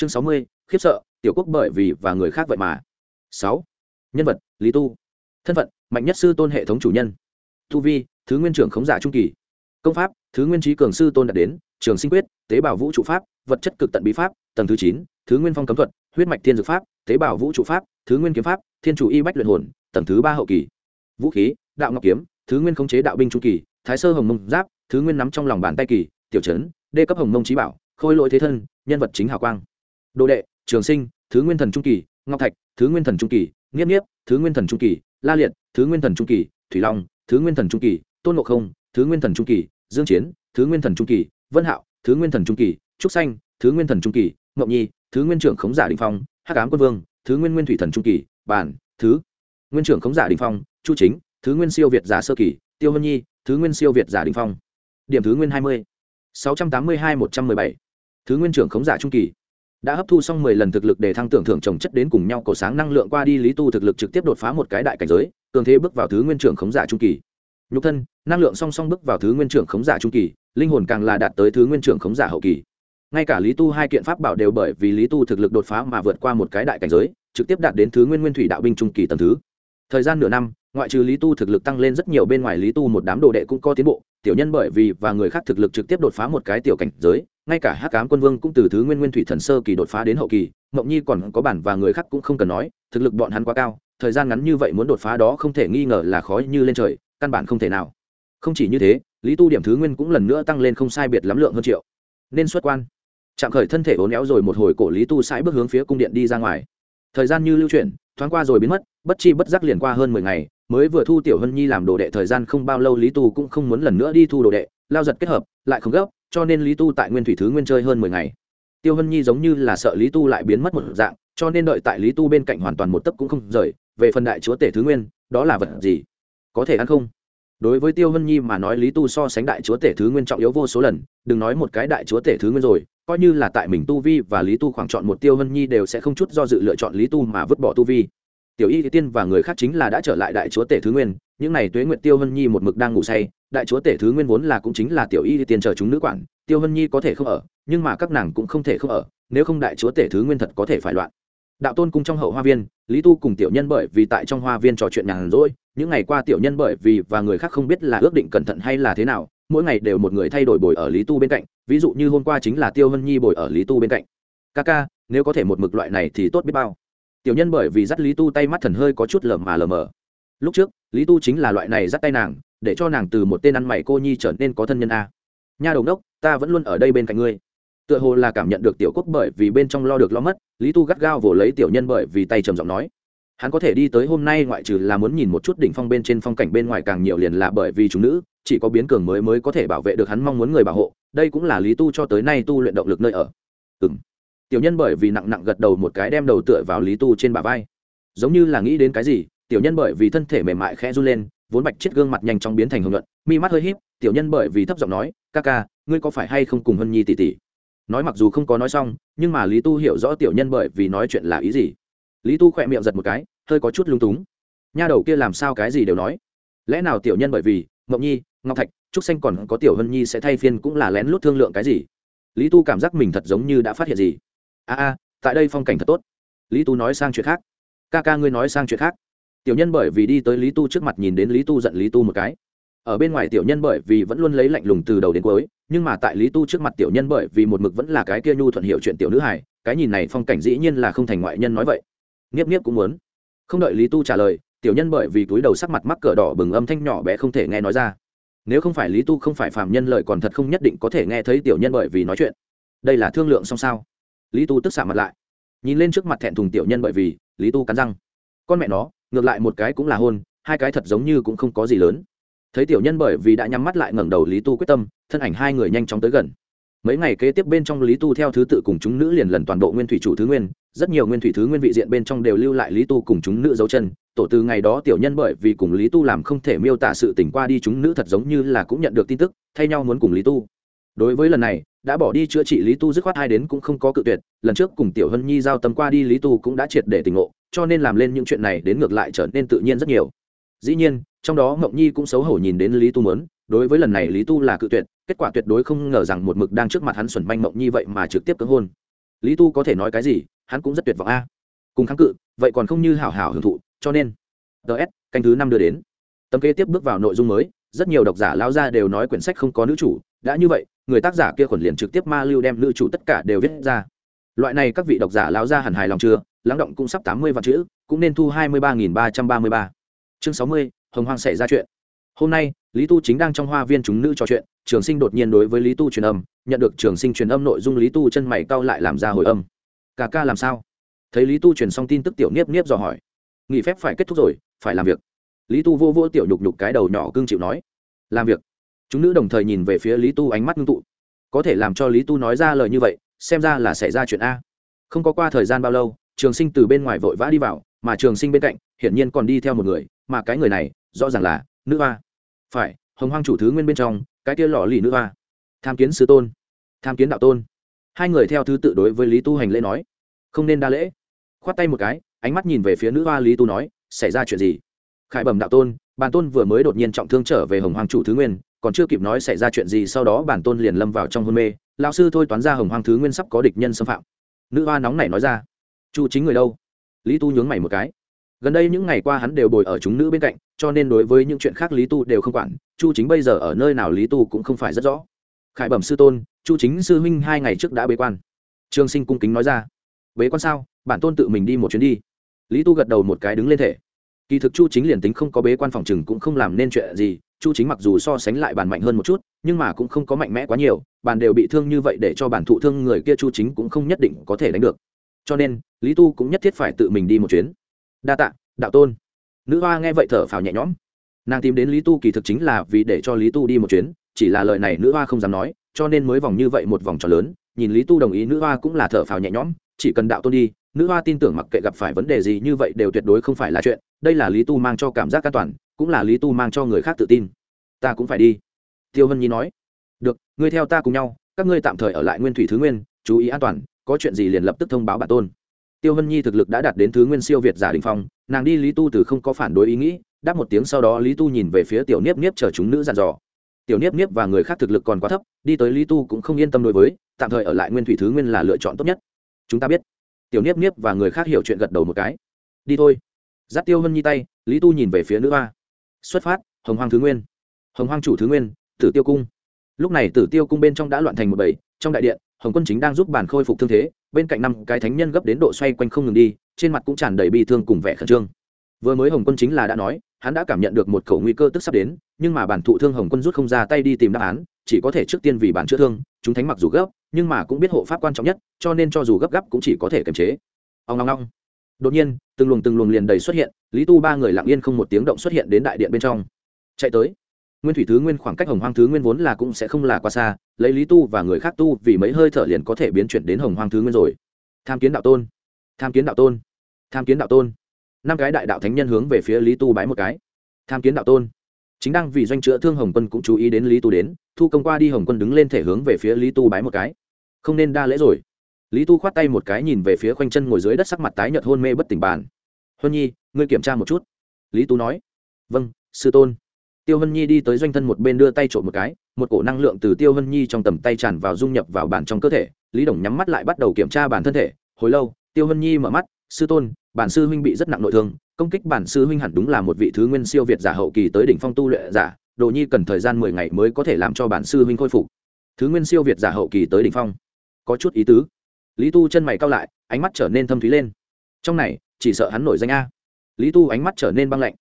chương sáu mươi, khiếp sợ, tiểu quốc bởi vì và người khác vậy mà. Sáu. Nhân vật, lý tu. Thân phận, mạnh nhất sư tôn hệ thống chủ nhân. Thu vi, thứ nguyên trưởng khống giả trung kỳ. Công pháp, thứ nguyên trí cường sư tôn đạt đến, trường sinh quyết, tế bào vũ trụ pháp, vật chất cực tận bí pháp, tầng thứ chín, thứ nguyên phong cấm thuật, huyết mạch thiên dược pháp, tế bào vũ trụ pháp, thứ nguyên kiếm pháp, thiên chủ y bách luyện hồn, tầng thứ ba hậu kỳ. Vũ khí, đạo ngọc kiếm, thứ nguyên khống chế đạo binh trung kỳ, thái sơ hồng mông giáp, thứ nguyên nắm trong lòng bàn tay kỳ, tiểu trấn đê cấp hồng mông trí bảo, khôi lỗi thế thân, nhân vật chính hào quang đồ đệ trường sinh thứ nguyên thần trung kỳ ngọc thạch thứ nguyên thần trung kỳ nghiếp nghiếp thứ nguyên thần trung kỳ la liệt thứ nguyên thần trung kỳ thủy long thứ nguyên thần trung kỳ tôn ngộ không thứ nguyên thần trung kỳ dương chiến thứ nguyên thần trung kỳ vân hạo thứ nguyên thần trung kỳ trúc xanh thứ nguyên thần trung kỳ ngọc nhi thứ nguyên trưởng khống giả đình phong hắc ám quân vương thứ nguyên nguyên thủy thần trung kỳ bản thứ nguyên trưởng khống giả đình phong chu chính thứ nguyên siêu việt giả sơ kỳ tiêu hân nhi thứ nguyên siêu việt giả đình phong điểm thứ nguyên hai mươi sáu trăm tám mươi hai một trăm mười bảy thứ nguyên trưởng khống giả trung kỳ đã hấp thu xong mười lần thực lực để thăng tưởng thưởng trồng chất đến cùng nhau, cổ sáng năng lượng qua đi, lý tu thực lực trực tiếp đột phá một cái đại cảnh giới, cường thế bước vào thứ nguyên trưởng khống giả trung kỳ. Nhục thân, năng lượng song song bước vào thứ nguyên trưởng khống giả trung kỳ, linh hồn càng là đạt tới thứ nguyên trưởng khống giả hậu kỳ. Ngay cả lý tu hai kiện pháp bảo đều bởi vì lý tu thực lực đột phá mà vượt qua một cái đại cảnh giới, trực tiếp đạt đến thứ nguyên nguyên thủy đạo binh trung kỳ tầng thứ. Thời gian nửa năm, ngoại trừ lý tu thực lực tăng lên rất nhiều, bên ngoài lý tu một đám đồ đệ cũng có tiến bộ, tiểu nhân bởi vì và người khác thực lực trực tiếp đột phá một cái tiểu cảnh giới ngay cả hắc cám quân vương cũng từ thứ nguyên nguyên thủy thần sơ kỳ đột phá đến hậu kỳ, mộng nhi còn có bản và người khác cũng không cần nói, thực lực bọn hắn quá cao, thời gian ngắn như vậy muốn đột phá đó không thể nghi ngờ là khó như lên trời, căn bản không thể nào. Không chỉ như thế, lý tu điểm thứ nguyên cũng lần nữa tăng lên không sai biệt lắm lượng hơn triệu. Nên xuất quan. Trạng khởi thân thể ốn éo rồi một hồi cổ lý tu sãi bước hướng phía cung điện đi ra ngoài. Thời gian như lưu chuyển, thoáng qua rồi biến mất, bất chi bất giác liền qua hơn mười ngày, mới vừa thu tiểu hân nhi làm đồ đệ thời gian không bao lâu, lý tu cũng không muốn lần nữa đi thu đồ đệ, lao giật kết hợp, lại không gấp cho nên lý tu tại nguyên thủy thứ nguyên chơi hơn mười ngày. Tiêu hân nhi giống như là sợ lý tu lại biến mất một dạng, cho nên đợi tại lý tu bên cạnh hoàn toàn một tấc cũng không rời, về phần đại chúa tể thứ nguyên, đó là vật gì? Có thể ăn không? Đối với tiêu hân nhi mà nói lý tu so sánh đại chúa tể thứ nguyên trọng yếu vô số lần, đừng nói một cái đại chúa tể thứ nguyên rồi, coi như là tại mình tu vi và lý tu khoảng chọn một tiêu hân nhi đều sẽ không chút do dự lựa chọn lý tu mà vứt bỏ tu vi. Tiểu y tiên và người khác chính là đã trở lại đại chúa tể thứ nguyên, những n à y tuế nguyệt tiêu hân nhi một mực đang ngủ say đại chúa tể thứ nguyên vốn là cũng chính là tiểu y tiên chờ chúng nữ quản, tiêu hân nhi có thể không ở, nhưng mà các nàng cũng không thể không ở, nếu không đại chúa tể thứ nguyên thật có thể phải loạn. Đạo tôn cung trong hậu hoa viên, lý tu cùng tiểu nhân bởi vì tại trong hoa viên trò chuyện nhàn rỗi, những ngày qua tiểu nhân bởi vì và người khác không biết là ước định cẩn thận hay là thế nào, mỗi ngày đều một người thay đổi bồi ở lý tu bên cạnh, ví dụ như hôm qua chính là tiêu hân nhi bồi ở lý tu bên cạnh. Ca ca, nếu có thể một mực loại này thì tốt biết bao. Tiểu nhân bởi vì dắt lý tu tay mắt thần hơi có chút lờ mà lờ mờ. Lúc trước, lý tu chính là loại này dắt tay nàng để cho nàng từ một tên ăn mày cô nhi trở nên có thân nhân a. Nha đầu đốc, ta vẫn luôn ở đây bên cạnh ngươi. Tựa hồ là cảm nhận được tiểu quốc bởi vì bên trong lo được lo mất, lý tu gắt gao vồ lấy tiểu nhân bởi vì tay trầm giọng nói. Hắn có thể đi tới hôm nay ngoại trừ là muốn nhìn một chút đỉnh phong bên trên phong cảnh bên ngoài càng nhiều liền là bởi vì chúng nữ, chỉ có biến cường mới mới có thể bảo vệ được hắn mong muốn người bảo hộ, đây cũng là lý tu cho tới nay tu luyện động lực nơi ở. Ừ m tiểu nhân bởi vì nặng nặng gật đầu một cái đem đầu tựa vào lý tu trên bả vai. Giống như là nghĩ đến cái gì, tiểu nhân bởi vì thân thể mềm mại khẽ run lên vốn bạch chết gương mặt nhanh chóng biến thành hồng luận mi mắt hơi híp, tiểu nhân bởi vì thấp giọng nói, ca ca, ngươi có phải hay không cùng hân nhi tỷ tỷ nói mặc dù không có nói xong, nhưng mà lý tu hiểu rõ tiểu nhân bởi vì nói chuyện là ý gì. Lý tu khỏe miệng giật một cái, hơi có chút lung túng. Nha đầu kia làm sao cái gì đều nói. Lẽ nào tiểu nhân bởi vì, ngọc nhi, ngọc thạch, trúc xanh còn có tiểu hân nhi sẽ thay phiên cũng là lén lút thương lượng cái gì? Lý tu cảm giác mình thật giống như đã phát hiện gì. A a, tại đây phong cảnh thật tốt. Lý tu nói sang chuyện khác. Ca ca ngươi nói sang chuyện khác tiểu nhân bởi vì đi tới lý tu trước mặt nhìn đến lý tu giận lý tu một cái. Ở bên ngoài tiểu nhân bởi vì vẫn luôn lấy lạnh lùng từ đầu đến cuối, nhưng mà tại lý tu trước mặt tiểu nhân bởi vì một mực vẫn là cái kia nhu thuận hiệu chuyện tiểu nữ hải cái nhìn này phong cảnh dĩ nhiên là không thành ngoại nhân nói vậy. Nghiếp nghiếp cũng muốn. Không đợi lý tu trả lời, tiểu nhân bởi vì túi đầu sắc mặt mắc cỡ đỏ bừng âm thanh nhỏ bé không thể nghe nói ra. Nếu không phải lý tu không phải phàm nhân lợi còn thật không nhất định có thể nghe thấy tiểu nhân bởi vì nói chuyện. Đây là thương lượng xong sao? Lý tu tức xạ mặt lại. Nhìn lên trước mặt thẹn thùng tiểu nhân bởi vì, lý tu cắn răng. Con mẹ nó ngược lại một cái cũng là hôn, hai cái thật giống như cũng không có gì lớn. Thấy tiểu nhân bởi vì đã nhắm mắt lại ngẩng đầu lý tu quyết tâm, thân ảnh hai người nhanh chóng tới gần. Mấy ngày kế tiếp bên trong lý tu theo thứ tự cùng chúng nữ liền lần toàn bộ nguyên thủy chủ thứ nguyên, rất nhiều nguyên thủy thứ nguyên vị diện bên trong đều lưu lại lý tu cùng chúng nữ dấu chân. Tổ từ ngày đó tiểu nhân bởi vì cùng lý tu làm không thể miêu tả sự tỉnh qua đi chúng nữ thật giống như là cũng nhận được tin tức, thay nhau muốn cùng lý tu. Đối với lần này, đã bỏ đi chữa trị lý tu dứt khoát hai đến cũng không có cự tuyệt, lần trước cùng tiểu hân nhi giao tâm qua đi lý tu cũng đã triệt để tỉnh ngộ cho nên làm lên những chuyện này đến ngược lại trở nên tự nhiên rất nhiều. Dĩ nhiên, trong đó ngộng nhi cũng xấu hổ nhìn đến lý tu mớn đối với lần này lý tu là cự tuyệt, kết quả tuyệt đối không ngờ rằng một mực đang trước mặt hắn xuẩn manh mộng nhi vậy mà trực tiếp cưỡng hôn. Lý tu có thể nói cái gì? Hắn cũng rất tuyệt vọng a. Cùng kháng cự, vậy còn không như hảo hảo hưởng thụ, cho nên ts canh thứ năm đưa đến. Tấm kế tiếp bước vào nội dung mới, rất nhiều độc giả lao ra đều nói quyển sách không có nữ chủ, đã như vậy, người tác giả kia khuẩn liền trực tiếp ma lưu đem nữ chủ tất cả đều viết ra. Loại này các vị độc giả lao ra hẳn hài lòng chưa? Lắng động cũng sắp tám mươi vạn chữ, cũng nên thu hai mươi ba nghìn ba trăm ba mươi ba. Chương sáu mươi, hồng hoang xảy ra chuyện. Hôm nay, lý tu chính đang trong hoa viên chúng nữ trò chuyện, trường sinh đột nhiên đối với lý tu truyền âm, nhận được trường sinh truyền âm nội dung lý tu chân mày cau lại làm ra hồi âm. Cả ca làm sao? Thấy lý tu truyền xong tin tức tiểu niếp niếp dò hỏi. Nghỉ phép phải kết thúc rồi, phải làm việc. Lý tu vô vô tiểu nhục nhục cái đầu nhỏ cương chịu nói. Làm việc. Chúng nữ đồng thời nhìn về phía lý tu ánh mắt ngưng tụ. Có thể làm cho lý tu nói ra lời như vậy, xem ra là xảy ra chuyện a. Không có qua thời gian bao lâu trường sinh từ bên ngoài vội vã đi vào, mà trường sinh bên cạnh, hiển nhiên còn đi theo một người, mà cái người này, rõ ràng là nữ hoa. Phải, hồng hoang chủ thứ nguyên bên trong, cái kia lò lì nữ hoa. Tham kiến sư tôn, tham kiến đạo tôn. Hai người theo thứ tự đối với lý tu hành lễ nói. Không nên đa lễ. Khoát tay một cái, ánh mắt nhìn về phía nữ hoa lý tu nói, xảy ra chuyện gì? Khải bẩm đạo tôn, bản tôn vừa mới đột nhiên trọng thương trở về hồng hoàng chủ thứ nguyên, còn chưa kịp nói xảy ra chuyện gì sau đó bản tôn liền lâm vào trong hôn mê. Lão sư thôi toán ra hồng hoàng thứ nguyên sắp có địch nhân xâm phạm. Nữ hoa nóng nảy nói ra chu chính người đâu? Lý tu nhướng mày một cái. Gần đây những ngày qua hắn đều bồi ở chúng nữ bên cạnh, cho nên đối với những chuyện khác lý tu đều không quản. Chu chính bây giờ ở nơi nào lý tu cũng không phải rất rõ. Khải bẩm sư tôn, chu chính sư huynh hai ngày trước đã bế quan. Trương sinh cung kính nói ra. Bế quan sao? Bản tôn tự mình đi một chuyến đi. Lý tu gật đầu một cái đứng lên thể. Kỳ thực chu chính liền tính không có bế quan phòng chừng cũng không làm nên chuyện gì. Chu chính mặc dù so sánh lại bàn mạnh hơn một chút, nhưng mà cũng không có mạnh mẽ quá nhiều. Bàn đều bị thương như vậy để cho bản thụ thương người kia chu chính cũng không nhất định có thể đánh được cho nên, lý tu cũng nhất thiết phải tự mình đi một chuyến. Đa tạ, đạo tôn. Nữ hoa nghe vậy thở phào nhẹ nhõm. Nàng tìm đến lý tu kỳ thực chính là vì để cho lý tu đi một chuyến, chỉ là lời này nữ hoa không dám nói, cho nên mới vòng như vậy một vòng tròn lớn, nhìn lý tu đồng ý nữ hoa cũng là thở phào nhẹ nhõm, chỉ cần đạo tôn đi, nữ hoa tin tưởng mặc kệ gặp phải vấn đề gì như vậy đều tuyệt đối không phải là chuyện, đây là lý tu mang cho cảm giác an toàn, cũng là lý tu mang cho người khác tự tin. Ta cũng phải đi. Tiêu hân nhi nói. Được, ngươi theo ta cùng nhau, các ngươi tạm thời ở lại nguyên thủy thứ nguyên, chú ý an toàn có chuyện gì liền lập tức thông báo bản tôn. Tiêu hân nhi thực lực đã đạt đến thứ nguyên siêu việt giả đình phong, nàng đi lý tu từ không có phản đối ý nghĩ, đáp một tiếng sau đó lý tu nhìn về phía tiểu niếp niếp chờ chúng nữ dàn dò. Tiểu niếp niếp và người khác thực lực còn quá thấp, đi tới lý tu cũng không yên tâm đối với, tạm thời ở lại nguyên thủy thứ nguyên là lựa chọn tốt nhất. Chúng ta biết. Tiểu niếp niếp và người khác hiểu chuyện gật đầu một cái. Đi thôi. Giáp tiêu hân nhi tay, lý tu nhìn về phía nữ hoa. Xuất phát, hồng hoang thứ nguyên. Hồng hoang chủ thứ nguyên, tử tiêu cung. Lúc này tử tiêu cung bên trong đã loạn thành một bầy, trong đại điện hồng quân chính đang giúp bản khôi phục thương thế, bên cạnh năm cái thánh nhân gấp đến độ xoay quanh không ngừng đi, trên mặt cũng tràn đầy bi thương cùng vẻ khẩn trương. Vừa mới hồng quân chính là đã nói, hắn đã cảm nhận được một khẩu nguy cơ tức sắp đến, nhưng mà bản thụ thương hồng quân rút không ra tay đi tìm đáp án, chỉ có thể trước tiên vì bản chữa thương, chúng thánh mặc dù gấp, nhưng mà cũng biết hộ pháp quan trọng nhất, cho nên cho dù gấp gáp cũng chỉ có thể kiềm chế. Ông long long đột nhiên, từng luồng từng luồng liền đầy xuất hiện, lý tu ba người lặng yên không một tiếng động xuất hiện đến đại điện bên trong. Chạy tới nguyên thủy thứ nguyên khoảng cách hồng hoang thứ nguyên vốn là cũng sẽ không là quá xa, lấy lý tu và người khác tu vì mấy hơi thở liền có thể biến chuyển đến hồng hoang thứ nguyên rồi. Tham kiến đạo tôn. Tham kiến đạo tôn. Tham kiến đạo tôn. Năm cái đại đạo thánh nhân hướng về phía lý tu bái một cái. Tham kiến đạo tôn. Chính đang vì doanh chữa thương hồng quân cũng chú ý đến lý tu đến, thu công qua đi hồng quân đứng lên thể hướng về phía lý tu bái một cái. Không nên đa lễ rồi. Lý tu khoát tay một cái nhìn về phía khoanh chân ngồi dưới đất sắc mặt tái nhợt hôn mê bất tỉnh bàn. Huân nhi, ngươi kiểm tra một chút. Lý tu nói. Vâng sư tôn tiêu hân nhi đi tới doanh thân một bên đưa tay trộm một cái, một cổ năng lượng từ tiêu hân nhi trong tầm tay tràn vào dung nhập vào bản trong cơ thể, lý đồng nhắm mắt lại bắt đầu kiểm tra bản thân thể, hồi lâu, tiêu hân nhi mở mắt, sư tôn, bản sư huynh bị rất nặng nội thương, công kích bản sư huynh hẳn đúng là một vị thứ nguyên siêu việt giả hậu kỳ tới đỉnh phong tu luyện giả, đồ nhi cần thời gian mười ngày mới có thể làm cho bản sư huynh khôi phục. Thứ nguyên siêu việt giả hậu kỳ tới đỉnh phong. Có chút ý tứ. Lý tu chân mày cao lại, ánh mắt trở nên thâm thúy lên. Trong này, chỉ sợ hắn nổi danh a. Lý tu ánh mắt trở nên băng lạnh.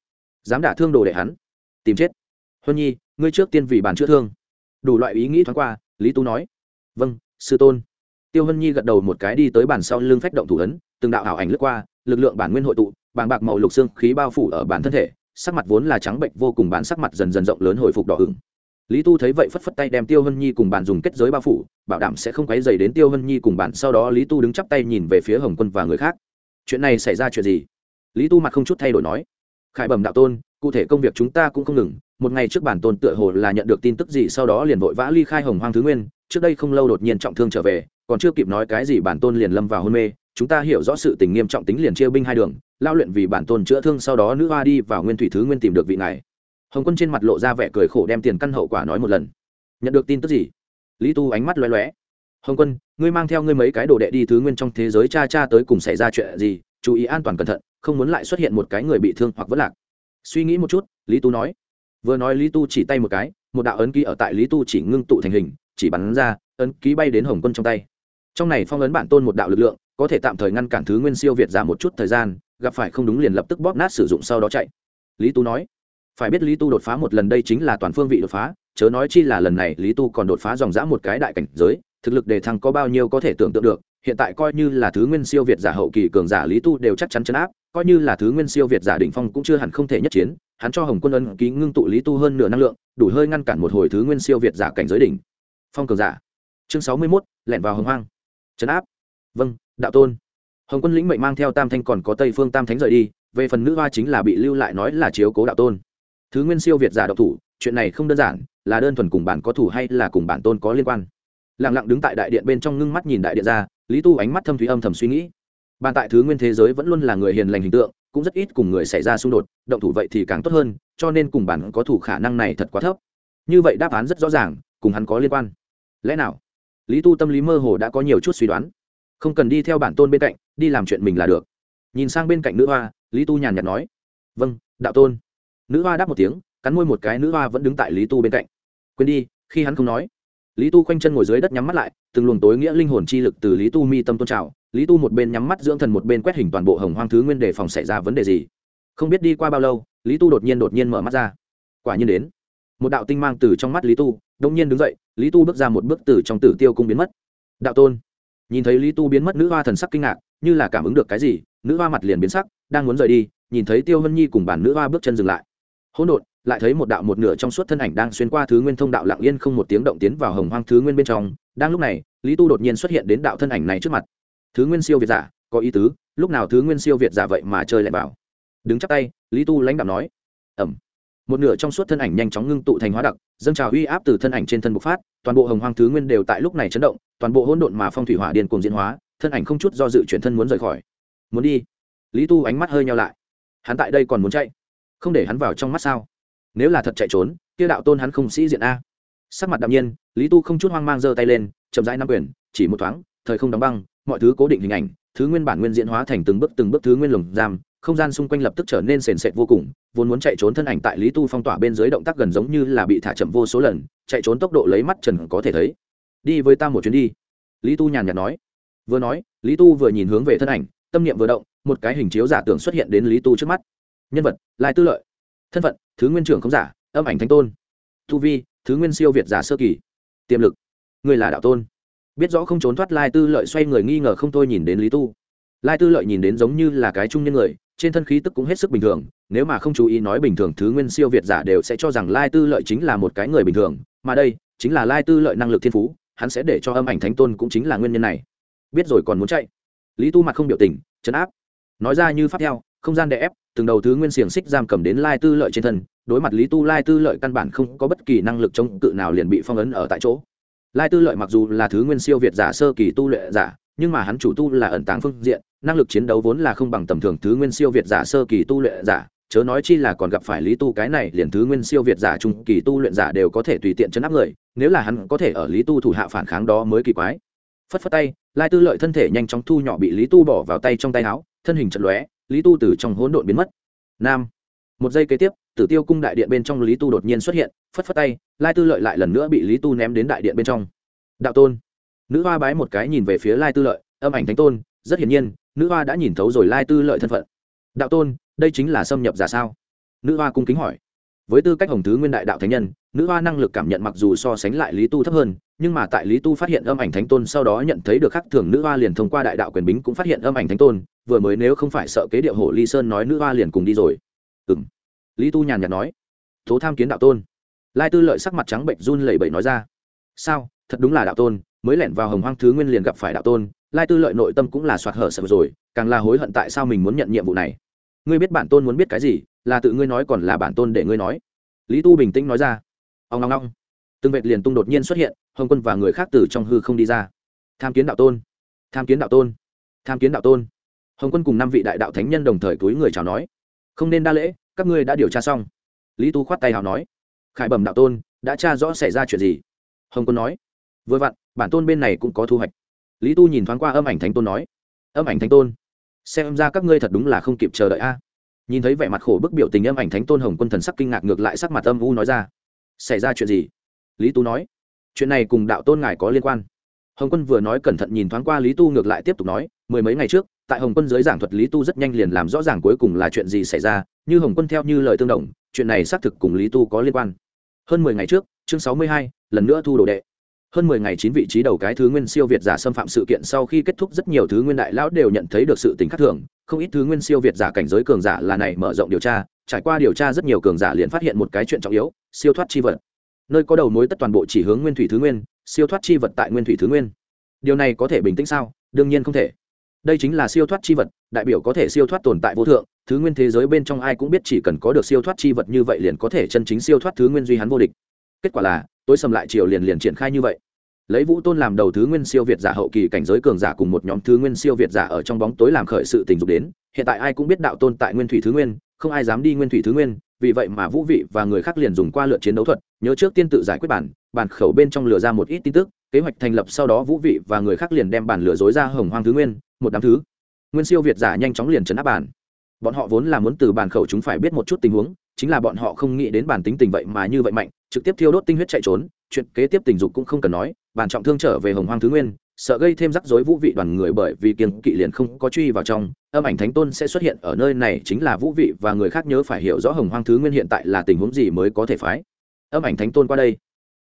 Dám đả thương đồ đệ hắn tìm chết. Huân nhi, ngươi trước tiên vì bản chữa thương. Đủ loại ý nghĩ thoáng qua, lý tu nói. Vâng sư tôn. Tiêu hân nhi gật đầu một cái đi tới bàn sau lưng phách động thủ ấn, từng đạo ảo ảnh lướt qua, lực lượng bản nguyên hội tụ, bàng bạc màu lục xương khí bao phủ ở bản thân thể, sắc mặt vốn là trắng bệnh vô cùng bản sắc mặt dần dần rộng lớn hồi phục đỏ ửng. Lý tu thấy vậy phất phất tay đem tiêu hân nhi cùng bạn dùng kết giới bao phủ, bảo đảm sẽ không quấy dày đến tiêu hân nhi cùng bạn sau đó lý tu đứng chắp tay nhìn về phía hồng quân và người khác. Chuyện này xảy ra chuyện gì? Lý tu mặt không chút thay đổi nói. Khải bẩm đạo tôn cụ thể công việc chúng ta cũng không ngừng, một ngày trước bản tôn tựa hồ là nhận được tin tức gì sau đó liền vội vã ly khai hồng hoang thứ nguyên, trước đây không lâu đột nhiên trọng thương trở về, còn chưa kịp nói cái gì bản tôn liền lâm vào hôn mê, chúng ta hiểu rõ sự tình nghiêm trọng tính liền chia binh hai đường, lao luyện vì bản tôn chữa thương sau đó nữ hoa đi vào nguyên thủy thứ nguyên tìm được vị này. Hồng quân trên mặt lộ ra vẻ cười khổ đem tiền căn hậu quả nói một lần. Nhận được tin tức gì? Lý tu ánh mắt loé loé hồng quân, ngươi mang theo ngươi mấy cái đồ đệ đi thứ nguyên trong thế giới cha cha tới cùng xảy ra chuyện gì, chú ý an toàn cẩn thận, không muốn lại xuất hiện một cái người bị thương hoặc vất lạc suy nghĩ một chút, lý tu nói. Vừa nói lý tu chỉ tay một cái, một đạo ấn ký ở tại lý tu chỉ ngưng tụ thành hình, chỉ bắn ra, ấn ký bay đến hồng quân trong tay. Trong này phong ấn bản tôn một đạo lực lượng, có thể tạm thời ngăn cản thứ nguyên siêu việt ra một chút thời gian, gặp phải không đúng liền lập tức bóp nát sử dụng sau đó chạy. Lý tu nói. Phải biết lý tu đột phá một lần đây chính là toàn phương vị đột phá, chớ nói chi là lần này lý tu còn đột phá dòng dã một cái đại cảnh giới, thực lực đề thăng có bao nhiêu có thể tưởng tượng được hiện tại coi như là thứ nguyên siêu việt giả hậu kỳ cường giả lý tu đều chắc chắn chấn áp, coi như là thứ nguyên siêu việt giả đỉnh phong cũng chưa hẳn không thể nhất chiến, hắn cho hồng quân ân ký ngưng tụ lý tu hơn nửa năng lượng, đủ hơi ngăn cản một hồi thứ nguyên siêu việt giả cảnh giới đỉnh. Phong cường giả. Chương sáu mươi mốt, lẻn vào hồng hoang. Chấn áp. Vâng đạo tôn. Hồng quân lĩnh mệnh mang theo tam thanh còn có tây phương tam thánh rời đi, về phần nữ hoa chính là bị lưu lại nói là chiếu cố đạo tôn. Thứ nguyên siêu việt giả độc thủ, chuyện này không đơn giản, là đơn thuần cùng bản có thủ hay là cùng bản tôn có liên quan. Lẳng lặng đứng tại đại điện bên trong ngưng mắt nhìn đại điện ra lý tu ánh mắt thâm thúy âm thầm suy nghĩ. Bàn tại thứ nguyên thế giới vẫn luôn là người hiền lành hình tượng, cũng rất ít cùng người xảy ra xung đột, động thủ vậy thì càng tốt hơn, cho nên cùng bản có thủ khả năng này thật quá thấp. Như vậy đáp án rất rõ ràng, cùng hắn có liên quan. Lẽ nào? Lý tu tâm lý mơ hồ đã có nhiều chút suy đoán. Không cần đi theo bản tôn bên cạnh, đi làm chuyện mình là được. Nhìn sang bên cạnh nữ hoa, lý tu nhàn nhạt nói. Vâng đạo tôn. Nữ hoa đáp một tiếng, cắn môi một cái, nữ hoa vẫn đứng tại lý tu bên cạnh. Quên đi, khi hắn không nói lý tu khoanh chân ngồi dưới đất nhắm mắt lại, từng luồng tối nghĩa linh hồn chi lực từ lý tu mi tâm tôn trào. Lý tu một bên nhắm mắt dưỡng thần, một bên quét hình toàn bộ hồng hoang thứ nguyên đề phòng xảy ra vấn đề gì. Không biết đi qua bao lâu, lý tu đột nhiên đột nhiên mở mắt ra. Quả nhiên đến. Một đạo tinh mang từ trong mắt lý tu đông nhiên đứng dậy, lý tu bước ra một bước từ trong tử tiêu cung biến mất. Đạo tôn. Nhìn thấy lý tu biến mất, nữ hoa thần sắc kinh ngạc, như là cảm ứng được cái gì, nữ hoa mặt liền biến sắc, đang muốn rời đi, nhìn thấy tiêu hân nhi cùng bản nữ hoa bước chân dừng lại. Hỗn độn lại thấy một đạo một nửa trong suốt thân ảnh đang xuyên qua thứ nguyên thông đạo lặng yên không một tiếng động tiến vào hồng hoang thứ nguyên bên trong. Đang lúc này, lý tu đột nhiên xuất hiện đến đạo thân ảnh này trước mặt. Thứ nguyên siêu việt giả, có ý tứ, lúc nào thứ nguyên siêu việt giả vậy mà chơi lại bảo đứng chắp tay, lý tu lãnh đạo nói. Ẩm. Một nửa trong suốt thân ảnh nhanh chóng ngưng tụ thành hóa đặc, dâng trào uy áp từ thân ảnh trên thân bộc phát, toàn bộ hồng hoang thứ nguyên đều tại lúc này chấn động, toàn bộ hỗn độn mà phong thủy hỏa điên cùng diễn hóa, thân ảnh không chút do dự chuyển thân muốn rời khỏi. Muốn đi. Lý tu ánh mắt hơi nhau lại. Hắn tại đây còn muốn chạy, không để hắn vào trong mắt sao? Nếu là thật chạy trốn, kia đạo tôn hắn không sĩ diện a. Sắc mặt đạm nhiên, lý tu không chút hoang mang giơ tay lên, chậm rãi nắm quyền, chỉ một thoáng, thời không đóng băng, mọi thứ cố định hình ảnh, thứ nguyên bản nguyên diễn hóa thành từng bước từng bước thứ nguyên lồng giam, không gian xung quanh lập tức trở nên sền sệt vô cùng, vốn muốn chạy trốn thân ảnh tại lý tu phong tỏa bên dưới động tác gần giống như là bị thả chậm vô số lần, chạy trốn tốc độ lấy mắt trần có thể thấy. Đi với ta một chuyến đi. Lý tu nhàn nhạt nói. Vừa nói, lý tu vừa nhìn hướng về thân ảnh, tâm niệm vừa động, một cái hình chiếu giả tưởng xuất hiện đến lý tu trước mắt. Nhân vật, lai tư lợi. Thân phận thứ nguyên trưởng không giả, âm ảnh thánh tôn. Thu vi, thứ nguyên siêu việt giả sơ kỳ. Tiềm lực, người là đạo tôn. Biết rõ không trốn thoát lai tư lợi xoay người nghi ngờ không thôi nhìn đến lý tu. Lai tư lợi nhìn đến giống như là cái trung nhân người, trên thân khí tức cũng hết sức bình thường, nếu mà không chú ý nói bình thường thứ nguyên siêu việt giả đều sẽ cho rằng lai tư lợi chính là một cái người bình thường, mà đây chính là lai tư lợi năng lực thiên phú, hắn sẽ để cho âm ảnh thánh tôn cũng chính là nguyên nhân này. Biết rồi còn muốn chạy. Lý tu mặt không biểu tình chấn áp. Nói ra như pháp theo không gian đè ép, từng đầu thứ nguyên xiềng xích giam cầm đến lai tư lợi trên thân, đối mặt lý tu, lai tư lợi căn bản không có bất kỳ năng lực chống cự nào liền bị phong ấn ở tại chỗ. Lai tư lợi mặc dù là thứ nguyên siêu việt giả sơ kỳ tu luyện giả, nhưng mà hắn chủ tu là ẩn tàng phương diện, năng lực chiến đấu vốn là không bằng tầm thường thứ nguyên siêu việt giả sơ kỳ tu luyện giả, chớ nói chi là còn gặp phải lý tu cái này liền thứ nguyên siêu việt giả trung kỳ tu luyện giả đều có thể tùy tiện chấn áp người, nếu là hắn có thể ở lý tu thủ hạ phản kháng đó mới kỳ quái. Phất phất tay, lai tư lợi thân thể nhanh chóng thu nhỏ bị lý tu bỏ vào tay trong tay áo, thân hình chật lóe lý tu từ trong hỗn độn biến mất. Nam. Một giây kế tiếp, tử tiêu cung đại điện bên trong lý tu đột nhiên xuất hiện, phất phất tay, lai tư lợi lại lần nữa bị lý tu ném đến đại điện bên trong. Đạo tôn. Nữ hoa bái một cái nhìn về phía lai tư lợi, âm ảnh thánh tôn, rất hiển nhiên, nữ hoa đã nhìn thấu rồi lai tư lợi thân phận. Đạo tôn, đây chính là xâm nhập giả sao? Nữ hoa cung kính hỏi. Với tư cách hồng thứ nguyên đại đạo thánh nhân nữ hoa năng lực cảm nhận mặc dù so sánh lại lý tu thấp hơn, nhưng mà tại lý tu phát hiện âm ảnh thánh tôn sau đó nhận thấy được khắc thường, nữ hoa liền thông qua đại đạo quyền bính cũng phát hiện âm ảnh thánh tôn, vừa mới nếu không phải sợ kế điệu hổ ly sơn nói nữ hoa liền cùng đi rồi. Ừ m lý tu nhàn nhạt nói tố tham kiến đạo tôn. Lai tư lợi sắc mặt trắng bệnh run lẩy bẩy nói ra, sao? Thật đúng là đạo tôn, mới lẻn vào hồng hoang thứ nguyên liền gặp phải đạo tôn. Lai tư lợi nội tâm cũng là soạt hở sợ rồi, càng là hối hận tại sao mình muốn nhận nhiệm vụ này. Ngươi biết bản tôn muốn biết cái gì, là tự ngươi nói còn là bản tôn để ngươi nói. Lý tu bình tĩnh nói ra ông ngong ngong từng vệt liền tung đột nhiên xuất hiện, hồng quân và người khác từ trong hư không đi ra. Tham kiến đạo tôn. Tham kiến đạo tôn. Tham kiến đạo tôn. Hồng quân cùng năm vị đại đạo thánh nhân đồng thời túi người chào nói. Không nên đa lễ, các ngươi đã điều tra xong. Lý tu khoát tay hào nói. Khải bẩm đạo tôn, đã tra rõ xảy ra chuyện gì? Hồng quân nói. Vừa vặn, bản tôn bên này cũng có thu hoạch. Lý tu nhìn thoáng qua âm ảnh thánh tôn nói. Âm ảnh thánh tôn, xem ra các ngươi thật đúng là không kịp chờ đợi a. Nhìn thấy vẻ mặt khổ bức biểu tình âm ảnh thánh tôn, hồng quân thần sắc kinh ngạc ngược lại sắc mặt âm u nói ra xảy ra chuyện gì? Lý tu nói. Chuyện này cùng đạo tôn ngài có liên quan. Hồng quân vừa nói cẩn thận nhìn thoáng qua lý tu ngược lại tiếp tục nói, mười mấy ngày trước, tại hồng quân giới giảng thuật, lý tu rất nhanh liền làm rõ ràng cuối cùng là chuyện gì xảy ra, như hồng quân theo như lời tương đồng, chuyện này xác thực cùng lý tu có liên quan. Hơn mười ngày trước, chương sáu mươi hai, lần nữa thu đồ đệ. Hơn mười ngày chín vị trí đầu cái thứ nguyên siêu việt giả xâm phạm sự kiện sau khi kết thúc, rất nhiều thứ nguyên đại lão đều nhận thấy được sự tính khắc thường, không ít thứ nguyên siêu việt giả cảnh giới cường giả là này mở rộng điều tra trải qua điều tra rất nhiều cường giả liền phát hiện một cái chuyện trọng yếu, siêu thoát chi vật. Nơi có đầu mối tất toàn bộ chỉ hướng nguyên thủy thứ nguyên, siêu thoát chi vật tại nguyên thủy thứ nguyên. Điều này có thể bình tĩnh sao? Đương nhiên không thể. Đây chính là siêu thoát chi vật, đại biểu có thể siêu thoát tồn tại vô thượng, thứ nguyên thế giới bên trong ai cũng biết chỉ cần có được siêu thoát chi vật như vậy liền có thể chân chính siêu thoát thứ nguyên duy hắn vô địch. Kết quả là, tối sầm lại triều liền liền triển khai như vậy. Lấy vũ tôn làm đầu thứ nguyên siêu việt giả hậu kỳ cảnh giới cường giả cùng một nhóm thứ nguyên siêu việt giả ở trong bóng tối làm khởi sự tình dục đến, hiện tại ai cũng biết đạo tôn tại nguyên thủy thứ nguyên không ai dám đi nguyên thủy thứ nguyên, vì vậy mà vũ vị và người khác liền dùng qua lượt chiến đấu thuật, nhớ trước tiên tự giải quyết bản bản khẩu bên trong lừa ra một ít tin tức, kế hoạch thành lập sau đó vũ vị và người khác liền đem bản lừa dối ra hồng hoang thứ nguyên, một đám thứ. Nguyên siêu việt giả nhanh chóng liền chấn áp bản. Bọn họ vốn là muốn từ bản khẩu chúng phải biết một chút tình huống, chính là bọn họ không nghĩ đến bản tính tình vậy mà như vậy mạnh, trực tiếp thiêu đốt tinh huyết chạy trốn, chuyện kế tiếp tình dục cũng không cần nói, bản trọng thương trở về hồng hoang thứ nguyên sợ gây thêm rắc rối vũ vị đoàn người bởi vì kiêng kỵ liền không có truy vào trong. Âm ảnh thánh tôn sẽ xuất hiện ở nơi này chính là vũ vị và người khác nhớ phải hiểu rõ hồng hoang thứ nguyên hiện tại là tình huống gì mới có thể phái. Âm ảnh thánh tôn qua đây.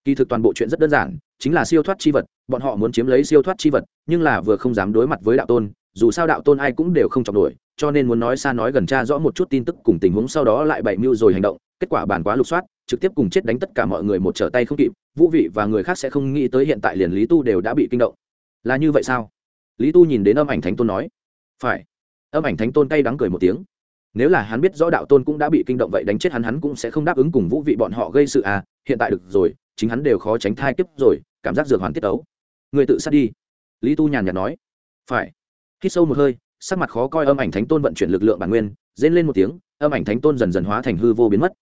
Kỳ thực toàn bộ chuyện rất đơn giản, chính là siêu thoát chi vật, bọn họ muốn chiếm lấy siêu thoát chi vật, nhưng là vừa không dám đối mặt với đạo tôn, dù sao đạo tôn ai cũng đều không chọc nổi, cho nên muốn nói xa nói gần tra rõ một chút tin tức cùng tình huống sau đó lại bày mưu rồi hành động, kết quả bản quá lục soát, trực tiếp cùng chết đánh tất cả mọi người một trở tay không kịp, vũ vị và người khác sẽ không nghĩ tới hiện tại liền lý tu đều đã bị kinh động là như vậy sao? Lý tu nhìn đến âm ảnh thánh tôn nói. Phải. Âm ảnh thánh tôn cay đắng cười một tiếng. Nếu là hắn biết rõ đạo tôn cũng đã bị kinh động vậy đánh chết hắn hắn cũng sẽ không đáp ứng cùng vũ vị bọn họ gây sự à? Hiện tại được rồi, chính hắn đều khó tránh thai kiếp rồi, cảm giác dược hoàn tiết ấu người tự sát đi. Lý tu nhàn nhạt nói. Phải. Khi sâu một hơi, sắc mặt khó coi âm ảnh thánh tôn vận chuyển lực lượng bản nguyên, rên lên một tiếng, âm ảnh thánh tôn dần dần hóa thành hư vô biến mất.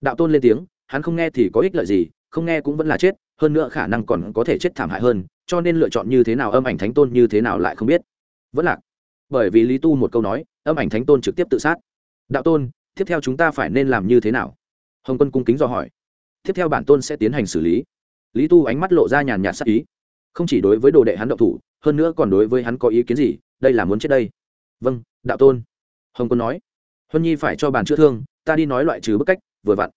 Đạo tôn lên tiếng, hắn không nghe thì có ích lợi gì không nghe cũng vẫn là chết, hơn nữa khả năng còn có thể chết thảm hại hơn, cho nên lựa chọn như thế nào âm ảnh thánh tôn như thế nào lại không biết. Vẫn lạc. Bởi vì lý tu một câu nói, âm ảnh thánh tôn trực tiếp tự sát. Đạo tôn, tiếp theo chúng ta phải nên làm như thế nào? Hồng quân cung kính do hỏi. Tiếp theo bản tôn sẽ tiến hành xử lý. Lý tu ánh mắt lộ ra nhàn nhạt sắc ý. Không chỉ đối với đồ đệ hắn động thủ, hơn nữa còn đối với hắn có ý kiến gì, đây là muốn chết đây. Vâng đạo tôn. Hồng quân nói. Huân nhi phải cho bàn chữa thương, ta đi nói loại trừ bức cách, vừa vặn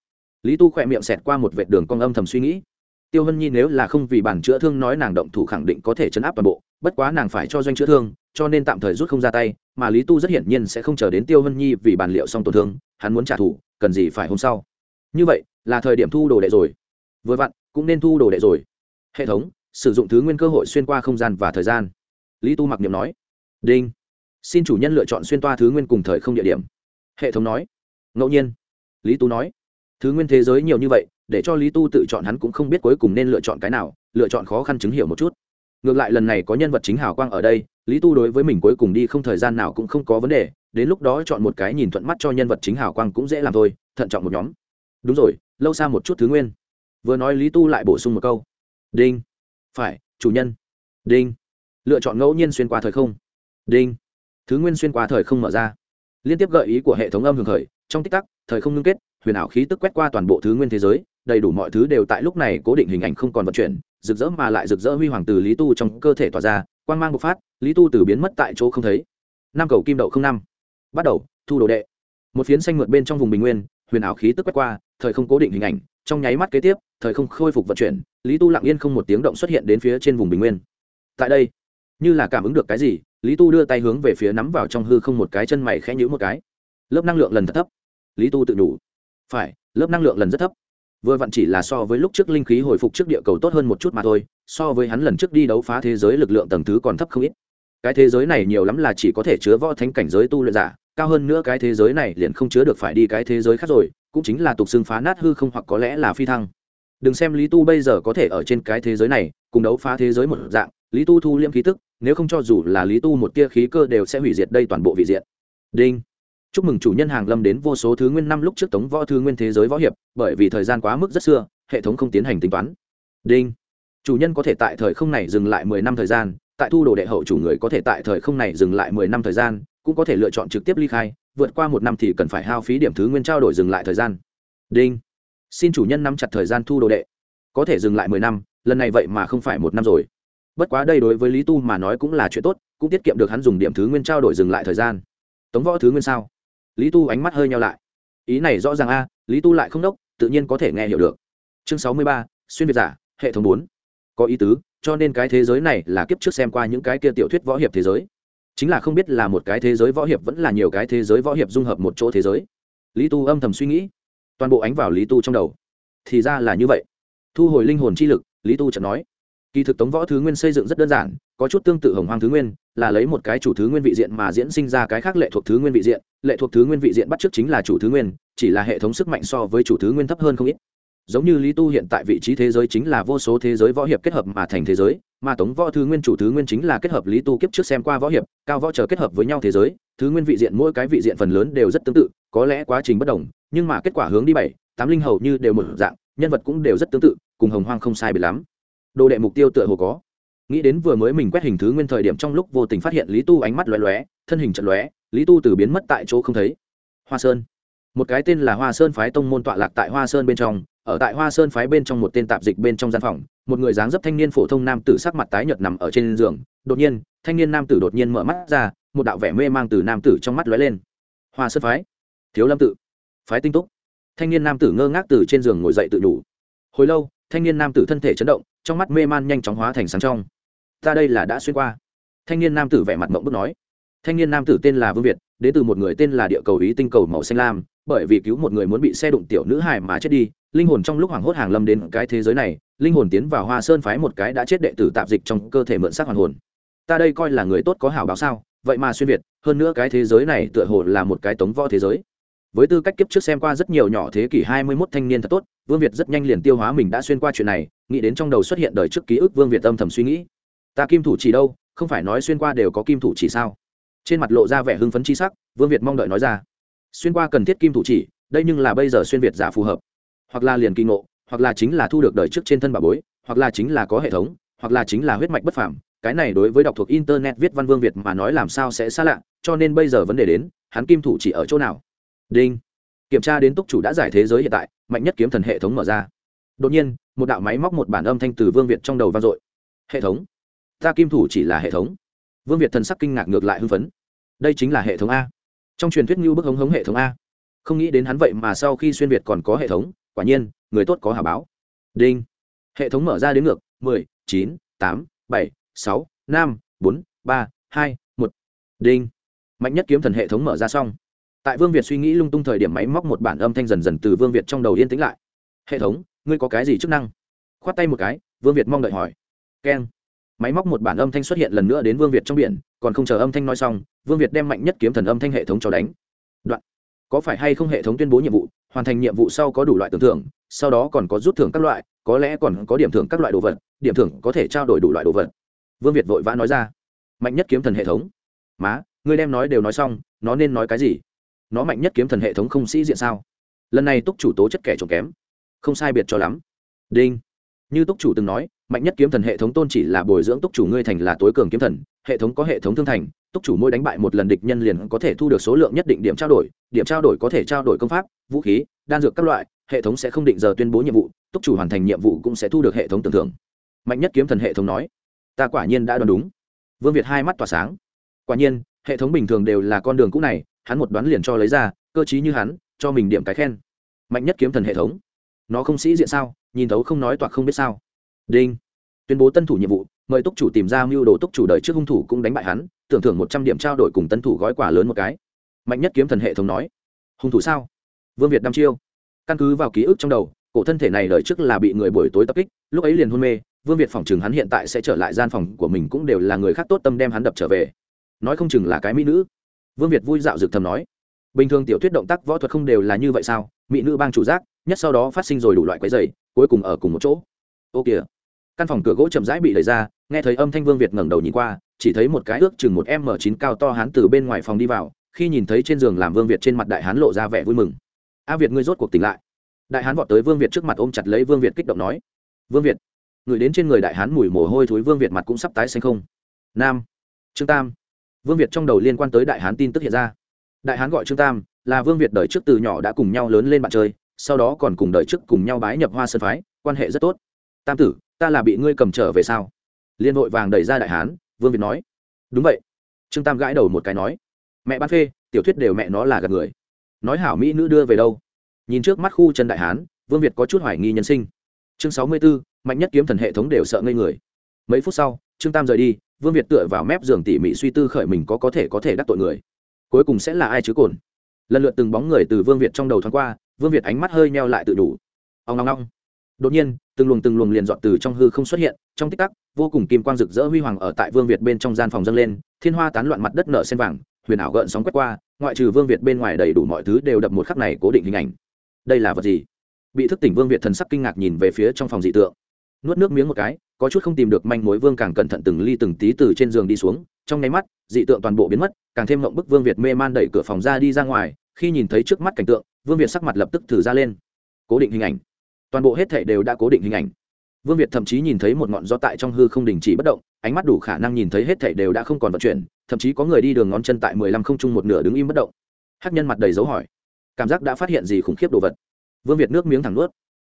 lý tu khỏe miệng xẹt qua một vệt đường con âm thầm suy nghĩ. Tiêu hân nhi nếu là không vì bản chữa thương nói nàng động thủ khẳng định có thể chấn áp toàn bộ, bất quá nàng phải cho doanh chữa thương, cho nên tạm thời rút không ra tay, mà lý tu rất hiển nhiên sẽ không chờ đến tiêu hân nhi vì bản liệu xong tổn thương, hắn muốn trả thù, cần gì phải hôm sau. Như vậy, là thời điểm thu đồ đệ rồi. Vừa vặn, cũng nên thu đồ đệ rồi. Hệ thống, sử dụng thứ nguyên cơ hội xuyên qua không gian và thời gian. Lý tu mặc niệm nói. Đinh. Xin chủ nhân lựa chọn xuyên toa thứ nguyên cùng thời không địa điểm. Hệ thống nói. Ngẫu nhiên. Lý tu nói thứ nguyên thế giới nhiều như vậy, để cho lý tu tự chọn hắn cũng không biết cuối cùng nên lựa chọn cái nào, lựa chọn khó khăn chứng hiểu một chút. Ngược lại lần này có nhân vật chính hào quang ở đây, lý tu đối với mình cuối cùng đi không thời gian nào cũng không có vấn đề, đến lúc đó chọn một cái nhìn thuận mắt cho nhân vật chính hào quang cũng dễ làm thôi, thận trọng một nhóm. Đúng rồi, lâu xa một chút thứ nguyên. Vừa nói lý tu lại bổ sung một câu. Đinh. Phải, chủ nhân. Đinh. Lựa chọn ngẫu nhiên xuyên qua thời không. Đinh. Thứ nguyên xuyên qua thời không mở ra. Liên tiếp gợi ý của hệ thống âm hưởng khởi, trong tích tắc, thời không ngưng kết huyền ảo khí tức quét qua toàn bộ thứ nguyên thế giới, đầy đủ mọi thứ đều tại lúc này cố định hình ảnh không còn vận chuyển, rực rỡ mà lại rực rỡ huy hoàng từ lý tu trong cơ thể tỏa ra, quang mang bộc phát, lý tu từ biến mất tại chỗ không thấy. Năm cầu kim đậu không năm. Bắt đầu, thu đồ đệ. Một phiến xanh mượt bên trong vùng bình nguyên, huyền ảo khí tức quét qua, thời không cố định hình ảnh, trong nháy mắt kế tiếp, thời không khôi phục vận chuyển, lý tu lặng yên không một tiếng động xuất hiện đến phía trên vùng bình nguyên. Tại đây, như là cảm ứng được cái gì, lý tu đưa tay hướng về phía nắm vào trong hư không một cái chân mày khẽ nhữ một cái. Lớp năng lượng lần thật thấp. Lý tu tự đủ phải, lớp năng lượng lần rất thấp. Vừa vặn chỉ là so với lúc trước linh khí hồi phục trước địa cầu tốt hơn một chút mà thôi, so với hắn lần trước đi đấu phá thế giới lực lượng tầng thứ còn thấp không ít. Cái thế giới này nhiều lắm là chỉ có thể chứa võ thánh cảnh giới tu luyện giả, cao hơn nữa cái thế giới này liền không chứa được phải đi cái thế giới khác rồi, cũng chính là tục xưng phá nát hư không hoặc có lẽ là phi thăng. Đừng xem lý tu bây giờ có thể ở trên cái thế giới này, cùng đấu phá thế giới một dạng, lý tu thu liêm khí tức, nếu không cho dù là lý tu một tia khí cơ đều sẽ hủy diệt đây toàn bộ vị diện. Đinh chúc mừng chủ nhân hàng lâm đến vô số thứ nguyên năm lúc trước tống võ thư nguyên thế giới võ hiệp, bởi vì thời gian quá mức rất xưa, hệ thống không tiến hành tính toán. Đinh. Chủ nhân có thể tại thời không này dừng lại mười năm thời gian, tại thu đồ đệ hậu chủ người có thể tại thời không này dừng lại mười năm thời gian, cũng có thể lựa chọn trực tiếp ly khai, vượt qua một năm thì cần phải hao phí điểm thứ nguyên trao đổi dừng lại thời gian. Đinh. Xin chủ nhân nắm chặt thời gian thu đồ đệ. Có thể dừng lại mười năm, lần này vậy mà không phải một năm rồi. Bất quá đây đối với lý tu mà nói cũng là chuyện tốt, cũng tiết kiệm được hắn dùng điểm thứ nguyên trao đổi dừng lại thời gian. Tống võ thứ nguyên sao? Lý tu ánh mắt hơi nhau lại. Ý này rõ ràng a, lý tu lại không đốc, tự nhiên có thể nghe hiểu được. Chương sáu mươi ba, xuyên việt giả, hệ thống bốn. Có ý tứ, cho nên cái thế giới này là kiếp trước xem qua những cái kia tiểu thuyết võ hiệp thế giới. Chính là không biết là một cái thế giới võ hiệp vẫn là nhiều cái thế giới võ hiệp dung hợp một chỗ thế giới. Lý tu âm thầm suy nghĩ. Toàn bộ ánh vào lý tu trong đầu. Thì ra là như vậy. Thu hồi linh hồn chi lực, lý tu chợt nói. Kỳ thực tống võ thứ nguyên xây dựng rất đơn giản có chút tương tự hồng hoang thứ nguyên, là lấy một cái chủ thứ nguyên vị diện mà diễn sinh ra cái khác lệ thuộc thứ nguyên vị diện. Lệ thuộc thứ nguyên vị diện bắt trước chính là chủ thứ nguyên, chỉ là hệ thống sức mạnh so với chủ thứ nguyên thấp hơn không ít. Giống như lý tu hiện tại vị trí thế giới chính là vô số thế giới võ hiệp kết hợp mà thành thế giới, mà tống võ thứ nguyên chủ thứ nguyên chính là kết hợp lý tu kiếp trước xem qua võ hiệp, cao võ chờ kết hợp với nhau thế giới, thứ nguyên vị diện mỗi cái vị diện phần lớn đều rất tương tự, có lẽ quá trình bất đồng, nhưng mà kết quả hướng đi bảy, tám linh hầu như đều một dạng, nhân vật cũng đều rất tương tự, cùng hồng hoang không sai bị lắm. Đồ đệ mục tiêu tựa hồ có nghĩ đến vừa mới mình quét hình thứ nguyên thời điểm trong lúc vô tình phát hiện lý tu ánh mắt lóe lóe, thân hình trận lóe, lý tu từ biến mất tại chỗ không thấy. Hoa sơn. Một cái tên là hoa sơn phái tông môn tọa lạc tại hoa sơn bên trong, ở tại hoa sơn phái bên trong một tên tạp dịch bên trong gian phòng, một người dáng dấp thanh niên phổ thông nam tử sắc mặt tái nhợt nằm ở trên giường. Đột nhiên, thanh niên nam tử đột nhiên mở mắt ra, một đạo vẻ mê mang từ nam tử trong mắt lóe lên. Hoa sơn phái. Thiếu lâm tự. Phái tinh túc. Thanh niên nam tử ngơ ngác từ trên giường ngồi dậy tự đủ. Hồi lâu, thanh niên nam tử thân thể chấn động trong mắt mê man nhanh chóng hóa thành sáng trong. Ta đây là đã xuyên qua. Thanh niên nam tử vẻ mặt mộng bức nói. Thanh niên nam tử tên là vương việt, đến từ một người tên là địa cầu ý tinh cầu màu xanh lam, bởi vì cứu một người muốn bị xe đụng tiểu nữ hài mà chết đi, linh hồn trong lúc hoảng hốt hàng lâm đến cái thế giới này, linh hồn tiến vào hoa sơn phái một cái đã chết đệ tử tạp dịch trong cơ thể mượn xác hoàn hồn. Ta đây coi là người tốt có hảo báo sao, vậy mà xuyên việt, hơn nữa cái thế giới này tựa hồ là một cái tống võ thế giới. Với tư cách kiếp trước xem qua rất nhiều nhỏ thế kỷ hai mươi 21 thanh niên thật tốt, vương việt rất nhanh liền tiêu hóa mình đã xuyên qua chuyện này nghĩ đến trong đầu xuất hiện đời trước ký ức vương việt âm thầm suy nghĩ. Ta kim thủ chỉ đâu, không phải nói xuyên qua đều có kim thủ chỉ sao? Trên mặt lộ ra vẻ hưng phấn chi sắc, vương việt mong đợi nói ra. Xuyên qua cần thiết kim thủ chỉ, đây nhưng là bây giờ xuyên việt giả phù hợp. Hoặc là liền kỳ ngộ, hoặc là chính là thu được đời trước trên thân bà bối, hoặc là chính là có hệ thống, hoặc là chính là huyết mạch bất phảm cái này đối với đọc thuộc internet viết văn vương việt mà nói làm sao sẽ xa lạ, cho nên bây giờ vấn đề đến, hắn kim thủ chỉ ở chỗ nào? Đinh. Kiểm tra đến túc chủ đã giải thế giới hiện tại, mạnh nhất kiếm thần hệ thống mở ra. Đột nhiên một đạo máy móc một bản âm thanh từ vương việt trong đầu vang dội. Hệ thống. Ta kim thủ chỉ là hệ thống. Vương việt thần sắc kinh ngạc ngược lại hưng phấn. Đây chính là hệ thống a. Trong truyền thuyết như bức hống hống hệ thống a. Không nghĩ đến hắn vậy mà sau khi xuyên việt còn có hệ thống, quả nhiên, người tốt có hà báo. Đinh. Hệ thống mở ra đến ngược, mười, chín, tám, bảy, sáu, năm, bốn, ba, hai, một. Đinh. Mạnh nhất kiếm thần hệ thống mở ra xong. Tại vương việt suy nghĩ lung tung thời điểm máy móc một bản âm thanh dần dần từ vương việt trong đầu yên tĩnh lại. Hệ thống ngươi có cái gì chức năng? Khoát tay một cái, vương việt mong đợi hỏi. Keng máy móc một bản âm thanh xuất hiện lần nữa đến vương việt trong biển, còn không chờ âm thanh nói xong, vương việt đem mạnh nhất kiếm thần âm thanh hệ thống cho đánh. Đoạn. Có phải hay không hệ thống tuyên bố nhiệm vụ, hoàn thành nhiệm vụ sau có đủ loại tưởng thưởng, sau đó còn có rút thưởng các loại, có lẽ còn có điểm thưởng các loại đồ vật, điểm thưởng có thể trao đổi đủ loại đồ vật. Vương việt vội vã nói ra. Mạnh nhất kiếm thần hệ thống. Má, ngươi đem nói đều nói xong, nó nên nói cái gì? Nó mạnh nhất kiếm thần hệ thống không sĩ diện sao? Lần này túc chủ tố chất kẻ trộm kém không sai biệt cho lắm. Đinh. Như túc chủ từng nói, mạnh nhất kiếm thần hệ thống tôn chỉ là bồi dưỡng túc chủ ngươi thành là tối cường kiếm thần, hệ thống có hệ thống thương thành, túc chủ mỗi đánh bại một lần địch nhân liền có thể thu được số lượng nhất định điểm trao đổi, điểm trao đổi có thể trao đổi công pháp, vũ khí, đan dược các loại, hệ thống sẽ không định giờ tuyên bố nhiệm vụ, túc chủ hoàn thành nhiệm vụ cũng sẽ thu được hệ thống tưởng thưởng. Mạnh nhất kiếm thần hệ thống nói, ta quả nhiên đã đoán đúng. Vương việt hai mắt tỏa sáng. Quả nhiên, hệ thống bình thường đều là con đường cũ này, hắn một đoán liền cho lấy ra, cơ chí như hắn, cho mình điểm cái khen. Mạnh nhất kiếm thần hệ thống nó không sĩ diện sao, nhìn thấu không nói toạc không biết sao. Đinh. Tuyên bố tân thủ nhiệm vụ, mời túc chủ tìm ra mưu đồ túc chủ đời trước hung thủ cũng đánh bại hắn, tưởng thưởng một trăm điểm trao đổi cùng tân thủ gói quả lớn một cái. Mạnh nhất kiếm thần hệ thống nói. Hung thủ sao? Vương việt đăm chiêu. Căn cứ vào ký ức trong đầu, cổ thân thể này đời trước là bị người buổi tối tập kích, lúc ấy liền hôn mê, vương việt phòng chừng hắn hiện tại sẽ trở lại gian phòng của mình cũng đều là người khác tốt tâm đem hắn đập trở về. Nói không chừng là cái mỹ nữ. Vương việt vui dạo dược thầm nói. Bình thường tiểu thuyết động tác võ thuật không đều là như vậy sao? Mỹ nữ bang chủ giác nhất sau đó phát sinh rồi đủ loại quái dày cuối cùng ở cùng một chỗ. Ô kìa. Căn phòng cửa gỗ chậm rãi bị đẩy ra, nghe thấy âm thanh vương việt ngẩng đầu nhìn qua, chỉ thấy một cái ước chừng một m chín cao to hán từ bên ngoài phòng đi vào, khi nhìn thấy trên giường làm vương việt trên mặt đại hán lộ ra vẻ vui mừng. A việt ngươi rốt cuộc tỉnh lại. Đại hán vọt tới vương việt trước mặt ôm chặt lấy vương việt kích động nói. Vương việt. Người đến trên người đại hán mùi mồ hôi thối vương việt mặt cũng sắp tái xanh không. Nam. Trương tam. Vương việt trong đầu liên quan tới đại hán tin tức hiện ra. Đại hán gọi trương tam, là vương việt đời trước từ nhỏ đã cùng nhau lớn lên bạn chơi sau đó còn cùng đời trước cùng nhau bái nhập hoa sơn phái, quan hệ rất tốt. Tam tử, ta là bị ngươi cầm trở về sao? Liên hội vàng đẩy ra đại hán, vương việt nói. Đúng vậy. Trương tam gãi đầu một cái nói. Mẹ bán phê, tiểu thuyết đều mẹ nó là gạt người. Nói hảo mỹ nữ đưa về đâu? Nhìn trước mắt khu chân đại hán, vương việt có chút hoài nghi nhân sinh. Chương sáu mươi b ố mạnh nhất kiếm thần hệ thống đều sợ ngây người. Mấy phút sau, trương tam rời đi, vương việt tựa vào mép giường tỉ mỉ suy tư khởi mình có có thể có thể đắc tội người. Cuối cùng sẽ là ai chứ cồn? Lần lượt từng bóng người từ vương việt trong đầu thoáng qua vương việt ánh mắt hơi meo lại tự đủ. Ông long long đột nhiên, từng luồng từng luồng liền dọn từ trong hư không xuất hiện, trong tích tắc, vô cùng kim quang rực rỡ huy hoàng ở tại vương việt bên trong gian phòng dâng lên, thiên hoa tán loạn mặt đất nở sen vàng, huyền ảo gợn sóng quét qua, ngoại trừ vương việt bên ngoài đầy đủ mọi thứ đều đập một khắc này cố định hình ảnh. Đây là vật gì? Bị thức tỉnh vương việt thần sắc kinh ngạc nhìn về phía trong phòng dị tượng. Nuốt nước miếng một cái, có chút không tìm được manh mối vương càng cẩn thận từng ly từng tí từ trên giường đi xuống, trong nháy mắt, dị tượng toàn bộ biến mất, càng thêm mộng bức vương việt mê man đẩy cửa phòng ra đi ra ngoài, khi nhìn thấy trước mắt cảnh tượng vương việt sắc mặt lập tức thử ra lên. Cố định hình ảnh. Toàn bộ hết thể đều đã cố định hình ảnh. Vương việt thậm chí nhìn thấy một ngọn gió tại trong hư không đình chỉ bất động, ánh mắt đủ khả năng nhìn thấy hết thể đều đã không còn vận chuyển, thậm chí có người đi đường ngón chân tại mười lăm không trung một nửa đứng im bất động. Hát nhân mặt đầy dấu hỏi. Cảm giác đã phát hiện gì khủng khiếp đồ vật? Vương việt nước miếng thẳng nuốt.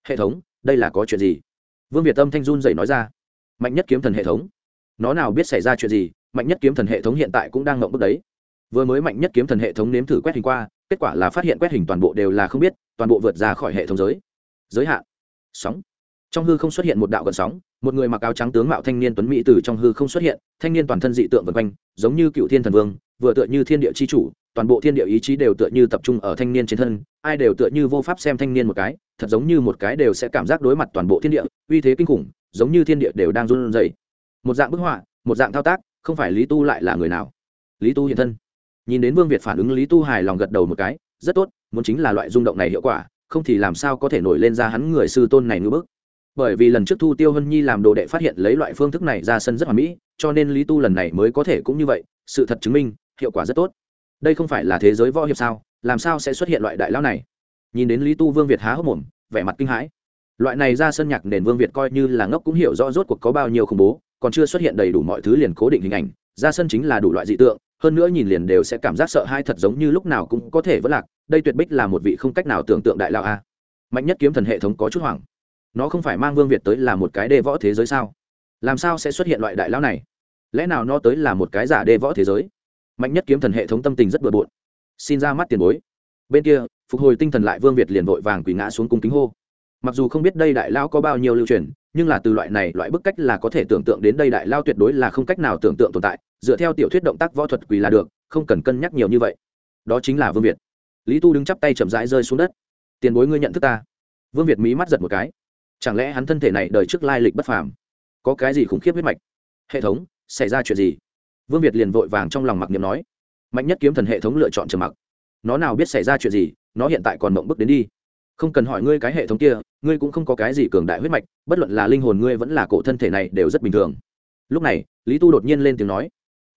Hệ thống, đây là có chuyện gì? Vương việt âm thanh run dậy nói ra. Mạnh nhất kiếm thần hệ thống. Nó nào biết xảy ra chuyện gì? Mạnh nhất kiếm thần hệ thống hiện tại cũng đang ngộng bước đấy vừa mới mạnh nhất kiếm thần hệ thống nếm thử quét hình qua, kết quả là phát hiện quét hình toàn bộ đều là không biết, toàn bộ vượt ra khỏi hệ thống giới. Giới hạn. Sóng. Trong hư không xuất hiện một đạo gần sóng, một người mặc áo trắng tướng mạo thanh niên tuấn mỹ từ trong hư không xuất hiện, thanh niên toàn thân dị tượng vân quanh, giống như cựu thiên thần vương, vừa tựa như thiên địa c h i chủ, toàn bộ thiên địa ý chí đều tựa như tập trung ở thanh niên trên thân, ai đều tựa như vô pháp xem thanh niên một cái, thật giống như một cái đều sẽ cảm giác đối mặt toàn bộ thiên địa, uy thế kinh khủng, giống như thiên địa đều đang run rẩy. Một dạng bức họa, một dạng thao tác, không phải lý tu lại là người nào? Lý tu hiện thân nhìn đến vương việt phản ứng lý tu hài lòng gật đầu một cái, rất tốt, muốn chính là loại rung động này hiệu quả, không thì làm sao có thể nổi lên ra hắn người sư tôn này ngưỡng bức. Bởi vì lần trước thu tiêu hân nhi làm đồ đệ phát hiện lấy loại phương thức này ra sân rất hoàn mỹ, cho nên lý tu lần này mới có thể cũng như vậy, sự thật chứng minh, hiệu quả rất tốt. Đây không phải là thế giới võ hiệp sao, làm sao sẽ xuất hiện loại đại lao này? Nhìn đến lý tu vương việt há hốc mồm, vẻ mặt kinh hãi. Loại này ra sân nhạc nền vương việt coi như là ngốc cũng hiểu rõ rốt cuộc có bao nhiêu khủng bố, còn chưa xuất hiện đầy đủ mọi thứ liền cố định hình ảnh, ra sân chính là đủ loại dị tượng hơn nữa nhìn liền đều sẽ cảm giác sợ hai thật giống như lúc nào cũng có thể vỡ lạc, đây tuyệt bích là một vị không cách nào tưởng tượng đại lão a. Mạnh nhất kiếm thần hệ thống có chút hoảng. Nó không phải mang vương việt tới là một cái đê võ thế giới sao? Làm sao sẽ xuất hiện loại đại lao này? Lẽ nào nó tới là một cái giả đê võ thế giới? Mạnh nhất kiếm thần hệ thống tâm tình rất bừa bộn. Xin ra mắt tiền bối. Bên kia, phục hồi tinh thần lại vương việt liền vội vàng quỳ ngã xuống cung kính hô. Mặc dù không biết đây đại lao có bao nhiêu lưu truyền nhưng là từ loại này, loại bức cách là có thể tưởng tượng đến đây đại lao tuyệt đối là không cách nào tưởng tượng tồn tại, dựa theo tiểu thuyết động tác võ thuật quỳ là được, không cần cân nhắc nhiều như vậy. Đó chính là vương việt. Lý tu đứng chắp tay chậm rãi rơi xuống đất. Tiền bối ngươi nhận thức ta. Vương việt mí mắt giật một cái. Chẳng lẽ hắn thân thể này đời trước lai lịch bất phàm? Có cái gì khủng khiếp huyết mạch? Hệ thống, xảy ra chuyện gì? Vương việt liền vội vàng trong lòng mặc niệm nói. Mạnh nhất kiếm thần hệ thống lựa chọn trầm mặc. Nó nào biết xảy ra chuyện gì, nó hiện tại còn mộng bức đến đi không cần hỏi ngươi cái hệ thống kia, ngươi cũng không có cái gì cường đại huyết mạch, bất luận là linh hồn ngươi vẫn là cổ thân thể này đều rất bình thường. Lúc này, lý tu đột nhiên lên tiếng nói.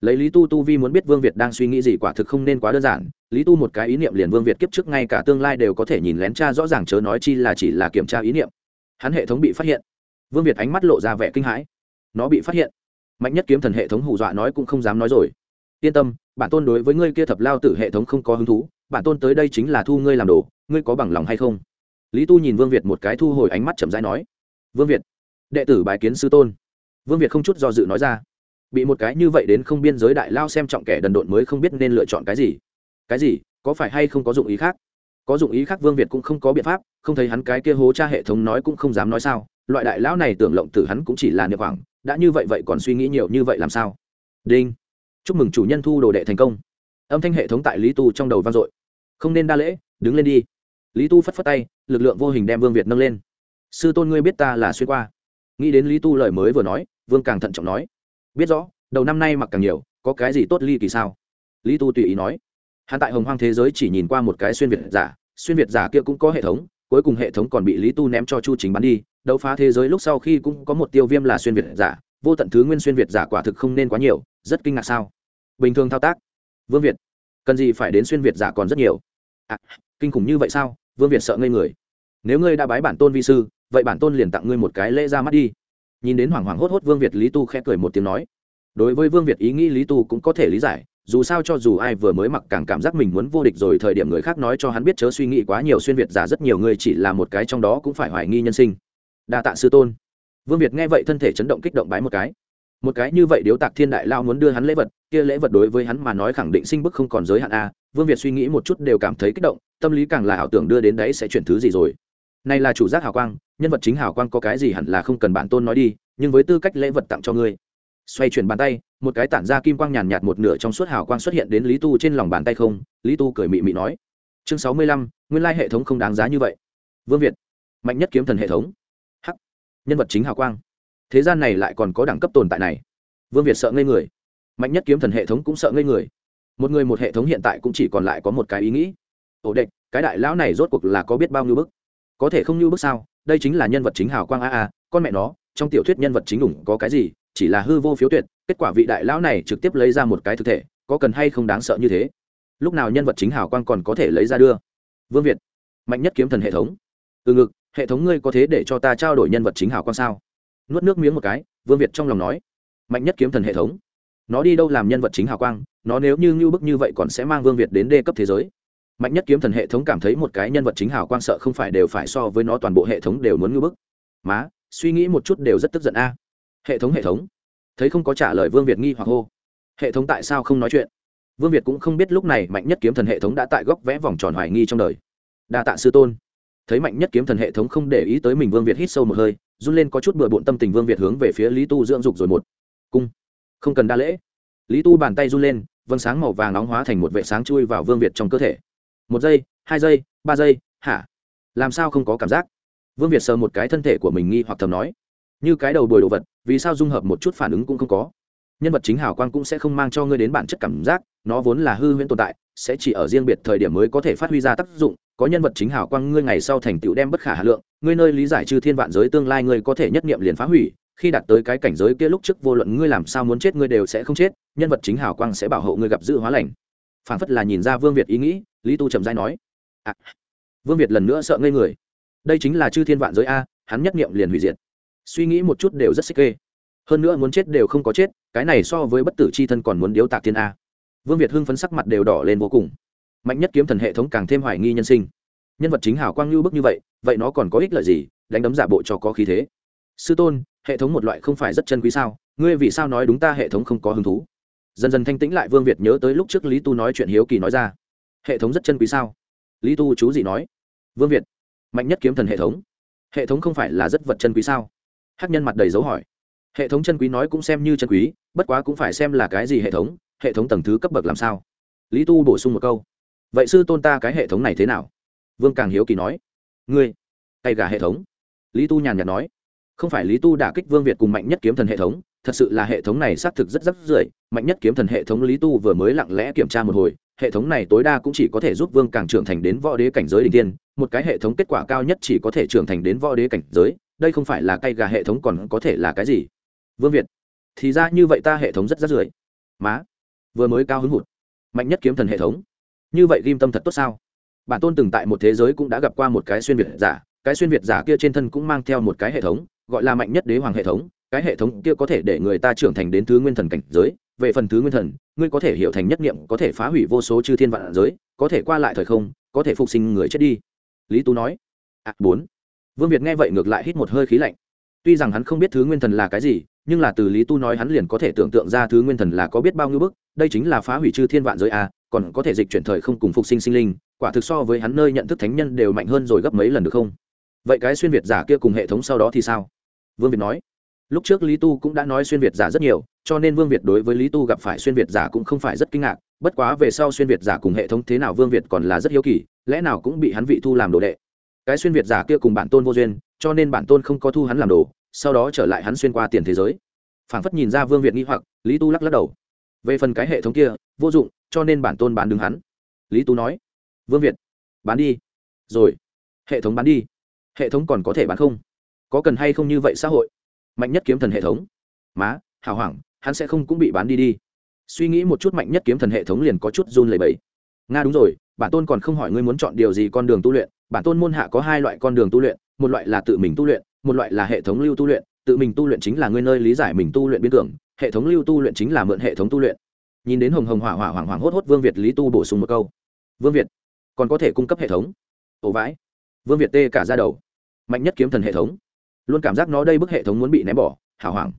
Lấy lý tu tu vi muốn biết vương việt đang suy nghĩ gì quả thực không nên quá đơn giản. Lý tu một cái ý niệm liền vương việt kiếp trước ngay cả tương lai đều có thể nhìn lén cha rõ ràng chớ nói chi là chỉ là kiểm tra ý niệm. Hắn hệ thống bị phát hiện. Vương việt ánh mắt lộ ra vẻ kinh hãi. Nó bị phát hiện. Mạnh nhất kiếm thần hệ thống hù dọa nói cũng không dám nói rồi. Yên tâm, bản tôn đối với ngươi kia thập lao tử hệ thống không có hứng thú. Bản tôn tới đây chính là thu ngươi làm đồ. Ngươi có bằng lòng hay không? Lý tu nhìn vương việt một cái thu hồi ánh mắt chậm rãi nói, vương việt, đệ tử bài kiến sư tôn. Vương việt không chút do dự nói ra, bị một cái như vậy đến không biên giới đại lao xem trọng kẻ đần độn mới không biết nên lựa chọn cái gì. Cái gì? Có phải hay không có dụng ý khác? Có dụng ý khác vương việt cũng không có biện pháp, không thấy hắn cái kia hố cha hệ thống nói cũng không dám nói sao, loại đại lão này tưởng lộng tử hắn cũng chỉ là niệm hoảng đã như vậy vậy còn suy nghĩ nhiều như vậy làm sao? Đinh, chúc mừng chủ nhân thu đồ đệ thành công. Âm thanh hệ thống tại lý tu trong đầu vang dội. Không nên đa lễ, đứng lên đi lý tu phất phất tay lực lượng vô hình đem vương việt nâng lên. Sư tôn ngươi biết ta là xuyên qua. Nghĩ đến lý tu lời mới vừa nói vương càng thận trọng nói. Biết rõ đầu năm nay mặc càng nhiều có cái gì tốt ly kỳ sao? Lý tu tùy ý nói. Hắn tại hồng hoang thế giới chỉ nhìn qua một cái xuyên việt giả xuyên việt giả kia cũng có hệ thống cuối cùng hệ thống còn bị lý tu ném cho chu chính bắn đi đấu phá thế giới lúc sau khi cũng có một tiêu viêm là xuyên việt giả vô tận thứ nguyên xuyên việt giả quả thực không nên quá nhiều rất kinh ngạc sao? Bình thường thao tác. Vương việt cần gì phải đến xuyên việt giả còn rất nhiều? À, kinh khủng như vậy sao? Vương việt sợ ngây người. Nếu ngươi đã bái bản tôn vi sư, vậy bản tôn liền tặng ngươi một cái lễ ra mắt đi. Nhìn đến hoảng hoảng hốt hốt vương việt, lý tu khẽ cười một tiếng nói. Đối với vương việt ý nghĩ, lý tu cũng có thể lý giải, dù sao cho dù ai vừa mới mặc càng cảm giác mình muốn vô địch rồi, thời điểm người khác nói cho hắn biết chớ suy nghĩ quá nhiều, xuyên việt giả rất nhiều, người chỉ là một cái trong đó cũng phải hoài nghi nhân sinh. Đa tạ sư tôn. Vương việt nghe vậy thân thể chấn động kích động bái một cái một cái như vậy điếu tạc thiên đại lao muốn đưa hắn lễ vật, kia lễ vật đối với hắn mà nói khẳng định sinh bức không còn giới hạn a. Vương việt suy nghĩ một chút đều cảm thấy kích động, tâm lý càng là ảo tưởng đưa đến đấy sẽ chuyển thứ gì rồi. Này là chủ giác hào quang, nhân vật chính hào quang có cái gì hẳn là không cần bản tôn nói đi, nhưng với tư cách lễ vật tặng cho ngươi. Xoay chuyển bàn tay, một cái tản ra kim quang nhàn nhạt một nửa trong suốt hào quang xuất hiện đến lý tu trên lòng bàn tay không, lý tu cười mị mị nói. Chương sáu mươi lăm, nguyên lai hệ thống không đáng giá như vậy. Vương việt, mạnh nhất kiếm thần hệ thống. Hắc, nhân vật chính hào quang thế gian này lại còn có đẳng cấp tồn tại này. Vương việt sợ ngây người. Mạnh nhất kiếm thần hệ thống cũng sợ ngây người. Một người một hệ thống hiện tại cũng chỉ còn lại có một cái ý nghĩ. Ổ đệch cái đại lão này rốt cuộc là có biết bao nhiêu bức? Có thể không như bức sao? Đây chính là nhân vật chính hào quang a a, con mẹ nó, trong tiểu thuyết nhân vật chính ủng có cái gì, chỉ là hư vô phiếu tuyệt, kết quả vị đại lão này trực tiếp lấy ra một cái thực thể, có cần hay không đáng sợ như thế? Lúc nào nhân vật chính hào quang còn có thể lấy ra đưa? Vương việt, mạnh nhất kiếm thần hệ thống. Từ ngực, hệ thống ngươi có thế để cho ta trao đổi nhân vật chính hào quang sao? Nuốt nước miếng một cái, vương việt trong lòng nói, mạnh nhất kiếm thần hệ thống. Nó đi đâu làm nhân vật chính hào quang, nó nếu như ngưu bức như vậy còn sẽ mang vương việt đến đê cấp thế giới. Mạnh nhất kiếm thần hệ thống cảm thấy một cái nhân vật chính hào quang sợ không phải đều phải so với nó toàn bộ hệ thống đều muốn ngưu bức. Má, suy nghĩ một chút đều rất tức giận a. Hệ thống hệ thống. Thấy không có trả lời vương việt nghi hoặc hô. Hệ thống tại sao không nói chuyện? Vương việt cũng không biết lúc này mạnh nhất kiếm thần hệ thống đã tại góc vẽ vòng tròn hoài nghi trong đời. Đa tạ sư tôn. Thấy mạnh nhất kiếm thần hệ thống không để ý tới mình, vương việt hít sâu một hơi run lên có chút bừa bộn tâm tình vương việt hướng về phía lý tu dưỡng dục rồi một. Cung. Không cần đa lễ. Lý tu bàn tay run lên vâng sáng màu vàng nóng hóa thành một vệ sáng chui vào vương việt trong cơ thể. Một giây, hai giây, ba giây, hả? Làm sao không có cảm giác? Vương việt sờ một cái thân thể của mình nghi hoặc thầm nói. Như cái đầu bồi đồ vật, vì sao dung hợp một chút phản ứng cũng không có? Nhân vật chính hào quang cũng sẽ không mang cho ngươi đến bản chất cảm giác, nó vốn là hư huyễn tồn tại, sẽ chỉ ở riêng biệt thời điểm mới có thể phát huy ra tác dụng có nhân vật chính hào quang ngươi ngày sau thành tựu đem bất khả hà lượng ngươi nơi lý giải chư thiên vạn giới tương lai ngươi có thể nhất nghiệm liền phá hủy khi đạt tới cái cảnh giới kia lúc trước vô luận ngươi làm sao muốn chết ngươi đều sẽ không chết nhân vật chính hào quang sẽ bảo hộ ngươi gặp dự hóa lành. Phản phất là nhìn ra vương việt ý nghĩ lý tu trầm dai nói à, vương việt lần nữa sợ ngây người. Đây chính là chư thiên vạn giới a hắn nhất nghiệm liền hủy diệt. Suy nghĩ một chút đều rất xích kê. Hơn nữa muốn chết đều không có chết cái này so với bất tử c h i thân còn muốn điếu tạc thiên a. Vương việt hưng phấn sắc mặt đều đỏ lên vô cùng mạnh nhất kiếm thần hệ thống càng thêm hoài nghi nhân sinh. Nhân vật chính hảo quang lưu bức như vậy vậy nó còn có ích lợi gì, đánh đấm giả bộ cho có khí thế? Sư tôn, hệ thống một loại không phải rất chân quý sao? Ngươi vì sao nói đúng ta hệ thống không có hứng thú? Dần dần thanh tĩnh lại vương việt nhớ tới lúc trước lý tu nói chuyện hiếu kỳ nói ra. Hệ thống rất chân quý sao? Lý tu chú gì nói? Vương việt, mạnh nhất kiếm thần hệ thống. Hệ thống không phải là rất vật chân quý sao? Hát nhân mặt đầy dấu hỏi. Hệ thống chân quý nói cũng xem như chân quý, bất quá cũng phải xem là cái gì hệ thống hệ thống tầng thứ cấp bậc làm sao? Lý tu bổ sung một câu vậy sư tôn ta cái hệ thống này thế nào? Vương càng hiếu kỳ nói. Ngươi, tay gà hệ thống. Lý tu nhàn nhạt nói. Không phải lý tu đả kích vương việt cùng mạnh nhất kiếm thần hệ thống, thật sự là hệ thống này xác thực rất rất rưỡi mạnh nhất kiếm thần hệ thống lý tu vừa mới lặng lẽ kiểm tra một hồi, hệ thống này tối đa cũng chỉ có thể giúp vương càng trưởng thành đến võ đế cảnh giới đình tiên một cái hệ thống kết quả cao nhất chỉ có thể trưởng thành đến võ đế cảnh giới. Đây không phải là cây gà hệ thống còn có thể là cái gì? Vương việt, thì ra như vậy ta hệ thống rất rất rưỡi má, vừa mới cao hứng hụt. Mạnh nhất kiếm thần hệ thống như vậy ghim tâm thật tốt sao? Bản tôn từng tại một thế giới cũng đã gặp qua một cái xuyên việt giả cái xuyên việt giả kia trên thân cũng mang theo một cái hệ thống gọi là mạnh nhất đế hoàng hệ thống. Cái hệ thống kia có thể để người ta trưởng thành đến thứ nguyên thần cảnh giới. Về phần thứ nguyên thần ngươi có thể hiểu thành nhất nghiệm có thể phá hủy vô số chư thiên vạn giới có thể qua lại thời không có thể phục sinh người chết đi. Lý tú nói. Ạ à, bốn. Vương việt nghe vậy ngược lại hít một hơi khí lạnh. Tuy rằng hắn không biết thứ nguyên thần là cái gì nhưng là từ lý tu nói hắn liền có thể tưởng tượng ra thứ nguyên thần là có biết bao nhiêu bức đây chính là phá hủy chư thiên vạn giới a còn có thể dịch chuyển thời không cùng phục sinh sinh linh, quả thực so với hắn nơi nhận thức thánh nhân đều mạnh hơn rồi gấp mấy lần được không? Vậy cái xuyên việt giả kia cùng hệ thống sau đó thì sao? Vương việt nói. Lúc trước lý tu cũng đã nói xuyên việt giả rất nhiều, cho nên vương việt đối với lý tu gặp phải xuyên việt giả cũng không phải rất kinh ngạc, bất quá về sau xuyên việt giả cùng hệ thống thế nào vương việt còn là rất hiếu kỳ, lẽ nào cũng bị hắn vị thu làm đồ đệ. Cái xuyên việt giả kia cùng bản tôn vô duyên, cho nên bản tôn không có thu hắn làm đồ, sau đó trở lại hắn xuyên qua tiền thế giới. Phảng phất nhìn ra vương việt nghi hoặc, lý tu lắc lắc đầu về phần cái hệ thống kia, vô dụng, cho nên bản tôn bán đứng hắn. Lý tú nói, vương việt, bán đi. Rồi, hệ thống bán đi. Hệ thống còn có thể bán không? Có cần hay không như vậy xã hội? Mạnh nhất kiếm thần hệ thống. Má hào hoảng, hắn sẽ không cũng bị bán đi đi. Suy nghĩ một chút mạnh nhất kiếm thần hệ thống liền có chút run lẩy bẩy. Nga đúng rồi, bản tôn còn không hỏi ngươi muốn chọn điều gì con đường tu luyện. Bản tôn môn hạ có hai loại con đường tu luyện, một loại là tự mình tu luyện, một loại là hệ thống lưu tu luyện. Tự mình tu luyện chính là ngươi nơi lý giải mình tu luyện biến tưởng hệ thống lưu tu luyện chính là mượn hệ thống tu luyện. Nhìn đến hồng hồng hỏa hỏa hoảng hoảng hốt hốt vương việt lý tu bổ sung một câu. Vương việt, còn có thể cung cấp hệ thống. Ổ vãi. Vương việt tê cả ra đầu. Mạnh nhất kiếm thần hệ thống. Luôn cảm giác nó đây bức hệ thống muốn bị ném bỏ, hảo hoảng.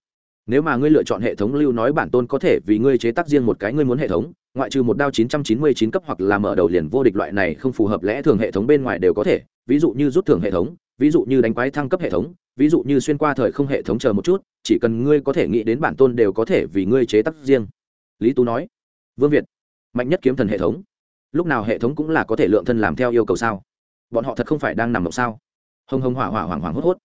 Nếu mà ngươi lựa chọn hệ thống lưu nói bản tôn có thể vì ngươi chế tác riêng một cái ngươi muốn hệ thống, ngoại trừ một đao 999 cấp hoặc là mở đầu liền vô địch loại này không phù hợp lẽ thường hệ thống bên ngoài đều có thể, ví dụ như rút thưởng hệ thống ví dụ như đánh quái thăng cấp hệ thống, ví dụ như xuyên qua thời không hệ thống chờ một chút, chỉ cần ngươi có thể nghĩ đến bản tôn đều có thể vì ngươi chế tác riêng. Lý tú nói. Vương việt, mạnh nhất kiếm thần hệ thống. Lúc nào hệ thống cũng là có thể lượng thân làm theo yêu cầu sao? Bọn họ thật không phải đang nằm động sao? Hồng hồng hỏa hỏa hoảng hoảng hốt hốt.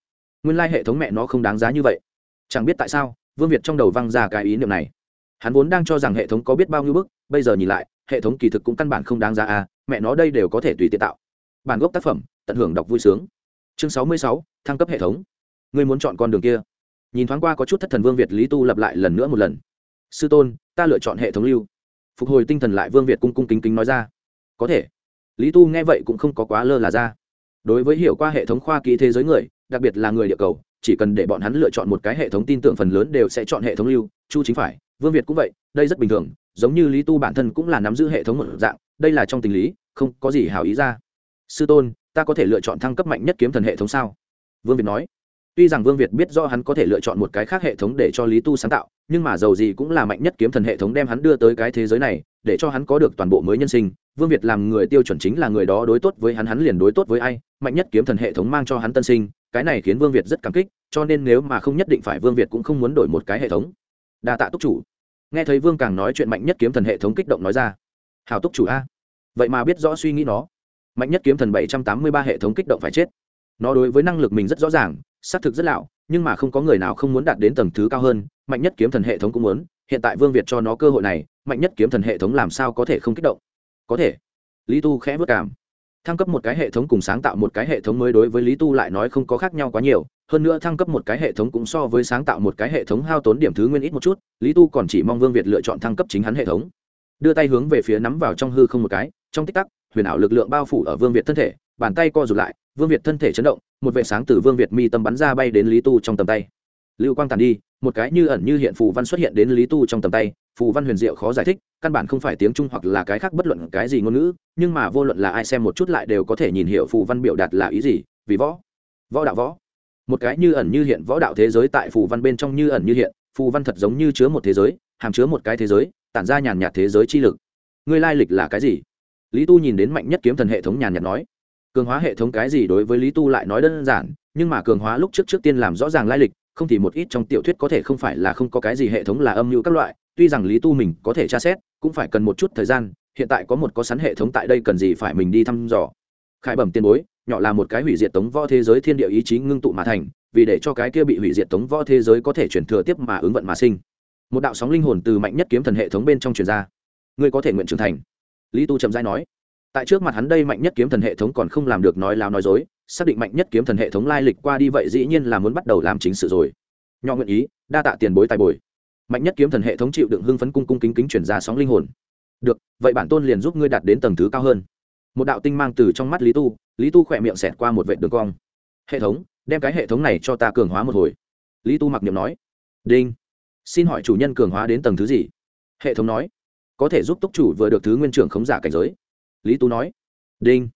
Nguyên lai hệ thống mẹ nó không đáng giá như vậy. Chẳng biết tại sao, vương việt trong đầu văng ra cái ý niệm này. Hắn vốn đang cho rằng hệ thống có biết bao nhiêu bức, bây giờ nhìn lại, hệ thống kỳ thực cũng căn bản không đáng giá à mẹ nó đây đều có thể tùy tiện tạo. Bản gốc tác phẩm, tận hưởng đọc vui sướng chương sáu mươi sáu, thăng cấp hệ thống. Ngươi muốn chọn con đường kia. Nhìn thoáng qua có chút thất thần vương việt lý tu lặp lại lần nữa một lần. Sư tôn, ta lựa chọn hệ thống lưu. Phục hồi tinh thần lại vương việt cung cung kính kính nói ra. Có thể. Lý tu nghe vậy cũng không có quá lơ là ra. Đối với hiểu qua hệ thống khoa kỹ thế giới người, đặc biệt là người địa cầu, chỉ cần để bọn hắn lựa chọn một cái hệ thống tin tưởng phần lớn đều sẽ chọn hệ thống lưu. Chu chính phải, vương việt cũng vậy, đây rất bình thường, giống như lý tu bản thân cũng là nắm giữ hệ thống một dạng, đây là trong tình lý, không có gì hảo ý ra. Sư tôn ta có thể lựa chọn thăng cấp mạnh nhất kiếm thần hệ thống sao? Vương việt nói. Tuy rằng vương việt biết do hắn có thể lựa chọn một cái khác hệ thống để cho lý tu sáng tạo, nhưng mà dầu gì cũng là mạnh nhất kiếm thần hệ thống đem hắn đưa tới cái thế giới này, để cho hắn có được toàn bộ mới nhân sinh. Vương việt làm người tiêu chuẩn chính là người đó đối tốt với hắn hắn liền đối tốt với ai. Mạnh nhất kiếm thần hệ thống mang cho hắn tân sinh, cái này khiến vương việt rất cảm kích, cho nên nếu mà không nhất định phải, vương việt cũng không muốn đổi một cái hệ thống. Đa tạ túc chủ. Nghe thấy vương càng nói chuyện mạnh nhất kiếm thần hệ thống kích động nói ra. Hào túc chủ a. Vậy mà biết rõ suy nghĩ nó mạnh nhất kiếm thần bảy trăm tám mươi ba hệ thống kích động phải chết. Nó đối với năng lực mình rất rõ ràng, xác thực rất lão nhưng mà không có người nào không muốn đạt đến tầng thứ cao hơn, mạnh nhất kiếm thần hệ thống cũng muốn. Hiện tại vương việt cho nó cơ hội này, mạnh nhất kiếm thần hệ thống làm sao có thể không kích động? Có thể. Lý tu khẽ vất cảm. Thăng cấp một cái hệ thống cùng sáng tạo một cái hệ thống mới đối với lý tu lại nói không có khác nhau quá nhiều. Hơn nữa thăng cấp một cái hệ thống cũng so với sáng tạo một cái hệ thống hao tốn điểm thứ nguyên ít một chút, lý tu còn chỉ mong vương việt lựa chọn thăng cấp chính hắn hệ thống. Đưa tay hướng về phía nắm vào trong hư không một cái, trong tích tắc huyền ảo lực lượng bao phủ ở vương việt thân thể, bàn tay co rụt lại, vương việt thân thể chấn động, một vệ sáng từ vương việt mi tâm bắn ra bay đến lý tu trong tầm tay. Lưu quang tàn đi, một cái như ẩn như hiện phù văn xuất hiện đến lý tu trong tầm tay, phù văn huyền diệu khó giải thích, căn bản không phải tiếng trung hoặc là cái khác bất luận cái gì ngôn ngữ, nhưng mà vô luận là ai xem một chút lại đều có thể nhìn hiểu phù văn biểu đạt là ý gì, vì võ võ đạo võ. Một cái như ẩn như hiện võ đạo thế giới tại phù văn bên trong như ẩn như hiện, phù văn thật giống như chứa một thế giới, hàm chứa một cái thế giới, tản ra nhàn nhạt thế giới chi lực. Ngươi lai lịch là cái gì? Lý tu nhìn đến mạnh nhất kiếm thần hệ thống nhàn nhạt nói, cường hóa hệ thống cái gì đối với lý tu lại nói đơn giản, nhưng mà cường hóa lúc trước trước tiên làm rõ ràng lai lịch, không thì một ít trong tiểu thuyết có thể không phải là không có cái gì hệ thống là âm mưu các loại, tuy rằng lý tu mình có thể tra xét, cũng phải cần một chút thời gian, hiện tại có một có sẵn hệ thống tại đây cần gì phải mình đi thăm dò. Khải bẩm tiền bối, nhỏ là một cái hủy diệt tống võ thế giới thiên địa ý chí ngưng tụ mà thành, vì để cho cái kia bị hủy diệt tống võ thế giới có thể chuyển thừa tiếp mà ứng vận mà sinh. Một đạo sóng linh hồn từ mạnh nhất kiếm thần hệ thống bên trong truyền ra. Ngươi có thể nguyện trưởng thành lý tu chậm dai nói, tại trước mặt hắn đây mạnh nhất kiếm thần hệ thống còn không làm được nói láo nói dối, xác định mạnh nhất kiếm thần hệ thống lai lịch qua đi vậy dĩ nhiên là muốn bắt đầu làm chính sự rồi. Nho nguyện ý, đa tạ tiền bối tài bồi. Mạnh nhất kiếm thần hệ thống chịu đựng hưng phấn cung cung kính kính chuyển ra sóng linh hồn. Được, vậy bản tôn liền giúp ngươi đạt đến tầng thứ cao hơn. Một đạo tinh mang từ trong mắt lý tu lý tu khỏe miệng xẹt qua một vệ đường cong. Hệ thống, đem cái hệ thống này cho ta cường hóa một hồi. Lý tu mặc niệm nói. Đinh. Xin hỏi chủ nhân cường hóa đến tầng thứ gì? Hệ thống nói có thể giúp túc chủ vừa được thứ nguyên trưởng khống giả cảnh giới. Lý Tú nói, đinh,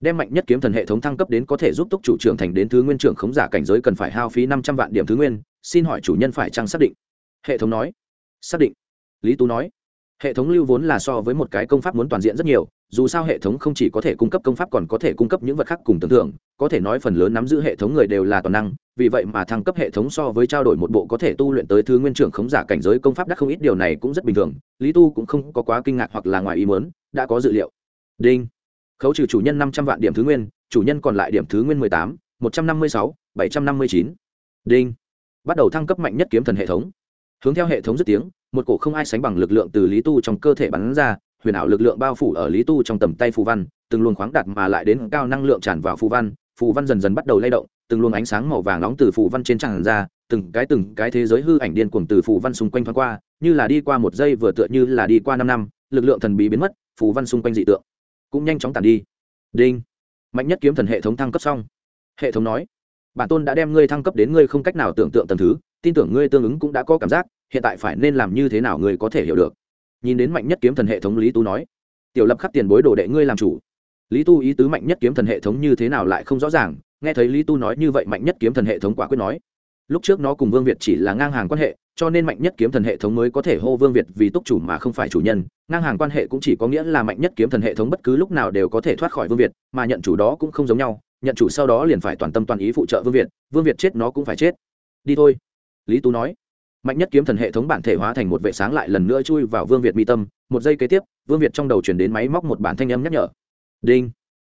đem mạnh nhất kiếm thần hệ thống thăng cấp đến có thể giúp túc chủ trưởng thành đến thứ nguyên trưởng khống giả cảnh giới cần phải hao phí năm trăm vạn điểm thứ nguyên, xin hỏi chủ nhân phải chăng xác định? Hệ thống nói, xác định. Lý tú nói, hệ thống lưu vốn là so với một cái công pháp muốn toàn diện rất nhiều dù sao hệ thống không chỉ có thể cung cấp công pháp còn có thể cung cấp những vật khác cùng tưởng tượng, có thể nói phần lớn nắm giữ hệ thống người đều là toàn năng, vì vậy mà thăng cấp hệ thống so với trao đổi một bộ có thể tu luyện tới thứ nguyên trưởng khống giả cảnh giới công pháp đắt không ít, điều này cũng rất bình thường, lý tu cũng không có quá kinh ngạc hoặc là ngoài ý mớn đã có dự liệu. Đinh. Khấu trừ chủ nhân năm trăm vạn điểm thứ nguyên, chủ nhân còn lại điểm thứ nguyên mười tám, một trăm năm mươi sáu, bảy trăm năm mươi chín. Đinh. Bắt đầu thăng cấp mạnh nhất kiếm thần hệ thống. Hướng theo hệ thống dứt tiếng, một cổ không ai sánh bằng lực lượng từ lý tu trong cơ thể bắn ra huyền ảo lực lượng bao phủ ở lý tu trong tầm tay phù văn, từng luồng khoáng đạt mà lại đến cao năng lượng tràn vào phù văn phù văn dần dần bắt đầu lay động, từng luồng ánh sáng màu vàng nóng từ phù văn trên tràn ra, từng cái từng cái thế giới hư ảnh điên cuồng từ phù văn xung quanh thoáng qua, như là đi qua một giây vừa tựa như là đi qua năm năm, lực lượng thần bí biến mất, phù văn xung quanh dị tượng cũng nhanh chóng tàn đi. Đinh. Mạnh nhất kiếm thần hệ thống thăng cấp xong. Hệ thống nói, bản tôn đã đem ngươi thăng cấp đến ngươi không cách nào tưởng tượng tầm thứ, tin tưởng ngươi tương ứng cũng đã có cảm giác, hiện tại phải nên làm như thế nào ngươi có thể hiểu được nhìn đến mạnh nhất kiếm thần hệ thống lý Tu nói, tiểu lập khắc tiền bối đồ đệ ngươi làm chủ. Lý tu ý tứ mạnh nhất kiếm thần hệ thống như thế nào lại không rõ ràng, nghe thấy lý tu nói như vậy mạnh nhất kiếm thần hệ thống quả quyết nói, lúc trước nó cùng vương việt chỉ là ngang hàng quan hệ, cho nên mạnh nhất kiếm thần hệ thống mới có thể hô vương việt vì túc chủ mà không phải chủ nhân, ngang hàng quan hệ cũng chỉ có nghĩa là mạnh nhất kiếm thần hệ thống bất cứ lúc nào đều có thể thoát khỏi vương việt, mà nhận chủ đó cũng không giống nhau, nhận chủ sau đó liền phải toàn tâm toàn ý phụ trợ vương việt vương việt chết nó cũng phải chết. Đi thôi, lý tú nói mạnh nhất kiếm thần hệ thống bản thể hóa thành một vệ sáng lại lần nữa chui vào vương việt mi tâm, một giây kế tiếp, vương việt trong đầu chuyển đến máy móc một bản thanh âm nhắc nhở. Đinh.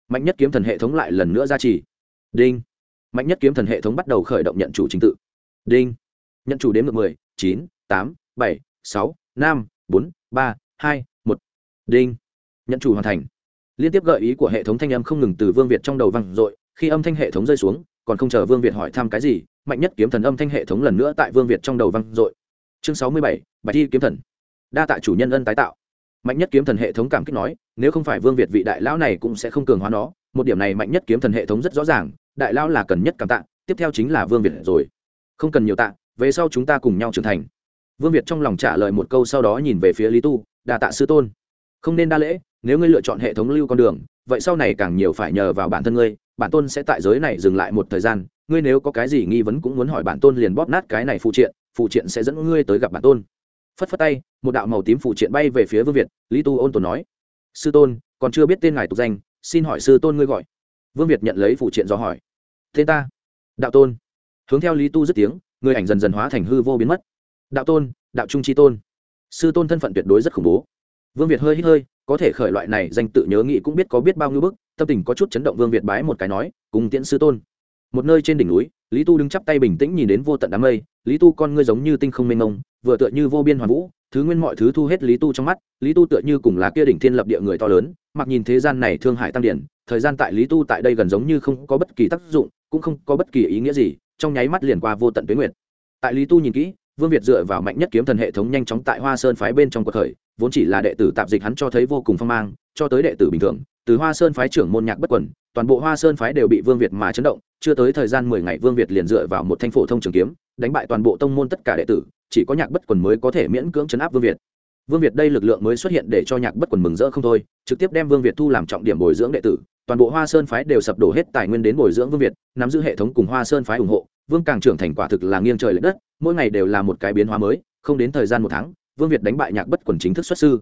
Mạnh nhất kiếm thần hệ thống lại lần nữa ra trì. Đinh. Mạnh nhất kiếm thần hệ thống bắt đầu khởi động nhận chủ trình tự. Đinh. Nhận chủ đến ngược mười, chín, tám, bảy, sáu, năm, bốn, ba, hai, một. Đinh. Nhận chủ hoàn thành. Liên tiếp gợi ý của hệ thống thanh âm không ngừng từ vương việt trong đầu vang dội, khi âm thanh hệ thống rơi xuống, còn không chờ vương việt hỏi thăm cái gì mạnh nhất kiếm thần âm thanh hệ thống lần nữa tại vương việt trong đầu vang dội. Chương sáu mươi bảy, bạch thi kiếm thần. Đa tạ chủ nhân ân tái tạo. Mạnh nhất kiếm thần hệ thống cảm kích nói, nếu không phải vương việt vị đại lão này cũng sẽ không cường hóa nó, một điểm này mạnh nhất kiếm thần hệ thống rất rõ ràng, đại lão là cần nhất cảm tạ, tiếp theo chính là vương việt rồi. Không cần nhiều tạ, về sau chúng ta cùng nhau trưởng thành. Vương việt trong lòng trả lời một câu sau đó nhìn về phía lý tu đà tạ sư tôn. Không nên đa lễ, nếu ngươi lựa chọn hệ thống lưu con đường, vậy sau này càng nhiều phải nhờ vào bản thân ngươi bản tôn sẽ tại giới này dừng lại một thời gian, ngươi nếu có cái gì nghi vấn cũng muốn hỏi bản tôn liền bóp nát cái này phụ triện phụ triện sẽ dẫn ngươi tới gặp bản tôn. Phất phất tay, một đạo màu tím phụ triện bay về phía vương việt, lý tu ôn tồn nói, sư tôn, còn chưa biết tên ngài tục danh, xin hỏi sư tôn ngươi gọi. Vương việt nhận lấy phụ triện do hỏi, tên ta? Đạo tôn. Hướng theo lý tu dứt tiếng, người ảnh dần dần hóa thành hư vô biến mất. Đạo tôn, đạo trung tri tôn. Sư tôn thân phận tuyệt đối rất khủng bố. Vương việt hơi hít hơi, có thể khởi loại này danh tự nhớ nghĩ cũng biết có biết bao nhiêu bức tâm tình có chút chấn động vương việt bái một cái nói, cùng tiễn sư tôn. Một nơi trên đỉnh núi, lý tu đứng chắp tay bình tĩnh nhìn đến vô tận đám mây. Lý tu con ngươi giống như tinh không mênh mông, vừa tựa như vô biên hoàn vũ, thứ nguyên mọi thứ thu hết lý tu trong mắt. Lý tu tựa như cùng là kia đỉnh thiên lập địa người to lớn, mặc nhìn thế gian này thương hại tăng điển, thời gian tại lý tu tại đây gần giống như không có bất kỳ tác dụng, cũng không có bất kỳ ý nghĩa gì, trong nháy mắt liền qua vô tận tuyến nguyệt. Tại lý tu nhìn kỹ, vương việt dựa vào mạnh nhất kiếm thần hệ thống nhanh chóng tại hoa sơn phái bên trong cuộc khởi, vốn chỉ là đệ tử tạp dịch hắn cho thấy vô cùng phong mang, cho tới đệ tử bình thường từ hoa sơn phái trưởng môn nhạc bất quần, toàn bộ hoa sơn phái đều bị vương việt mà chấn động, chưa tới thời gian mười ngày vương việt liền dựa vào một thanh phổ thông trường kiếm, đánh bại toàn bộ tông môn tất cả đệ tử, chỉ có nhạc bất quần mới có thể miễn cưỡng chấn áp vương việt. Vương việt đây lực lượng mới xuất hiện để cho nhạc bất quần mừng rỡ không thôi, trực tiếp đem vương việt thu làm trọng điểm bồi dưỡng đệ tử, toàn bộ hoa sơn phái đều sập đổ hết tài nguyên đến bồi dưỡng vương việt, nắm giữ hệ thống cùng hoa sơn phái ủng hộ, vương càng trưởng thành quả thực là nghiêng trời l ệ đất, mỗi ngày đều là một cái biến hóa mới, không đến thời gian một tháng, vương việt đánh bại nhạc bất quần chính thức xuất sư.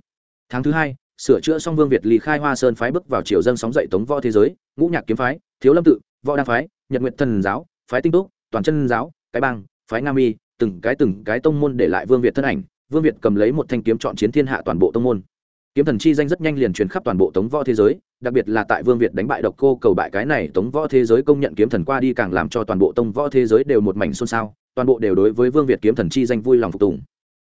Tháng thứ hai sửa chữa xong vương việt ly khai hoa sơn phái bước vào triều dân sóng dậy tống võ thế giới, ngũ nhạc kiếm phái, thiếu lâm tự, võ đa phái, nhật nguyện thần giáo, phái tinh túc, toàn chân giáo, cái bang, phái nga mi, từng cái từng cái tông môn để lại vương việt thân ảnh. Vương việt cầm lấy một thanh kiếm chọn chiến thiên hạ toàn bộ tông môn. Kiếm thần chi danh rất nhanh liền truyền khắp toàn bộ tống võ thế giới, đặc biệt là tại vương việt đánh bại độc cô cầu bại cái này, tống võ thế giới công nhận kiếm thần qua đi càng làm cho toàn bộ tông võ thế giới đều một mảnh xôn xao, toàn bộ đều đối với vương việt kiếm thần chi danh vui lòng phục tùng.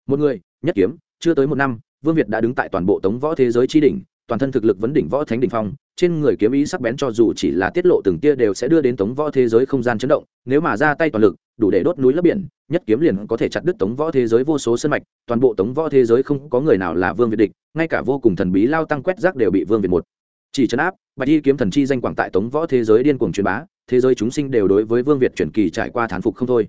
Một người, nhất kiếm, chưa tới một năm vương việt đã đứng tại toàn bộ tống võ thế giới chi đỉnh, toàn thân thực lực vấn đỉnh võ thánh đỉnh phong, trên người kiếm ý sắc bén cho dù chỉ là tiết lộ từng tia đều sẽ đưa đến tống võ thế giới không gian chấn động, nếu mà ra tay toàn lực, đủ để đốt núi lấp biển, nhất kiếm liền có thể chặt đứt tống võ thế giới vô số sân mạch, toàn bộ tống võ thế giới không có người nào là vương việt địch, ngay cả vô cùng thần bí lao tăng quét rác đều bị vương việt một. Chỉ chấn áp, bạch y kiếm thần chi danh quảng tại tống võ thế giới điên cuồng truyền bá, thế giới chúng sinh đều đối với vương việt chuyển kỳ trải qua thán phục không thôi.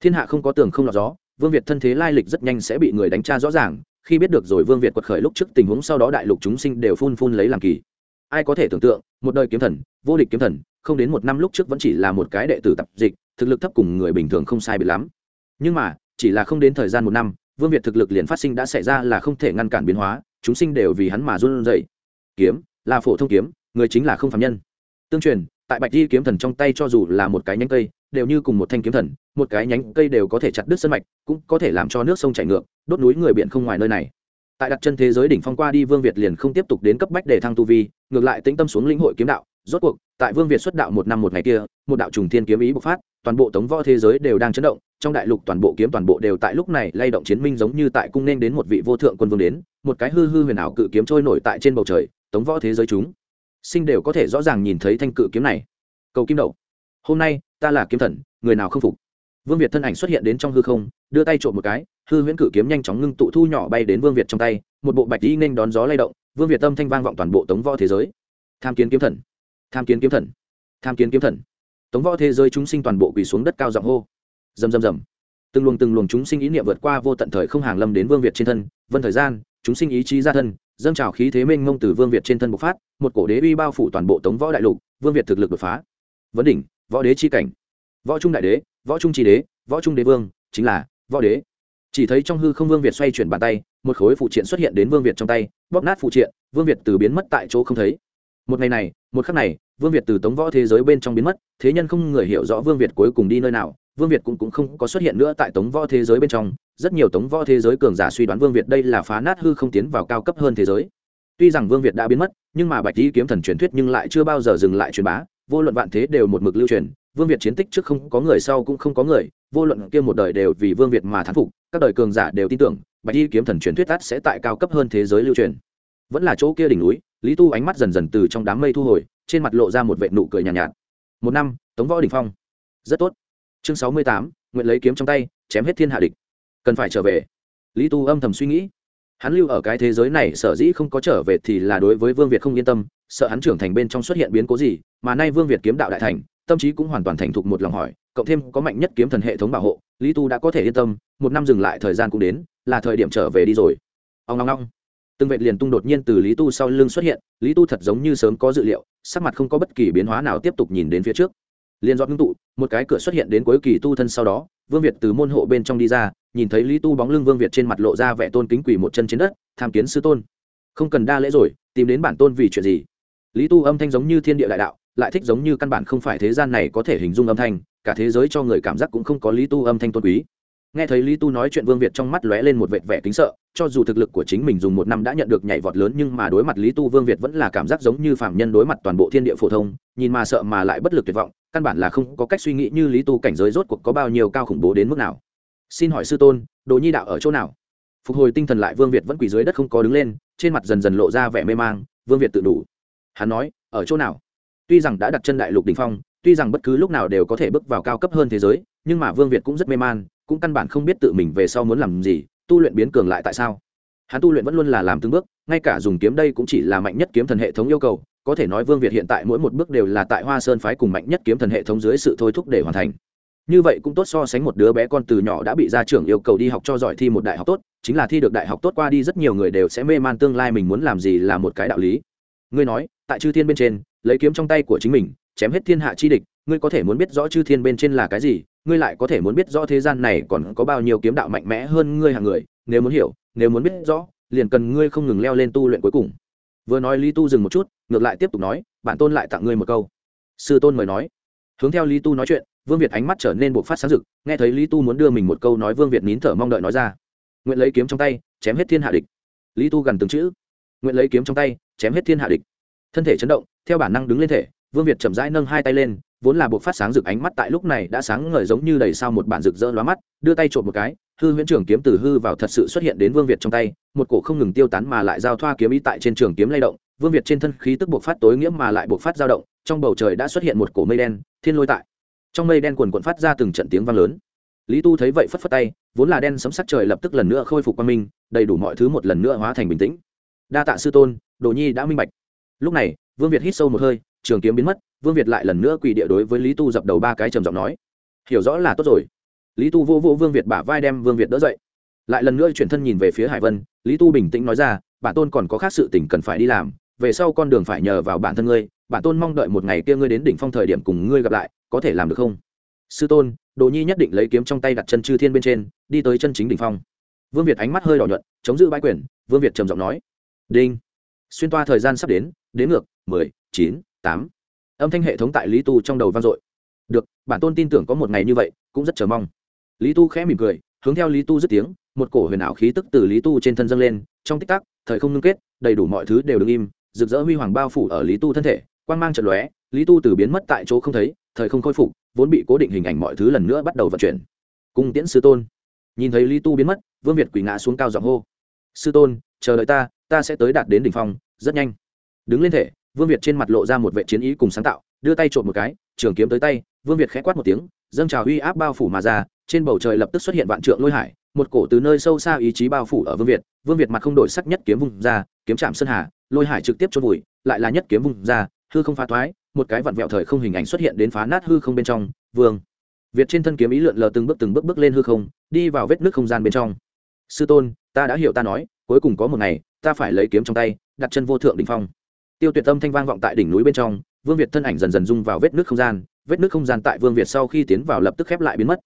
Thiên hạ không có tường không lọt gió, vương việt thân thế lai lịch rất nhanh sẽ bị người đánh tra rõ ràng khi biết được rồi vương việt quật khởi lúc trước tình huống sau đó đại lục chúng sinh đều phun phun lấy làm kỳ. Ai có thể tưởng tượng, một đời kiếm thần, vô địch kiếm thần, không đến một năm lúc trước vẫn chỉ là một cái đệ tử tập dịch, thực lực thấp cùng người bình thường không sai bị lắm. Nhưng mà, chỉ là không đến thời gian một năm, vương việt thực lực liền phát sinh đã xảy ra là không thể ngăn cản biến hóa, chúng sinh đều vì hắn mà run rẩy. Kiếm, là phổ thông kiếm, người chính là không phạm nhân. Tương truyền, tại bạch di kiếm thần trong tay cho dù là một cái nhánh cây đều như cùng một thanh kiếm thần, một cái nhánh cây đều có thể chặt đứt sân mạch, cũng có thể làm cho nước sông chảy ngược, đốt núi người biển không ngoài nơi này. Tại đặt chân thế giới đỉnh phong qua đi, vương việt liền không tiếp tục đến cấp bách để thăng tu vi, ngược lại tĩnh tâm xuống lĩnh hội kiếm đạo. Rốt cuộc, tại vương việt xuất đạo một năm một ngày kia, một đạo trùng thiên kiếm ý bộc phát, toàn bộ tống võ thế giới đều đang chấn động, trong đại lục toàn bộ kiếm toàn bộ đều tại lúc này lay động chiến minh giống như tại cung nên đến một vị vô thượng quân vương đến, một cái hư hư huyền ảo cự kiếm trôi nổi tại trên bầu trời, tống võ thế giới chúng sinh đều có thể rõ ràng nhìn thấy thanh cự kiếm này. Cầu kim đậu hôm nay, ta là kiếm thần, người nào không phục? Vương việt thân ảnh xuất hiện đến trong hư không, đưa tay trộm một cái, hư huyễn cự kiếm nhanh chóng ngưng tụ thu nhỏ bay đến vương việt trong tay, một bộ bạch y nên đón gió lay động, vương việt tâm thanh vang vọng toàn bộ tống võ thế giới. Tham kiến kiếm thần, tham kiến kiếm thần, tham kiến kiếm thần. Tống võ thế giới chúng sinh toàn bộ quỳ xuống đất cao giọng hô. Rầm rầm rầm. Từng luồng từng luồng chúng sinh ý niệm vượt qua vô tận thời không hàng lâm đến vương việt trên thân, vân thời gian, chúng sinh ý chí ra thân, dâng trào khí thế mênh mông từ vương việt trên thân bộc phát, một cổ đế uy bao phủ toàn bộ tống võ đại lục, vương việt thực lực đột phá. Vấn đỉnh võ đế chi cảnh. Võ trung đại đế võ trung tri đế võ trung đế vương chính là võ đế. Chỉ thấy trong hư không vương việt xoay chuyển bàn tay một khối phụ triện xuất hiện đến vương việt trong tay bóp nát phụ triện vương việt từ biến mất tại chỗ không thấy. Một ngày này một khắc này vương việt từ tống võ thế giới bên trong biến mất thế nhân không người hiểu rõ vương việt cuối cùng đi nơi nào vương việt cũng, cũng không có xuất hiện nữa tại tống võ thế giới bên trong. Rất nhiều tống võ thế giới cường giả suy đoán vương việt đây là phá nát hư không tiến vào cao cấp hơn thế giới. Tuy rằng vương việt đã biến mất nhưng mà bạch di kiếm thần truyền thuyết nhưng lại chưa bao giờ dừng lại truyền bá vô luận vạn thế đều một mực lưu truyền vương việt chiến tích trước không có người sau cũng không có người vô luận kia một đời đều vì vương việt mà thán phục các đời cường giả đều tin tưởng bạch y kiếm thần truyền thuyết tắt sẽ tại cao cấp hơn thế giới lưu truyền. Vẫn là chỗ kia đỉnh núi lý tu ánh mắt dần dần từ trong đám mây thu hồi trên mặt lộ ra một vệ nụ cười nhàn nhạt, nhạt. Một năm tống võ đình phong. Rất tốt. Chương sáu mươi tám nguyện lấy kiếm trong tay chém hết thiên hạ địch. Cần phải trở về. Lý tu âm thầm suy nghĩ. Hắn lưu ở cái thế giới này sở dĩ không có trở về thì là đối với vương việt không yên tâm sợ hắn trưởng thành bên trong xuất hiện biến cố gì mà nay vương việt kiếm đạo đại thành, tâm trí cũng hoàn toàn thành thục một lòng hỏi, cộng thêm có mạnh nhất kiếm thần hệ thống bảo hộ, lý tu đã có thể yên tâm, một năm dừng lại thời gian cũng đến, là thời điểm trở về đi rồi. Ông long long từng vệ liền tung đột nhiên từ lý tu sau lưng xuất hiện, lý tu thật giống như sớm có dự liệu, sắc mặt không có bất kỳ biến hóa nào tiếp tục nhìn đến phía trước. Liên dọn ngưng tụ, một cái cửa xuất hiện đến cuối kỳ tu thân sau đó, vương việt từ môn hộ bên trong đi ra, nhìn thấy lý tu bóng lưng vương việt trên mặt lộ ra vẻ tôn kính quỳ một chân trên đất, tham kiến sư tôn. Không cần đa lễ rồi, tìm đến bản tôn vì chuyện gì? Lý tu âm thanh giống như thiên địa đại đạo lại thích giống như căn bản không phải thế gian này có thể hình dung âm thanh, cả thế giới cho người cảm giác cũng không có lý tu âm thanh tôn quý. Nghe thấy lý tu nói chuyện vương việt trong mắt lóe lên một vệt vẻ kính sợ, cho dù thực lực của chính mình dùng một năm đã nhận được nhảy vọt lớn nhưng mà đối mặt lý tu vương việt vẫn là cảm giác giống như phạm nhân đối mặt toàn bộ thiên địa phổ thông, nhìn mà sợ mà lại bất lực tuyệt vọng, căn bản là không có cách suy nghĩ như lý tu cảnh giới rốt cuộc có bao nhiêu cao khủng bố đến mức nào. Xin hỏi sư tôn đồ nhi đạo ở chỗ nào? Phục hồi tinh thần lại vương việt vẫn quỳ dưới đất không có đứng lên, trên mặt dần dần lộ ra vẻ mê mang, vương việt tự đủ. Hắn nói, ở chỗ nào? Tuy rằng đã đặt chân đại lục đình phong, tuy rằng bất cứ lúc nào đều có thể bước vào cao cấp hơn thế giới, nhưng mà vương việt cũng rất mê man, cũng căn bản không biết tự mình về sau muốn làm gì, tu luyện biến cường lại tại sao. Hắn tu luyện vẫn luôn là làm từng bước, ngay cả dùng kiếm đây cũng chỉ là mạnh nhất kiếm thần hệ thống yêu cầu, có thể nói vương việt hiện tại mỗi một bước đều là tại hoa sơn phái cùng mạnh nhất kiếm thần hệ thống dưới sự thôi thúc để hoàn thành. Như vậy cũng tốt so sánh một đứa bé con từ nhỏ đã bị gia trưởng yêu cầu đi học cho giỏi thi một đại học tốt, chính là thi được đại học tốt qua đi rất nhiều người đều sẽ mê man tương lai mình muốn làm gì là một cái đạo lý. Ngươi nói tại chư thiên bên trên, lấy kiếm trong tay của chính mình, chém hết thiên hạ chi địch, ngươi có thể muốn biết rõ chư thiên bên trên là cái gì, ngươi lại có thể muốn biết rõ thế gian này còn có bao nhiêu kiếm đạo mạnh mẽ hơn ngươi hàng người, nếu muốn hiểu, nếu muốn biết rõ, liền cần ngươi không ngừng leo lên tu luyện cuối cùng. Vừa nói lý tu dừng một chút, ngược lại tiếp tục nói, bản tôn lại tặng ngươi một câu. Sư tôn mời nói. Hướng theo lý tu nói chuyện, vương việt ánh mắt trở nên bộc phát sáng rực, nghe thấy lý tu muốn đưa mình một câu nói, vương việt nín thở mong đợi nói ra, nguyện lấy kiếm trong tay, chém hết thiên hạ địch. Lý tu gần từng chữ, nguyện lấy kiếm trong tay, chém hết thiên hạ địch thân thể chấn động, theo bản năng đứng lên thể, vương việt chậm rãi nâng hai tay lên, vốn là buộc phát sáng rực ánh mắt tại lúc này đã sáng ngời giống như đầy sao một bản rực rỡ lóa mắt, đưa tay trộm một cái, hư huyễn trường kiếm từ hư vào thật sự xuất hiện đến vương việt trong tay, một cổ không ngừng tiêu tán mà lại giao thoa kiếm ý tại trên trường kiếm lay động, vương việt trên thân khí tức buộc phát tối nghĩa mà lại buộc phát dao động, trong bầu trời đã xuất hiện một cổ mây đen, thiên lôi tại. Trong mây đen quần quần phát ra từng trận tiếng vang lớn. Lý tu thấy vậy phất phất tay, vốn là đen sấm sắc trời lập tức lần nữa khôi phục quang minh, đầy đủ mọi thứ một lần nữa hóa thành bình tĩnh. Đa tạ sư tôn, đồ nhi đã minh bạch lúc này, vương việt hít sâu một hơi, trường kiếm biến mất, vương việt lại lần nữa quỳ địa đối với lý tu dập đầu ba cái trầm giọng nói. Hiểu rõ là tốt rồi. Lý tu vô vô vương việt bả vai đem vương việt đỡ dậy. Lại lần nữa chuyển thân nhìn về phía hải vân, lý tu bình tĩnh nói ra, bản tôn còn có khác sự tình cần phải đi làm, về sau con đường phải nhờ vào bản thân ngươi, bản tôn mong đợi một ngày kia ngươi đến đỉnh phong thời điểm cùng ngươi gặp lại, có thể làm được không? Sư tôn, đồ nhi nhất định lấy kiếm trong tay đặt chân chư thiên bên trên, đi tới chân chính đỉnh phong. Vương việt ánh mắt hơi đỏ nhuận, chống giữ bãi quyền, vương việt trầm giọng nói. Đinh xuyên toa thời gian sắp đến đến ngược, mười, chín, tám. Âm thanh hệ thống tại lý tu trong đầu vang dội. Được, bản tôn tin tưởng có một ngày như vậy, cũng rất chờ mong. Lý tu khẽ mỉm cười, hướng theo lý tu dứt tiếng, một cổ huyền ảo khí tức từ lý tu trên thân dâng lên, trong tích tắc, thời không ngưng kết, đầy đủ mọi thứ đều đứng im, rực rỡ huy hoàng bao phủ ở lý tu thân thể quan g mang trận lóe, lý tu từ biến mất tại chỗ không thấy, thời không khôi phục, vốn bị cố định hình ảnh mọi thứ lần nữa bắt đầu vận chuyển. Cung tiễn sư tôn. Nhìn thấy lý tu biến mất, vương việt quỳ ngã xuống cao giọng hô. Sư tôn, chờ đợi ta ta sẽ tới đạt đến đỉnh phong, rất nhanh. Đứng lên thể, vương việt trên mặt lộ ra một vệ chiến ý cùng sáng tạo, đưa tay trộm một cái, trường kiếm tới tay, vương việt khẽ quát một tiếng, dâng trào uy áp bao phủ mà ra, trên bầu trời lập tức xuất hiện vạn trượng lôi hải, một cổ từ nơi sâu xa ý chí bao phủ ở vương việt vương việt mặt không đổi sắc nhất kiếm vùng ra, kiếm chạm sơn hà, lôi hải trực tiếp chôn vùi, lại là nhất kiếm vùng ra, hư không phá thoái, một cái vặn vẹo thời không hình ảnh xuất hiện đến phá nát hư không bên trong, vương. Việt trên thân kiếm ý lượn lờ từng bước từng bước bước lên hư không, đi vào vết nước không gian bên trong. Sư tôn, ta đã hiểu ta nói, cuối cùng có một ngày ta phải lấy kiếm trong tay, đặt chân vô thượng đ ỉ n h phong. Tiêu tuyệt tâm thanh vang vọng tại đỉnh núi bên trong, vương việt thân ảnh dần dần rung vào vết nước không gian, vết nước không gian tại vương việt sau khi tiến vào lập tức khép lại biến mất.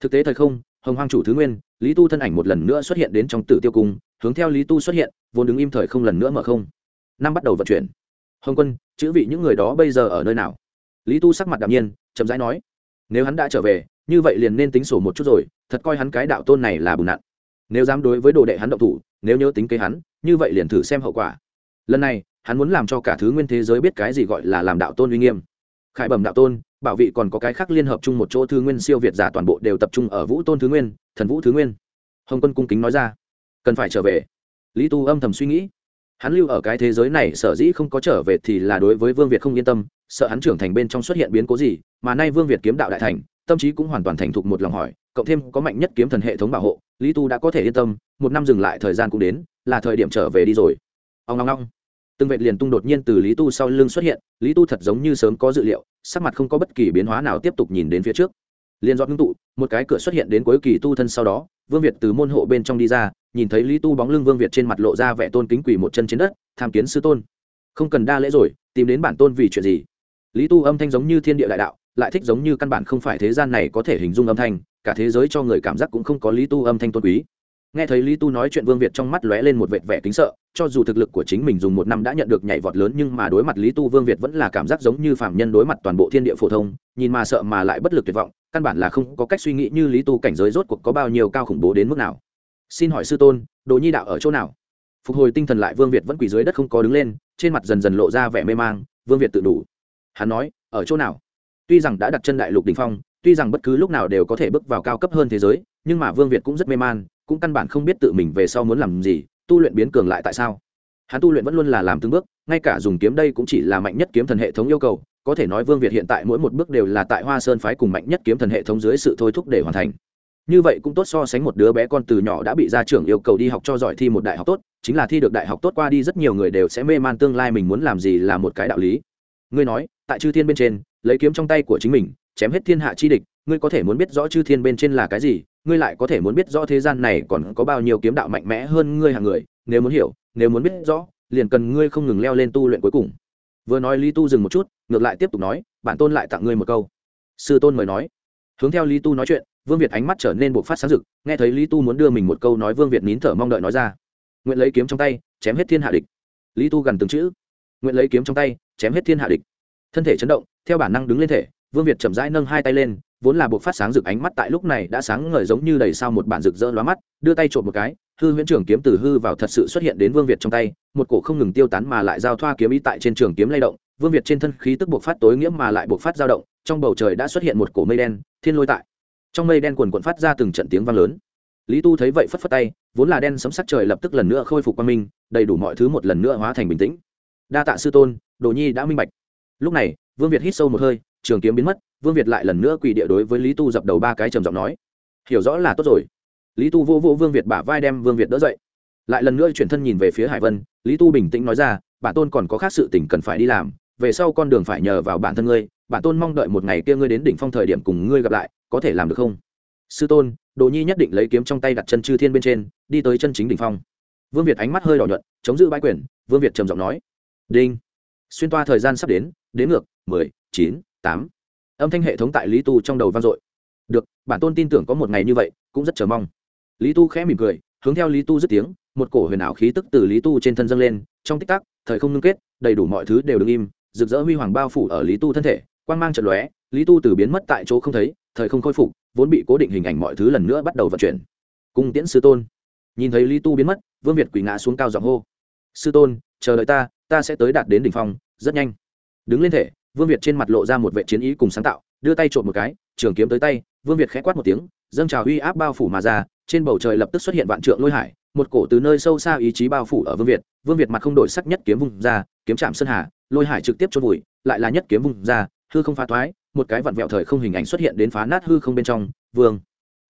Thực tế thời không, hồng hoang chủ thứ nguyên, lý tu thân ảnh một lần nữa xuất hiện đến trong tử tiêu cung, hướng theo lý tu xuất hiện, vốn đứng im thời không lần nữa mở không. Năm bắt đầu vận chuyển. Hồng quân, chữ vị những người đó bây giờ ở nơi nào? Lý tu sắc mặt đạm nhiên, chậm rãi nói, nếu hắn đã trở về, như vậy liền nên tính sổ một chút rồi, thật coi hắn cái đạo tôn này là bùn nặn. Nếu dám đối với đồ đệ hắn động thủ, nếu nhớ tính kế hắn như vậy liền thử xem hậu quả. Lần này, hắn muốn làm cho cả thứ nguyên thế giới biết cái gì gọi là làm đạo tôn uy nghiêm. Khải bẩm đạo tôn, bảo vị còn có cái khác liên hợp chung một chỗ thứ nguyên siêu việt giả toàn bộ đều tập trung ở vũ tôn thứ nguyên, thần vũ thứ nguyên. Hồng quân cung kính nói ra. Cần phải trở về. Lý tu âm thầm suy nghĩ. Hắn lưu ở cái thế giới này sở dĩ không có trở về thì là đối với vương việt không yên tâm, sợ hắn trưởng thành bên trong xuất hiện biến cố gì, mà nay vương việt kiếm đạo đại thành, tâm trí cũng hoàn toàn thành thục một lòng hỏi cộng thêm có mạnh nhất kiếm thần hệ thống bảo hộ, lý tu đã có thể yên tâm, một năm dừng lại thời gian cũng đến, là thời điểm trở về đi rồi. Ông long long từng vệ liền tung đột nhiên từ lý tu sau lưng xuất hiện, lý tu thật giống như sớm có dự liệu, sắc mặt không có bất kỳ biến hóa nào tiếp tục nhìn đến phía trước. Liên dọn ngưng tụ, một cái cửa xuất hiện đến cuối kỳ tu thân sau đó, vương việt từ môn hộ bên trong đi ra, nhìn thấy lý tu bóng lưng vương việt trên mặt lộ ra vẻ tôn kính quỳ một chân trên đất, tham kiến sư tôn. Không cần đa lễ rồi, tìm đến bản tôn vì chuyện gì? Lý tu âm thanh giống như thiên địa đại đạo lại thích giống như căn bản không phải thế gian này có thể hình dung âm thanh, cả thế giới cho người cảm giác cũng không có lý tu âm thanh tôn quý. Nghe thấy lý tu nói chuyện vương việt trong mắt lóe lên một vệt vẻ kính sợ, cho dù thực lực của chính mình dùng một năm đã nhận được nhảy vọt lớn nhưng mà đối mặt lý tu vương việt vẫn là cảm giác giống như phạm nhân đối mặt toàn bộ thiên địa phổ thông, nhìn mà sợ mà lại bất lực tuyệt vọng, căn bản là không có cách suy nghĩ như lý tu cảnh giới rốt cuộc có bao nhiêu cao khủng bố đến mức nào. Xin hỏi sư tôn đồ nhi đạo ở chỗ nào? Phục hồi tinh thần lại vương việt vẫn quỳ dưới đất không có đứng lên, trên mặt dần dần lộ ra vẻ mê mang, vương việt tự đủ. Hắn nói, ở chỗ nào? Tuy rằng đã đặt chân đại lục đình phong, tuy rằng bất cứ lúc nào đều có thể bước vào cao cấp hơn thế giới, nhưng mà vương việt cũng rất mê man, cũng căn bản không biết tự mình về sau muốn làm gì, tu luyện biến cường lại tại sao. Hắn tu luyện vẫn luôn là làm từng bước, ngay cả dùng kiếm đây cũng chỉ là mạnh nhất kiếm thần hệ thống yêu cầu, có thể nói vương việt hiện tại mỗi một bước đều là tại hoa sơn phái cùng mạnh nhất kiếm thần hệ thống dưới sự thôi thúc để hoàn thành. Như vậy cũng tốt so sánh một đứa bé con từ nhỏ đã bị gia trưởng yêu cầu đi học cho giỏi thi một đại học tốt, chính là thi được đại học tốt qua đi rất nhiều người đều sẽ mê man tương lai mình muốn làm gì là một cái đạo lý. Ngươi nói tại chư thiên bên trên, lấy kiếm trong tay của chính mình, chém hết thiên hạ chi địch. Ngươi có thể muốn biết rõ chư thiên bên trên là cái gì, ngươi lại có thể muốn biết rõ thế gian này còn có bao nhiêu kiếm đạo mạnh mẽ hơn ngươi hàng người. Nếu muốn hiểu, nếu muốn biết rõ, liền cần ngươi không ngừng leo lên tu luyện cuối cùng. Vừa nói lý tu dừng một chút, ngược lại tiếp tục nói, bản tôn lại tặng ngươi một câu. Sư tôn mời nói. Hướng theo lý tu nói chuyện, vương việt ánh mắt trở nên bộc phát sáng rực, nghe thấy lý tu muốn đưa mình một câu nói vương việt nín thở mong đợi nói ra. Nguyện lấy kiếm trong tay, chém hết thiên hạ địch. Lý tu gần từng chữ. Nguyện lấy kiếm trong tay, chém hết thiên hạ địch thân thể chấn động, theo bản năng đứng lên thể, vương việt chậm rãi nâng hai tay lên, vốn là buộc phát sáng rực ánh mắt tại lúc này đã sáng ngời giống như đầy sao một bản rực rỡ lóa mắt, đưa tay trộm một cái, hư huyễn trường kiếm từ hư vào thật sự xuất hiện đến vương việt trong tay, một cổ không ngừng tiêu tán mà lại giao thoa kiếm ý tại trên trường kiếm lay động, vương việt trên thân khí tức buộc phát tối nghĩa mà lại buộc phát dao động, trong bầu trời đã xuất hiện một cổ mây đen, thiên lôi tại. Trong mây đen quần quần phát ra từng trận tiếng vang lớn. Lý tu thấy vậy phất phất tay, vốn là đen sấm sắc trời lập tức lần nữa khôi phục quang minh, đầy đủ mọi thứ một lần nữa hóa thành bình tĩnh. Đa tạ sư tôn, đồ nhi đã minh bạch lúc này, vương việt hít sâu một hơi, trường kiếm biến mất, vương việt lại lần nữa quỳ địa đối với lý tu dập đầu ba cái trầm giọng nói. Hiểu rõ là tốt rồi. Lý tu vô vô vương việt bả vai đem vương việt đỡ dậy. Lại lần nữa chuyển thân nhìn về phía hải vân, lý tu bình tĩnh nói ra, bản tôn còn có khác sự tỉnh cần phải đi làm, về sau con đường phải nhờ vào bản thân ngươi, bản tôn mong đợi một ngày kia ngươi đến đỉnh phong thời điểm cùng ngươi gặp lại, có thể làm được không? Sư tôn, đồ nhi nhất định lấy kiếm trong tay đặt chân chư thiên bên trên, đi tới chân chính đỉnh phong. Vương việt ánh mắt hơi đỏ nhuận, chống giữ bãi quyền, vương việt trầm giọng nói. Đinh xuyên toa thời gian sắp đến đến ngược, mười, chín, tám. Âm thanh hệ thống tại lý tu trong đầu vang dội. Được, bản tôn tin tưởng có một ngày như vậy, cũng rất chờ mong. Lý tu khẽ mỉm cười, hướng theo lý tu dứt tiếng, một cổ huyền ảo khí tức từ lý tu trên thân dâng lên, trong tích tắc, thời không ngưng kết, đầy đủ mọi thứ đều đứng im, rực rỡ huy hoàng bao phủ ở lý tu thân thể quan g mang trận lóe, lý tu từ biến mất tại chỗ không thấy, thời không khôi phục, vốn bị cố định hình ảnh mọi thứ lần nữa bắt đầu vận chuyển. Cung tiễn sư tôn. Nhìn thấy lý tu biến mất, vương việt quỳ ngã xuống cao giọng hô. Sư tôn chờ đợi ta ta sẽ tới đạt đến đỉnh phong, rất nhanh. Đứng lên thể, vương việt trên mặt lộ ra một vệ chiến ý cùng sáng tạo, đưa tay trộm một cái, trường kiếm tới tay, vương việt khẽ quát một tiếng, dâng trào uy áp bao phủ mà ra, trên bầu trời lập tức xuất hiện vạn trượng lôi hải, một cổ từ nơi sâu xa ý chí bao phủ ở vương việt vương việt mặt không đổi sắc nhất kiếm vùng ra, kiếm chạm sơn hà, lôi hải trực tiếp chôn vùi, lại là nhất kiếm vùng ra, hư không phá thoái, một cái vặn vẹo thời không hình ảnh xuất hiện đến phá nát hư không bên trong, vương.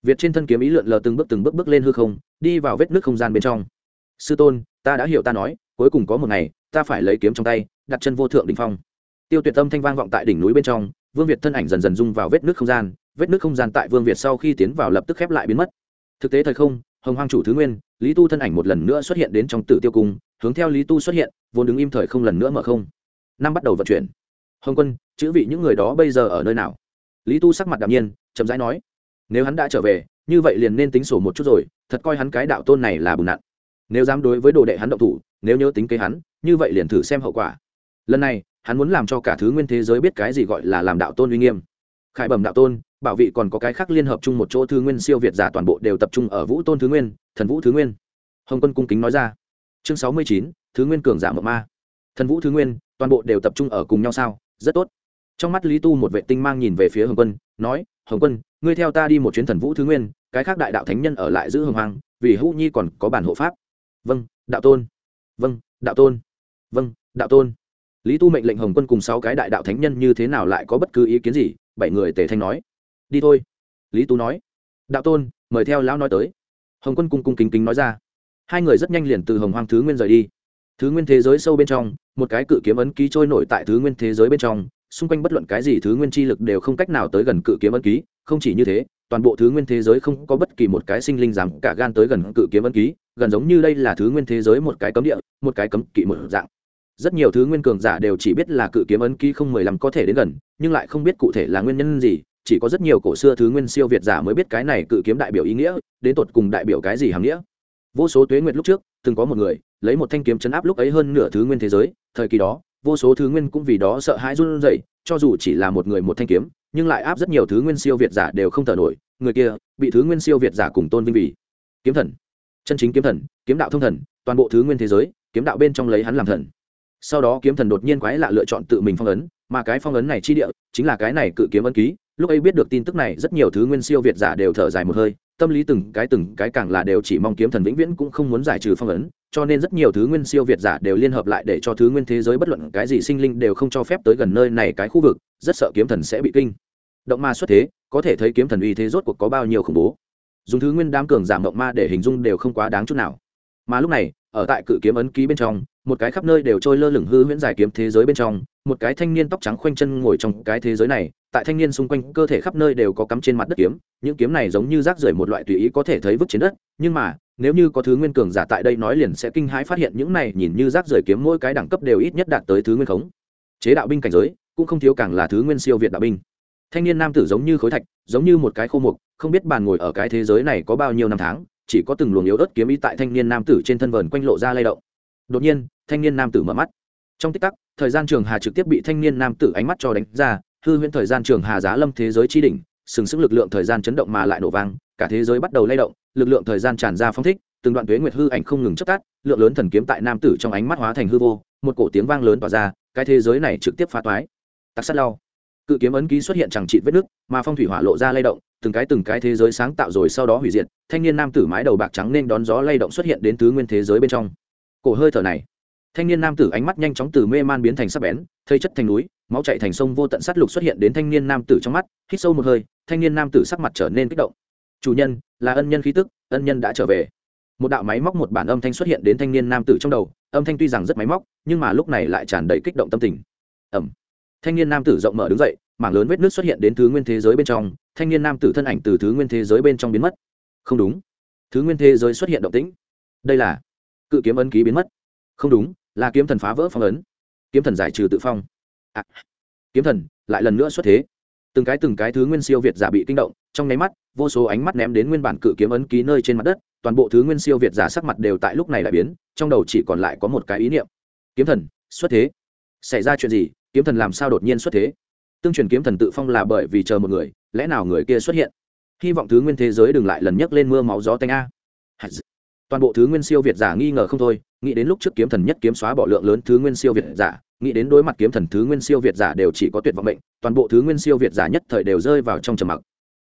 Việt trên thân kiếm ý lượn lờ từng bước từng bước bước lên hư không, đi vào vết nước không gian bên trong. Sư tôn, ta đã hiểu ta nói cuối cùng có một ngày, ta phải lấy kiếm trong tay, đặt chân vô thượng đỉnh phong. Tiêu tuyệt tâm thanh vang vọng tại đỉnh núi bên trong, vương việt thân ảnh dần dần rung vào vết nước không gian, vết nước không gian tại vương việt sau khi tiến vào lập tức khép lại biến mất. Thực tế thời không, hồng hoang chủ thứ nguyên, lý tu thân ảnh một lần nữa xuất hiện đến trong tử tiêu cung, hướng theo lý tu xuất hiện, vốn đứng im thời không lần nữa mở không. Năm bắt đầu vận chuyển. Hồng quân, chữ vị những người đó bây giờ ở nơi nào? Lý tu sắc mặt đạm nhiên, chậm rãi nói, nếu hắn đã trở về, như vậy liền nên tính sổ một chút rồi, thật coi hắn cái đạo tôn này là bùn nặn. Nếu dám đối với đồ đệ hắn động thủ nếu nhớ tính kế hắn, như vậy liền thử xem hậu quả. Lần này, hắn muốn làm cho cả thứ nguyên thế giới biết cái gì gọi là làm đạo tôn uy nghiêm. Khải bẩm đạo tôn, bảo vị còn có cái khác liên hợp chung một chỗ thứ nguyên siêu việt giả toàn bộ đều tập trung ở vũ tôn thứ nguyên, thần vũ thứ nguyên. Hồng quân cung kính nói ra. Chương sáu mươi chín, thứ nguyên cường giả mộng ma. Thần vũ thứ nguyên, toàn bộ đều tập trung ở cùng nhau sao? Rất tốt. Trong mắt lý tu một vệ tinh mang nhìn về phía hồng quân, nói, hồng quân, ngươi theo ta đi một chuyến thần vũ thứ nguyên, cái khác đại đạo thánh nhân ở lại giữ hồng hoàng vì hữu nhi còn có bản hộ pháp. Vâng đạo tôn vâng đạo tôn. Vâng đạo tôn. Lý tu mệnh lệnh hồng quân cùng sáu cái đại đạo thánh nhân như thế nào lại có bất cứ ý kiến gì? Bảy người tề thanh nói. Đi thôi. Lý tu nói. Đạo tôn, mời theo lão nói tới. Hồng quân cung cung kính kính nói ra. Hai người rất nhanh liền từ hồng hoang thứ nguyên rời đi. Thứ nguyên thế giới sâu bên trong, một cái cự kiếm ấn ký trôi nổi tại thứ nguyên thế giới bên trong. Xung quanh bất luận cái gì thứ nguyên chi lực đều không cách nào tới gần cự kiếm ấn ký. Không chỉ như thế, toàn bộ thứ nguyên thế giới không có bất kỳ một cái sinh linh dám cả gan tới gần cự kiếm ấn ký gần giống như đây là thứ nguyên thế giới một cái cấm địa, một cái cấm kỵ một dạng. Rất nhiều thứ nguyên cường giả đều chỉ biết là cự kiếm ấn ký không mười lăm có thể đến gần, nhưng lại không biết cụ thể là nguyên nhân gì, chỉ có rất nhiều cổ xưa thứ nguyên siêu việt giả mới biết cái này cự kiếm đại biểu ý nghĩa, đến tột cùng đại biểu cái gì hàm nghĩa. Vô số tuế nguyệt lúc trước, từng có một người, lấy một thanh kiếm chấn áp lúc ấy hơn nửa thứ nguyên thế giới, thời kỳ đó, vô số thứ nguyên cũng vì đó sợ hãi run rẩy, cho dù chỉ là một người một thanh kiếm, nhưng lại áp rất nhiều thứ nguyên siêu việt giả đều không thở nổi, người kia bị thứ nguyên siêu việt giả cùng tôn vinh vì kiếm thần chân chính kiếm thần, kiếm đạo thông thần, toàn bộ thứ nguyên thế giới, kiếm đạo bên trong lấy hắn làm thần. Sau đó kiếm thần đột nhiên quái lạ lựa chọn tự mình phong ấn, mà cái phong ấn này chi địa, chính là cái này cự kiếm ấn ký. Lúc ấy biết được tin tức này, rất nhiều thứ nguyên siêu việt giả đều thở dài một hơi, tâm lý từng cái từng cái càng là đều chỉ mong kiếm thần vĩnh viễn cũng không muốn giải trừ phong ấn, cho nên rất nhiều thứ nguyên siêu việt giả đều liên hợp lại để cho thứ nguyên thế giới bất luận cái gì sinh linh đều không cho phép tới gần nơi này cái khu vực, rất sợ kiếm thần sẽ bị kinh. Động ma xuất thế, có thể thấy kiếm thần uy thế rốt cuộc có bao nhiêu khủng bố dùng thứ nguyên đám cường giảm động ma để hình dung đều không quá đáng chút nào. Mà lúc này, ở tại cự kiếm ấn ký bên trong, một cái khắp nơi đều trôi lơ lửng hư huyễn giải kiếm thế giới bên trong, một cái thanh niên tóc trắng khoanh chân ngồi trong cái thế giới này, tại thanh niên xung quanh cơ thể khắp nơi đều có cắm trên mặt đất kiếm, những kiếm này giống như rác rưởi một loại tùy ý có thể thấy vứt trên đất, nhưng mà, nếu như có thứ nguyên cường giả tại đây nói liền sẽ kinh hãi phát hiện những này nhìn như rác rưởi kiếm mỗi cái đẳng cấp đều ít nhất đạt tới thứ nguyên khống. Chế đạo binh cảnh giới, cũng không thiếu càng là thứ nguyên siêu việt đạo binh. Thanh niên nam tử giống như khối thạch, giống như một cái khô mục không biết bàn ngồi ở cái thế giới này có bao nhiêu năm tháng, chỉ có từng luồng yếu ớt kiếm ý tại thanh niên nam tử trên thân vờn quanh lộ ra lay động. Đột nhiên, thanh niên nam tử mở mắt. Trong tích tắc, thời gian trường hà trực tiếp bị thanh niên nam tử ánh mắt cho đánh ra, hư huyễn thời gian trường hà giá lâm thế giới chi đỉnh, sừng sững lực lượng thời gian chấn động mà lại nổ vang, cả thế giới bắt đầu lay động, lực lượng thời gian tràn ra phong thích, từng đoạn tuế nguyệt hư ảnh không ngừng chất tắt, lượng lớn thần kiếm tại nam tử trong ánh mắt hóa thành hư vô, một cổ tiếng vang lớn tỏa ra, cái thế giới này trực tiếp phá toái. Tặc sắt lau cự kiếm ấn ký xuất hiện chẳng trị vết nứt, mà phong thủy hỏa lộ ra lay động từng cái từng cái thế giới sáng tạo rồi sau đó hủy diệt thanh niên nam tử mái đầu bạc trắng nên đón gió lay động xuất hiện đến tứ nguyên thế giới bên trong. Cổ hơi thở này thanh niên nam tử ánh mắt nhanh chóng từ mê man biến thành sắc bén thây chất thành núi máu chạy thành sông vô tận sát lục xuất hiện đến thanh niên nam tử trong mắt hít sâu một hơi thanh niên nam tử sắc mặt trở nên kích động. Chủ nhân là ân nhân khí tức ân nhân đã trở về. Một đạo máy móc một bản âm thanh xuất hiện đến thanh niên nam tử trong đầu âm thanh tuy rằng rất máy móc nhưng mà lúc này lại tràn đầy kích động tâm tình. Ẩm thanh niên nam tử rộng mở đứng dậy mảng lớn vết nước xuất hiện đến thứ nguyên thế giới bên trong thanh niên nam tử thân ảnh từ thứ nguyên thế giới bên trong biến mất. Không đúng. Thứ nguyên thế giới xuất hiện động tĩnh. Đây là cự kiếm ấn ký biến mất. Không đúng là kiếm thần phá vỡ phong ấn. Kiếm thần giải trừ tự phong. À, kiếm thần lại lần nữa xuất thế. Từng cái từng cái thứ nguyên siêu việt giả bị kinh động trong nháy mắt vô số ánh mắt ném đến nguyên bản cự kiếm ấn ký nơi trên mặt đất toàn bộ thứ nguyên siêu việt giả sắc mặt đều tại lúc này lại biến trong đầu chỉ còn lại có một cái ý niệm. Kiếm thần xuất thế. Xảy ra chuyện gì? Kiếm thần làm sao đột nhiên xuất thế? Tương truyền kiếm thần tự phong là bởi vì chờ một người, lẽ nào người kia xuất hiện? Hy vọng thứ nguyên thế giới đừng lại lần nhấc lên mưa máu gió tanh a. Toàn bộ thứ nguyên siêu việt giả nghi ngờ không thôi, nghĩ đến lúc trước kiếm thần nhất kiếm xóa bỏ lượng lớn thứ nguyên siêu việt giả, nghĩ đến đối mặt kiếm thần thứ nguyên siêu việt giả đều chỉ có tuyệt vọng mệnh, toàn bộ thứ nguyên siêu việt giả nhất thời đều rơi vào trong trầm mặc.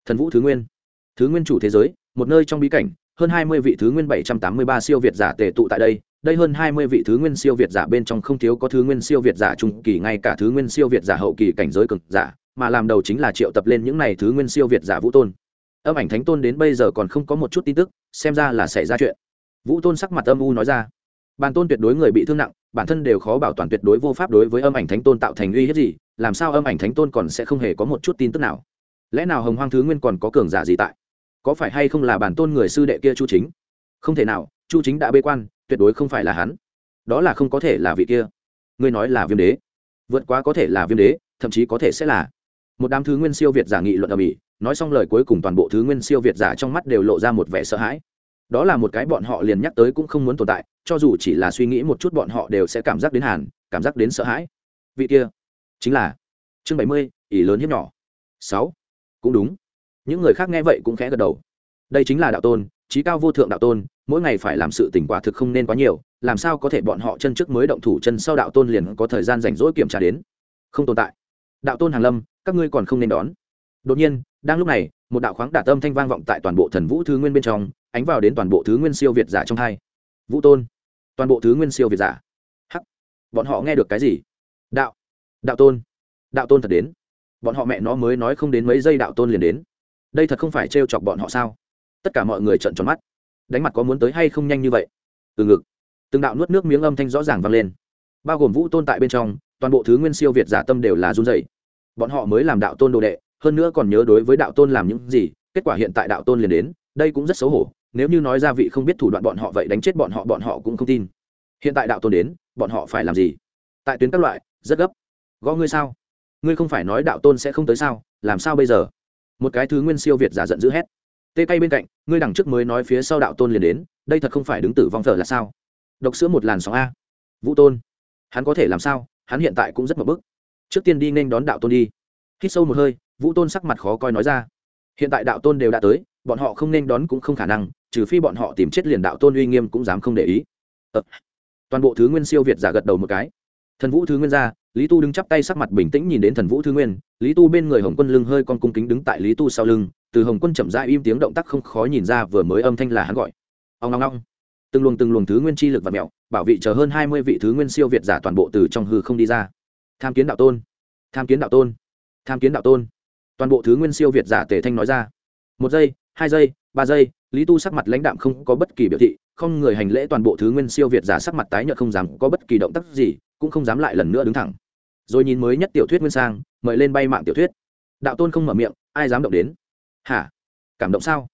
Thần vũ thứ nguyên. Thứ nguyên chủ thế giới, một nơi trong bí cảnh, hơn hai mươi vị thứ nguyên bảy trăm tám mươi ba siêu việt giả tề tụ tại đây đây hơn hai mươi vị thứ nguyên siêu việt giả bên trong không thiếu có thứ nguyên siêu việt giả trung kỳ, ngay cả thứ nguyên siêu việt giả hậu kỳ cảnh giới cực giả, mà làm đầu chính là triệu tập lên những này thứ nguyên siêu việt giả vũ tôn. Âm ảnh thánh tôn đến bây giờ còn không có một chút tin tức, xem ra là xảy ra chuyện. Vũ tôn sắc mặt âm u nói ra. Bàn tôn tuyệt đối người bị thương nặng, bản thân đều khó bảo toàn tuyệt đối vô pháp đối với âm ảnh thánh tôn tạo thành uy hiếp gì, làm sao âm ảnh thánh tôn còn sẽ không hề có một chút tin tức nào? Lẽ nào hồng hoang thứ nguyên còn có cường giả gì tại? Có phải hay không là bản tôn người sư đệ kia chu chính? Không thể nào chu chính đã bê quan, tuyệt đối không phải là hắn. Đó là không có thể là vị kia. Ngươi nói là viêm đế. Vượt quá có thể là viêm đế, thậm chí có thể sẽ là. Một đám thứ nguyên siêu việt giả nghị luận ở mỹ, nói xong lời cuối cùng toàn bộ thứ nguyên siêu việt giả trong mắt đều lộ ra một vẻ sợ hãi. Đó là một cái bọn họ liền nhắc tới cũng không muốn tồn tại, cho dù chỉ là suy nghĩ một chút bọn họ đều sẽ cảm giác đến hàn, cảm giác đến sợ hãi. Vị kia, chính là chương bảy mươi, ỷ lớn hiếp nhỏ. Sáu, cũng đúng. Những người khác nghe vậy cũng khẽ gật đầu. Đây chính là đạo tôn trí cao vô thượng đạo tôn, mỗi ngày phải làm sự tỉnh quả thực không nên quá nhiều, làm sao có thể bọn họ chân trước mới động thủ chân sau đạo tôn liền có thời gian rảnh rỗi kiểm tra đến? Không tồn tại. Đạo tôn hàn lâm, các ngươi còn không nên đón. Đột nhiên, đang lúc này, một đạo khoáng đả tâm thanh vang vọng tại toàn bộ thần vũ thứ nguyên bên trong, ánh vào đến toàn bộ thứ nguyên siêu việt giả trong hai. Vũ tôn. Toàn bộ thứ nguyên siêu việt giả. Hắc. Bọn họ nghe được cái gì? Đạo. Đạo tôn. Đạo tôn thật đến. Bọn họ mẹ nó mới nói không đến mấy giây đạo tôn liền đến. Đây thật không phải trêu chọc bọn họ sao? Tất cả mọi người trợn tròn mắt. Đánh mặt có muốn tới hay không nhanh như vậy? Từ ngực. Từng đạo nuốt nước miếng âm thanh rõ ràng vang lên. Bao gồm vũ tôn tại bên trong, toàn bộ thứ nguyên siêu việt giả tâm đều là run dày bọn họ mới làm đạo tôn đồ đệ, hơn nữa còn nhớ đối với đạo tôn làm những gì, kết quả hiện tại đạo tôn liền đến, đây cũng rất xấu hổ, nếu như nói ra vị không biết thủ đoạn bọn họ vậy đánh chết bọn họ bọn họ cũng không tin. Hiện tại đạo tôn đến, bọn họ phải làm gì? Tại tuyến các loại, rất gấp. Gõ ngươi sao? Ngươi không phải nói đạo tôn sẽ không tới sao, làm sao bây giờ? Một cái thứ nguyên siêu việt giả giận dữ hét tê cay bên cạnh, ngươi đằng trước mới nói phía sau đạo tôn liền đến, đây thật không phải đứng tử vong thờ là sao? Độc sữa một làn sóng a. Vũ tôn, hắn có thể làm sao? Hắn hiện tại cũng rất mập bức. Trước tiên đi nên đón đạo tôn đi. Hít sâu một hơi, vũ tôn sắc mặt khó coi nói ra. Hiện tại đạo tôn đều đã tới, bọn họ không nên đón cũng không khả năng, trừ phi bọn họ tìm chết liền đạo tôn uy nghiêm cũng dám không để ý. Ờ. toàn bộ thứ nguyên siêu việt giả gật đầu một cái. Thần vũ thứ nguyên ra, lý tu đứng chắp tay sắc mặt bình tĩnh nhìn đến thần vũ thứ nguyên, lý tu bên người hồng quân lưng hơi con cung kính đứng tại lý tu sau lưng từ hồng quân chậm rãi im tiếng động tác không khó nhìn ra vừa mới âm thanh là hắn gọi. Ông long long từng luồng từng luồng thứ nguyên chi lực và mẹo, bảo vị chờ hơn hai mươi vị thứ nguyên siêu việt giả toàn bộ từ trong hư không đi ra. Tham kiến đạo tôn. Tham kiến đạo tôn. Tham kiến đạo tôn. Toàn bộ thứ nguyên siêu việt giả tề thanh nói ra. Một giây, hai giây, ba giây, lý tu sắc mặt lãnh đạm không có bất kỳ biểu thị, không người hành lễ toàn bộ thứ nguyên siêu việt giả sắc mặt tái nhợt không dám có bất kỳ động tác gì, cũng không dám lại lần nữa đứng thẳng. Rồi nhìn mới nhất tiểu thuyết nguyên sang, mời lên bay mạng tiểu thuyết. Đạo tôn không mở miệng, ai dám động đến? Hả? Cảm động sao?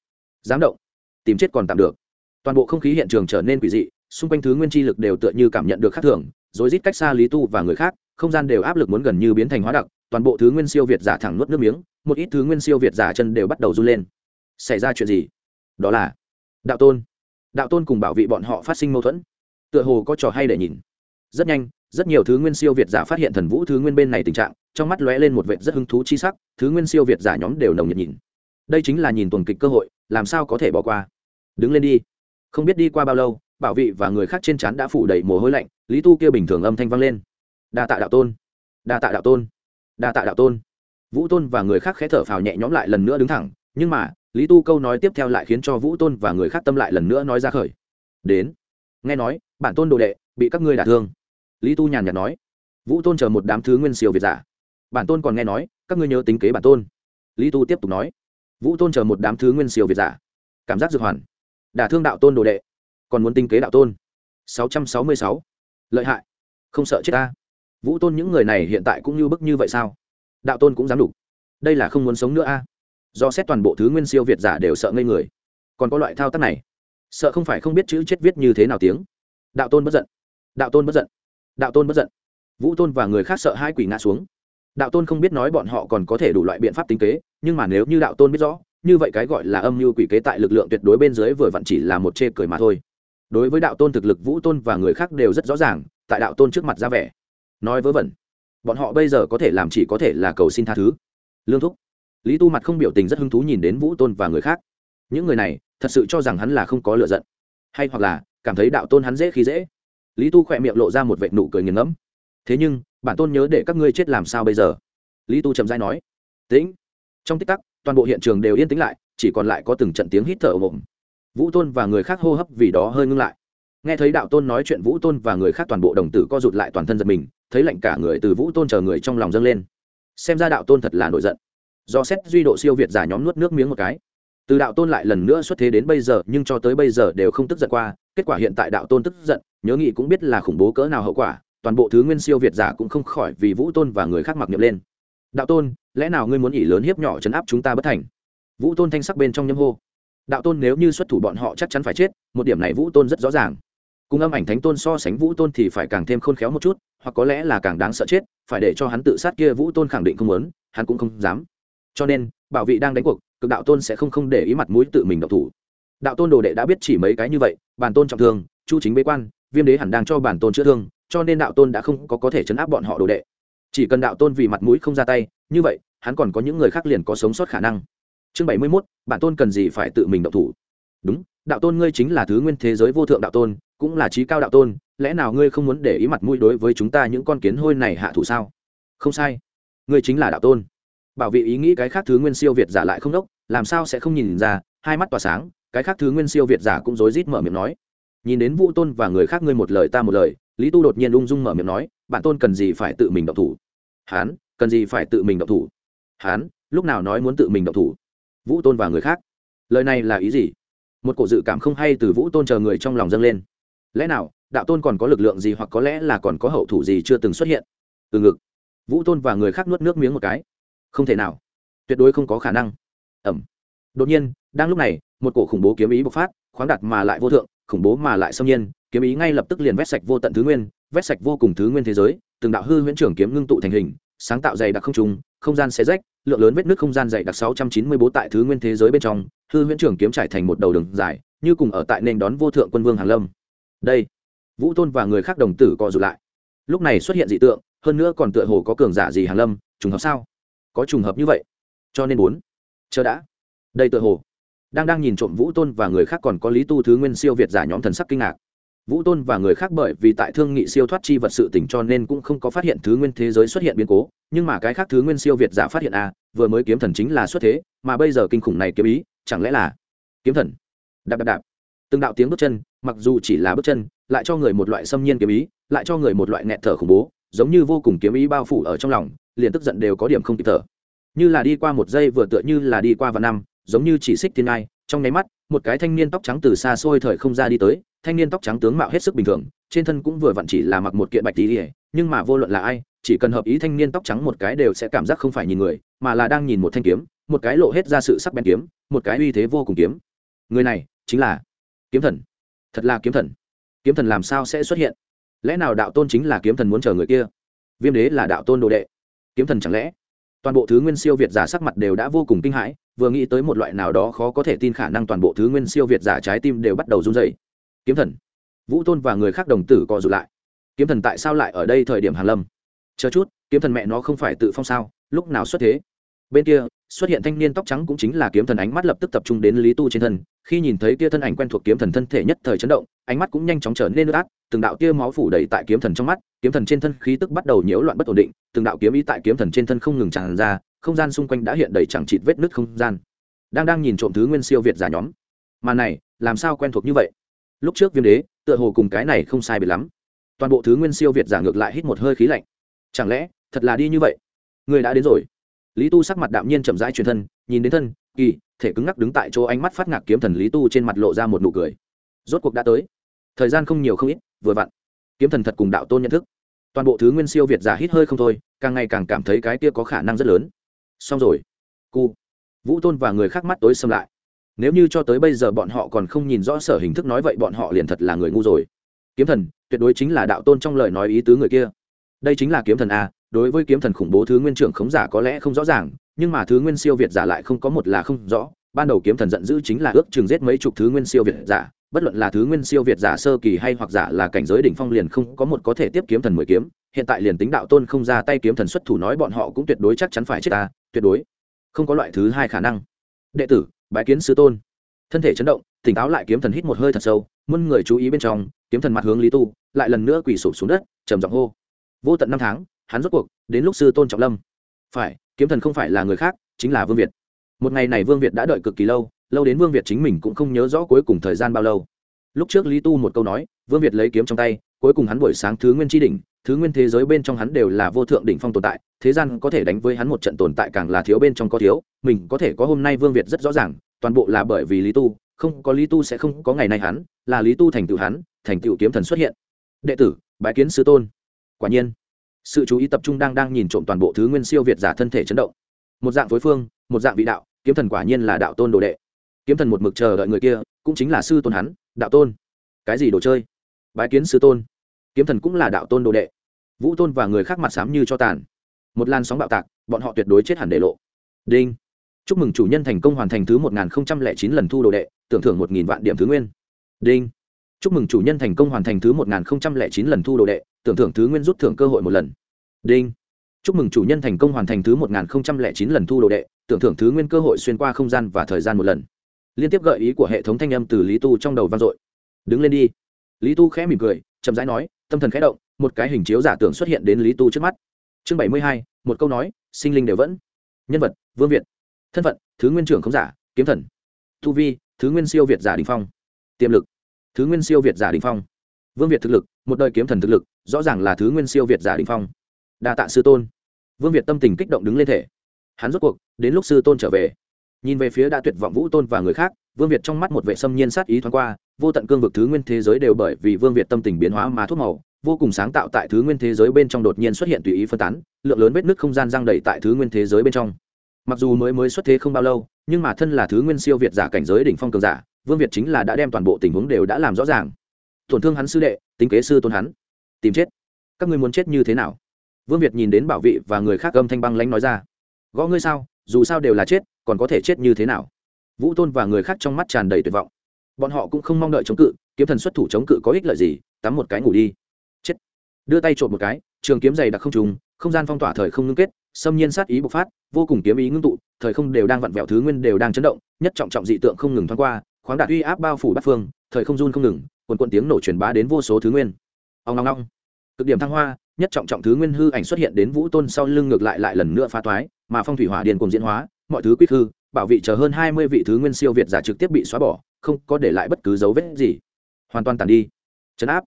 Dám động? Tìm chết còn tạm được. Toàn bộ không khí hiện trường trở nên quỷ dị, xung quanh thứ nguyên chi lực đều tựa như cảm nhận được khác thường rồi rít cách xa lý tu và người khác, không gian đều áp lực muốn gần như biến thành hóa đặc, toàn bộ thứ nguyên siêu việt giả thẳng nuốt nước miếng, một ít thứ nguyên siêu việt giả chân đều bắt đầu run lên. Xảy ra chuyện gì? Đó là đạo tôn. Đạo tôn cùng bảo vị bọn họ phát sinh mâu thuẫn. Tựa hồ có trò hay để nhìn. Rất nhanh, rất nhiều thứ nguyên siêu việt giả phát hiện thần vũ thứ nguyên bên này tình trạng, trong mắt lóe lên một vệ rất hứng thú chi sắc, thứ nguyên siêu việt giả nhóm đều nồng nhiệt nhìn đây chính là nhìn tuần kịch cơ hội, làm sao có thể bỏ qua? Đứng lên đi. Không biết đi qua bao lâu, bảo vị và người khác trên trán đã phủ đầy mồ hôi lạnh, lý tu kia bình thường âm thanh vang lên. Đa tạ đạo tôn. Đa tạ đạo tôn. Đa tạ đạo tôn. Vũ tôn và người khác khẽ thở phào nhẹ nhõm lại lần nữa đứng thẳng, nhưng mà, lý tu câu nói tiếp theo lại khiến cho vũ tôn và người khác tâm lại lần nữa nói ra khởi. Đến. Nghe nói, bản tôn đồ đệ, bị các ngươi đả thương. Lý tu nhàn nhạt nói. Vũ tôn chờ một đám thứ nguyên siêu việt giả. Bản tôn còn nghe nói, các ngươi nhớ tính kế bản tôn. Lý tu tiếp tục nói vũ tôn chờ một đám thứ nguyên siêu việt giả. Cảm giác dược hoàn. Đả thương đạo tôn đồ đệ. Còn muốn tinh kế đạo tôn. Sáu trăm sáu mươi sáu. Lợi hại. Không sợ chết ta. Vũ tôn những người này hiện tại cũng như bức như vậy sao? Đạo tôn cũng dám đủ đây là không muốn sống nữa a. Do xét toàn bộ thứ nguyên siêu việt giả đều sợ ngây người. Còn có loại thao tác này. Sợ không phải không biết chữ chết viết như thế nào tiếng. Đạo tôn bất giận. Đạo tôn bất giận. Đạo tôn bất giận. Vũ tôn và người khác sợ hai quỷ ngã xuống đạo tôn không biết nói bọn họ còn có thể đủ loại biện pháp tính kế, nhưng mà nếu như đạo tôn biết rõ, như vậy cái gọi là âm mưu quỷ kế tại lực lượng tuyệt đối bên dưới vừa vặn chỉ là một chê cười mà thôi. Đối với đạo tôn thực lực, vũ tôn và người khác đều rất rõ ràng, tại đạo tôn trước mặt ra vẻ. Nói vớ vẩn, bọn họ bây giờ có thể làm chỉ có thể là cầu xin tha thứ. Lương thúc, lý tu mặt không biểu tình rất hứng thú nhìn đến vũ tôn và người khác. Những người này, thật sự cho rằng hắn là không có lựa giận, hay hoặc là cảm thấy đạo tôn hắn dễ khi dễ. Lý tu khỏe miệng lộ ra một vệ nụ cười nghiền ngẫm. Thế nhưng bản tôn nhớ để các ngươi chết làm sao bây giờ? Lý tu trầm dai nói. Tĩnh. Trong tích tắc, toàn bộ hiện trường đều yên tĩnh lại, chỉ còn lại có từng trận tiếng hít thở ồm ồm. Vũ tôn và người khác hô hấp vì đó hơi ngưng lại. Nghe thấy đạo tôn nói chuyện, vũ tôn và người khác toàn bộ đồng tử co rụt lại toàn thân giật mình, thấy lạnh cả người từ vũ tôn chờ người trong lòng dâng lên. Xem ra đạo tôn thật là nổi giận. Do xét duy độ siêu việt giả nhóm nuốt nước miếng một cái. Từ đạo tôn lại lần nữa xuất thế đến bây giờ, nhưng cho tới bây giờ đều không tức giận qua. Kết quả hiện tại đạo tôn tức giận, nhớ nghĩ cũng biết là khủng bố cỡ nào hậu quả toàn bộ thứ nguyên siêu việt giả cũng không khỏi vì vũ tôn và người khác mặc niệm lên. Đạo tôn, lẽ nào ngươi muốn ỉ lớn hiếp nhỏ chấn áp chúng ta bất thành? Vũ tôn thanh sắc bên trong nhâm hô. Đạo tôn nếu như xuất thủ bọn họ chắc chắn phải chết, một điểm này vũ tôn rất rõ ràng. Cùng âm ảnh thánh tôn so sánh vũ tôn thì phải càng thêm khôn khéo một chút, hoặc có lẽ là càng đáng sợ chết, phải để cho hắn tự sát kia vũ tôn khẳng định không muốn, hắn cũng không dám. Cho nên, bảo vị đang đánh cuộc, cực đạo tôn sẽ không không để ý mặt mũi tự mình độc thủ. Đạo tôn đồ đệ đã biết chỉ mấy cái như vậy, bản tôn trọng thương, chu chính bế quan, viêm đế hẳn đang cho bản tôn chữa thương cho nên đạo tôn đã không có có thể chấn áp bọn họ đồ đệ. Chỉ cần đạo tôn vì mặt mũi không ra tay, như vậy, hắn còn có những người khác liền có sống sót khả năng. Chương bảy mươi mốt bản tôn cần gì phải tự mình động thủ? Đúng, đạo tôn ngươi chính là thứ nguyên thế giới vô thượng đạo tôn, cũng là trí cao đạo tôn, lẽ nào ngươi không muốn để ý mặt mũi đối với chúng ta những con kiến hôi này hạ thủ sao? Không sai. Ngươi chính là đạo tôn. Bảo vệ ý nghĩ cái khác thứ nguyên siêu việt giả lại không đốc, làm sao sẽ không nhìn ra, hai mắt tỏa sáng, cái khác thứ nguyên siêu việt giả cũng rối rít mở miệng nói. Nhìn đến vũ tôn và người khác ngươi một lời ta một lời lý tu đột nhiên ung dung mở miệng nói, bản tôn cần gì phải tự mình động thủ? Hán, cần gì phải tự mình động thủ? Hán, lúc nào nói muốn tự mình động thủ? Vũ tôn và người khác. Lời này là ý gì? Một cổ dự cảm không hay từ vũ tôn chờ người trong lòng dâng lên. Lẽ nào, đạo tôn còn có lực lượng gì hoặc có lẽ là còn có hậu thủ gì chưa từng xuất hiện? Từ ngực. Vũ tôn và người khác nuốt nước miếng một cái. Không thể nào. Tuyệt đối không có khả năng. Ẩm. Đột nhiên, đang lúc này, một cổ khủng bố kiếm ý bộc phát, khoáng đặt mà lại vô thượng, khủng bố mà lại xâm nhiên kiếm ý ngay lập tức liền vét sạch vô tận thứ nguyên, vét sạch vô cùng thứ nguyên thế giới, từng đạo hư huyễn trưởng kiếm ngưng tụ thành hình, sáng tạo dày đặc không trùng không gian xé rách, lượng lớn vết nước không gian dày đặc sáu trăm chín mươi bốn tại thứ nguyên thế giới bên trong, hư huyễn trưởng kiếm trải thành một đầu đường dài, như cùng ở tại nền đón vô thượng quân vương hàn lâm. Đây, vũ tôn và người khác đồng tử co rụt lại. Lúc này xuất hiện dị tượng, hơn nữa còn tựa hồ có cường giả gì hàn lâm, trùng hợp sao? Có trùng hợp như vậy. Cho nên muốn, chờ đã. Đây tựa hồ, đang đang nhìn trộm vũ tôn và người khác còn có lý tu thứ nguyên siêu việt giả nhóm thần sắc kinh ngạc vũ tôn và người khác bởi vì tại thương nghị siêu thoát chi vật sự tỉnh cho nên cũng không có phát hiện thứ nguyên thế giới xuất hiện biến cố nhưng mà cái khác thứ nguyên siêu việt giả phát hiện a à, vừa mới kiếm thần chính là xuất thế mà bây giờ kinh khủng này kiếm ý chẳng lẽ là kiếm thần? Đạp đạp đạp. Từng đạo tiếng bước chân mặc dù chỉ là bước chân lại cho người một loại xâm nhiên kiếm ý lại cho người một loại nghẹt thở khủng bố giống như vô cùng kiếm ý bao phủ ở trong lòng liền tức giận đều có điểm không kịp thở. Như là đi qua một giây vừa tựa như là đi qua vài năm giống như chỉ xích thiên ai trong nháy mắt một cái thanh niên tóc trắng từ xa xôi thời không ra đi tới thanh niên tóc trắng tướng mạo hết sức bình thường, trên thân cũng vừa vặn chỉ là mặc một kiện bạch tí ỉa nhưng mà vô luận là ai, chỉ cần hợp ý thanh niên tóc trắng một cái đều sẽ cảm giác không phải nhìn người, mà là đang nhìn một thanh kiếm, một cái lộ hết ra sự sắc bén kiếm, một cái uy thế vô cùng kiếm. Người này chính là kiếm thần. Thật là kiếm thần. Kiếm thần làm sao sẽ xuất hiện? Lẽ nào đạo tôn chính là kiếm thần muốn chờ người kia? Viêm đế là đạo tôn đồ đệ. Kiếm thần chẳng lẽ toàn bộ thứ nguyên siêu việt giả sắc mặt đều đã vô cùng kinh hãi, vừa nghĩ tới một loại nào đó khó có thể tin khả năng toàn bộ thứ nguyên siêu việt giả trái tim đều bắt đầu run dày kiếm thần. Vũ tôn và người khác đồng tử co rụt lại. Kiếm thần tại sao lại ở đây thời điểm hàn lâm? Chờ chút, kiếm thần mẹ nó không phải tự phong sao? Lúc nào xuất thế? Bên kia, xuất hiện thanh niên tóc trắng cũng chính là kiếm thần ánh mắt lập tức tập trung đến lý tu trên thân. Khi nhìn thấy kia thân ảnh quen thuộc kiếm thần thân thể nhất thời chấn động, ánh mắt cũng nhanh chóng trở nên ướt át, từng đạo tia máu phủ đầy tại kiếm thần trong mắt, kiếm thần trên thân khí tức bắt đầu nhiễu loạn bất ổn định, từng đạo kiếm ý tại kiếm thần trên thân không ngừng tràn ra, không gian xung quanh đã hiện đầy chẳng chịt vết nứt không gian. Đang đang nhìn trộm thứ nguyên siêu việt giả nhóm. Mà này, làm sao quen thuộc như vậy? Lúc trước viêm đế, tựa hồ cùng cái này không sai biệt lắm. Toàn bộ thứ nguyên siêu việt giả ngược lại hít một hơi khí lạnh. Chẳng lẽ, thật là đi như vậy? Người đã đến rồi. Lý tu sắc mặt đạm nhiên chậm rãi truyền thân, nhìn đến thân, kỳ, thể cứng ngắc đứng tại chỗ ánh mắt phát ngạc kiếm thần lý tu trên mặt lộ ra một nụ cười. Rốt cuộc đã tới. Thời gian không nhiều không ít, vừa vặn. Kiếm thần thật cùng đạo tôn nhận thức. Toàn bộ thứ nguyên siêu việt giả hít hơi không thôi, càng ngày càng cảm thấy cái kia có khả năng rất lớn. Xong rồi. Cu. Vũ tôn và người khác mắt tối xâm lại nếu như cho tới bây giờ bọn họ còn không nhìn rõ sở hình thức nói vậy, bọn họ liền thật là người ngu rồi. Kiếm thần, tuyệt đối chính là đạo tôn trong lời nói ý tứ người kia. Đây chính là kiếm thần a, đối với kiếm thần khủng bố thứ nguyên trưởng khống giả có lẽ không rõ ràng, nhưng mà thứ nguyên siêu việt giả lại không có một là không rõ. Ban đầu kiếm thần giận dữ chính là ước chừng giết mấy chục thứ nguyên siêu việt giả, bất luận là thứ nguyên siêu việt giả sơ kỳ hay hoặc giả là cảnh giới đỉnh phong liền không có một có thể tiếp kiếm thần mười kiếm. Hiện tại liền tính đạo tôn không ra tay kiếm thần xuất thủ nói bọn họ cũng tuyệt đối chắc chắn phải chết ta, tuyệt đối không có loại thứ hai khả năng. Đệ tử bái kiến sư tôn. Thân thể chấn động, tỉnh táo lại kiếm thần hít một hơi thật sâu, muôn người chú ý bên trong, kiếm thần mặt hướng lý tu, lại lần nữa quỳ sụp xuống đất, trầm giọng hô. Vô tận năm tháng, hắn rốt cuộc, đến lúc sư tôn trọng lâm. Phải, kiếm thần không phải là người khác, chính là vương việt. Một ngày này vương việt đã đợi cực kỳ lâu lâu đến vương việt chính mình cũng không nhớ rõ cuối cùng thời gian bao lâu. Lúc trước lý tu một câu nói, vương việt lấy kiếm trong tay cuối cùng hắn buổi sáng thứ nguyên tri đỉnh, thứ nguyên thế giới bên trong hắn đều là vô thượng đỉnh phong tồn tại, thế gian có thể đánh với hắn một trận tồn tại càng là thiếu bên trong có thiếu, mình có thể có hôm nay vương việt rất rõ ràng, toàn bộ là bởi vì lý tu, không có lý tu sẽ không có ngày nay hắn, là lý tu thành tựu hắn, thành tựu kiếm thần xuất hiện. Đệ tử, bái kiến sư tôn. Quả nhiên, sự chú ý tập trung đang đang nhìn trộm toàn bộ thứ nguyên siêu việt giả thân thể chấn động. Một dạng phối phương, một dạng vị đạo, kiếm thần quả nhiên là đạo tôn đồ đệ. Kiếm thần một mực chờ đợi người kia, cũng chính là sư tôn hắn, đạo tôn. Cái gì đồ chơi? Bái kiến sư tôn kiếm thần cũng là đạo tôn đồ đệ. Vũ tôn và người khác mặt sám như cho tàn. Một lan sóng bạo tạc, bọn họ tuyệt đối chết hẳn để lộ. Đinh. Chúc mừng chủ nhân thành công hoàn thành thứ một nghìn chín lần thu đồ đệ, tưởng thưởng một nghìn vạn điểm thứ nguyên. Đinh. Chúc mừng chủ nhân thành công hoàn thành thứ một nghìn chín lần thu đồ đệ, tưởng thưởng thứ nguyên rút thưởng cơ hội một lần. Đinh. Chúc mừng chủ nhân thành công hoàn thành thứ một nghìn chín lần thu đồ đệ, tưởng thưởng thứ nguyên cơ hội xuyên qua không gian và thời gian một lần. Liên tiếp gợi ý của hệ thống thanh âm từ lý tu trong đầu vang dội. Đứng lên đi. Lý tu khẽ mỉm cười, chậm rãi nói tâm thần khẽ động, một cái hình chiếu giả tưởng xuất hiện đến lý tu trước mắt. Chương bảy mươi hai, một câu nói, sinh linh đều vẫn. Nhân vật, vương việt. Thân phận, thứ nguyên trưởng không giả, kiếm thần. Tu vi, thứ nguyên siêu việt giả đình phong. Tiềm lực, thứ nguyên siêu việt giả đình phong. Vương việt thực lực, một đời kiếm thần thực lực, rõ ràng là thứ nguyên siêu việt giả đình phong. Đa tạ sư tôn. Vương việt tâm tình kích động đứng lên thể. Hắn rốt cuộc, đến lúc sư tôn trở về. Nhìn về phía đã tuyệt vọng vũ tôn và người khác, vương việt trong mắt một vệ xâm nhiên sát ý thoáng qua vô tận cương vực thứ nguyên thế giới đều bởi vì vương việt tâm tình biến hóa mà thuốc màu, vô cùng sáng tạo tại thứ nguyên thế giới bên trong đột nhiên xuất hiện tùy ý phân tán, lượng lớn vết nứt không gian giang đầy tại thứ nguyên thế giới bên trong. Mặc dù mới mới xuất thế không bao lâu, nhưng mà thân là thứ nguyên siêu việt giả cảnh giới đỉnh phong cường giả, vương việt chính là đã đem toàn bộ tình huống đều đã làm rõ ràng. Tổn thương hắn sư đệ, tính kế sư tôn hắn. Tìm chết. Các ngươi muốn chết như thế nào? Vương việt nhìn đến bảo vị và người khác âm thanh băng lãnh nói ra. Gõ ngươi sao? Dù sao đều là chết, còn có thể chết như thế nào? Vũ tôn và người khác trong mắt tràn đầy tuyệt vọng bọn họ cũng không mong đợi chống cự, kiếm thần xuất thủ chống cự có ích lợi gì, tắm một cái ngủ đi. Chết. Đưa tay trộm một cái, trường kiếm dày đặc không trùng, không gian phong tỏa thời không ngưng kết, xâm nhiên sát ý bộc phát, vô cùng kiếm ý ngưng tụ, thời không đều đang vặn vẹo, thứ nguyên đều đang chấn động, nhất trọng trọng dị tượng không ngừng thoáng qua, khoáng đạt uy áp bao phủ bát phương, thời không run không ngừng, quần quận tiếng nổ truyền bá đến vô số thứ nguyên. Ông long long cực điểm thăng hoa, nhất trọng trọng thứ nguyên hư ảnh xuất hiện đến vũ tôn sau lưng ngược lại lại lần nữa phá toái, mà phong thủy hỏa điền cùng diễn hóa, mọi thứ quyết hư bảo vị chờ hơn hai mươi vị thứ nguyên siêu việt giả trực tiếp bị xóa bỏ không có để lại bất cứ dấu vết gì. Hoàn toàn tàn đi. Chấn áp.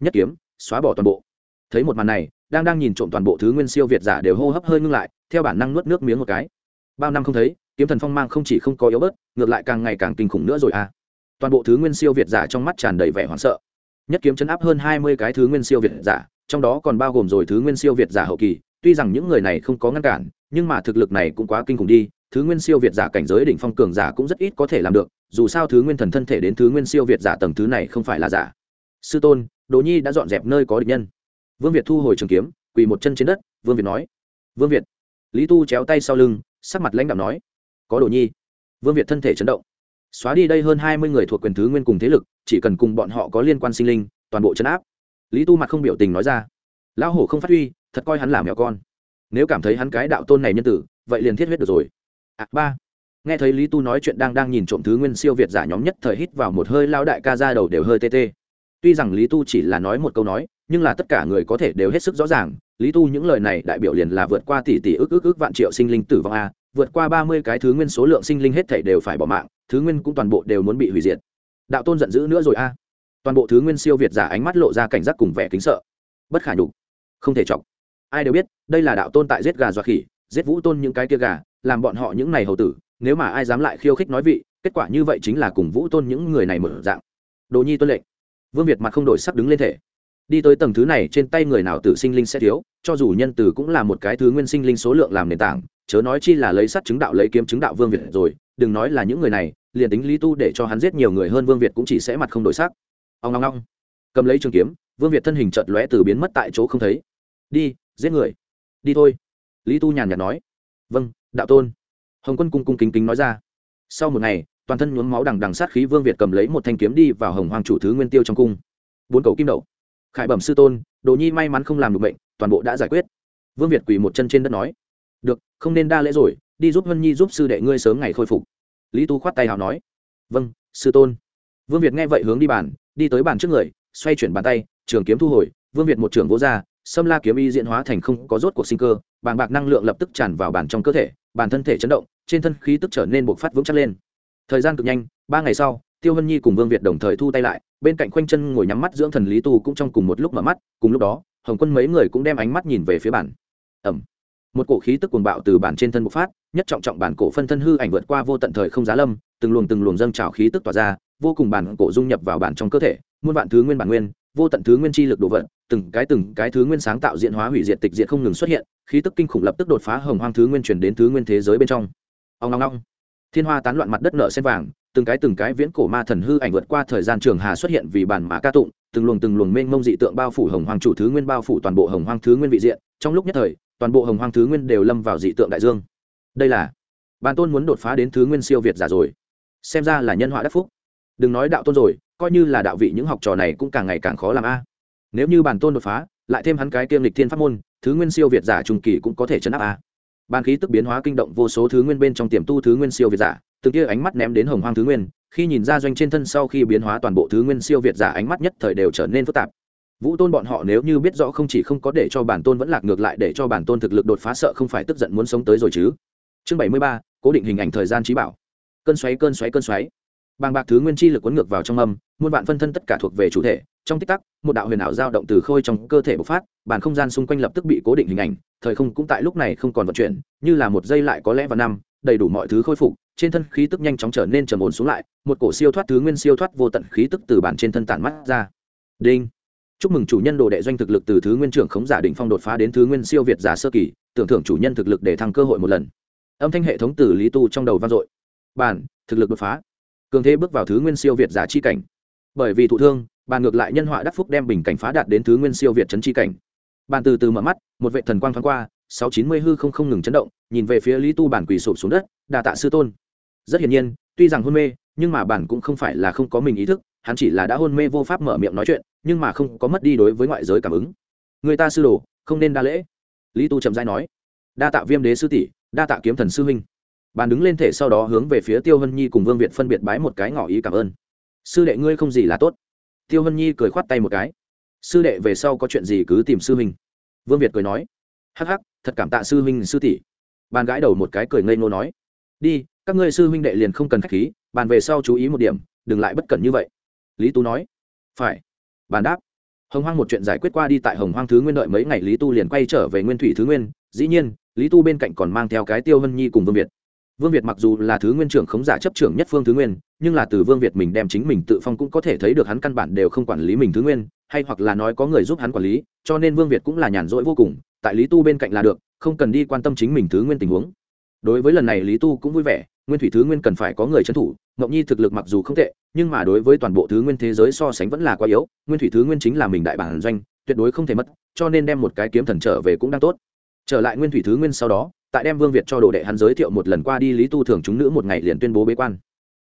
Nhất kiếm, xóa bỏ toàn bộ. Thấy một màn này, đang đang nhìn trộm toàn bộ thứ nguyên siêu việt giả đều hô hấp hơi ngưng lại, theo bản năng nuốt nước miếng một cái. Bao năm không thấy, kiếm thần phong mang không chỉ không có yếu bớt, ngược lại càng ngày càng kinh khủng nữa rồi à. Toàn bộ thứ nguyên siêu việt giả trong mắt tràn đầy vẻ hoảng sợ. Nhất kiếm chấn áp hơn hai mươi cái thứ nguyên siêu việt giả, trong đó còn bao gồm rồi thứ nguyên siêu việt giả hậu kỳ tuy rằng những người này không có ngăn cản, nhưng mà thực lực này cũng quá kinh khủng đi, thứ nguyên siêu việt giả cảnh giới đỉnh phong cường giả cũng rất ít có thể làm được, dù sao thứ nguyên thần thân thể đến thứ nguyên siêu việt giả tầng thứ này không phải là giả. Sư tôn, đỗ nhi đã dọn dẹp nơi có địch nhân. Vương việt thu hồi trường kiếm, quỳ một chân trên đất, vương việt nói. Vương việt. Lý tu chéo tay sau lưng, sắc mặt lãnh đạo nói. Có đồ nhi. Vương việt thân thể chấn động. Xóa đi đây hơn hai mươi người thuộc quyền thứ nguyên cùng thế lực, chỉ cần cùng bọn họ có liên quan sinh linh, toàn bộ chấn áp. Lý tu mặt không biểu tình nói ra. Lão hổ không phát huy thật coi hắn là mèo con. Nếu cảm thấy hắn cái đạo tôn này nhân tử vậy liền thiết huyết được rồi. À, ba. Nghe thấy lý tu nói chuyện đang đang nhìn trộm thứ nguyên siêu việt giả nhóm nhất thời hít vào một hơi lao đại ca ra đầu đều hơi tê tê. Tuy rằng lý tu chỉ là nói một câu nói nhưng là tất cả người có thể đều hết sức rõ ràng lý tu những lời này đại biểu liền là vượt qua tỷ tỷ ước ước ước vạn triệu sinh linh tử vong a vượt qua ba mươi cái thứ nguyên số lượng sinh linh hết thể đều phải bỏ mạng thứ nguyên cũng toàn bộ đều muốn bị hủy diệt. Đạo tôn giận dữ nữa rồi a. Toàn bộ thứ nguyên siêu việt giả ánh mắt lộ ra cảnh giác cùng vẻ kính sợ. Bất khả nhục. Không thể chọc ai đều biết, đây là đạo tôn tại giết gà dọa khỉ, giết vũ tôn những cái kia gà, làm bọn họ những này hầu tử, nếu mà ai dám lại khiêu khích nói vị, kết quả như vậy chính là cùng vũ tôn những người này mở dạng. Đồ nhi tuân lệnh. Vương việt mặt không đổi sắc đứng lên thể. Đi tới tầng thứ này, trên tay người nào tử sinh linh sẽ thiếu, cho dù nhân tử cũng là một cái thứ nguyên sinh linh số lượng làm nền tảng, chớ nói chi là lấy sắt chứng đạo lấy kiếm chứng đạo vương việt rồi, đừng nói là những người này, liền tính lý tu để cho hắn giết nhiều người hơn vương việt cũng chỉ sẽ mặt không đổi sắc. Ông long long cầm lấy trường kiếm, vương việt thân hình chợt lóe từ biến mất tại chỗ không thấy. Đi giết người. Đi thôi. Lý tu nhàn nhạt nói. Vâng đạo tôn. Hồng quân cung cung kính kính nói ra. Sau một ngày, toàn thân nhuốm máu đằng đằng sát khí vương việt cầm lấy một thanh kiếm đi vào hồng hoàng chủ thứ nguyên tiêu trong cung. Bốn cầu kim đậu khải bẩm sư tôn, đồ nhi may mắn không làm được bệnh toàn bộ đã giải quyết. Vương việt quỳ một chân trên đất nói. Được, không nên đa lễ rồi, đi giúp hân nhi giúp sư đệ ngươi sớm ngày khôi phục. Lý tu khoát tay hào nói. Vâng sư tôn. Vương việt nghe vậy hướng đi bàn, đi tới bàn trước người, xoay chuyển bàn tay, trường kiếm thu hồi, vương việt một trường vỗ ra xâm la kiếm y diễn hóa thành không có rốt cuộc sinh cơ, bàng bạc năng lượng lập tức tràn vào bàn trong cơ thể bàn thân thể chấn động, trên thân khí tức trở nên bộc phát vững chắc lên. Thời gian cực nhanh, ba ngày sau, tiêu hân nhi cùng vương việt đồng thời thu tay lại, bên cạnh khoanh chân ngồi nhắm mắt dưỡng thần lý tu cũng trong cùng một lúc mở mắt, cùng lúc đó, hồng quân mấy người cũng đem ánh mắt nhìn về phía bản. Ẩm. Một cổ khí tức cuồng bạo từ bản trên thân bộc phát, nhất trọng trọng bản cổ phân thân hư ảnh vượt qua vô tận thời không giá lâm, từng luồng từng luồng dâng trào khí tức tỏa ra, vô cùng bản cổ dung nhập vào bản trong cơ thể, muôn vạn thứ nguyên bản nguyên vô tận thứ nguyên chi lực đồ vật từng cái từng cái thứ nguyên sáng tạo diện hóa hủy diệt tịch diệt không ngừng xuất hiện, khí tức kinh khủng lập tức đột phá hồng hoang thứ nguyên chuyển đến thứ nguyên thế giới bên trong. Ông long long thiên hoa tán loạn mặt đất nở sen vàng, từng cái từng cái viễn cổ ma thần hư ảnh vượt qua thời gian trường hà xuất hiện vì bản mã ca tụng, từng luồng từng luồng mênh mông dị tượng bao phủ hồng hoang chủ thứ nguyên bao phủ toàn bộ hồng hoang thứ nguyên vị diện. Trong lúc nhất thời, toàn bộ hồng hoang thứ nguyên đều lâm vào dị tượng đại dương. Đây là bản tôn muốn đột phá đến thứ nguyên siêu việt giả rồi. Xem ra là nhân họa đắc phúc đừng nói đạo tôn rồi, coi như là đạo vị những học trò này cũng càng ngày càng khó làm a. À. Nếu như bản tôn đột phá, lại thêm hắn cái kiêm lịch thiên pháp môn, thứ nguyên siêu việt giả trung kỳ cũng có thể chấn áp a. À. Ban khí tức biến hóa kinh động vô số thứ nguyên bên trong tiềm tu thứ nguyên siêu việt giả từng kia ánh mắt ném đến hồng hoang thứ nguyên, khi nhìn ra doanh trên thân sau khi biến hóa toàn bộ thứ nguyên siêu việt giả ánh mắt nhất thời đều trở nên phức tạp. Vũ tôn bọn họ nếu như biết rõ không chỉ không có để cho bản tôn vẫn lạc ngược lại để cho bản tôn thực lực đột phá sợ không phải tức giận muốn sống tới rồi chứ. Chương bảy mươi ba, cố định hình ảnh thời gian trí bảo. Cơn xoáy cơn xoáy cơn xoáy bàng bạc thứ nguyên chi lực cuốn ngược vào trong âm, muôn vạn phân thân tất cả thuộc về chủ thể. Trong tích tắc, một đạo huyền ảo dao động từ khôi trong cơ thể bộc phát, bản không gian xung quanh lập tức bị cố định hình ảnh, thời không cũng tại lúc này không còn vận chuyển, như là một giây lại có lẽ vào năm, đầy đủ mọi thứ khôi phục, trên thân khí tức nhanh chóng trở nên trầm ổn xuống lại, một cổ siêu thoát thứ nguyên siêu thoát vô tận khí tức từ bản trên thân tản mắt ra. Đinh. Chúc mừng chủ nhân đồ đệ doanh thực lực từ thứ nguyên trưởng khống giả đỉnh phong đột phá đến thứ nguyên siêu việt giả sơ kỳ, tưởng thưởng chủ nhân thực lực để thăng cơ hội một lần. Âm thanh hệ thống từ lý tu trong đầu vang dội. Bản, thực lực đột phá cường thế bước vào thứ nguyên siêu việt giả chi cảnh. Bởi vì thụ thương, bàn ngược lại nhân họa đắc phúc đem bình cảnh phá đạt đến thứ nguyên siêu việt trấn chi cảnh. Bàn từ từ mở mắt, một vệ thần quang thoáng qua, sáu chín mươi hư không không ngừng chấn động, nhìn về phía lý tu bản quỳ sụp xuống đất, đà tạ sư tôn. Rất hiển nhiên, tuy rằng hôn mê, nhưng mà bản cũng không phải là không có mình ý thức, hắn chỉ là đã hôn mê vô pháp mở miệng nói chuyện, nhưng mà không có mất đi đối với ngoại giới cảm ứng. Người ta sư đồ, không nên đa lễ. Lý tu trầm dai nói. Đa tạ viêm đế sư tỷ, đa tạ kiếm thần sư huynh bàn đứng lên thể sau đó hướng về phía tiêu hân nhi cùng vương việt phân biệt bái một cái ngỏ ý cảm ơn. Sư đệ ngươi không gì là tốt. Tiêu hân nhi cười khoát tay một cái. Sư đệ về sau có chuyện gì cứ tìm sư huynh. Vương việt cười nói. Hắc hắc, thật cảm tạ sư huynh, sư tỷ. Bàn gãi đầu một cái cười ngây ngô nói. Đi, các ngươi sư huynh đệ liền không cần khách khí, bàn về sau chú ý một điểm, đừng lại bất cẩn như vậy. Lý tú nói. Phải. Bàn đáp. Hồng hoang một chuyện giải quyết qua đi tại hồng hoang thứ nguyên đợi mấy ngày lý tu liền quay trở về nguyên thủy thứ nguyên. Dĩ nhiên, lý tu bên cạnh còn mang theo cái tiêu hân nhi cùng vương việt vương việt mặc dù là thứ nguyên trưởng khống giả chấp trưởng nhất phương thứ nguyên, nhưng là từ vương việt mình đem chính mình tự phong cũng có thể thấy được hắn căn bản đều không quản lý mình thứ nguyên, hay hoặc là nói có người giúp hắn quản lý, cho nên vương việt cũng là nhàn rỗi vô cùng, tại lý tu bên cạnh là được, không cần đi quan tâm chính mình thứ nguyên tình huống. Đối với lần này lý tu cũng vui vẻ, nguyên thủy thứ nguyên cần phải có người trấn thủ, Ngọc nhi thực lực mặc dù không tệ, nhưng mà đối với toàn bộ thứ nguyên thế giới so sánh vẫn là quá yếu, nguyên thủy thứ nguyên chính là mình đại bản doanh, tuyệt đối không thể mất, cho nên đem một cái kiếm thần trở về cũng đang tốt. Trở lại nguyên thủy thứ nguyên sau đó tại đem vương việt cho đồ đệ hắn giới thiệu một lần qua đi lý tu thường chúng nữ một ngày liền tuyên bố bế quan.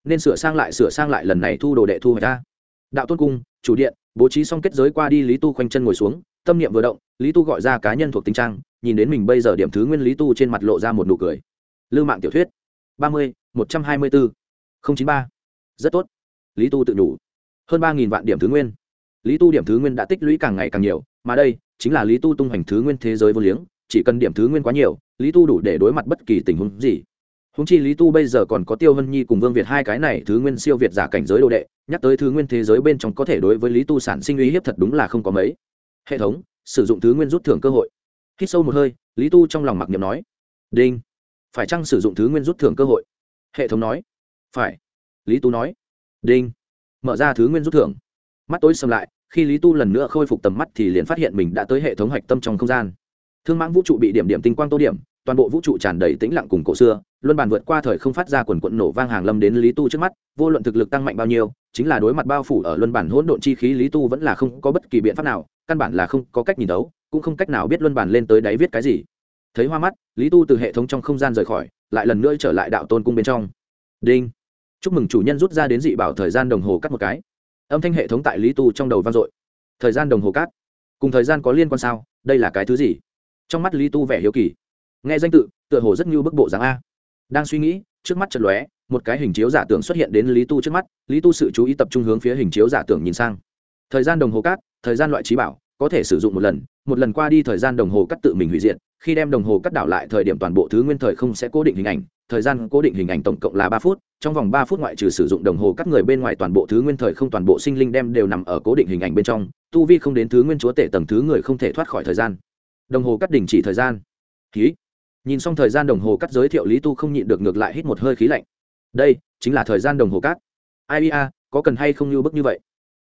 Nên sửa sang lại, sửa sang lại lần này thu đồ đệ thu hoạch ra. Đạo tôn cung, chủ điện, bố trí xong kết giới qua đi lý tu khoanh chân ngồi xuống, tâm niệm vừa động, lý tu gọi ra cá nhân thuộc tính trang, nhìn đến mình bây giờ điểm thứ nguyên lý tu trên mặt lộ ra một nụ cười. Lưu mạng tiểu thuyết, ba mươi, một trăm hai mươi bốn chín ba. Rất tốt. Lý tu tự nhủ. Hơn ba vạn điểm thứ nguyên. Lý tu điểm thứ nguyên đã tích lũy càng ngày càng nhiều, mà đây chính là lý tu tung hoành thứ nguyên thế giới vô liếng chỉ cần điểm thứ nguyên quá nhiều, lý tu đủ để đối mặt bất kỳ tình huống gì. Húng chi lý tu bây giờ còn có tiêu hân nhi cùng vương việt hai cái này thứ nguyên siêu việt giả cảnh giới đồ đệ, nhắc tới thứ nguyên thế giới bên trong có thể đối với lý tu sản sinh uy hiếp thật đúng là không có mấy. Hệ thống, sử dụng thứ nguyên rút thưởng cơ hội. Hít sâu một hơi, lý tu trong lòng mặc niệm nói. Đinh. Phải chăng sử dụng thứ nguyên rút thưởng cơ hội? Hệ thống nói. Phải. Lý tu nói. Đinh. Mở ra thứ nguyên rút thưởng. Mắt tối sầm lại, khi lý tu lần nữa khôi phục tầm mắt thì liền phát hiện mình đã tới hệ thống hạch tâm trong không gian thương mãng vũ trụ bị điểm điểm tinh quang tô điểm, toàn bộ vũ trụ tràn đầy tĩnh lặng cùng cổ xưa, luân bàn vượt qua thời không phát ra quần quận nổ vang hàng lâm đến lý tu trước mắt, vô luận thực lực tăng mạnh bao nhiêu, chính là đối mặt bao phủ ở luân bản hỗn độn chi khí lý tu vẫn là không có bất kỳ biện pháp nào, căn bản là không có cách nhìn đấu, cũng không cách nào biết luân bản lên tới đáy viết cái gì. Thấy hoa mắt, lý tu từ hệ thống trong không gian rời khỏi, lại lần nữa trở lại đạo tôn cung bên trong. Đinh. Chúc mừng chủ nhân rút ra đến dị bảo thời gian đồng hồ cắt một cái. Âm thanh hệ thống tại lý tu trong đầu vang dội. Thời gian đồng hồ cắt. Cùng thời gian có liên quan sao? Đây là cái thứ gì? Trong mắt lý tu vẻ hiếu kỳ. Nghe danh tự, tựa hồ rất như bức bộ dáng a. Đang suy nghĩ, trước mắt chật lóe, một cái hình chiếu giả tưởng xuất hiện đến lý tu trước mắt, lý tu sự chú ý tập trung hướng phía hình chiếu giả tưởng nhìn sang. Thời gian đồng hồ cát thời gian loại trí bảo, có thể sử dụng một lần một lần qua đi thời gian đồng hồ cắt tự mình hủy diệt, khi đem đồng hồ cắt đảo lại thời điểm toàn bộ thứ nguyên thời không sẽ cố định hình ảnh, thời gian cố định hình ảnh tổng cộng là ba phút, trong vòng ba phút ngoại trừ sử dụng đồng hồ cắt người bên ngoài toàn bộ thứ nguyên thời không toàn bộ sinh linh đem đều nằm ở cố định hình ảnh bên trong, tu vi không đến thứ nguyên chúa tể tầng thứ người không thể thoát khỏi thời gian đồng hồ cắt đình chỉ thời gian. Ký nhìn xong thời gian đồng hồ cắt giới thiệu lý tu không nhịn được ngược lại hít một hơi khí lạnh. Đây chính là thời gian đồng hồ cắt. Ia, có cần hay không như bức như vậy?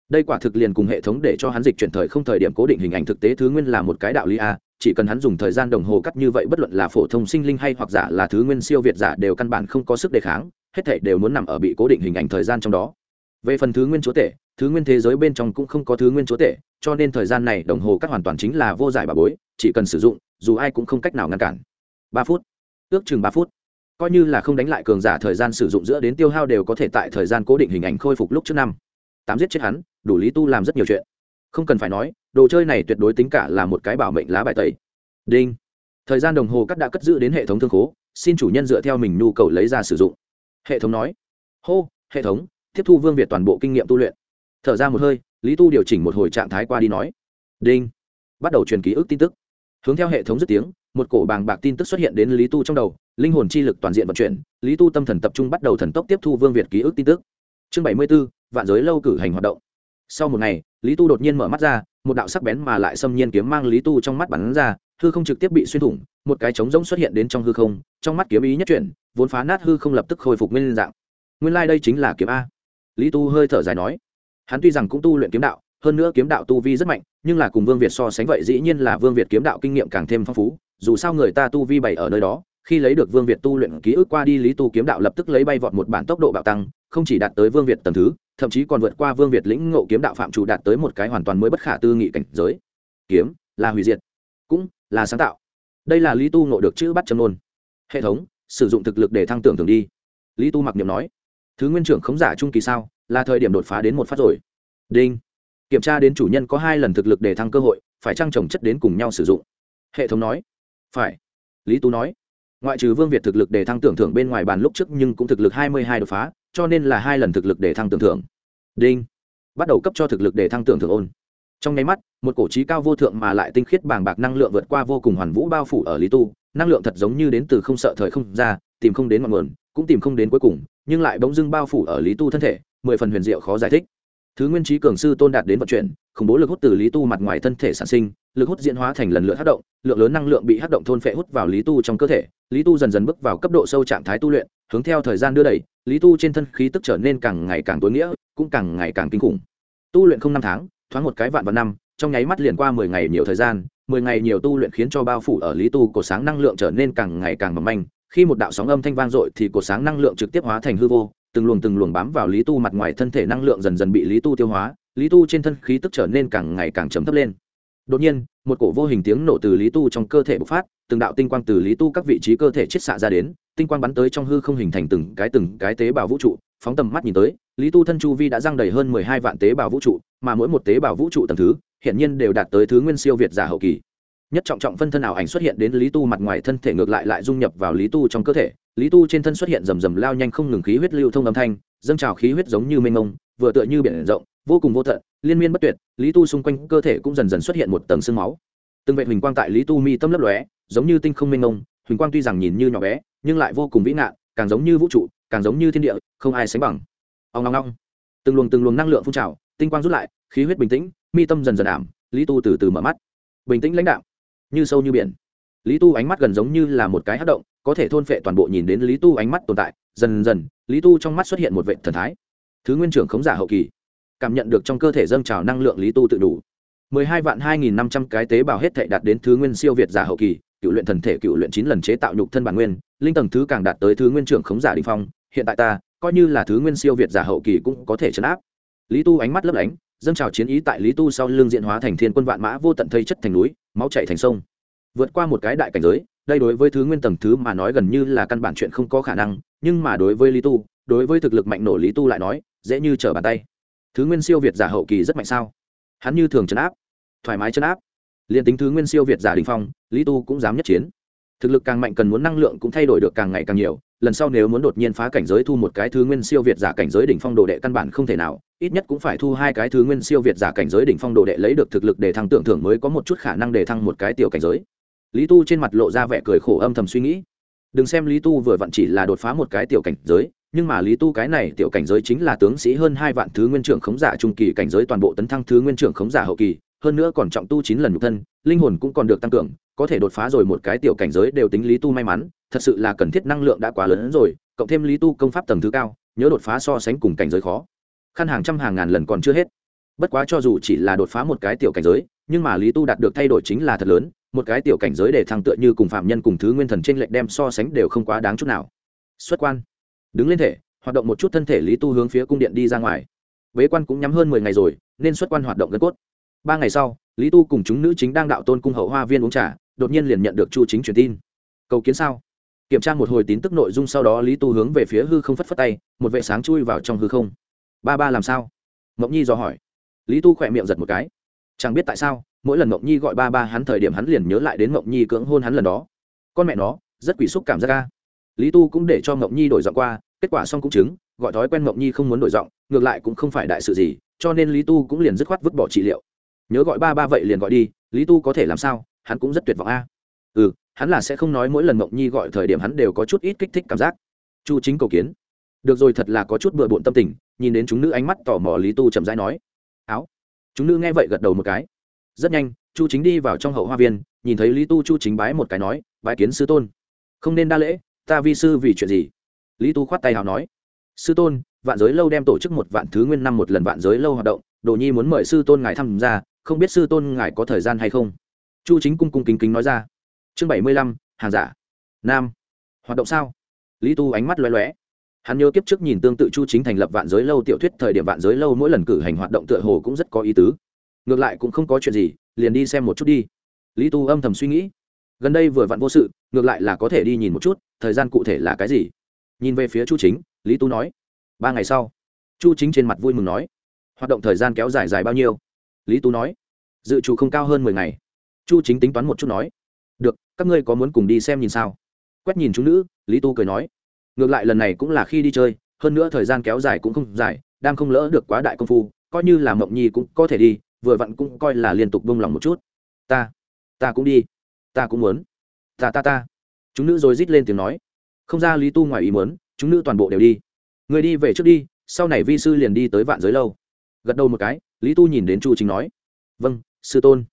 Đây quả thực liền cùng hệ thống để cho hắn dịch chuyển thời không thời điểm cố định hình ảnh thực tế thứ nguyên là một cái đạo lý a chỉ cần hắn dùng thời gian đồng hồ cắt như vậy bất luận là phổ thông sinh linh hay hoặc giả là thứ nguyên siêu việt giả đều căn bản không có sức đề kháng hết thể đều muốn nằm ở bị cố định hình ảnh thời gian trong đó. Về phần thứ nguyên chúa tể thứ nguyên thế giới bên trong cũng không có thứ nguyên chúa tể, cho nên thời gian này đồng hồ cắt hoàn toàn chính là vô giải bà bối, chỉ cần sử dụng, dù ai cũng không cách nào ngăn cản. Ba phút. Ước chừng ba phút. Coi như là không đánh lại cường giả thời gian sử dụng giữa đến tiêu hao đều có thể tại thời gian cố định hình ảnh khôi phục lúc trước năm. Tám giết chết hắn, đủ lý tu làm rất nhiều chuyện. Không cần phải nói, đồ chơi này tuyệt đối tính cả là một cái bảo mệnh lá bài tẩy. Đinh. Thời gian đồng hồ cắt đã cất giữ đến hệ thống thương khố, xin chủ nhân dựa theo mình nhu cầu lấy ra sử dụng. Hệ thống nói. Hô, hệ thống, tiếp thu vương việt toàn bộ kinh nghiệm tu luyện thở ra một hơi, lý tu điều chỉnh một hồi trạng thái qua đi nói. Đinh. Bắt đầu truyền ký ức tin tức. Hướng theo hệ thống dứt tiếng, một cổ bàng bạc tin tức xuất hiện đến lý tu trong đầu, linh hồn chi lực toàn diện vận chuyển, lý tu tâm thần tập trung bắt đầu thần tốc tiếp thu vương việt ký ức tin tức. Chương bảy mươi b ố vạn giới lâu cử hành hoạt động. Sau một ngày, lý tu đột nhiên mở mắt ra, một đạo sắc bén mà lại xâm nhiên kiếm mang lý tu trong mắt bắn ra, hư không trực tiếp bị xuyên thủng, một cái trống rỗng xuất hiện đến trong hư không, trong mắt kiếm ý nhất chuyển, vốn phá nát hư không lập tức khôi phục nguyên dạng. Nguyên lai、like、đây chính là kiếm a. Lý tu hơi thở dài nói hắn tuy rằng cũng tu luyện kiếm đạo, hơn nữa kiếm đạo tu vi rất mạnh, nhưng là cùng vương việt so sánh vậy dĩ nhiên là vương việt kiếm đạo kinh nghiệm càng thêm phong phú, dù sao người ta tu vi bày ở nơi đó, khi lấy được vương việt tu luyện ký ức qua đi lý tu kiếm đạo lập tức lấy bay vọt một bản tốc độ bạo tăng, không chỉ đạt tới vương việt tầm thứ, thậm chí còn vượt qua vương việt lĩnh ngộ kiếm đạo phạm chủ đạt tới một cái hoàn toàn mới bất khả tư nghị cảnh giới. Kiếm là hủy diệt, cũng là sáng tạo. Đây là lý tu ngộ được chữ bắt châm nôn hệ thống, sử dụng thực lực để thăng tưởng tưởng đi. Lý tu mặc niệm nói, thứ nguyên trưởng khống giả trung kỳ sao? Là thời điểm đột phá đến một phát rồi. Đinh. Kiểm tra đến chủ nhân có hai lần thực lực để thăng cơ hội, phải trăng trồng chất đến cùng nhau sử dụng? Hệ thống nói. Phải. Lý tú nói. Ngoại trừ vương việt thực lực để thăng tưởng thưởng bên ngoài bàn lúc trước nhưng cũng thực lực hai mươi hai đột phá, cho nên là hai lần thực lực để thăng tưởng thưởng. Đinh. Bắt đầu cấp cho thực lực để thăng tưởng thưởng ôn. Trong nháy mắt, một cổ trí cao vô thượng mà lại tinh khiết bàng bạc năng lượng vượt qua vô cùng hoàn vũ bao phủ ở lý tu năng lượng thật giống như đến từ không sợ thời không ra, tìm không đến ngọn nguồn, cũng tìm không đến cuối cùng, nhưng lại bỗng dưng bao phủ ở lý tu thân thể mười phần huyền diệu khó giải thích. Thứ nguyên trí cường sư tôn đạt đến vận chuyển, khủng bố lực hút từ lý tu mặt ngoài thân thể sản sinh, lực hút diễn hóa thành lần lượt hát động, lượng lớn năng lượng bị hát động thôn phệ hút vào lý tu trong cơ thể. Lý tu dần dần bước vào cấp độ sâu trạng thái tu luyện, hướng theo thời gian đưa đẩy, lý tu trên thân khí tức trở nên càng ngày càng tối nghĩa, cũng càng ngày càng kinh khủng. Tu luyện không năm tháng, thoáng một cái vạn vào năm, trong nháy mắt liền qua mười ngày nhiều thời gian, mười ngày nhiều tu luyện khiến cho bao phủ ở lý tu cổ sáng năng lượng trở nên càng ngày càng mỏng manh. Khi một đạo sóng âm thanh vang dội thì cổ sáng năng lượng trực tiếp hóa thành hư vô từng luồng từng luồng bám vào lý tu mặt ngoài thân thể năng lượng dần dần bị lý tu tiêu hóa, lý tu trên thân khí tức trở nên càng ngày càng chấm thấp lên. Đột nhiên, một cổ vô hình tiếng nổ từ lý tu trong cơ thể bộc phát, từng đạo tinh quang từ lý tu các vị trí cơ thể chiết xạ ra đến, tinh quang bắn tới trong hư không hình thành từng cái từng cái tế bào vũ trụ, phóng tầm mắt nhìn tới, lý tu thân chu vi đã răng đầy hơn mười hai vạn tế bào vũ trụ, mà mỗi một tế bào vũ trụ tầm thứ hiện nhiên đều đạt tới thứ nguyên siêu việt giả hậu kỳ. Nhất trọng trọng phân thân ảo ảnh xuất hiện đến lý tu mặt ngoài thân thể ngược lại lại dung nhập vào lý tu trong cơ thể lý tu trên thân xuất hiện rầm rầm lao nhanh không ngừng khí huyết lưu thông âm thanh, dâng trào khí huyết giống như mênh mông, vừa tựa như biển rộng, vô cùng vô tận, liên miên bất tuyệt, lý tu xung quanh cơ thể cũng dần dần xuất hiện một tầng sương máu. Từng vệ huỳnh quang tại lý tu mi tâm lấp lóe, giống như tinh không mênh mông, huỳnh quang tuy rằng nhìn như nhỏ bé, nhưng lại vô cùng vĩ ngạn, càng giống như vũ trụ, càng giống như thiên địa, không ai sánh bằng. Ông long long từng luồng từng luồng năng lượng phun trào, tinh quang rút lại, khí huyết bình tĩnh, mi tâm dần dần ảm, lý tu từ từ mở mắt. Bình tĩnh lãnh đạo, như sâu như biển. Lý tu ánh mắt gần giống như là một cái hát động có thể thôn phệ toàn bộ nhìn đến lý tu ánh mắt tồn tại, dần dần, lý tu trong mắt xuất hiện một vệ thần thái. Thứ nguyên trưởng khống giả hậu kỳ, cảm nhận được trong cơ thể dâng trào năng lượng lý tu tự đủ. Mười hai vạn hai nghìn năm trăm cái tế bào hết thể đạt đến thứ nguyên siêu việt giả hậu kỳ, cựu luyện thần thể cựu luyện chín lần chế tạo nhục thân bản nguyên, linh tầng thứ càng đạt tới thứ nguyên trưởng khống giả đình phong, hiện tại ta, coi như là thứ nguyên siêu việt giả hậu kỳ cũng có thể chấn áp. Lý tu ánh mắt lấp lánh, dâng trào chiến ý tại lý tu sau lưng diện hóa thành thiên quân vạn mã vô tận thây chất thành núi, máu chạy thành sông. Vượt qua một cái đại cảnh giới đây đối với thứ nguyên tầng thứ mà nói gần như là căn bản chuyện không có khả năng, nhưng mà đối với lý tu, đối với thực lực mạnh nổ lý tu lại nói, dễ như trở bàn tay. Thứ nguyên siêu việt giả hậu kỳ rất mạnh sao? Hắn như thường chấn áp, thoải mái chấn áp. Liền tính thứ nguyên siêu việt giả đình phong, lý tu cũng dám nhất chiến. Thực lực càng mạnh cần muốn năng lượng cũng thay đổi được càng ngày càng nhiều, lần sau nếu muốn đột nhiên phá cảnh giới thu một cái thứ nguyên siêu việt giả cảnh giới đỉnh phong đồ đệ căn bản không thể nào, ít nhất cũng phải thu hai cái thứ nguyên siêu việt giả cảnh giới đỉnh phong đồ đệ lấy được thực lực để thăng tưởng thưởng mới có một chút khả năng để thăng một cái tiểu cảnh giới lý tu trên mặt lộ ra vẻ cười khổ âm thầm suy nghĩ. Đừng xem lý tu vừa vặn chỉ là đột phá một cái tiểu cảnh giới, nhưng mà lý tu cái này tiểu cảnh giới chính là tướng sĩ hơn hai vạn thứ nguyên trưởng khống giả trung kỳ cảnh giới toàn bộ tấn thăng thứ nguyên trưởng khống giả hậu kỳ, hơn nữa còn trọng tu chín lần nhục thân, linh hồn cũng còn được tăng cường, có thể đột phá rồi một cái tiểu cảnh giới đều tính lý tu may mắn, thật sự là cần thiết năng lượng đã quá lớn hơn rồi, cộng thêm lý tu công pháp tầng thứ cao, nhớ đột phá so sánh cùng cảnh giới khó. Khăn hàng trăm hàng ngàn lần còn chưa hết. Bất quá cho dù chỉ là đột phá một cái tiểu cảnh giới, nhưng mà lý tu đạt được thay đổi chính là thật lớn một cái tiểu cảnh giới để thăng tựa như cùng phạm nhân cùng thứ nguyên thần trên lệnh đem so sánh đều không quá đáng chút nào. Xuất quan. Đứng lên thể, hoạt động một chút thân thể lý tu hướng phía cung điện đi ra ngoài. Bế quan cũng nhắm hơn mười ngày rồi, nên xuất quan hoạt động gân cốt. Ba ngày sau, lý tu cùng chúng nữ chính đang đạo tôn cung hậu hoa viên uống trà, đột nhiên liền nhận được chu chính truyền tin. Cầu kiến sao? Kiểm tra một hồi tín tức nội dung sau đó lý tu hướng về phía hư không phất phất tay, một vệ sáng chui vào trong hư không. Ba ba làm sao? Mộng nhi dò hỏi. Lý tu khỏe miệng giật một cái. Chẳng biết tại sao mỗi lần mộng nhi gọi ba ba hắn thời điểm hắn liền nhớ lại đến mộng nhi cưỡng hôn hắn lần đó. Con mẹ nó, rất quỷ xúc cảm giác ca lý tu cũng để cho mộng nhi đổi giọng qua, kết quả xong cũng chứng, gọi thói quen mộng nhi không muốn đổi giọng, ngược lại cũng không phải đại sự gì, cho nên lý tu cũng liền dứt khoát vứt bỏ trị liệu. Nhớ gọi ba ba vậy liền gọi đi, lý tu có thể làm sao? Hắn cũng rất tuyệt vọng a. Ừ hắn là sẽ không nói mỗi lần mộng nhi gọi thời điểm hắn đều có chút ít kích thích cảm giác. Chu chính cầu kiến. Được rồi, thật là có chút bừa bộn tâm tình, nhìn đến chúng nữ ánh mắt tò mò lý tu chậm rãi nói. Áo. Chúng nữ nghe vậy gật đầu một cái rất nhanh, chu chính đi vào trong hậu hoa viên, nhìn thấy lý tu chu chính bái một cái nói, bái kiến sư tôn. Không nên đa lễ, ta vi sư vì chuyện gì? Lý tu khoát tay hào nói, sư tôn, vạn giới lâu đem tổ chức một vạn thứ nguyên năm một lần vạn giới lâu hoạt động, đồ nhi muốn mời sư tôn ngài tham gia, không biết sư tôn ngài có thời gian hay không? Chu chính cung cung kính kính nói ra, chương bảy mươi lăm, hàng giả, nam, hoạt động sao? Lý tu ánh mắt loé loé hắn nhớ kiếp trước nhìn tương tự chu chính thành lập vạn giới lâu tiểu thuyết thời điểm vạn giới lâu mỗi lần cử hành hoạt động tựa hồ cũng rất có ý tứ ngược lại cũng không có chuyện gì, liền đi xem một chút đi. Lý tu âm thầm suy nghĩ. Gần đây vừa vặn vô sự, ngược lại là có thể đi nhìn một chút, thời gian cụ thể là cái gì? Nhìn về phía chu chính, lý tu nói. Ba ngày sau, chu chính trên mặt vui mừng nói. Hoạt động thời gian kéo dài dài bao nhiêu? Lý tú nói. Dự trù không cao hơn mười ngày. Chu chính tính toán một chút nói. Được, các ngươi có muốn cùng đi xem nhìn sao? Quét nhìn chúng nữ, lý tu cười nói. Ngược lại lần này cũng là khi đi chơi, hơn nữa thời gian kéo dài cũng không dài, đang không lỡ được quá đại công phu, coi như là mộng nhi cũng có thể đi vừa vặn cũng coi là liên tục bông lòng một chút. Ta ta cũng đi. Ta cũng muốn. Ta ta ta. Chúng nữ rồi rít lên tiếng nói. Không ra lý tu ngoài ý muốn, chúng nữ toàn bộ đều đi. Người đi về trước đi, sau này vi sư liền đi tới vạn giới lâu. Gật đầu một cái, lý tu nhìn đến chu chính nói. Vâng sư tôn.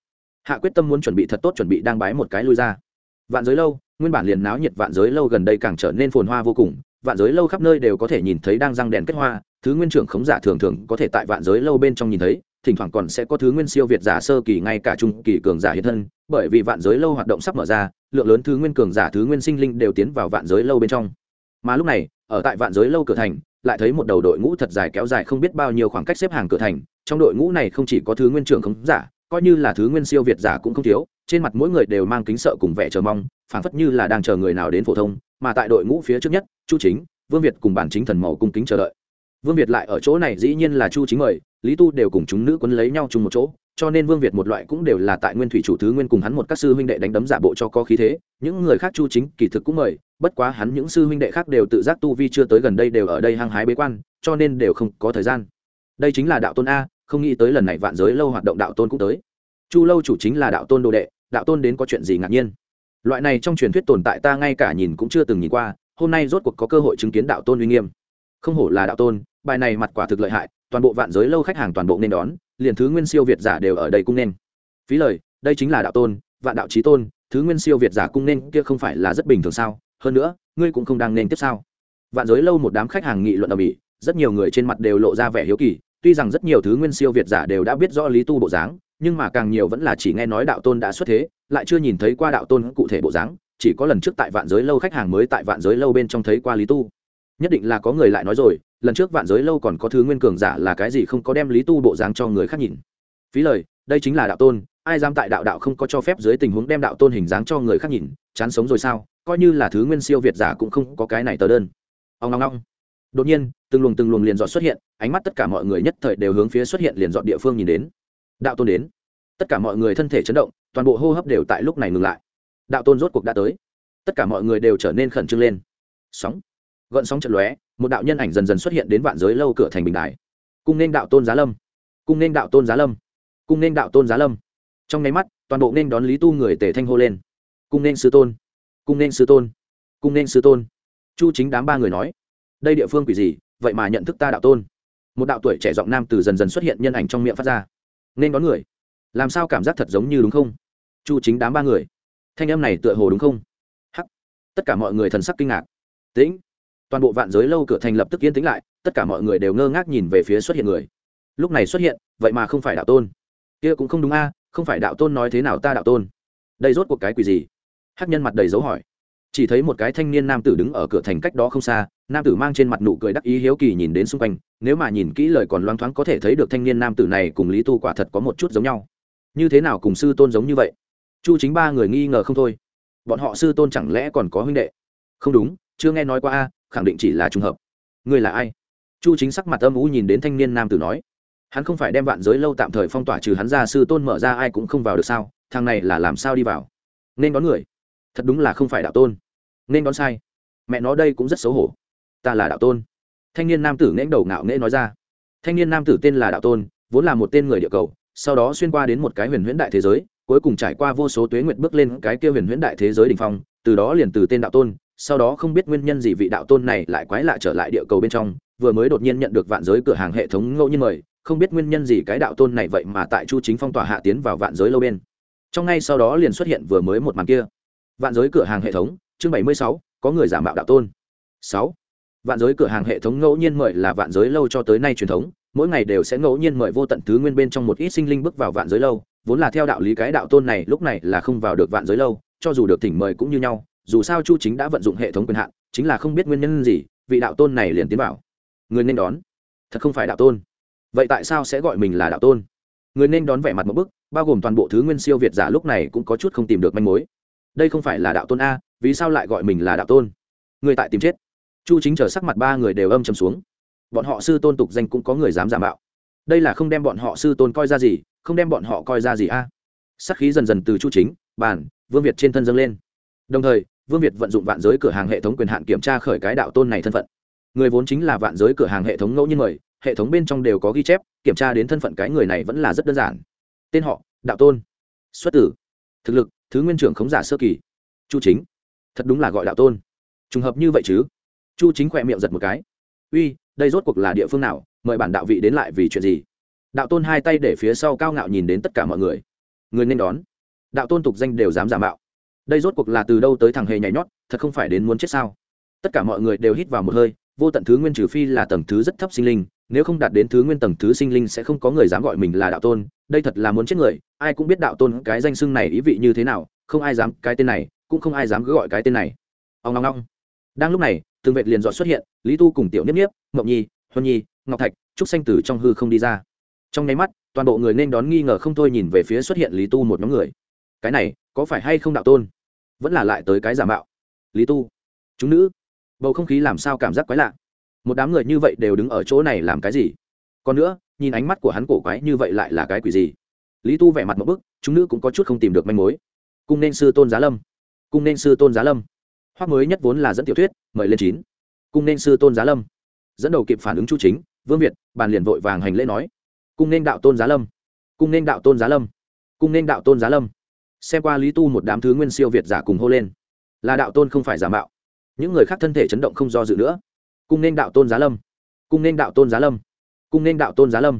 Hạ quyết tâm muốn chuẩn bị thật tốt chuẩn bị đang bái một cái lui ra. Vạn giới lâu, nguyên bản liền náo nhiệt vạn giới lâu gần đây càng trở nên phồn hoa vô cùng. Vạn giới lâu khắp nơi đều có thể nhìn thấy đang răng đèn kết hoa, thứ nguyên trưởng khống giả thường thường có thể tại vạn giới lâu bên trong nhìn thấy thỉnh thoảng còn sẽ có thứ nguyên siêu việt giả sơ kỳ ngay cả trung kỳ cường giả hiện thân, bởi vì vạn giới lâu hoạt động sắp mở ra, lượng lớn thứ nguyên cường giả, thứ nguyên sinh linh đều tiến vào vạn giới lâu bên trong. Mà lúc này, ở tại vạn giới lâu cửa thành, lại thấy một đầu đội ngũ thật dài kéo dài không biết bao nhiêu khoảng cách xếp hàng cửa thành, trong đội ngũ này không chỉ có thứ nguyên trưởng khống giả, coi như là thứ nguyên siêu việt giả cũng không thiếu, trên mặt mỗi người đều mang kính sợ cùng vẻ chờ mong, phảng phất như là đang chờ người nào đến phổ thông, mà tại đội ngũ phía trước nhất, chu chính, vương việt cùng bản chính thần màu cung kính chờ đợi vương việt lại ở chỗ này dĩ nhiên là chu chính mời, lý tu đều cùng chúng nữ quấn lấy nhau chung một chỗ, cho nên vương việt một loại cũng đều là tại nguyên thủy chủ thứ nguyên cùng hắn một các sư huynh đệ đánh đấm giả bộ cho có khí thế. Những người khác chu chính kỳ thực cũng mời, bất quá hắn những sư huynh đệ khác đều tự giác tu vi chưa tới gần đây đều ở đây hăng hái bế quan, cho nên đều không có thời gian. Đây chính là đạo tôn a, không nghĩ tới lần này vạn giới lâu hoạt động đạo tôn cũng tới. Chu lâu chủ chính là đạo tôn đồ đệ, đạo tôn đến có chuyện gì ngạc nhiên? Loại này trong truyền thuyết tồn tại ta ngay cả nhìn cũng chưa từng nhìn qua, hôm nay rốt cuộc có cơ hội chứng kiến đạo tôn uy nghiêm. Không hổ là đạo tôn bài này mặt quả thực lợi hại, toàn bộ vạn giới lâu khách hàng toàn bộ nên đón, liền thứ nguyên siêu việt giả đều ở đây cũng nên. Phí lời, đây chính là đạo tôn, vạn đạo trí tôn, thứ nguyên siêu việt giả cung nên, kia không phải là rất bình thường sao? Hơn nữa, ngươi cũng không đang nên tiếp sao? Vạn giới lâu một đám khách hàng nghị luận ở mỹ rất nhiều người trên mặt đều lộ ra vẻ hiếu kỳ, tuy rằng rất nhiều thứ nguyên siêu việt giả đều đã biết rõ lý tu bộ dáng, nhưng mà càng nhiều vẫn là chỉ nghe nói đạo tôn đã xuất thế, lại chưa nhìn thấy qua đạo tôn cụ thể bộ dáng, chỉ có lần trước tại vạn giới lâu khách hàng mới tại vạn giới lâu bên trong thấy qua lý tu nhất định là có người lại nói rồi, lần trước vạn giới lâu còn có thứ nguyên cường giả là cái gì không có đem lý tu bộ dáng cho người khác nhìn. Phí lời, đây chính là đạo tôn, ai dám tại đạo đạo không có cho phép dưới tình huống đem đạo tôn hình dáng cho người khác nhìn, chán sống rồi sao, coi như là thứ nguyên siêu việt giả cũng không có cái này tờ đơn. Ông ngong ngong đột nhiên, từng luồng từng luồng liền dọn xuất hiện, ánh mắt tất cả mọi người nhất thời đều hướng phía xuất hiện liền dọn địa phương nhìn đến. Đạo tôn đến. Tất cả mọi người thân thể chấn động, toàn bộ hô hấp đều tại lúc này ngừng lại. Đạo tôn rốt cuộc đã tới. Tất cả mọi người đều trở nên khẩn trương lên. Sóng gợn sóng trận lóe, một đạo nhân ảnh dần dần xuất hiện đến vạn giới lâu cửa thành bình đài. Cung nên đạo tôn giá lâm. Cung nên đạo tôn giá lâm. Cung nên đạo tôn giá lâm. Trong nháy mắt, toàn bộ nên đón lý tu người tề thanh hô lên. Cung nên sư tôn. Cung nên sư tôn. Cung nên sư tôn. Chu chính đám ba người nói, đây địa phương quỷ gì? Vậy mà nhận thức ta đạo tôn. Một đạo tuổi trẻ giọng nam từ dần dần xuất hiện nhân ảnh trong miệng phát ra. Nên đón người? Làm sao cảm giác thật giống như đúng không? Chu chính đám ba người. Thanh âm này tựa hồ đúng không? Hắc. Tất cả mọi người thần sắc kinh ngạc. Tĩnh toàn bộ vạn giới lâu cửa thành lập tức yên tĩnh lại, tất cả mọi người đều ngơ ngác nhìn về phía xuất hiện người. Lúc này xuất hiện, vậy mà không phải đạo tôn. Kia cũng không đúng a, không phải đạo tôn nói thế nào ta đạo tôn. Đây rốt cuộc cái quỷ gì? Hắc nhân mặt đầy dấu hỏi. Chỉ thấy một cái thanh niên nam tử đứng ở cửa thành cách đó không xa, nam tử mang trên mặt nụ cười đắc ý hiếu kỳ nhìn đến xung quanh, nếu mà nhìn kỹ lời còn loang thoáng có thể thấy được thanh niên nam tử này cùng lý tu quả thật có một chút giống nhau. Như thế nào cùng sư tôn giống như vậy? Chu chính ba người nghi ngờ không thôi. Bọn họ sư tôn chẳng lẽ còn có huynh đệ? Không đúng, chưa nghe nói qua a khẳng định chỉ là trùng hợp. Người là ai? Chu chính sắc mặt âm u nhìn đến thanh niên nam tử nói. Hắn không phải đem vạn giới lâu tạm thời phong tỏa trừ hắn ra sư tôn mở ra ai cũng không vào được sao? Thằng này là làm sao đi vào? Nên đón người. Thật đúng là không phải đạo tôn. Nên đón sai. Mẹ nó đây cũng rất xấu hổ. Ta là đạo tôn. Thanh niên nam tử nghẽn đầu ngạo nghễ nói ra. Thanh niên nam tử tên là đạo tôn, vốn là một tên người địa cầu, sau đó xuyên qua đến một cái huyền huyễn đại thế giới, cuối cùng trải qua vô số tuế nguyện bước lên cái kia huyền huyễn đại thế giới đ ỉ n h phong, từ đó liền từ tên đạo tôn sau đó không biết nguyên nhân gì vị đạo tôn này lại quái lạ trở lại địa cầu bên trong, vừa mới đột nhiên nhận được vạn giới cửa hàng hệ thống ngẫu nhiên mời, không biết nguyên nhân gì cái đạo tôn này vậy mà tại chu chính phong tỏa hạ tiến vào vạn giới lâu bên. Trong ngay sau đó liền xuất hiện vừa mới một màn kia. Vạn giới cửa hàng hệ thống, chương bảy mươi sáu, có người giả mạo đạo tôn. Sáu. Vạn giới cửa hàng hệ thống ngẫu nhiên mời là vạn giới lâu cho tới nay truyền thống, mỗi ngày đều sẽ ngẫu nhiên mời vô tận thứ nguyên bên trong một ít sinh linh bước vào vạn giới lâu, vốn là theo đạo lý cái đạo tôn này lúc này là không vào được vạn giới lâu, cho dù được thỉnh mời cũng như nhau dù sao chu chính đã vận dụng hệ thống quyền hạn, chính là không biết nguyên nhân gì, vị đạo tôn này liền tiến vào. Người nên đón. Thật không phải đạo tôn. Vậy tại sao sẽ gọi mình là đạo tôn? Người nên đón vẻ mặt một bức, bao gồm toàn bộ thứ nguyên siêu việt giả lúc này cũng có chút không tìm được manh mối. Đây không phải là đạo tôn a, vì sao lại gọi mình là đạo tôn? Người tại tìm chết. Chu chính chờ sắc mặt ba người đều âm chầm xuống. Bọn họ sư tôn tục danh cũng có người dám giả mạo. Đây là không đem bọn họ sư tôn coi ra gì, không đem bọn họ coi ra gì a. Sắc khí dần dần từ chu chính bản vương việt trên thân dâng lên. Đồng thời vương việt vận dụng vạn giới cửa hàng hệ thống quyền hạn kiểm tra khởi cái đạo tôn này thân phận. Người vốn chính là vạn giới cửa hàng hệ thống ngẫu nhiên mời, hệ thống bên trong đều có ghi chép, kiểm tra đến thân phận cái người này vẫn là rất đơn giản. Tên họ, đạo tôn. Xuất tử thực lực, thứ nguyên trưởng khống giả sơ kỳ. Chu chính. Thật đúng là gọi đạo tôn. Trùng hợp như vậy chứ? Chu chính khỏe miệng giật một cái. Uy, đây rốt cuộc là địa phương nào? Mời bản đạo vị đến lại vì chuyện gì? Đạo tôn hai tay để phía sau cao ngạo nhìn đến tất cả mọi người. Người nên đón. Đạo tôn tục danh đều dám giả mạo đây rốt cuộc là từ đâu tới thằng hề nhảy nhót, thật không phải đến muốn chết sao? Tất cả mọi người đều hít vào một hơi, vô tận thứ nguyên trừ phi là tầng thứ rất thấp sinh linh, nếu không đạt đến thứ nguyên tầng thứ sinh linh sẽ không có người dám gọi mình là đạo tôn, đây thật là muốn chết người, ai cũng biết đạo tôn cái danh xưng này ý vị như thế nào, không ai dám, cái tên này, cũng không ai dám cứ gọi cái tên này. Ông long long đang lúc này từng vệt liền dọn xuất hiện, lý tu cùng tiểu niếp niếp ngọc nhi, huân nhi, ngọc thạch, trúc xanh tử trong hư không đi ra. Trong nháy mắt, toàn bộ người nên đón nghi ngờ không thôi nhìn về phía xuất hiện lý tu một nhóm người. Cái này, có phải hay không đạo tôn? Vẫn là lại tới cái giả mạo. Lý tu, chúng nữ, bầu không khí làm sao cảm giác quái lạ? Một đám người như vậy đều đứng ở chỗ này làm cái gì? Còn nữa, nhìn ánh mắt của hắn cổ quái như vậy lại là cái quỷ gì? Lý tu vẻ mặt một bức, chúng nữ cũng có chút không tìm được manh mối. Cung nên sư tôn giá lâm. Cung nên sư tôn giá lâm. Hoác mới nhất vốn là dẫn tiểu thuyết, mời lên chín. Cung nên sư tôn giá lâm. Dẫn đầu kịp phản ứng chu chính, vương việt, bàn liền vội vàng hành lễ nói. Cung nên đạo tôn giá lâm. Cung nên đạo tôn giá lâm. Cung nên đạo tôn giá lâm xem qua lý tu một đám thứ nguyên siêu việt giả cùng hô lên là đạo tôn không phải giả mạo những người khác thân thể chấn động không do dự nữa cung nên đạo tôn giá lâm cung nên đạo tôn giá lâm cung nên đạo tôn giá lâm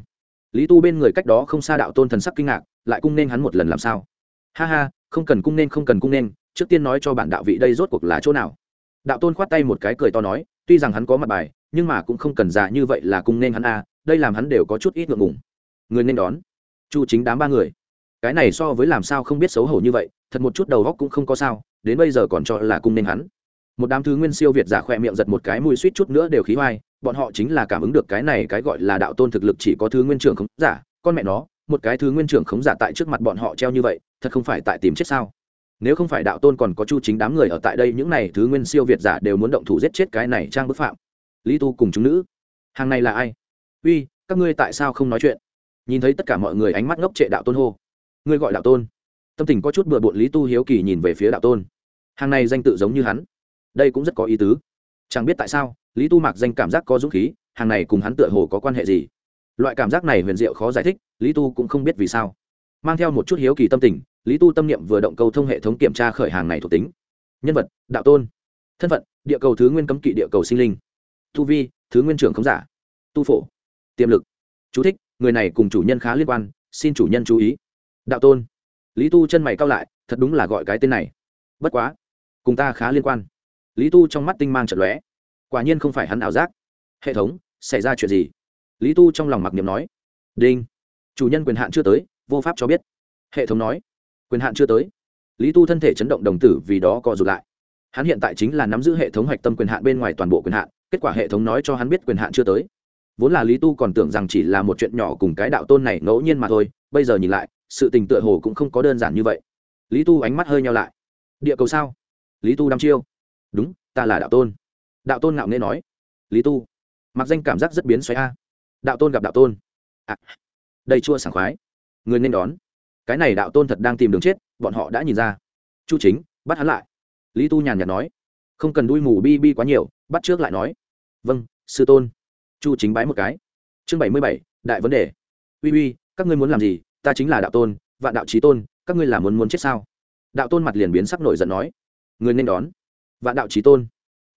lý tu bên người cách đó không xa đạo tôn thần sắc kinh ngạc lại cung nên hắn một lần làm sao ha ha không cần cung nên không cần cung nên trước tiên nói cho bản đạo vị đây rốt cuộc là chỗ nào đạo tôn khoát tay một cái cười to nói tuy rằng hắn có mặt bài nhưng mà cũng không cần giả như vậy là cung nên hắn a, đây làm hắn đều có chút ít ngượng ngùng. Người nên đón. Chu chính đám ba người cái này so với làm sao không biết xấu hổ như vậy, thật một chút đầu góc cũng không có sao, đến bây giờ còn cho là cung nên hắn. Một đám thứ nguyên siêu việt giả khỏe miệng giật một cái mùi suýt chút nữa đều khí hoai, bọn họ chính là cảm ứng được cái này cái gọi là đạo tôn thực lực chỉ có thứ nguyên trưởng khống giả, con mẹ nó, một cái thứ nguyên trưởng khống giả tại trước mặt bọn họ treo như vậy, thật không phải tại tìm chết sao? Nếu không phải đạo tôn còn có chu chính đám người ở tại đây, những này thứ nguyên siêu việt giả đều muốn động thủ giết chết cái này trang bức phạm. Lý tu cùng chúng nữ, hàng này là ai? Uy, các ngươi tại sao không nói chuyện? Nhìn thấy tất cả mọi người ánh mắt ngốc trệ đạo tôn hô ngươi gọi đạo tôn. Tâm tình có chút bừa bộn lý tu hiếu kỳ nhìn về phía đạo tôn. Hàng này danh tự giống như hắn. Đây cũng rất có ý tứ. Chẳng biết tại sao, lý tu mạc danh cảm giác có dũng khí, hàng này cùng hắn tựa hồ có quan hệ gì? Loại cảm giác này huyền diệu khó giải thích, lý tu cũng không biết vì sao. Mang theo một chút hiếu kỳ tâm tình, lý tu tâm niệm vừa động cầu thông hệ thống kiểm tra khởi hàng này thuộc tính. Nhân vật, đạo tôn. Thân phận, địa cầu thứ nguyên cấm kỵ địa cầu sinh linh. Tu vi, thứ nguyên trưởng không giả. Tu phổ, tiềm lực. Chú thích, người này cùng chủ nhân khá liên quan, xin chủ nhân chú ý đạo tôn. Lý tu chân mày cao lại, thật đúng là gọi cái tên này. Bất quá, cùng ta khá liên quan. Lý tu trong mắt tinh mang trận lóe. Quả nhiên không phải hắn ảo giác. Hệ thống, xảy ra chuyện gì? Lý tu trong lòng mặc niệm nói. Đinh. Chủ nhân quyền hạn chưa tới, vô pháp cho biết. Hệ thống nói. Quyền hạn chưa tới. Lý tu thân thể chấn động đồng tử vì đó co rụt lại. Hắn hiện tại chính là nắm giữ hệ thống hoạch tâm quyền hạn bên ngoài toàn bộ quyền hạn, kết quả hệ thống nói cho hắn biết quyền hạn chưa tới. Vốn là lý tu còn tưởng rằng chỉ là một chuyện nhỏ cùng cái đạo tôn này ngẫu nhiên mà thôi, bây giờ nhìn lại sự tình tựa hồ cũng không có đơn giản như vậy. Lý tu ánh mắt hơi nhau lại. Địa cầu sao? Lý tu đăm chiêu. Đúng ta là đạo tôn. Đạo tôn ngạo nghê nói. Lý tu mặc danh cảm giác rất biến xoáy a. Đạo tôn gặp đạo tôn. À, đây chua sảng khoái. Người nên đón. Cái này đạo tôn thật đang tìm đường chết bọn họ đã nhìn ra. Chu chính bắt hắn lại. Lý tu nhàn nhạt nói. Không cần đuôi mù bi bi quá nhiều bắt trước lại nói. Vâng sư tôn. Chu chính bái một cái. Chương bảy mươi bảy đại vấn đề. Uy uy các ngươi muốn làm gì ta chính là đạo tôn, vạn đạo trí tôn, các ngươi là muốn muốn chết sao? Đạo tôn mặt liền biến sắc nổi giận nói, người nên đón. Vạn đạo trí tôn,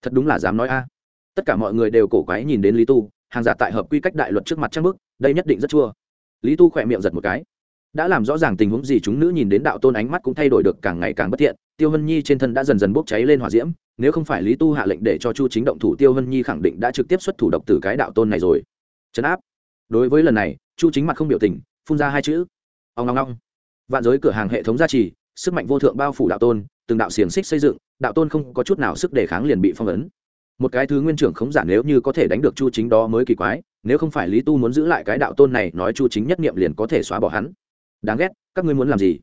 thật đúng là dám nói a. Tất cả mọi người đều cổ quái nhìn đến lý tu, hàng giả tại hợp quy cách đại luật trước mặt trang bức đây nhất định rất chua. Lý tu khỏe miệng giật một cái. Đã làm rõ ràng tình huống gì chúng nữ nhìn đến đạo tôn ánh mắt cũng thay đổi được càng ngày càng bất thiện, tiêu hân nhi trên thân đã dần dần bốc cháy lên hỏa diễm, nếu không phải lý tu hạ lệnh để cho chu chính động thủ, tiêu hân nhi khẳng định đã trực tiếp xuất thủ độc từ cái đạo tôn này rồi. Trấn áp. Đối với lần này, chu chính mặt không biểu tình, phun ra hai chữ ông ngong ngong. Vạn giới cửa hàng hệ thống gia trì, sức mạnh vô thượng bao phủ đạo tôn, từng đạo xiềng xích xây dựng, đạo tôn không có chút nào sức đề kháng liền bị phong ấn. Một cái thứ nguyên trưởng không giả nếu như có thể đánh được chu chính đó mới kỳ quái, nếu không phải lý tu muốn giữ lại cái đạo tôn này nói chu chính nhất niệm liền có thể xóa bỏ hắn. Đáng ghét, các ngươi muốn làm gì?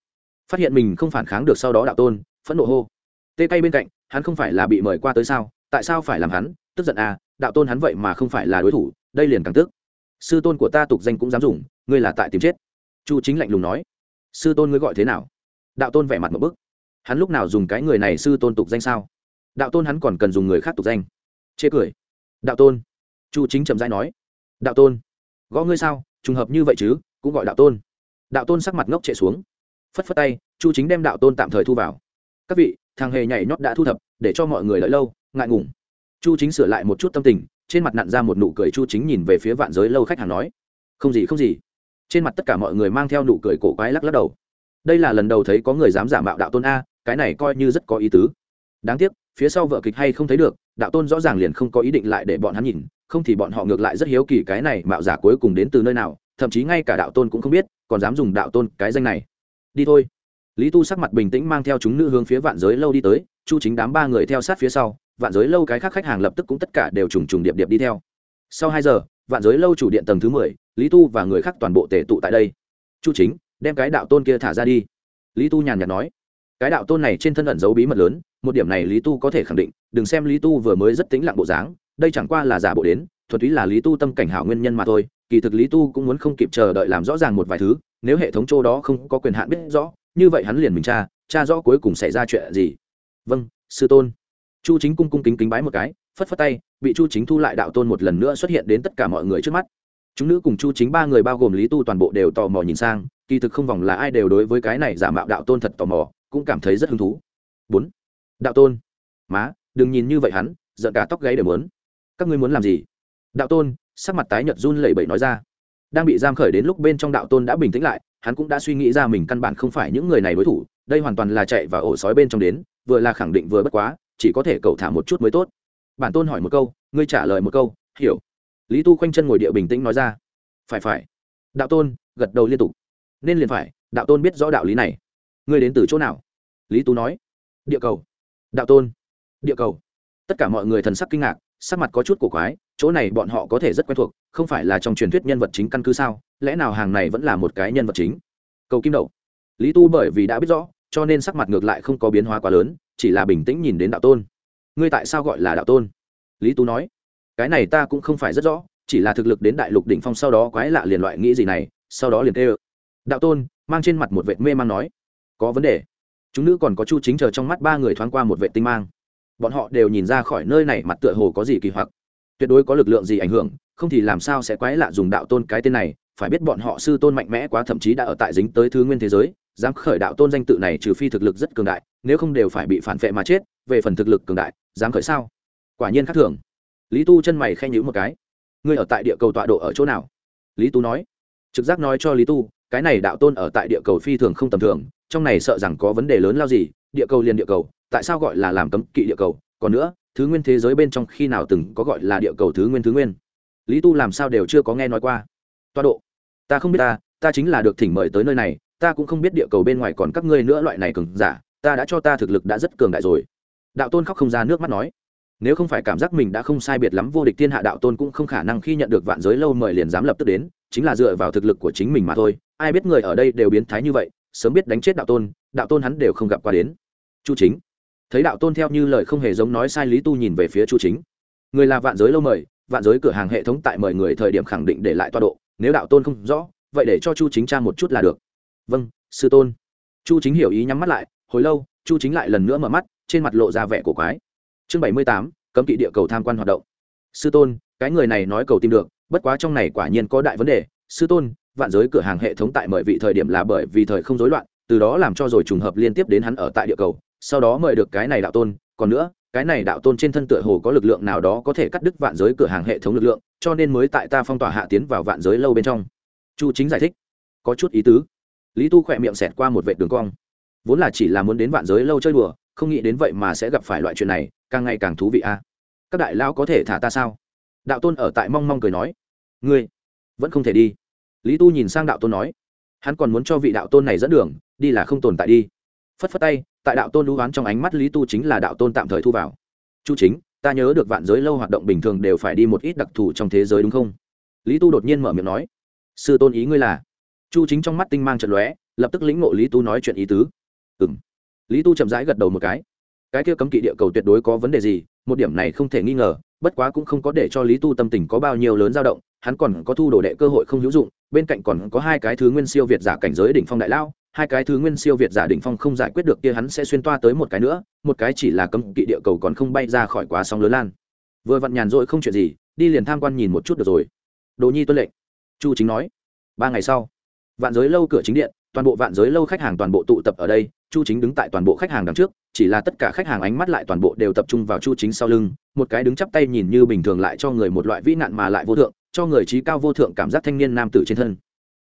Phát hiện mình không phản kháng được sau đó đạo tôn, phẫn nộ hô. Tê cay bên cạnh, hắn không phải là bị mời qua tới sao? Tại sao phải làm hắn? Tức giận à đạo tôn hắn vậy mà không phải là đối thủ, đây liền càng tức. Sư tôn của ta tục danh cũng dám dùng, ngươi là tại tìm chết chu chính lạnh lùng nói, sư tôn ngươi gọi thế nào? Đạo tôn vẻ mặt một bức, hắn lúc nào dùng cái người này sư tôn tục danh sao? Đạo tôn hắn còn cần dùng người khác tục danh. Chê cười, đạo tôn. Chu chính trầm dai nói, đạo tôn, gõ ngươi sao? Trùng hợp như vậy chứ, cũng gọi đạo tôn. Đạo tôn sắc mặt ngốc trệ xuống, phất phất tay, chu chính đem đạo tôn tạm thời thu vào. Các vị, thằng hề nhảy nhót đã thu thập, để cho mọi người lợi lâu, ngại ngùng. Chu chính sửa lại một chút tâm tình, trên mặt nặn ra một nụ cười. Chu chính nhìn về phía vạn giới lâu khách hàng nói, không gì không gì trên mặt tất cả mọi người mang theo nụ cười cổ quái lắc lắc đầu. Đây là lần đầu thấy có người dám giả mạo đạo tôn a, cái này coi như rất có ý tứ. Đáng tiếc, phía sau vợ kịch hay không thấy được, đạo tôn rõ ràng liền không có ý định lại để bọn hắn nhìn, không thì bọn họ ngược lại rất hiếu kỳ cái này mạo giả cuối cùng đến từ nơi nào, thậm chí ngay cả đạo tôn cũng không biết, còn dám dùng đạo tôn cái danh này. Đi thôi. Lý tu sắc mặt bình tĩnh mang theo chúng nữ hướng phía vạn giới lâu đi tới, chu chính đám ba người theo sát phía sau, vạn giới lâu cái khác khách hàng lập tức cũng tất cả đều trùng trùng điệp điệp đi theo. Sau hai giờ vạn giới lâu chủ điện tầng thứ mười, lý tu và người khác toàn bộ tề tụ tại đây. Chu chính, đem cái đạo tôn kia thả ra đi. Lý tu nhàn nhạt nói, cái đạo tôn này trên thân ẩn giấu bí mật lớn, một điểm này lý tu có thể khẳng định, đừng xem lý tu vừa mới rất tính lặng bộ dáng, đây chẳng qua là giả bộ đến thuật túy là lý tu tâm cảnh hảo nguyên nhân mà thôi, kỳ thực lý tu cũng muốn không kịp chờ đợi làm rõ ràng một vài thứ, nếu hệ thống chỗ đó không có quyền hạn biết rõ, như vậy hắn liền mình tra tra rõ cuối cùng xảy ra chuyện gì. Vâng sư tôn. Chu chính cung cung kính kính bái một cái phất phất tay, bị chu chính thu lại đạo tôn một lần nữa xuất hiện đến tất cả mọi người trước mắt. Chúng nữ cùng chu chính ba người bao gồm lý tu toàn bộ đều tò mò nhìn sang, kỳ thực không vòng là ai đều đối với cái này giả mạo đạo tôn thật tò mò, cũng cảm thấy rất hứng thú. Bốn, đạo tôn. Má, đừng nhìn như vậy hắn, giận cả tóc gáy đều muốn. Các ngươi muốn làm gì? Đạo tôn, sắc mặt tái nhợt run lẩy bẩy nói ra. Đang bị giam khởi đến lúc bên trong đạo tôn đã bình tĩnh lại, hắn cũng đã suy nghĩ ra mình căn bản không phải những người này đối thủ, đây hoàn toàn là chạy và ổ sói bên trong đến, vừa là khẳng định vừa bất quá, chỉ có thể cầu thả một chút mới tốt bản tôn hỏi một câu, ngươi trả lời một câu, hiểu. Lý tu khoanh chân ngồi địa bình tĩnh nói ra. Phải phải. Đạo tôn, gật đầu liên tục. Nên liền phải, đạo tôn biết rõ đạo lý này. Ngươi đến từ chỗ nào? Lý tu nói. Địa cầu. Đạo tôn. Địa cầu. Tất cả mọi người thần sắc kinh ngạc, sắc mặt có chút cổ quái, chỗ này bọn họ có thể rất quen thuộc, không phải là trong truyền thuyết nhân vật chính căn cứ sao? Lẽ nào hàng này vẫn là một cái nhân vật chính? Cầu kim đậu lý tu bởi vì đã biết rõ, cho nên sắc mặt ngược lại không có biến hóa quá lớn, chỉ là bình tĩnh nhìn đến đạo tôn ngươi tại sao gọi là đạo tôn? Lý tu nói. Cái này ta cũng không phải rất rõ, chỉ là thực lực đến đại lục đỉnh phong sau đó quái lạ liền loại nghĩ gì này, sau đó liền tê ơ đạo tôn, mang trên mặt một vệ mê man nói. Có vấn đề. Chúng nữ còn có chu chính chờ trong mắt ba người thoáng qua một vệ tinh mang. Bọn họ đều nhìn ra khỏi nơi này mặt tựa hồ có gì kỳ hoặc. Tuyệt đối có lực lượng gì ảnh hưởng, không thì làm sao sẽ quái lạ dùng đạo tôn cái tên này, phải biết bọn họ sư tôn mạnh mẽ quá thậm chí đã ở tại dính tới thứ nguyên thế giới, dám khởi đạo tôn danh tự này trừ phi thực lực rất cường đại, nếu không đều phải bị phản vệ mà chết, về phần thực lực cường đại dám khởi sao? Quả nhiên khác thường. Lý tu chân mày khen nhữ một cái. Ngươi ở tại địa cầu tọa độ ở chỗ nào? Lý tu nói. Trực giác nói cho lý tu, cái này đạo tôn ở tại địa cầu phi thường không tầm thường, trong này sợ rằng có vấn đề lớn lao gì, địa cầu liền địa cầu, tại sao gọi là làm cấm kỵ địa cầu? Còn nữa, thứ nguyên thế giới bên trong khi nào từng có gọi là địa cầu thứ nguyên thứ nguyên? Lý tu làm sao đều chưa có nghe nói qua. Toa độ. Ta không biết ta ta chính là được thỉnh mời tới nơi này, ta cũng không biết địa cầu bên ngoài còn các ngươi nữa loại này cường giả, ta đã cho ta thực lực đã rất cường đại rồi đạo tôn khóc không ra nước mắt nói, nếu không phải cảm giác mình đã không sai biệt lắm, vô địch thiên hạ đạo tôn cũng không khả năng khi nhận được vạn giới lâu mời liền dám lập tức đến, chính là dựa vào thực lực của chính mình mà thôi, ai biết người ở đây đều biến thái như vậy, sớm biết đánh chết đạo tôn đạo tôn hắn đều không gặp qua đến. Chu chính, thấy đạo tôn theo như lời không hề giống nói sai lý tu nhìn về phía chu chính, người là vạn giới lâu mời, vạn giới cửa hàng hệ thống tại mời người thời điểm khẳng định để lại toa độ, nếu đạo tôn không rõ, vậy để cho chu chính tra một chút là được. Vâng sư tôn. Chu chính hiểu ý nhắm mắt lại, hồi lâu, chu chính lại lần nữa mở mắt trên mặt lộ ra vẻ cổ quái. Chương bảy mươi tám, cấm kỵ địa cầu tham quan hoạt động. Sư tôn, cái người này nói cầu tìm được, bất quá trong này quả nhiên có đại vấn đề. Sư tôn, vạn giới cửa hàng hệ thống tại mời vị thời điểm là bởi vì thời không rối loạn, từ đó làm cho rồi trùng hợp liên tiếp đến hắn ở tại địa cầu, sau đó mời được cái này đạo tôn. Còn nữa, cái này đạo tôn trên thân tựa hồ có lực lượng nào đó có thể cắt đứt vạn giới cửa hàng hệ thống lực lượng, cho nên mới tại ta phong tỏa hạ tiến vào vạn giới lâu bên trong. Chu chính giải thích. Có chút ý tứ. Lý tu khỏe miệng xẹt qua một vệ đường cong. Vốn là chỉ là muốn đến vạn giới lâu chơi đùa không nghĩ đến vậy mà sẽ gặp phải loại chuyện này, càng ngày càng thú vị a. Các đại lao có thể thả ta sao? Đạo tôn ở tại mong mong cười nói. Ngươi, vẫn không thể đi. Lý tu nhìn sang đạo tôn nói. Hắn còn muốn cho vị đạo tôn này dẫn đường, đi là không tồn tại đi. Phất phất tay, tại đạo tôn lũ oán trong ánh mắt lý tu chính là đạo tôn tạm thời thu vào. Chu chính, ta nhớ được vạn giới lâu hoạt động bình thường đều phải đi một ít đặc thù trong thế giới đúng không? Lý tu đột nhiên mở miệng nói. Sư tôn ý ngươi là? Chu chính trong mắt tinh mang trận lóe, lập tức lĩnh ngộ lý tu nói chuyện ý tứ. Ừ m lý tu chậm rãi gật đầu một cái. Cái kia cấm kỵ địa cầu tuyệt đối có vấn đề gì, một điểm này không thể nghi ngờ, bất quá cũng không có để cho lý tu tâm tình có bao nhiêu lớn dao động, hắn còn có thu đồ đệ cơ hội không hữu dụng, bên cạnh còn có hai cái thứ nguyên siêu việt giả cảnh giới đỉnh phong đại lao hai cái thứ nguyên siêu việt giả đỉnh phong không giải quyết được kia hắn sẽ xuyên toa tới một cái nữa, một cái chỉ là cấm kỵ địa cầu còn không bay ra khỏi quá sóng lớn lan. Vừa vặn nhàn rỗi không chuyện gì, đi liền tham quan nhìn một chút được rồi. Đồ nhi tuân lệnh. Chu chính nói. Ba ngày sau, vạn giới lâu cửa chính điện, toàn bộ vạn giới lâu khách hàng toàn bộ tụ tập ở đây chu chính đứng tại toàn bộ khách hàng đằng trước, chỉ là tất cả khách hàng ánh mắt lại toàn bộ đều tập trung vào chu chính sau lưng, một cái đứng chắp tay nhìn như bình thường lại cho người một loại vĩ nạn mà lại vô thượng, cho người trí cao vô thượng cảm giác thanh niên nam tử trên thân.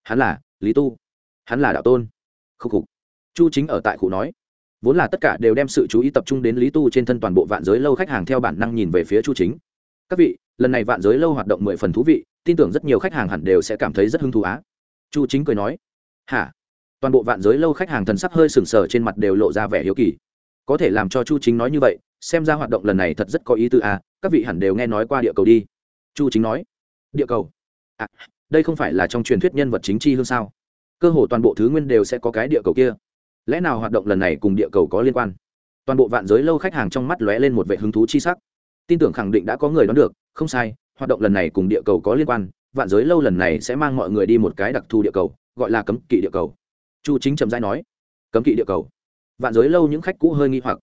Hắn là lý tu. Hắn là đạo tôn. Khúc khục. Chu chính ở tại khu nói. Vốn là tất cả đều đem sự chú ý tập trung đến lý tu trên thân toàn bộ vạn giới lâu khách hàng theo bản năng nhìn về phía chu chính. Các vị, lần này vạn giới lâu hoạt động mười phần thú vị, tin tưởng rất nhiều khách hàng hẳn đều sẽ cảm thấy rất hứng thú á. Chu chính cười nói. Hả? Toàn bộ vạn giới lâu khách hàng thần sắc hơi sừng sờ trên mặt đều lộ ra vẻ hiếu kỳ. Có thể làm cho chu chính nói như vậy, xem ra hoạt động lần này thật rất có ý tư à các vị hẳn đều nghe nói qua địa cầu đi. Chu chính nói, địa cầu? À đây không phải là trong truyền thuyết nhân vật chính chi hương sao? Cơ hồ toàn bộ thứ nguyên đều sẽ có cái địa cầu kia. Lẽ nào hoạt động lần này cùng địa cầu có liên quan? Toàn bộ vạn giới lâu khách hàng trong mắt lóe lên một vệ hứng thú chi sắc. Tin tưởng khẳng định đã có người đoán được, không sai, hoạt động lần này cùng địa cầu có liên quan, vạn giới lâu lần này sẽ mang mọi người đi một cái đặc thù địa cầu, gọi là cấm kỵ địa cầu chu chính trầm rãi nói cấm kỵ địa cầu. Vạn giới lâu những khách cũ hơi nghi hoặc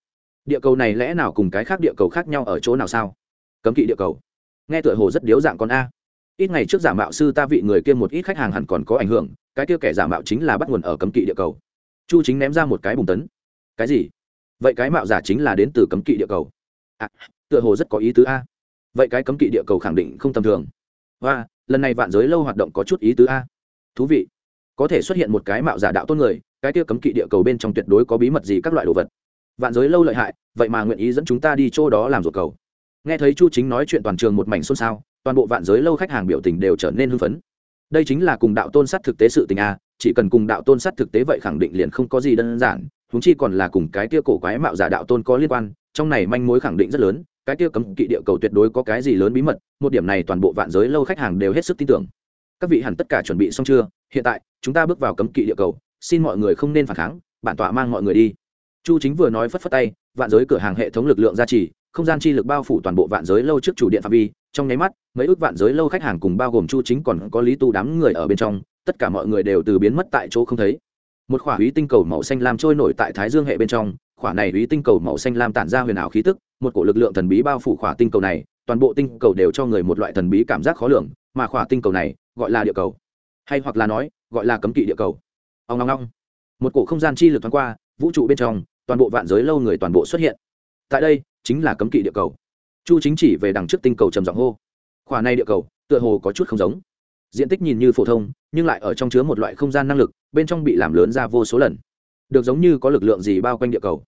địa cầu này lẽ nào cùng cái khác địa cầu khác nhau ở chỗ nào sao? Cấm kỵ địa cầu. Nghe tựa hồ rất điếu dạng con a. Ít ngày trước giả mạo sư ta vị người kia một ít khách hàng hẳn còn có ảnh hưởng cái kia kẻ giả mạo chính là bắt nguồn ở cấm kỵ địa cầu. Chu chính ném ra một cái bùng tấn. Cái gì? Vậy cái mạo giả chính là đến từ cấm kỵ địa cầu. À, tựa hồ rất có ý tứ a. Vậy cái cấm kỵ địa cầu khẳng định không tầm thường. Và lần này vạn giới lâu hoạt động có chút ý tứ a. Thú vị có thể xuất hiện một cái mạo giả đạo tôn người, cái kia cấm kỵ địa cầu bên trong tuyệt đối có bí mật gì các loại đồ vật. Vạn giới lâu lợi hại, vậy mà nguyện ý dẫn chúng ta đi chỗ đó làm ruột cầu. Nghe thấy chu chính nói chuyện toàn trường một mảnh xôn xao, toàn bộ vạn giới lâu khách hàng biểu tình đều trở nên hưng phấn. Đây chính là cùng đạo tôn sát thực tế sự tình a chỉ cần cùng đạo tôn sát thực tế vậy khẳng định liền không có gì đơn giản húng chi còn là cùng cái kia cổ quái mạo giả đạo tôn có liên quan, trong này manh mối khẳng định rất lớn, cái kia cấm kỵ địa cầu tuyệt đối có cái gì lớn bí mật, một điểm này toàn bộ vạn giới lâu khách hàng đều hết sức tin tưởng. Các vị hẳn tất cả chuẩn bị xong chưa? Hiện tại, chúng ta bước vào cấm kỵ địa cầu, xin mọi người không nên phản kháng, bản tọa mang mọi người đi. Chu chính vừa nói phất phất tay, vạn giới cửa hàng hệ thống lực lượng gia trì, không gian chi lực bao phủ toàn bộ vạn giới lâu trước chủ điện phạm vi. Trong nháy mắt, mấy ước vạn giới lâu khách hàng cùng bao gồm chu chính còn có lý tu đám người ở bên trong, tất cả mọi người đều từ biến mất tại chỗ không thấy. Một khỏa húy tinh cầu màu xanh lam trôi nổi tại thái dương hệ bên trong, khỏa này húy tinh cầu màu xanh lam tản ra huyền ảo khí tức, một cổ lực lượng thần bí bao phủ khỏa tinh cầu này, toàn bộ tinh cầu đều cho người một loại thần bí cảm giác khó lường, mà khỏa tinh cầu này gọi là địa cầu hay hoặc là nói, gọi là cấm kỵ địa cầu. Ông long long một cổ không gian chi lực thoáng qua, vũ trụ bên trong, toàn bộ vạn giới lâu người toàn bộ xuất hiện. Tại đây, chính là cấm kỵ địa cầu. Chu chính chỉ về đằng trước tinh cầu trầm giọng hô. Khỏa này địa cầu, tựa hồ có chút không giống. Diện tích nhìn như phổ thông, nhưng lại ở trong chứa một loại không gian năng lực, bên trong bị làm lớn ra vô số lần. Được giống như có lực lượng gì bao quanh địa cầu.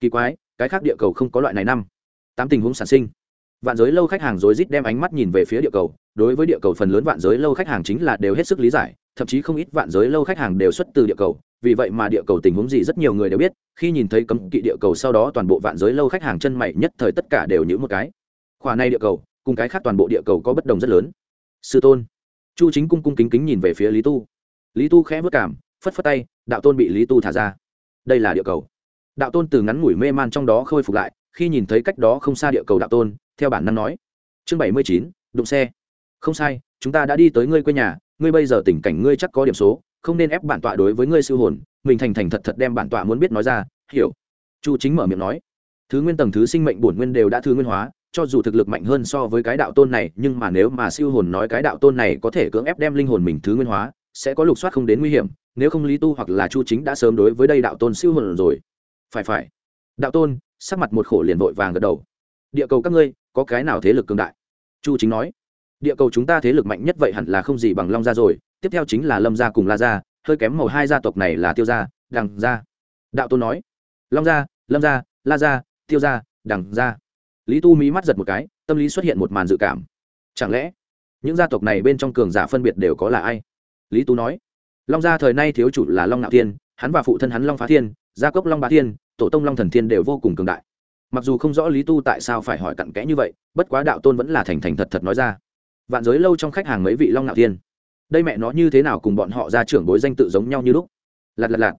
Kỳ quái, cái khác địa cầu không có loại này năm. Tám tình huống sản sinh vạn giới lâu khách hàng rối rít đem ánh mắt nhìn về phía địa cầu. Đối với địa cầu phần lớn vạn giới lâu khách hàng chính là đều hết sức lý giải, thậm chí không ít vạn giới lâu khách hàng đều xuất từ địa cầu. Vì vậy mà địa cầu tình huống gì rất nhiều người đều biết, khi nhìn thấy cấm kỵ địa cầu sau đó toàn bộ vạn giới lâu khách hàng chân mày nhất thời tất cả đều như một cái. Khoa này địa cầu, cùng cái khác toàn bộ địa cầu có bất đồng rất lớn. Sư tôn. Chu chính cung cung kính kính nhìn về phía lý tu. Lý tu khẽ vất cảm, phất phất tay, đạo tôn bị lý tu thả ra. Đây là địa cầu. Đạo tôn từ ngắn ngủi mê man trong đó khôi phục lại, khi nhìn thấy cách đó không xa địa cầu đạo tôn theo bản năng nói. Chương bảy mươi chín, đụng xe. Không sai, chúng ta đã đi tới ngươi quê nhà, ngươi bây giờ tình cảnh ngươi chắc có điểm số, không nên ép bản tọa đối với ngươi siêu hồn, mình thành thành thật thật đem bản tọa muốn biết nói ra, hiểu. Chu chính mở miệng nói. Thứ nguyên tầng thứ sinh mệnh bổn nguyên đều đã thư nguyên hóa, cho dù thực lực mạnh hơn so với cái đạo tôn này, nhưng mà nếu mà siêu hồn nói cái đạo tôn này có thể cưỡng ép đem linh hồn mình thứ nguyên hóa, sẽ có lục soát không đến nguy hiểm, nếu không lý tu hoặc là chu chính đã sớm đối với đây đạo tôn siêu hồn rồi. Phải phải. Đạo tôn, sắc mặt một khổ liền vội vàng gật đầu địa cầu các ngươi, có cái nào thế lực cường đại? Chu chính nói. Địa cầu chúng ta thế lực mạnh nhất vậy hẳn là không gì bằng long gia rồi, tiếp theo chính là lâm gia cùng la gia, hơi kém màu hai gia tộc này là tiêu gia, đằng gia. Đạo tôn nói. Long gia, lâm gia, la gia, tiêu gia, đằng gia. Lý tu mỹ mắt giật một cái, tâm lý xuất hiện một màn dự cảm. Chẳng lẽ, những gia tộc này bên trong cường giả phân biệt đều có là ai? Lý tu nói. Long gia thời nay thiếu chủ là long ngạo thiên, hắn và phụ thân hắn long phá thiên, gia cốc long bá thiên, tổ tông long thần thiên đều vô cùng cường đại mặc dù không rõ lý tu tại sao phải hỏi cặn kẽ như vậy, bất quá đạo tôn vẫn là thành thành thật thật nói ra. Vạn giới lâu trong khách hàng mấy vị long ngạo thiên. Đây mẹ nó như thế nào cùng bọn họ ra trưởng bối danh tự giống nhau như lúc? Lạt lạt lạt.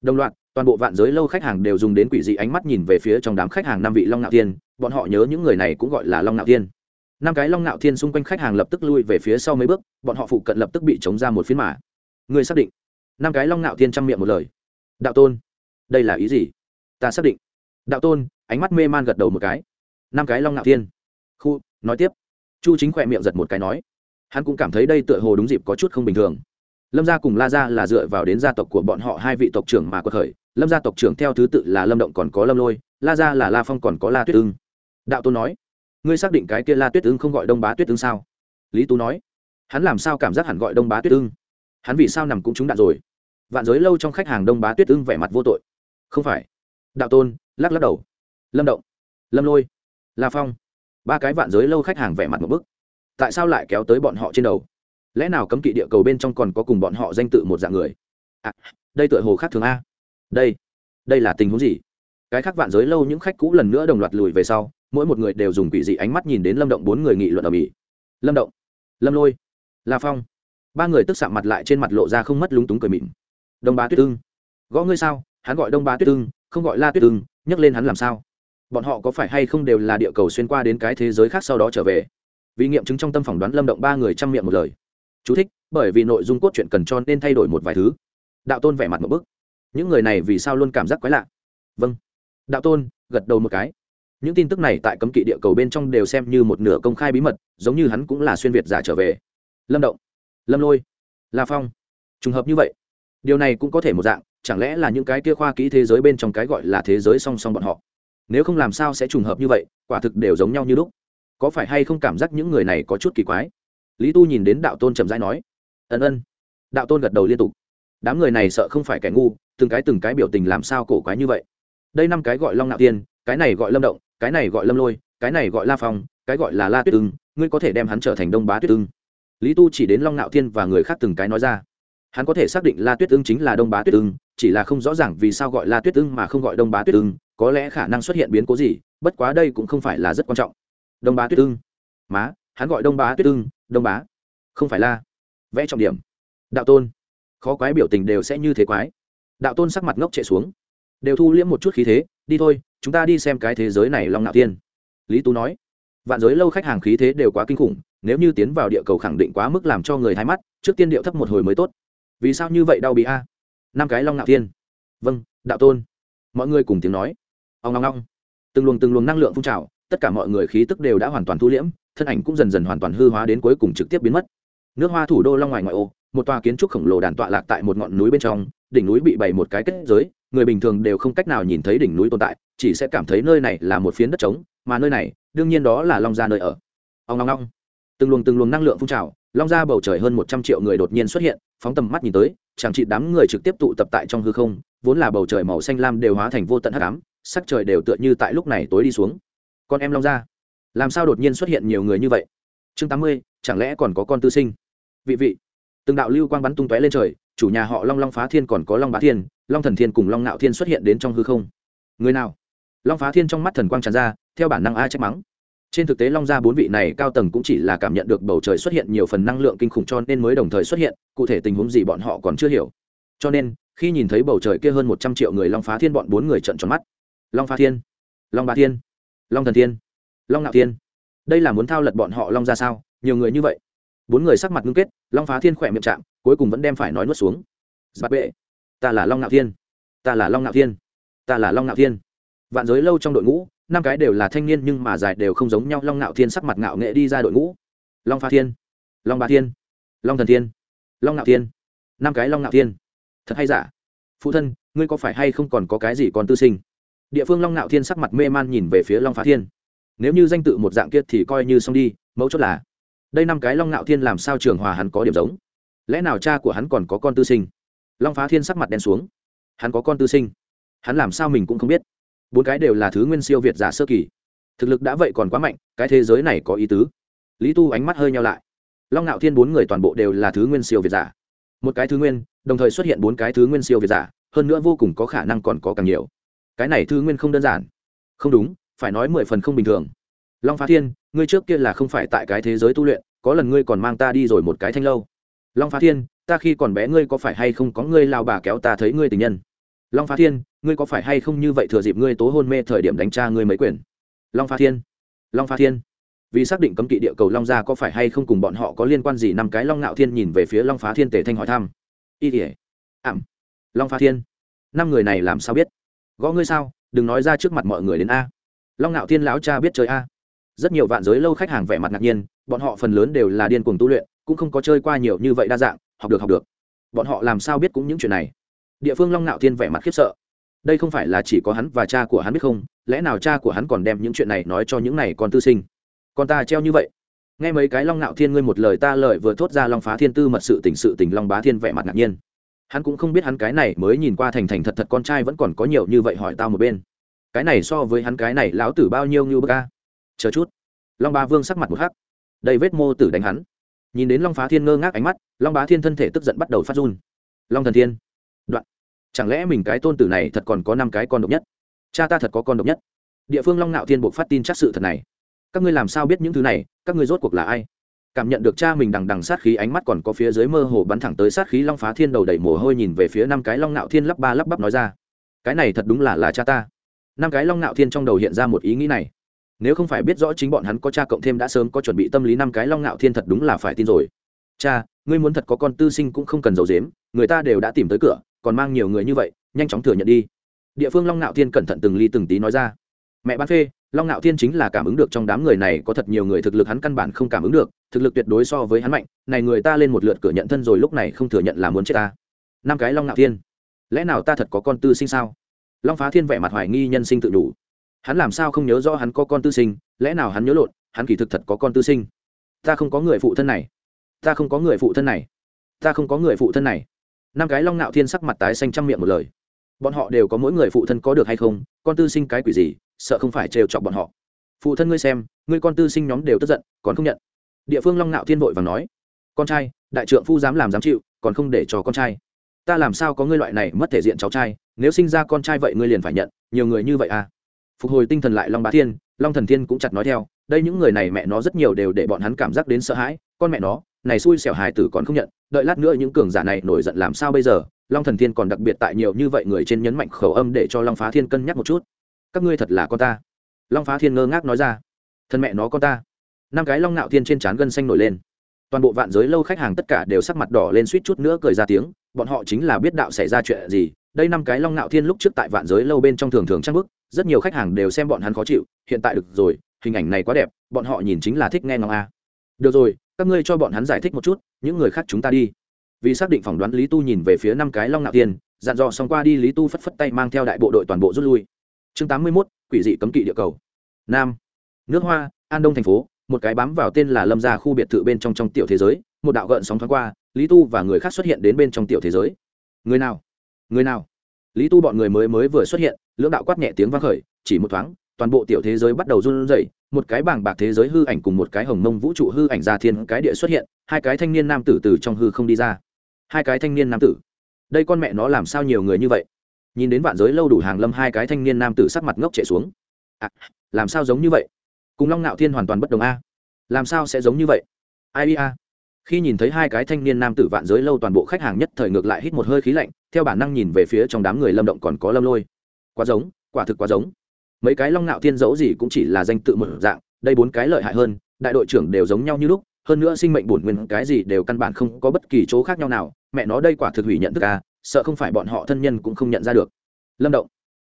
Đồng loạt, toàn bộ vạn giới lâu khách hàng đều dùng đến quỷ dị ánh mắt nhìn về phía trong đám khách hàng năm vị long ngạo thiên, bọn họ nhớ những người này cũng gọi là long ngạo thiên. Năm cái long ngạo thiên xung quanh khách hàng lập tức lui về phía sau mấy bước, bọn họ phụ cận lập tức bị chống ra một phiến mã người xác định? Năm cái long ngạo thiên chăm miệng một lời. Đạo tôn, đây là ý gì? Ta xác định. Đạo tôn ánh mắt mê man gật đầu một cái. Năm cái long ngạo thiên. Khu, nói tiếp. Chu chính khỏe miệng giật một cái nói. Hắn cũng cảm thấy đây tựa hồ đúng dịp có chút không bình thường. Lâm gia cùng la gia là dựa vào đến gia tộc của bọn họ hai vị tộc trưởng mà quật khởi. Lâm gia tộc trưởng theo thứ tự là lâm động còn có lâm lôi, la gia là la phong còn có la tuyết ưng. Đạo tôn nói, ngươi xác định cái kia la tuyết ưng không gọi đông bá tuyết ưng sao? Lý tú nói, hắn làm sao cảm giác hẳn gọi đông bá tuyết ưng? Hắn vì sao nằm cũng trúng đạn rồi? Vạn giới lâu trong khách hàng đông bá tuyết ưng vẻ mặt vô tội. Không phải. Đạo tôn lắc lắc đầu lâm động lâm lôi la phong ba cái vạn giới lâu khách hàng vẻ mặt một bức. Tại sao lại kéo tới bọn họ trên đầu? Lẽ nào cấm kỵ địa cầu bên trong còn có cùng bọn họ danh tự một dạng người? À, đây tựa hồ khác thường a. Đây đây là tình huống gì? Cái khác vạn giới lâu những khách cũ lần nữa đồng loạt lùi về sau mỗi một người đều dùng quỷ dị ánh mắt nhìn đến lâm động bốn người nghị luận ở mỹ. Lâm động lâm lôi la phong. Ba người tức sạm mặt lại trên mặt lộ ra không mất lúng túng cười mịn. Đông bá tuyết ưng. Gõ ngươi sao? Hắn gọi đông bá tuyết ưng không gọi la tuyết ưng nhấc lên hắn làm sao? Bọn họ có phải hay không đều là địa cầu xuyên qua đến cái thế giới khác sau đó trở về? Vì nghiệm chứng trong tâm phỏng đoán lâm động ba người chăm miệng một lời. Chú thích, bởi vì nội dung cốt truyện cần cho nên thay đổi một vài thứ. Đạo tôn vẻ mặt một bức. Những người này vì sao luôn cảm giác quái lạ? Vâng. Đạo tôn gật đầu một cái. Những tin tức này tại cấm kỵ địa cầu bên trong đều xem như một nửa công khai bí mật giống như hắn cũng là xuyên việt giả trở về. Lâm động. Lâm lôi. La phong. Trùng hợp như vậy. Điều này cũng có thể một dạng chẳng lẽ là những cái kia khoa kỹ thế giới bên trong cái gọi là thế giới song song bọn họ? Nếu không làm sao sẽ trùng hợp như vậy, quả thực đều giống nhau như lúc. Có phải hay không cảm giác những người này có chút kỳ quái? Lý tu nhìn đến đạo tôn trầm rãi nói, ân ân. Đạo tôn gật đầu liên tục, đám người này sợ không phải kẻ ngu, từng cái từng cái biểu tình làm sao cổ quái như vậy? Đây năm cái gọi long nạo tiên, cái này gọi lâm động, cái này gọi lâm lôi, cái này gọi la phong, cái gọi là la tuyết ưng, ngươi có thể đem hắn trở thành đông bá tuyết ưng. Lý tu chỉ đến long nạo thiên và người khác từng cái nói ra, hắn có thể xác định la tuyết ưng chính là đông bá tuyết ưng, chỉ là không rõ ràng vì sao gọi la tuyết ưng mà không gọi đông bá tuyết ưng có lẽ khả năng xuất hiện biến cố gì, bất quá đây cũng không phải là rất quan trọng. Đông bá tuyết ưng. Má, hắn gọi đông bá tuyết ưng, đông bá. Không phải la vẽ trọng điểm. Đạo tôn. Khó quái biểu tình đều sẽ như thế quái. Đạo tôn sắc mặt ngốc chạy xuống. Đều thu liễm một chút khí thế, đi thôi, chúng ta đi xem cái thế giới này long nạo tiên. Lý tú nói. Vạn giới lâu khách hàng khí thế đều quá kinh khủng, nếu như tiến vào địa cầu khẳng định quá mức làm cho người thái mắt, trước tiên điệu thấp một hồi mới tốt. Vì sao như vậy đau bị a? Năm cái long nạo tiên. Vâng đạo tôn. Mọi người cùng tiếng nói ông ngong ngong từng luồng từng luồng năng lượng phun trào, tất cả mọi người khí tức đều đã hoàn toàn thu liễm, thân ảnh cũng dần dần hoàn toàn hư hóa đến cuối cùng trực tiếp biến mất. Nước hoa thủ đô long ngoài ngoại ô, một tòa kiến trúc khổng lồ đàn tọa lạc tại một ngọn núi bên trong, đỉnh núi bị bày một cái kết giới, người bình thường đều không cách nào nhìn thấy đỉnh núi tồn tại, chỉ sẽ cảm thấy nơi này là một phiến đất trống, mà nơi này, đương nhiên đó là long gia nơi ở. Ông long long từng luồng từng luồng năng lượng phun trào, long gia bầu trời hơn một trăm triệu người đột nhiên xuất hiện, phóng tầm mắt nhìn tới, chẳng chỉ đám người trực tiếp tụ tập tại trong hư không, vốn là bầu trời màu xanh lam đều hóa thành vô tận hắc ám sắc trời đều tựa như tại lúc này tối đi xuống. Con em long gia, làm sao đột nhiên xuất hiện nhiều người như vậy? Chương tám mươi, chẳng lẽ còn có con tư sinh? Vị vị, từng đạo lưu quang bắn tung tóe lên trời, chủ nhà họ long long phá thiên còn có long bá thiên, long thần thiên cùng long ngạo thiên xuất hiện đến trong hư không. Người nào? Long phá thiên trong mắt thần quang tràn ra, theo bản năng a trách mắng. Trên thực tế long gia bốn vị này cao tầng cũng chỉ là cảm nhận được bầu trời xuất hiện nhiều phần năng lượng kinh khủng cho nên mới đồng thời xuất hiện, cụ thể tình huống gì bọn họ còn chưa hiểu. Cho nên, khi nhìn thấy bầu trời kia hơn một trăm triệu người long phá thiên bọn bốn người trận tròn mắt long phá thiên, long bá thiên, long thần thiên, long ngạo thiên. Đây là muốn thao lật bọn họ long ra sao? Nhiều người như vậy. Bốn người sắc mặt ngưng kết, long phá thiên khỏe miệng chạm, cuối cùng vẫn đem phải nói nuốt xuống. Giặc bệ, ta là long ngạo thiên, ta là long ngạo thiên, ta là long ngạo thiên. Vạn giới lâu trong đội ngũ, năm cái đều là thanh niên nhưng mà dài đều không giống nhau, long ngạo thiên sắc mặt ngạo nghệ đi ra đội ngũ. Long phá thiên, long bá thiên, long thần thiên, long ngạo thiên. Năm cái long ngạo thiên. Thật hay giả? Phụ thân, ngươi có phải hay không còn có cái gì còn tư sinh? Địa phương long ngạo thiên sắc mặt mê man nhìn về phía long phá thiên. Nếu như danh tự một dạng kia thì coi như xong đi mẫu chốt là, đây năm cái long ngạo thiên làm sao trường hòa hắn có điểm giống? Lẽ nào cha của hắn còn có con tư sinh? Long phá thiên sắc mặt đen xuống. Hắn có con tư sinh. Hắn làm sao mình cũng không biết. Bốn cái đều là thứ nguyên siêu việt giả sơ kỳ. Thực lực đã vậy còn quá mạnh, cái thế giới này có ý tứ. Lý tu ánh mắt hơi nhau lại. Long ngạo thiên bốn người toàn bộ đều là thứ nguyên siêu việt giả. Một cái thứ nguyên, đồng thời xuất hiện bốn cái thứ nguyên siêu việt giả, hơn nữa vô cùng có khả năng còn có càng nhiều cái này thư nguyên không đơn giản. Không đúng, phải nói mười phần không bình thường. Long phá thiên, ngươi trước kia là không phải tại cái thế giới tu luyện, có lần ngươi còn mang ta đi rồi một cái thanh lâu. Long phá thiên, ta khi còn bé ngươi có phải hay không có ngươi lao bà kéo ta thấy ngươi tình nhân? Long phá thiên, ngươi có phải hay không như vậy thừa dịp ngươi tố hôn mê thời điểm đánh cha ngươi mấy quyền? Long phá thiên, long phá thiên, vì xác định cấm kỵ địa cầu long gia có phải hay không cùng bọn họ có liên quan gì, năm cái long ngạo thiên nhìn về phía long phá thiên tề thanh hỏi thăm. Y ỉa ảm, long phá thiên, năm người này làm sao biết? Gõ ngươi sao, đừng nói ra trước mặt mọi người đến a. Long ngạo thiên lão cha biết chơi a. Rất nhiều vạn giới lâu khách hàng vẻ mặt ngạc nhiên, bọn họ phần lớn đều là điên cuồng tu luyện, cũng không có chơi qua nhiều như vậy đa dạng, học được học được. Bọn họ làm sao biết cũng những chuyện này. Địa phương long ngạo thiên vẻ mặt khiếp sợ. Đây không phải là chỉ có hắn và cha của hắn biết không, lẽ nào cha của hắn còn đem những chuyện này nói cho những này con tư sinh? Con ta treo như vậy. Nghe mấy cái long ngạo thiên ngươi một lời ta lời vừa thốt ra long phá thiên tư mật sự tình sự tình long bá thiên vẻ mặt ngạc nhiên hắn cũng không biết hắn cái này mới nhìn qua thành thành thật thật con trai vẫn còn có nhiều như vậy hỏi tao một bên. Cái này so với hắn cái này lão tử bao nhiêu như bơ ca chờ chút. Long ba vương sắc mặt một hắc. Đầy vết mô tử đánh hắn. Nhìn đến long phá thiên ngơ ngác ánh mắt, long bá thiên thân thể tức giận bắt đầu phát run. Long thần thiên. Đoạn. Chẳng lẽ mình cái tôn tử này thật còn có năm cái con độc nhất? Cha ta thật có con độc nhất. Địa phương long nạo thiên buộc phát tin chắc sự thật này. Các ngươi làm sao biết những thứ này? Các ngươi rốt cuộc là ai? Cảm nhận được cha mình đằng đằng sát khí, ánh mắt còn có phía dưới mơ hồ bắn thẳng tới sát khí long phá thiên đầu đầy mồ hôi nhìn về phía năm cái long nạo thiên lắp ba lắp bắp nói ra. Cái này thật đúng là là cha ta. Năm cái long nạo thiên trong đầu hiện ra một ý nghĩ này. Nếu không phải biết rõ chính bọn hắn có cha cộng thêm đã sớm có chuẩn bị tâm lý, năm cái long nạo thiên thật đúng là phải tin rồi. Cha, ngươi muốn thật có con tư sinh cũng không cần giấu dếm người ta đều đã tìm tới cửa, còn mang nhiều người như vậy, nhanh chóng thừa nhận đi. Địa phương long nạo thiên cẩn thận từng ly từng tí nói ra. Mẹ bán phê long nạo thiên chính là cảm ứng được trong đám người này có thật nhiều người thực lực hắn căn bản không cảm ứng được, thực lực tuyệt đối so với hắn mạnh, này người ta lên một lượt cửa nhận thân rồi lúc này không thừa nhận là muốn chết ta. Năm cái long nạo thiên. Lẽ nào ta thật có con tư sinh sao? Long phá thiên vẻ mặt hoài nghi nhân sinh tự đủ. Hắn làm sao không nhớ rõ hắn có con tư sinh, lẽ nào hắn nhớ lộn, hắn kỳ thực thật có con tư sinh. Ta không có người phụ thân này. Ta không có người phụ thân này. Ta không có người phụ thân này. Năm cái long nạo thiên sắc mặt tái xanh trăm miệng một lời bọn họ đều có mỗi người phụ thân có được hay không, con tư sinh cái quỷ gì, sợ không phải trêu chọc bọn họ. Phụ thân ngươi xem, ngươi con tư sinh nhóm đều tức giận, còn không nhận. Địa phương long nạo thiên vội và nói, con trai, đại trượng phu dám làm dám chịu, còn không để cho con trai. Ta làm sao có ngươi loại này mất thể diện cháu trai, nếu sinh ra con trai vậy ngươi liền phải nhận, nhiều người như vậy à? Phục hồi tinh thần lại long bá thiên, long thần thiên cũng chặt nói theo, đây những người này mẹ nó rất nhiều đều để bọn hắn cảm giác đến sợ hãi, con mẹ nó, này xui xẻo hài tử còn không nhận, đợi lát nữa những cường giả này nổi giận làm sao bây giờ? Long thần thiên còn đặc biệt tại nhiều như vậy người trên nhấn mạnh khẩu âm để cho long phá thiên cân nhắc một chút. Các ngươi thật là con ta. Long phá thiên ngơ ngác nói ra. Thân mẹ nó con ta. Năm cái long nạo thiên trên trán gân xanh nổi lên. Toàn bộ vạn giới lâu khách hàng tất cả đều sắc mặt đỏ lên suýt chút nữa cười ra tiếng. Bọn họ chính là biết đạo xảy ra chuyện gì. Đây năm cái long nạo thiên lúc trước tại vạn giới lâu bên trong thường thường trang bức, rất nhiều khách hàng đều xem bọn hắn khó chịu. Hiện tại được rồi, hình ảnh này quá đẹp, bọn họ nhìn chính là thích nghe ngóng a. Được rồi, các ngươi cho bọn hắn giải thích một chút, những người khác chúng ta đi vì xác định phỏng đoán lý tu nhìn về phía năm cái long nạo tiên dặn dò xong qua đi lý tu phất phất tay mang theo đại bộ đội toàn bộ rút lui. Chương tám mươi mốt, quỷ dị cấm kỵ địa cầu. Nam. Nước hoa, an đông thành phố, một cái bám vào tên là lâm gia khu biệt thự bên trong trong tiểu thế giới, một đạo gợn sóng thoáng qua, lý tu và người khác xuất hiện đến bên trong tiểu thế giới. Người nào? Người nào? Lý tu bọn người mới mới vừa xuất hiện, lưỡng đạo quát nhẹ tiếng vang khởi, chỉ một thoáng, toàn bộ tiểu thế giới bắt đầu run rẩy, một cái bảng bạc thế giới hư ảnh cùng một cái hồng mông vũ trụ hư ảnh ra thiên cái địa xuất hiện, hai cái thanh niên nam tử từ trong hư không đi ra hai cái thanh niên nam tử. Đây con mẹ nó làm sao nhiều người như vậy? Nhìn đến vạn giới lâu đủ hàng lâm hai cái thanh niên nam tử sắc mặt ngốc chạy xuống. À, làm sao giống như vậy? Cùng long ngạo thiên hoàn toàn bất đồng a. Làm sao sẽ giống như vậy? Ai a? Khi nhìn thấy hai cái thanh niên nam tử vạn giới lâu toàn bộ khách hàng nhất thời ngược lại hít một hơi khí lạnh theo bản năng nhìn về phía trong đám người lâm động còn có lâm lôi. Quá giống quả thực quá giống. Mấy cái long ngạo thiên dẫu gì cũng chỉ là danh tự một dạng đây bốn cái lợi hại hơn đại đội trưởng đều giống nhau như lúc hơn nữa sinh mệnh bổn nguyên cái gì đều căn bản không có bất kỳ chỗ khác nhau nào. Mẹ nó đây quả thực hủy nhận thức à sợ không phải bọn họ thân nhân cũng không nhận ra được. Lâm động,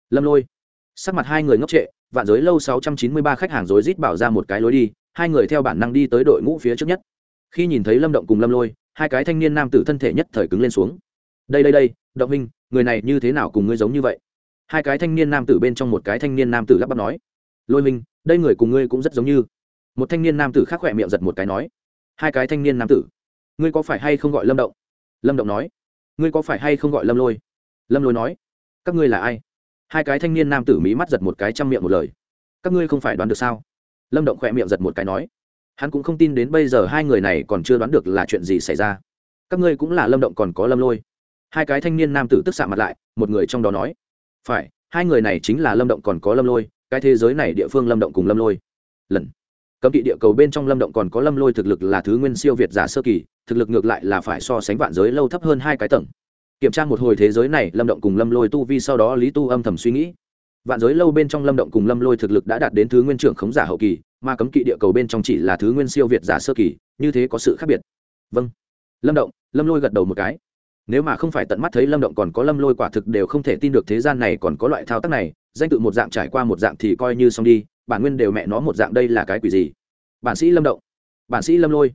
lâm lôi. Sắc mặt hai người ngốc trệ, vạn giới lâu sáu trăm chín mươi ba khách hàng rối rít bảo ra một cái lối đi, hai người theo bản năng đi tới đội ngũ phía trước nhất. Khi nhìn thấy lâm động cùng lâm lôi, hai cái thanh niên nam tử thân thể nhất thời cứng lên xuống. Đây đây đây, động minh, người này như thế nào cùng ngươi giống như vậy? Hai cái thanh niên nam tử bên trong một cái thanh niên nam tử lắp bắp nói. Lôi minh, đây người cùng ngươi cũng rất giống như. Một thanh niên nam tử khác khỏe miệng giật một cái nói hai cái thanh niên nam tử. Ngươi có phải hay không gọi lâm động? Lâm động nói. Ngươi có phải hay không gọi lâm lôi? Lâm lôi nói. Các ngươi là ai? Hai cái thanh niên nam tử mỹ mắt giật một cái chăm miệng một lời. Các ngươi không phải đoán được sao? Lâm động khỏe miệng giật một cái nói. Hắn cũng không tin đến bây giờ hai người này còn chưa đoán được là chuyện gì xảy ra. Các ngươi cũng là lâm động còn có lâm lôi. Hai cái thanh niên nam tử tức xạ mặt lại, một người trong đó nói. Phải, hai người này chính là lâm động còn có lâm lôi, cái thế giới này địa phương lâm động cùng lâm lôi. Lần cấm kỵ địa cầu bên trong lâm động còn có lâm lôi thực lực là thứ nguyên siêu việt giả sơ kỳ, thực lực ngược lại là phải so sánh vạn giới lâu thấp hơn hai cái tầng. Kiểm tra một hồi thế giới này, lâm động cùng lâm lôi tu vi sau đó lý tu âm thầm suy nghĩ. Vạn giới lâu bên trong lâm động cùng lâm lôi thực lực đã đạt đến thứ nguyên trưởng khống giả hậu kỳ, mà cấm kỵ địa cầu bên trong chỉ là thứ nguyên siêu việt giả sơ kỳ, như thế có sự khác biệt. Vâng. Lâm động, lâm lôi gật đầu một cái. Nếu mà không phải tận mắt thấy lâm động còn có lâm lôi quả thực đều không thể tin được thế gian này còn có loại thao tác này danh tự một dạng trải qua một dạng thì coi như xong đi, bản nguyên đều mẹ nó một dạng đây là cái quỷ gì? Bản sĩ lâm động. Bản sĩ lâm lôi.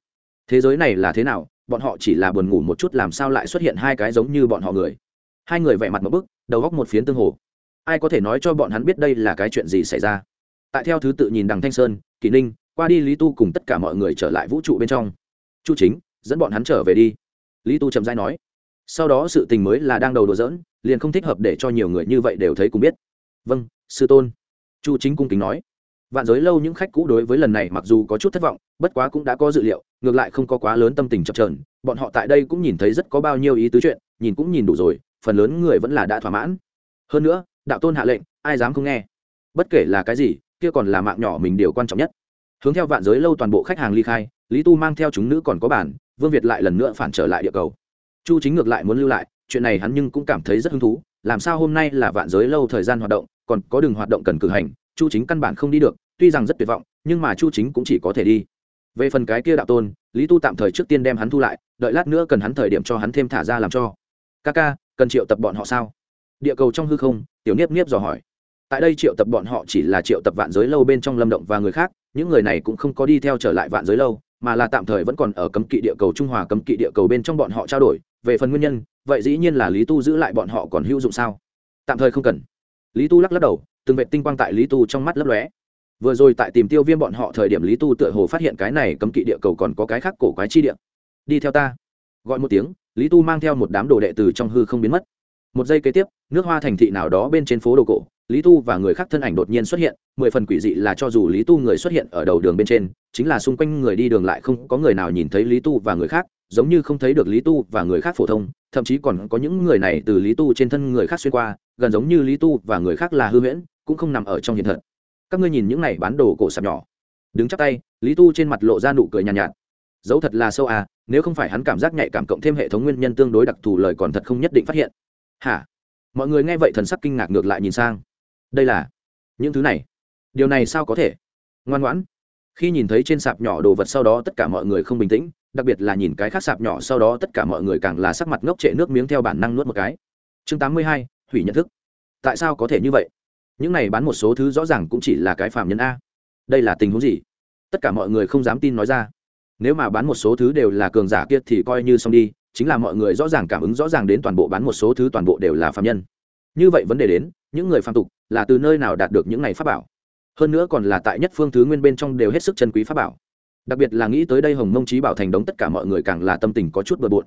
Thế giới này là thế nào? Bọn họ chỉ là buồn ngủ một chút làm sao lại xuất hiện hai cái giống như bọn họ người? Hai người vẻ mặt một bức, đầu góc một phiến tương hồ. Ai có thể nói cho bọn hắn biết đây là cái chuyện gì xảy ra? Tại theo thứ tự nhìn đằng thanh sơn, kỳ ninh, qua đi lý tu cùng tất cả mọi người trở lại vũ trụ bên trong. Chu chính, dẫn bọn hắn trở về đi. Lý tu chậm dai nói. Sau đó sự tình mới là đang đầu đùa dỡn liền không thích hợp để cho nhiều người như vậy đều thấy cùng biết vâng sư tôn. Chu chính cung kính nói. Vạn giới lâu những khách cũ đối với lần này mặc dù có chút thất vọng, bất quá cũng đã có dự liệu, ngược lại không có quá lớn tâm tình chập trờn bọn họ tại đây cũng nhìn thấy rất có bao nhiêu ý tứ chuyện, nhìn cũng nhìn đủ rồi, phần lớn người vẫn là đã thỏa mãn. Hơn nữa, đạo tôn hạ lệnh, ai dám không nghe? Bất kể là cái gì, kia còn là mạng nhỏ mình điều quan trọng nhất. Hướng theo vạn giới lâu toàn bộ khách hàng ly khai, lý tu mang theo chúng nữ còn có bản, vương việt lại lần nữa phản trở lại địa cầu. Chu chính ngược lại muốn lưu lại, chuyện này hắn nhưng cũng cảm thấy rất hứng thú, làm sao hôm nay là vạn giới lâu thời gian hoạt động còn có đường hoạt động cần cử hành, chu chính căn bản không đi được, tuy rằng rất tuyệt vọng, nhưng mà chu chính cũng chỉ có thể đi. Về phần cái kia đạo tôn, lý tu tạm thời trước tiên đem hắn thu lại, đợi lát nữa cần hắn thời điểm cho hắn thêm thả ra làm cho. Ca ca, cần triệu tập bọn họ sao? Địa cầu trong hư không, tiểu niếp niếp dò hỏi. Tại đây triệu tập bọn họ chỉ là triệu tập vạn giới lâu bên trong lâm động và người khác, những người này cũng không có đi theo trở lại vạn giới lâu, mà là tạm thời vẫn còn ở cấm kỵ địa cầu trung hòa cấm kỵ địa cầu bên trong bọn họ trao đổi. Về phần nguyên nhân, vậy dĩ nhiên là lý tu giữ lại bọn họ còn hữu dụng sao? Tạm thời không cần lý tu lắc lắc đầu, từng vệ tinh quang tại lý tu trong mắt lấp lóe. Vừa rồi tại tìm tiêu viêm bọn họ thời điểm lý tu tựa hồ phát hiện cái này cấm kỵ địa cầu còn có cái khác cổ quái chi địa. Đi theo ta. Gọi một tiếng, lý tu mang theo một đám đồ đệ từ trong hư không biến mất. Một giây kế tiếp, nước hoa thành thị nào đó bên trên phố đồ cổ, lý tu và người khác thân ảnh đột nhiên xuất hiện, mười phần quỷ dị là cho dù lý tu người xuất hiện ở đầu đường bên trên, chính là xung quanh người đi đường lại không có người nào nhìn thấy lý tu và người khác giống như không thấy được lý tu và người khác phổ thông thậm chí còn có những người này từ lý tu trên thân người khác xuyên qua gần giống như lý tu và người khác là hư huyễn cũng không nằm ở trong hiện thật. Các ngươi nhìn những này bán đồ cổ sạp nhỏ. Đứng chắc tay lý tu trên mặt lộ ra nụ cười nhàn nhạt, nhạt. Dấu thật là sâu à nếu không phải hắn cảm giác nhạy cảm cộng thêm hệ thống nguyên nhân tương đối đặc thù lời còn thật không nhất định phát hiện. Hả? Mọi người nghe vậy thần sắc kinh ngạc ngược lại nhìn sang. Đây là những thứ này. Điều này sao có thể? Ngoan ngoãn khi nhìn thấy trên sạp nhỏ đồ vật sau đó tất cả mọi người không bình tĩnh, đặc biệt là nhìn cái khác sạp nhỏ sau đó tất cả mọi người càng là sắc mặt ngốc trệ nước miếng theo bản năng nuốt một cái. Chương tám mươi hai, hủy nhận thức. Tại sao có thể như vậy? Những này bán một số thứ rõ ràng cũng chỉ là cái phạm nhân a. Đây là tình huống gì? Tất cả mọi người không dám tin nói ra. Nếu mà bán một số thứ đều là cường giả kia thì coi như xong đi, chính là mọi người rõ ràng cảm ứng rõ ràng đến toàn bộ bán một số thứ toàn bộ đều là phạm nhân. Như vậy vấn đề đến, những người phạm tục là từ nơi nào đạt được những này pháp bảo? Hơn nữa còn là tại nhất phương thứ nguyên bên trong đều hết sức chân quý pháp bảo. Đặc biệt là nghĩ tới đây hồng mông trí bảo thành đống tất cả mọi người càng là tâm tình có chút bừa bộn.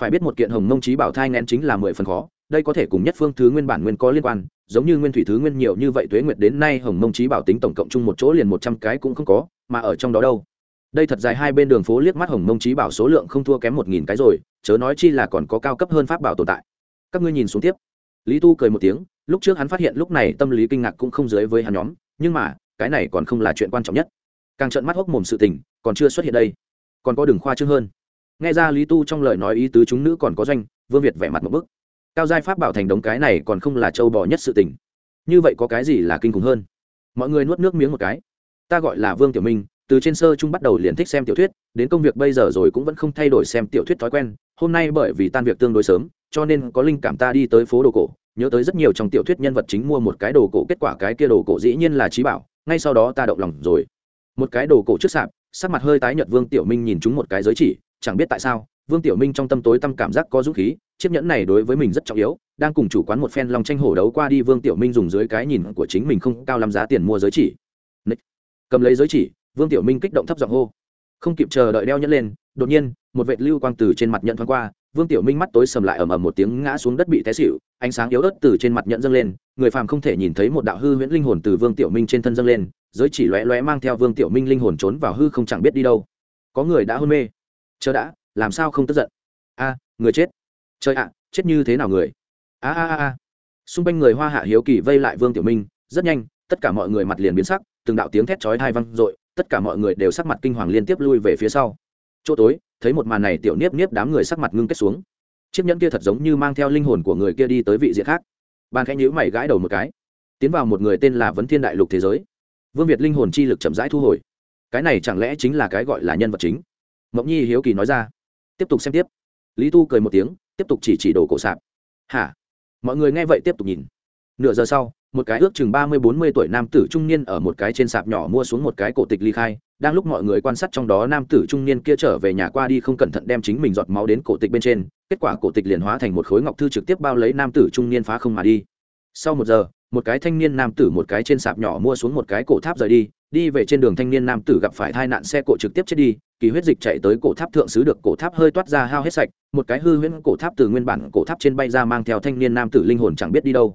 Phải biết một kiện hồng mông trí bảo thai ngén chính là mười phần khó, đây có thể cùng nhất phương thứ nguyên bản nguyên có liên quan, giống như nguyên thủy thứ nguyên nhiều như vậy tuế nguyệt đến nay hồng mông trí bảo tính tổng cộng chung một chỗ liền một trăm cái cũng không có, mà ở trong đó đâu? Đây thật dài hai bên đường phố liếc mắt hồng mông trí bảo số lượng không thua kém một nghìn cái rồi, chớ nói chi là còn có cao cấp hơn pháp bảo tồn tại. Các ngươi nhìn xuống tiếp. Lý tu cười một tiếng, lúc trước hắn phát hiện lúc này tâm lý kinh ngạc cũng không dưới với hắn nhóm nhưng mà, cái này còn không là chuyện quan trọng nhất. Càng trận mắt hốc mồm sự tình, còn chưa xuất hiện đây. Còn có đường khoa trương hơn. Nghe ra lý tu trong lời nói ý tứ chúng nữ còn có doanh, vương việt vẻ mặt một bức. Cao giai pháp bảo thành đống cái này còn không là châu bò nhất sự tình. Như vậy có cái gì là kinh khủng hơn? Mọi người nuốt nước miếng một cái. Ta gọi là vương tiểu minh, từ trên sơ trung bắt đầu liền thích xem tiểu thuyết, đến công việc bây giờ rồi cũng vẫn không thay đổi xem tiểu thuyết thói quen. Hôm nay bởi vì tan việc tương đối sớm, cho nên có linh cảm ta đi tới phố đồ cổ nhớ tới rất nhiều trong tiểu thuyết nhân vật chính mua một cái đồ cổ, kết quả cái kia đồ cổ dĩ nhiên là trí bảo, ngay sau đó ta động lòng rồi. Một cái đồ cổ trước sạp, sắc mặt hơi tái nhợt vương tiểu minh nhìn chúng một cái giới chỉ, chẳng biết tại sao, vương tiểu minh trong tâm tối tâm cảm giác có dũng khí, chiếc nhẫn này đối với mình rất trọng yếu, đang cùng chủ quán một phen lòng tranh hổ đấu qua đi vương tiểu minh dùng dưới cái nhìn của chính mình không cao lắm giá tiền mua giới chỉ. Cầm lấy giới chỉ, vương tiểu minh kích động thấp giọng hô không kịp chờ đợi đeo nhẫn lên đột nhiên một vệt lưu quang từ trên mặt nhẫn thoáng qua vương tiểu minh mắt tối sầm lại ầm ầm một tiếng ngã xuống đất bị té xịu ánh sáng yếu ớt từ trên mặt nhẫn dâng lên người phàm không thể nhìn thấy một đạo hư huyễn linh hồn từ vương tiểu minh trên thân dâng lên giới chỉ lóe lóe mang theo vương tiểu minh linh hồn trốn vào hư không chẳng biết đi đâu. Có người đã hôn mê. Chờ đã làm sao không tức giận? A người chết. Trời ạ chết như thế nào người? A a a a, xung quanh người hoa hạ hiếu kỳ vây lại vương tiểu minh rất nhanh tất cả mọi người mặt liền biến sắc từng đạo tiếng thét chói tai vang dội tất cả mọi người đều sắc mặt kinh hoàng liên tiếp lui về phía sau. Chỗ tối, thấy một màn này tiểu niếp niếp đám người sắc mặt ngưng kết xuống. Chiếc nhẫn kia thật giống như mang theo linh hồn của người kia đi tới vị diện khác. Ban khẽ nhữ mày gãi đầu một cái. Tiến vào một người tên là vấn thiên đại lục thế giới. Vương việt linh hồn chi lực chậm rãi thu hồi. Cái này chẳng lẽ chính là cái gọi là nhân vật chính? Mộng nhi hiếu kỳ nói ra. Tiếp tục xem tiếp. Lý tu cười một tiếng, tiếp tục chỉ chỉ đồ cổ sạp. Hả? Mọi người nghe vậy tiếp tục nhìn. Nửa giờ sau một cái ước chừng ba mươi bốn mươi tuổi nam tử trung niên ở một cái trên sạp nhỏ mua xuống một cái cổ tịch ly khai, đang lúc mọi người quan sát trong đó nam tử trung niên kia trở về nhà qua đi không cẩn thận đem chính mình giọt máu đến cổ tịch bên trên, kết quả cổ tịch liền hóa thành một khối ngọc thư trực tiếp bao lấy nam tử trung niên phá không mà đi. Sau một giờ, một cái thanh niên nam tử một cái trên sạp nhỏ mua xuống một cái cổ tháp rời đi đi về trên đường thanh niên nam tử gặp phải tai nạn xe cộ trực tiếp chết đi, kỳ huyết dịch chạy tới cổ tháp thượng sứ được cổ tháp hơi toát ra hao hết sạch, một cái hư huyễn cổ tháp từ nguyên bản cổ tháp trên bay ra mang theo thanh niên nam tử linh hồn chẳng biết đi đâu.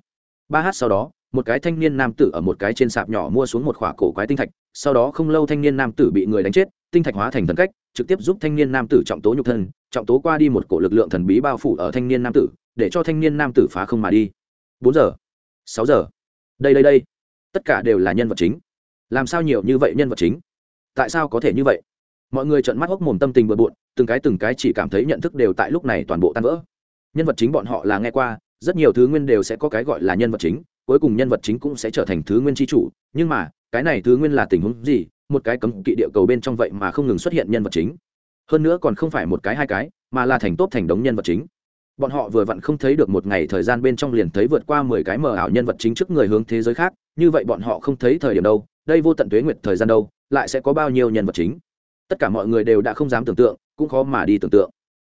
Ba h sau đó một cái thanh niên nam tử ở một cái trên sạp nhỏ mua xuống một khỏa cổ quái tinh thạch, sau đó không lâu thanh niên nam tử bị người đánh chết, tinh thạch hóa thành thần cách, trực tiếp giúp thanh niên nam tử trọng tố nhục thân, trọng tố qua đi một cổ lực lượng thần bí bao phủ ở thanh niên nam tử, để cho thanh niên nam tử phá không mà đi. Bốn giờ, sáu giờ. Đây đây đây. Tất cả đều là nhân vật chính. Làm sao nhiều như vậy nhân vật chính? Tại sao có thể như vậy? Mọi người trợn mắt hốc mồm tâm tình bừa bộn, từng cái từng cái chỉ cảm thấy nhận thức đều tại lúc này toàn bộ tan vỡ. Nhân vật chính bọn họ là nghe qua, rất nhiều thứ nguyên đều sẽ có cái gọi là nhân vật chính cuối cùng nhân vật chính cũng sẽ trở thành thứ nguyên tri chủ, nhưng mà, cái này thứ nguyên là tình huống gì? Một cái cấm kỵ địa cầu bên trong vậy mà không ngừng xuất hiện nhân vật chính. Hơn nữa còn không phải một cái hai cái, mà là thành tốt thành đống nhân vật chính. Bọn họ vừa vặn không thấy được một ngày thời gian bên trong liền thấy vượt qua mười cái mờ ảo nhân vật chính trước người hướng thế giới khác, như vậy bọn họ không thấy thời điểm đâu, đây vô tận tuế nguyệt thời gian đâu, lại sẽ có bao nhiêu nhân vật chính? Tất cả mọi người đều đã không dám tưởng tượng, cũng khó mà đi tưởng tượng.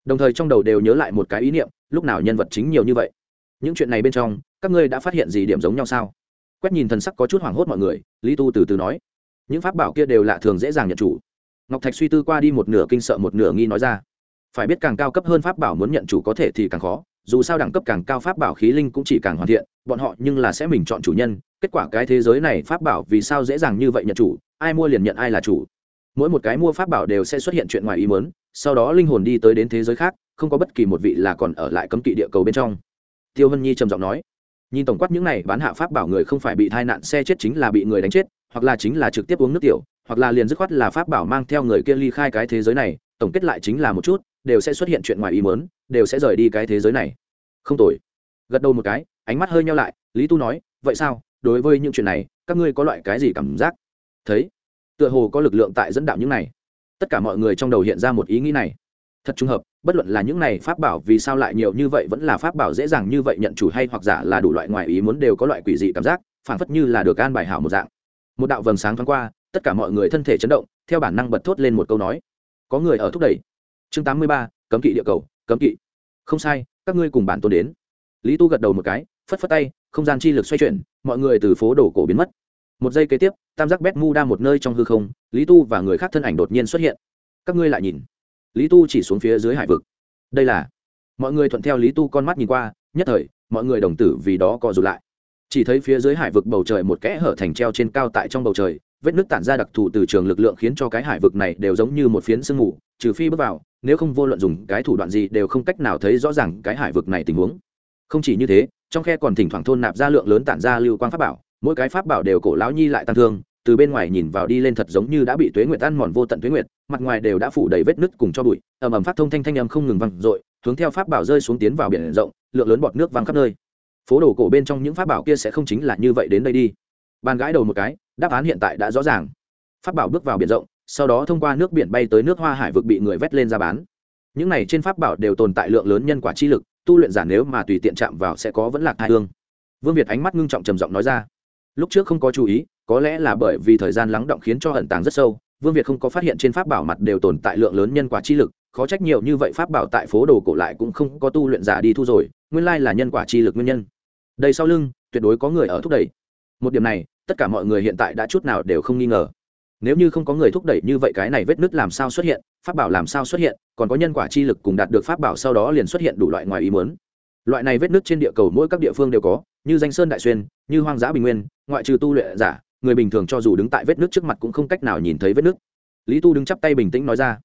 Đồng thời trong đầu đều nhớ lại một cái ý niệm, lúc nào nhân vật chính nhiều như vậy? Những chuyện này bên trong, các ngươi đã phát hiện gì điểm giống nhau sao? Quét nhìn thần sắc có chút hoảng hốt mọi người, lý tu từ từ nói. Những pháp bảo kia đều lạ thường dễ dàng nhận chủ. Ngọc thạch suy tư qua đi một nửa kinh sợ một nửa nghi nói ra. Phải biết càng cao cấp hơn pháp bảo muốn nhận chủ có thể thì càng khó, dù sao đẳng cấp càng cao pháp bảo khí linh cũng chỉ càng hoàn thiện, bọn họ nhưng là sẽ mình chọn chủ nhân, kết quả cái thế giới này pháp bảo vì sao dễ dàng như vậy nhận chủ, ai mua liền nhận ai là chủ. Mỗi một cái mua pháp bảo đều sẽ xuất hiện chuyện ngoài ý mớn sau đó linh hồn đi tới đến thế giới khác, không có bất kỳ một vị là còn ở lại cấm kỵ địa cầu bên trong tiêu hân nhi trầm giọng nói, nhìn tổng quát những này, bán hạ pháp bảo người không phải bị tai nạn xe chết chính là bị người đánh chết, hoặc là chính là trực tiếp uống nước tiểu, hoặc là liền dứt khoát là pháp bảo mang theo người kia ly khai cái thế giới này, tổng kết lại chính là một chút, đều sẽ xuất hiện chuyện ngoài ý mớn đều sẽ rời đi cái thế giới này. Không tồi. Gật đầu một cái, ánh mắt hơi nhau lại, lý tu nói, vậy sao? Đối với những chuyện này, các ngươi có loại cái gì cảm giác? Thấy. Tựa hồ có lực lượng tại dẫn đạo những này. Tất cả mọi người trong đầu hiện ra một ý nghĩ này. Thật trùng hợp bất luận là những này pháp bảo vì sao lại nhiều như vậy vẫn là pháp bảo dễ dàng như vậy nhận chủ hay hoặc giả là đủ loại ngoài ý muốn đều có loại quỷ dị cảm giác, phảng phất như là được an bài hảo một dạng. Một đạo vầng sáng thoáng qua, tất cả mọi người thân thể chấn động, theo bản năng bật thốt lên một câu nói. Có người ở thúc đẩy. Chương tám mươi ba, cấm kỵ địa cầu, cấm kỵ. Không sai, các ngươi cùng bản tôn đến. Lý tu gật đầu một cái, phất phất tay, không gian chi lực xoay chuyển, mọi người từ phố đổ cổ biến mất. Một giây kế tiếp, tam giác bét mu đa một nơi trong hư không, lý tu và người khác thân ảnh đột nhiên xuất hiện. Các ngươi lại nhìn lý tu chỉ xuống phía dưới hải vực. Đây là, mọi người thuận theo lý tu con mắt nhìn qua, nhất thời, mọi người đồng tử vì đó co rụt lại. Chỉ thấy phía dưới hải vực bầu trời một kẽ hở thành treo trên cao tại trong bầu trời, vết nước tản ra đặc thù từ trường lực lượng khiến cho cái hải vực này đều giống như một phiến sương mù, trừ phi bước vào, nếu không vô luận dùng cái thủ đoạn gì đều không cách nào thấy rõ ràng cái hải vực này tình huống. Không chỉ như thế, trong khe còn thỉnh thoảng thôn nạp ra lượng lớn tản ra lưu quang pháp bảo, mỗi cái pháp bảo đều cổ lão nhi lại tăng thương từ bên ngoài nhìn vào đi lên thật giống như đã bị tuế nguyệt ăn mòn vô tận tuế nguyệt, mặt ngoài đều đã phủ đầy vết nứt cùng cho bụi, ầm ầm phát thông thanh thanh âm không ngừng văng dội, hướng theo pháp bảo rơi xuống tiến vào biển rộng, lượng lớn bọt nước văng khắp nơi. Phố đồ cổ bên trong những pháp bảo kia sẽ không chính là như vậy đến đây đi. Bàn gãi đầu một cái, đáp án hiện tại đã rõ ràng. Pháp bảo bước vào biển rộng, sau đó thông qua nước biển bay tới nước hoa hải vực bị người vét lên ra bán. Những này trên pháp bảo đều tồn tại lượng lớn nhân quả chi lực, tu luyện giả nếu mà tùy tiện chạm vào sẽ có vẫn lạc hai hương vương việt ánh mắt ngưng trọng trầm giọng nói ra. Lúc trước không có chú ý có lẽ là bởi vì thời gian lắng động khiến cho ẩn tàng rất sâu, vương việt không có phát hiện trên pháp bảo mặt đều tồn tại lượng lớn nhân quả chi lực, khó trách nhiều như vậy pháp bảo tại phố đồ cổ lại cũng không có tu luyện giả đi thu rồi, nguyên lai là nhân quả chi lực nguyên nhân. Đây sau lưng, tuyệt đối có người ở thúc đẩy. Một điểm này, tất cả mọi người hiện tại đã chút nào đều không nghi ngờ. Nếu như không có người thúc đẩy như vậy cái này vết nứt làm sao xuất hiện, pháp bảo làm sao xuất hiện, còn có nhân quả chi lực cùng đạt được pháp bảo sau đó liền xuất hiện đủ loại ngoài ý muốn. Loại này vết nứt trên địa cầu mỗi các địa phương đều có, như danh sơn đại xuyên, như hoang dã bình nguyên, ngoại trừ tu luyện giả người bình thường cho dù đứng tại vết nước trước mặt cũng không cách nào nhìn thấy vết nước. lý tu đứng chắp tay bình tĩnh nói ra,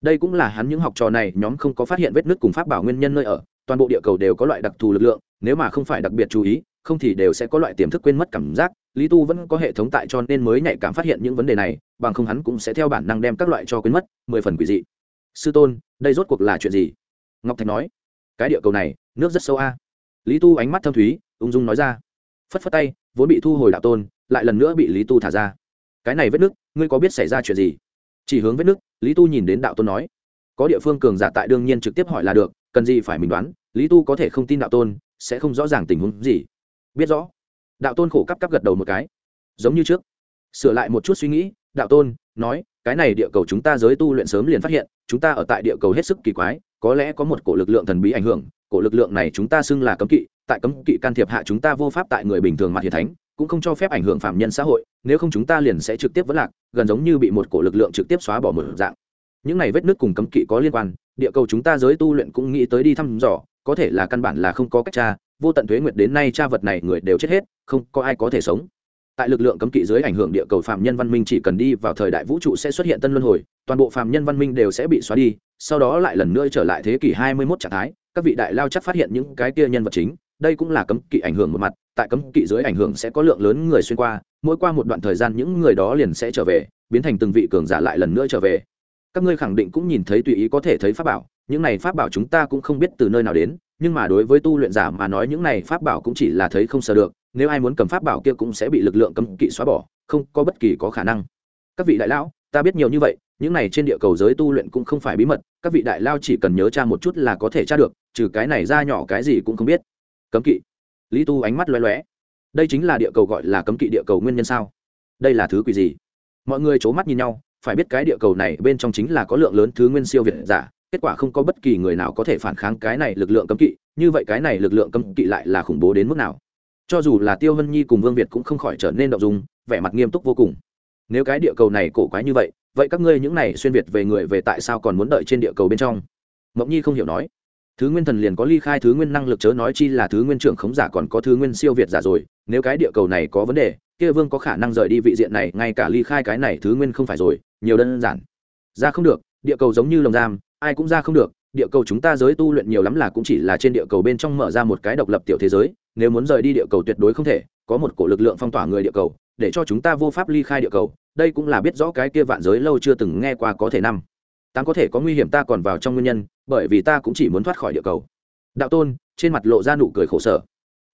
đây cũng là hắn những học trò này, nhóm không có phát hiện vết nước cùng pháp bảo nguyên nhân nơi ở, toàn bộ địa cầu đều có loại đặc thù lực lượng, nếu mà không phải đặc biệt chú ý, không thì đều sẽ có loại tiềm thức quên mất cảm giác. Lý tu vẫn có hệ thống tại cho nên mới nhạy cảm phát hiện những vấn đề này, bằng không hắn cũng sẽ theo bản năng đem các loại cho quên mất, mười phần quỷ dị. Sư tôn, đây rốt cuộc là chuyện gì? Ngọc thạch nói, cái địa cầu này, nước rất sâu a. Lý tu ánh mắt thâm thúy, ung dung nói ra, phất phất tay, vốn bị thu hồi đạo tôn lại lần nữa bị lý tu thả ra. Cái này vết nước ngươi có biết xảy ra chuyện gì? Chỉ hướng vết nước lý tu nhìn đến đạo tôn nói. Có địa phương cường giả tại đương nhiên trực tiếp hỏi là được, cần gì phải mình đoán, lý tu có thể không tin đạo tôn, sẽ không rõ ràng tình huống gì. Biết rõ. Đạo tôn khổ cắp cắp gật đầu một cái. Giống như trước. Sửa lại một chút suy nghĩ, đạo tôn, nói, cái này địa cầu chúng ta giới tu luyện sớm liền phát hiện, chúng ta ở tại địa cầu hết sức kỳ quái, có lẽ có một cổ lực lượng thần bí ảnh hưởng, cổ lực lượng này chúng ta xưng là cấm kỵ, tại cấm kỵ can thiệp hạ chúng ta vô pháp tại người bình thường mặt hiền thánh cũng không cho phép ảnh hưởng phạm nhân xã hội, nếu không chúng ta liền sẽ trực tiếp vẫn lạc, gần giống như bị một cổ lực lượng trực tiếp xóa bỏ một dạng. Những này vết nước cùng cấm kỵ có liên quan, địa cầu chúng ta giới tu luyện cũng nghĩ tới đi thăm dò, có thể là căn bản là không có cách tra, vô tận thuế nguyệt đến nay cha vật này người đều chết hết, không có ai có thể sống. Tại lực lượng cấm kỵ dưới ảnh hưởng địa cầu phạm nhân văn minh chỉ cần đi vào thời đại vũ trụ sẽ xuất hiện tân luân hồi, toàn bộ phạm nhân văn minh đều sẽ bị xóa đi, sau đó lại lần nữa trở lại thế kỷ hai mươi 21 trạng thái, các vị đại lao chắc phát hiện những cái kia nhân vật chính, đây cũng là cấm kỵ ảnh hưởng một mặt tại cấm kỵ dưới ảnh hưởng sẽ có lượng lớn người xuyên qua, mỗi qua một đoạn thời gian những người đó liền sẽ trở về, biến thành từng vị cường giả lại lần nữa trở về. Các ngươi khẳng định cũng nhìn thấy tùy ý có thể thấy pháp bảo, những này pháp bảo chúng ta cũng không biết từ nơi nào đến, nhưng mà đối với tu luyện giả mà nói những này pháp bảo cũng chỉ là thấy không sợ được, nếu ai muốn cầm pháp bảo kia cũng sẽ bị lực lượng cấm kỵ xóa bỏ, không có bất kỳ có khả năng. Các vị đại lão, ta biết nhiều như vậy, những này trên địa cầu giới tu luyện cũng không phải bí mật, các vị đại lao chỉ cần nhớ tra một chút là có thể tra được, trừ cái này ra nhỏ cái gì cũng không biết. Cấm kỵ lý tu ánh mắt loé loé đây chính là địa cầu gọi là cấm kỵ địa cầu nguyên nhân sao? Đây là thứ quỷ gì? Mọi người c h ố mắt nhìn nhau, phải biết cái địa cầu này bên trong chính là có lượng lớn thứ nguyên siêu việt giả, kết quả không có bất kỳ người nào có thể phản kháng cái này lực lượng cấm kỵ, như vậy cái này lực lượng cấm kỵ lại là khủng bố đến mức nào? Cho dù là tiêu hân nhi cùng vương việt cũng không khỏi trở nên động dung, vẻ mặt nghiêm túc vô cùng. Nếu cái địa cầu này cổ quái như vậy vậy các ngươi những này xuyên việt về người về tại sao còn muốn đợi trên địa cầu bên trong? Mộng nhi không hiểu nói thứ nguyên thần liền có ly khai thứ nguyên năng lực chớ nói chi là thứ nguyên trưởng khống giả còn có thứ nguyên siêu việt giả rồi. Nếu cái địa cầu này có vấn đề, kia vương có khả năng rời đi vị diện này, ngay cả ly khai cái này thứ nguyên không phải rồi, nhiều đơn giản. Ra không được, địa cầu giống như lồng giam, ai cũng ra không được, địa cầu chúng ta giới tu luyện nhiều lắm là cũng chỉ là trên địa cầu bên trong mở ra một cái độc lập tiểu thế giới, nếu muốn rời đi địa cầu tuyệt đối không thể, có một cổ lực lượng phong tỏa người địa cầu, để cho chúng ta vô pháp ly khai địa cầu, đây cũng là biết rõ cái kia vạn giới lâu chưa từng nghe qua có thể năm. Tám có thể có nguy hiểm ta còn vào trong nguyên nhân bởi vì ta cũng chỉ muốn thoát khỏi địa cầu. Đạo tôn, trên mặt lộ ra nụ cười khổ sở.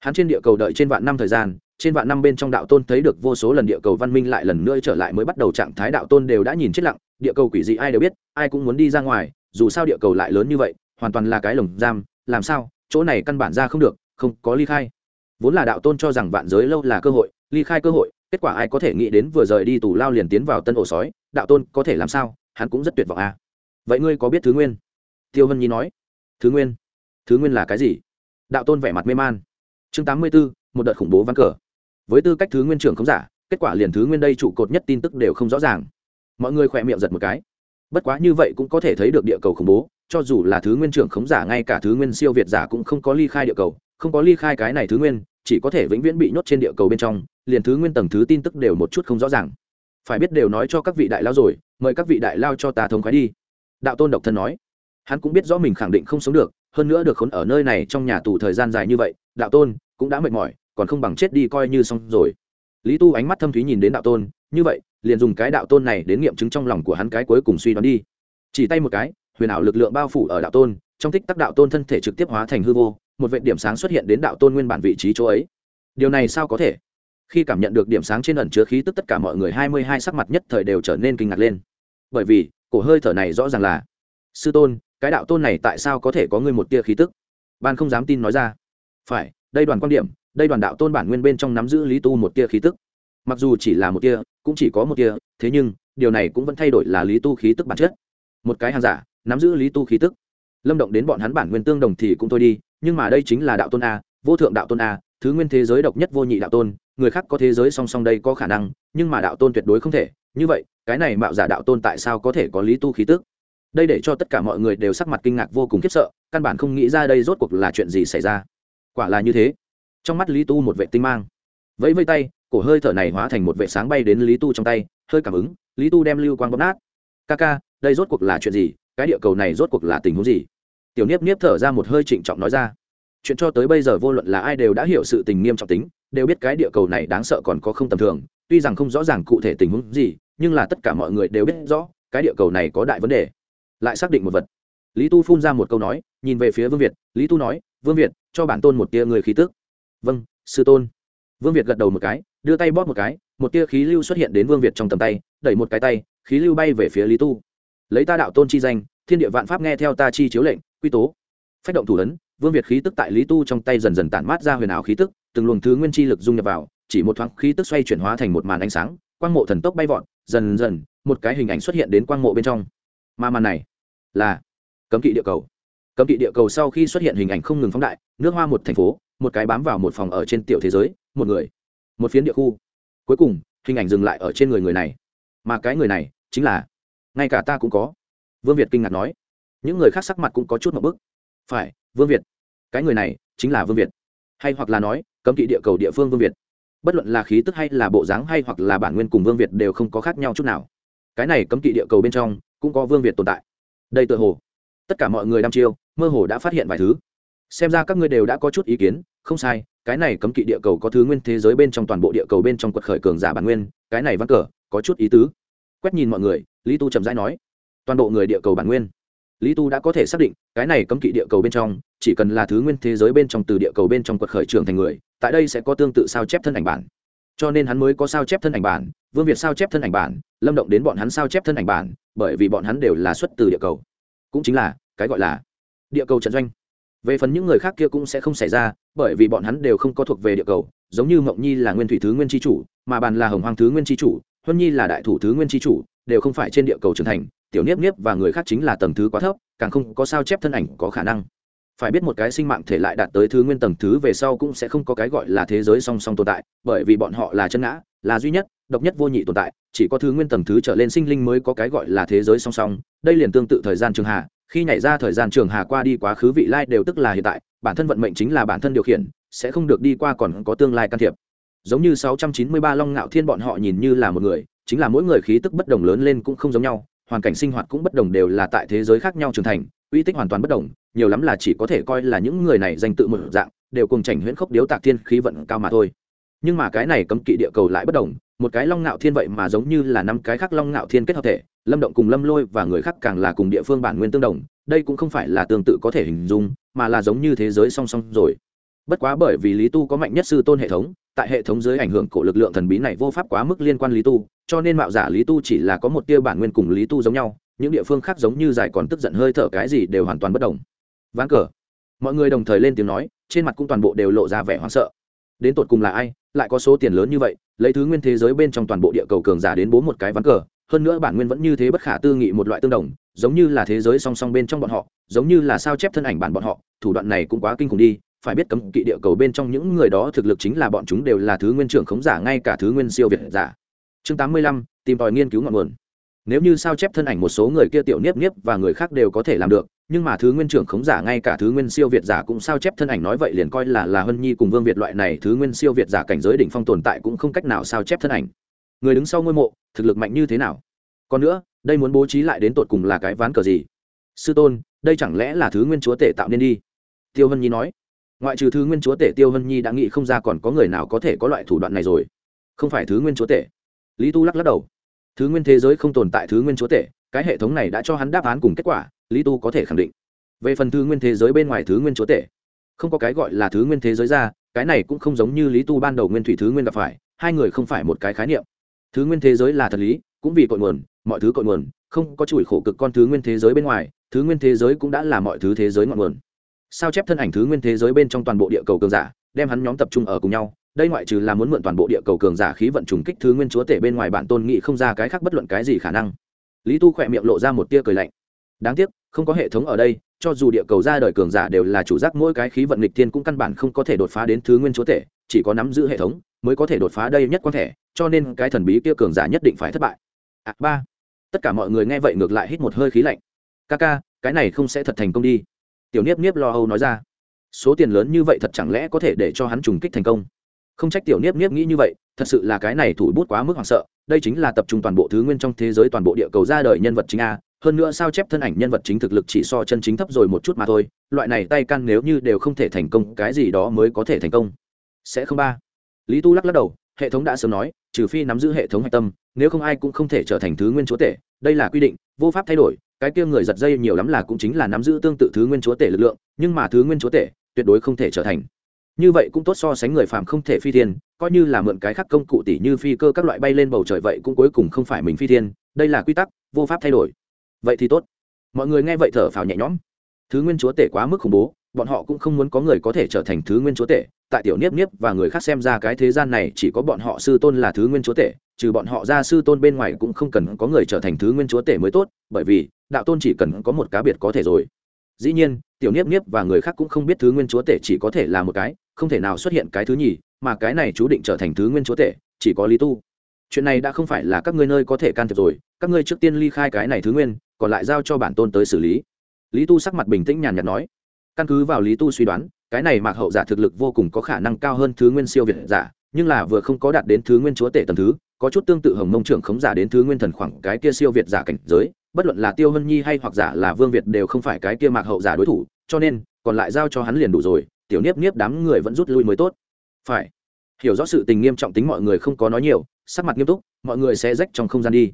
Hắn trên địa cầu đợi trên vạn năm thời gian, trên vạn năm bên trong đạo tôn thấy được vô số lần địa cầu văn minh lại lần nữa trở lại mới bắt đầu trạng thái đạo tôn đều đã nhìn chết lặng, địa cầu quỷ dị ai đều biết, ai cũng muốn đi ra ngoài, dù sao địa cầu lại lớn như vậy, hoàn toàn là cái lồng giam, làm sao, chỗ này căn bản ra không được, không có ly khai. Vốn là đạo tôn cho rằng vạn giới lâu là cơ hội, ly khai cơ hội, kết quả ai có thể nghĩ đến vừa rời đi tù lao liền tiến vào tân ổ sói, đạo tôn có thể làm sao, hắn cũng rất tuyệt vọng à. Vậy ngươi có biết thứ nguyên? Tiêu hân nhi nói. Thứ nguyên. Thứ nguyên là cái gì? Đạo tôn vẻ mặt mê man. Chương tám mươi b ố một đợt khủng bố ván cờ. Với tư cách thứ nguyên trưởng không giả, kết quả liền thứ nguyên đây trụ cột nhất tin tức đều không rõ ràng. Mọi người khỏe miệng giật một cái. Bất quá như vậy cũng có thể thấy được địa cầu khủng bố, cho dù là thứ nguyên trưởng khống giả ngay cả thứ nguyên siêu việt giả cũng không có ly khai địa cầu, không có ly khai cái này thứ nguyên, chỉ có thể vĩnh viễn bị nhốt trên địa cầu bên trong, liền thứ nguyên tầng thứ tin tức đều một chút không rõ ràng. Phải biết đều nói cho các vị đại lao rồi, mời các vị đại lao cho ta thống khoái đi. Đạo tôn độc thân nói hắn cũng biết rõ mình khẳng định không sống được, hơn nữa được khốn ở nơi này trong nhà tù thời gian dài như vậy, đạo tôn cũng đã mệt mỏi, còn không bằng chết đi coi như xong rồi. Lý tu ánh mắt thâm thúy nhìn đến đạo tôn, như vậy, liền dùng cái đạo tôn này đến nghiệm chứng trong lòng của hắn cái cuối cùng suy đoán đi. Chỉ tay một cái, huyền ảo lực lượng bao phủ ở đạo tôn, trong tích tắc đạo tôn thân thể trực tiếp hóa thành hư vô, một vệ điểm sáng xuất hiện đến đạo tôn nguyên bản vị trí chỗ ấy. Điều này sao có thể? Khi cảm nhận được điểm sáng trên ẩn chứa khí tức tất cả mọi người hai mươi hai sắc mặt nhất thời đều trở nên kinh ngạc lên. Bởi vì, cổ hơi thở này rõ ràng là sư tôn cái đạo tôn này tại sao có thể có ngươi một tia khí tức? Ban không dám tin nói ra. Phải, đây đoàn quan điểm, đây đoàn đạo tôn bản nguyên bên trong nắm giữ lý tu một tia khí tức. Mặc dù chỉ là một tia, cũng chỉ có một tia, thế nhưng, điều này cũng vẫn thay đổi là lý tu khí tức bản chất. Một cái hàng giả, nắm giữ lý tu khí tức. Lâm động đến bọn hắn bản nguyên tương đồng thì cũng thôi đi, nhưng mà đây chính là đạo tôn a, vô thượng đạo tôn a, thứ nguyên thế giới độc nhất vô nhị đạo tôn, người khác có thế giới song song đây có khả năng, nhưng mà đạo tôn tuyệt đối không thể. Như vậy, cái này mạo giả đạo tôn tại sao có thể có lý tu khí tức? Đây để cho tất cả mọi người đều sắc mặt kinh ngạc vô cùng khiếp sợ, căn bản không nghĩ ra đây rốt cuộc là chuyện gì xảy ra. Quả là như thế. Trong mắt lý tu một vệ tinh mang. Vẫy vây tay, cổ hơi thở này hóa thành một vệ sáng bay đến lý tu trong tay, hơi cảm ứng, lý tu đem lưu quang bóp nát. Ca ca, đây rốt cuộc là chuyện gì? Cái địa cầu này rốt cuộc là tình huống gì? Tiểu niếp niếp thở ra một hơi trịnh trọng nói ra. Chuyện cho tới bây giờ vô luận là ai đều đã hiểu sự tình nghiêm trọng tính, đều biết cái địa cầu này đáng sợ còn có không tầm thường, tuy rằng không rõ ràng cụ thể tình huống gì, nhưng là tất cả mọi người đều biết rõ, cái địa cầu này có đại vấn đề lại xác định một vật. Lý tu phun ra một câu nói, nhìn về phía vương việt. Lý tu nói, vương việt, cho bản tôn một tia người khí tức. Vâng sư tôn. Vương việt gật đầu một cái, đưa tay bóp một cái, một tia khí lưu xuất hiện đến vương việt trong tầm tay, đẩy một cái tay, khí lưu bay về phía lý tu. Lấy ta đạo tôn chi danh, thiên địa vạn pháp nghe theo ta chi chiếu lệnh, quy tố. Phát động thủ ấn, vương việt khí tức tại lý tu trong tay dần dần tản mát ra huyền ảo khí tức, từng luồng thứ nguyên chi lực dung nhập vào, chỉ một thoáng khí tức xoay chuyển hóa thành một màn ánh sáng, quang mộ thần tốc bay vọt, dần dần, một cái hình ảnh xuất hiện đến quang mộ bên trong mà màn này là cấm kỵ địa cầu. Cấm kỵ địa cầu sau khi xuất hiện hình ảnh không ngừng phóng đại, nước hoa một thành phố, một cái bám vào một phòng ở trên tiểu thế giới, một người, một phiến địa khu. Cuối cùng, hình ảnh dừng lại ở trên người người này. Mà cái người này chính là, ngay cả ta cũng có. Vương việt kinh ngạc nói. Những người khác sắc mặt cũng có chút một bức. Phải, vương việt. Cái người này chính là vương việt. Hay hoặc là nói, cấm kỵ địa cầu địa phương vương việt. Bất luận là khí tức hay là bộ dáng hay hoặc là bản nguyên cùng vương việt đều không có khác nhau chút nào. Cái này cấm kỵ địa cầu bên trong cũng có vương việt tồn tại. Đây tự hồ, tất cả mọi người đăm chiêu, mơ hồ đã phát hiện vài thứ. Xem ra các ngươi đều đã có chút ý kiến, không sai, cái này cấm kỵ địa cầu có thứ nguyên thế giới bên trong toàn bộ địa cầu bên trong quật khởi cường giả bản nguyên, cái này văn cờ, có chút ý tứ. Quét nhìn mọi người, lý tu chậm rãi nói, toàn bộ người địa cầu bản nguyên. Lý tu đã có thể xác định, cái này cấm kỵ địa cầu bên trong, chỉ cần là thứ nguyên thế giới bên trong từ địa cầu bên trong quật khởi trưởng thành người, tại đây sẽ có tương tự sao chép thân ảnh bản. Cho nên hắn mới có sao chép thân ảnh bản vương việt sao chép thân ảnh bản, lâm động đến bọn hắn sao chép thân ảnh bản, bởi vì bọn hắn đều là xuất từ địa cầu. Cũng chính là, cái gọi là địa cầu trận doanh. Về phần những người khác kia cũng sẽ không xảy ra, bởi vì bọn hắn đều không có thuộc về địa cầu, giống như mộng nhi là nguyên thủy thứ nguyên tri chủ, mà bàn là hồng hoàng thứ nguyên tri chủ, huân nhi là đại thủ thứ nguyên tri chủ, đều không phải trên địa cầu trưởng thành, tiểu niếp niếp và người khác chính là tầng thứ quá thấp, càng không có sao chép thân ảnh có khả năng. Phải biết một cái sinh mạng thể lại đạt tới thứ nguyên tầng thứ về sau cũng sẽ không có cái gọi là thế giới song song tồn tại, bởi vì bọn họ là chân ngã, là duy nhất độc nhất vô nhị tồn tại, chỉ có thứ nguyên tầng thứ trở lên sinh linh mới có cái gọi là thế giới song song. Đây liền tương tự thời gian trường hà. Khi nhảy ra thời gian trường hà qua đi quá khứ vị lai đều tức là hiện tại, bản thân vận mệnh chính là bản thân điều khiển, sẽ không được đi qua còn có tương lai can thiệp. Giống như 693 long ngạo thiên bọn họ nhìn như là một người, chính là mỗi người khí tức bất đồng lớn lên cũng không giống nhau, hoàn cảnh sinh hoạt cũng bất đồng đều là tại thế giới khác nhau trưởng thành, uy tích hoàn toàn bất đồng, nhiều lắm là chỉ có thể coi là những người này danh tự một dạng, đều cùng chảnh huyễn khốc điếu tạc thiên khí vận cao mà thôi. Nhưng mà cái này cấm kỵ địa cầu lại bất đồng một cái long ngạo thiên vậy mà giống như là năm cái khác long ngạo thiên kết hợp thể, lâm động cùng lâm lôi và người khác càng là cùng địa phương bản nguyên tương đồng, đây cũng không phải là tương tự có thể hình dung, mà là giống như thế giới song song rồi. Bất quá bởi vì lý tu có mạnh nhất sư tôn hệ thống, tại hệ thống dưới ảnh hưởng của lực lượng thần bí này vô pháp quá mức liên quan lý tu, cho nên mạo giả lý tu chỉ là có một tia bản nguyên cùng lý tu giống nhau, những địa phương khác giống như dài còn tức giận hơi thở cái gì đều hoàn toàn bất đồng. Ván cờ. Mọi người đồng thời lên tiếng nói, trên mặt cũng toàn bộ đều lộ ra vẻ hoảng sợ. Đến tột cùng là ai? Lại có số tiền lớn như vậy, lấy thứ nguyên thế giới bên trong toàn bộ địa cầu cường giả đến bố một cái ván cờ, hơn nữa bản nguyên vẫn như thế bất khả tư nghị một loại tương đồng, giống như là thế giới song song bên trong bọn họ, giống như là sao chép thân ảnh bản bọn họ, thủ đoạn này cũng quá kinh khủng đi, phải biết cấm kỵ địa cầu bên trong những người đó thực lực chính là bọn chúng đều là thứ nguyên trưởng khống giả, ngay cả thứ nguyên siêu việt giả. Chương tám mươi lăm, tìm tòi nghiên cứu ngọn nguồn nếu như sao chép thân ảnh một số người kia tiểu niếp niếp và người khác đều có thể làm được, nhưng mà thứ nguyên trưởng khống giả ngay cả thứ nguyên siêu việt giả cũng sao chép thân ảnh nói vậy liền coi là là hân nhi cùng vương việt loại này thứ nguyên siêu việt giả cảnh giới đỉnh phong tồn tại cũng không cách nào sao chép thân ảnh. Người đứng sau ngôi mộ, thực lực mạnh như thế nào? Còn nữa, đây muốn bố trí lại đến tột cùng là cái ván cờ gì? Sư tôn, đây chẳng lẽ là thứ nguyên chúa tể tạo nên đi? Tiêu hân nhi nói. Ngoại trừ thứ nguyên chúa tể, tiêu hân nhi đã nghĩ không ra còn có người nào có thể có loại thủ đoạn này rồi. Không phải thứ nguyên chúa tể. Lý tu lắc lắc đầu thứ nguyên thế giới không tồn tại thứ nguyên chúa tể, cái hệ thống này đã cho hắn đáp án cùng kết quả, lý tu có thể khẳng định. Về phần thứ nguyên thế giới bên ngoài thứ nguyên chúa tể, không có cái gọi là thứ nguyên thế giới ra, cái này cũng không giống như lý tu ban đầu nguyên thủy thứ nguyên gặp phải, hai người không phải một cái khái niệm. Thứ nguyên thế giới là thật lý, cũng vì cội nguồn, mọi thứ cội nguồn, không có chùi khổ cực con thứ nguyên thế giới bên ngoài, thứ nguyên thế giới cũng đã là mọi thứ thế giới ngọn nguồn. Sao chép thân ảnh thứ nguyên thế giới bên trong toàn bộ địa cầu cường giả, đem hắn nhóm tập trung ở cùng nhau đây ngoại trừ là muốn mượn toàn bộ địa cầu cường giả khí vận trùng kích thứ nguyên chúa tể bên ngoài bản tôn nghị không ra cái khác bất luận cái gì khả năng. Lý tu khỏe miệng lộ ra một tia cười lạnh. Đáng tiếc không có hệ thống ở đây cho dù địa cầu ra đời cường giả đều là chủ giác mỗi cái khí vận lịch thiên cũng căn bản không có thể đột phá đến thứ nguyên chúa tể chỉ có nắm giữ hệ thống mới có thể đột phá đây nhất quan thể cho nên cái thần bí kia cường giả nhất định phải thất bại. À, ba. Tất cả mọi người nghe vậy ngược lại hít một hơi khí lạnh. Ca ca cái này không sẽ thật thành công đi. Tiểu niếp niếp lo âu nói ra. Số tiền lớn như vậy thật chẳng lẽ có thể để cho hắn trùng kích thành công? Không trách tiểu niếp niếp nghĩ như vậy, thật sự là cái này thủ bút quá mức hoảng sợ, đây chính là tập trung toàn bộ thứ nguyên trong thế giới toàn bộ địa cầu ra đời nhân vật chính a, hơn nữa sao chép thân ảnh nhân vật chính thực lực chỉ so chân chính thấp rồi một chút mà thôi, loại này tay căn nếu như đều không thể thành công, cái gì đó mới có thể thành công. Sẽ không ba. Lý tu lắc lắc đầu, hệ thống đã sớm nói, trừ phi nắm giữ hệ thống hạch tâm, nếu không ai cũng không thể trở thành thứ nguyên chúa tể, đây là quy định, vô pháp thay đổi, cái kia người giật dây nhiều lắm là cũng chính là nắm giữ tương tự thứ nguyên chúa tể lực lượng, nhưng mà thứ nguyên chúa tể, tuyệt đối không thể trở thành như vậy cũng tốt so sánh người phàm không thể phi thiên, coi như là mượn cái khác công cụ tỷ như phi cơ các loại bay lên bầu trời vậy cũng cuối cùng không phải mình phi thiên, đây là quy tắc, vô pháp thay đổi. Vậy thì tốt. Mọi người nghe vậy thở phào nhẹ nhõm. Thứ nguyên chúa tể quá mức khủng bố, bọn họ cũng không muốn có người có thể trở thành thứ nguyên chúa tể, tại tiểu niếp niếp và người khác xem ra cái thế gian này chỉ có bọn họ sư tôn là thứ nguyên chúa tể, trừ bọn họ ra sư tôn bên ngoài cũng không cần có người trở thành thứ nguyên chúa tể mới tốt, bởi vì, đạo tôn chỉ cần có một cá biệt có thể rồi. Dĩ nhiên, tiểu niếp niếp và người khác cũng không biết thứ nguyên chúa tể chỉ có thể là một cái không thể nào xuất hiện cái thứ nhì, mà cái này chú định trở thành thứ nguyên chúa tể, chỉ có lý tu. Chuyện này đã không phải là các ngươi nơi có thể can thiệp rồi, các ngươi trước tiên ly khai cái này thứ nguyên, còn lại giao cho bản tôn tới xử lý. Lý tu sắc mặt bình tĩnh nhàn nhạt nói. Căn cứ vào lý tu suy đoán, cái này mạc hậu giả thực lực vô cùng có khả năng cao hơn thứ nguyên siêu việt giả, nhưng là vừa không có đạt đến thứ nguyên chúa tể tầm thứ, có chút tương tự hồng mông trưởng khống giả đến thứ nguyên thần khoảng cái kia siêu việt giả cảnh giới, bất luận là tiêu hân nhi hay hoặc giả là vương việt đều không phải cái kia mạc hậu giả đối thủ, cho nên, còn lại giao cho hắn liền đủ rồi tiểu niếp niếp đám người vẫn rút lui mới tốt. Phải. Hiểu rõ sự tình nghiêm trọng tính mọi người không có nói nhiều, sắc mặt nghiêm túc, mọi người sẽ rách trong không gian đi.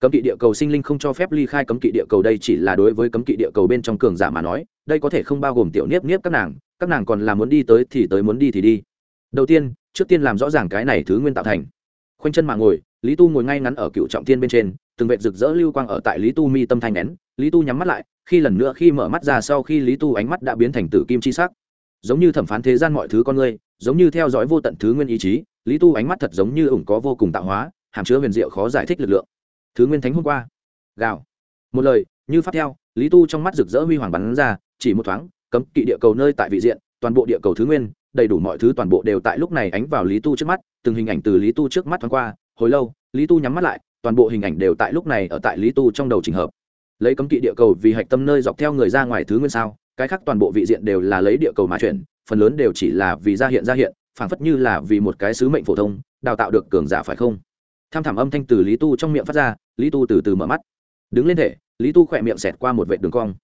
Cấm kỵ địa cầu sinh linh không cho phép ly khai cấm kỵ địa cầu đây chỉ là đối với cấm kỵ địa cầu bên trong cường giả mà nói, đây có thể không bao gồm tiểu niếp niếp các nàng các nàng còn là muốn đi tới thì tới muốn đi thì đi. Đầu tiên, trước tiên làm rõ ràng cái này thứ nguyên tạo thành. Khoanh chân mà ngồi, lý tu ngồi ngay ngắn ở cựu trọng tiên bên trên, từng vệt rực rỡ lưu quang ở tại lý tu mi tâm thanh nén. Lý tu nhắm mắt lại, khi lần nữa khi mở mắt ra sau khi lý tu ánh mắt đã biến thành tử kim chi sắc giống như thẩm phán thế gian mọi thứ con người, giống như theo dõi vô tận thứ nguyên ý chí, lý tu ánh mắt thật giống như ủng có vô cùng tạo hóa, hàm chứa huyền diệu khó giải thích lực lượng. Thứ nguyên thánh hôm qua. Gào. Một lời, như phát theo, lý tu trong mắt rực rỡ huy hoàng bắn ra, chỉ một thoáng, cấm kỵ địa cầu nơi tại vị diện, toàn bộ địa cầu thứ nguyên, đầy đủ mọi thứ toàn bộ đều tại lúc này ánh vào lý tu trước mắt, từng hình ảnh từ lý tu trước mắt thoáng qua, hồi lâu, lý tu nhắm mắt lại, toàn bộ hình ảnh đều tại lúc này ở tại lý tu trong đầu trình hợp. Lấy cấm kỵ địa cầu vì hạch tâm nơi dọc theo người ra ngoài thứ nguyên sao? Cái khác toàn bộ vị diện đều là lấy địa cầu mà chuyển, phần lớn đều chỉ là vì ra hiện ra hiện, phảng phất như là vì một cái sứ mệnh phổ thông, đào tạo được cường giả phải không? Tham thảm âm thanh từ lý tu trong miệng phát ra, lý tu từ từ mở mắt. Đứng lên thể, lý tu khỏe miệng xẹt qua một vệ đường cong.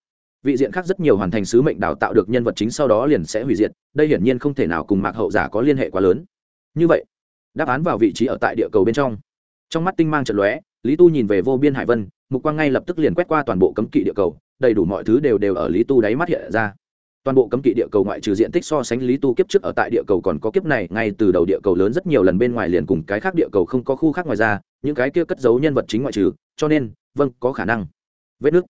Vị diện khác rất nhiều hoàn thành sứ mệnh đào tạo được nhân vật chính sau đó liền sẽ hủy diệt, đây hiển nhiên không thể nào cùng mạc hậu giả có liên hệ quá lớn. Như vậy, đáp án vào vị trí ở tại địa cầu bên trong. Trong mắt tinh mang trận lóe, lý tu nhìn về vô biên hải vân, mục quang ngay lập tức liền quét qua toàn bộ cấm kỵ địa cầu đầy đủ mọi thứ đều đều ở lý tu đáy mắt hiện ra. Toàn bộ cấm kỵ địa cầu ngoại trừ diện tích so sánh lý tu kiếp trước ở tại địa cầu còn có kiếp này, ngay từ đầu địa cầu lớn rất nhiều lần bên ngoài liền cùng cái khác địa cầu không có khu khác ngoài ra, những cái kia cất giấu nhân vật chính ngoại trừ, cho nên vâng có khả năng. Vết nước.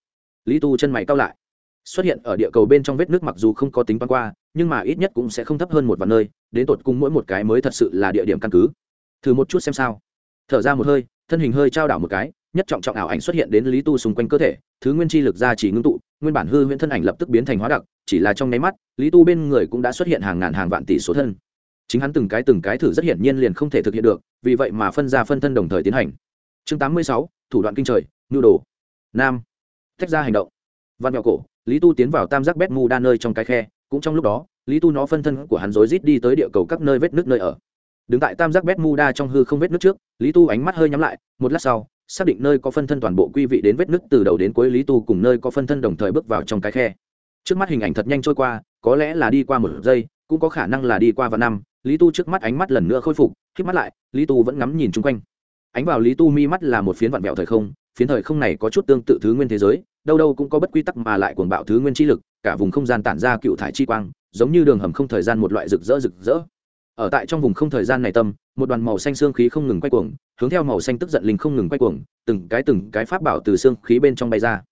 Lý tu chân mày cao lại. Xuất hiện ở địa cầu bên trong vết nước mặc dù không có tính băng qua, nhưng mà ít nhất cũng sẽ không thấp hơn một vạn nơi, đến tột cùng mỗi một cái mới thật sự là địa điểm căn cứ. Thử một chút xem sao. Thở ra một hơi, thân hình hơi trao đảo một cái nhất trọng trọng ảo ảnh xuất hiện đến lý tu xung quanh cơ thể, thứ nguyên chi lực ra chỉ ngưng tụ, nguyên bản hư huyễn thân ảnh lập tức biến thành hóa đặc, chỉ là trong nháy mắt, lý tu bên người cũng đã xuất hiện hàng ngàn hàng vạn tỷ số thân. Chính hắn từng cái từng cái thử rất hiển nhiên liền không thể thực hiện được, vì vậy mà phân ra phân thân đồng thời tiến hành. Chương tám mươi sáu, thủ đoạn kinh trời nhu đồ. Nam. Tách ra hành động. Văn mèo cổ, lý tu tiến vào tam giác bét mu đa nơi trong cái khe, cũng trong lúc đó, lý tu nó phân thân của hắn rối rít đi tới địa cầu các nơi vết nước nơi ở. Đứng tại tam giác bét mu đa trong hư không vết nước trước, lý tu ánh mắt hơi nhắm lại, một lát sau xác định nơi có phân thân toàn bộ quy vị đến vết nứt từ đầu đến cuối lý tu cùng nơi có phân thân đồng thời bước vào trong cái khe. Trước mắt hình ảnh thật nhanh trôi qua, có lẽ là đi qua một giây, cũng có khả năng là đi qua vài năm, lý tu trước mắt ánh mắt lần nữa khôi phục khi mắt lại, lý tu vẫn ngắm nhìn chung quanh. Ánh vào lý tu mi mắt là một phiến vạn vẹo thời không, phiến thời không này có chút tương tự thứ nguyên thế giới, đâu đâu cũng có bất quy tắc mà lại cuồng bạo thứ nguyên chi lực, cả vùng không gian tản ra cựu thải chi quang, giống như đường hầm không thời gian một loại rực rỡ rực rỡ ở tại trong vùng không thời gian này tâm, một đoàn màu xanh xương khí không ngừng quay cuồng, hướng theo màu xanh tức giận linh không ngừng quay cuồng, từng cái từng cái pháp bảo từ xương khí bên trong bay ra.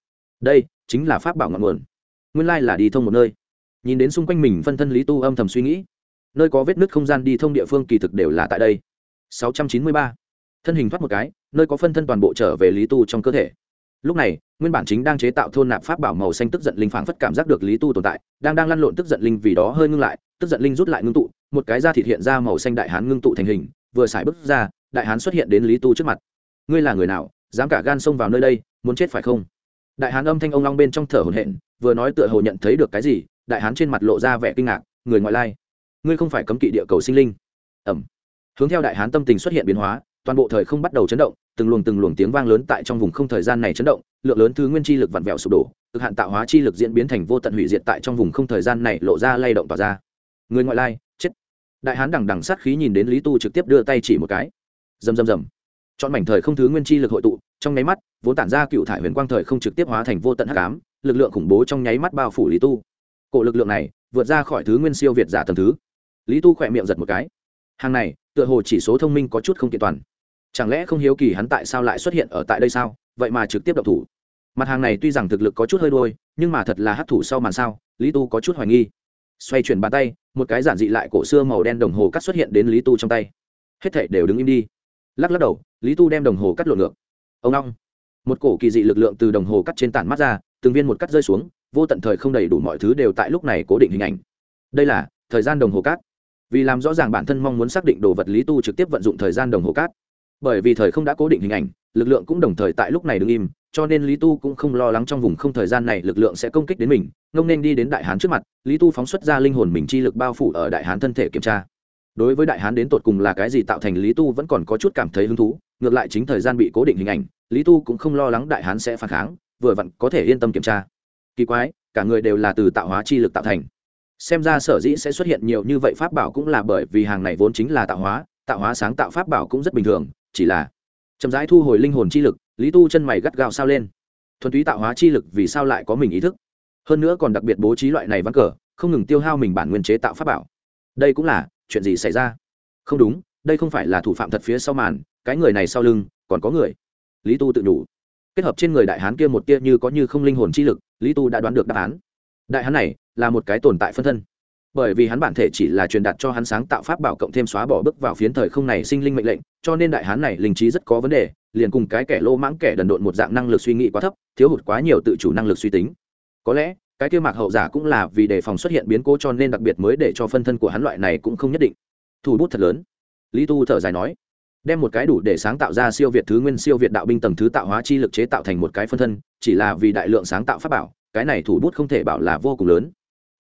Đây chính là pháp bảo ngọn nguồn. Nguyên lai là đi thông một nơi. Nhìn đến xung quanh mình phân thân lý tu âm thầm suy nghĩ, nơi có vết nứt không gian đi thông địa phương kỳ thực đều là tại đây. 693. thân hình thoát một cái, nơi có phân thân toàn bộ trở về lý tu trong cơ thể lúc này, nguyên bản chính đang chế tạo thôn nạp pháp bảo màu xanh tức giận linh phảng phất cảm giác được lý tu tồn tại, đang đang lăn lộn tức giận linh vì đó hơi ngưng lại, tức giận linh rút lại ngưng tụ, một cái da thịt hiện ra màu xanh đại hán ngưng tụ thành hình, vừa xài bước ra, đại hán xuất hiện đến lý tu trước mặt. Ngươi là người nào? Dám cả gan xông vào nơi đây, muốn chết phải không? Đại hán âm thanh ông long bên trong thở hổn hển, vừa nói tựa hồ nhận thấy được cái gì, đại hán trên mặt lộ ra vẻ kinh ngạc, người ngoại lai, ngươi không phải cấm kỵ địa cầu sinh linh. Ẩm hướng theo đại hán tâm tình xuất hiện biến hóa toàn bộ thời không bắt đầu chấn động, từng luồng từng luồng tiếng vang lớn tại trong vùng không thời gian này chấn động, lượng lớn thứ nguyên chi lực vặn vẹo sụp đổ, cực hạn tạo hóa chi lực diễn biến thành vô tận hủy diệt tại trong vùng không thời gian này lộ ra lay động tỏa ra. Người ngoại lai, chết. Đại hán đằng đằng sát khí nhìn đến lý tu trực tiếp đưa tay chỉ một cái. Rầm rầm rầm. Chọn mảnh thời không thứ nguyên chi lực hội tụ, trong nháy mắt, vốn tản ra cựu thải huyền quang thời không trực tiếp hóa thành vô tận hắc ám, lực lượng khủng bố trong nháy mắt bao phủ lý tu. Cổ lực lượng này, vượt ra khỏi thứ nguyên siêu việt giả tầm thứ. Lý tu khỏe miệng giật một cái. Hàng này, tựa hồ chỉ số thông minh có chút không kiện toàn chẳng lẽ không hiếu kỳ hắn tại sao lại xuất hiện ở tại đây sao? Vậy mà trực tiếp đậu thủ. Mặt hàng này tuy rằng thực lực có chút hơi đôi nhưng mà thật là hấp thủ sau màn sao, lý tu có chút hoài nghi. Xoay chuyển bàn tay, một cái giản dị lại cổ xưa màu đen đồng hồ cắt xuất hiện đến lý tu trong tay. Hết thảy đều đứng im đi. Lắc lắc đầu, lý tu đem đồng hồ cắt lộn ngược. Ông long. Một cổ kỳ dị lực lượng từ đồng hồ cắt trên tản mắt ra, từng viên một cắt rơi xuống, vô tận thời không đầy đủ mọi thứ đều tại lúc này cố định hình ảnh. Đây là thời gian đồng hồ cát vì làm rõ ràng bản thân mong muốn xác định đồ vật, lý tu trực tiếp vận dụng thời gian đồng hồ cát bởi vì thời không đã cố định hình ảnh, lực lượng cũng đồng thời tại lúc này đứng im, cho nên lý tu cũng không lo lắng trong vùng không thời gian này lực lượng sẽ công kích đến mình, ngông nên đi đến đại hán trước mặt, lý tu phóng xuất ra linh hồn mình chi lực bao phủ ở đại hán thân thể kiểm tra. Đối với đại hán đến tột cùng là cái gì tạo thành, lý tu vẫn còn có chút cảm thấy hứng thú, ngược lại chính thời gian bị cố định hình ảnh, lý tu cũng không lo lắng đại hán sẽ phản kháng, vừa vặn có thể yên tâm kiểm tra. Kỳ quái, cả người đều là từ tạo hóa chi lực tạo thành. Xem ra sở dĩ sẽ xuất hiện nhiều như vậy pháp bảo cũng là bởi vì hàng này vốn chính là tạo hóa tạo hóa sáng tạo pháp bảo cũng rất bình thường chỉ là chậm rãi thu hồi linh hồn chi lực, lý tu chân mày gắt gao sao lên. Thuần túy tạo hóa chi lực vì sao lại có mình ý thức? Hơn nữa còn đặc biệt bố trí loại này vắng cờ, không ngừng tiêu hao mình bản nguyên chế tạo pháp bảo. Đây cũng là chuyện gì xảy ra? Không đúng, đây không phải là thủ phạm thật phía sau màn, cái người này sau lưng, còn có người. Lý tu tự đủ kết hợp trên người đại hán kia một tia như có như không linh hồn chi lực, lý tu đã đoán được đáp án. Đại hán này là một cái tồn tại phân thân bởi vì hắn bản thể chỉ là truyền đạt cho hắn sáng tạo pháp bảo cộng thêm xóa bỏ bước vào phiến thời không này sinh linh mệnh lệnh, cho nên đại hán này linh trí rất có vấn đề, liền cùng cái kẻ lô mãng kẻ đần độn một dạng năng lực suy nghĩ quá thấp, thiếu hụt quá nhiều tự chủ năng lực suy tính. Có lẽ, cái kia mạc hậu giả cũng là vì đề phòng xuất hiện biến cố cho nên đặc biệt mới để cho phân thân của hắn loại này cũng không nhất định. Thủ bút thật lớn. Lý tu thở dài nói, đem một cái đủ để sáng tạo ra siêu việt thứ nguyên siêu việt đạo binh tầng thứ tạo hóa chi lực chế tạo thành một cái phân thân, chỉ là vì đại lượng sáng tạo pháp bảo, cái này thủ bút không thể bảo là vô cùng lớn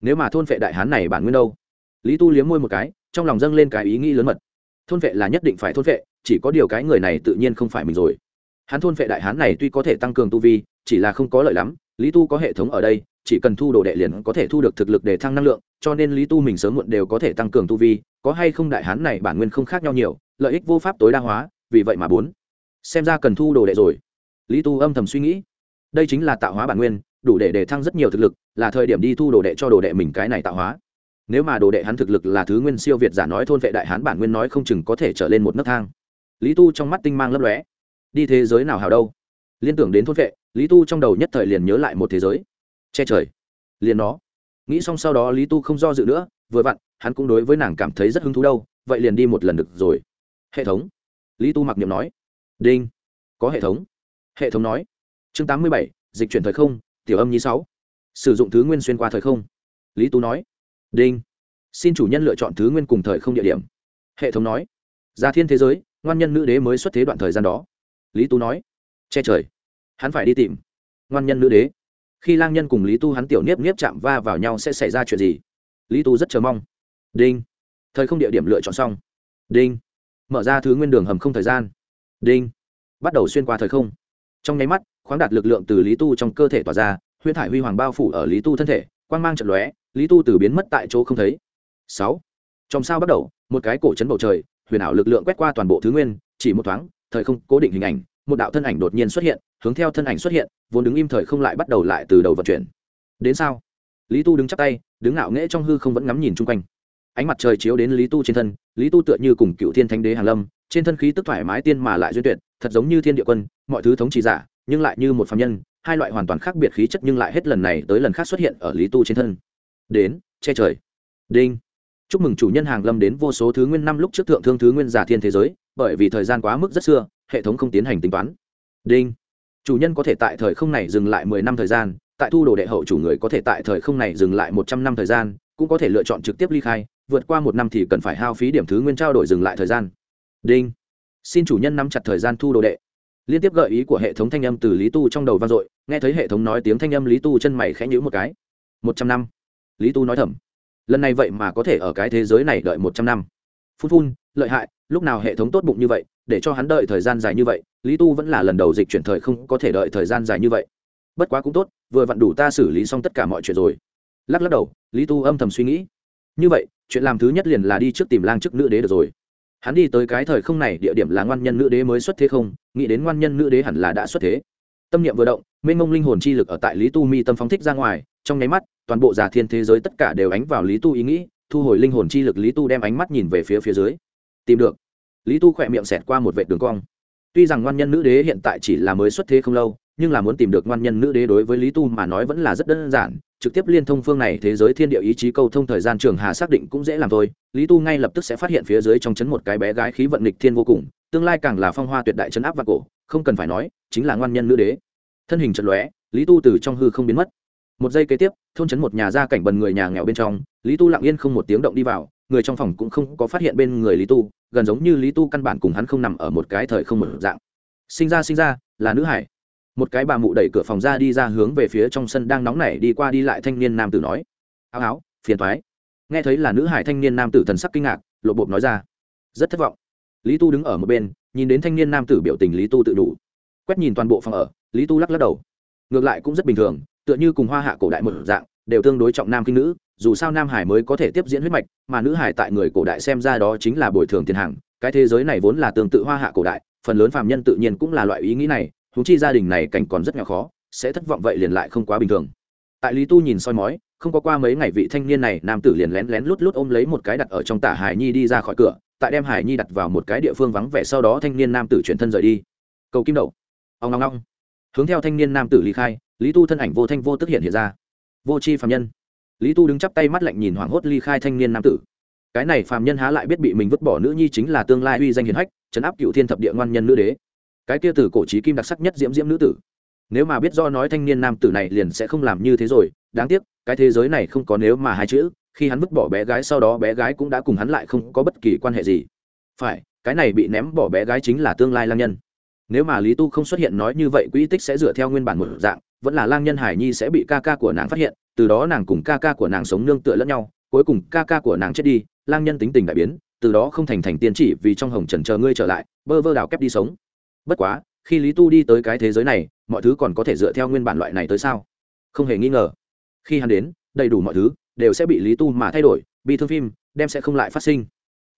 nếu mà thôn vệ đại hán này bản nguyên đâu? Lý tu liếm môi một cái, trong lòng dâng lên cái ý nghĩ lớn mật. Thôn vệ là nhất định phải thôn vệ chỉ có điều cái người này tự nhiên không phải mình rồi. Hắn thôn vệ đại hán này tuy có thể tăng cường tu vi, chỉ là không có lợi lắm, lý tu có hệ thống ở đây, chỉ cần thu đồ đệ liền có thể thu được thực lực để thăng năng lượng, cho nên lý tu mình sớm muộn đều có thể tăng cường tu vi, có hay không đại hán này bản nguyên không khác nhau nhiều, lợi ích vô pháp tối đa hóa, vì vậy mà bốn. Xem ra cần thu đồ đệ rồi. Lý tu âm thầm suy nghĩ. Đây chính là tạo hóa bản nguyên, đủ để để thăng rất nhiều thực lực là thời điểm đi thu đồ đệ cho đồ đệ mình cái này tạo hóa. Nếu mà đồ đệ hắn thực lực là thứ nguyên siêu việt giả nói thôn vệ đại hán bản nguyên nói không chừng có thể trở lên một nấc thang. Lý tu trong mắt tinh mang lấp lóe. Đi thế giới nào hào đâu? Liên tưởng đến thôn vệ, lý tu trong đầu nhất thời liền nhớ lại một thế giới. Che trời. Liền nó. Nghĩ xong sau đó lý tu không do dự nữa, vừa vặn, hắn cũng đối với nàng cảm thấy rất hứng thú đâu, vậy liền đi một lần được rồi. Hệ thống. Lý tu mặc niệm nói. Đinh. Có hệ thống. Hệ thống nói. Chương tám mươi bảy, dịch chuyển thời không, tiểu âm nhí sáu sử dụng thứ nguyên xuyên qua thời không? Lý tu nói. Đinh. Xin chủ nhân lựa chọn thứ nguyên cùng thời không địa điểm. Hệ thống nói. Ra thiên thế giới, ngoan nhân nữ đế mới xuất thế đoạn thời gian đó. Lý tu nói. Che trời. Hắn phải đi tìm. Ngoan nhân nữ đế. Khi lang nhân cùng lý tu hắn tiểu niếp niếp chạm va vào nhau sẽ xảy ra chuyện gì? Lý tu rất chờ mong. Đinh. Thời không địa điểm lựa chọn xong. Đinh. Mở ra thứ nguyên đường hầm không thời gian. Đinh. Bắt đầu xuyên qua thời không. Trong nháy mắt, khoáng đạt lực lượng từ lý tu trong cơ thể tỏa ra huyễn thải huy hoàng bao phủ ở lý tu thân thể, quang mang trận lóe, lý tu từ biến mất tại chỗ không thấy. Sáu. Trong sao bắt đầu, một cái cổ chấn bầu trời, huyền ảo lực lượng quét qua toàn bộ thứ nguyên, chỉ một thoáng, thời không cố định hình ảnh, một đạo thân ảnh đột nhiên xuất hiện, hướng theo thân ảnh xuất hiện, vốn đứng im thời không lại bắt đầu lại từ đầu vận chuyển. Đến sao? Lý tu đứng chắp tay, đứng ngạo nghễ trong hư không vẫn ngắm nhìn chung quanh. Ánh mặt trời chiếu đến lý tu trên thân, lý tu tựa như cùng cựu thiên thánh đế hàn lâm, trên thân khí tức thoải mái tiên mà lại duyên tuyệt, thật giống như thiên địa quân, mọi thứ thống trị giả, nhưng lại như một phạm nhân hai loại hoàn toàn khác biệt khí chất nhưng lại hết lần này tới lần khác xuất hiện ở lý tu trên thân. Đến, che trời. Đinh. Chúc mừng chủ nhân hàng lâm đến vô số thứ nguyên năm lúc trước thượng thương thứ nguyên giả thiên thế giới, bởi vì thời gian quá mức rất xưa, hệ thống không tiến hành tính toán. Đinh. Chủ nhân có thể tại thời không này dừng lại mười năm thời gian, tại thu đồ đệ hậu chủ người có thể tại thời không này dừng lại một trăm năm thời gian, cũng có thể lựa chọn trực tiếp ly khai, vượt qua một năm thì cần phải hao phí điểm thứ nguyên trao đổi dừng lại thời gian. Đinh. Xin chủ nhân nắm chặt thời gian thu đồ đệ liên tiếp gợi ý của hệ thống thanh âm từ lý tu trong đầu vang dội, nghe thấy hệ thống nói tiếng thanh âm lý tu chân mày khẽ nhữ một cái. Một trăm năm. Lý tu nói thầm. Lần này vậy mà có thể ở cái thế giới này đợi một trăm năm. Phun phun, lợi hại, lúc nào hệ thống tốt bụng như vậy, để cho hắn đợi thời gian dài như vậy, lý tu vẫn là lần đầu dịch chuyển thời không có thể đợi thời gian dài như vậy. Bất quá cũng tốt, vừa vặn đủ ta xử lý xong tất cả mọi chuyện rồi. Lắc lắc đầu, lý tu âm thầm suy nghĩ. Như vậy, chuyện làm thứ nhất liền là đi trước tìm lang chức nữ đế được rồi hắn đi tới cái thời không này, địa điểm là ngoan nhân nữ đế mới xuất thế không? Nghĩ đến ngoan nhân nữ đế hẳn là đã xuất thế. Tâm niệm vừa động, mênh mông linh hồn chi lực ở tại lý tu mi tâm phóng thích ra ngoài, trong nháy mắt, toàn bộ giả thiên thế giới tất cả đều ánh vào lý tu ý nghĩ, thu hồi linh hồn chi lực lý tu đem ánh mắt nhìn về phía phía dưới. Tìm được. Lý tu khỏe miệng xẹt qua một vệ đường cong. Tuy rằng ngoan nhân nữ đế hiện tại chỉ là mới xuất thế không lâu nhưng là muốn tìm được ngoan nhân nữ đế đối với lý tu mà nói vẫn là rất đơn giản, trực tiếp liên thông phương này thế giới thiên địa ý chí câu thông thời gian trường hà xác định cũng dễ làm thôi. Lý tu ngay lập tức sẽ phát hiện phía dưới trong chấn một cái bé gái khí vận nghịch thiên vô cùng, tương lai càng là phong hoa tuyệt đại chấn áp và cổ, không cần phải nói, chính là ngoan nhân nữ đế. Thân hình trận lóe, lý tu từ trong hư không biến mất. Một giây kế tiếp, thôn chấn một nhà gia cảnh bần người nhà nghèo bên trong, lý tu lặng yên không một tiếng động đi vào, người trong phòng cũng không có phát hiện bên người lý tu, gần giống như lý tu căn bản cùng hắn không nằm ở một cái thời không một dạng. Sinh ra sinh ra, là nữ hải một cái bà mụ đẩy cửa phòng ra đi ra hướng về phía trong sân đang nóng nảy đi qua đi lại thanh niên nam tử nói. Áo áo, phiền thoái. Nghe thấy là nữ hải thanh niên nam tử thần sắc kinh ngạc, lộ bộp nói ra. Rất thất vọng. Lý tu đứng ở một bên, nhìn đến thanh niên nam tử biểu tình lý tu tự đủ. Quét nhìn toàn bộ phòng ở, lý tu lắc lắc đầu. Ngược lại cũng rất bình thường, tựa như cùng hoa hạ cổ đại một dạng, đều tương đối trọng nam kinh nữ, dù sao nam hải mới có thể tiếp diễn huyết mạch, mà nữ hải tại người cổ đại xem ra đó chính là bồi thường tiền hàng. Cái thế giới này vốn là tương tự hoa hạ cổ đại, phần lớn phạm nhân tự nhiên cũng là loại ý nghĩ này thú chi gia đình này cảnh còn rất nhỏ khó, sẽ thất vọng vậy liền lại không quá bình thường. Tại lý tu nhìn soi mói, không có qua mấy ngày vị thanh niên này, nam tử liền lén lén lút lút ôm lấy một cái đặt ở trong tả hải nhi đi ra khỏi cửa, tại đem hải nhi đặt vào một cái địa phương vắng vẻ sau đó thanh niên nam tử chuyển thân rời đi. Cầu kim đậu. Ông ngong ngong. Hướng theo thanh niên nam tử lý khai, lý tu thân ảnh vô thanh vô tức hiện hiện ra. Vô c h i phạm nhân. Lý tu đứng chắp tay mắt lạnh nhìn hoảng hốt ly khai thanh niên nam tử. Cái này phạm nhân há lại biết bị mình vứt bỏ nữ nhi chính là tương lai uy danh hiền hách chấn áp cựu thiên thập địa ngoan nhân nữ đế cái kia từ cổ trí kim đặc sắc nhất diễm diễm nữ tử. Nếu mà biết do nói thanh niên nam tử này liền sẽ không làm như thế rồi, đáng tiếc, cái thế giới này không có nếu mà hai chữ, khi hắn vứt bỏ bé gái sau đó bé gái cũng đã cùng hắn lại không có bất kỳ quan hệ gì. Phải, cái này bị ném bỏ bé gái chính là tương lai lang nhân. Nếu mà lý tu không xuất hiện nói như vậy quỹ tích sẽ dựa theo nguyên bản một dạng, vẫn là lang nhân hải nhi sẽ bị ca ca của nàng phát hiện, từ đó nàng cùng ca ca của nàng sống nương tựa lẫn nhau, cuối cùng ca ca của nàng chết đi, lang nhân tính tình đại biến, từ đó không thành thành tiên chỉ vì trong hồng trần chờ ngươi trở lại, bơ vơ đào kép đi sống bất quá, khi lý tu đi tới cái thế giới này, mọi thứ còn có thể dựa theo nguyên bản loại này tới sao? Không hề nghi ngờ. Khi hắn đến, đầy đủ mọi thứ đều sẽ bị lý tu mà thay đổi bi thương phim đem sẽ không lại phát sinh.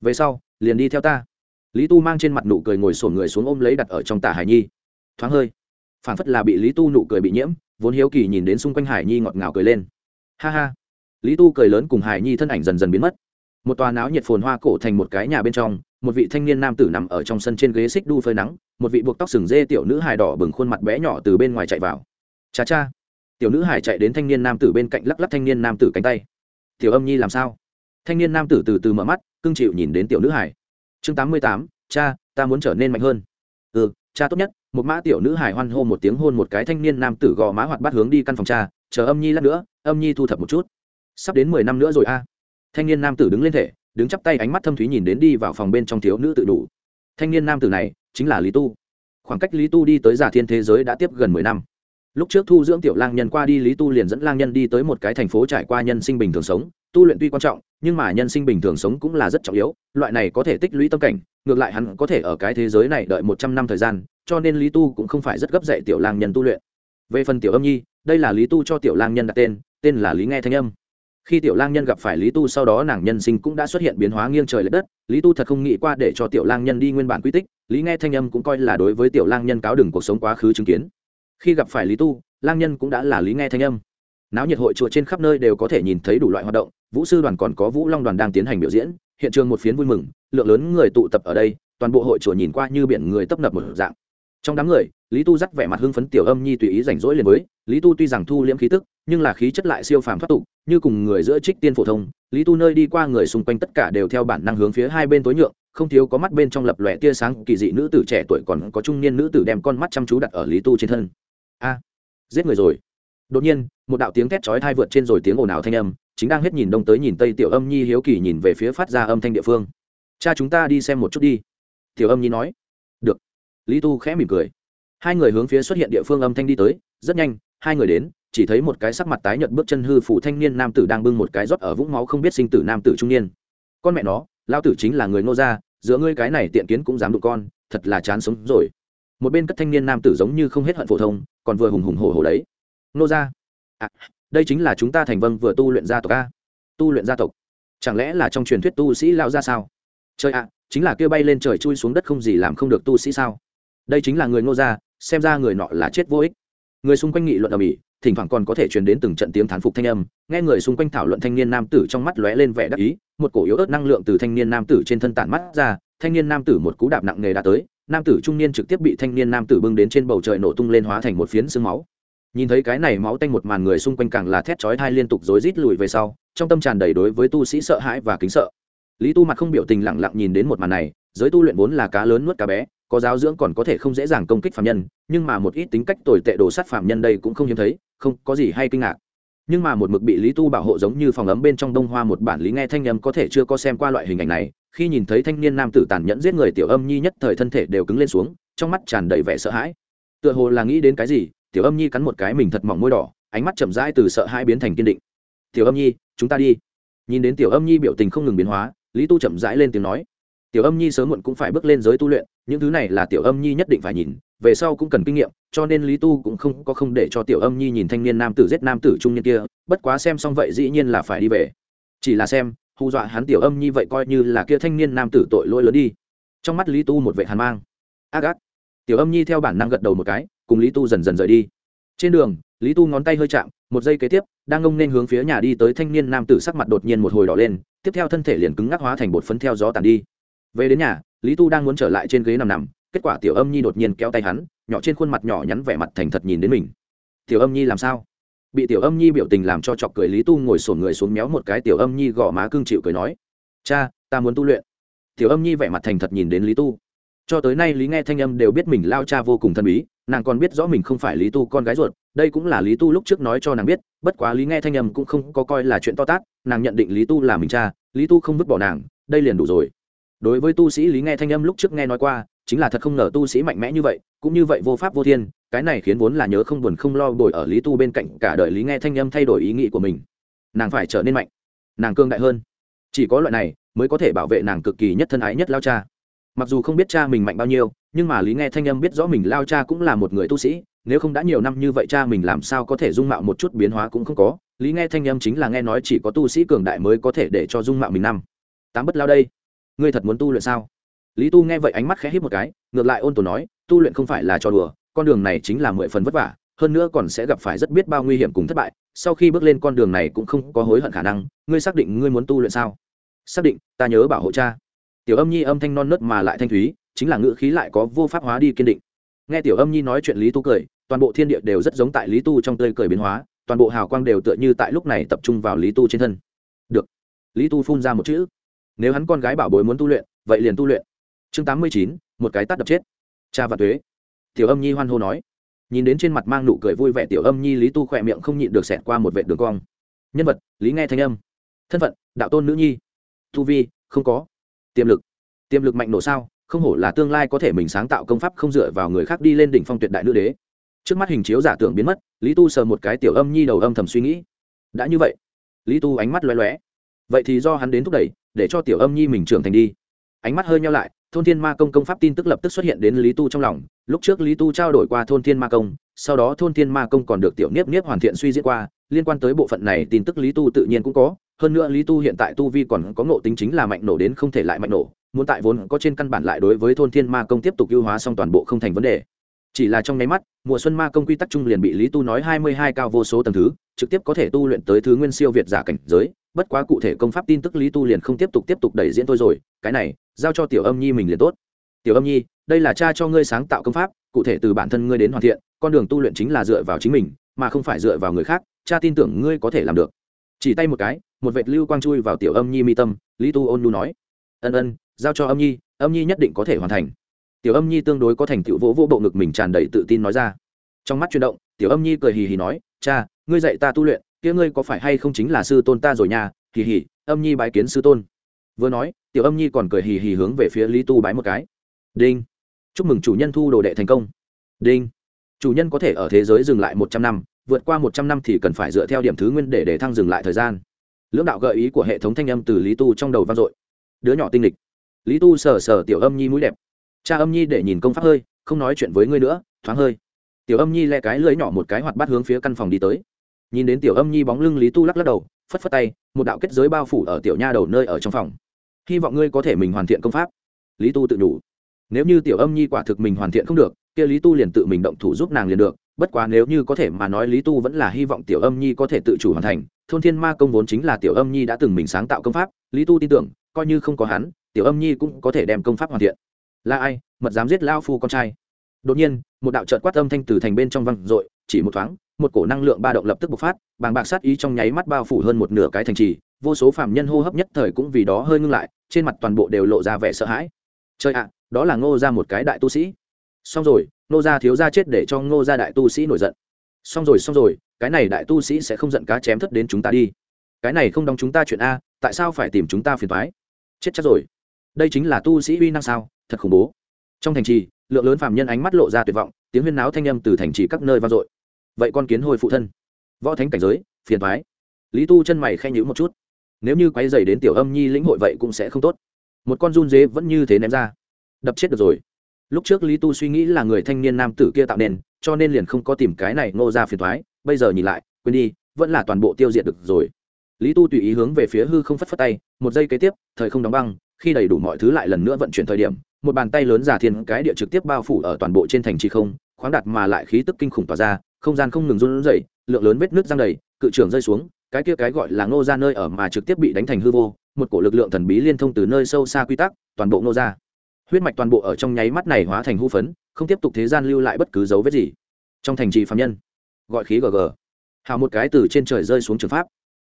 Về sau, liền đi theo ta. Lý tu mang trên mặt nụ cười ngồi sổn người xuống ôm lấy đặt ở trong tả hải nhi. Thoáng hơi phản phất là bị lý tu nụ cười bị nhiễm, vốn hiếu kỳ nhìn đến xung quanh hải nhi ngọt ngào cười lên. Ha ha. Lý tu cười lớn cùng hải nhi thân ảnh dần dần biến mất một tòa náo nhiệt phồn hoa cổ thành một cái nhà bên trong, một vị thanh niên nam tử nằm ở trong sân trên ghế xích đu phơi nắng, một vị buộc tóc sừng dê tiểu nữ hài đỏ bừng khuôn mặt bé nhỏ từ bên ngoài chạy vào. Cha cha. Tiểu nữ hải chạy đến thanh niên nam tử bên cạnh lắc lắc thanh niên nam tử cánh tay. Tiểu âm nhi làm sao? Thanh niên nam tử từ từ mở mắt, cưng chịu nhìn đến tiểu nữ hải chương tám mươi tám, cha, ta muốn trở nên mạnh hơn. Ừ cha tốt nhất, một mã tiểu nữ hải hoan hô một tiếng hôn một cái thanh niên nam tử gò má hoạt bát hướng đi căn phòng cha, chờ âm nhi lát nữa, âm nhi thu thập một chút. Sắp đến mười năm nữa rồi a thanh niên nam tử đứng lên thể, đứng chắp tay ánh mắt thâm thúy nhìn đến đi vào phòng bên trong thiếu nữ tự đủ. Thanh niên nam tử này chính là lý tu. Khoảng cách lý tu đi tới giả thiên thế giới đã tiếp gần mười năm. Lúc trước thu dưỡng tiểu lang nhân qua đi, lý tu liền dẫn lang nhân đi tới một cái thành phố trải qua nhân sinh bình thường sống. Tu luyện tuy quan trọng, nhưng mà nhân sinh bình thường sống cũng là rất trọng yếu. Loại này có thể tích lũy tâm cảnh, ngược lại hắn có thể ở cái thế giới này đợi một trăm năm thời gian, cho nên lý tu cũng không phải rất gấp dạy tiểu lang nhân tu luyện. Về phần tiểu âm nhi, đây là lý tu cho tiểu lang nhân đặt tên tên là lý nghe thanh âm khi tiểu lang nhân gặp phải lý tu sau đó nàng nhân sinh cũng đã xuất hiện biến hóa nghiêng trời l ệ đất, lý tu thật không nghĩ qua để cho tiểu lang nhân đi nguyên bản quy tích, lý nghe thanh âm cũng coi là đối với tiểu lang nhân cáo đừng cuộc sống quá khứ chứng kiến. Khi gặp phải lý tu, lang nhân cũng đã là lý nghe thanh âm. Náo nhiệt hội chùa trên khắp nơi đều có thể nhìn thấy đủ loại hoạt động, vũ sư đoàn còn có vũ long đoàn đang tiến hành biểu diễn, hiện trường một phiến vui mừng, lượng lớn người tụ tập ở đây, toàn bộ hội chùa nhìn qua như biển người tấp nập một dạng. Trong đám người, lý tu dắt vẻ mặt hưng phấn tiểu âm nhi tùy ý rảnh rỗi liền với, lý tu tuy rằng thu liễm khí tức nhưng là khí chất lại siêu phàm thoát tục, như cùng người giữa trích tiên phổ thông, lý tu nơi đi qua người xung quanh tất cả đều theo bản năng hướng phía hai bên tối nhượng, không thiếu có mắt bên trong lập lòe tia sáng, kỳ dị nữ tử trẻ tuổi còn có trung niên nữ tử đem con mắt chăm chú đặt ở lý tu trên thân. A, giết người rồi. Đột nhiên, một đạo tiếng thét chói thai vượt trên rồi tiếng ồn ào thanh âm, chính đang hết nhìn đông tới nhìn tây tiểu âm nhi hiếu kỳ nhìn về phía phát ra âm thanh địa phương. Cha chúng ta đi xem một chút đi. Tiểu âm nhi nói. Được. Lý tu khẽ mỉm cười. Hai người hướng phía xuất hiện địa phương âm thanh đi tới, rất nhanh, hai người đến chỉ thấy một cái sắc mặt tái nhợt bước chân hư phụ thanh niên nam tử đang bưng một cái rót ở vũng máu không biết sinh tử nam tử trung niên. Con mẹ nó lao tử chính là người nô gia giữa ngươi cái này tiện kiến cũng dám đụng con thật là chán sống rồi. Một bên cất thanh niên nam tử giống như không hết hận phổ thông còn vừa hùng hùng hổ hổ đấy nô gia. À, đây chính là chúng ta thành vâng vừa tu luyện gia tộc a. Tu luyện gia tộc. Chẳng lẽ là trong truyền thuyết tu sĩ lao ra sao? Trời ạ chính là kêu bay lên trời chui xuống đất không gì làm không được tu sĩ sao? Đây chính là người nô gia xem ra người nọ là chết vô ích người xung quanh nghị luận ở mỹ, thỉnh thoảng còn có thể truyền đến từng trận tiếng thán phục thanh âm, nghe người xung quanh thảo luận thanh niên nam tử trong mắt lóe lên vẻ đắc ý, một cổ yếu ớt năng lượng từ thanh niên nam tử trên thân tản mắt ra, thanh niên nam tử một cú đạp nặng nề đã tới, nam tử trung niên trực tiếp bị thanh niên nam tử bưng đến trên bầu trời nổ tung lên hóa thành một phiến sương máu. Nhìn thấy cái này máu tanh một màn người xung quanh càng là thét chói thai liên tục rối rít lùi về sau, trong tâm tràn đầy đối với tu sĩ sợ hãi và kính sợ. Lý tu mặt không biểu tình lặng lặng nhìn đến một màn này, giới tu luyện vốn là cá lớn nuốt cá bé có giáo dưỡng còn có thể không dễ dàng công kích phạm nhân, nhưng mà một ít tính cách tồi tệ đồ sát phạm nhân đây cũng không hiếm thấy, không, có gì hay kinh ngạc. Nhưng mà một mực bị lý tu bảo hộ giống như phòng ấm bên trong đông hoa một bản lý nghe thanh âm có thể chưa có xem qua loại hình ảnh này, khi nhìn thấy thanh niên nam tử tàn nhẫn giết người tiểu âm nhi nhất thời thân thể đều cứng lên xuống, trong mắt tràn đầy vẻ sợ hãi. Tựa hồ là nghĩ đến cái gì, tiểu âm nhi cắn một cái mình thật mỏng môi đỏ, ánh mắt chậm rãi từ sợ hãi biến thành kiên định. Tiểu âm nhi, chúng ta đi. Nhìn đến tiểu âm nhi biểu tình không ngừng biến hóa, lý tu chậm rãi lên tiếng nói. Tiểu âm nhi sớm muộn cũng phải bước lên giới tu luyện những thứ này là tiểu âm nhi nhất định phải nhìn, về sau cũng cần kinh nghiệm, cho nên lý tu cũng không có không để cho tiểu âm nhi nhìn thanh niên nam tử giết nam tử trung niên kia, bất quá xem xong vậy dĩ nhiên là phải đi về. Chỉ là xem, hù dọa hắn tiểu âm nhi vậy coi như là kia thanh niên nam tử tội lỗi lớn đi. Trong mắt lý tu một vệ hàn mang. Ác ác. Tiểu âm nhi theo bản năng gật đầu một cái, cùng lý tu dần dần rời đi. Trên đường, lý tu ngón tay hơi chạm, một giây kế tiếp, đang ngông nên hướng phía nhà đi tới thanh niên nam tử sắc mặt đột nhiên một hồi đỏ lên, tiếp theo thân thể liền cứng ngắc hóa thành bột phấn theo gió tàn đi. Về đến nhà lý tu đang muốn trở lại trên ghế nằm nằm, kết quả tiểu âm nhi đột nhiên kéo tay hắn, nhỏ trên khuôn mặt nhỏ nhắn vẻ mặt thành thật nhìn đến mình. Tiểu âm nhi làm sao? Bị tiểu âm nhi biểu tình làm cho chọc cười, lý tu ngồi sổn người xuống méo một cái, tiểu âm nhi gõ má cương chịu cười nói, cha, ta muốn tu luyện. Tiểu âm nhi vẻ mặt thành thật nhìn đến lý tu. Cho tới nay lý nghe thanh âm đều biết mình lao cha vô cùng thân bí, nàng còn biết rõ mình không phải lý tu con gái ruột, đây cũng là lý tu lúc trước nói cho nàng biết, bất quá lý nghe thanh âm cũng không có coi là chuyện to tát, nàng nhận định lý tu là mình cha, lý tu không vứt bỏ nàng, đây liền đủ rồi đối với tu sĩ lý nghe thanh âm lúc trước nghe nói qua, chính là thật không ngờ tu sĩ mạnh mẽ như vậy, cũng như vậy vô pháp vô thiên, cái này khiến vốn là nhớ không buồn không lo đổi ở lý tu bên cạnh cả đời lý nghe thanh âm thay đổi ý nghĩ của mình. Nàng phải trở nên mạnh, nàng cương đại hơn. Chỉ có loại này mới có thể bảo vệ nàng cực kỳ nhất thân ái nhất lao cha. Mặc dù không biết cha mình mạnh bao nhiêu, nhưng mà lý nghe thanh âm biết rõ mình lao cha cũng là một người tu sĩ, nếu không đã nhiều năm như vậy cha mình làm sao có thể dung mạo một chút biến hóa cũng không có. Lý nghe thanh âm chính là nghe nói chỉ có tu sĩ cường đại mới có thể để cho dung mạo mình năm. Tám bất lao đây ngươi thật muốn tu luyện sao? Lý tu nghe vậy ánh mắt khẽ hít một cái, ngược lại ôn tồn nói, tu luyện không phải là trò đùa, con đường này chính là mười phần vất vả, hơn nữa còn sẽ gặp phải rất biết bao nguy hiểm cùng thất bại, sau khi bước lên con đường này cũng không có hối hận khả năng, ngươi xác định ngươi muốn tu luyện sao? Xác định, ta nhớ bảo hộ cha. Tiểu âm nhi âm thanh non nớt mà lại thanh thúy, chính là ngữ khí lại có vô pháp hóa đi kiên định. Nghe tiểu âm nhi nói chuyện lý tu cười, toàn bộ thiên địa đều rất giống tại lý tu trong tươi cười biến hóa, toàn bộ hào quang đều tựa như tại lúc này tập trung vào lý tu trên thân. Được. Lý tu phun ra một chữ nếu hắn con gái bảo bối muốn tu luyện, vậy liền tu luyện. Chương tám mươi chín, một cái tắt đập chết. Cha và tuế. Tiểu âm nhi hoan hô nói. Nhìn đến trên mặt mang nụ cười vui vẻ tiểu âm nhi lý tu khỏe miệng không nhịn được xẹt qua một vệ đường cong. Nhân vật, lý nghe thanh âm. Thân phận, đạo tôn nữ nhi. Thu vi, không có. Tiềm lực. Tiềm lực mạnh nổ sao, không hổ là tương lai có thể mình sáng tạo công pháp không dựa vào người khác đi lên đỉnh phong tuyệt đại nữ đế. Trước mắt hình chiếu giả tưởng biến mất, lý tu sờ một cái tiểu âm nhi đầu âm thầm suy nghĩ. Đã như vậy, lý tu ánh mắt loé loé vậy thì do hắn đến thúc đẩy để cho tiểu âm nhi mình trưởng thành đi. Ánh mắt hơi nhau lại, thôn thiên ma công công pháp tin tức lập tức xuất hiện đến lý tu trong lòng. Lúc trước lý tu trao đổi qua thôn thiên ma công, sau đó thôn thiên ma công còn được tiểu niếp niếp hoàn thiện suy diễn qua, liên quan tới bộ phận này tin tức lý tu tự nhiên cũng có. Hơn nữa lý tu hiện tại tu vi còn có ngộ tính chính là mạnh nổ đến không thể lại mạnh nổ, muốn tại vốn có trên căn bản lại đối với thôn thiên ma công tiếp tục ưu hóa xong toàn bộ không thành vấn đề. Chỉ là trong nháy mắt, mùa xuân ma công quy tắc chung liền bị lý tu nói hai mươi hai cao vô số tầng thứ, trực tiếp có thể tu luyện tới thứ nguyên siêu việt giả cảnh giới bất quá cụ thể công pháp tin tức lý tu liền không tiếp tục tiếp tục đẩy diễn thôi rồi, cái này, giao cho tiểu âm nhi mình liền tốt. Tiểu âm nhi, đây là cha cho ngươi sáng tạo công pháp, cụ thể từ bản thân ngươi đến hoàn thiện, con đường tu luyện chính là dựa vào chính mình, mà không phải dựa vào người khác, cha tin tưởng ngươi có thể làm được. Chỉ tay một cái, một vệt lưu quang chui vào tiểu âm nhi mi tâm, lý tu ôn nu nói. Ân ân, giao cho âm nhi âm nhi nhất định có thể hoàn thành. Tiểu âm nhi tương đối có thành tựu vỗ vỗ bộ ngực mình tràn đầy tự tin nói ra. Trong mắt chuyển động, tiểu âm nhi cười hì hì nói, cha, ngươi dạy ta tu luyện kia ngươi có phải hay không chính là sư tôn ta rồi nha, hì hì, âm nhi bái kiến sư tôn. Vừa nói, tiểu âm nhi còn cười hì hì hướng về phía lý tu bái một cái. Đinh. Chúc mừng chủ nhân thu đồ đệ thành công. Đinh. Chủ nhân có thể ở thế giới dừng lại một trăm năm, vượt qua một trăm năm thì cần phải dựa theo điểm thứ nguyên để để thăng dừng lại thời gian. Lưỡng đạo gợi ý của hệ thống thanh âm từ lý tu trong đầu vang dội. Đứa nhỏ tinh lịch. Lý tu sờ sờ tiểu âm nhi mũi đẹp. Cha âm nhi để nhìn công pháp hơi, không nói chuyện với ngươi nữa, thoáng hơi. Tiểu âm nhi le cái lưỡi nhỏ một cái hoạt bát hướng phía căn phòng đi tới nhìn đến tiểu âm nhi bóng lưng lý tu lắc lắc đầu phất phất tay một đạo kết giới bao phủ ở tiểu nha đầu nơi ở trong phòng. Hy vọng ngươi có thể mình hoàn thiện công pháp. Lý tu tự nhủ, nếu như tiểu âm nhi quả thực mình hoàn thiện không được kia lý tu liền tự mình động thủ giúp nàng liền được bất quá nếu như có thể mà nói lý tu vẫn là hy vọng tiểu âm nhi có thể tự chủ hoàn thành thôn thiên ma công vốn chính là tiểu âm nhi đã từng mình sáng tạo công pháp lý tu tin tưởng coi như không có hắn tiểu âm nhi cũng có thể đem công pháp hoàn thiện. Là ai? Mật dám giết lao phu con trai đột nhiên, một đạo trợt quát âm thanh từ thành bên trong văng r chỉ một thoáng, một cổ năng lượng ba động lập tức bộc phát, bàng bạc sát ý trong nháy mắt bao phủ hơn một nửa cái thành trì, vô số phạm nhân hô hấp nhất thời cũng vì đó hơi ngưng lại, trên mặt toàn bộ đều lộ ra vẻ sợ hãi. Chơi ạ, đó là ngô ra một cái đại tu sĩ. Xong rồi, ngô gia thiếu gia chết để cho ngô gia đại tu sĩ nổi giận. Xong rồi xong rồi, cái này đại tu sĩ sẽ không giận cá chém thất đến chúng ta đi. Cái này không đóng chúng ta chuyện a, tại sao phải tìm chúng ta phiền thoái chết chắc rồi. Đây chính là tu sĩ uy năng sao? Thật khủng bố. Trong thành trì lượng lớn phạm nhân ánh mắt lộ ra tuyệt vọng, tiếng huyên náo thanh â m từ thành trì các nơi vang dội. Vậy con kiến hồi phụ thân, võ thánh cảnh giới, phiền thoái lý tu chân mày khen nhữ một chút. Nếu như quay dày đến tiểu âm nhi lĩnh hội vậy cũng sẽ không tốt. Một con run dế vẫn như thế ném ra. Đập chết được rồi. Lúc trước lý tu suy nghĩ là người thanh niên nam tử kia tạo nên cho nên liền không có tìm cái này ngô ra phiền thoái bây giờ nhìn lại, quên đi, vẫn là toàn bộ tiêu diệt được rồi. Lý tu tùy ý hướng về phía hư không phất phất tay, một giây kế tiếp, thời không đóng băng, khi đầy đủ mọi thứ lại lần nữa vận chuyển thời điểm một bàn tay lớn giả thiên cái địa trực tiếp bao phủ ở toàn bộ trên thành trì không, khoáng đặt mà lại khí tức kinh khủng tỏa ra, không gian không ngừng run rẩy, lượng lớn vết nước răng đầy, cự trưởng rơi xuống, cái kia cái gọi là ngô ra nơi ở mà trực tiếp bị đánh thành hư vô, một cổ lực lượng thần bí liên thông từ nơi sâu xa quy tắc, toàn bộ ngô ra huyết mạch toàn bộ ở trong nháy mắt này hóa thành hư phấn, không tiếp tục thế gian lưu lại bất cứ dấu vết gì. Trong thành trì phạm nhân, gọi khí gg. Hào một cái từ trên trời rơi xuống trường pháp.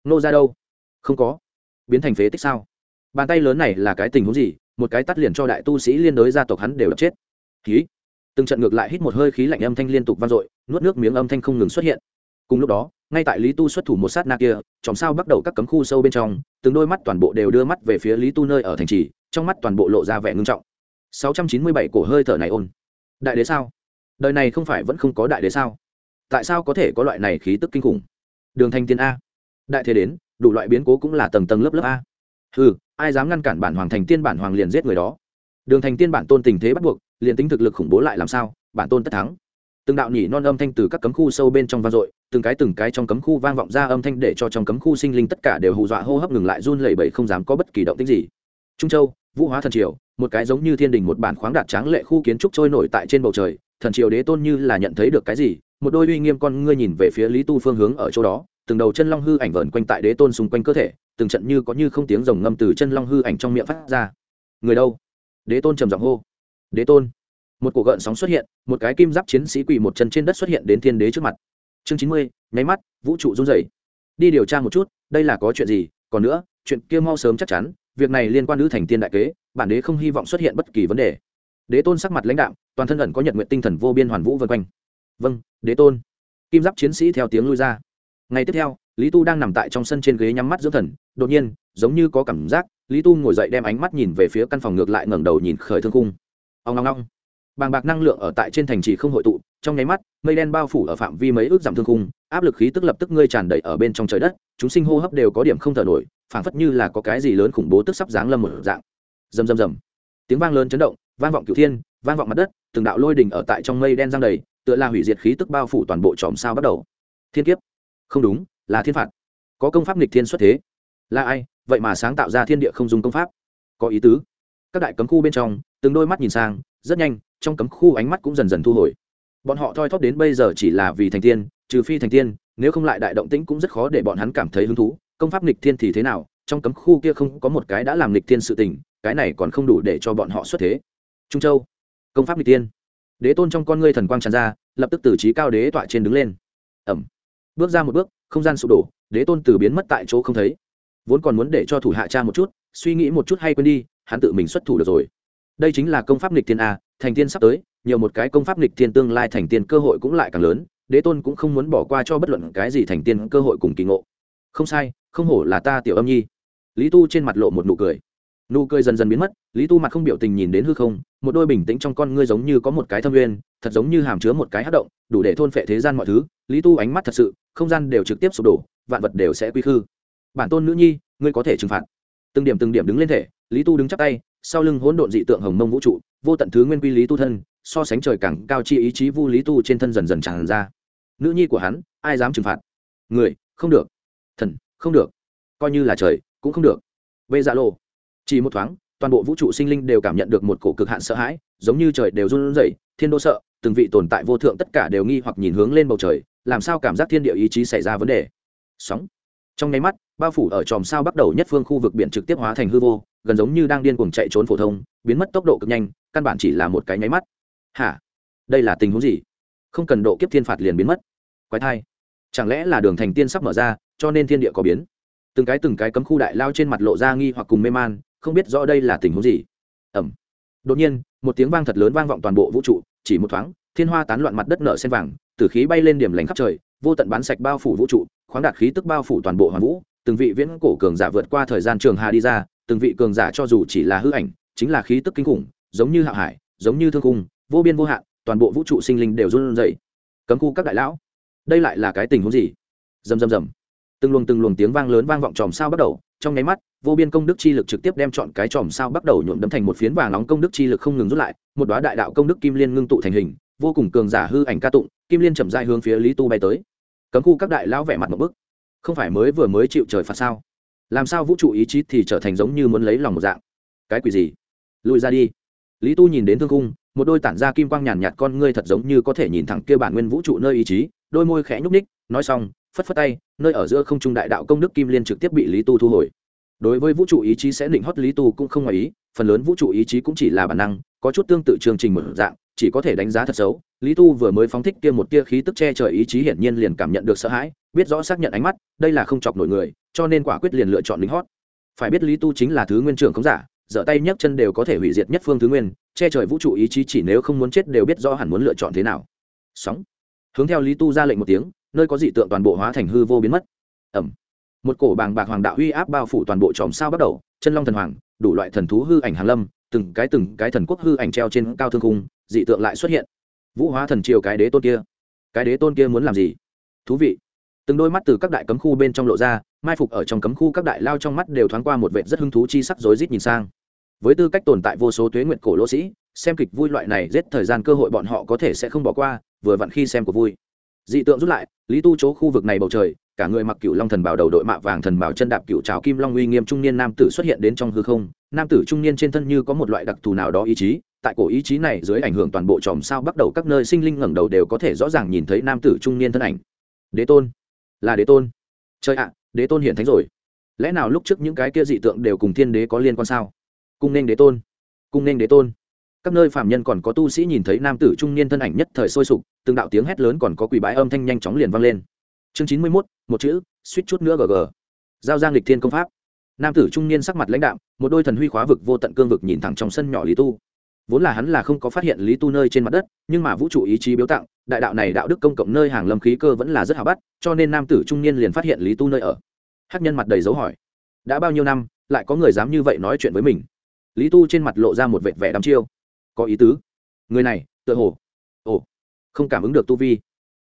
Nô ra đâu? Không có. Biến thành phế tích sao? Bàn tay lớn này là cái tình huống gì? Một cái tắt liền cho đại tu sĩ liên đối gia tộc hắn đều đập chết. Khí. Từng trận ngược lại hít một hơi khí lạnh âm thanh liên tục vang dội, nuốt nước miếng âm thanh không ngừng xuất hiện. Cùng lúc đó, ngay tại lý tu xuất thủ một sát na kia, chòm sao bắt đầu các cấm khu sâu bên trong, từng đôi mắt toàn bộ đều đưa mắt về phía lý tu nơi ở thành trì, trong mắt toàn bộ lộ ra vẻ ngưng trọng. 697 cổ hơi thở này ôn. Đại đế sao? Đời này không phải vẫn không có đại đế sao? Tại sao có thể có loại này khí tức kinh khủng? Đường thanh tiên a. Đại thế đến, đủ loại biến cố cũng là tầng tầng lớp lớp a ừ ai dám ngăn cản bản hoàng thành tiên bản hoàng liền giết người đó? Đường thành tiên bản tôn tình thế bắt buộc, liền tính thực lực khủng bố lại làm sao, bản tôn tất thắng. Từng đạo nhỉ non âm thanh từ các cấm khu sâu bên trong vang dội, từng cái từng cái trong cấm khu vang vọng ra âm thanh để cho trong cấm khu sinh linh tất cả đều hù dọa hô hấp ngừng lại run lẩy bẩy không dám có bất kỳ động tĩnh gì. Trung châu, vũ hóa thần triều, một cái giống như thiên đình một bản khoáng đạt tráng lệ khu kiến trúc trôi nổi tại trên bầu trời, thần triều đế tôn như là nhận thấy được cái gì, một đôi uy nghiêm con ngươi nhìn về phía lý tu phương hướng ở chỗ đó từng đầu chân long hư ảnh vờn quanh tại đế tôn xung quanh cơ thể, từng trận như có như không tiếng rồng ngâm từ chân long hư ảnh trong miệng phát ra. Người đâu? Đế tôn trầm giọng hô. Đế tôn. Một cuộc gợn sóng xuất hiện, một cái kim giáp chiến sĩ quỳ một chân trên đất xuất hiện đến thiên đế trước mặt. Chương chín mươi, nháy mắt, vũ trụ run rẩy. Đi điều tra một chút, đây là có chuyện gì? Còn nữa, chuyện kia mau sớm chắc chắn, việc này liên quan nữ thành tiên đại kế, bản đế không hy vọng xuất hiện bất kỳ vấn đề. Đế tôn sắc mặt lãnh đạo toàn thân ẩn có nhật nguyện tinh thần vô biên hoàn vũ vân quanh. Vâng đế tôn. Kim giáp chiến sĩ theo tiếng lui ra ngày tiếp theo lý tu đang nằm tại trong sân trên ghế nhắm mắt dưỡng thần đột nhiên giống như có cảm giác lý tu ngồi dậy đem ánh mắt nhìn về phía căn phòng ngược lại ngẩng đầu nhìn khởi thương cung ông ngong ngong bàng bạc năng lượng ở tại trên thành trì không hội tụ trong nháy mắt mây đen bao phủ ở phạm vi mấy ước giảm thương cung, áp lực khí tức lập tức ngươi tràn đầy ở bên trong trời đất chúng sinh hô hấp đều có điểm không thở nổi phảng phất như là có cái gì lớn khủng bố tức sắp giáng lâm một dạng. Rầm rầm rầm. Tiếng vang lớn chấn động vang vọng cửu thiên vang vọng mặt đất từng đạo lôi đỉnh ở tại trong mây đen giang đầy tựa là hủy diệt khí tức bao phủ toàn bộ tròm sao bắt đầu. Thiên kiếp không đúng, là thiên phạt. Có công pháp nghịch thiên xuất thế. Là ai? Vậy mà sáng tạo ra thiên địa không dùng công pháp. Có ý tứ. Các đại cấm khu bên trong, từng đôi mắt nhìn sang, rất nhanh, trong cấm khu ánh mắt cũng dần dần thu hồi. Bọn họ thoi thóp đến bây giờ chỉ là vì thành tiên, trừ phi thành tiên, nếu không lại đại động tĩnh cũng rất khó để bọn hắn cảm thấy hứng thú. Công pháp nghịch thiên thì thế nào? Trong cấm khu kia không có một cái đã làm nghịch thiên sự tình, cái này còn không đủ để cho bọn họ xuất thế. Trung châu. Công pháp nghịch tiên đế tôn trong con ngươi thần quang tràn ra, lập tức từ trí cao đế tọa trên đứng lên. Ẩm bước ra một bước, không gian sụp đổ, đế tôn từ biến mất tại chỗ không thấy. Vốn còn muốn để cho thủ hạ cha một chút, suy nghĩ một chút hay quên đi, hắn tự mình xuất thủ được rồi. Đây chính là công pháp nghịch thiên a, thành tiên sắp tới, nhiều một cái công pháp nghịch thiên tương lai thành tiên cơ hội cũng lại càng lớn, đế tôn cũng không muốn bỏ qua cho bất luận cái gì thành tiên cơ hội cùng kỳ ngộ. Không sai, không hổ là ta tiểu âm nhi. Lý tu trên mặt lộ một nụ cười nụ cười dần dần biến mất, lý tu mặt không biểu tình nhìn đến hư không, một đôi bình tĩnh trong con ngươi giống như có một cái thâm uyên, thật giống như hàm chứa một cái hát động, đủ để thôn phệ thế gian mọi thứ. Lý tu ánh mắt thật sự, không gian đều trực tiếp sụp đổ, vạn vật đều sẽ quy khư. Bản tôn nữ nhi, ngươi có thể trừng phạt. Từng điểm từng điểm đứng lên thể, lý tu đứng chắc tay, sau lưng hỗn độn dị tượng hồng mông vũ trụ, vô tận thứ nguyên quy lý tu thân, so sánh trời càng cao chi ý chí vu lý tu trên thân dần dần tràn ra. Nữ nhi của hắn, ai dám trừng phạt? Người, không được. Thần, không được. Coi như là trời, cũng không được. Vê dạ lô chỉ một thoáng, toàn bộ vũ trụ sinh linh đều cảm nhận được một cổ cực hạn sợ hãi, giống như trời đều run rẩy, thiên đô sợ, từng vị tồn tại vô thượng tất cả đều nghi hoặc nhìn hướng lên bầu trời, làm sao cảm giác thiên địa ý chí xảy ra vấn đề. Sóng. Trong nháy mắt, bao phủ ở tròm sao bắt đầu nhất phương khu vực biển trực tiếp hóa thành hư vô, gần giống như đang điên cuồng chạy trốn phổ thông, biến mất tốc độ cực nhanh, căn bản chỉ là một cái nháy mắt. Hả? Đây là tình huống gì? Không cần độ kiếp thiên phạt liền biến mất. Quái thai. Chẳng lẽ là đường thành tiên sắp mở ra, cho nên thiên địa có biến? Từng cái từng cái cấm khu đại lao trên mặt lộ ra nghi hoặc cùng mê man không biết rõ đây là tình huống gì. Ẩm. Đột nhiên, một tiếng vang thật lớn vang vọng toàn bộ vũ trụ, chỉ một thoáng, thiên hoa tán loạn mặt đất nở sen vàng tử khí bay lên điểm lành khắp trời, vô tận bán sạch bao phủ vũ trụ, khoáng đạt khí tức bao phủ toàn bộ hoàng vũ, từng vị viễn cổ cường giả vượt qua thời gian trường hà đi ra, từng vị cường giả cho dù chỉ là hư ảnh, chính là khí tức kinh khủng, giống như hạ hải, giống như thương cung vô biên vô hạn, toàn bộ vũ trụ sinh linh đều run rẩy. Cấm khu các đại lão, đây lại là cái tình huống gì? Rầm rầm rầm từng luồng từng luồng tiếng vang lớn vang vọng tròm sao bắt đầu, trong nháy mắt, vô biên công đức chi lực trực tiếp đem chọn cái tròm sao bắt đầu nhuộm đấm thành một phiến vàng nóng công đức chi lực không ngừng rút lại, một đoá đại đạo công đức kim liên ngưng tụ thành hình, vô cùng cường giả hư ảnh ca tụng, kim liên chậm dài hướng phía lý tu bay tới. Cấm khu các đại lão vẻ mặt một bức. Không phải mới vừa mới chịu trời phạt sao? Làm sao vũ trụ ý chí thì trở thành giống như muốn lấy lòng một dạng? Cái quỷ gì? Lùi ra đi. Lý tu nhìn đến thương cung một đôi tản ra kim quang nhàn nhạt con ngươi thật giống như có thể nhìn thẳng kia bản nguyên vũ trụ nơi ý chí, đôi môi khẽ nhúc ních nói xong phất phất tay, nơi ở giữa không trung đại đạo công đức kim liên trực tiếp bị lý tu thu hồi. Đối với vũ trụ ý chí sẽ định hót, lý tu cũng không ngoài ý, phần lớn vũ trụ ý chí cũng chỉ là bản năng, có chút tương tự chương trình một dạng, chỉ có thể đánh giá thật xấu. Lý tu vừa mới phóng thích kia một tia khí tức che trời ý chí hiển nhiên liền cảm nhận được sợ hãi, biết rõ xác nhận ánh mắt, đây là không chọc nổi người, cho nên quả quyết liền lựa chọn lính hót. Phải biết lý tu chính là thứ nguyên trưởng không giả giở tay nhấc chân đều có thể hủy diệt nhất phương thứ nguyên, che trời vũ trụ ý chí chỉ nếu không muốn chết đều biết rõ hẳn muốn lựa chọn thế nào. Sóng. Hướng theo lý tu ra lệnh một tiếng nơi có dị tượng toàn bộ hóa thành hư vô biến mất. Ẩm. Một cổ bàng bạc hoàng đạo uy áp bao phủ toàn bộ tròm sao bắt đầu, chân long thần hoàng, đủ loại thần thú hư ảnh hàn lâm, từng cái từng cái thần quốc hư ảnh treo trên cao thương khung, dị tượng lại xuất hiện. Vũ hóa thần triều cái đế tôn kia. Cái đế tôn kia muốn làm gì? Thú vị. Từng đôi mắt từ các đại cấm khu bên trong lộ ra, mai phục ở trong cấm khu các đại lao trong mắt đều thoáng qua một vệ rất hứng thú chi sắc rối rít nhìn sang. Với tư cách tồn tại vô số tuế nguyện cổ lỗ sĩ, xem kịch vui loại này giết thời gian cơ hội bọn họ có thể sẽ không bỏ qua, vừa vặn khi xem của vui dị tượng rút lại, lý tu chỗ khu vực này bầu trời, cả người mặc cựu long thần bảo đầu đội mạ vàng thần bảo chân đạp cựu trào kim long uy nghiêm trung niên nam tử xuất hiện đến trong hư không. Nam tử trung niên trên thân như có một loại đặc thù nào đó ý chí, tại cổ ý chí này dưới ảnh hưởng toàn bộ chòm sao bắt đầu các nơi sinh linh ngẩng đầu đều có thể rõ ràng nhìn thấy nam tử trung niên thân ảnh. Đế tôn, là đế tôn. Trời ạ, đế tôn hiện thánh rồi. Lẽ nào lúc trước những cái kia dị tượng đều cùng thiên đế có liên quan sao? Cung nên đế tôn, cung nên đế tôn các nơi phạm nhân còn có tu sĩ nhìn thấy nam tử trung niên thân ảnh nhất thời sôi sục, từng đạo tiếng hét lớn còn có quỷ bái âm thanh nhanh chóng liền vang lên. Chương chín mươi mốt, một chữ, suýt chút nữa gg giao giang lịch thiên công pháp. Nam tử trung niên sắc mặt lãnh đạm, một đôi thần huy khóa vực vô tận cương vực nhìn thẳng trong sân nhỏ lý tu. Vốn là hắn là không có phát hiện lý tu nơi trên mặt đất, nhưng mà vũ trụ ý chí biếu tặng, đại đạo này đạo đức công cộng nơi hàng lâm khí cơ vẫn là rất hào bắt, cho nên nam tử trung niên liền phát hiện lý tu nơi ở. Hắc nhân mặt đầy dấu hỏi. Đã bao nhiêu năm, lại có người dám như vậy nói chuyện với mình? Lý tu trên mặt lộ ra một vệt vẻ đắm chiêu có ý tứ. Người này, tựa hồ. Ồ, không cảm ứng được tu vi.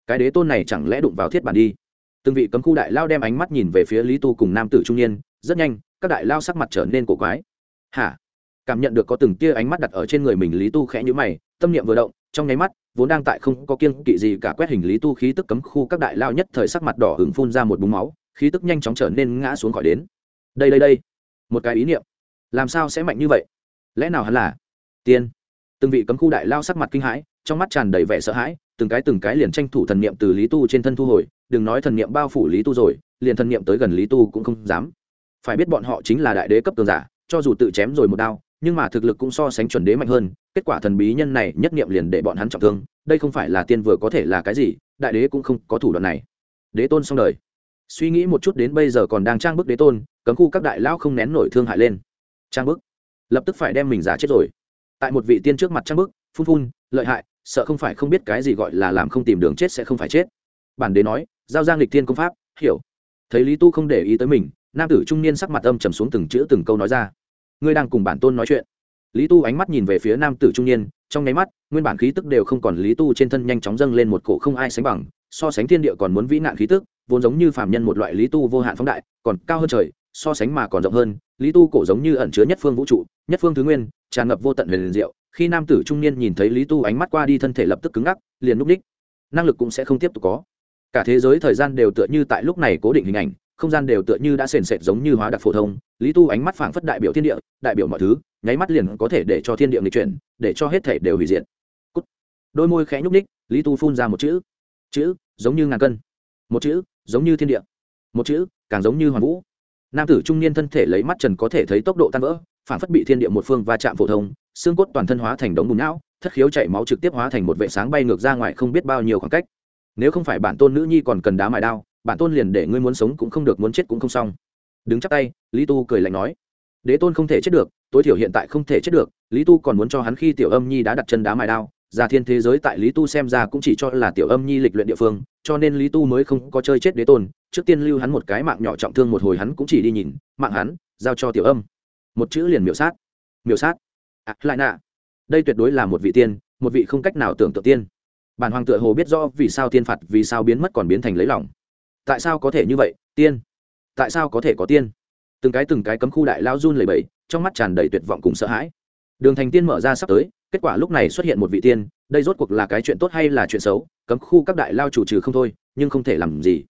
Cái đế tôn này chẳng lẽ đụng vào thiết bản đi? Từng vị cấm khu đại lao đem ánh mắt nhìn về phía lý tu cùng nam tử trung niên, rất nhanh, các đại lao sắc mặt trở nên cổ quái. Hả? Cảm nhận được có từng tia ánh mắt đặt ở trên người mình, lý tu khẽ nhữ mày, tâm niệm vừa động, trong nháy mắt, vốn đang tại không có kiên kỵ gì cả quét hình lý tu khí tức cấm khu các đại lao nhất thời sắc mặt đỏ hứng phun ra một búng máu, khí tức nhanh chóng trở nên ngã xuống khỏi đến. Đây đây đây. Một cái ý niệm. Làm sao sẽ mạnh như vậy? Lẽ nào hắn là tiên? Từng vị cấm khu đại lao sắc mặt kinh hãi, trong mắt tràn đầy vẻ sợ hãi, từng cái từng cái liền tranh thủ thần niệm từ lý tu trên thân thu hồi, đừng nói thần niệm bao phủ lý tu rồi, liền thần niệm tới gần lý tu cũng không dám. Phải biết bọn họ chính là đại đế cấp cường giả, cho dù tự chém rồi một đao, nhưng mà thực lực cũng so sánh chuẩn đế mạnh hơn, kết quả thần bí nhân này nhất niệm liền để bọn hắn trọng thương, đây không phải là tiên vừa có thể là cái gì, đại đế cũng không có thủ đoạn này. Đế tôn xong đời. Suy nghĩ một chút đến bây giờ còn đang trang bức đế tôn, cấm khu các đại lão không nén nổi thương hại lên. Trang bức. Lập tức phải đem mình giả chết rồi tại một vị tiên trước mặt trang bức, phun phun, lợi hại, sợ không phải không biết cái gì gọi là làm không tìm đường chết sẽ không phải chết. Bản đế nói, giao giang lịch tiên công pháp, hiểu. Thấy lý tu không để ý tới mình, nam tử trung niên sắc mặt âm trầm xuống từng chữ từng câu nói ra. Ngươi đang cùng bản tôn nói chuyện. Lý tu ánh mắt nhìn về phía nam tử trung niên, trong nháy mắt, nguyên bản khí tức đều không còn lý tu trên thân nhanh chóng dâng lên một cổ không ai sánh bằng, so sánh thiên địa còn muốn vĩ nạn khí tức, vốn giống như phàm nhân một loại lý tu vô hạn phóng đại, còn cao hơn trời, so sánh mà còn rộng hơn, lý tu cổ giống như ẩn chứa nhất phương vũ trụ, nhất phương thứ nguyên tràn ngập vô tận huyền diệu, khi nam tử trung niên nhìn thấy lý tu ánh mắt qua đi thân thể lập tức cứng ngắc, liền núp đích. Năng lực cũng sẽ không tiếp tục có. Cả thế giới thời gian đều tựa như tại lúc này cố định hình ảnh, không gian đều tựa như đã sền sệt giống như hóa đặc phổ thông. Lý tu ánh mắt phảng phất đại biểu thiên địa, đại biểu mọi thứ, nháy mắt liền có thể để cho thiên địa nghịch chuyển, để cho hết thể đều hủy diệt. Cút. đôi môi khẽ nhúc ních lý tu phun ra một chữ. Chữ, giống như ngàn cân. Một chữ, giống như thiên địa. Một chữ, càng giống như hoàn vũ. Nam tử trung niên thân thể lấy mắt trần có thể thấy tốc độ tan vỡ phản phất bị thiên địa một phương va chạm phổ thông, xương cốt toàn thân hóa thành đống bùn não, thất khiếu chảy máu trực tiếp hóa thành một vệ sáng bay ngược ra ngoài không biết bao nhiêu khoảng cách. Nếu không phải bản tôn nữ nhi còn cần đá mài đao, bản tôn liền để ngươi muốn sống cũng không được, muốn chết cũng không xong. Đứng chắp tay, lý tu cười lạnh nói, đế tôn không thể chết được, tối thiểu hiện tại không thể chết được, lý tu còn muốn cho hắn khi tiểu âm nhi đã đặt chân đá mài đao già thiên thế giới tại lý tu xem ra cũng chỉ cho là tiểu âm nhi lịch luyện địa phương, cho nên lý tu mới không có chơi chết đế tôn, trước tiên lưu hắn một cái mạng nhỏ trọng thương một hồi hắn cũng chỉ đi nhìn, mạng hắn, giao cho tiểu âm một chữ liền miểu sát. Miểu sát. À, lại nạ. Đây tuyệt đối là một vị tiên một vị không cách nào tưởng tượng tiên. Bản hoàng tựa hồ biết rõ vì sao tiên phạt vì sao biến mất còn biến thành lấy lòng. Tại sao có thể như vậy tiên? Tại sao có thể có tiên? Từng cái từng cái cấm khu đại lao run lầy bẫy trong mắt tràn đầy tuyệt vọng cùng sợ hãi. Đường thành tiên mở ra sắp tới kết quả lúc này xuất hiện một vị tiên đây rốt cuộc là cái chuyện tốt hay là chuyện xấu? Cấm khu các đại lao chủ trừ không thôi nhưng không thể làm gì.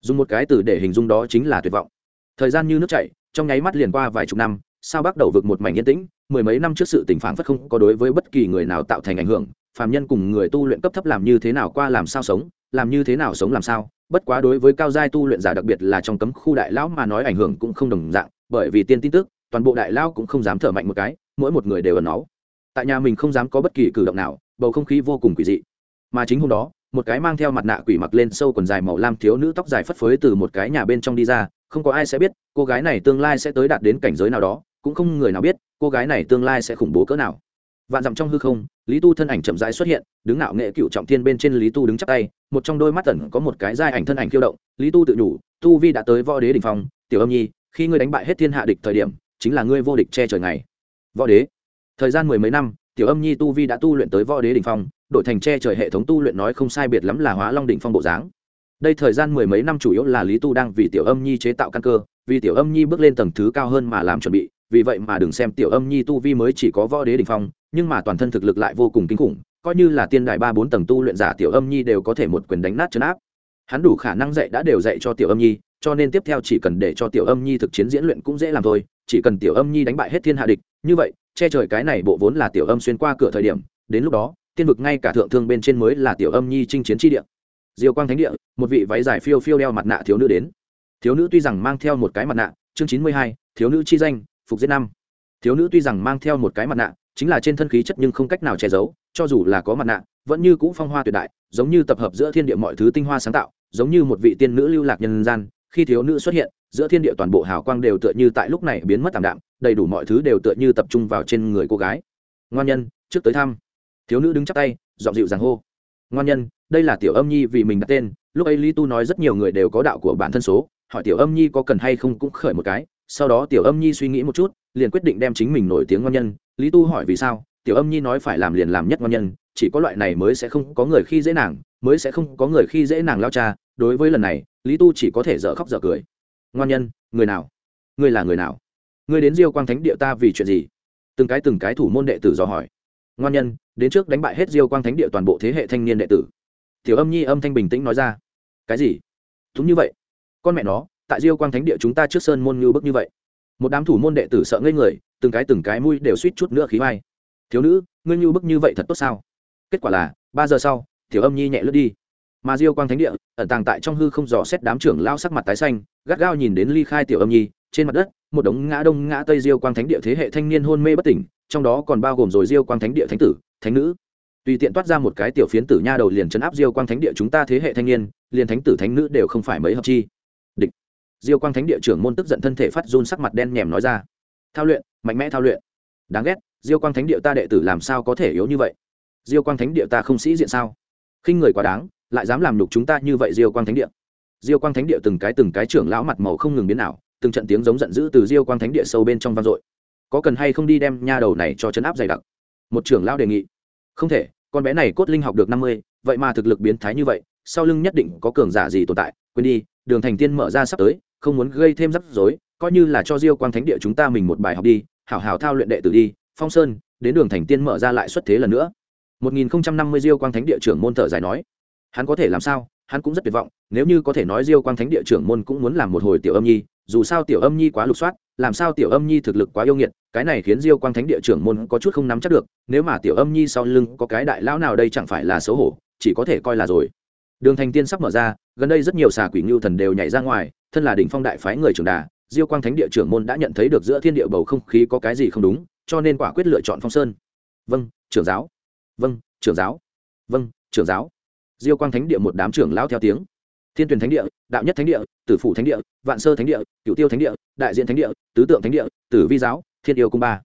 Dùng một cái từ để hình dung đó chính là tuyệt vọng. Thời gian như nước chảy trong nháy mắt liền qua vài chục năm sao bắt đầu vực một mảnh yên tĩnh, mười mấy năm trước sự tình phản phất không có đối với bất kỳ người nào tạo thành ảnh hưởng, phàm nhân cùng người tu luyện cấp thấp làm như thế nào qua làm sao sống, làm như thế nào sống làm sao, bất quá đối với cao giai tu luyện giả đặc biệt là trong cấm khu đại lão mà nói ảnh hưởng cũng không đồng dạng, bởi vì tiên tin tức, toàn bộ đại lão cũng không dám thở mạnh một cái, mỗi một người đều ẩn náu. Tại nhà mình không dám có bất kỳ cử động nào, bầu không khí vô cùng quỷ dị. Mà chính hôm đó, một cái mang theo mặt nạ quỷ mặc lên sâu quần dài màu lam thiếu nữ tóc dài phất phới từ một cái nhà bên trong đi ra, không có ai sẽ biết, cô gái này tương lai sẽ tới đạt đến cảnh giới nào đó cũng không người nào biết cô gái này tương lai sẽ khủng bố cỡ nào. Vạn dặm trong hư không, lý tu thân ảnh chậm rãi xuất hiện, đứng ngạo nghệ cựu trọng thiên bên trên lý tu đứng chắp tay, một trong đôi mắt tẩn có một cái giai ảnh thân ảnh khiêu động, lý tu tự nhủ, tu vi đã tới võ đế đình phong, tiểu âm nhi, khi ngươi đánh bại hết thiên hạ địch thời điểm, chính là ngươi vô địch che trời ngày. Võ đế. Thời gian mười mấy năm, tiểu âm nhi tu vi đã tu luyện tới võ đế đỉnh phong đội thành che trời hệ thống tu luyện nói không sai biệt lắm là hóa long đỉnh phong bộ dáng. Đây thời gian mười mấy năm chủ yếu là lý tu đang vì tiểu âm nhi chế tạo căn cơ, vì tiểu âm nhi bước lên tầng thứ cao hơn mà làm chuẩn bị vì vậy mà đừng xem tiểu âm nhi tu vi mới chỉ có võ đế đỉnh phong, nhưng mà toàn thân thực lực lại vô cùng kinh khủng, coi như là tiên đại ba bốn tầng tu luyện giả tiểu âm nhi đều có thể một quyền đánh nát chấn áp. Hắn đủ khả năng dạy đã đều dạy cho tiểu âm nhi, cho nên tiếp theo chỉ cần để cho tiểu âm nhi thực chiến diễn luyện cũng dễ làm thôi, chỉ cần tiểu âm nhi đánh bại hết thiên hạ địch, như vậy, che trời cái này bộ vốn là tiểu âm xuyên qua cửa thời điểm, đến lúc đó, tiên vực ngay cả thượng thương bên trên mới là tiểu âm nhi chinh chiến tri địa. Diêu quang thánh địa, một vị váy dài phiêu phiêu đeo mặt nạ thiếu nữ đến. Thiếu nữ tuy rằng mang theo một cái mặt nạ, chương chín mươi hai, thiếu nữ chi danh phục giết năm. Thiếu nữ tuy rằng mang theo một cái mặt nạ, chính là trên thân khí chất nhưng không cách nào che giấu, cho dù là có mặt nạ, vẫn như cũ phong hoa tuyệt đại, giống như tập hợp giữa thiên địa mọi thứ tinh hoa sáng tạo, giống như một vị tiên nữ lưu lạc nhân gian, khi thiếu nữ xuất hiện, giữa thiên địa toàn bộ hào quang đều tựa như tại lúc này biến mất tạm đạm, đầy đủ mọi thứ đều tựa như tập trung vào trên người cô gái. Ngoan nhân, trước tới thăm. Thiếu nữ đứng chắp tay dọn dịu dàng hô. Ngoan nhân, đây là tiểu âm nhi vì mình đặt tên, lúc ấy lý tu nói rất nhiều người đều có đạo của bản thân số, hỏi tiểu âm nhi có cần hay không cũng khởi một cái sau đó tiểu âm nhi suy nghĩ một chút, liền quyết định đem chính mình nổi tiếng ngon nhân. Lý tu hỏi vì sao? Tiểu âm nhi nói phải làm liền làm nhất ngon nhân, chỉ có loại này mới sẽ không có người khi dễ nàng, mới sẽ không có người khi dễ nàng lao cha. Đối với lần này, lý tu chỉ có thể dở khóc dở cười. Ngon nhân, người nào? Ngươi là người nào? Ngươi đến diêu quang thánh địa ta vì chuyện gì? Từng cái từng cái thủ môn đệ tử dò hỏi. Ngoan nhân, đến trước đánh bại hết diêu quang thánh địa toàn bộ thế hệ thanh niên đệ tử. Tiểu âm nhi âm thanh bình tĩnh nói ra. Cái gì? Đúng như vậy. Con mẹ nó tại diêu quang thánh địa chúng ta trước sơn môn như bức như vậy. Một đám thủ môn đệ tử sợ ngây người, từng cái từng cái mũi đều suýt chút nữa khí vai. Thiếu nữ, ngươi như bức như vậy thật tốt sao? Kết quả là, ba giờ sau, tiểu âm nhi nhẹ lướt đi. Mà diêu quang thánh địa, ẩn tàng tại trong hư không dò xét đám trưởng lao sắc mặt tái xanh, gắt gao nhìn đến ly khai tiểu âm nhi, trên mặt đất, một đống ngã đông ngã tây diêu quang thánh địa thế hệ thanh niên hôn mê bất tỉnh, trong đó còn bao gồm rồi diêu quang thánh địa thánh tử, thánh nữ. Tùy tiện toát ra một cái tiểu phiến tử nha đầu liền chấn áp diêu quang thánh địa chúng ta thế hệ thanh niên, liền thánh tử thánh nữ đều không phải mấy hợp chi diêu quang thánh địa trưởng môn tức giận thân thể phát run sắc mặt đen nhèm nói ra. Thao luyện, mạnh mẽ thao luyện. Đáng ghét, diêu quang thánh địa ta đệ tử làm sao có thể yếu như vậy? Diêu quang thánh địa ta không sĩ diện sao? Khinh người quá đáng, lại dám làm nhục chúng ta như vậy diêu quang thánh địa. Diêu quang thánh địa từng cái từng cái trưởng lão mặt màu không ngừng biến ảo, từng trận tiếng giống giận dữ từ diêu quang thánh địa sâu bên trong vang dội. Có cần hay không đi đem nha đầu này cho chấn áp dày đặc? Một trưởng lão đề nghị. Không thể, con bé này cốt linh học được năm mươi, vậy mà thực lực biến thái như vậy, sau lưng nhất định có cường giả gì tồn tại. Quên đi, đường thành tiên mở ra sắp tới không muốn gây thêm rắc rối coi như là cho diêu quang thánh địa chúng ta mình một bài học đi hảo hảo thao luyện đệ tử đi phong sơn đến đường thành tiên mở ra lại xuất thế lần nữa 1050 Diêu Quang Thánh địa trưởng môn thở dài nói, hắn có thể làm sao? Hắn cũng rất tuyệt vọng, nếu như có thể nói Diêu Quang Thánh địa trưởng môn cũng muốn làm một hồi tiểu âm nhi, dù sao tiểu âm nhi quá lục soát, làm sao tiểu âm nhi thực lực quá yêu nghiệt, cái này khiến Diêu Quang Thánh địa trưởng môn có chút không nắm chắc được, nếu mà tiểu âm nhi sau lưng có cái đại lão nào đây chẳng phải là xấu hổ, chỉ có thể coi là rồi. Đường Thành Tiên sắp mở ra, gần đây rất nhiều xà quỷ ngưu thần đều nhảy ra ngoài, thân là đỉnh phong đại phái người trưởng đà, Diêu Quang Thánh địa trưởng môn đã nhận thấy được giữa thiên địa bầu không khí có cái gì không đúng, cho nên quả quyết lựa chọn Phong Sơn. Vâng, trưởng giáo. Vâng, trưởng giáo vâng trưởng giáo diêu quang thánh địa một đám trưởng lão theo tiếng thiên tuyển thánh địa đạo nhất thánh địa tử phủ thánh địa vạn sơ thánh địa cựu tiêu thánh địa đại diện thánh địa tứ tượng thánh địa tử vi giáo thiên yêu cung ba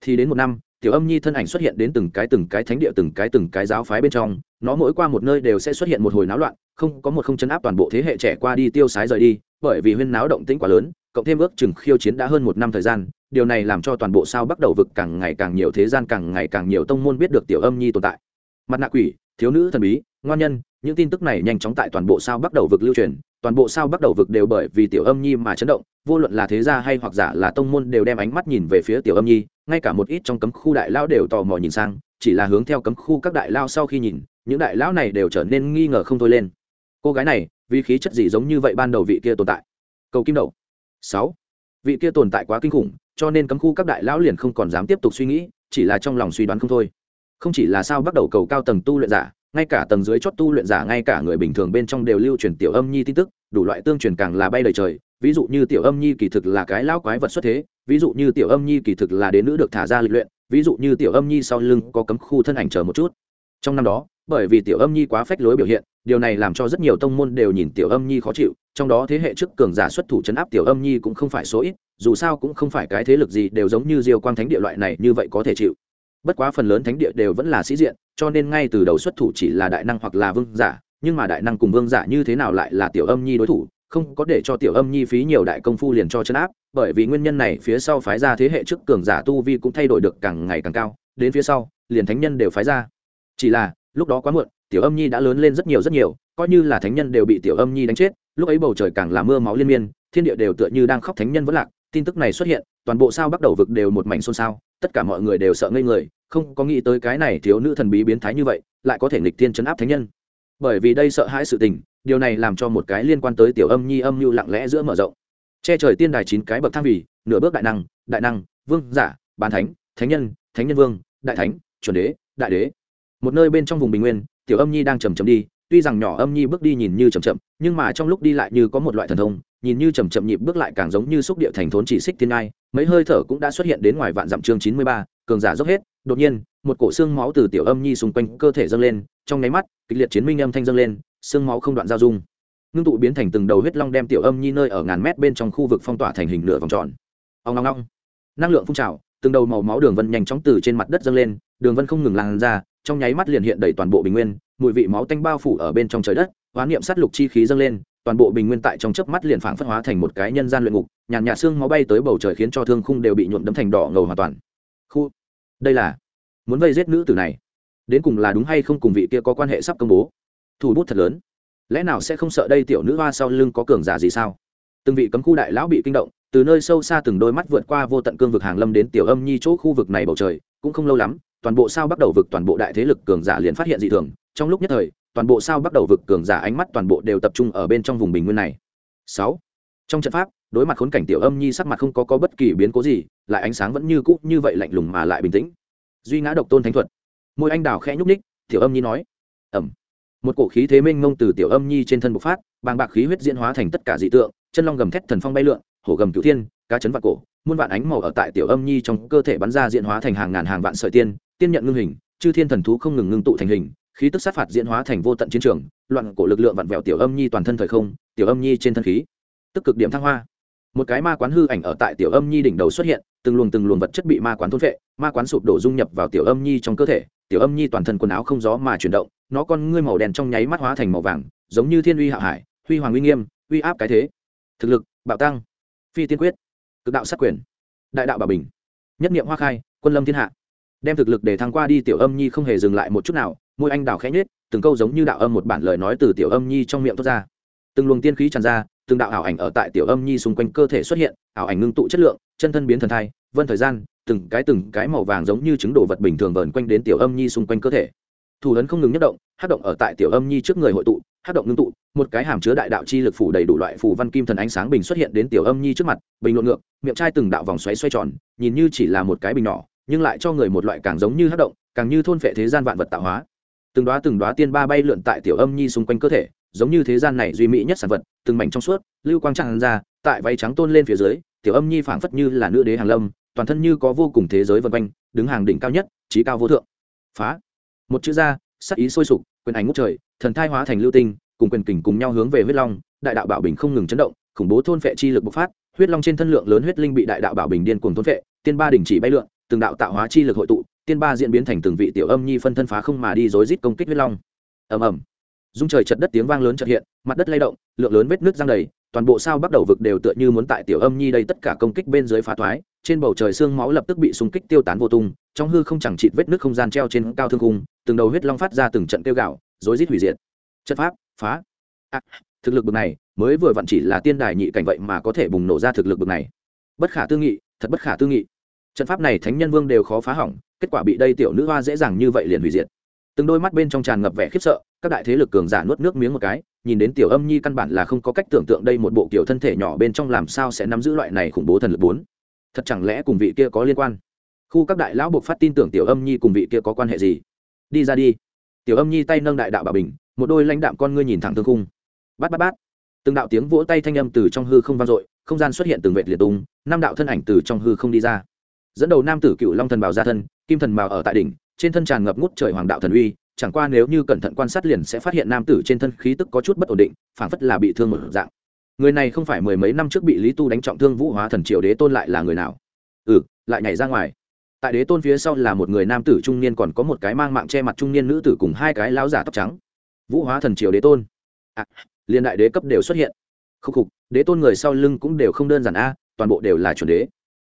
thì đến một năm tiểu âm nhi thân ảnh xuất hiện đến từng cái từng cái thánh địa từng cái từng cái giáo phái bên trong, nó mỗi qua một nơi đều sẽ xuất hiện một hồi náo loạn, không có một không chấn áp toàn bộ thế hệ trẻ qua đi tiêu sái rời đi, bởi vì huyên náo động tĩnh quá lớn, cộng thêm ước chừng khiêu chiến đã hơn một năm thời gian, điều này làm cho toàn bộ sao bắt đầu vực càng ngày càng nhiều thế gian càng ngày càng nhiều tông môn biết được tiểu âm nhi tồn tại. Mặt nạ quỷ, thiếu nữ thần bí, ngoan nhân, những tin tức này nhanh chóng tại toàn bộ sao bắt đầu vực lưu truyền toàn bộ sao bắt đầu vực đều bởi vì tiểu âm nhi mà chấn động vô luận là thế gia hay hoặc giả là tông môn đều đem ánh mắt nhìn về phía tiểu âm nhi ngay cả một ít trong cấm khu đại lao đều tò mò nhìn sang chỉ là hướng theo cấm khu các đại lao sau khi nhìn những đại lão này đều trở nên nghi ngờ không thôi lên. Cô gái này vì khí chất gì giống như vậy ban đầu vị kia tồn tại? Cầu kim đầu, sáu. Vị kia tồn tại quá kinh khủng cho nên cấm khu các đại lão liền không còn dám tiếp tục suy nghĩ chỉ là trong lòng suy đoán không thôi. Không chỉ là sao bắt đầu cầu cao tầng tu luyện giả ngay cả tầng dưới chót tu luyện giả, ngay cả người bình thường bên trong đều lưu truyền tiểu âm nhi tin tức, đủ loại tương truyền càng là bay đầy trời. Ví dụ như tiểu âm nhi kỳ thực là cái lão quái vật xuất thế, ví dụ như tiểu âm nhi kỳ thực là đến nữ được thả ra lịch luyện, ví dụ như tiểu âm nhi sau lưng có cấm khu thân ảnh chờ một chút. Trong năm đó, bởi vì tiểu âm nhi quá phách lối biểu hiện, điều này làm cho rất nhiều tông môn đều nhìn tiểu âm nhi khó chịu, trong đó thế hệ trước cường giả xuất thủ chấn áp tiểu âm nhi cũng không phải số ít, dù sao cũng không phải cái thế lực gì đều giống như diêu quang thánh địa loại này như vậy có thể chịu. Bất quá phần lớn thánh địa đều vẫn là sĩ diện cho nên ngay từ đầu xuất thủ chỉ là đại năng hoặc là vương giả, nhưng mà đại năng cùng vương giả như thế nào lại là tiểu âm nhi đối thủ, không có để cho tiểu âm nhi phí nhiều đại công phu liền cho chân áp, bởi vì nguyên nhân này phía sau phái ra thế hệ trước cường giả tu vi cũng thay đổi được càng ngày càng cao, đến phía sau, liền thánh nhân đều phái ra. Chỉ là, lúc đó quá muộn, tiểu âm nhi đã lớn lên rất nhiều rất nhiều, coi như là thánh nhân đều bị tiểu âm nhi đánh chết, lúc ấy bầu trời càng là mưa máu liên miên, thiên địa đều tựa như đang khóc thánh nhân vẫn lạc, tin tức này xuất hiện, toàn bộ sao bắt đầu vực đều một mảnh xôn xao, tất cả mọi người đều sợ ngây người không có nghĩ tới cái này thiếu nữ thần bí biến thái như vậy, lại có thể nghịch tiên chấn áp thánh nhân. Bởi vì đây sợ hãi sự tình, điều này làm cho một cái liên quan tới tiểu âm nhi âm mưu lặng lẽ giữa mở rộng. Che trời tiên đài chín cái bậc thang vì, nửa bước đại năng đại năng, vương, giả, bán thánh thánh nhân thánh nhân vương, đại thánh, chuẩn đế, đại đế. Một nơi bên trong vùng bình nguyên, tiểu âm nhi đang chầm chầm đi, tuy rằng nhỏ âm nhi bước đi nhìn như chầm chậm, nhưng mà trong lúc đi lại như có một loại thần thông, nhìn như chầm chậm nhịp bước lại càng giống như xúc địa thành thốn chỉ xích thiên ai mấy hơi thở cũng đã xuất hiện đến ngoài vạn dặm chương chín mươi ba, cường giả dốc hết đột nhiên, một cổ xương máu từ tiểu âm nhi xung quanh cơ thể dâng lên, trong nháy mắt, kịch liệt chiến minh âm thanh dâng lên, xương máu không đoạn giao dung. Ngưng tụ biến thành từng đầu huyết long đem tiểu âm nhi nơi ở ngàn mét bên trong khu vực phong tỏa thành hình nửa vòng tròn. Ông ngong ngong năng lượng phun trào, từng đầu màu máu đường vân nhanh chóng từ trên mặt đất dâng lên, đường vân không ngừng lan ra, trong nháy mắt liền hiện đầy toàn bộ bình nguyên, mùi vị máu tanh bao phủ ở bên trong trời đất hoán niệm sát lục chi khí dâng lên, toàn bộ bình nguyên tại trong chớp mắt liền phảng phất hóa thành một cái nhân gian luyện ngục, nhàn nhạt xương máu bay tới bầu trời khiến cho thương khung đều bị nhuộm đấm thành đỏ ngầu hoàn toàn đây là muốn vây giết nữ tử này đến cùng là đúng hay không cùng vị kia có quan hệ sắp công bố thủ bút thật lớn lẽ nào sẽ không sợ đây tiểu nữ hoa sau lưng có cường giả gì sao từng vị cấm khu đại lão bị kinh động từ nơi sâu xa từng đôi mắt vượt qua vô tận cương vực hàng lâm đến tiểu âm nhi chỗ khu vực này bầu trời cũng không lâu lắm toàn bộ sao bắt đầu vực toàn bộ đại thế lực cường giả liền phát hiện dị thường trong lúc nhất thời toàn bộ sao bắt đầu vực cường giả ánh mắt toàn bộ đều tập trung ở bên trong vùng bình nguyên này sáu trong trận pháp đối mặt khốn cảnh tiểu âm nhi sắc mặt không có, có bất kỳ biến cố gì lại ánh sáng vẫn như cũ như vậy lạnh lùng mà lại bình tĩnh. Duy ngã độc tôn thánh thuật. Môi anh đào khẽ nhúc ních tiểu âm nhi nói ẩm một cổ khí thế mênh mông từ tiểu âm nhi trên thân bộc phát bàng bạc khí huyết diễn hóa thành tất cả dị tượng chân long gầm thét thần phong bay lượn hổ gầm cửu thiên cá chấn vạn cổ muôn vạn ánh màu ở tại tiểu âm nhi trong cơ thể bắn ra diễn hóa thành hàng ngàn hàng vạn sợi tiên tiên nhận ngưng hình chư thiên thần thú không ngừng ngưng tụ thành hình khí tức sát phạt diễn hóa thành vô tận chiến trường loạn cổ lực lượng vặn vẹo tiểu âm nhi toàn thân thời không tiểu âm nhi trên thân khí. Tức cực điểm thăng hoa một cái ma quán hư ảnh ở tại tiểu âm nhi đỉnh đầu xuất hiện, từng luồng từng luồng vật chất bị ma quán thôn vệ ma quán sụp đổ dung nhập vào tiểu âm nhi trong cơ thể, tiểu âm nhi toàn thân quần áo không gió mà chuyển động, nó con ngươi màu đen trong nháy mắt hóa thành màu vàng, giống như thiên uy hạ hải, huy hoàng uy nghiêm, uy áp cái thế. Thực lực, bạo tăng. Phi tiên quyết. Cực đạo sát quyền. Đại đạo bảo bình. Nhất niệm hoa khai, quân lâm thiên hạ. Đem thực lực để thăng qua đi, tiểu âm nhi không hề dừng lại một chút nào, môi anh đào khẽ nhết từng câu giống như đạo âm một bản lời nói từ tiểu âm nhi trong miệng thoát ra. Từng luồng tiên khí tràn ra từng đạo ảo ảnh ở tại tiểu âm nhi xung quanh cơ thể xuất hiện, ảo ảnh ngưng tụ chất lượng, chân thân biến thần thai, vân thời gian, từng cái từng cái màu vàng giống như chứng đồ vật bình thường vờn quanh đến tiểu âm nhi xung quanh cơ thể. Thủ ấn không ngừng nhất động hát động ở tại tiểu âm nhi trước người hội tụ hát động ngưng tụ, một cái hàm chứa đại đạo chi lực phủ đầy đủ loại phủ văn kim thần ánh sáng bình xuất hiện đến tiểu âm nhi trước mặt, bình luận ngược, miệng trai từng đạo vòng xoáy xoay tròn, nhìn như chỉ là một cái bình nhỏ, nhưng lại cho người một loại càng giống như hát động, càng như thôn phệ thế gian vạn vật tạo hóa. Từng đoá từng đoá tiên ba bay lượn tại tiểu âm nhi xung quanh cơ thể giống như thế gian này duy mỹ nhất sản vật, từng mảnh trong suốt, lưu quang tràn ra, tại váy trắng tôn lên phía dưới, tiểu âm nhi phảng phất như là nữ đế hàng lâm, toàn thân như có vô cùng thế giới vân quanh, đứng hàng đỉnh cao nhất, trí cao vô thượng. Phá. Một chữ ra, sắc ý sôi sục, quyền ảnh ngút trời, thần thai hóa thành lưu tinh, cùng quyền kình cùng nhau hướng về huyết long, đại đạo bảo bình không ngừng chấn động, khủng bố thôn phệ chi lực bộc phát, huyết long trên thân lượng lớn huyết linh bị đại đạo bảo bình điên cuồng thôn phệ, tiên ba đình chỉ bay lượn, từng đạo tạo hóa chi lực hội tụ, tiên ba diễn biến thành từng vị tiểu âm nhi phân thân phá không mà đi rối rít công kích huyết long. Ầm ầm dung trời chật đất tiếng vang lớn chợt hiện mặt đất lay động lượng lớn vết nước giang đầy toàn bộ sao bắt đầu vực đều tựa như muốn tại tiểu âm nhi đây tất cả công kích bên dưới phá thoái trên bầu trời xương máu lập tức bị xung kích tiêu tán vô tung trong hư không chẳng chịt vết nước không gian treo trên cao thương cung từng đầu huyết long phát ra từng trận tiêu gạo rối rít hủy diệt. Chất pháp phá. À, thực lực bực này mới vừa vặn chỉ là tiên đài nhị cảnh vậy mà có thể bùng nổ ra thực lực bực này. Bất khả tư nghị thật bất khả tư nghị. Trận pháp này thánh nhân vương đều khó phá hỏng kết quả bị đây tiểu nữ hoa dễ dàng như vậy liền hủy diệt. Từng đôi mắt bên trong tràn ngập vẻ khiếp sợ các đại thế lực cường giả nuốt nước miếng một cái, nhìn đến tiểu âm nhi căn bản là không có cách tưởng tượng đây một bộ kiểu thân thể nhỏ bên trong làm sao sẽ nắm giữ loại này khủng bố thần lực bốn. Thật chẳng lẽ cùng vị kia có liên quan? Khu các đại lão buộc phát tin tưởng tiểu âm nhi cùng vị kia có quan hệ gì? Đi ra đi. Tiểu âm nhi tay nâng đại đạo bảo bình, một đôi lãnh đạm con ngươi nhìn thẳng thương khung. Bát bát bát. Từng đạo tiếng vỗ tay thanh âm từ trong hư không vang dội, không gian xuất hiện từng vệt liệt tung, năm đạo thân ảnh từ trong hư không đi ra. Dẫn đầu nam tử cựu long thần bào ra thân, kim thần bào ở tại đỉnh, trên thân tràn ngập ngút trời hoàng đạo thần uy chẳng qua nếu như cẩn thận quan sát liền sẽ phát hiện nam tử trên thân khí tức có chút bất ổn định phảng phất là bị thương một dạng. Người này không phải mười mấy năm trước bị lý tu đánh trọng thương vũ hóa thần triều đế tôn lại là người nào? Ừ lại nhảy ra ngoài. Tại đế tôn phía sau là một người nam tử trung niên còn có một cái mang mạng che mặt trung niên nữ tử cùng hai cái láo giả tóc trắng. Vũ hóa thần triều đế tôn. À, liên đại đế cấp đều xuất hiện. Khúc khục đế tôn người sau lưng cũng đều không đơn giản a toàn bộ đều là chuẩn đế.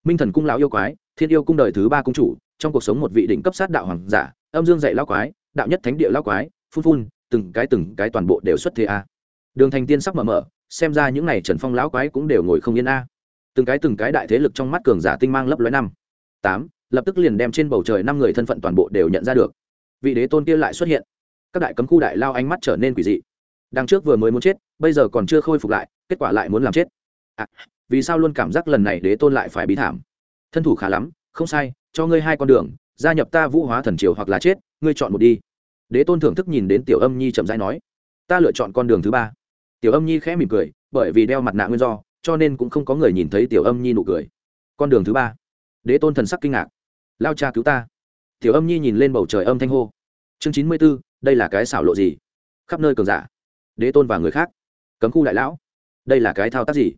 Minh thần cung lão yêu quái thiên yêu cung đời thứ ba cung chủ trong cuộc sống một vị đỉnh cấp sát đạo hoàng giả âm dương dạy lão quái đạo nhất thánh địa lão quái phun phun từng cái từng cái toàn bộ đều xuất thế a. Đường thành tiên sắc mở mở xem ra những n à y trần phong lão quái cũng đều ngồi không yên a. Từng cái từng cái đại thế lực trong mắt cường giả tinh mang lấp lói năm. Tám lập tức liền đem trên bầu trời năm người thân phận toàn bộ đều nhận ra được. Vị đế tôn kia lại xuất hiện. Các đại cấm khu đại lao ánh mắt trở nên quỷ dị. Đằng trước vừa mới muốn chết bây giờ còn chưa khôi phục lại kết quả lại muốn làm chết. À, vì sao luôn cảm giác lần này đế tôn lại phải bí thảm? Thân thủ khá lắm không sai cho ngươi hai con đường gia nhập ta vũ hóa thần triều hoặc là chết, ngươi chọn một đi. Đế tôn thưởng thức nhìn đến tiểu âm nhi chậm rãi nói, ta lựa chọn con đường thứ ba. Tiểu âm nhi khẽ mỉm cười, bởi vì đeo mặt nạ nguyên do, cho nên cũng không có người nhìn thấy tiểu âm nhi nụ cười. Con đường thứ ba. Đế tôn thần sắc kinh ngạc. Lao cha cứu ta. Tiểu âm nhi nhìn lên bầu trời âm thanh hô. Chương chín mươi b ố đây là cái xảo lộ gì? Khắp nơi cường giả. Đế tôn và người khác. Cấm khu đại lão. Đây là cái thao tác gì?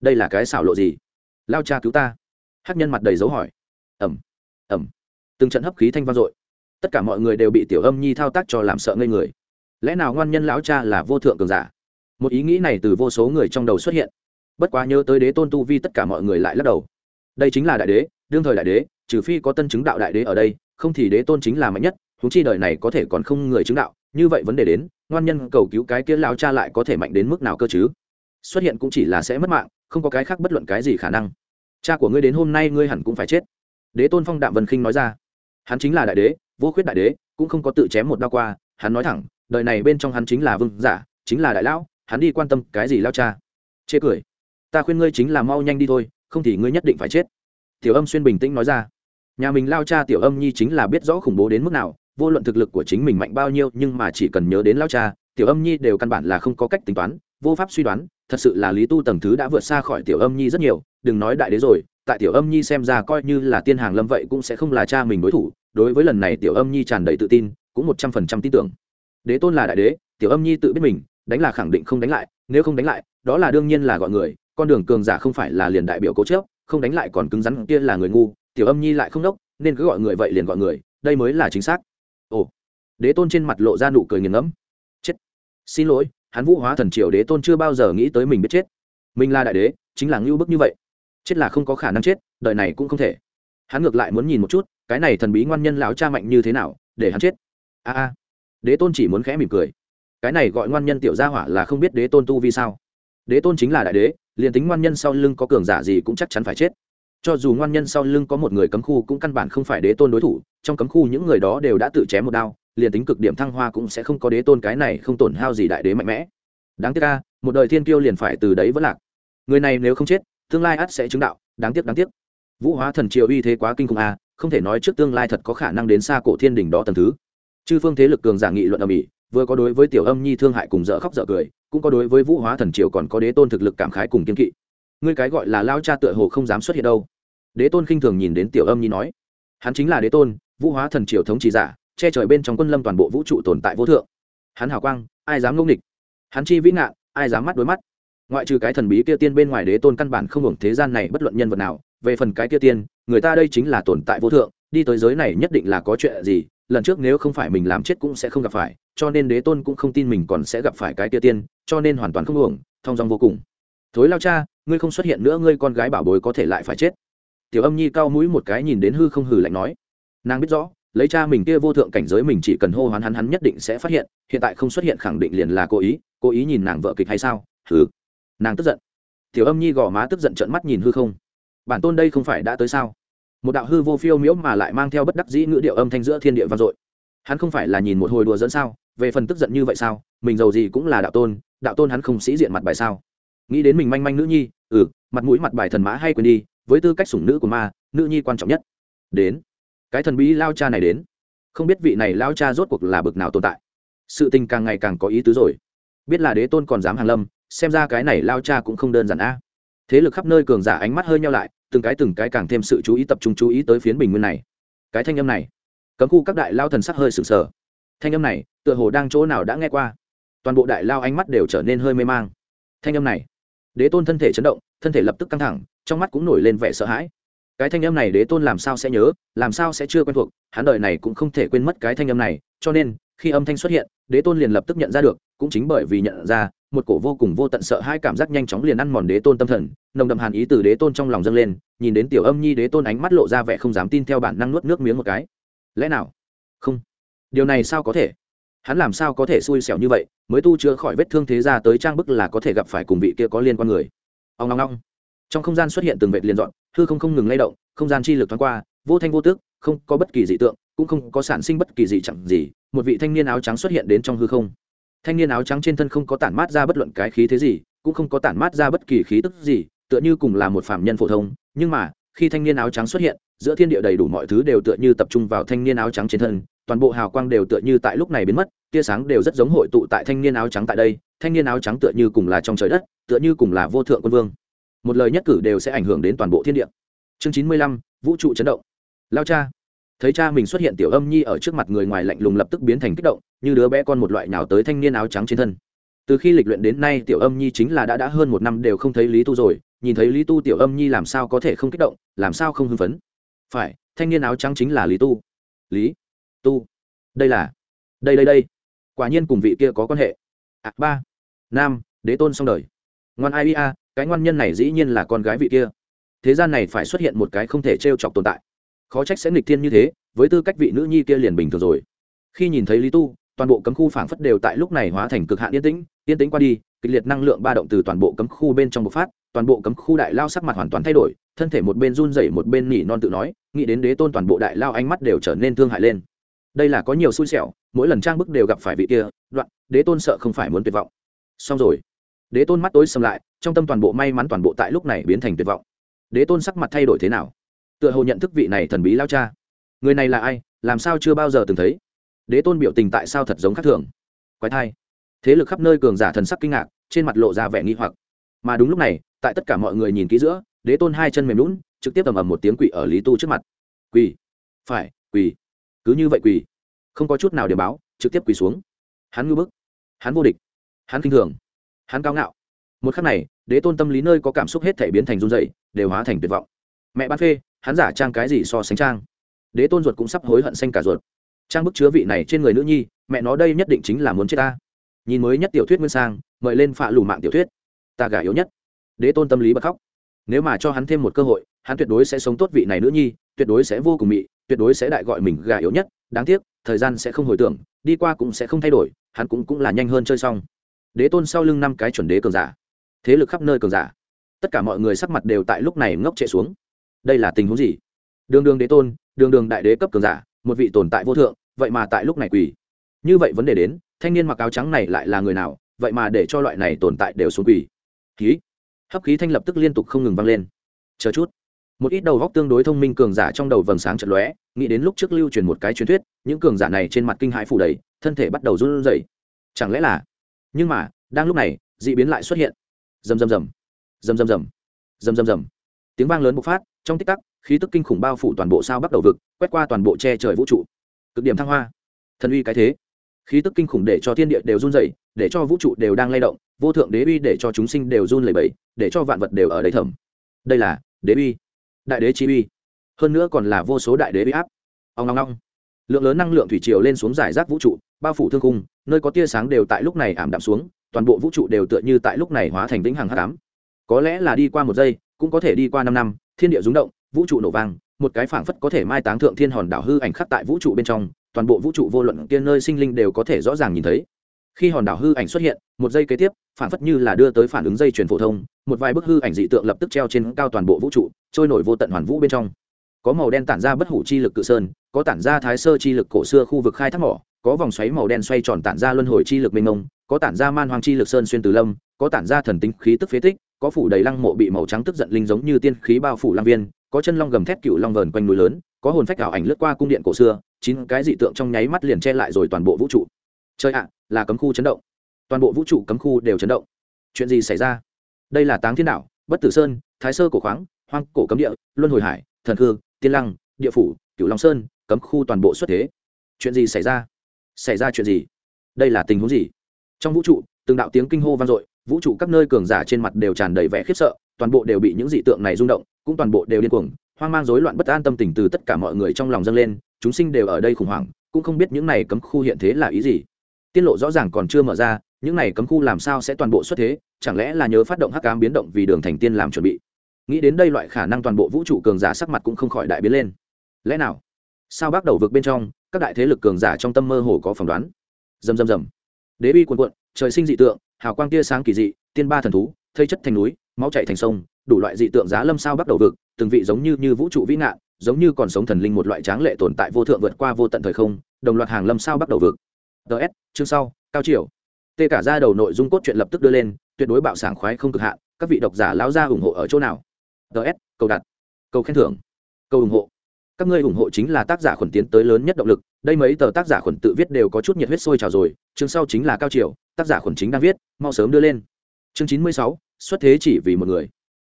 Đây là cái xảo lộ gì? Lao cha cứu ta. Hắc nhân mặt đầy dấu hỏi. Ẩm. Ẩm từng trận hấp khí thanh vang dội. Tất cả mọi người đều bị tiểu âm nhi thao tác cho làm sợ ngây người. Lẽ nào ngoan nhân lão cha là vô thượng cường giả? Một ý nghĩ này từ vô số người trong đầu xuất hiện. Bất quá nhớ tới đế tôn tu vi tất cả mọi người lại lắc đầu. Đây chính là đại đế, đương thời đại đế, trừ phi có tân chứng đạo đại đế ở đây, không thì đế tôn chính là mạnh nhất húng chi đời này có thể còn không người chứng đạo, như vậy vấn đề đến, ngoan nhân cầu cứu cái kia lão cha lại có thể mạnh đến mức nào cơ chứ? Xuất hiện cũng chỉ là sẽ mất mạng, không có cái khác bất luận cái gì khả năng. Cha của ngươi đến hôm nay ngươi hẳn cũng phải chết. Đế tôn phong đạm vân khinh nói ra hắn chính là đại đế, vô khuyết đại đế, cũng không có tự chém một đao qua. Hắn nói thẳng, đời này bên trong hắn chính là vương giả, chính là đại lão, hắn đi quan tâm cái gì lao cha? Chê cười. Ta khuyên ngươi chính là mau nhanh đi thôi, không thì ngươi nhất định phải chết. Tiểu âm xuyên bình tĩnh nói ra. Nhà mình lao cha tiểu âm nhi chính là biết rõ khủng bố đến mức nào, vô luận thực lực của chính mình mạnh bao nhiêu, nhưng mà chỉ cần nhớ đến lao cha, tiểu âm nhi đều căn bản là không có cách tính toán, vô pháp suy đoán, thật sự là lý tu tầng thứ đã vượt xa khỏi tiểu âm nhi rất nhiều. Đừng nói đại đế rồi tại tiểu âm nhi xem ra coi như là tiên hàng lâm vậy cũng sẽ không là cha mình đối thủ, đối với lần này tiểu âm nhi tràn đầy tự tin, cũng một trăm phần trăm tin tưởng. Đế tôn là đại đế, tiểu âm nhi tự biết mình, đánh là khẳng định không đánh lại, nếu không đánh lại, đó là đương nhiên là gọi người, con đường cường giả không phải là liền đại biểu cố chớp không đánh lại còn cứng rắn kia là người ngu, tiểu âm nhi lại không đốc, nên cứ gọi người vậy liền gọi người, đây mới là chính xác. Ồ. Đế tôn trên mặt lộ ra nụ cười nghiền ngẫm. Chết. Xin lỗi, hắn vũ hóa thần triều đế tôn chưa bao giờ nghĩ tới mình biết chết. Mình là đại đế, chính là ngưu bức như vậy chết là không có khả năng chết, đời này cũng không thể. Hắn ngược lại muốn nhìn một chút, cái này thần bí ngoan nhân lão cha mạnh như thế nào, để hắn chết. A a. Đế tôn chỉ muốn khẽ mỉm cười. Cái này gọi ngoan nhân tiểu gia hỏa là không biết đế tôn tu vì sao? Đế tôn chính là đại đế, liền tính ngoan nhân sau lưng có cường giả gì cũng chắc chắn phải chết. Cho dù ngoan nhân sau lưng có một người cấm khu cũng căn bản không phải đế tôn đối thủ, trong cấm khu những người đó đều đã tự chém một đao, liền tính cực điểm thăng hoa cũng sẽ không có đế tôn cái này không tổn hao gì đại đế mạnh mẽ. Đáng tiếc ca một đời thiên kiêu liền phải từ đấy vẫn lạc. Người này nếu không chết tương lai ắt sẽ chứng đạo, đáng tiếc đáng tiếc. Vũ hóa thần triều uy thế quá kinh khủng a không thể nói trước tương lai thật có khả năng đến xa cổ thiên đỉnh đó tầm thứ. Chư phương thế lực cường giả nghị luận ở mỹ vừa có đối với tiểu âm nhi thương hại cùng dở khóc dở cười, cũng có đối với vũ hóa thần triều còn có đế tôn thực lực cảm khái cùng kiên kỵ. Ngươi cái gọi là lao cha tựa hồ không dám xuất hiện đâu. Đế tôn khinh thường nhìn đến tiểu âm nhi nói, hắn chính là đế tôn, vũ hóa thần triều thống trị giả, che trời bên trong quân lâm toàn bộ vũ trụ tồn tại vô thượng. Hắn hào quang, ai dám ngông địch hắn chi vĩ ngạn ai dám mắt đối mắt? Ngoại trừ cái thần bí kia tiên bên ngoài đế tôn căn bản không hưởng thế gian này bất luận nhân vật nào. Về phần cái kia tiên, người ta đây chính là tồn tại vô thượng, đi tới giới này nhất định là có chuyện gì, lần trước nếu không phải mình làm chết cũng sẽ không gặp phải, cho nên đế tôn cũng không tin mình còn sẽ gặp phải cái kia tiên, cho nên hoàn toàn không hưởng thong dong vô cùng. Thối lao cha, ngươi không xuất hiện nữa, ngươi con gái bảo bối có thể lại phải chết. Tiểu âm nhi cao mũi một cái nhìn đến hư không hử lạnh nói. Nàng biết rõ, lấy cha mình kia vô thượng cảnh giới mình chỉ cần hô hoán hắn hắn nhất định sẽ phát hiện hiện tại không xuất hiện khẳng định liền là cố ý cố ý nhìn nàng vợ kịch hay sao? Hừ nàng tức giận. Tiểu âm nhi gò má tức giận trợn mắt nhìn hư không. Bản tôn đây không phải đã tới sao? Một đạo hư vô phiêu miễu mà lại mang theo bất đắc dĩ ngữ điệu âm thanh giữa thiên địa vang dội. Hắn không phải là nhìn một hồi đùa dẫn sao? Về phần tức giận như vậy sao? Mình giàu gì cũng là đạo tôn đạo tôn hắn không sĩ diện mặt bài sao? Nghĩ đến mình manh manh nữ nhi ừ mặt mũi mặt bài thần mã hay quên đi, với tư cách sủng nữ của ma, nữ nhi quan trọng nhất. Đến. Cái thần bí lao cha này đến. Không biết vị này lao cha rốt cuộc là bực nào tồn tại. Sự tình càng ngày càng có ý tứ rồi. Biết là đế tôn còn dám hàng lâm xem ra cái này lao cha cũng không đơn giản a. Thế lực khắp nơi cường giả ánh mắt hơi nhau lại, từng cái từng cái càng thêm sự chú ý tập trung chú ý tới phiến bình nguyên này. Cái thanh âm này, cấm khu các đại lao thần sắc hơi sừng sờ. Thanh âm này, tựa hồ đang chỗ nào đã nghe qua. Toàn bộ đại lao ánh mắt đều trở nên hơi mê mang. Thanh âm này, đế tôn thân thể chấn động, thân thể lập tức căng thẳng, trong mắt cũng nổi lên vẻ sợ hãi. Cái thanh âm này đế tôn làm sao sẽ nhớ, làm sao sẽ chưa quen thuộc, hắn đời này cũng không thể quên mất cái thanh âm này, cho nên, khi âm thanh xuất hiện, đế tôn liền lập tức nhận ra được, cũng chính bởi vì nhận ra một cổ vô cùng vô tận sợ hai cảm giác nhanh chóng liền ăn mòn đế tôn tâm thần, nồng đậm hàn ý từ đế tôn trong lòng dâng lên, nhìn đến tiểu âm nhi đế tôn ánh mắt lộ ra vẻ không dám tin theo bản năng nuốt nước miếng một cái. Lẽ nào? Không. Điều này sao có thể? Hắn làm sao có thể xui xẻo như vậy, mới tu chữa khỏi vết thương thế ra tới trang bức là có thể gặp phải cùng vị kia có liên quan người. Ông ngong ngong trong không gian xuất hiện từng vệt liền dọn, hư không không ngừng lay động, không gian chi lực thoáng qua, vô thanh vô tước, không có bất kỳ dị tượng, cũng không có sản sinh bất kỳ dị chẳng gì, một vị thanh niên áo trắng xuất hiện đến trong hư không thanh niên áo trắng trên thân không có tản mát ra bất luận cái khí thế gì, cũng không có tản mát ra bất kỳ khí tức gì, tựa như cùng là một phạm nhân phổ thông. Nhưng mà, khi thanh niên áo trắng xuất hiện, giữa thiên địa đầy đủ mọi thứ đều tựa như tập trung vào thanh niên áo trắng trên thân, toàn bộ hào quang đều tựa như tại lúc này biến mất, tia sáng đều rất giống hội tụ tại thanh niên áo trắng tại đây, thanh niên áo trắng tựa như cùng là trong trời đất, tựa như cùng là vô thượng quân vương. Một lời nhất cử đều sẽ ảnh hưởng đến toàn bộ thiên địa. Chương chín mươi lăm, vũ trụ chấn động. Lao cha thấy cha mình xuất hiện tiểu âm nhi ở trước mặt người ngoài lạnh lùng lập tức biến thành kích động như đứa bé con một loại nào tới thanh niên áo trắng trên thân. Từ khi lịch luyện đến nay tiểu âm nhi chính là đã đã hơn một năm đều không thấy lý tu rồi nhìn thấy lý tu tiểu âm nhi làm sao có thể không kích động làm sao không hưng phấn? Phải thanh niên áo trắng chính là lý tu. Lý tu. Đây là đây đây đây. Quả nhiên cùng vị kia có quan hệ. À, ba. Nam đế tôn xong đời. Ngoan ai bia cái ngoan nhân này dĩ nhiên là con gái vị kia. Thế gian này phải xuất hiện một cái không thể t r e o chọc tồn tại khó trách sẽ nghịch thiên như thế, với tư cách vị nữ nhi kia liền bình thường rồi. Khi nhìn thấy lý tu, toàn bộ cấm khu phảng phất đều tại lúc này hóa thành cực hạn yên tĩnh yên tĩnh qua đi, kịch liệt năng lượng ba động từ toàn bộ cấm khu bên trong bộc phát, toàn bộ cấm khu đại lao sắc mặt hoàn toàn thay đổi, thân thể một bên run rẩy một bên nỉ non tự nói, nghĩ đến đế tôn toàn bộ đại lao ánh mắt đều trở nên thương hại lên. Đây là có nhiều xui xẻo, mỗi lần trang bức đều gặp phải vị kia, đoạn, đế tôn sợ không phải muốn tuyệt vọng. Xong rồi. Đế tôn mắt tối xâm lại, trong tâm toàn bộ may mắn toàn bộ tại lúc này biến thành tuyệt vọng. Đế tôn sắc mặt thay đổi thế nào? Tựa hồ nhận thức vị này thần bí lao cha. Người này là ai, làm sao chưa bao giờ từng thấy? Đế tôn biểu tình tại sao thật giống khác thường? Quái thai. Thế lực khắp nơi cường giả thần sắc kinh ngạc, trên mặt lộ ra vẻ nghi hoặc. Mà đúng lúc này, tại tất cả mọi người nhìn kỹ giữa, đế tôn hai chân mềm lún trực tiếp ầm ầm một tiếng quỷ ở lý tu trước mặt. Quỳ phải quỳ cứ như vậy quỳ không có chút nào để báo, trực tiếp quỳ xuống. Hắn ngư bức. Hắn vô địch. Hắn kinh thường. Hắn cao ngạo. Một khắc này, đế tôn tâm lý nơi có cảm xúc hết thể biến thành run dậy đều hóa thành tuyệt vọng. Mẹ ban phê hắn giả trang cái gì so sánh trang? Đế tôn ruột cũng sắp hối hận xanh cả ruột. Trang bức chứa vị này trên người nữ nhi, mẹ nó đây nhất định chính là muốn chết ta. Nhìn mới nhất tiểu thuyết nguyên sang, mời lên phạ lù mạng tiểu thuyết. Ta gà yếu nhất. Đế tôn tâm lý bật khóc. Nếu mà cho hắn thêm một cơ hội, hắn tuyệt đối sẽ sống tốt vị này nữ nhi, tuyệt đối sẽ vô cùng mị, tuyệt đối sẽ đại gọi mình gà yếu nhất. Đáng tiếc, thời gian sẽ không hồi tưởng, đi qua cũng sẽ không thay đổi, hắn cũng cũng là nhanh hơn chơi xong. Đế tôn sau lưng năm cái chuẩn đế cường giả. Thế lực khắp nơi cường giả. Tất cả mọi người sắc mặt đều tại lúc này ngốc trệ xuống đây là tình huống gì? Đường đường đế tôn, đường đường đại đế cấp cường giả, một vị tồn tại vô thượng, vậy mà tại lúc này quỳ. Như vậy vấn đề đến, thanh niên mặc áo trắng này lại là người nào, vậy mà để cho loại này tồn tại đều xuống quỳ. Khí. Hấp khí thanh lập tức liên tục không ngừng vang lên. Chờ chút. Một ít đầu góc tương đối thông minh cường giả trong đầu vầng sáng trận lóe, nghĩ đến lúc trước lưu truyền một cái truyền thuyết, những cường giả này trên mặt kinh hãi phủ đầy, thân thể bắt đầu run rẩy. Chẳng lẽ là? Nhưng mà, đang lúc này, dị biến lại xuất hiện. Rầm rầm rầm. Rầm rầm rầm. Rầm rầm rầm. Tiếng vang lớn bộc phát trong tích tắc, khí tức kinh khủng bao phủ toàn bộ sao bắt đầu vực, quét qua toàn bộ che trời vũ trụ. Cực điểm thăng hoa. Thần uy cái thế. Khí tức kinh khủng để cho thiên địa đều run rẩy, để cho vũ trụ đều đang lay động, vô thượng đế uy để cho chúng sinh đều run lẩy bẩy, để cho vạn vật đều ở đấy thầm. Đây là đế uy. Đại đế chi uy. Hơn nữa còn là vô số đại đế uy áp. Ông ngong ngong lượng lớn năng lượng thủy triều lên xuống giải rác vũ trụ, bao phủ thương cung nơi có tia sáng đều tại lúc này ảm đạm xuống, toàn bộ vũ trụ đều tựa như tại lúc này hóa thành vĩnh hằng hắc ám. Có lẽ là đi qua một giây, cũng có thể đi qua năm năm thiên địa rung động, vũ trụ nổ vang, một cái phảng phất có thể mai táng thượng thiên hòn đảo hư ảnh khắc tại vũ trụ bên trong, toàn bộ vũ trụ vô luận kia nơi sinh linh đều có thể rõ ràng nhìn thấy. Khi hòn đảo hư ảnh xuất hiện, một giây kế tiếp, phảng phất như là đưa tới phản ứng dây chuyền phổ thông, một vài bức hư ảnh dị tượng lập tức treo trên cao toàn bộ vũ trụ, trôi nổi vô tận hoàn vũ bên trong. Có màu đen tản ra bất hủ chi lực cự sơn, có tản ra thái sơ chi lực cổ xưa khu vực khai thác mỏ, có vòng xoáy màu đen xoay tròn tản ra luân hồi chi lực mênh mông có tản ra man hoàng chi lực sơn xuyên từ lâm, có tản ra thần tính khí tức phế tích, có phủ đầy lăng mộ bị màu trắng tức giận linh giống như tiên khí bao phủ lăng viên, có chân long gầm thét cựu long vờn quanh núi lớn, có hồn phách ảo ảnh lướt qua cung điện cổ xưa, chín cái dị tượng trong nháy mắt liền che lại rồi toàn bộ vũ trụ. Chơi ạ, là cấm khu chấn động. Toàn bộ vũ trụ cấm khu đều chấn động. Chuyện gì xảy ra? Đây là táng thiên đạo, bất tử sơn, thái sơ cổ khoáng, hoang cổ cấm địa, luân hồi hải, thần khư, tiên lăng, địa phủ, cửu long sơn, cấm khu toàn bộ xuất thế. Chuyện gì xảy ra? Xảy ra chuyện gì? Đây là tình huống gì? Trong vũ trụ, từng đạo tiếng kinh hô vang dội, vũ trụ các nơi cường giả trên mặt đều tràn đầy vẻ khiếp sợ, toàn bộ đều bị những dị tượng này rung động, cũng toàn bộ đều điên cuồng, hoang mang rối loạn bất an tâm tình từ tất cả mọi người trong lòng dâng lên, chúng sinh đều ở đây khủng hoảng, cũng không biết những này cấm khu hiện thế là ý gì. Tiết lộ rõ ràng còn chưa mở ra, những này cấm khu làm sao sẽ toàn bộ xuất thế, chẳng lẽ là nhớ phát động hắc cám biến động vì đường thành tiên làm chuẩn bị? Nghĩ đến đây loại khả năng toàn bộ vũ trụ cường giả sắc mặt cũng không khỏi đại biến lên. Lẽ nào? Sao bắt đầu vực bên trong, các đại thế lực cường giả trong tâm mơ hồ có phỏng đoán? Dầm dầm dầm đế bi cuồn cuộn, trời sinh dị tượng, hào quang tia sáng kỳ dị, tiên ba thần thú, thây chất thành núi, máu chạy thành sông, đủ loại dị tượng giá lâm sao bắt đầu vực, từng vị giống như như vũ trụ vĩ nạn giống như còn sống thần linh một loại tráng lệ tồn tại vô thượng vượt qua vô tận thời không, đồng loạt hàng lâm sao bắt đầu vực. Ts chương sau, cao triều. Tê cả ra đầu nội dung cốt truyện lập tức đưa lên, tuyệt đối bạo sảng khoái không cực hạn, các vị độc giả lao ra ủng hộ ở chỗ nào? Ts cầu đặt, cầu khen thưởng. Cầu ủng hộ các ngươi ủng hộ chính là tác giả khuẩn tiến tới lớn nhất động lực, đây mấy tờ tác giả khuẩn tự viết đều có chút nhiệt huyết sôi trào rồi, chương sau chính là cao triều, tác giả khuẩn chính đang viết, mau sớm đưa lên. Chương chín mươi sáu, xuất thế chỉ vì một người.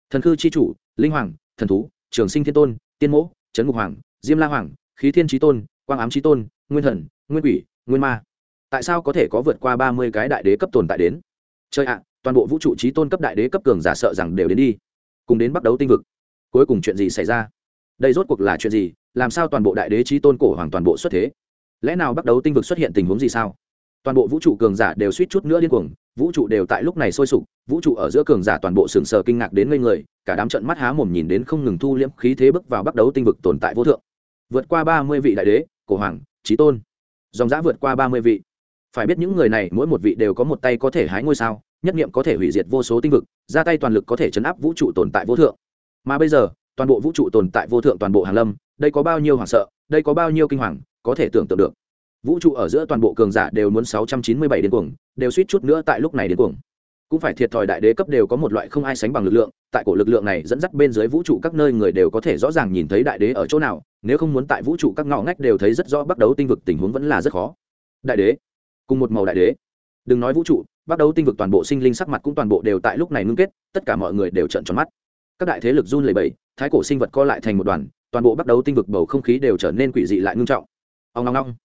Thần khư c h i chủ, linh hoàng, thần thú, trường sinh thiên tôn, tiên mỗ, trấn ngục hoàng, diêm la hoàng, khí thiên trí tôn, quang ám trí tôn, nguyên thần, nguyên quỷ, nguyên ma. Tại sao có thể có vượt qua ba mươi cái đại đế cấp tồn tại đến? Chơi ạ, toàn bộ vũ trụ trí tôn cấp đại đế cấp cường giả sợ rằng đều đến đi, cùng đến bắt đấu tinh vực. Cuối cùng chuyện gì xảy ra? Đây rốt cuộc là chuyện gì? Làm sao toàn bộ đại đế trí tôn cổ hoàng toàn bộ xuất thế? Lẽ nào bắt đầu tinh vực xuất hiện tình huống gì sao? Toàn bộ vũ trụ cường giả đều suýt chút nữa điên cuồng, vũ trụ đều tại lúc này sôi sục, vũ trụ ở giữa cường giả toàn bộ sừng sờ kinh ngạc đến ngây người, cả đám trận mắt há mồm nhìn đến không ngừng thu liễm khí thế bước vào bắt đầu tinh vực tồn tại vô thượng. Vượt qua ba mươi vị đại đế, cổ hoàng trí tôn. Dòng giã vượt qua ba mươi vị. Phải biết những người này, mỗi một vị đều có một tay có thể hái ngôi sao, nhất nghiệm có thể hủy diệt vô số tinh vực, ra tay toàn lực có thể chấn áp vũ trụ tồn tại vô thượng. Mà bây giờ, toàn bộ vũ trụ tồn tại vô thượng toàn bộ hàn lâm đây có bao nhiêu hoảng sợ, đây có bao nhiêu kinh hoàng, có thể tưởng tượng được. Vũ trụ ở giữa toàn bộ cường giả đều muốn sáu trăm chín mươi bảy điên cuồng, đều suýt chút nữa tại lúc này điên cuồng. Cũng phải thiệt thòi đại đế cấp đều có một loại không ai sánh bằng lực lượng, tại cổ lực lượng này dẫn dắt bên dưới vũ trụ các nơi người đều có thể rõ ràng nhìn thấy đại đế ở chỗ nào, nếu không muốn tại vũ trụ các ngõ ngách đều thấy rất rõ bắt đầu tinh vực tình huống vẫn là rất khó. Đại đế, cùng một màu đại đế. Đừng nói vũ trụ, bắt đầu tinh vực toàn bộ sinh linh sắc mặt cũng toàn bộ đều tại lúc này ngưng kết, tất cả mọi người đều trợn tròn mắt. Các đại thế lực run lẩy bẩy, thái cổ sinh vật co lại thành một đoàn toàn bộ bắt đầu tinh vực bầu không khí đều trở nên quỷ dị lại ngưng trọng. Ông long long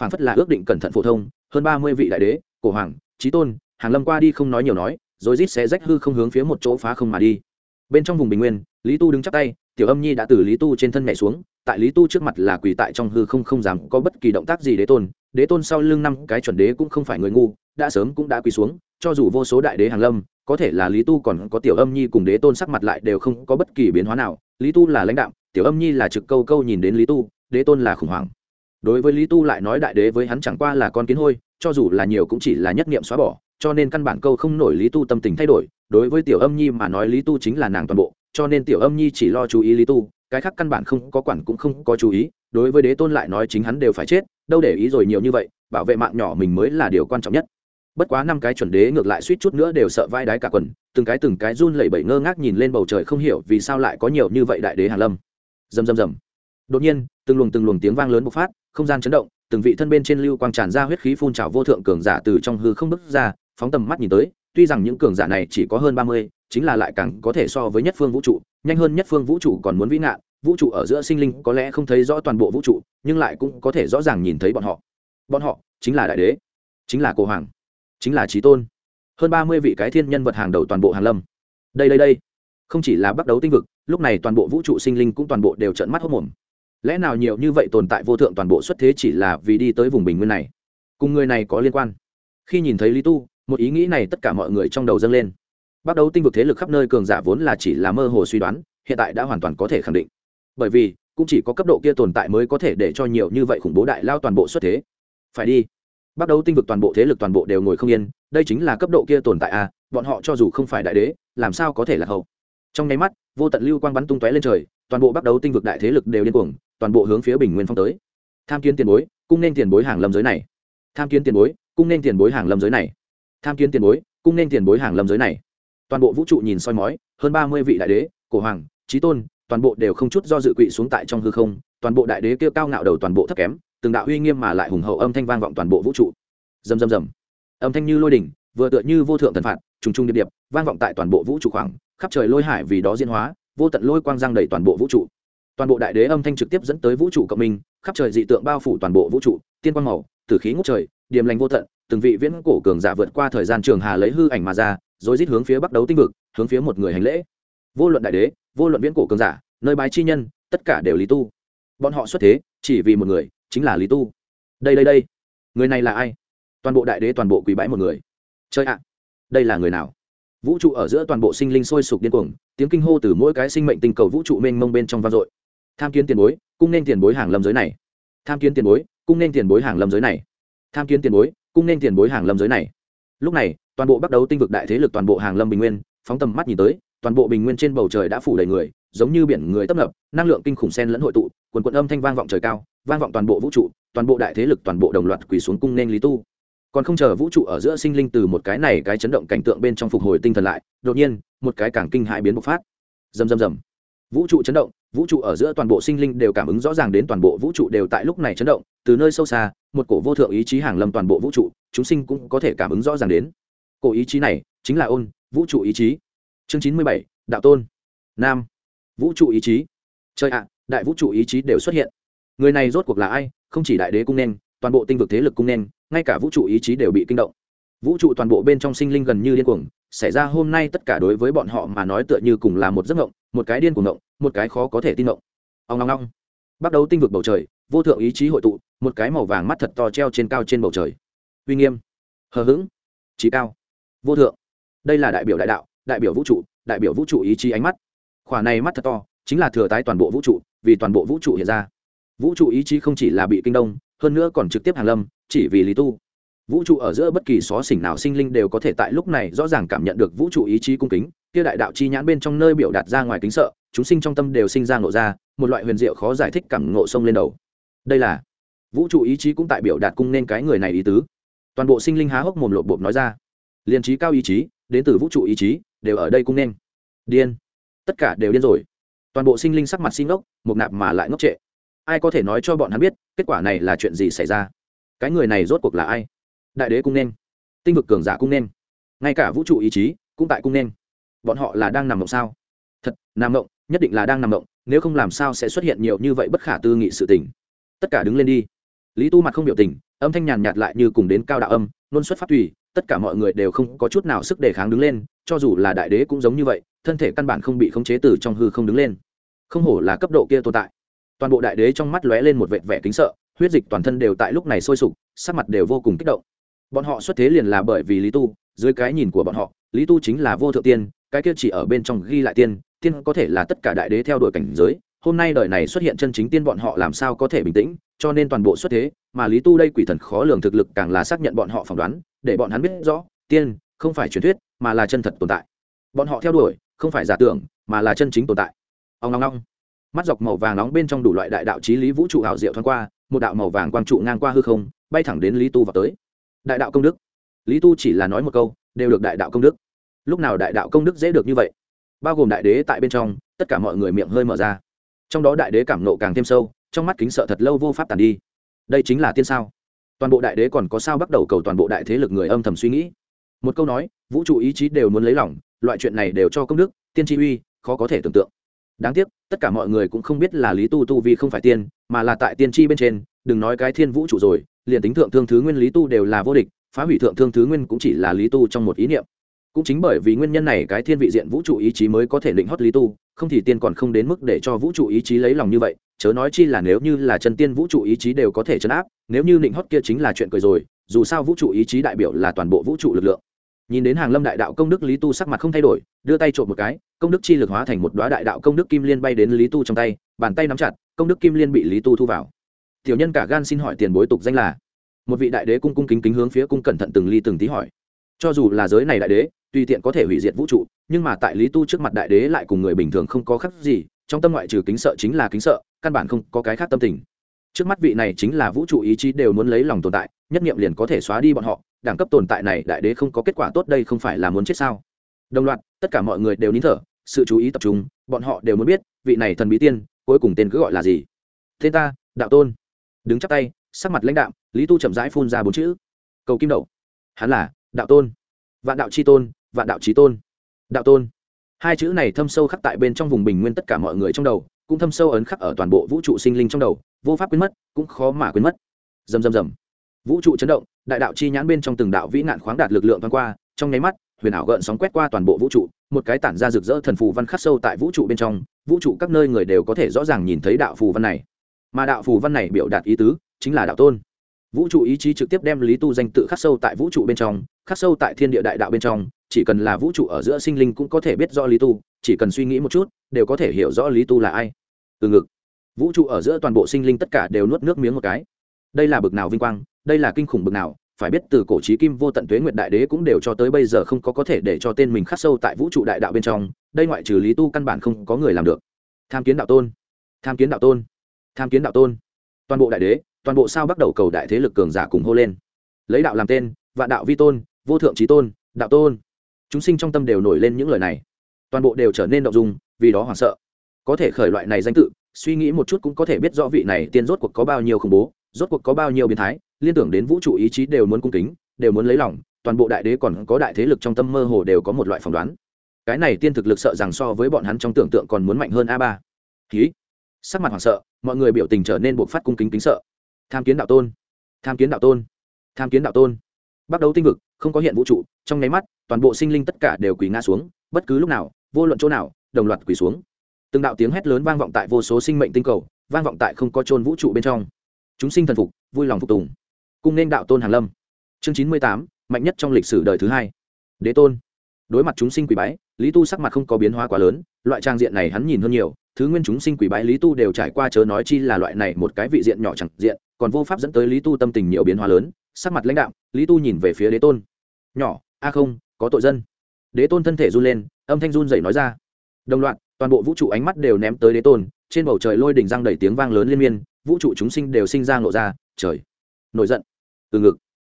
phản phất là ước định cẩn thận phổ thông, hơn ba mươi vị đại đế, cổ hoàng trí tôn, hàng lâm qua đi không nói nhiều nói, rồi rít sẽ rách hư không hướng phía một chỗ phá không mà đi. Bên trong vùng bình nguyên, lý tu đứng chắc tay, tiểu âm nhi đã từ lý tu trên thân mẹ xuống, tại lý tu trước mặt là quỳ tại trong hư không không dám có bất kỳ động tác gì đế tôn đế tôn sau lưng năm cái chuẩn đế cũng không phải người ngu, đã sớm cũng đã quỳ xuống, cho dù vô số đại đế hàng lâm, có thể là lý tu còn có tiểu âm nhi cùng đế tôn sắc mặt lại đều không có bất kỳ biến hóa nào, lý tu là lãnh đạo tiểu âm nhi là trực câu câu nhìn đến lý tu, đế tôn là khủng hoảng. Đối với lý tu lại nói đại đế với hắn chẳng qua là con kiến hôi, cho dù là nhiều cũng chỉ là nhất niệm xóa bỏ, cho nên căn bản câu không nổi lý tu tâm tình thay đổi. Đối với tiểu âm nhi mà nói lý tu chính là nàng toàn bộ, cho nên tiểu âm nhi chỉ lo chú ý lý tu, cái khác căn bản không có quản cũng không có chú ý. Đối với đế tôn lại nói chính hắn đều phải chết, đâu để ý rồi nhiều như vậy, bảo vệ mạng nhỏ mình mới là điều quan trọng nhất. Bất quá năm cái chuẩn đế ngược lại suýt chút nữa đều sợ vai đái cả quần, từng cái từng cái run lẩy bẩy ngơ ngác nhìn lên bầu trời không hiểu vì sao lại có nhiều như vậy đại đế hàn lâm rầm rầm rầm. Đột nhiên, từng luồng từng luồng tiếng vang lớn bộc phát, không gian chấn động, từng vị thân bên trên lưu quang tràn ra huyết khí phun trào vô thượng cường giả từ trong hư không bước ra, phóng tầm mắt nhìn tới, tuy rằng những cường giả này chỉ có hơn ba mươi, chính là lại càng có thể so với nhất phương vũ trụ, nhanh hơn nhất phương vũ trụ còn muốn vĩ ngạn, vũ trụ ở giữa sinh linh có lẽ không thấy rõ toàn bộ vũ trụ, nhưng lại cũng có thể rõ ràng nhìn thấy bọn họ. Bọn họ chính là đại đế, chính là cổ hoàng, chính là trí tôn. Hơn ba mươi vị cái thiên nhân vật hàng đầu toàn bộ hàn lâm. Đây đây đây, không chỉ là bắt đầu tinh vực lúc này toàn bộ vũ trụ sinh linh cũng toàn bộ đều trợn mắt hốc mồm. Lẽ nào nhiều như vậy tồn tại vô thượng toàn bộ xuất thế chỉ là vì đi tới vùng bình nguyên này? Cùng người này có liên quan? Khi nhìn thấy lý tu, một ý nghĩ này tất cả mọi người trong đầu dâng lên. Bắt đầu tinh vực thế lực khắp nơi cường giả vốn là chỉ là mơ hồ suy đoán, hiện tại đã hoàn toàn có thể khẳng định. Bởi vì, cũng chỉ có cấp độ kia tồn tại mới có thể để cho nhiều như vậy khủng bố đại lao toàn bộ xuất thế. Phải đi. Bắt đầu tinh vực toàn bộ thế lực toàn bộ đều ngồi không yên, đây chính là cấp độ kia tồn tại à bọn họ cho dù không phải đại đế, làm sao có thể là hậu? Trong nháy mắt vô tận lưu quang bắn tung tóe lên trời toàn bộ bắt đầu tinh vực đại thế lực đều điên cuồng toàn bộ hướng phía bình nguyên phong tới. Tham kiến tiền bối cung nên tiền bối hàng lâm giới này. Tham kiến tiền bối cung nên tiền bối hàng lâm giới này. Tham kiến tiền bối cung nên tiền bối hàng lâm giới này. Toàn bộ vũ trụ nhìn soi mói hơn ba mươi vị đại đế cổ hoàng trí tôn toàn bộ đều không chút do dự quỵ xuống tại trong hư không toàn bộ đại đế kêu cao ngạo đầu toàn bộ thấp kém từng đạo uy nghiêm mà lại hùng hậu âm thanh vang vọng toàn bộ vũ trụ. Rầm rầm rầm. Âm thanh như lôi đình, vừa tựa như vô thượng thần phạt trùng trùng điệp điệp vang vọng tại toàn bộ vũ trụ khoảng khắp trời lôi hải vì đó diễn hóa, vô tận lôi quang giang đầy toàn bộ vũ trụ. Toàn bộ đại đế âm thanh trực tiếp dẫn tới vũ trụ cộng minh, khắp trời dị tượng bao phủ toàn bộ vũ trụ, tiên quang màu, tử khí ngút trời, điềm lành vô tận, từng vị viễn cổ cường giả vượt qua thời gian trường hà lấy hư ảnh mà ra, rồi rít hướng phía bắc đấu tinh vực, hướng phía một người hành lễ. Vô luận đại đế, vô luận viễn cổ cường giả, nơi bái chi nhân, tất cả đều lý tu. Bọn họ xuất thế chỉ vì một người, chính là lý tu. Đây đây đây. Người này là ai? Toàn bộ đại đế toàn bộ quý bãi một người. Chơi ạ, đây là người nào? Vũ trụ ở giữa toàn bộ sinh linh sôi sục điên cuồng, tiếng kinh hô từ mỗi cái sinh mệnh tình cầu vũ trụ mênh mông bên trong vang dội. Tham kiến tiền bối, cung nên tiền bối hàng lâm giới này. Tham kiến tiền bối, cung nên tiền bối hàng lâm giới này. Tham kiến tiền bối, cung nên tiền bối hàng lâm giới này. Lúc này, toàn bộ bắt đầu tinh vực đại thế lực toàn bộ hàng lâm bình nguyên, phóng tầm mắt nhìn tới, toàn bộ bình nguyên trên bầu trời đã phủ đầy người, giống như biển người tấp nập, năng lượng kinh khủng sen lẫn hội tụ, quần quận âm thanh vang vọng trời cao, vang vọng toàn bộ vũ trụ, toàn bộ đại thế lực toàn bộ đồng loạt quỳ xuống cung nên lý tu còn không chờ vũ trụ ở giữa sinh linh từ một cái này cái chấn động cảnh tượng bên trong phục hồi tinh thần lại, đột nhiên, một cái càng kinh hại biến bộc phát. Rầm rầm rầm. Vũ trụ chấn động, vũ trụ ở giữa toàn bộ sinh linh đều cảm ứng rõ ràng đến toàn bộ vũ trụ đều tại lúc này chấn động, từ nơi sâu xa, một cổ vô thượng ý chí hàng lâm toàn bộ vũ trụ, chúng sinh cũng có thể cảm ứng rõ ràng đến. Cổ ý chí này chính là ôn, vũ trụ ý chí. Chương chín mươi bảy, đạo tôn. Nam. Vũ trụ ý chí. Trời ạ, đại vũ trụ ý chí đều xuất hiện. Người này rốt cuộc là ai? Không chỉ đại đế cung nên, toàn bộ tinh vực thế lực cung nên ngay cả vũ trụ ý chí đều bị kinh động. Vũ trụ toàn bộ bên trong sinh linh gần như điên cuồng, xảy ra hôm nay tất cả đối với bọn họ mà nói tựa như cùng là một giấc ngộng một cái điên cuồng ngộng một cái khó có thể tin ngộng ông ngong ngong bắt đầu tinh vực bầu trời, vô thượng ý chí hội tụ, một cái màu vàng mắt thật to treo trên cao trên bầu trời. Uy nghiêm, hờ hững trí cao, vô thượng. Đây là đại biểu đại đạo, đại biểu vũ trụ, đại biểu vũ trụ ý chí ánh mắt. Khỏa này mắt thật to, chính là thừa tái toàn bộ vũ trụ, vì toàn bộ vũ trụ hiện ra. Vũ trụ ý chí không chỉ là bị kinh đông hơn nữa còn trực tiếp hàng lâm, chỉ vì lý tu. Vũ trụ ở giữa bất kỳ xó xỉnh nào sinh linh đều có thể tại lúc này rõ ràng cảm nhận được vũ trụ ý chí cung kính, kia đại đạo chi nhãn bên trong nơi biểu đạt ra ngoài kính sợ, chúng sinh trong tâm đều sinh ra ngộ ra, một loại huyền diệu khó giải thích cảm ngộ sông lên đầu. Đây là, vũ trụ ý chí cũng tại biểu đạt cung nên cái người này ý tứ. Toàn bộ sinh linh há hốc mồm lộp bộp nói ra. Liên trí cao ý chí, đến từ vũ trụ ý chí, đều ở đây cung nên. Điên. Tất cả đều điên rồi. Toàn bộ sinh linh sắc mặt xin ngốc, một nạp mà lại ngốc trệ ai có thể nói cho bọn hắn biết, kết quả này là chuyện gì xảy ra? Cái người này rốt cuộc là ai? Đại đế cung nên, tinh vực cường giả cung nên, ngay cả vũ trụ ý chí cũng tại cung nên. Bọn họ là đang nằm mộng sao? Thật, nằm mộng, nhất định là đang nằm mộng, nếu không làm sao sẽ xuất hiện nhiều như vậy bất khả tư nghị sự tình. Tất cả đứng lên đi. Lý tu mặt không biểu tình, âm thanh nhàn nhạt lại như cùng đến cao đạo âm, luôn xuất phát tùy, tất cả mọi người đều không có chút nào sức đề kháng đứng lên, cho dù là đại đế cũng giống như vậy, thân thể căn bản không bị khống chế từ trong hư không đứng lên. Không hổ là cấp độ kia tồn tại toàn bộ đại đế trong mắt lóe lên một vệt vẻ kính sợ, huyết dịch toàn thân đều tại lúc này sôi sục, sắc mặt đều vô cùng kích động. Bọn họ xuất thế liền là bởi vì lý tu, dưới cái nhìn của bọn họ, lý tu chính là vô thượng tiên, cái kia chỉ ở bên trong ghi lại tiên tiên có thể là tất cả đại đế theo đuổi cảnh giới, hôm nay đời này xuất hiện chân chính tiên bọn họ làm sao có thể bình tĩnh, cho nên toàn bộ xuất thế, mà lý tu đây quỷ thần khó lường thực lực càng là xác nhận bọn họ phỏng đoán, để bọn hắn biết rõ, tiên không phải truyền thuyết, mà là chân thật tồn tại. Bọn họ theo đuổi, không phải giả tưởng, mà là chân chính tồn tại. Ông long long mắt dọc màu vàng nóng bên trong đủ loại đại đạo trí lý vũ trụ ảo diệu thoáng qua, một đạo màu vàng quang trụ ngang qua hư không, bay thẳng đến lý tu vào tới. Đại đạo công đức. Lý tu chỉ là nói một câu, đều được đại đạo công đức. Lúc nào đại đạo công đức dễ được như vậy? Bao gồm đại đế tại bên trong, tất cả mọi người miệng hơi mở ra. Trong đó đại đế cảm nộ càng thêm sâu, trong mắt kính sợ thật lâu vô pháp tàn đi. Đây chính là tiên sao? Toàn bộ đại đế còn có sao bắt đầu cầu toàn bộ đại thế lực người âm thầm suy nghĩ. Một câu nói, vũ trụ ý chí đều muốn lấy lòng, loại chuyện này đều cho công đức, tiên tri uy, khó có thể tưởng tượng đáng tiếc, tất cả mọi người cũng không biết là lý tu tu vì không phải tiên, mà là tại tiên tri bên trên, đừng nói cái thiên vũ trụ rồi, liền tính thượng thương thứ nguyên lý tu đều là vô địch, phá hủy thượng thương thứ nguyên cũng chỉ là lý tu trong một ý niệm. Cũng chính bởi vì nguyên nhân này cái thiên vị diện vũ trụ ý chí mới có thể định hót lý tu, không thì tiên còn không đến mức để cho vũ trụ ý chí lấy lòng như vậy, chớ nói chi là nếu như là chân tiên vũ trụ ý chí đều có thể chấn áp, nếu như định hót kia chính là chuyện cười rồi, dù sao vũ trụ ý chí đại biểu là toàn bộ vũ trụ lực lượng nhìn đến hàng lâm đại đạo công đức lý tu sắc mặt không thay đổi, đưa tay trộm một cái, công đức chi lực hóa thành một đoá đại đạo công đức kim liên bay đến lý tu trong tay, bàn tay nắm chặt, công đức kim liên bị lý tu thu vào. Tiểu nhân cả gan xin hỏi tiền bối tục danh là? Một vị đại đế cung cung kính kính hướng phía cung cẩn thận từng ly từng tí hỏi. Cho dù là giới này đại đế, tùy tiện có thể hủy diệt vũ trụ, nhưng mà tại lý tu trước mặt đại đế lại cùng người bình thường không có khác gì, trong tâm ngoại trừ kính sợ chính là kính sợ, căn bản không có cái khác tâm tình. Trước mắt vị này chính là vũ trụ ý chí đều muốn lấy lòng tồn tại, nhất nghiệm liền có thể xóa đi bọn họ đẳng cấp tồn tại này đại đế không có kết quả tốt đây không phải là muốn chết sao? Đồng loạt, tất cả mọi người đều nín thở, sự chú ý tập trung, bọn họ đều muốn biết, vị này thần bí tiên, cuối cùng tên cứ gọi là gì? Tên ta, đạo tôn. Đứng chắp tay, sắc mặt lãnh đạm, lý tu chậm rãi phun ra bốn chữ. Cầu kim đậu hắn là, đạo tôn. Vạn đạo c h i tôn, vạn đạo trí tôn. Đạo tôn. Hai chữ này thâm sâu khắc tại bên trong vùng bình nguyên tất cả mọi người trong đầu, cũng thâm sâu ấn khắc ở toàn bộ vũ trụ sinh linh trong đầu, vô pháp quên mất, cũng khó mà quên mất. Dầm dầm dầm vũ trụ chấn động đại đạo chi nhãn bên trong từng đạo vĩ nạn khoáng đạt lực lượng thoáng qua, trong nháy mắt, huyền ảo gợn sóng quét qua toàn bộ vũ trụ, một cái tản ra rực rỡ thần phù văn khắc sâu tại vũ trụ bên trong, vũ trụ các nơi người đều có thể rõ ràng nhìn thấy đạo phù văn này. Mà đạo phù văn này biểu đạt ý tứ chính là đạo tôn. Vũ trụ ý chí trực tiếp đem lý tu danh tự khắc sâu tại vũ trụ bên trong, khắc sâu tại thiên địa đại đạo bên trong, chỉ cần là vũ trụ ở giữa sinh linh cũng có thể biết rõ lý tu, chỉ cần suy nghĩ một chút, đều có thể hiểu rõ lý tu là ai. Từ ngực, vũ trụ ở giữa toàn bộ sinh linh tất cả đều nuốt nước miếng một cái. Đây là bực nào vinh quang? Đây là kinh khủng bực nào, phải biết từ cổ trí kim vô tận tuế nguyệt đại đế cũng đều cho tới bây giờ không có có thể để cho tên mình khắc sâu tại vũ trụ đại đạo bên trong, đây ngoại trừ lý tu căn bản không có người làm được. Tham kiến đạo tôn. Tham kiến đạo tôn. Tham kiến đạo tôn. Toàn bộ đại đế, toàn bộ sao bắt đầu cầu đại thế lực cường giả cùng hô lên. Lấy đạo làm tên, vạn đạo vi tôn, vô thượng trí tôn, đạo tôn. Chúng sinh trong tâm đều nổi lên những lời này. Toàn bộ đều trở nên động dung, vì đó hoảng sợ. Có thể khởi loại này danh tự, suy nghĩ một chút cũng có thể biết rõ vị này tiên rốt cuộc có bao nhiêu khủng bố, rốt cuộc có bao nhiêu biến thái liên tưởng đến vũ trụ ý chí đều muốn cung kính, đều muốn lấy lòng, toàn bộ đại đế còn có đại thế lực trong tâm mơ hồ đều có một loại phỏng đoán. Cái này tiên thực lực sợ rằng so với bọn hắn trong tưởng tượng còn muốn mạnh hơn a ba. Ký sắc mặt hoảng sợ, mọi người biểu tình trở nên buộc phát cung kính kính sợ. Tham kiến đạo tôn. Tham kiến đạo tôn. Tham kiến đạo tôn. Bắt đầu tinh vực, không có hiện vũ trụ, trong nháy mắt, toàn bộ sinh linh tất cả đều quỳ ngã xuống, bất cứ lúc nào, vô luận chỗ nào, đồng loạt quỳ xuống. Từng đạo tiếng hét lớn vang vọng tại vô số sinh mệnh tinh cầu, vang vọng tại không có trôn vũ trụ bên trong. Chúng sinh thần phục, vui lòng phục tùng cung nên đạo tôn hàn lâm. Chương chín mươi tám, mạnh nhất trong lịch sử đời thứ hai. Đế tôn. Đối mặt chúng sinh quỳ bái, lý tu sắc mặt không có biến hóa quá lớn, loại trang diện này hắn nhìn hơn nhiều, thứ nguyên chúng sinh quỷ bái lý tu đều trải qua chớ nói chi là loại này một cái vị diện nhỏ chẳng diện, còn vô pháp dẫn tới lý tu tâm tình nhiều biến hóa lớn, sắc mặt lãnh đạo lý tu nhìn về phía đế tôn. Nhỏ, a không, có tội dân. Đế tôn thân thể run lên, âm thanh run dậy nói ra. Đồng loạt, toàn bộ vũ trụ ánh mắt đều ném tới đế tôn, trên bầu trời lôi đỉnh răng đầy tiếng vang lớn liên miên, vũ trụ chúng sinh đều sinh ra ngộ ra, trời, nổi giận từ ngực.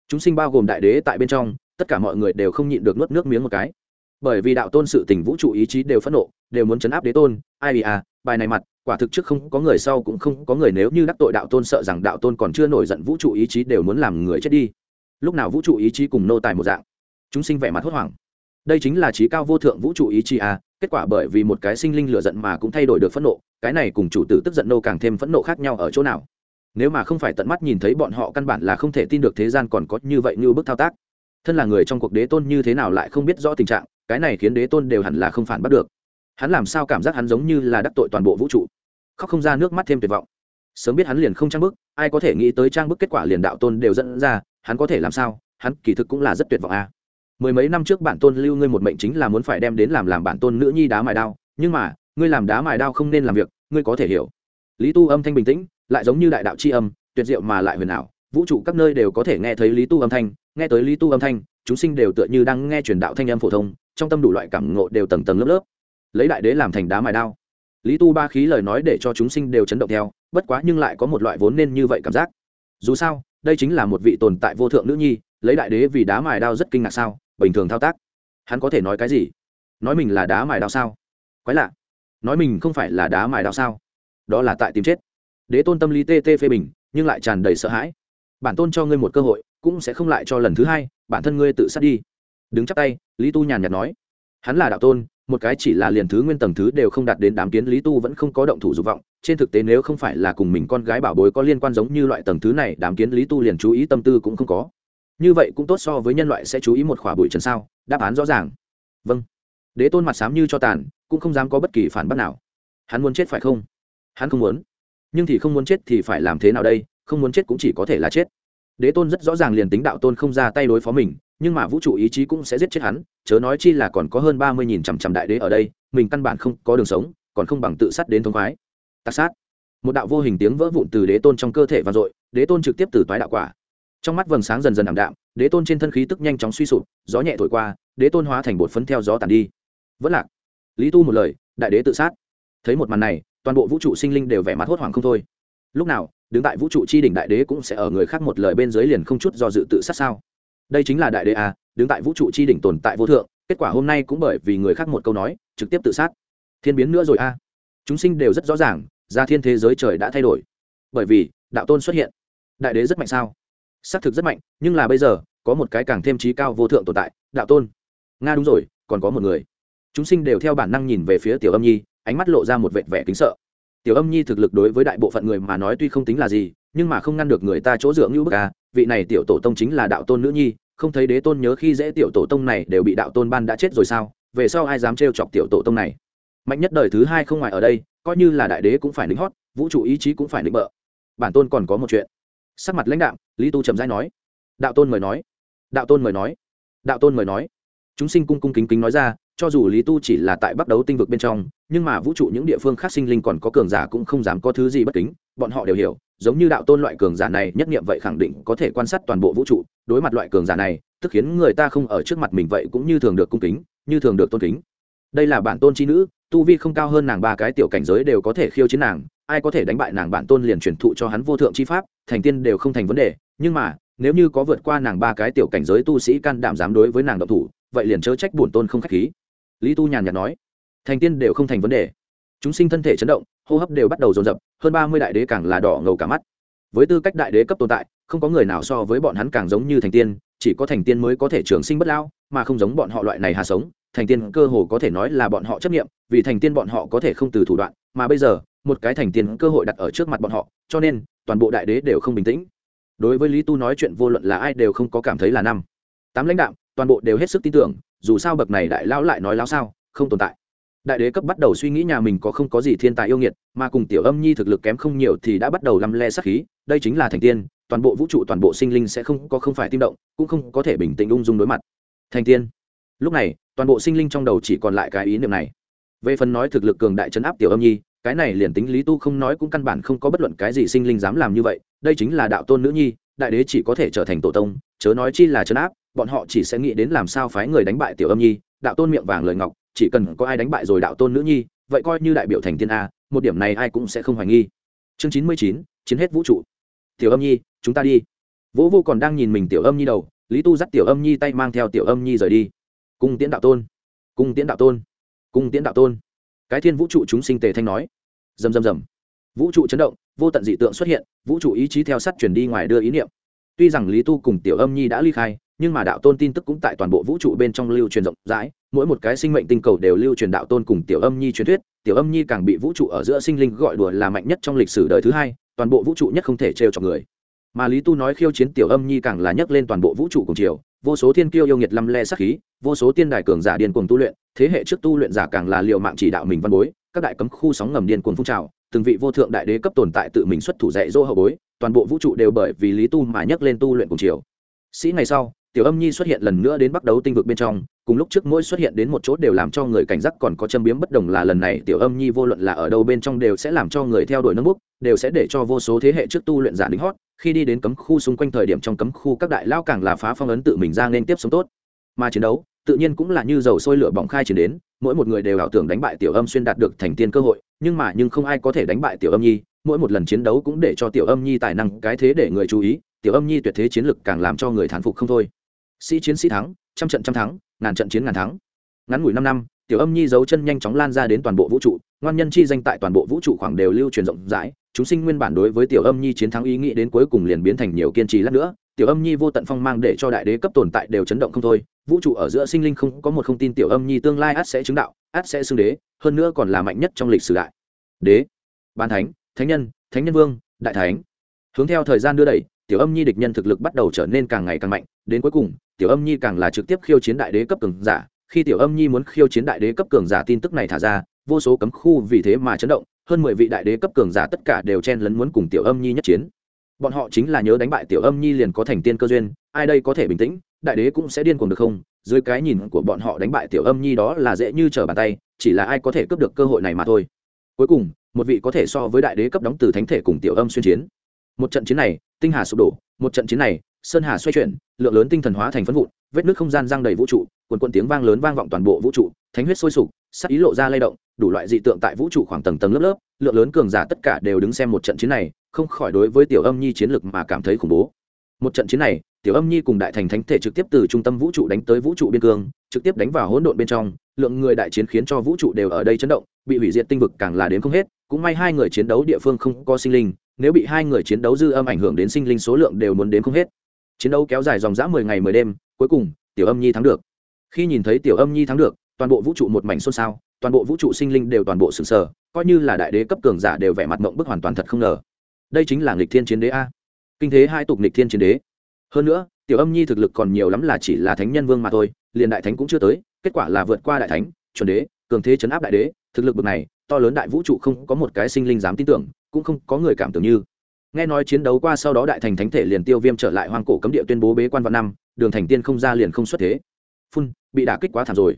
Chúng sinh bao gồm đại đế tại bên trong, tất cả mọi người đều không nhịn được nuốt nước miếng một cái. Bởi vì đạo tôn sự tình vũ trụ ý chí đều phẫn nộ, đều muốn chấn áp đế tôn, ai à bài này mặt, quả thực trước không có người sau cũng không có người nếu như đắc tội đạo tôn sợ rằng đạo tôn còn chưa nổi giận vũ trụ ý chí đều muốn làm người chết đi. Lúc nào vũ trụ ý chí cùng nô tài một dạng, chúng sinh vẻ mặt hốt hoảng. Đây chính là trí cao vô thượng vũ trụ ý chí à kết quả bởi vì một cái sinh linh lựa giận mà cũng thay đổi được phẫn nộ, cái này cùng chủ tử tức giận nô càng thêm phẫn nộ khác nhau ở chỗ nào? Nếu mà không phải tận mắt nhìn thấy bọn họ căn bản là không thể tin được thế gian còn có như vậy như bức thao tác. Thân là người trong cuộc đế tôn như thế nào lại không biết rõ tình trạng, cái này khiến đế tôn đều hẳn là không phản bắt được. Hắn làm sao cảm giác hắn giống như là đắc tội toàn bộ vũ trụ? Khóc không ra nước mắt thêm tuyệt vọng. Sớm biết hắn liền không trang bức, ai có thể nghĩ tới trang bức kết quả liền đạo tôn đều dẫn ra, hắn có thể làm sao? Hắn kỳ thực cũng là rất tuyệt vọng à. mười mấy năm trước bản tôn lưu ngươi một mệnh chính là muốn phải đem đến làm làm bản tôn nữ nhi đá mài đao, nhưng mà, ngươi làm đá mài đao không nên làm việc, ngươi có thể hiểu. Lý tu âm thanh bình tĩnh lại giống như đại đạo c h i âm, tuyệt diệu mà lại huyền ảo, vũ trụ các nơi đều có thể nghe thấy lý tu âm thanh, nghe tới lý tu âm thanh, chúng sinh đều tựa như đang nghe truyền đạo thanh âm phổ thông, trong tâm đủ loại cảm ngộ đều tầng tầng lớp lớp. Lấy đại đế làm thành đá mài đao. Lý tu ba khí lời nói để cho chúng sinh đều chấn động theo, bất quá nhưng lại có một loại vốn nên như vậy cảm giác. Dù sao, đây chính là một vị tồn tại vô thượng nữ nhi, lấy đại đế vì đá mài đao rất kinh ngạc sao, bình thường thao tác. Hắn có thể nói cái gì? Nói mình là đá mài đao sao? Quái lạ. Nói mình không phải là đá mài đao sao? Đó là tại tìm chết đế tôn tâm lý tê tê phê bình, nhưng lại tràn đầy sợ hãi. Bản tôn cho ngươi một cơ hội, cũng sẽ không lại cho lần thứ hai, bản thân ngươi tự sát đi. Đứng chắc tay, lý tu nhàn nhạt nói. Hắn là đạo tôn, một cái chỉ là liền thứ nguyên tầng thứ đều không đạt đến đám kiến, lý tu vẫn không có động thủ dục vọng. Trên thực tế nếu không phải là cùng mình con gái bảo bối có liên quan giống như loại tầng thứ này, đám kiến, lý tu liền chú ý tâm tư cũng không có. Như vậy cũng tốt so với nhân loại sẽ chú ý một khỏa bụi trần sao, đáp án rõ ràng. Vâng. Đế tôn mặt sám như cho tàn, cũng không dám có bất kỳ phản bác nào. Hắn muốn chết phải không? Hắn không muốn nhưng thì không muốn chết thì phải làm thế nào đây, không muốn chết cũng chỉ có thể là chết. Đế tôn rất rõ ràng liền tính đạo tôn không ra tay đối phó mình, nhưng mà vũ trụ ý chí cũng sẽ giết chết hắn, chớ nói chi là còn có hơn ba mươi nghìn chằm chằm đại đế ở đây, mình căn bản không có đường sống, còn không bằng tự sát đến thống khoái. Tạc sát. Một đạo vô hình tiếng vỡ vụn từ đế tôn trong cơ thể vang dội, đế tôn trực tiếp từ toái đạo quả. Trong mắt vầng sáng dần dần ảm đạm, đế tôn trên thân khí tức nhanh chóng suy sụp, gió nhẹ thổi qua, đế tôn hóa thành bột phấn theo gió tàn đi. Vẫn lạc. Lý tu một lời, đại đế tự sát. Thấy một màn này toàn bộ vũ trụ sinh linh đều vẻ mặt hốt hoảng không thôi. Lúc nào, đứng tại vũ trụ chi đỉnh đại đế cũng sẽ ở người khác một lời bên dưới liền không chút do dự tự sát sao? Đây chính là đại đế à đứng tại vũ trụ chi đỉnh tồn tại vô thượng, kết quả hôm nay cũng bởi vì người khác một câu nói, trực tiếp tự sát. Thiên biến nữa rồi a à. chúng sinh đều rất rõ ràng, ra thiên thế giới trời đã thay đổi. Bởi vì, đạo tôn xuất hiện. Đại đế rất mạnh sao? Xác thực rất mạnh, nhưng là bây giờ, có một cái càng thêm trí cao vô thượng tồn tại, đạo tôn. Nga đúng rồi, còn có một người. Chúng sinh đều theo bản năng nhìn về phía tiểu âm nhi ánh mắt lộ ra một vệt vẻ kính sợ. Tiểu âm nhi thực lực đối với đại bộ phận người mà nói tuy không tính là gì, nhưng mà không ngăn được người ta chỗ dựa như bức à vị này tiểu tổ tông chính là đạo tôn nữ nhi, không thấy đế tôn nhớ khi dễ tiểu tổ tông này đều bị đạo tôn ban đã chết rồi sao, về sau ai dám trêu chọc tiểu tổ tông này? Mạnh nhất đời thứ hai không ngoài ở đây, coi như là đại đế cũng phải lính hót, vũ trụ ý chí cũng phải lính bợ. Bản tôn còn có một chuyện. Sắc mặt lãnh đạo lý tu trầm giai nói. Đạo tôn mời nói. Đạo tôn mời nói. Đạo tôn mời nói. Chúng sinh cung cung kính kính nói ra cho dù lý tu chỉ là tại bắt đấu tinh vực bên trong, nhưng mà vũ trụ những địa phương khác sinh linh còn có cường giả cũng không dám có thứ gì bất kính, bọn họ đều hiểu, giống như đạo tôn loại cường giả này nhất nghiệm vậy khẳng định có thể quan sát toàn bộ vũ trụ, đối mặt loại cường giả này, tức khiến người ta không ở trước mặt mình vậy cũng như thường được cung kính, như thường được tôn kính. Đây là bản tôn chi nữ, tu vi không cao hơn nàng ba cái tiểu cảnh giới đều có thể khiêu chiến nàng, ai có thể đánh bại nàng bản tôn liền truyền thụ cho hắn vô thượng chi pháp, thành tiên đều không thành vấn đề, nhưng mà, nếu như có vượt qua nàng ba cái tiểu cảnh giới tu sĩ can đảm dám đối với nàng độc thủ, vậy liền chớ trách bổn tôn không khách khí lý tu nhàn nhạt nói, thành tiên đều không thành vấn đề. Chúng sinh thân thể chấn động, hô hấp đều bắt đầu dồn dập, hơn ba mươi đại đế càng là đỏ ngầu cả mắt. Với tư cách đại đế cấp tồn tại, không có người nào so với bọn hắn càng giống như thành tiên, chỉ có thành tiên mới có thể trường sinh bất lao mà không giống bọn họ loại này hà sống, thành tiên cơ hồ có thể nói là bọn họ chấp nghiệm vì thành tiên bọn họ có thể không từ thủ đoạn, mà bây giờ, một cái thành tiên cơ hội đặt ở trước mặt bọn họ, cho nên, toàn bộ đại đế đều không bình tĩnh. Đối với lý tu nói chuyện vô luận là ai đều không có cảm thấy là năm. Tám lãnh đạo, toàn bộ đều hết sức tin tưởng dù sao bậc này đại lão lại nói lão sao, không tồn tại. Đại đế cấp bắt đầu suy nghĩ nhà mình có không có gì thiên tài yêu nghiệt, mà cùng tiểu âm nhi thực lực kém không nhiều thì đã bắt đầu lăm le sắc khí, đây chính là thành tiên, toàn bộ vũ trụ, toàn bộ sinh linh sẽ không có không phải tim động, cũng không có thể bình tĩnh ung dung đối mặt. Thành tiên. Lúc này, toàn bộ sinh linh trong đầu chỉ còn lại cái ý niệm này. Về phần nói thực lực cường đại chấn áp tiểu âm nhi, cái này liền tính lý tu không nói cũng căn bản không có bất luận cái gì sinh linh dám làm như vậy, đây chính là đạo tôn nữ nhi, đại đế chỉ có thể trở thành tổ tông, chớ nói chi là chấn áp bọn họ chỉ sẽ nghĩ đến làm sao phái người đánh bại tiểu âm nhi, đạo tôn miệng vàng lời ngọc, chỉ cần có ai đánh bại rồi đạo tôn nữ nhi, vậy coi như đại biểu thành tiên a, một điểm này ai cũng sẽ không hoài nghi. Chương chín mươi chín, chiến hết vũ trụ. Tiểu âm nhi, chúng ta đi. Vũ vô còn đang nhìn mình tiểu âm nhi đầu, lý tu dắt tiểu âm nhi tay mang theo tiểu âm nhi rời đi. Cung tiễn đạo tôn. Cung tiễn đạo tôn. Cung tiễn đạo tôn. Cái thiên vũ trụ chúng sinh tề thanh nói. Rầm rầm rầm. Vũ trụ chấn động, vô tận dị tượng xuất hiện, vũ trụ ý chí theo sát chuyển đi ngoài đưa ý niệm. Tuy rằng lý tu cùng tiểu âm nhi đã ly khai nhưng mà đạo tôn tin tức cũng tại toàn bộ vũ trụ bên trong lưu truyền rộng rãi, mỗi một cái sinh mệnh tinh cầu đều lưu truyền đạo tôn cùng tiểu âm nhi truyền thuyết, tiểu âm nhi càng bị vũ trụ ở giữa sinh linh gọi đùa là mạnh nhất trong lịch sử đời thứ hai, toàn bộ vũ trụ nhất không thể trêu chọc người. Mà lý tu nói khiêu chiến tiểu âm nhi càng là nhấc lên toàn bộ vũ trụ cùng chiều, vô số thiên kiêu yêu nghiệt lăm le sắc khí, vô số tiên đài cường giả điên cuồng tu luyện, thế hệ trước tu luyện giả càng là liệu mạng chỉ đạo mình văn bối, các đại cấm khu sóng ngầm điên cuồng phun trào, từng vị vô thượng đại đế cấp tồn tại tự mình xuất thủ dạy dỗ hậu bối, toàn bộ vũ trụ đều bởi vì lý tu mà nhấc lên tu luyện cùng chiều. Sĩ ngày sau tiểu âm nhi xuất hiện lần nữa đến bắt đấu tinh vực bên trong, cùng lúc trước mỗi xuất hiện đến một chỗ đều làm cho người cảnh giác còn có châm biếm bất đồng là lần này tiểu âm nhi vô luận là ở đâu bên trong đều sẽ làm cho người theo đuổi nâng bút đều sẽ để cho vô số thế hệ trước tu luyện giả đính hót, khi đi đến cấm khu xung quanh thời điểm trong cấm khu các đại lao càng là phá phong ấn tự mình ra nên tiếp sống tốt. Mà chiến đấu, tự nhiên cũng là như dầu sôi lửa bỏng khai chiến đến, mỗi một người đều ảo tưởng đánh bại tiểu âm xuyên đạt được thành tiên cơ hội, nhưng mà nhưng không ai có thể đánh bại tiểu âm nhi, mỗi một lần chiến đấu cũng để cho tiểu âm nhi tài năng cái thế để người chú ý, tiểu âm nhi tuyệt thế chiến lực càng làm cho người thán phục không thôi sĩ chiến sĩ thắng, trăm trận trăm thắng, ngàn trận chiến ngàn thắng. Ngắn ngủi năm năm, tiểu âm nhi dấu chân nhanh chóng lan ra đến toàn bộ vũ trụ, ngoan nhân chi danh tại toàn bộ vũ trụ khoảng đều lưu truyền rộng rãi, chúng sinh nguyên bản đối với tiểu âm nhi chiến thắng ý nghĩ đến cuối cùng liền biến thành nhiều kiên trì lát nữa, tiểu âm nhi vô tận phong mang để cho đại đế cấp tồn tại đều chấn động không thôi, vũ trụ ở giữa sinh linh không có một không tin tiểu âm nhi tương lai át sẽ chứng đạo át sẽ xưng đế, hơn nữa còn là mạnh nhất trong lịch sử đại đế, ban thánh thánh nhân thánh nhân vương, đại thánh. Hướng theo thời gian đưa đẩy, tiểu âm nhi địch nhân thực lực bắt đầu trở nên càng ngày càng mạnh đến cuối cùng, tiểu âm nhi càng là trực tiếp khiêu chiến đại đế cấp cường giả. Khi tiểu âm nhi muốn khiêu chiến đại đế cấp cường giả, tin tức này thả ra, vô số cấm khu vì thế mà chấn động, hơn mười vị đại đế cấp cường giả tất cả đều chen lấn muốn cùng tiểu âm nhi nhất chiến. Bọn họ chính là nhớ đánh bại tiểu âm nhi liền có thành tiên cơ duyên, ai đây có thể bình tĩnh, đại đế cũng sẽ điên cuồng được không? Dưới cái nhìn của bọn họ đánh bại tiểu âm nhi đó là dễ như trở bàn tay, chỉ là ai có thể cướp được cơ hội này mà thôi. Cuối cùng, một vị có thể so với đại đế cấp đóng từ thánh thể cùng tiểu âm xuyên chiến. Một trận chiến này, tinh hà sụp đổ, một trận chiến này sơn hà xoay chuyển, lượng lớn tinh thần hóa thành phân vụn, vết nước không gian giang đầy vũ trụ quần quần tiếng vang lớn vang vọng toàn bộ vũ trụ, thánh huyết sôi sục, sắc ý lộ ra lay động, đủ loại dị tượng tại vũ trụ khoảng tầng tầng lớp lớp, lượng lớn cường giả tất cả đều đứng xem một trận chiến này, không khỏi đối với tiểu âm nhi chiến lực mà cảm thấy khủng bố. Một trận chiến này, tiểu âm nhi cùng đại thành thánh thể trực tiếp từ trung tâm vũ trụ đánh tới vũ trụ biên cương, trực tiếp đánh vào hỗn độn bên trong, lượng người đại chiến khiến cho vũ trụ đều ở đây chấn động, bị hủy diệt tinh vực càng là đến không hết, cũng may hai người chiến đấu địa phương không có sinh linh, nếu bị hai người chiến đấu dư âm ảnh hưởng đến sinh linh số lượng đều muốn đến không hết chiến đấu kéo dài dòng dã mười ngày mười đêm, cuối cùng, tiểu âm nhi thắng được. Khi nhìn thấy tiểu âm nhi thắng được, toàn bộ vũ trụ một mảnh xôn xao, toàn bộ vũ trụ sinh linh đều toàn bộ sừng sờ, coi như là đại đế cấp cường giả đều vẻ mặt mộng bức hoàn toàn thật không ngờ. Đây chính là nghịch thiên chiến đế a. Kinh thế hai tục nghịch thiên chiến đế. Hơn nữa, tiểu âm nhi thực lực còn nhiều lắm là chỉ là thánh nhân vương mà thôi, liền đại thánh cũng chưa tới, kết quả là vượt qua đại thánh, chuẩn đế, cường thế chấn áp đại đế, thực lực bực này, to lớn đại vũ trụ không có một cái sinh linh dám tin tưởng, cũng không có người cảm tưởng như nghe nói chiến đấu qua sau đó đại thành thánh thể liền tiêu viêm trở lại hoang cổ cấm địa tuyên bố bế quan vạn năm, đường thành tiên không ra liền không xuất thế. Phun, bị đả kích quá thảm rồi.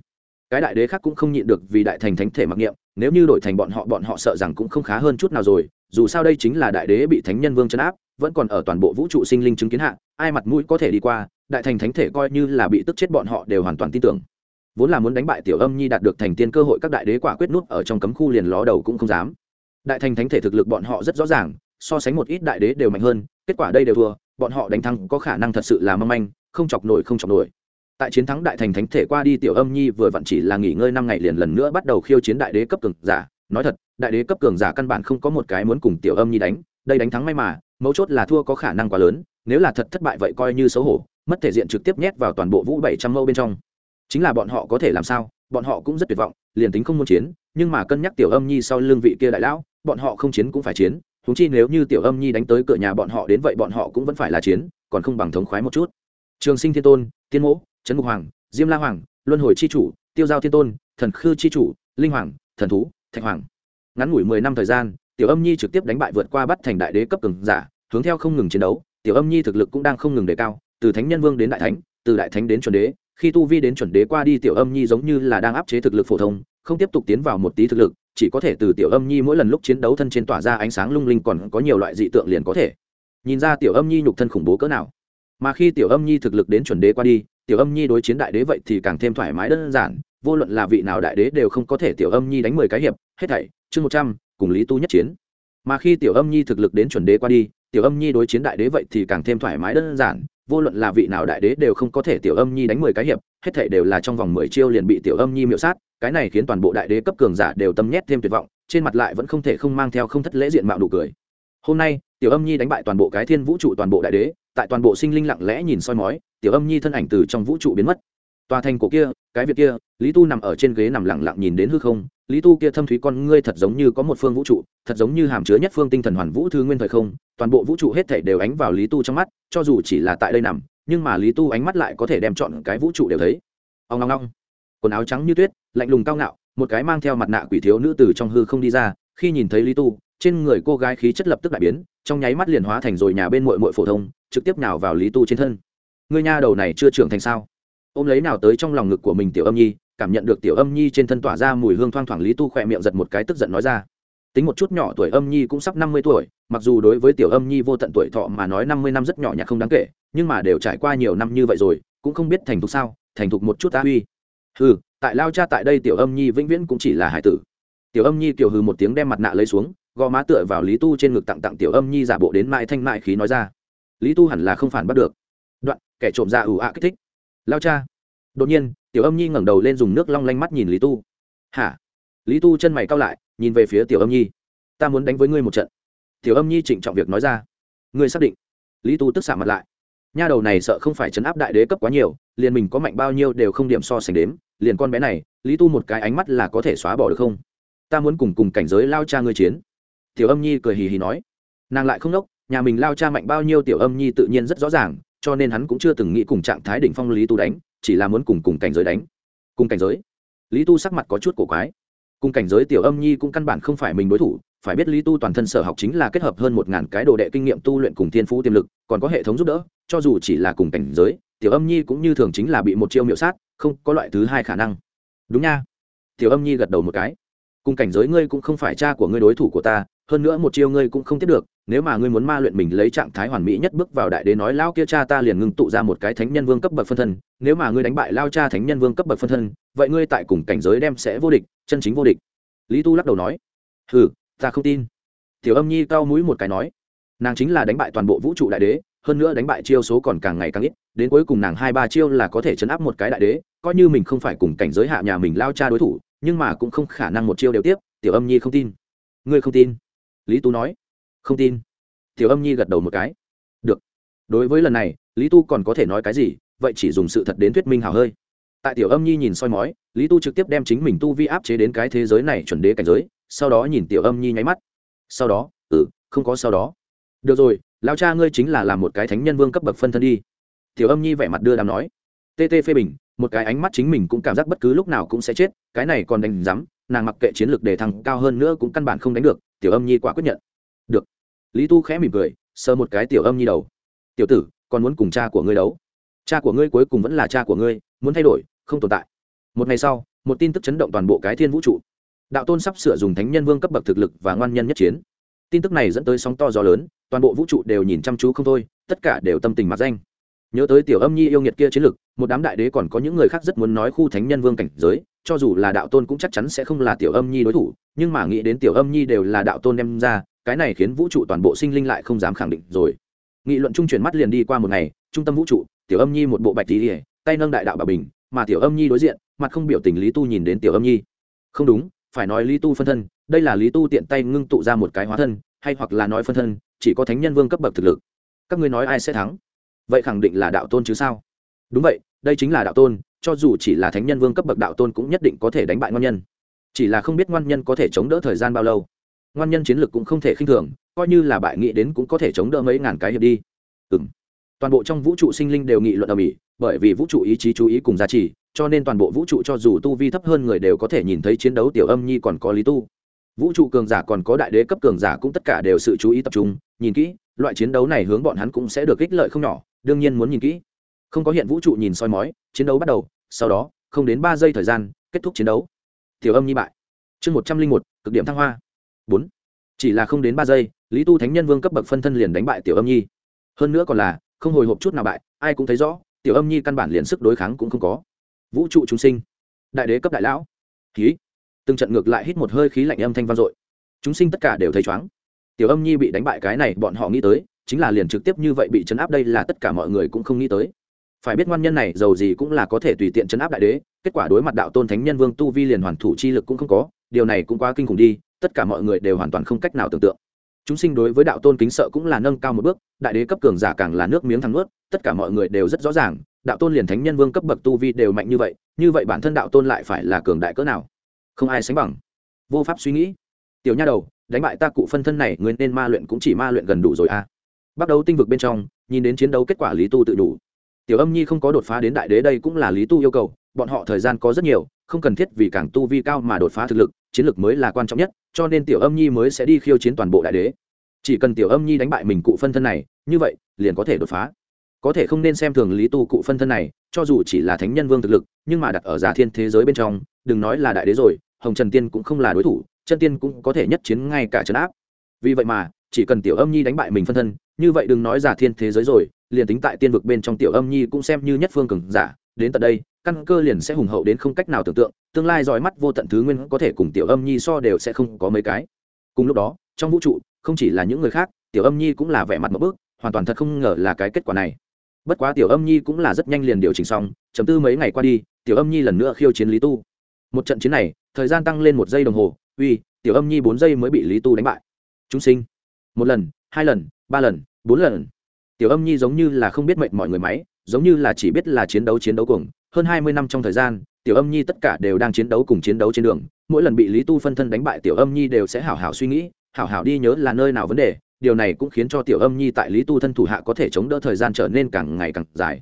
Cái đại đế khác cũng không nhịn được vì đại thành thánh thể mặc niệm, nếu như đổi thành bọn họ bọn họ sợ rằng cũng không khá hơn chút nào rồi, dù sao đây chính là đại đế bị thánh nhân vương chấn áp, vẫn còn ở toàn bộ vũ trụ sinh linh chứng kiến hạ, ai mặt mũi có thể đi qua, đại thành thánh thể coi như là bị tức chết bọn họ đều hoàn toàn tin tưởng. Vốn là muốn đánh bại tiểu âm nhi đạt được thành tiên cơ hội các đại đế quả quyết nút ở trong cấm khu liền ló đầu cũng không dám. Đại thành thánh thể thực lực bọn họ rất rõ ràng so sánh một ít đại đế đều mạnh hơn, kết quả đây đều thua, bọn họ đánh thắng có khả năng thật sự là mâm anh không chọc nổi, không chọc nổi. Tại chiến thắng đại thành thánh thể qua đi, tiểu âm nhi vừa vặn chỉ là nghỉ ngơi năm ngày liền lần nữa bắt đầu khiêu chiến đại đế cấp cường giả. Nói thật, đại đế cấp cường giả căn bản không có một cái muốn cùng tiểu âm nhi đánh, đây đánh thắng may mà, mấu chốt là thua có khả năng quá lớn, nếu là thật thất bại vậy coi như xấu hổ, mất thể diện trực tiếp nhét vào toàn bộ vũ bảy trăm mâu bên trong. Chính là bọn họ có thể làm sao? Bọn họ cũng rất tuyệt vọng, liền tính không muốn chiến, nhưng mà cân nhắc tiểu âm nhi sau lương vị kia đại lão, bọn họ không chiến cũng phải chiến húng chi nếu như tiểu âm nhi đánh tới cửa nhà bọn họ đến vậy bọn họ cũng vẫn phải là chiến, còn không bằng thống khoái một chút. Trường sinh thiên tôn, tiên mỗ, trấn ngục hoàng, diêm la hoàng, luân hồi c h i chủ, tiêu giao thiên tôn, thần khư c h i chủ, linh hoàng, thần thú, thạch hoàng. Ngắn ngủi mười năm thời gian, tiểu âm nhi trực tiếp đánh bại vượt qua bắt thành đại đế cấp cường giả, hướng theo không ngừng chiến đấu, tiểu âm nhi thực lực cũng đang không ngừng đề cao, từ thánh nhân vương đến đại thánh, từ đại thánh đến chuẩn đế, khi tu vi đến chuẩn đế qua đi tiểu âm nhi giống như là đang áp chế thực lực phổ thông, không tiếp tục tiến vào một tí thực lực chỉ có thể từ tiểu âm nhi mỗi lần lúc chiến đấu thân trên tỏa ra ánh sáng lung linh còn có nhiều loại dị tượng liền có thể. Nhìn ra tiểu âm nhi nhục thân khủng bố cỡ nào. Mà khi tiểu âm nhi thực lực đến chuẩn đế qua đi, tiểu âm nhi đối chiến đại đế vậy thì càng thêm thoải mái đơn giản, vô luận là vị nào đại đế đều không có thể tiểu âm nhi đánh mười cái hiệp, hết thảy, chương một trăm, cùng lý tu nhất chiến. Mà khi tiểu âm nhi thực lực đến chuẩn đế qua đi, tiểu âm nhi đối chiến đại đế vậy thì càng thêm thoải mái đơn giản vô luận là vị nào đại đế đều không có thể tiểu âm nhi đánh mười cái hiệp, hết thể đều là trong vòng mười chiêu liền bị tiểu âm nhi miễu sát, cái này khiến toàn bộ đại đế cấp cường giả đều tâm nhét thêm tuyệt vọng, trên mặt lại vẫn không thể không mang theo không thất lễ diện mạo đủ cười. Hôm nay, tiểu âm nhi đánh bại toàn bộ cái thiên vũ trụ toàn bộ đại đế, tại toàn bộ sinh linh lặng lẽ nhìn soi mói, tiểu âm nhi thân ảnh từ trong vũ trụ biến mất. Tòa thành cổ kia, cái việc kia lý tu nằm ở trên ghế nằm lặng lặng nhìn đến hư không, lý tu kia thâm thúy con ngươi thật giống như có một phương vũ trụ, thật giống như hàm chứa nhất phương tinh thần hoàn vũ thư nguyên thời không, toàn bộ vũ trụ hết thể đều ánh vào lý tu trong mắt, cho dù chỉ là tại đây nằm, nhưng mà lý tu ánh mắt lại có thể đem chọn cái vũ trụ đều thấy. Ông ngong ngong quần áo trắng như tuyết, lạnh lùng cao ngạo, một cái mang theo mặt nạ quỷ thiếu nữ từ trong hư không đi ra, khi nhìn thấy lý tu, trên người cô gái khí chất lập tức đại biến, trong nháy mắt liền hóa thành rồi nhà bên mội mội phổ thông, trực tiếp nào vào lý tu trên thân. Người nha đầu này chưa trưởng thành sao? Ôm lấy nào tới trong lòng ngực của mình tiểu âm nhi cảm nhận được tiểu âm nhi trên thân tỏa ra mùi hương thoang thoảng lý tu khỏe miệng giật một cái tức giận nói ra. Tính một chút nhỏ tuổi âm nhi cũng sắp năm mươi tuổi, mặc dù đối với tiểu âm nhi vô tận tuổi thọ mà nói năm mươi năm rất nhỏ nhặt không đáng kể, nhưng mà đều trải qua nhiều năm như vậy rồi, cũng không biết thành thục sao, thành thục một chút ta uy. Ừ tại lao cha tại đây tiểu âm nhi vĩnh viễn cũng chỉ là hải tử. Tiểu âm nhi kiểu hừ một tiếng đem mặt nạ lấy xuống, gò má tựa vào lý tu trên ngực tặng tặng tiểu âm nhi giả bộ đến mãi thanh mãi khí nói ra. Lý tu hẳn là không phản bắt được. Đoạn, kẻ trộm ra ủ ạ kích thích. Lao cha, đột nhiên tiểu âm nhi ngẩng đầu lên dùng nước long lanh mắt nhìn lý tu. Hả? Lý tu chân mày cao lại, nhìn về phía tiểu âm nhi. Ta muốn đánh với ngươi một trận. Tiểu âm nhi trịnh trọng việc nói ra. Ngươi xác định? Lý tu tức xạ mặt lại. Nha đầu này sợ không phải chấn áp đại đế cấp quá nhiều, liền mình có mạnh bao nhiêu đều không điểm so sánh đếm, liền con bé này, lý tu một cái ánh mắt là có thể xóa bỏ được không? Ta muốn cùng cùng cảnh giới lao cha ngươi chiến. Tiểu âm nhi cười hì hì nói. Nàng lại không đốc, nhà mình lao cha mạnh bao nhiêu tiểu âm nhi tự nhiên rất rõ ràng, cho nên hắn cũng chưa từng nghĩ cùng trạng thái đỉnh phong lý tu đánh chỉ là muốn cùng cùng cảnh giới đánh. Cùng cảnh giới? Lý tu sắc mặt có chút cổ quái. Cùng cảnh giới tiểu âm nhi cũng căn bản không phải mình đối thủ, phải biết lý tu toàn thân sở học chính là kết hợp hơn một ngàn cái đồ đệ kinh nghiệm tu luyện cùng thiên phú tiềm lực, còn có hệ thống giúp đỡ, cho dù chỉ là cùng cảnh giới, tiểu âm nhi cũng như thường chính là bị một chiêu miệu sát, không có loại thứ hai khả năng. Đúng nha. Tiểu âm nhi gật đầu một cái. Cùng cảnh giới ngươi cũng không phải cha của ngươi đối thủ của ta hơn nữa một chiêu ngươi cũng không tiếp được, nếu mà ngươi muốn ma luyện mình lấy trạng thái hoàn mỹ nhất bước vào đại đế nói lao kia cha ta liền ngưng tụ ra một cái thánh nhân vương cấp bậc phân thân, nếu mà ngươi đánh bại lao cha thánh nhân vương cấp bậc phân thân, vậy ngươi tại cùng cảnh giới đem sẽ vô địch, chân chính vô địch. Lý tu lắc đầu nói, hừ, ta không tin. Tiểu âm nhi cao mũi một cái nói, nàng chính là đánh bại toàn bộ vũ trụ đại đế, hơn nữa đánh bại chiêu số còn càng ngày càng ít, đến cuối cùng nàng hai ba chiêu là có thể chấn áp một cái đại đế, coi như mình không phải cùng cảnh giới hạ nhà mình lao cha đối thủ, nhưng mà cũng không khả năng một chiêu đều tiếp. Tiểu âm nhi không tin. Ngươi không tin? Lý tú nói. Không tin. Tiểu âm nhi gật đầu một cái. Được. Đối với lần này, lý tu còn có thể nói cái gì, vậy chỉ dùng sự thật đến thuyết minh hào hơi. Tại tiểu âm nhi nhìn soi mói, lý tu trực tiếp đem chính mình tu vi áp chế đến cái thế giới này chuẩn đế cảnh giới, sau đó nhìn tiểu âm nhi nháy mắt. Sau đó ừ không có sau đó. Được rồi lao cha ngươi chính là làm một cái thánh nhân vương cấp bậc phân thân đi. Tiểu âm nhi vẻ mặt đưa đàm nói. Tt phê bình, một cái ánh mắt chính mình cũng cảm giác bất cứ lúc nào cũng sẽ chết, cái này còn đánh rắm nàng mặc kệ chiến lược đề thăng cao hơn nữa cũng căn bản không đánh được tiểu âm nhi quả quyết nhận. Được. Lý tu khẽ mỉm cười, sờ một cái tiểu âm nhi đầu. Tiểu tử, còn muốn cùng cha của ngươi đấu. Cha của ngươi cuối cùng vẫn là cha của ngươi, muốn thay đổi, không tồn tại. Một ngày sau, một tin tức chấn động toàn bộ cái thiên vũ trụ. Đạo tôn sắp sửa dùng thánh nhân vương cấp bậc thực lực và ngoan nhân nhất chiến. Tin tức này dẫn tới sóng to gió lớn, toàn bộ vũ trụ đều nhìn chăm chú không thôi, tất cả đều tâm tình mặc danh nhớ tới tiểu âm nhi yêu nghiệt kia chiến lực, một đám đại đế còn có những người khác rất muốn nói khu thánh nhân vương cảnh giới, cho dù là đạo tôn cũng chắc chắn sẽ không là tiểu âm nhi đối thủ, nhưng mà nghĩ đến tiểu âm nhi đều là đạo tôn đem ra, cái này khiến vũ trụ toàn bộ sinh linh lại không dám khẳng định rồi. Nghị luận trung chuyển mắt liền đi qua một ngày, trung tâm vũ trụ, tiểu âm nhi một bộ bạch tí tay nâng đại đạo bà bình, mà tiểu âm nhi đối diện, mặt không biểu tình lý tu nhìn đến tiểu âm nhi. Không đúng, phải nói lý tu phân thân, đây là lý tu tiện tay ngưng tụ ra một cái hóa thân, hay hoặc là nói phân thân, chỉ có thánh nhân vương cấp bậc thực lực. Các ngươi nói ai sẽ thắng? Vậy khẳng định là đạo tôn chứ sao? Đúng vậy, đây chính là đạo tôn, cho dù chỉ là thánh nhân vương cấp bậc đạo tôn cũng nhất định có thể đánh bại ngoan nhân. Chỉ là không biết ngoan nhân có thể chống đỡ thời gian bao lâu. Ngoan nhân chiến lược cũng không thể khinh thường, coi như là bại nghị đến cũng có thể chống đỡ mấy ngàn cái hiệp đi. Ừ m toàn bộ trong vũ trụ sinh linh đều nghị luận ở mỹ bởi vì vũ trụ ý chí chú ý cùng giá trị, cho nên toàn bộ vũ trụ cho dù tu vi thấp hơn người đều có thể nhìn thấy chiến đấu tiểu âm nhi còn có lý tu. Vũ trụ cường giả còn có đại đế cấp cường giả cũng tất cả đều sự chú ý tập trung, nhìn kỹ, loại chiến đấu này hướng bọn hắn cũng sẽ được ích lợi không nhỏ đương nhiên muốn nhìn kỹ. Không có hiện vũ trụ nhìn soi mói, chiến đấu bắt đầu, sau đó, không đến ba giây thời gian, kết thúc chiến đấu. Tiểu âm nhi bại. Chương một trăm linh một, cực điểm thăng hoa. Bốn. Chỉ là không đến ba giây, lý tu thánh nhân vương cấp bậc phân thân liền đánh bại tiểu âm nhi. Hơn nữa còn là, không hồi hộp chút nào bại, ai cũng thấy rõ, tiểu âm nhi căn bản liền sức đối kháng cũng không có. Vũ trụ chúng sinh. Đại đế cấp đại lão. Khí từng trận ngược lại hít một hơi khí lạnh âm thanh vang dội. Chúng sinh tất cả đều thấy chóng tiểu âm nhi bị đánh bại cái này, bọn họ nghĩ tới chính là liền trực tiếp như vậy bị chấn áp đây là tất cả mọi người cũng không nghĩ tới. Phải biết ngoan nhân này giàu gì cũng là có thể tùy tiện chấn áp đại đế, kết quả đối mặt đạo tôn thánh nhân vương tu vi liền hoàn thủ chi lực cũng không có, điều này cũng quá kinh khủng đi, tất cả mọi người đều hoàn toàn không cách nào tưởng tượng. Chúng sinh đối với đạo tôn kính sợ cũng là nâng cao một bước, đại đế cấp cường giả càng là nước miếng thắng nuốt, tất cả mọi người đều rất rõ ràng, đạo tôn liền thánh nhân vương cấp bậc tu vi đều mạnh như vậy như vậy bản thân đạo tôn lại phải là cường đại cỡ nào? Không ai sánh bằng. Vô pháp suy nghĩ. Tiểu nha đầu, đánh bại ta cụ phân thân này người nên ma luyện cũng chỉ ma luyện gần đủ rồi à? Bắt đầu tinh vực bên trong, nhìn đến chiến đấu kết quả lý tu tự đủ. Tiểu âm nhi không có đột phá đến đại đế đây cũng là lý tu yêu cầu, bọn họ thời gian có rất nhiều, không cần thiết vì càng tu vi cao mà đột phá thực lực, chiến lược mới là quan trọng nhất, cho nên tiểu âm nhi mới sẽ đi khiêu chiến toàn bộ đại đế. Chỉ cần tiểu âm nhi đánh bại mình cụ phân thân này, như vậy, liền có thể đột phá. Có thể không nên xem thường lý tu cụ phân thân này, cho dù chỉ là thánh nhân vương thực lực, nhưng mà đặt ở giả thiên thế giới bên trong, đừng nói là đại đế rồi, hồng trần tiên cũng không là đối thủ, chân tiên cũng có thể nhất chiến ngay cả trấn áp. Vì vậy mà chỉ cần tiểu âm nhi đánh bại mình phân thân, như vậy đừng nói giả thiên thế giới rồi, liền tính tại tiên vực bên trong tiểu âm nhi cũng xem như nhất phương cường giả, đến tận đây, căn cơ liền sẽ hùng hậu đến không cách nào tưởng tượng, tương lai dòi mắt vô tận thứ nguyên có thể cùng tiểu âm nhi so đều sẽ không có mấy cái. Cùng lúc đó, trong vũ trụ, không chỉ là những người khác, tiểu âm nhi cũng là vẻ mặt một bước, hoàn toàn thật không ngờ là cái kết quả này. Bất quá tiểu âm nhi cũng là rất nhanh liền điều chỉnh xong, chấm tư mấy ngày qua đi, tiểu âm nhi lần nữa khiêu chiến lý tu. Một trận chiến này, thời gian tăng lên một giây đồng hồ, uy, tiểu âm nhi bốn giây mới bị lý tu đánh bại. Chúng sinh một lần, hai lần, ba lần, bốn lần. Tiểu âm nhi giống như là không biết mệnh mọi người máy, giống như là chỉ biết là chiến đấu chiến đấu cùng. Hơn hai mươi năm trong thời gian, tiểu âm nhi tất cả đều đang chiến đấu cùng chiến đấu trên đường. Mỗi lần bị lý tu phân thân đánh bại, tiểu âm nhi đều sẽ hảo hảo suy nghĩ, hảo hảo đi nhớ là nơi nào vấn đề. Điều này cũng khiến cho tiểu âm nhi tại lý tu thân thủ hạ có thể chống đỡ thời gian trở nên càng ngày càng dài.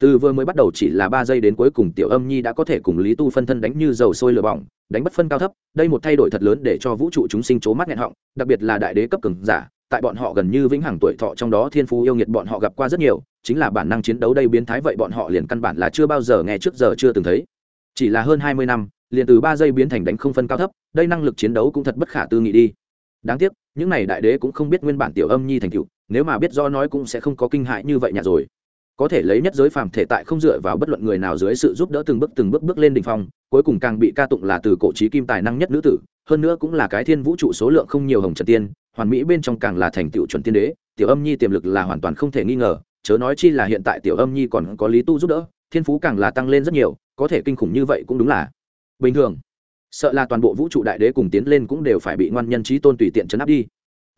Từ vừa mới bắt đầu chỉ là ba giây đến cuối cùng, tiểu âm nhi đã có thể cùng lý tu phân thân đánh như dầu sôi lửa bỏng, đánh bất phân cao thấp. Đây một thay đổi thật lớn để cho vũ trụ chúng sinh c mắt nghẹn họng, đặc biệt là đại đế cấp cường giả tại bọn họ gần như vĩnh hằng tuổi thọ trong đó thiên phú yêu nghiệt bọn họ gặp qua rất nhiều, chính là bản năng chiến đấu đây biến thái vậy bọn họ liền căn bản là chưa bao giờ nghe trước giờ chưa từng thấy. Chỉ là hơn hai mươi năm, liền từ ba giây biến thành đánh không phân cao thấp, đây năng lực chiến đấu cũng thật bất khả tư nghị đi. Đáng tiếc, những này đại đế cũng không biết nguyên bản tiểu âm nhi thành cựu nếu mà biết do nói cũng sẽ không có kinh hại như vậy nhà rồi. Có thể lấy nhất giới phàm thể tại không dựa vào bất luận người nào dưới sự giúp đỡ từng bước từng bước bước lên đỉnh phong, cuối cùng càng bị ca tụng là từ cổ trí kim tài năng nhất nữ tử, hơn nữa cũng là cái thiên vũ trụ số lượng không nhiều hồng trần tiên hoàn mỹ bên trong càng là thành tựu chuẩn tiên đế, tiểu âm nhi tiềm lực là hoàn toàn không thể nghi ngờ, chớ nói chi là hiện tại tiểu âm nhi còn có lý tu giúp đỡ, thiên phú càng là tăng lên rất nhiều, có thể kinh khủng như vậy cũng đúng là bình thường. Sợ là toàn bộ vũ trụ đại đế cùng tiến lên cũng đều phải bị ngoan nhân trí tôn tùy tiện chấn áp đi.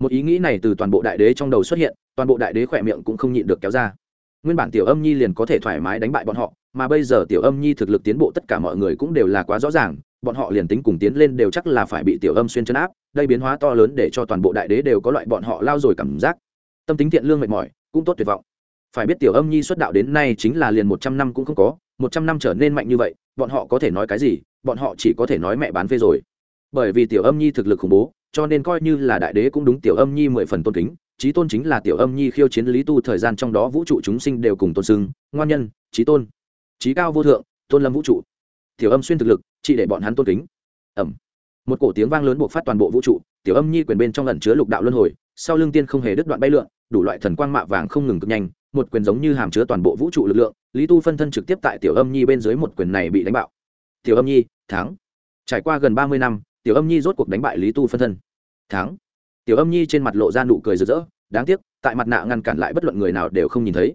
Một ý nghĩ này từ toàn bộ đại đế trong đầu xuất hiện, toàn bộ đại đế khỏe miệng cũng không nhịn được kéo ra. Nguyên bản tiểu âm nhi liền có thể thoải mái đánh bại bọn họ, mà bây giờ tiểu âm nhi thực lực tiến bộ tất cả mọi người cũng đều là quá rõ ràng bọn họ liền tính cùng tiến lên đều chắc là phải bị tiểu âm xuyên chấn áp, đây biến hóa to lớn để cho toàn bộ đại đế đều có loại bọn họ lao rồi cảm giác. Tâm tính thiện lương mệt mỏi, cũng tốt tuyệt vọng. Phải biết tiểu âm nhi xuất đạo đến nay chính là liền một trăm năm cũng không có, một trăm năm trở nên mạnh như vậy, bọn họ có thể nói cái gì, bọn họ chỉ có thể nói mẹ bán phê rồi. Bởi vì tiểu âm nhi thực lực khủng bố, cho nên coi như là đại đế cũng đúng tiểu âm nhi mười phần tôn kính trí tôn chính là tiểu âm nhi khiêu chiến lý tu thời gian trong đó vũ trụ chúng sinh đều cùng tôn sưng ngoan nhân trí tôn. Trí cao vô thượng, tôn lâm vũ trụ. Tiểu âm xuyên thực lực chỉ để bọn hắn tôn kính. Ẩm một cổ tiếng vang lớn buộc phát toàn bộ vũ trụ, tiểu âm nhi quyền bên trong lần chứa lục đạo luân hồi, sau lưng tiên không hề đứt đoạn bay lượn, đủ loại thần quang mạ vàng không ngừng cực nhanh, một quyền giống như hàm chứa toàn bộ vũ trụ lực lượng, lý tu phân thân trực tiếp tại tiểu âm nhi bên dưới một quyền này bị đánh bạo. Tiểu âm nhi, thắng. Trải qua gần ba mươi năm, tiểu âm nhi rốt cuộc đánh bại lý tu phân thân. Thắng. Tiểu âm nhi trên mặt lộ ra nụ cười rực rỡ, đáng tiếc, tại mặt nạ ngăn cản lại bất luận người nào đều không nhìn thấy.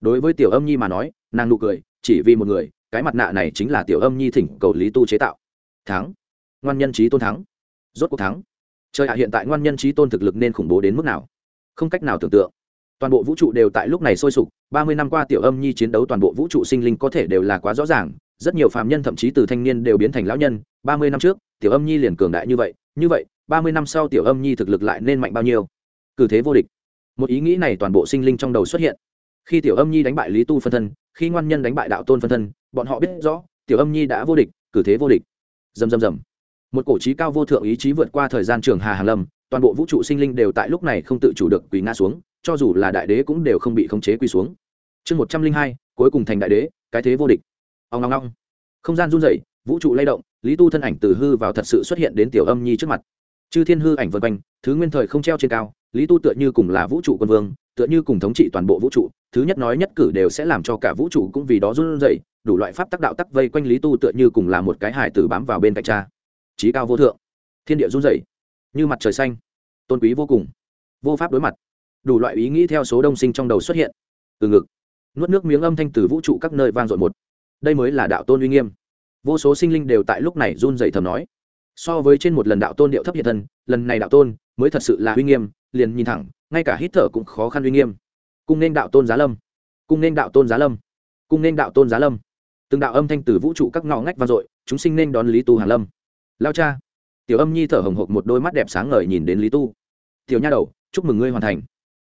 Đối với tiểu âm nhi mà nói, nàng nụ cười, chỉ vì một người cái mặt nạ này chính là tiểu âm nhi thỉnh cầu lý tu chế tạo. Thắng. Ngoan nhân trí tôn thắng. Rốt cuộc thắng. Trời hạ hiện tại ngoan nhân trí tôn thực lực nên khủng bố đến mức nào? Không cách nào tưởng tượng. Toàn bộ vũ trụ đều tại lúc này sôi sục, ba mươi năm qua tiểu âm nhi chiến đấu toàn bộ vũ trụ sinh linh có thể đều là quá rõ ràng, rất nhiều phàm nhân thậm chí từ thanh niên đều biến thành lão nhân, ba mươi năm trước, tiểu âm nhi liền cường đại như vậy như vậy, ba mươi năm sau tiểu âm nhi thực lực lại nên mạnh bao nhiêu? Cử thế vô địch. Một ý nghĩ này toàn bộ sinh linh trong đầu xuất hiện. Khi tiểu âm nhi đánh bại lý tu phân thân khi ngoan nhân đánh bại đạo tôn phân thân, bọn họ biết rõ, tiểu âm nhi đã vô địch, cử thế vô địch. Dầm dầm dầm một cổ trí cao vô thượng ý chí vượt qua thời gian trường hà hàn lâm, toàn bộ vũ trụ sinh linh đều tại lúc này không tự chủ được quỳ ngã xuống, cho dù là đại đế cũng đều không bị khống chế quỳ xuống. Chương một trăm linh hai, cuối cùng thành đại đế, cái thế vô địch. Ông ngong ngong không gian run rẩy, vũ trụ lay động, lý tu thân ảnh từ hư vào thật sự xuất hiện đến tiểu âm nhi trước mặt. Chư thiên hư ảnh vân quanh, thứ nguyên thời không treo trên cao, lý tu tựa như cùng là vũ trụ quân vương tựa như cùng thống trị toàn bộ vũ trụ, thứ nhất nói nhất cử đều sẽ làm cho cả vũ trụ cũng vì đó run rẩy, đủ loại pháp tắc đạo tắc vây quanh lý tu tựa như cùng là một cái hải tử bám vào bên cạnh cha. Trí cao vô thượng, thiên địa run rẩy, như mặt trời xanh, tôn quý vô cùng, vô pháp đối mặt. Đủ loại ý nghĩ theo số đông sinh trong đầu xuất hiện. Từ ngực, nuốt nước miếng âm thanh từ vũ trụ các nơi vang dội một. Đây mới là đạo tôn uy nghiêm. Vô số sinh linh đều tại lúc này run dậy thầm nói. So với trên một lần đạo tôn điệu thấp hiện thân, lần này đạo tôn mới thật sự là uy nghiêm, liền nhìn thẳng ngay cả hít thở cũng khó khăn uy nghiêm. Cung nên đạo tôn giá lâm. Cung nên đạo tôn giá lâm. Cung nên đạo tôn giá lâm. Từng đạo âm thanh từ vũ trụ các ngõ ngách vang dội, chúng sinh nên đón lý tu hàn lâm. Lao cha. Tiểu âm nhi thở hồng hộc một đôi mắt đẹp sáng ngời nhìn đến lý tu. Tiểu nha đầu, chúc mừng ngươi hoàn thành.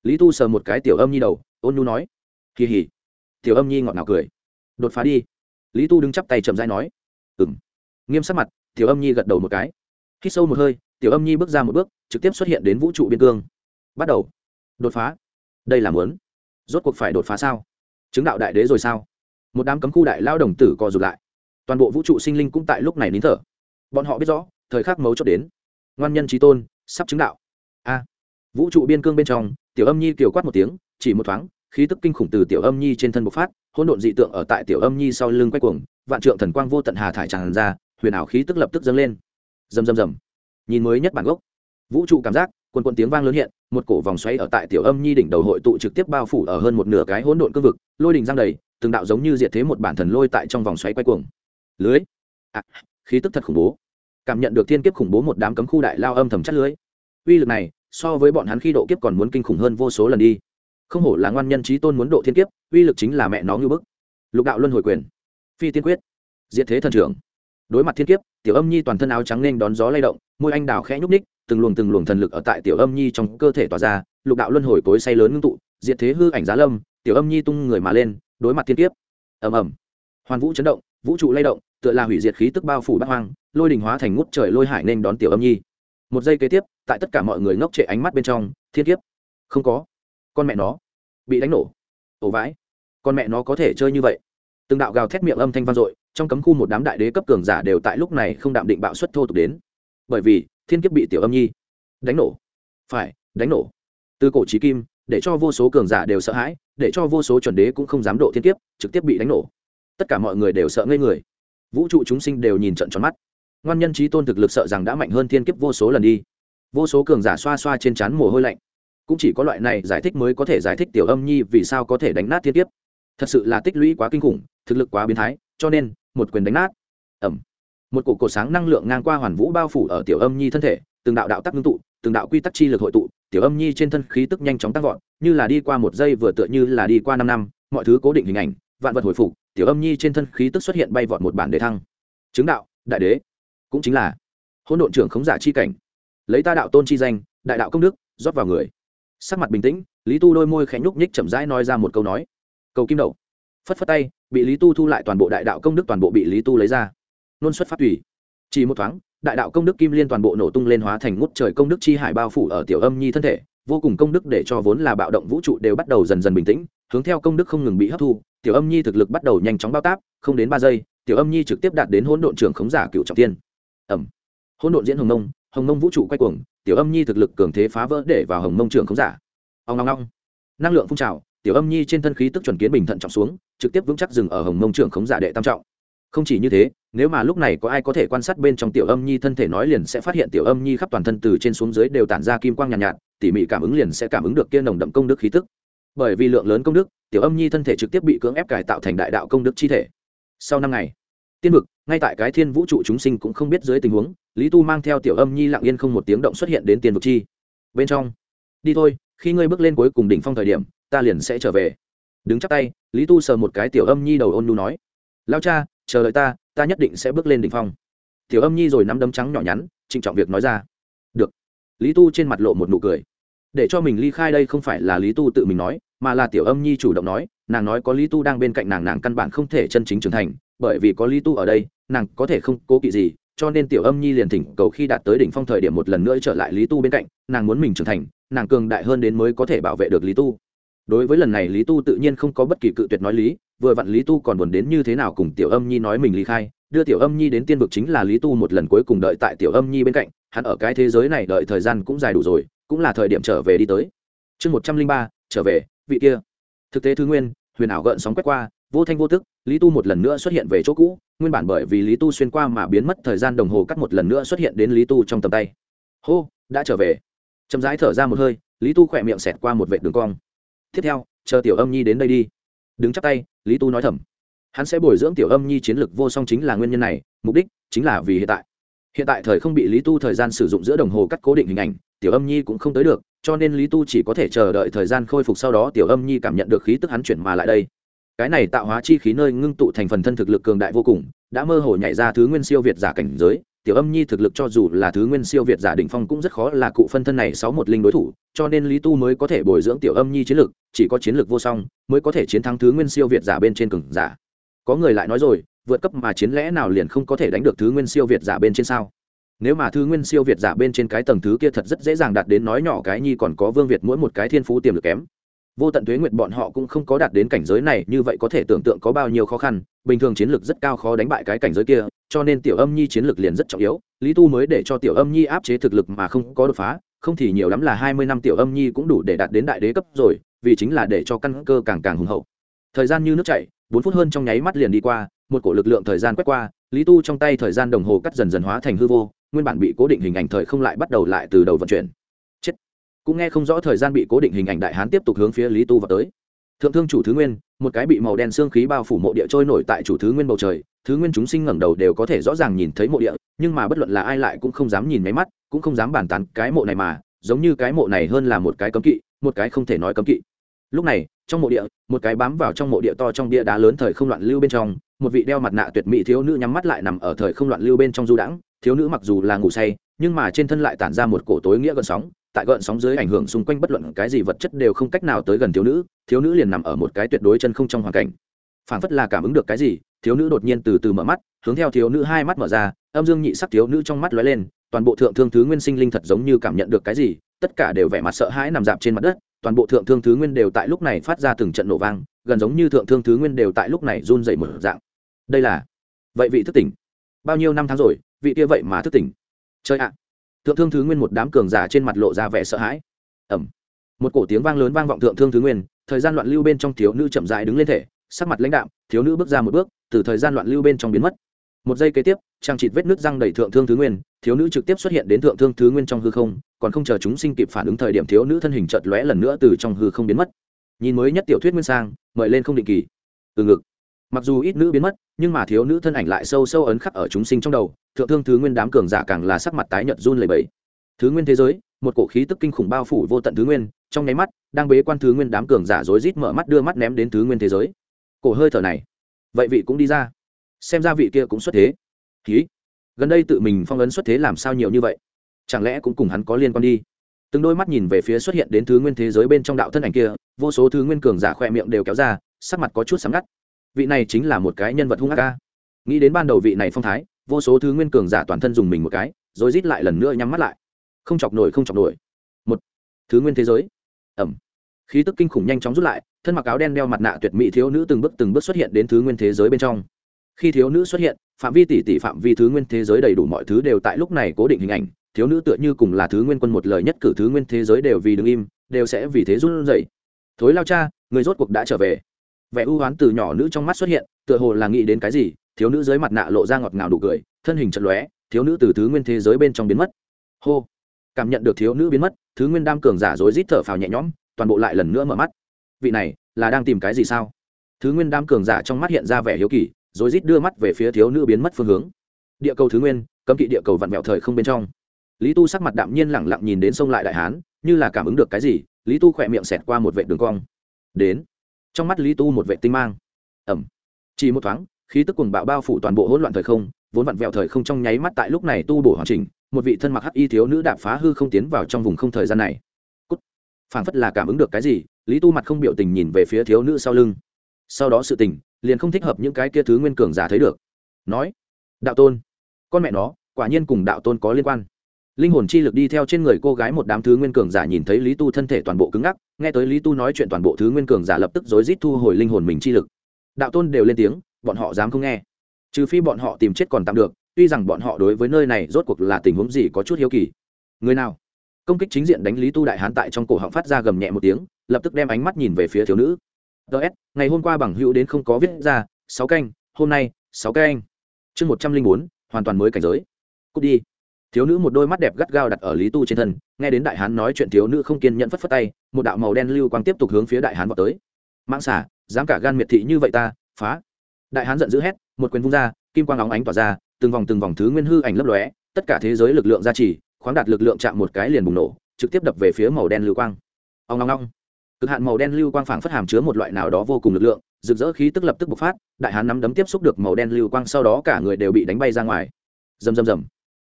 Lý tu sờ một cái tiểu âm nhi đầu, ôn nhu nói. Kỳ hỉ. Tiểu âm nhi ngọt ngào cười. Đột phá đi. Lý tu đứng chắp tay chậm dai nói. Ừ m nghiêm sắc mặt, tiểu âm nhi gật đầu một cái. Khi sâu một hơi, tiểu âm nhi bước ra một bước, trực tiếp xuất hiện đến vũ trụ biên cương bắt đầu. Đột phá. Đây là muốn. Rốt cuộc phải đột phá sao? Chứng đạo đại đế rồi sao? Một đám cấm khu đại lao đồng tử co rụt lại. Toàn bộ vũ trụ sinh linh cũng tại lúc này nín thở. Bọn họ biết rõ, thời khắc mấu chốt đến. Ngoan nhân trí tôn, sắp chứng đạo. A. Vũ trụ biên cương bên trong, tiểu âm nhi kiều quát một tiếng, chỉ một thoáng, khí tức kinh khủng từ tiểu âm nhi trên thân bộc phát, hỗn độn dị tượng ở tại tiểu âm nhi sau lưng quay cuồng, vạn trượng thần quang vô tận hà thải tràn ra, huyền ảo khí tức lập tức dâng lên. Rầm rầm rầm. Nhìn mới nhất bản gốc. Vũ trụ cảm giác quần quần tiếng vang lớn hiện một cổ vòng xoáy ở tại tiểu âm nhi đỉnh đầu hội tụ trực tiếp bao phủ ở hơn một nửa cái hỗn độn cương vực lôi đình giang đầy từng đạo giống như diệt thế một bản thần lôi tại trong vòng xoáy quay cuồng. Lưới. À, khí tức thật khủng bố. Cảm nhận được thiên kiếp khủng bố một đám cấm khu đại lao âm thầm chất lưới. Uy lực này so với bọn hắn khi độ kiếp còn muốn kinh khủng hơn vô số lần đi. Không hổ là ngoan nhân trí tôn muốn độ thiên kiếp uy lực chính là mẹ nó như bức. Lục đạo luân hồi quyền. Phi tiên quyết. Diệt thế thần trưởng đối mặt thiên kiếp, tiểu âm nhi toàn thân áo trắng nên đón gió lay động, môi anh đào khẽ nhúc ních từng luồng từng luồng thần lực ở tại tiểu âm nhi trong cơ thể tỏa ra, lục đạo luân hồi cối say lớn ngưng tụ, diệt thế hư ảnh giá lâm, tiểu âm nhi tung người mà lên, đối mặt thiên kiếp. Ầm ầm. Hoàn vũ chấn động, vũ trụ lay động, tựa là hủy diệt khí tức bao phủ bát hoang, lôi đình hóa thành ngút trời lôi hải nên đón tiểu âm nhi. Một giây kế tiếp, tại tất cả mọi người ngốc trệ ánh mắt bên trong, thiên kiếp. Không có. Con mẹ nó. Bị đánh nổ. Ổ vãi. Con mẹ nó có thể chơi như vậy từng đạo gào thét miệng âm thanh vang dội, trong cấm khu một đám đại đế cấp cường giả đều tại lúc này không đạm định bạo suất thô tục đến. Bởi vì, thiên kiếp bị tiểu âm nhi đánh nổ. Phải, đánh nổ. Từ cổ trí kim, để cho vô số cường giả đều sợ hãi, để cho vô số chuẩn đế cũng không dám độ thiên kiếp, trực tiếp bị đánh nổ. Tất cả mọi người đều sợ ngây người. Vũ trụ chúng sinh đều nhìn trận tròn mắt. Ngoan nhân trí tôn thực lực sợ rằng đã mạnh hơn thiên kiếp vô số lần đi. Vô số cường giả xoa xoa trên trán mồ hôi lạnh. Cũng chỉ có loại này giải thích mới có thể giải thích tiểu âm nhi vì sao có thể đánh nát thiên kiếp thật sự là tích lũy quá kinh khủng, thực lực quá biến thái, cho nên, một quyền đánh nát. Ẩm. Một cổ cổ sáng năng lượng ngang qua hoàn vũ bao phủ ở tiểu âm nhi thân thể, từng đạo đạo tắc ngưng tụ, từng đạo quy tắc chi lực hội tụ, tiểu âm nhi trên thân khí tức nhanh chóng tăng vọt, như là đi qua một giây vừa tựa như là đi qua năm năm, mọi thứ cố định hình ảnh, vạn vật hồi phục, tiểu âm nhi trên thân khí tức xuất hiện bay vọt một bản đề thăng. Chứng đạo, đại đế. Cũng chính là hôn độn trưởng khống giả chi cảnh. Lấy ta đạo tôn chi danh, đại đạo công đức, rót vào người. Sắc mặt bình tĩnh, lý tu đôi môi khẽ nhúc nhích chậm rãi nói ra một câu nói cầu kim đậu phất phất tay, bị lý tu thu lại toàn bộ đại đạo công đức toàn bộ bị lý tu lấy ra. Nôn xuất phát tùy. Chỉ một thoáng, đại đạo công đức kim liên toàn bộ nổ tung lên hóa thành ngút trời công đức chi hải bao phủ ở tiểu âm nhi thân thể, vô cùng công đức để cho vốn là bạo động vũ trụ đều bắt đầu dần dần bình tĩnh, hướng theo công đức không ngừng bị hấp thu, tiểu âm nhi thực lực bắt đầu nhanh chóng bao tác không đến ba giây, tiểu âm nhi trực tiếp đạt đến hỗn độn trưởng khống giả cựu trọng tiên. Ẩm hỗn độn diễn hồng nông hồng nông vũ trụ quay cuồng, tiểu âm nhi thực lực cường thế phá vỡ để vào hồng nông trưởng khống giả. Ông ngong ngong năng lượng phun trào tiểu âm nhi trên thân khí tức chuẩn kiến bình thận trọng xuống trực tiếp vững chắc dừng ở hồng mông trưởng khống giả đệ tam trọng. Không chỉ như thế nếu mà lúc này có ai có thể quan sát bên trong tiểu âm nhi thân thể nói liền sẽ phát hiện tiểu âm nhi khắp toàn thân từ trên xuống dưới đều tản ra kim quang nhàn nhạt, nhạt tỉ mỉ cảm ứng liền sẽ cảm ứng được kia nồng đậm công đức khí tức. Bởi vì lượng lớn công đức tiểu âm nhi thân thể trực tiếp bị cưỡng ép cải tạo thành đại đạo công đức chi thể. Sau năm ngày tiên vực ngay tại cái thiên vũ trụ chúng sinh cũng không biết dưới tình huống lý tu mang theo tiểu âm nhi lặng yên không một tiếng động xuất hiện đến tiền vực chi. Bên trong đi thôi khi ngươi bước lên cuối cùng đỉnh phong thời điểm ta liền sẽ trở về. Đứng chắc tay, lý tu sờ một cái tiểu âm nhi đầu ôn nu nói, lao cha, chờ đợi ta ta nhất định sẽ bước lên đỉnh phong. Tiểu âm nhi rồi nắm đấm trắng nhỏ nhắn, trịnh trọng việc nói ra, được. Lý tu trên mặt lộ một nụ cười. Để cho mình ly khai đây không phải là lý tu tự mình nói, mà là tiểu âm nhi chủ động nói, nàng nói có lý tu đang bên cạnh nàng nàng căn bản không thể chân chính trưởng thành, bởi vì có lý tu ở đây, nàng có thể không cố kỵ gì, cho nên tiểu âm nhi liền thỉnh cầu khi đạt tới đỉnh phong thời điểm một lần nữa trở lại lý tu bên cạnh, nàng muốn mình trưởng thành, nàng cường đại hơn đến mới có thể bảo vệ được lý tu đối với lần này lý tu tự nhiên không có bất kỳ cự tuyệt nói lý, vừa vặn lý tu còn buồn đến như thế nào cùng tiểu âm nhi nói mình lý khai, đưa tiểu âm nhi đến tiên vực chính là lý tu một lần cuối cùng đợi tại tiểu âm nhi bên cạnh, hắn ở cái thế giới này đợi thời gian cũng dài đủ rồi, cũng là thời điểm trở về đi tới. Chương một trăm linh ba, trở về, vị kia. Thực tế thứ nguyên, huyền ảo gợn sóng quét qua, vô thanh vô tức, lý tu một lần nữa xuất hiện về chỗ cũ, nguyên bản bởi vì lý tu xuyên qua mà biến mất thời gian đồng hồ cắt một lần nữa xuất hiện đến lý tu trong tầm tay. Hô, đã trở về. Chậm rãi thở ra một hơi, lý tu khỏe miệng xẹt qua một vệ đường cong tiếp theo, chờ tiểu âm nhi đến đây đi. Đứng chắc tay, lý tu nói thầm. Hắn sẽ bồi dưỡng tiểu âm nhi chiến lược vô song chính là nguyên nhân này, mục đích chính là vì hiện tại. Hiện tại thời không bị lý tu thời gian sử dụng giữa đồng hồ cắt cố định hình ảnh, tiểu âm nhi cũng không tới được, cho nên lý tu chỉ có thể chờ đợi thời gian khôi phục sau đó tiểu âm nhi cảm nhận được khí tức hắn chuyển mà lại đây. Cái này tạo hóa chi khí nơi ngưng tụ thành phần thân thực lực cường đại vô cùng, đã mơ hồ nhảy ra thứ nguyên siêu việt giả cảnh giới tiểu âm nhi thực lực cho dù là thứ nguyên siêu việt giả đỉnh phong cũng rất khó là cụ phân thân này sáu một linh đối thủ, cho nên lý tu mới có thể bồi dưỡng tiểu âm nhi chiến lực, chỉ có chiến lược vô song mới có thể chiến thắng thứ nguyên siêu việt giả bên trên cường giả. Có người lại nói rồi, vượt cấp mà chiến lẽ nào liền không có thể đánh được thứ nguyên siêu việt giả bên trên sao? Nếu mà thứ nguyên siêu việt giả bên trên cái tầng thứ kia thật rất dễ dàng đạt đến nói nhỏ cái nhi còn có vương việt mỗi một cái thiên phú tiềm lực kém vô tận tuế nguyệt bọn họ cũng không có đạt đến cảnh giới này, như vậy có thể tưởng tượng có bao nhiêu khó khăn. Bình thường chiến lược rất cao khó đánh bại cái cảnh giới kia, cho nên tiểu âm nhi chiến lược liền rất trọng yếu. Lý tu mới để cho tiểu âm nhi áp chế thực lực mà không có đột phá, không thì nhiều lắm là hai mươi năm tiểu âm nhi cũng đủ để đạt đến đại đế cấp rồi, vì chính là để cho căn cơ càng càng hùng hậu. Thời gian như nước chảy, bốn phút hơn trong nháy mắt liền đi qua, một cổ lực lượng thời gian quét qua, lý tu trong tay thời gian đồng hồ cắt dần dần hóa thành hư vô, nguyên bản bị cố định hình ảnh thời không lại bắt đầu lại từ đầu vận chuyển cũng nghe không rõ thời gian bị cố định hình ảnh đại hán tiếp tục hướng phía lý tu vào tới thượng thương chủ thứ nguyên một cái bị màu đen xương khí bao phủ mộ địa trôi nổi tại chủ thứ nguyên bầu trời thứ nguyên chúng sinh ngẩng đầu đều có thể rõ ràng nhìn thấy mộ địa nhưng mà bất luận là ai lại cũng không dám nhìn máy mắt cũng không dám bàn tán cái mộ này mà giống như cái mộ này hơn là một cái cấm kỵ một cái không thể nói cấm kỵ lúc này trong mộ địa một cái bám vào trong mộ địa to trong bia đá lớn thời không loạn lưu bên trong một vị đeo mặt nạ tuyệt mỹ thiếu nữ nhắm mắt lại nằm ở thời không loạn lưu bên trong du đãng thiếu nữ mặc dù là ngủ say nhưng mà trên thân lại tản ra một cổ tối nghĩa gợn sóng, tại gợn sóng dưới ảnh hưởng xung quanh bất luận cái gì vật chất đều không cách nào tới gần thiếu nữ thiếu nữ liền nằm ở một cái tuyệt đối chân không trong hoàn cảnh. Phản phất là cảm ứng được cái gì, thiếu nữ đột nhiên từ từ mở mắt, hướng theo thiếu nữ hai mắt mở ra, âm dương nhị sắc thiếu nữ trong mắt lóe lên, toàn bộ thượng thương thứ nguyên sinh linh thật giống như cảm nhận được cái gì, tất cả đều vẻ mặt sợ hãi nằm dạp trên mặt đất, toàn bộ thượng thương thứ nguyên đều tại lúc này phát ra từng trận nổ vang, gần giống như thượng thương thứ nguyên đều tại lúc này run dậy một dạng. Đây là, vậy vị thức tỉnh. Bao nhiêu năm tháng rồi, vị kia vậy mà thức tỉnh? Chơi ạ. Thượng thương thứ nguyên một đám cường giả trên mặt lộ ra vẻ sợ hãi. Ẩm một cổ tiếng vang lớn vang vọng thượng thương thứ nguyên, thời gian loạn lưu bên trong thiếu nữ chậm dại đứng lên thể, sắc mặt lãnh đạm, thiếu nữ bước ra một bước, từ thời gian loạn lưu bên trong biến mất. Một giây kế tiếp, trang trịt vết nước răng đầy thượng thương thứ nguyên, thiếu nữ trực tiếp xuất hiện đến thượng thương thứ nguyên trong hư không, còn không chờ chúng sinh kịp phản ứng thời điểm thiếu nữ thân hình chợt lóe lần nữa từ trong hư không biến mất. Nhìn mới nhất tiểu thuyết nguyên sang, mời lên không định kỳ. Từ ngực mặc dù ít nữ biến mất, nhưng mà thiếu nữ thân ảnh lại sâu sâu ấn khắc ở chúng sinh trong đầu, thượng thương thứ nguyên đám cường giả càng là sắc mặt tái nhợt run lẩy bẩy. Thứ nguyên thế giới, một cổ khí tức kinh khủng bao phủ vô tận thứ nguyên, trong nháy mắt, đang bế quan thứ nguyên đám cường giả rối rít mở mắt đưa mắt ném đến thứ nguyên thế giới. Cổ hơi thở này, vậy vị cũng đi ra. Xem ra vị kia cũng xuất thế. Ký gần đây tự mình phong ấn xuất thế làm sao nhiều như vậy? Chẳng lẽ cũng cùng hắn có liên quan đi? Từng đôi mắt nhìn về phía xuất hiện đến thứ nguyên thế giới bên trong đạo thân ảnh kia, vô số thứ nguyên cường giả khoe miệng đều kéo ra, sắc mặt có chút sáng ngắt vị này chính là một cái nhân vật hung ác ca. Nghĩ đến ban đầu vị này phong thái, vô số thứ nguyên cường giả toàn thân dùng mình một cái, rồi rít lại lần nữa nhắm mắt lại. Không chọc nổi, không chọc nổi. Một, thứ nguyên thế giới. Ẩm. Khí tức kinh khủng nhanh chóng rút lại, thân mặc áo đen đeo mặt nạ tuyệt mỹ thiếu nữ từng bước từng bước xuất hiện đến thứ nguyên thế giới bên trong. Khi thiếu nữ xuất hiện, phạm vi tỷ tỷ phạm vi thứ nguyên thế giới đầy đủ mọi thứ đều tại lúc này cố định hình ảnh, thiếu nữ tựa như cùng là thứ nguyên quân một lời nhất cử thứ nguyên thế giới đều vì đứng im, đều sẽ vì thế run dậy. thối lao cha, người rốt cuộc đã trở về vẻ ưu oán từ nhỏ nữ trong mắt xuất hiện, tựa hồ là nghĩ đến cái gì, thiếu nữ dưới mặt nạ lộ ra ngọt ngào đủ cười, thân hình chật lóe, thiếu nữ từ thứ nguyên thế giới bên trong biến mất. Hô! Cảm nhận được thiếu nữ biến mất, thứ nguyên đam cường giả rối rít thở phào nhẹ nhõm, toàn bộ lại lần nữa mở mắt. Vị này, là đang tìm cái gì sao? Thứ nguyên đam cường giả trong mắt hiện ra vẻ hiếu kỳ, rối rít đưa mắt về phía thiếu nữ biến mất phương hướng. Địa cầu thứ nguyên, cấm kỵ địa cầu vặn vẹo thời không bên trong. Lý tu sắc mặt đạm nhiên lẳng lặng nhìn đến sông lại đại hán, như là cảm ứng được cái gì, lý tu khỏe miệng xẹt qua một vệ đường cong. Đến trong mắt lý tu một vệ tinh mang. Ẩm chỉ một thoáng, khí tức cuồng bạo bao phủ toàn bộ hỗn loạn thời không, vốn vặn vẹo thời không trong nháy mắt tại lúc này tu bổ hoàn chỉnh, một vị thân mặc hắc y thiếu nữ đạp phá hư không tiến vào trong vùng không thời gian này. Cút. Phảng phất là cảm ứng được cái gì, lý tu mặt không biểu tình nhìn về phía thiếu nữ sau lưng. Sau đó sự tình, liền không thích hợp những cái kia thứ nguyên cường giả thấy được. Nói, đạo tôn, con mẹ nó, quả nhiên cùng đạo tôn có liên quan linh hồn chi lực đi theo trên người cô gái một đám thứ nguyên cường giả nhìn thấy lý tu thân thể toàn bộ cứng ngắc, nghe tới lý tu nói chuyện toàn bộ thứ nguyên cường giả lập tức rối rít thu hồi linh hồn mình chi lực. Đạo tôn đều lên tiếng, bọn họ dám không nghe. Trừ phi bọn họ tìm chết còn tạm được, tuy rằng bọn họ đối với nơi này rốt cuộc là tình huống gì có chút hiếu kỳ. Người nào? Công kích chính diện đánh lý tu đại hán tại trong cổ họng phát ra gầm nhẹ một tiếng, lập tức đem ánh mắt nhìn về phía thiếu nữ. Ts ngày hôm qua bằng hữu đến không có viết ra, sáu canh, hôm nay, sáu canh. Chương một trăm linh bốn, hoàn toàn mới cảnh giới. Cút đi thiếu nữ một đôi mắt đẹp gắt gao đặt ở lý tu trên thân, nghe đến đại hán nói chuyện thiếu nữ không kiên nhẫn phất phất tay, một đạo màu đen lưu quang tiếp tục hướng phía đại hán vào tới. Mạng xả dám cả gan miệt thị như vậy ta, phá! Đại hán giận dữ hét, một quyền vung ra, kim quang óng ánh tỏa ra, từng vòng từng vòng thứ nguyên hư ảnh lấp lóe, tất cả thế giới lực lượng gia trì, khoáng đạt lực lượng chạm một cái liền bùng nổ, trực tiếp đập về phía màu đen lưu quang. Ông long long cực hạn màu đen lưu quang phảng phất hàm chứa một loại nào đó vô cùng lực lượng, rực rỡ khí tức lập tức bộc phát, đại hán nắm đấm tiếp xúc được màu đen lưu quang, sau đó cả người đều bị đánh bay ra ngoài. Rầm rầm rầm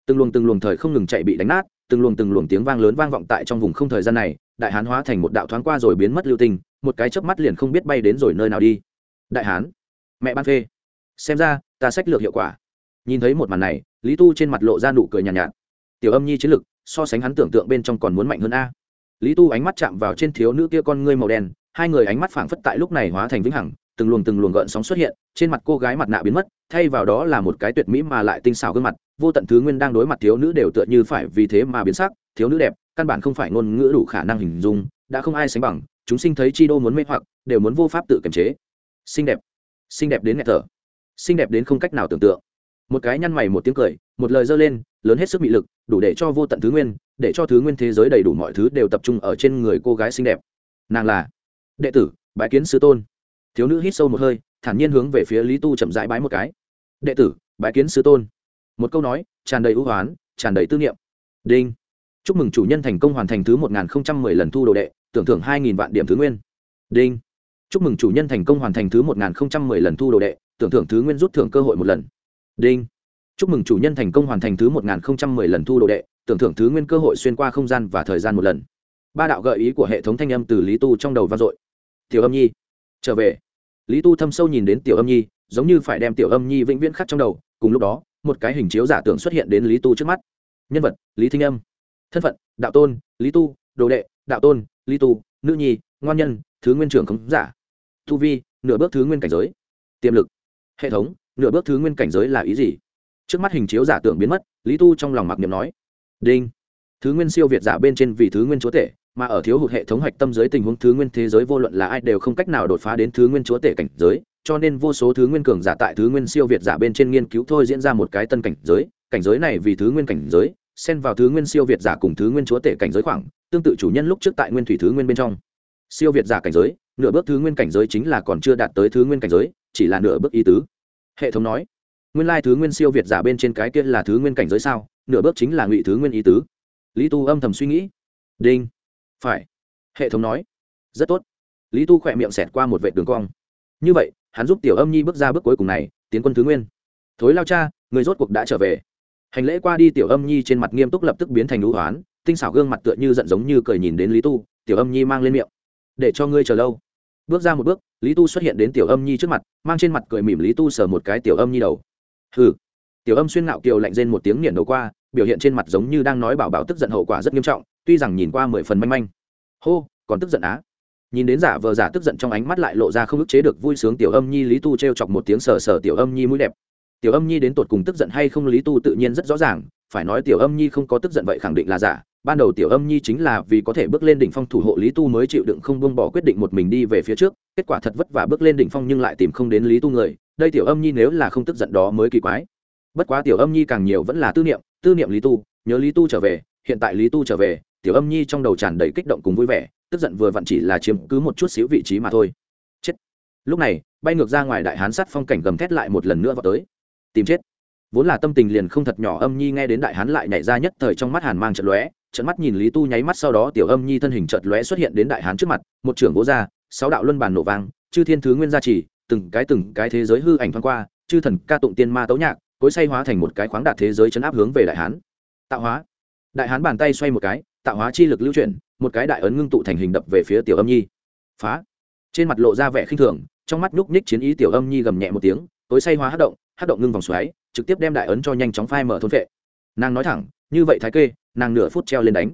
từng luồng từng luồng thời không ngừng chạy bị đánh nát từng luồng từng luồng tiếng vang lớn vang vọng tại trong vùng không thời gian này đại hán hóa thành một đạo thoáng qua rồi biến mất lưu tình một cái chớp mắt liền không biết bay đến rồi nơi nào đi. Đại hán mẹ ban phê. Xem ra ta sách lược hiệu quả. Nhìn thấy một màn này lý tu trên mặt lộ ra nụ cười nhàn nhạt, nhạt. Tiểu âm nhi chiến lực so sánh hắn tưởng tượng bên trong còn muốn mạnh hơn a. Lý tu ánh mắt chạm vào trên thiếu nữ kia con ngươi màu đen hai người ánh mắt phảng phất tại lúc này hóa thành vĩnh hằng từng luồng từng luồng gợn sóng xuất hiện, trên mặt cô gái mặt nạ biến mất, thay vào đó là một cái tuyệt mỹ mà lại tinh xảo gương mặt, vô tận thứ nguyên đang đối mặt thiếu nữ đều tựa như phải vì thế mà biến sắc, thiếu nữ đẹp, căn bản không phải ngôn ngữ đủ khả năng hình dung, đã không ai sánh bằng, chúng sinh thấy chi đô muốn mê hoặc, đều muốn vô pháp tự kiềm chế. Xinh đẹp xinh đẹp đến nghẹt thở, xinh đẹp đến không cách nào tưởng tượng. Một cái nhăn mày một tiếng cười, một lời dơ lên, lớn hết sức bị lực, đủ để cho vô tận thứ nguyên, để cho thứ nguyên thế giới đầy đủ mọi thứ đều tập trung ở trên người cô gái xinh đẹp. Nàng là đệ tử, bái kiến sư tôn thiếu nữ hít sâu một hơi, thản nhiên hướng về phía lý tu chậm rãi bái một cái. Đệ tử, bái kiến sư tôn. Một câu nói, tràn đầy ưu hoán, tràn đầy tư niệm. Đinh. Chúc mừng chủ nhân thành công hoàn thành thứ một nghìn mười lần thu đồ đệ, tưởng thưởng hai nghìn vạn điểm thứ nguyên. Đinh. Chúc mừng chủ nhân thành công hoàn thành thứ một nghìn mười lần thu đồ đệ, tưởng thưởng thứ nguyên rút thưởng cơ hội một lần. Đinh. Chúc mừng chủ nhân thành công hoàn thành thứ một nghìn mười lần thu đồ đệ, tưởng thưởng thứ nguyên cơ hội xuyên qua không gian và thời gian một lần. Ba đạo gợi ý của hệ thống thanh âm từ lý tu trong đầu vang dội. Tiểu âm nhi trở về. Lý tu thâm sâu nhìn đến tiểu âm nhi, giống như phải đem tiểu âm nhi vĩnh viễn khắc trong đầu. Cùng lúc đó, một cái hình chiếu giả tưởng xuất hiện đến lý tu trước mắt. Nhân vật, lý thinh âm. Thân phận, đạo tôn, lý tu, đồ đệ, đạo tôn, lý tu, nữ nhi, ngoan nhân, thứ nguyên trưởng khống giả. Tu vi, nửa bước thứ nguyên cảnh giới. Tiềm lực, hệ thống, nửa bước thứ nguyên cảnh giới là ý gì? Trước mắt hình chiếu giả tưởng biến mất, lý tu trong lòng mặc niệm nói. Đinh. Thứ nguyên siêu việt giả bên trên vì thứ nguyên chúa tể mà ở thiếu hụt hệ thống hoạch tâm giới tình huống thứ nguyên thế giới vô luận là ai đều không cách nào đột phá đến thứ nguyên chúa tể cảnh giới cho nên vô số thứ nguyên cường giả tại thứ nguyên siêu việt giả bên trên nghiên cứu thôi diễn ra một cái tân cảnh giới cảnh giới này vì thứ nguyên cảnh giới xen vào thứ nguyên siêu việt giả cùng thứ nguyên chúa tể cảnh giới khoảng tương tự chủ nhân lúc trước tại nguyên thủy thứ nguyên bên trong siêu việt giả cảnh giới nửa bước thứ nguyên cảnh giới chính là còn chưa đạt tới thứ nguyên cảnh giới chỉ là nửa bước ý tứ hệ thống nói nguyên lai thứ nguyên siêu việt giả bên trên cái kia là thứ nguyên cảnh giới sao nửa bước chính là ngụy thứ nguyên ý tứ lý tu âm thầm suy nghĩ đinh phải. Hệ thống nói. Rất tốt. Lý tu khỏe miệng xẹt qua một vệ đường cong. Như vậy, hắn giúp tiểu âm nhi bước ra bước cuối cùng này, tiến quân thứ nguyên. Thối lao cha, người rốt cuộc đã trở về. Hành lễ qua đi, tiểu âm nhi trên mặt nghiêm túc lập tức biến thành lũ hoán, tinh xảo gương mặt tựa như giận giống như cười nhìn đến lý tu, tiểu âm nhi mang lên miệng. Để cho ngươi chờ lâu. Bước ra một bước, lý tu xuất hiện đến tiểu âm nhi trước mặt, mang trên mặt cười mỉm lý tu sờ một cái tiểu âm nhi đầu. Hừ. Tiểu âm xuyên ngạo kiều lạnh rên một tiếng nghiền đầu qua, biểu hiện trên mặt giống như đang nói bảo bảo tức giận hậu quả rất nghiêm trọng tuy rằng nhìn qua mười phần manh manh. Hô, còn tức giận á. Nhìn đến giả vờ giả tức giận trong ánh mắt lại lộ ra không ức chế được vui sướng tiểu âm nhi, lý tu t r e o chọc một tiếng sờ sờ tiểu âm nhi mũi đẹp. Tiểu âm nhi đến tột cùng tức giận hay không, lý tu tự nhiên rất rõ ràng, phải nói tiểu âm nhi không có tức giận vậy khẳng định là giả. Ban đầu tiểu âm nhi chính là vì có thể bước lên đỉnh phong thủ hộ lý tu mới chịu đựng không buông bỏ quyết định một mình đi về phía trước, kết quả thật vất vả bước lên đỉnh phong nhưng lại tìm không đến lý tu người. Đây tiểu âm nhi nếu là không tức giận đó mới kỳ quái. Bất quá tiểu âm nhi càng nhiều vẫn là tư niệm tư niệm lý tu, nhớ lý tu trở về, hiện tại lý tu trở về tiểu âm nhi trong đầu tràn đầy kích động cùng vui vẻ, tức giận vừa vặn chỉ là chiếm cứ một chút xíu vị trí mà thôi. Chết. Lúc này, bay ngược ra ngoài đại hán sắt phong cảnh gầm thét lại một lần nữa vào tới. Tìm chết. Vốn là tâm tình liền không thật nhỏ, âm nhi nghe đến đại hán lại nhảy ra nhất thời trong mắt hàn mang trận lóe trận mắt nhìn lý tu nháy mắt sau đó tiểu âm nhi thân hình trận lóe xuất hiện đến đại hán trước mặt, một trưởng gỗ ra, sáu đạo luân bàn nổ vang, chư thiên thứ nguyên gia trì, từng cái từng cái thế giới hư ảnh thoáng qua, chư thần ca tụng tiên ma tấu nhạc, cối say hóa thành một cái khoáng đạt thế giới chấn áp hướng về đại hán. Tạo hóa. Đại hán bàn tay xoay một cái tạo hóa chi lực lưu chuyển, một cái đại ấn ngưng tụ thành hình đập về phía tiểu âm nhi. Phá. Trên mặt lộ ra vẻ khinh thường, trong mắt nhúc nhích chiến ý tiểu âm nhi gầm nhẹ một tiếng, tối say hóa hát động hát động ngưng vòng xoáy, trực tiếp đem đại ấn cho nhanh chóng phai mở thôn vệ. Nàng nói thẳng, như vậy thái kê, nàng nửa phút treo lên đánh.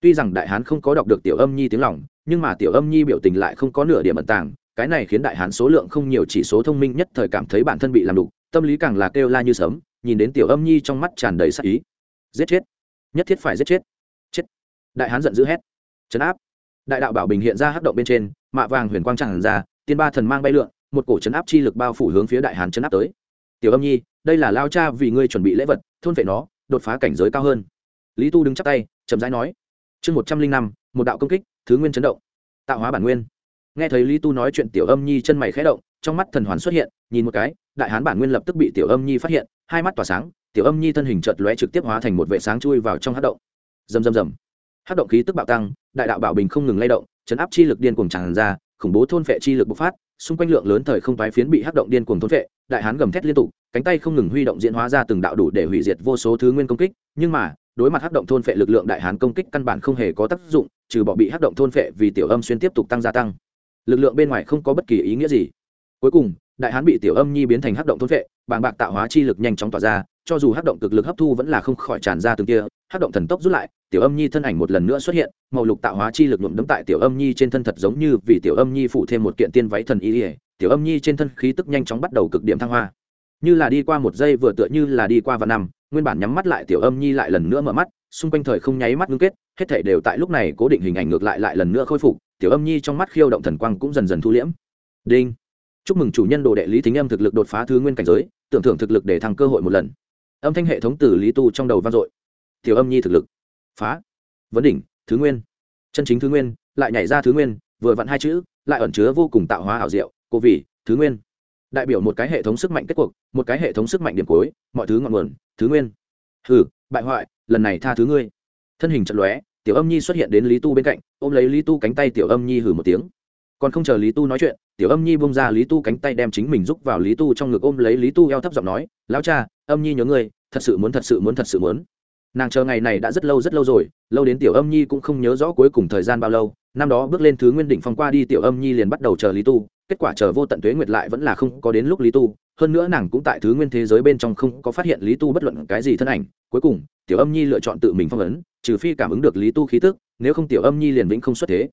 Tuy rằng đại hán không có đọc được tiểu âm nhi tiếng lòng, nhưng mà tiểu âm nhi biểu tình lại không có nửa điểm ẩn tàng, cái này khiến đại hán số lượng không nhiều chỉ số thông minh nhất thời cảm thấy bản thân bị làm đục, tâm lý càng là kêu la như sớm nhìn đến tiểu âm nhi trong mắt tràn đầy sắc ý. Giết chết. Nhất thiết phải giết chết chết đại hán giận dữ hét. Chấn áp. Đại đạo bảo bình hiện ra hắc động bên trên, mạ vàng huyền quang tràn ra, tiên ba thần mang bay lượn, một cổ chấn áp chi lực bao phủ hướng phía đại hán chấn áp tới. Tiểu âm nhi, đây là lao cha vì ngươi chuẩn bị lễ vật, thôn vệ nó, đột phá cảnh giới cao hơn. Lý tu đứng chắp tay, chậm rãi nói. Chương một trăm linh năm, một đạo công kích, thứ nguyên chấn động. Tạo hóa bản nguyên. Nghe thấy lý tu nói chuyện, tiểu âm nhi chân mày khẽ động, trong mắt thần hoàn xuất hiện, nhìn một cái, đại hán bản nguyên lập tức bị tiểu âm nhi phát hiện, hai mắt tỏa sáng, tiểu âm nhi thân hình chợt lóe trực tiếp hóa thành một vệ sáng chui vào trong hát động. Rầm rầm rầm hát động khí tức bạo tăng, đại đạo bảo bình không ngừng lay động, chấn áp chi lực điên cuồng tràn ra, khủng bố thôn phệ chi lực bộc phát, xung quanh lượng lớn thời không toái phiến bị hát động điên cuồng thôn phệ, đại hán gầm thét liên tục, cánh tay không ngừng huy động diễn hóa ra từng đạo đủ để hủy diệt vô số thứ nguyên công kích, nhưng mà, đối mặt hát động thôn phệ lực lượng đại hán công kích căn bản không hề có tác dụng, trừ bỏ bị hát động thôn phệ vì tiểu âm xuyên tiếp tục tăng gia tăng. Lực lượng bên ngoài không có bất kỳ ý nghĩa gì. Cuối cùng, đại hán bị tiểu âm nhi biến thành hát động thôn phệ, bàng bạc tạo hóa chi lực nhanh chóng tỏa ra, cho dù hát động cực lực hấp thu vẫn là không khỏi tràn ra từng kia hắc động thần tốc rút lại, tiểu âm nhi thân ảnh một lần nữa xuất hiện, màu lục tạo hóa chi lực nhuộm đấm tại tiểu âm nhi trên thân thật giống như vì tiểu âm nhi phụ thêm một kiện tiên váy thần y ỉa tiểu âm nhi trên thân khí tức nhanh chóng bắt đầu cực điểm thăng hoa. Như là đi qua một giây vừa tựa như là đi qua vạn năm, nguyên bản nhắm mắt lại tiểu âm nhi lại lần nữa mở mắt, xung quanh thời không nháy mắt ngưng kết, hết thể đều tại lúc này cố định hình ảnh ngược lại lại lần nữa khôi phục, tiểu âm nhi trong mắt khiêu động thần quang cũng dần dần thu liễm. Đinh. Chúc mừng chủ nhân đồ đệ lý thính âm thực lực đột phá thứ nguyên cảnh giới, tưởng thưởng thực lực để thăng cơ hội một lần. Âm thanh hệ thống từ lý tu trong đầu vang dội tiểu âm nhi thực lực. Phá. Vấn đỉnh, thứ nguyên. Chân chính thứ nguyên, lại nhảy ra thứ nguyên, vừa vặn hai chữ, lại ẩn chứa vô cùng tạo hóa ảo diệu, cô vì thứ nguyên. Đại biểu một cái hệ thống sức mạnh kết cuộc, một cái hệ thống sức mạnh điểm cuối, mọi thứ ngọn nguồn, thứ nguyên. Hừ, bại hoại, lần này tha thứ ngươi. Thân hình trận lóe, tiểu âm nhi xuất hiện đến lý tu bên cạnh, ôm lấy lý tu cánh tay tiểu âm nhi hử một tiếng. Còn không chờ lý tu nói chuyện, tiểu âm nhi bông ra lý tu cánh tay đem chính mình rúc vào lý tu trong ngực ôm lấy lý tu eo thấp giọng nói, lão cha, âm nhi nhớ ngươi, thật sự muốn, thật sự muốn, thật sự muốn nàng chờ ngày này đã rất lâu rất lâu rồi, lâu đến tiểu âm nhi cũng không nhớ rõ cuối cùng thời gian bao lâu, năm đó bước lên thứ nguyên đỉnh phong qua đi tiểu âm nhi liền bắt đầu chờ lý tu, kết quả chờ vô tận tuế nguyệt lại vẫn là không có đến lúc lý tu. Hơn nữa nàng cũng tại thứ nguyên thế giới bên trong không có phát hiện lý tu bất luận cái gì thân ảnh. Cuối cùng, tiểu âm nhi lựa chọn tự mình phong ấn, trừ phi cảm ứng được lý tu khí tức, nếu không tiểu âm nhi liền vĩnh không xuất thế.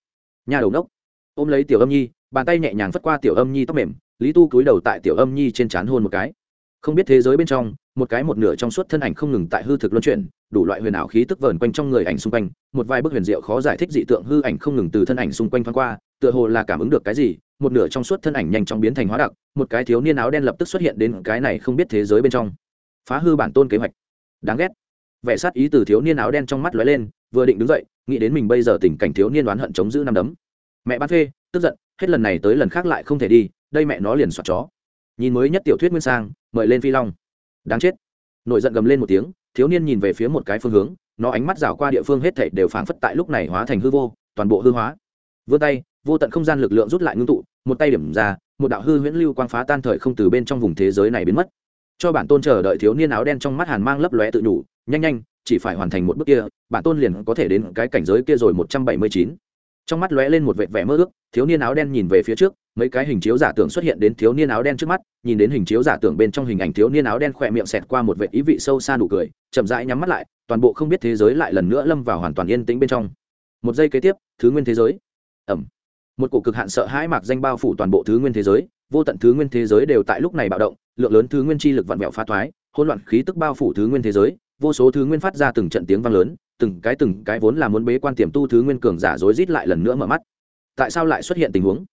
Nhà đầu đốc, ôm lấy tiểu âm nhi, bàn tay nhẹ nhàng phất qua tiểu âm nhi tóc mềm, lý tu cúi đầu tại tiểu âm nhi trên trán hôn một cái. Không biết thế giới bên trong một cái một nửa trong suốt thân ảnh không ngừng tại hư thực luân chuyển, đủ loại huyền ảo khí tức vờn quanh trong người ảnh xung quanh, một vài bức huyền diệu khó giải thích dị tượng hư ảnh không ngừng từ thân ảnh xung quanh thoáng qua, tựa hồ là cảm ứng được cái gì, một nửa trong suốt thân ảnh nhanh chóng biến thành hóa đặc, một cái thiếu niên áo đen lập tức xuất hiện đến cái này không biết thế giới bên trong. Phá hư bản tôn kế hoạch. Đáng ghét. Vẻ sát ý từ thiếu niên áo đen trong mắt lóe lên, vừa định đứng dậy, nghĩ đến mình bây giờ tình cảnh thiếu niên oán hận chống giữ năm đấm. Mẹ bán phê, tức giận, hết lần này tới lần khác lại không thể đi, đây mẹ nó liền soạt chó. Nhìn mới nhất tiểu thuyết nguyên sang, mời lên phi long đáng chết. Nổi giận gầm lên một tiếng, thiếu niên nhìn về phía một cái phương hướng, nó ánh mắt rảo qua địa phương hết thảy đều phảng phất tại lúc này hóa thành hư vô, toàn bộ hư hóa. Vươn tay, vô tận không gian lực lượng rút lại ngưng tụ, một tay điểm ra, một đạo hư huyễn lưu quang phá tan thời không từ bên trong vùng thế giới này biến mất. Cho bản tôn chờ đợi thiếu niên áo đen trong mắt hàn mang lấp lóe tự nhủ, nhanh nhanh, chỉ phải hoàn thành một bước kia, bản tôn liền có thể đến cái cảnh giới kia rồi một trăm bảy mươi chín. Trong mắt lóe lên một vệt vẻ mơ ước, thiếu niên áo đen nhìn về phía trước mấy cái hình chiếu giả tưởng xuất hiện đến thiếu niên áo đen trước mắt, nhìn đến hình chiếu giả tưởng bên trong hình ảnh thiếu niên áo đen khỏe miệng xẹt qua một vệt ý vị sâu xa nụ cười, chậm rãi nhắm mắt lại, toàn bộ không biết thế giới lại lần nữa lâm vào hoàn toàn yên tĩnh bên trong. Một giây kế tiếp, thứ nguyên thế giới. Ẩm. Một cổ cực hạn sợ hãi mạc danh bao phủ toàn bộ thứ nguyên thế giới, vô tận thứ nguyên thế giới đều tại lúc này bạo động, lượng lớn thứ nguyên chi lực vặn vẹo phá thoái, hỗn loạn khí tức bao phủ thứ nguyên thế giới, vô số thứ nguyên phát ra từng trận tiếng vang lớn, từng cái từng cái vốn là muốn bế quan tiềm tu thứ nguyên cường giả rối rít lại lần nữa mở mắt. Tại sao lại xuất hiện tình huống?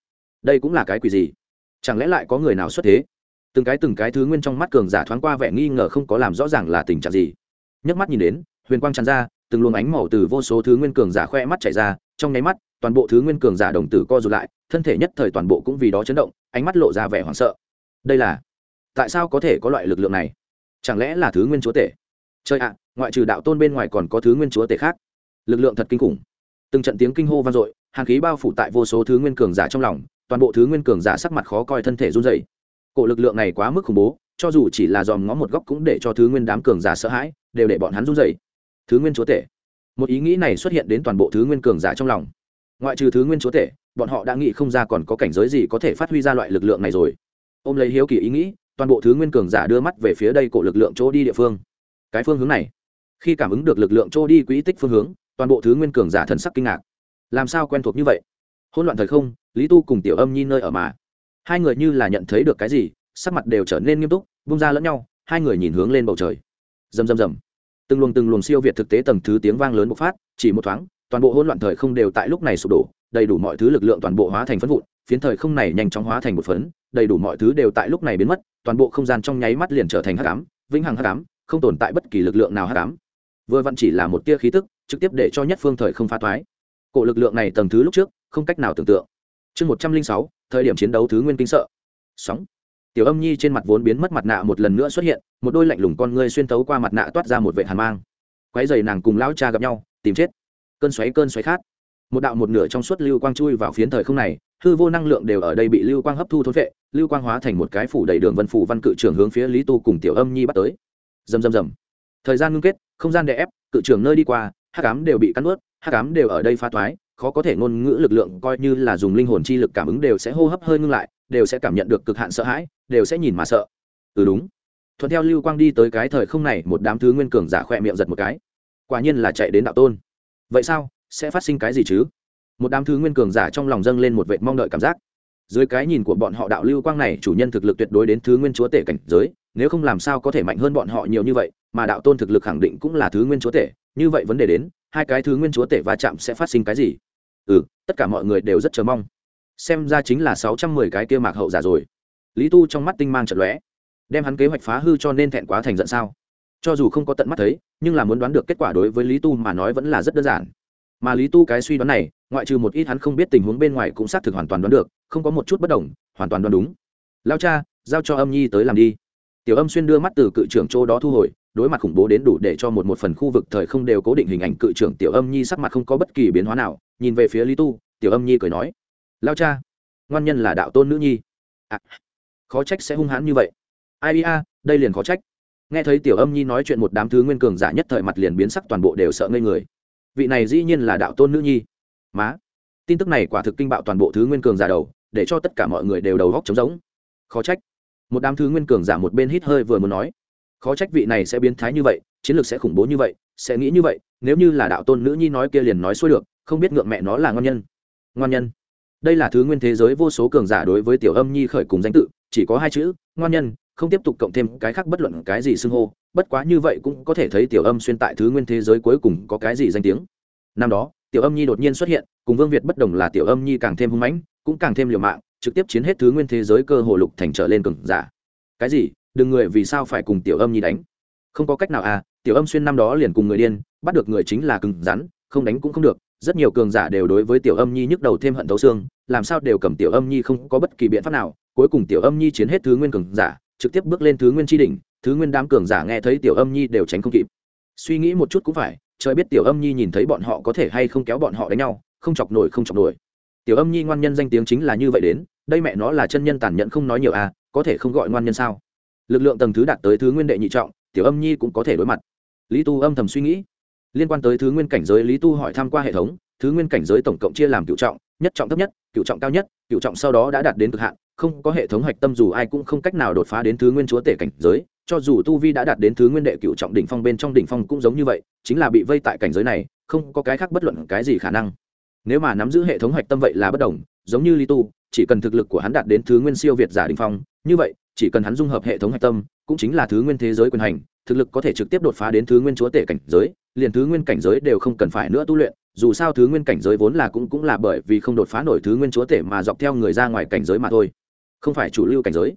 Đây cũng là cái quỷ gì? Chẳng lẽ lại có người nào xuất thế? Từng cái từng cái thứ nguyên trong mắt cường giả thoáng qua vẻ nghi ngờ không có làm rõ ràng là tình trạng gì. Nhấc mắt nhìn đến, huyền quang tràn ra, từng luồng ánh màu từ vô số thứ nguyên cường giả khoe mắt chảy ra, trong nháy mắt, toàn bộ thứ nguyên cường giả đồng tử co rụt lại, thân thể nhất thời toàn bộ cũng vì đó chấn động, ánh mắt lộ ra vẻ hoảng sợ. Đây là, tại sao có thể có loại lực lượng này? Chẳng lẽ là thứ nguyên chúa tể? Chơi ạ, ngoại trừ đạo tôn bên ngoài còn có thứ nguyên chúa tể khác. Lực lượng thật kinh khủng. Từng trận tiếng kinh hô vang dội hàng khí bao phủ tại vô số thứ nguyên cường giả trong lòng toàn bộ thứ nguyên cường giả sắc mặt khó coi thân thể run dày cổ lực lượng này quá mức khủng bố, cho dù chỉ là dòm ngó một góc cũng để cho thứ nguyên đám cường giả sợ hãi, đều để bọn hắn run dày thứ nguyên chúa tể. Một ý nghĩ này xuất hiện đến toàn bộ thứ nguyên cường giả trong lòng. Ngoại trừ thứ nguyên chúa tể, bọn họ đã nghĩ không ra còn có cảnh giới gì có thể phát huy ra loại lực lượng này rồi. Ôm lấy hiếu kỳ ý nghĩ, toàn bộ thứ nguyên cường giả đưa mắt về phía đây cổ lực lượng chỗ đi địa phương. Cái phương hướng này, khi cảm ứng được lực lượng chỗ đi quỹ tích phương hướng, toàn bộ thứ nguyên cường giả thần sắc kinh ngạc. Làm sao quen thuộc như vậy? Hỗn loạn thời không, lý tu cùng tiểu âm nhi nơi ở mà. Hai người như là nhận thấy được cái gì, sắc mặt đều trở nên nghiêm túc bung ra lẫn nhau, hai người nhìn hướng lên bầu trời. Rầm rầm rầm. Từng luồng từng luồng siêu việt thực tế tầng thứ tiếng vang lớn bộc phát, chỉ một thoáng, toàn bộ hỗn loạn thời không đều tại lúc này sụp đổ, đầy đủ mọi thứ lực lượng toàn bộ hóa thành phấn vụn, phiến thời không này nhanh chóng hóa thành một phấn, đầy đủ mọi thứ đều tại lúc này biến mất, toàn bộ không gian trong nháy mắt liền trở thành hắc ám, vĩnh hằng hắc ám, không tồn tại bất kỳ lực lượng nào hắc ám. Vừa vặn chỉ là một tia khí tức, trực tiếp để cho nhất phương thời không phá thoái. Cổ lực lượng này tầng thứ lúc trước không cách nào tưởng tượng. Chương một trăm linh sáu, thời điểm chiến đấu thứ nguyên kinh sợ. Sóng. Tiểu âm nhi trên mặt vốn biến mất mặt nạ một lần nữa xuất hiện, một đôi lạnh lùng con ngươi xuyên tấu qua mặt nạ toát ra một vệ hàn mang. Quái dày nàng cùng lão cha gặp nhau, tìm chết. Cơn xoáy cơn xoáy khát. Một đạo một nửa trong suốt lưu quang chui vào phiến thời không này, hư vô năng lượng đều ở đây bị lưu quang hấp thu thôn vệ, lưu quang hóa thành một cái phủ đầy đường vân phủ văn cự trưởng hướng phía lý tu cùng tiểu âm nhi bắt tới. Dầm dầm dầm thời gian ngưng kết, không gian đè ép, cự trưởng nơi đi qua hát cám đều bị cắn ướt hát cám đều ở đây phá thoái khó có thể ngôn ngữ lực lượng coi như là dùng linh hồn chi lực cảm ứng đều sẽ hô hấp hơi ngưng lại, đều sẽ cảm nhận được cực hạn sợ hãi, đều sẽ nhìn mà sợ. Ừ đúng. Thuận theo lưu quang đi tới cái thời không này, một đám thứ nguyên cường giả khỏe miệng giật một cái. Quả nhiên là chạy đến đạo tôn. Vậy sao? Sẽ phát sinh cái gì chứ? Một đám thứ nguyên cường giả trong lòng dâng lên một vệ mong đợi cảm giác. Dưới cái nhìn của bọn họ đạo lưu quang này, chủ nhân thực lực tuyệt đối đến thứ nguyên chúa tể cảnh giới, nếu không làm sao có thể mạnh hơn bọn họ nhiều như vậy, mà đạo tôn thực lực khẳng định cũng là thứ nguyên chúa tể, như vậy vấn đề đến hai cái thứ nguyên chúa tể va chạm sẽ phát sinh cái gì? Ừ tất cả mọi người đều rất chờ mong. Xem ra chính là sáu trăm mười cái kia mạc hậu giả rồi. Lý tu trong mắt tinh mang trận lóe. Đem hắn kế hoạch phá hư cho nên thẹn quá thành giận sao? Cho dù không có tận mắt thấy, nhưng là muốn đoán được kết quả đối với lý tu mà nói vẫn là rất đơn giản. Mà lý tu cái suy đoán này, ngoại trừ một ít hắn không biết tình huống bên ngoài cũng xác thực hoàn toàn đoán được, không có một chút bất đồng, hoàn toàn đoán đúng. Lao cha, giao cho âm nhi tới làm đi. Tiểu âm xuyên đưa mắt từ cự trưởng chỗ đó thu hồi đối mặt khủng bố đến đủ để cho một một phần khu vực thời không đều cố định hình ảnh cự trưởng tiểu âm nhi sắc mặt không có bất kỳ biến hóa nào nhìn về phía lý tu tiểu âm nhi cười nói lao cha ngoan nhân là đạo tôn nữ nhi. À, khó trách sẽ hung hãn như vậy. Ai a đây liền khó trách. Nghe thấy tiểu âm nhi nói chuyện một đám thứ nguyên cường giả nhất thời mặt liền biến sắc toàn bộ đều sợ ngây người. Vị này dĩ nhiên là đạo tôn nữ nhi. Má tin tức này quả thực kinh bạo toàn bộ thứ nguyên cường giả đầu để cho tất cả mọi người đều đầu góc trống rỗng. Khó trách. Một đám thứ nguyên cường giả một bên hít hơi vừa muốn nói khó trách vị này sẽ biến thái như vậy, chiến lược sẽ khủng bố như vậy, sẽ nghĩ như vậy, nếu như là đạo tôn nữ nhi nói kia liền nói xuôi được, không biết ngượng mẹ nó là ngon nhân. Ngon nhân. Đây là thứ nguyên thế giới vô số cường giả đối với tiểu âm nhi khởi cùng danh tự, chỉ có hai chữ, ngon nhân, không tiếp tục cộng thêm cái khác bất luận cái gì xưng hô, bất quá như vậy cũng có thể thấy tiểu âm xuyên tại thứ nguyên thế giới cuối cùng có cái gì danh tiếng. Năm đó, tiểu âm nhi đột nhiên xuất hiện, cùng vương việt bất đồng là tiểu âm nhi càng thêm hung mãnh, cũng càng thêm liều mạng, trực tiếp chiến hết thứ nguyên thế giới cơ hồ lục thành trở lên cường giả. Cái gì? Đừng người vì sao phải cùng tiểu âm nhi đánh. Không có cách nào à tiểu âm xuyên năm đó liền cùng người điên, bắt được người chính là cứng rắn, không đánh cũng không được. Rất nhiều cường giả đều đối với tiểu âm nhi nhức đầu thêm hận thấu xương, làm sao đều cầm tiểu âm nhi không có bất kỳ biện pháp nào. Cuối cùng tiểu âm nhi chiến hết thứ nguyên cường giả, trực tiếp bước lên thứ nguyên tri đỉnh, thứ nguyên đám cường giả nghe thấy tiểu âm nhi đều tránh không kịp. Suy nghĩ một chút cũng phải, trời biết tiểu âm nhi nhìn thấy bọn họ có thể hay không kéo bọn họ đánh nhau, không chọc nổi, không chọc nổi. Tiểu âm nhi ngoan nhân danh tiếng chính là như vậy đến, đây mẹ nó là chân nhân tàn nhẫn không nói nhiều à có thể không gọi ngoan nhân sao? Lực lượng tầng thứ đạt tới thứ nguyên đệ nhị trọng, tiểu âm nhi cũng có thể đối mặt. Lý tu âm thầm suy nghĩ. Liên quan tới thứ nguyên cảnh giới, lý tu hỏi tham q u a hệ thống, thứ nguyên cảnh giới tổng cộng chia làm cựu trọng, nhất trọng thấp nhất, cựu trọng cao nhất, cựu trọng sau đó đã đạt đến cực hạn, không có hệ thống hạch tâm dù ai cũng không cách nào đột phá đến thứ nguyên chúa tể cảnh giới, cho dù tu vi đã đạt đến thứ nguyên đệ cựu trọng đỉnh phong bên trong đỉnh phong cũng giống như vậy, chính là bị vây tại cảnh giới này, không có cái khác bất luận cái gì khả năng. Nếu mà nắm giữ hệ thống hạch tâm vậy là bất đồng, giống như lý tu, chỉ cần thực lực của hắn đạt đến thứ nguyên siêu việt giả đỉnh phong, như vậy chỉ cần hắn dung hợp hệ thống hạch tâm, cũng chính là thứ nguyên thế giới quyền hành, thực lực có thể trực tiếp đột phá đến thứ nguyên chúa tể cảnh giới, liền thứ nguyên cảnh giới đều không cần phải nữa tu luyện, dù sao thứ nguyên cảnh giới vốn là cũng cũng là bởi vì không đột phá nổi thứ nguyên chúa tể mà dọc theo người ra ngoài cảnh giới mà thôi, không phải chủ lưu cảnh giới.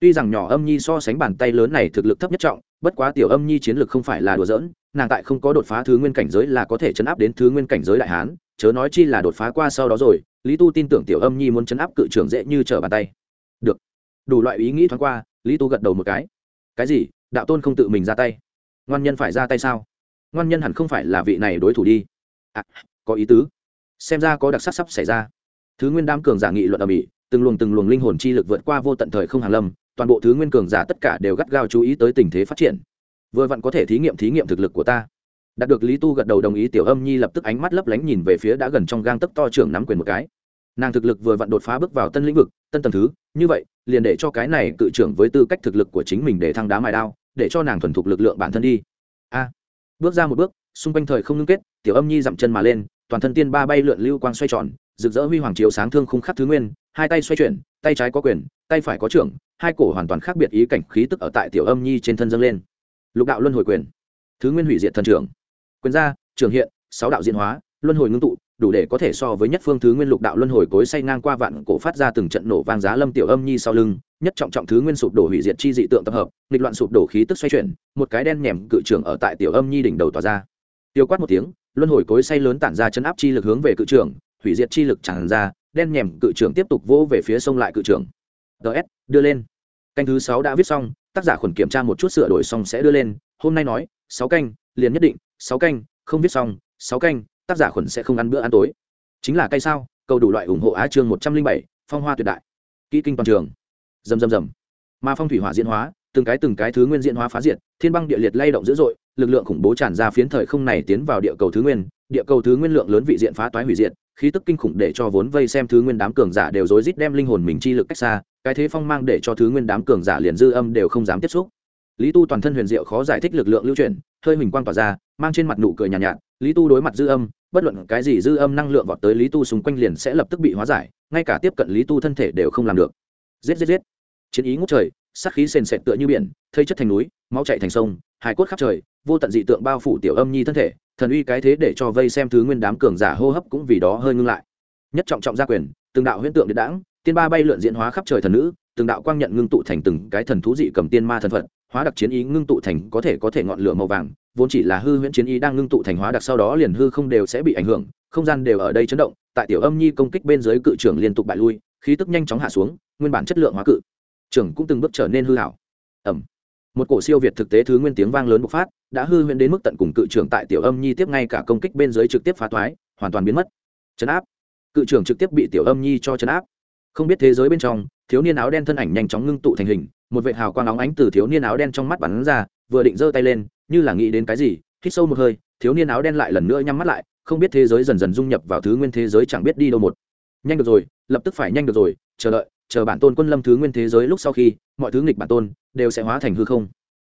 Tuy rằng nhỏ âm nhi so sánh bàn tay lớn này thực lực thấp nhất trọng, bất quá tiểu âm nhi chiến lược không phải là đùa giỡn, nàng tại không có đột phá thứ nguyên cảnh giới là có thể chấn áp đến thứ nguyên cảnh giới đại hán, chớ nói chi là đột phá qua sau đó rồi, lý tu tin tưởng tiểu âm nhi muốn chấn áp cự trưởng dễ như trở bàn tay. Được đủ loại ý nghĩ thoáng qua, lý tu gật đầu một cái. Cái gì? Đạo tôn không tự mình ra tay? Ngoan nhân phải ra tay sao? Ngoan nhân hẳn không phải là vị này đối thủ đi. À có ý tứ. Xem ra có đặc sắc sắp xảy ra. Thứ nguyên đam cường giả nghị luận ở mỹ từng luồng từng luồng linh hồn chi lực vượt qua vô tận thời không hàn lâm, toàn bộ thứ nguyên cường giả tất cả đều gắt gao chú ý tới tình thế phát triển. Vừa vặn có thể thí nghiệm thí nghiệm thực lực của ta. Đạt được lý tu gật đầu đồng ý, tiểu âm nhi lập tức ánh mắt lấp lánh nhìn về phía đã gần trong gang tấc to trưởng nắm quyền một cái nàng thực lực vừa vặn đột phá bước vào tân lĩnh vực, tân tầng thứ, như vậy, liền để cho cái này cự trưởng với tư cách thực lực của chính mình để thăng đá mài đao, để cho nàng thuần thục lực lượng bản thân đi. A. Bước ra một bước, xung quanh thời không ngưng kết, tiểu âm nhi dậm chân mà lên, toàn thân tiên ba bay lượn lưu quang xoay tròn, rực rỡ huy hoàng chiếu sáng thương khung khắc thứ nguyên, hai tay xoay chuyển, tay trái có quyền, tay phải có trưởng, hai cổ hoàn toàn khác biệt ý cảnh khí tức ở tại tiểu âm nhi trên thân dâng lên. Lục đạo luân hồi quyền. Thứ nguyên hủy diệt thần trưởng. Quyền gia trường hiện, sáu đạo diễn hóa, luân hồi ngưng tụ đủ để có thể so với nhất phương thứ nguyên lục đạo luân hồi cối say ngang qua vạn cổ phát ra từng trận nổ vang giá lâm tiểu âm nhi sau lưng, nhất trọng trọng thứ nguyên sụp đổ hủy diệt chi dị tượng tập hợp, nghịch loạn sụp đổ khí tức xoay chuyển, một cái đen nhèm cự trưởng ở tại tiểu âm nhi đỉnh đầu tỏa ra. Tiêu quát một tiếng, luân hồi cối say lớn tản ra chấn áp chi lực hướng về cự trưởng, hủy diệt chi lực tràn ra, đen nhèm cự trưởng tiếp tục vỗ về phía sông lại cự trưởng. Ts đưa lên. Canh thứ sáu đã viết xong, tác giả khuẩn kiểm tra một chút sửa đổi xong sẽ đưa lên. Hôm nay nói, sáu canh, liền nhất định, sáu canh, không viết xong, sáu canh tác giả khuẩn sẽ không ăn bữa ăn tối. Chính là cây sao cầu đủ loại ủng hộ á chương một trăm linh bảy phong hoa tuyệt đại. Kỹ kinh toàn trường. Dầm dầm dầm mà phong thủy hỏa diễn hóa từng cái từng cái thứ nguyên diễn hóa phá diệt thiên băng địa liệt lay động dữ dội lực lượng khủng bố tràn ra phiến thời không này tiến vào địa cầu thứ nguyên địa cầu thứ nguyên lượng lớn vị diện phá toái hủy diệt khí tức kinh khủng để cho vốn vây xem thứ nguyên đám cường giả đều rối rít đem linh hồn mình chi lực cách xa cái thế phong mang để cho thứ nguyên đám cường giả liền dư âm đều không dám tiếp xúc. Lý tu toàn thân huyền diệu khó giải thích lực lượng lưu chuyển hơi mình quang tỏa ra mang trên mặt nụ cười nhàn nhạt, nhạt lý tu đối mặt dư âm bất luận cái gì dư âm năng lượng vọt tới lý tu xung quanh liền sẽ lập tức bị hóa giải, ngay cả tiếp cận lý tu thân thể đều không làm được. Giết giết giết. Chiến ý ngút trời, sát khí sền sệt tựa như biển, thây chất thành núi, máu chạy thành sông, hải cốt khắp trời, vô tận dị tượng bao phủ tiểu âm nhi thân thể, thần uy cái thế để cho vây xem thứ nguyên đám cường giả hô hấp cũng vì đó hơi ngưng lại. Nhất trọng trọng gia quyền, từng đạo huyễn tượng điện đãng, tiên ba bay lượn diễn hóa khắp trời thần nữ, từng đạo quang nhận ngưng tụ thành từng cái thần thú dị cầm tiên ma thần phật, hóa đặc chiến ý ngưng tụ thành có thể có thể ngọn lửa màu vàng vốn chỉ là hư huyễn chiến ý đang ngưng tụ thành hóa đặc sau đó liền hư không đều sẽ bị ảnh hưởng, không gian đều ở đây chấn động, tại tiểu âm nhi công kích bên dưới cự trưởng liên tục bại lui, khí tức nhanh chóng hạ xuống, nguyên bản chất lượng hóa cự. Trưởng cũng từng bước trở nên hư hảo. Ẩm một cổ siêu việt thực tế thứ nguyên tiếng vang lớn bộc phát, đã hư huyễn đến mức tận cùng cự trưởng tại tiểu âm nhi tiếp ngay cả công kích bên dưới trực tiếp phá thoái, hoàn toàn biến mất. Chấn áp. Cự trưởng trực tiếp bị tiểu âm nhi cho chấn áp. Không biết thế giới bên trong, thiếu niên áo đen thân ảnh nhanh chóng ngưng tụ thành hình, một vệ hào quang óng ánh từ thiếu niên áo đen trong mắt bắn ra, vừa định giơ tay lên như là nghĩ đến cái gì, hít sâu một hơi, thiếu niên áo đen lại lần nữa nhắm mắt lại, không biết thế giới dần dần dung nhập vào thứ nguyên thế giới chẳng biết đi đâu một. Nhanh được rồi, lập tức phải nhanh được rồi, chờ đợi, chờ bản tôn quân lâm thứ nguyên thế giới lúc sau khi, mọi thứ nghịch bản tôn, đều sẽ hóa thành hư không.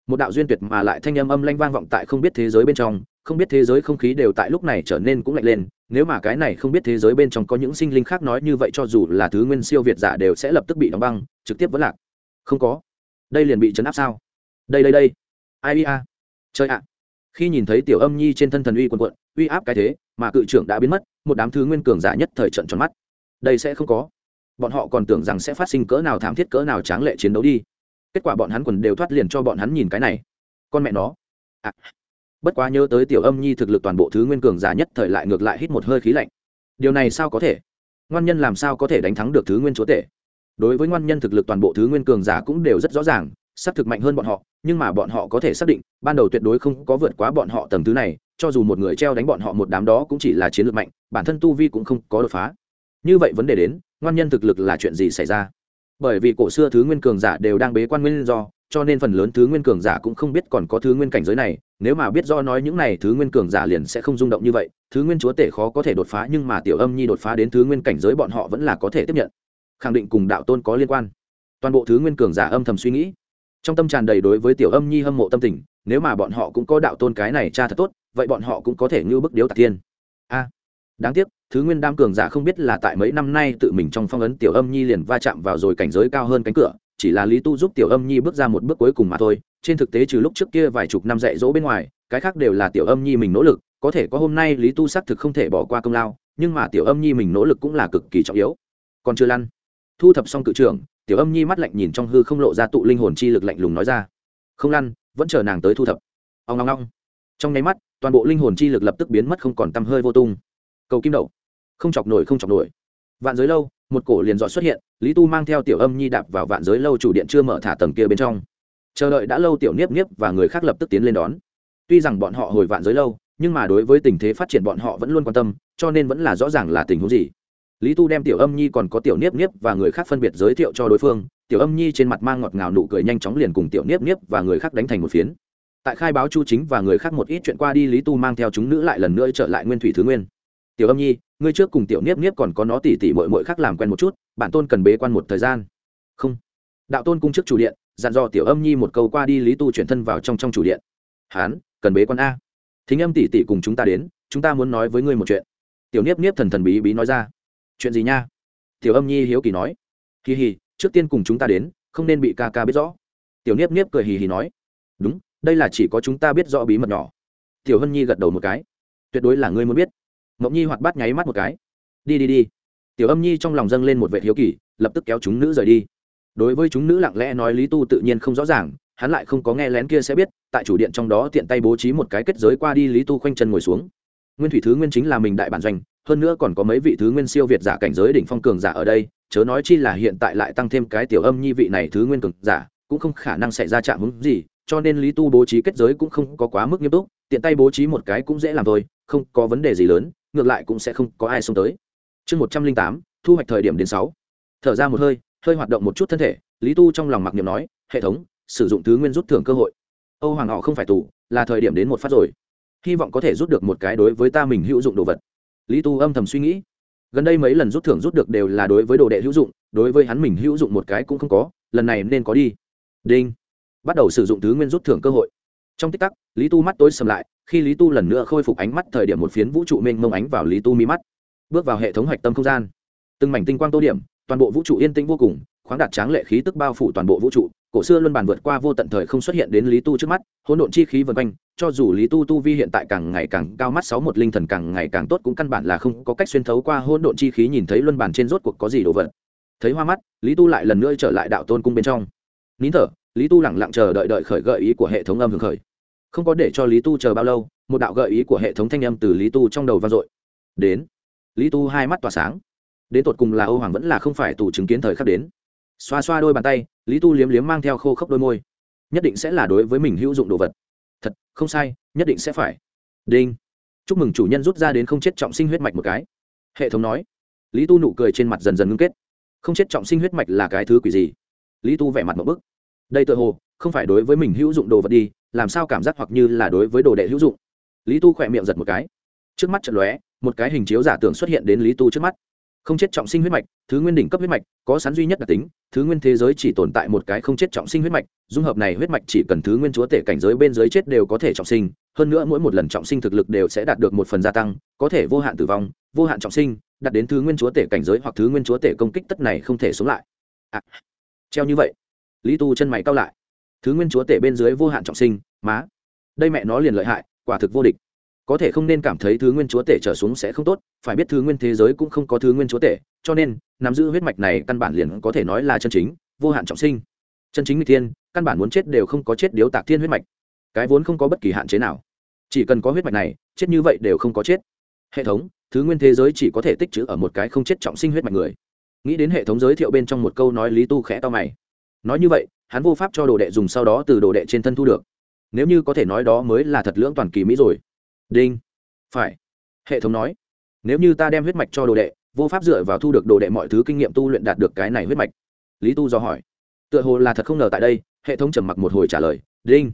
Một đạo duyên tuyệt mà lại thanh âm âm lanh vang vọng tại không biết thế giới bên trong, không biết thế giới không khí đều tại lúc này trở nên cũng lạnh lên, nếu mà cái này không biết thế giới bên trong có những sinh linh khác nói như vậy cho dù là thứ nguyên siêu việt giả đều sẽ lập tức bị đóng băng, trực tiếp vẫn lạc. Không có. Đây liền bị chấn áp sao? Đây đây đây. Ai a? Chơi ạ. Khi nhìn thấy tiểu âm nhi trên thân thần uy quần quận uy áp cái thế, mà cự trưởng đã biến mất, một đám thứ nguyên cường giả nhất thời trận tròn mắt. Đây sẽ không có. Bọn họ còn tưởng rằng sẽ phát sinh cỡ nào thảm thiết, cỡ nào tráng lệ chiến đấu đi. Kết quả bọn hắn quần đều thoát liền cho bọn hắn nhìn cái này. Con mẹ nó. À. bất quá nhớ tới tiểu âm nhi thực lực toàn bộ thứ nguyên cường giả nhất thời lại ngược lại hít một hơi khí lạnh. Điều này sao có thể? Ngoan nhân làm sao có thể đánh thắng được thứ nguyên chúa tể? Đối với ngoan nhân thực lực toàn bộ thứ nguyên cường giả cũng đều rất rõ ràng xác thực mạnh hơn bọn họ, nhưng mà bọn họ có thể xác định, ban đầu tuyệt đối không có vượt quá bọn họ tầng thứ này, cho dù một người treo đánh bọn họ một đám đó cũng chỉ là chiến lược mạnh, bản thân tu vi cũng không có đột phá. Như vậy vấn đề đến, ngoan nhân thực lực là chuyện gì xảy ra? Bởi vì cổ xưa thứ nguyên cường giả đều đang bế quan nguyên do, cho nên phần lớn thứ nguyên cường giả cũng không biết còn có thứ nguyên cảnh giới này, nếu mà biết do nói những này, thứ nguyên cường giả liền sẽ không rung động như vậy, thứ nguyên chúa tể khó có thể đột phá, nhưng mà tiểu âm nhi đột phá đến thứ nguyên cảnh giới bọn họ vẫn là có thể tiếp nhận. Khẳng định cùng đạo tôn có liên quan. Toàn bộ thứ nguyên cường giả âm thầm suy nghĩ trong tâm tràn đầy đối với tiểu âm nhi hâm mộ tâm tình, nếu mà bọn họ cũng có đạo tôn cái này cha thật tốt, vậy bọn họ cũng có thể như bức điếu tạc thiên. A, đáng tiếc, thứ nguyên đam cường giả không biết là tại mấy năm nay tự mình trong phong ấn tiểu âm nhi liền va chạm vào rồi cảnh giới cao hơn cánh cửa, chỉ là lý tu giúp tiểu âm nhi bước ra một bước cuối cùng mà thôi, trên thực tế trừ lúc trước kia vài chục năm dạy dỗ bên ngoài, cái khác đều là tiểu âm nhi mình nỗ lực, có thể có hôm nay lý tu xác thực không thể bỏ qua công lao, nhưng mà tiểu âm nhi mình nỗ lực cũng là cực kỳ trọng yếu. Còn chưa lăn, thu thập xong cự trưởng tiểu âm nhi mắt lạnh nhìn trong hư không lộ ra tụ linh hồn chi lực lạnh lùng nói ra. Không lăn, vẫn chờ nàng tới thu thập. Ông ngong ngong trong nháy mắt, toàn bộ linh hồn chi lực lập tức biến mất không còn tăm hơi vô tung. Cầu kim đậu. Không chọc nổi, không chọc nổi. Vạn giới lâu, một cổ liền dọn xuất hiện, lý tu mang theo tiểu âm nhi đạp vào vạn giới lâu chủ điện chưa mở thả tầng kia bên trong. Chờ đợi đã lâu tiểu niếp niếp và người khác lập tức tiến lên đón. Tuy rằng bọn họ hồi vạn giới lâu, nhưng mà đối với tình thế phát triển bọn họ vẫn luôn quan tâm, cho nên vẫn là rõ ràng là tình huống gì lý tu đem tiểu âm nhi còn có tiểu niếp niếp và người khác phân biệt giới thiệu cho đối phương. Tiểu âm nhi trên mặt mang ngọt ngào nụ cười nhanh chóng liền cùng tiểu niếp niếp và người khác đánh thành một phiến. Tại khai báo chu chính và người khác một ít chuyện qua đi, lý tu mang theo chúng nữ lại lần nữa trở lại nguyên thủy thứ nguyên. Tiểu âm nhi, ngươi trước cùng tiểu niếp niếp còn có nó tỉ tỉ mội mội khác làm quen một chút, bản tôn cần bế quan một thời gian. Không. Đạo tôn cung chức chủ điện, dặn dò tiểu âm nhi một câu qua đi, lý tu chuyển thân vào trong trong chủ điện. Hán, cần bế quan a. Thính âm tỉ tỉ cùng chúng ta đến, chúng ta muốn nói với ngươi một chuyện. Tiểu niếp niếp thần thần bí bí nói ra chuyện gì nha? Tiểu âm nhi hiếu kỳ nói. Hì hì, trước tiên cùng chúng ta đến, không nên bị ca ca biết rõ. Tiểu niếp niếp cười hì hì nói. Đúng, đây là chỉ có chúng ta biết rõ bí mật nhỏ. Tiểu hân nhi gật đầu một cái. Tuyệt đối là ngươi muốn biết. Mộng nhi hoạt bát nháy mắt một cái. Đi đi đi. Tiểu âm nhi trong lòng dâng lên một vệ hiếu kỳ, lập tức kéo chúng nữ rời đi. Đối với chúng nữ lặng lẽ nói lý tu tự nhiên không rõ ràng, hắn lại không có nghe lén kia sẽ biết, tại chủ điện trong đó tiện tay bố trí một cái kết giới qua đi lý tu khoanh chân ngồi xuống nguyên thủy thứ nguyên chính là mình đại bản doanh, hơn nữa còn có mấy vị thứ nguyên siêu việt giả cảnh giới đỉnh phong cường giả ở đây, chớ nói chi là hiện tại lại tăng thêm cái tiểu âm nhi vị này thứ nguyên cường giả, cũng không khả năng xảy ra chạm hứng gì, cho nên lý tu bố trí kết giới cũng không có quá mức nghiêm túc, tiện tay bố trí một cái cũng dễ làm thôi, không có vấn đề gì lớn, ngược lại cũng sẽ không có ai xông tới. Chương một trăm linh tám, thu hoạch thời điểm đến sáu. Thở ra một hơi hơi hoạt động một chút thân thể, lý tu trong lòng mặc niệm nói, hệ thống, sử dụng thứ nguyên rút thưởng cơ hội. Âu hoàng họ không phải tù, là thời điểm đến một phát rồi hy vọng có thể rút được một cái đối với ta mình hữu dụng đồ vật. Lý tu âm thầm suy nghĩ. Gần đây mấy lần rút thưởng rút được đều là đối với đồ đệ hữu dụng, đối với hắn mình hữu dụng một cái cũng không có, lần này nên có đi. Đinh. Bắt đầu sử dụng thứ nguyên rút thưởng cơ hội. Trong tích tắc, lý tu mắt tối sầm lại, khi lý tu lần nữa khôi phục ánh mắt thời điểm một phiến vũ trụ mênh mông ánh vào lý tu mi mắt. Bước vào hệ thống hạch tâm không gian. Từng mảnh tinh quang tô điểm, toàn bộ vũ trụ yên tĩnh vô cùng khoáng đạt tráng lệ khí tức bao phủ toàn bộ vũ trụ, cổ xưa luân bàn vượt qua vô tận thời không xuất hiện đến lý tu trước mắt, hỗn độn chi khí vần quanh, cho dù lý tu tu vi hiện tại càng ngày càng cao mắt sáu một linh thần càng ngày càng tốt cũng căn bản là không có cách xuyên thấu qua hỗn độn chi khí nhìn thấy luân bàn trên rốt cuộc có gì đồ vật. Thấy hoa mắt, lý tu lại lần nữa trở lại đạo tôn cung bên trong. Nín thở, lý tu lẳng lặng chờ đợi đợi khởi gợi ý của hệ thống âm hưởng khởi. Không có để cho lý tu chờ bao lâu, một đạo gợi ý của hệ thống thanh âm từ lý tu trong đầu vang dội. Đến. Lý tu hai mắt tỏa sáng. Đến tột cùng là âu hoàng vẫn là không phải tù chứng kiến thời khắc đến xoa xoa đôi bàn tay, lý tu liếm liếm mang theo khô khốc đôi môi. Nhất định sẽ là đối với mình hữu dụng đồ vật. Thật, không sai, nhất định sẽ phải. Đinh. Chúc mừng chủ nhân rút ra đến không chết trọng sinh huyết mạch một cái. Hệ thống nói. Lý tu nụ cười trên mặt dần dần ngưng kết. Không chết trọng sinh huyết mạch là cái thứ quỷ gì? Lý tu vẻ mặt một bức. Đây tự hồ, không phải đối với mình hữu dụng đồ vật đi, làm sao cảm giác hoặc như là đối với đồ đệ hữu dụng? Lý tu khỏe miệng giật một cái. Trước mắt trận lóe, một cái hình chiếu giả tưởng xuất hiện đến lý tu trước mắt không chết trọng sinh huyết mạch thứ nguyên đỉnh cấp huyết mạch có sắn duy nhất đặc tính thứ nguyên thế giới chỉ tồn tại một cái không chết trọng sinh huyết mạch dung hợp này huyết mạch chỉ cần thứ nguyên chúa tể cảnh giới bên dưới chết đều có thể trọng sinh hơn nữa mỗi một lần trọng sinh thực lực đều sẽ đạt được một phần gia tăng có thể vô hạn tử vong vô hạn trọng sinh đạt đến thứ nguyên chúa tể cảnh giới hoặc thứ nguyên chúa tể công kích tất này không thể sống lại. À, treo như vậy. Lý tu chân mày cao lại. Thứ nguyên chúa tể bên dưới vô hạn trọng sinh má. Đây mẹ nó liền lợi hại quả thực vô địch có thể không nên cảm thấy thứ nguyên chúa tể trở xuống sẽ không tốt, phải biết thứ nguyên thế giới cũng không có thứ nguyên chúa tể, cho nên, nắm giữ huyết mạch này căn bản liền có thể nói là chân chính, vô hạn trọng sinh. Chân chính n thiên, căn bản muốn chết đều không có chết điếu tạc thiên huyết mạch. Cái vốn không có bất kỳ hạn chế nào. Chỉ cần có huyết mạch này, chết như vậy đều không có chết. Hệ thống, thứ nguyên thế giới chỉ có thể tích trữ ở một cái không chết trọng sinh huyết mạch người. Nghĩ đến hệ thống giới thiệu bên trong một câu nói lý tu khẽ to mày. Nói như vậy, hắn vô pháp cho đồ đệ dùng sau đó từ đồ đệ trên thân thu được. Nếu như có thể nói đó mới là thật lưỡng toàn kỳ mỹ rồi đinh. Phải. Hệ thống nói, nếu như ta đem huyết mạch cho đồ đệ, vô pháp dựa vào thu được đồ đệ mọi thứ kinh nghiệm tu luyện đạt được cái này huyết mạch. Lý tu do hỏi, tựa hồ là thật không ngờ tại đây, hệ thống trầm mặc một hồi trả lời, đinh.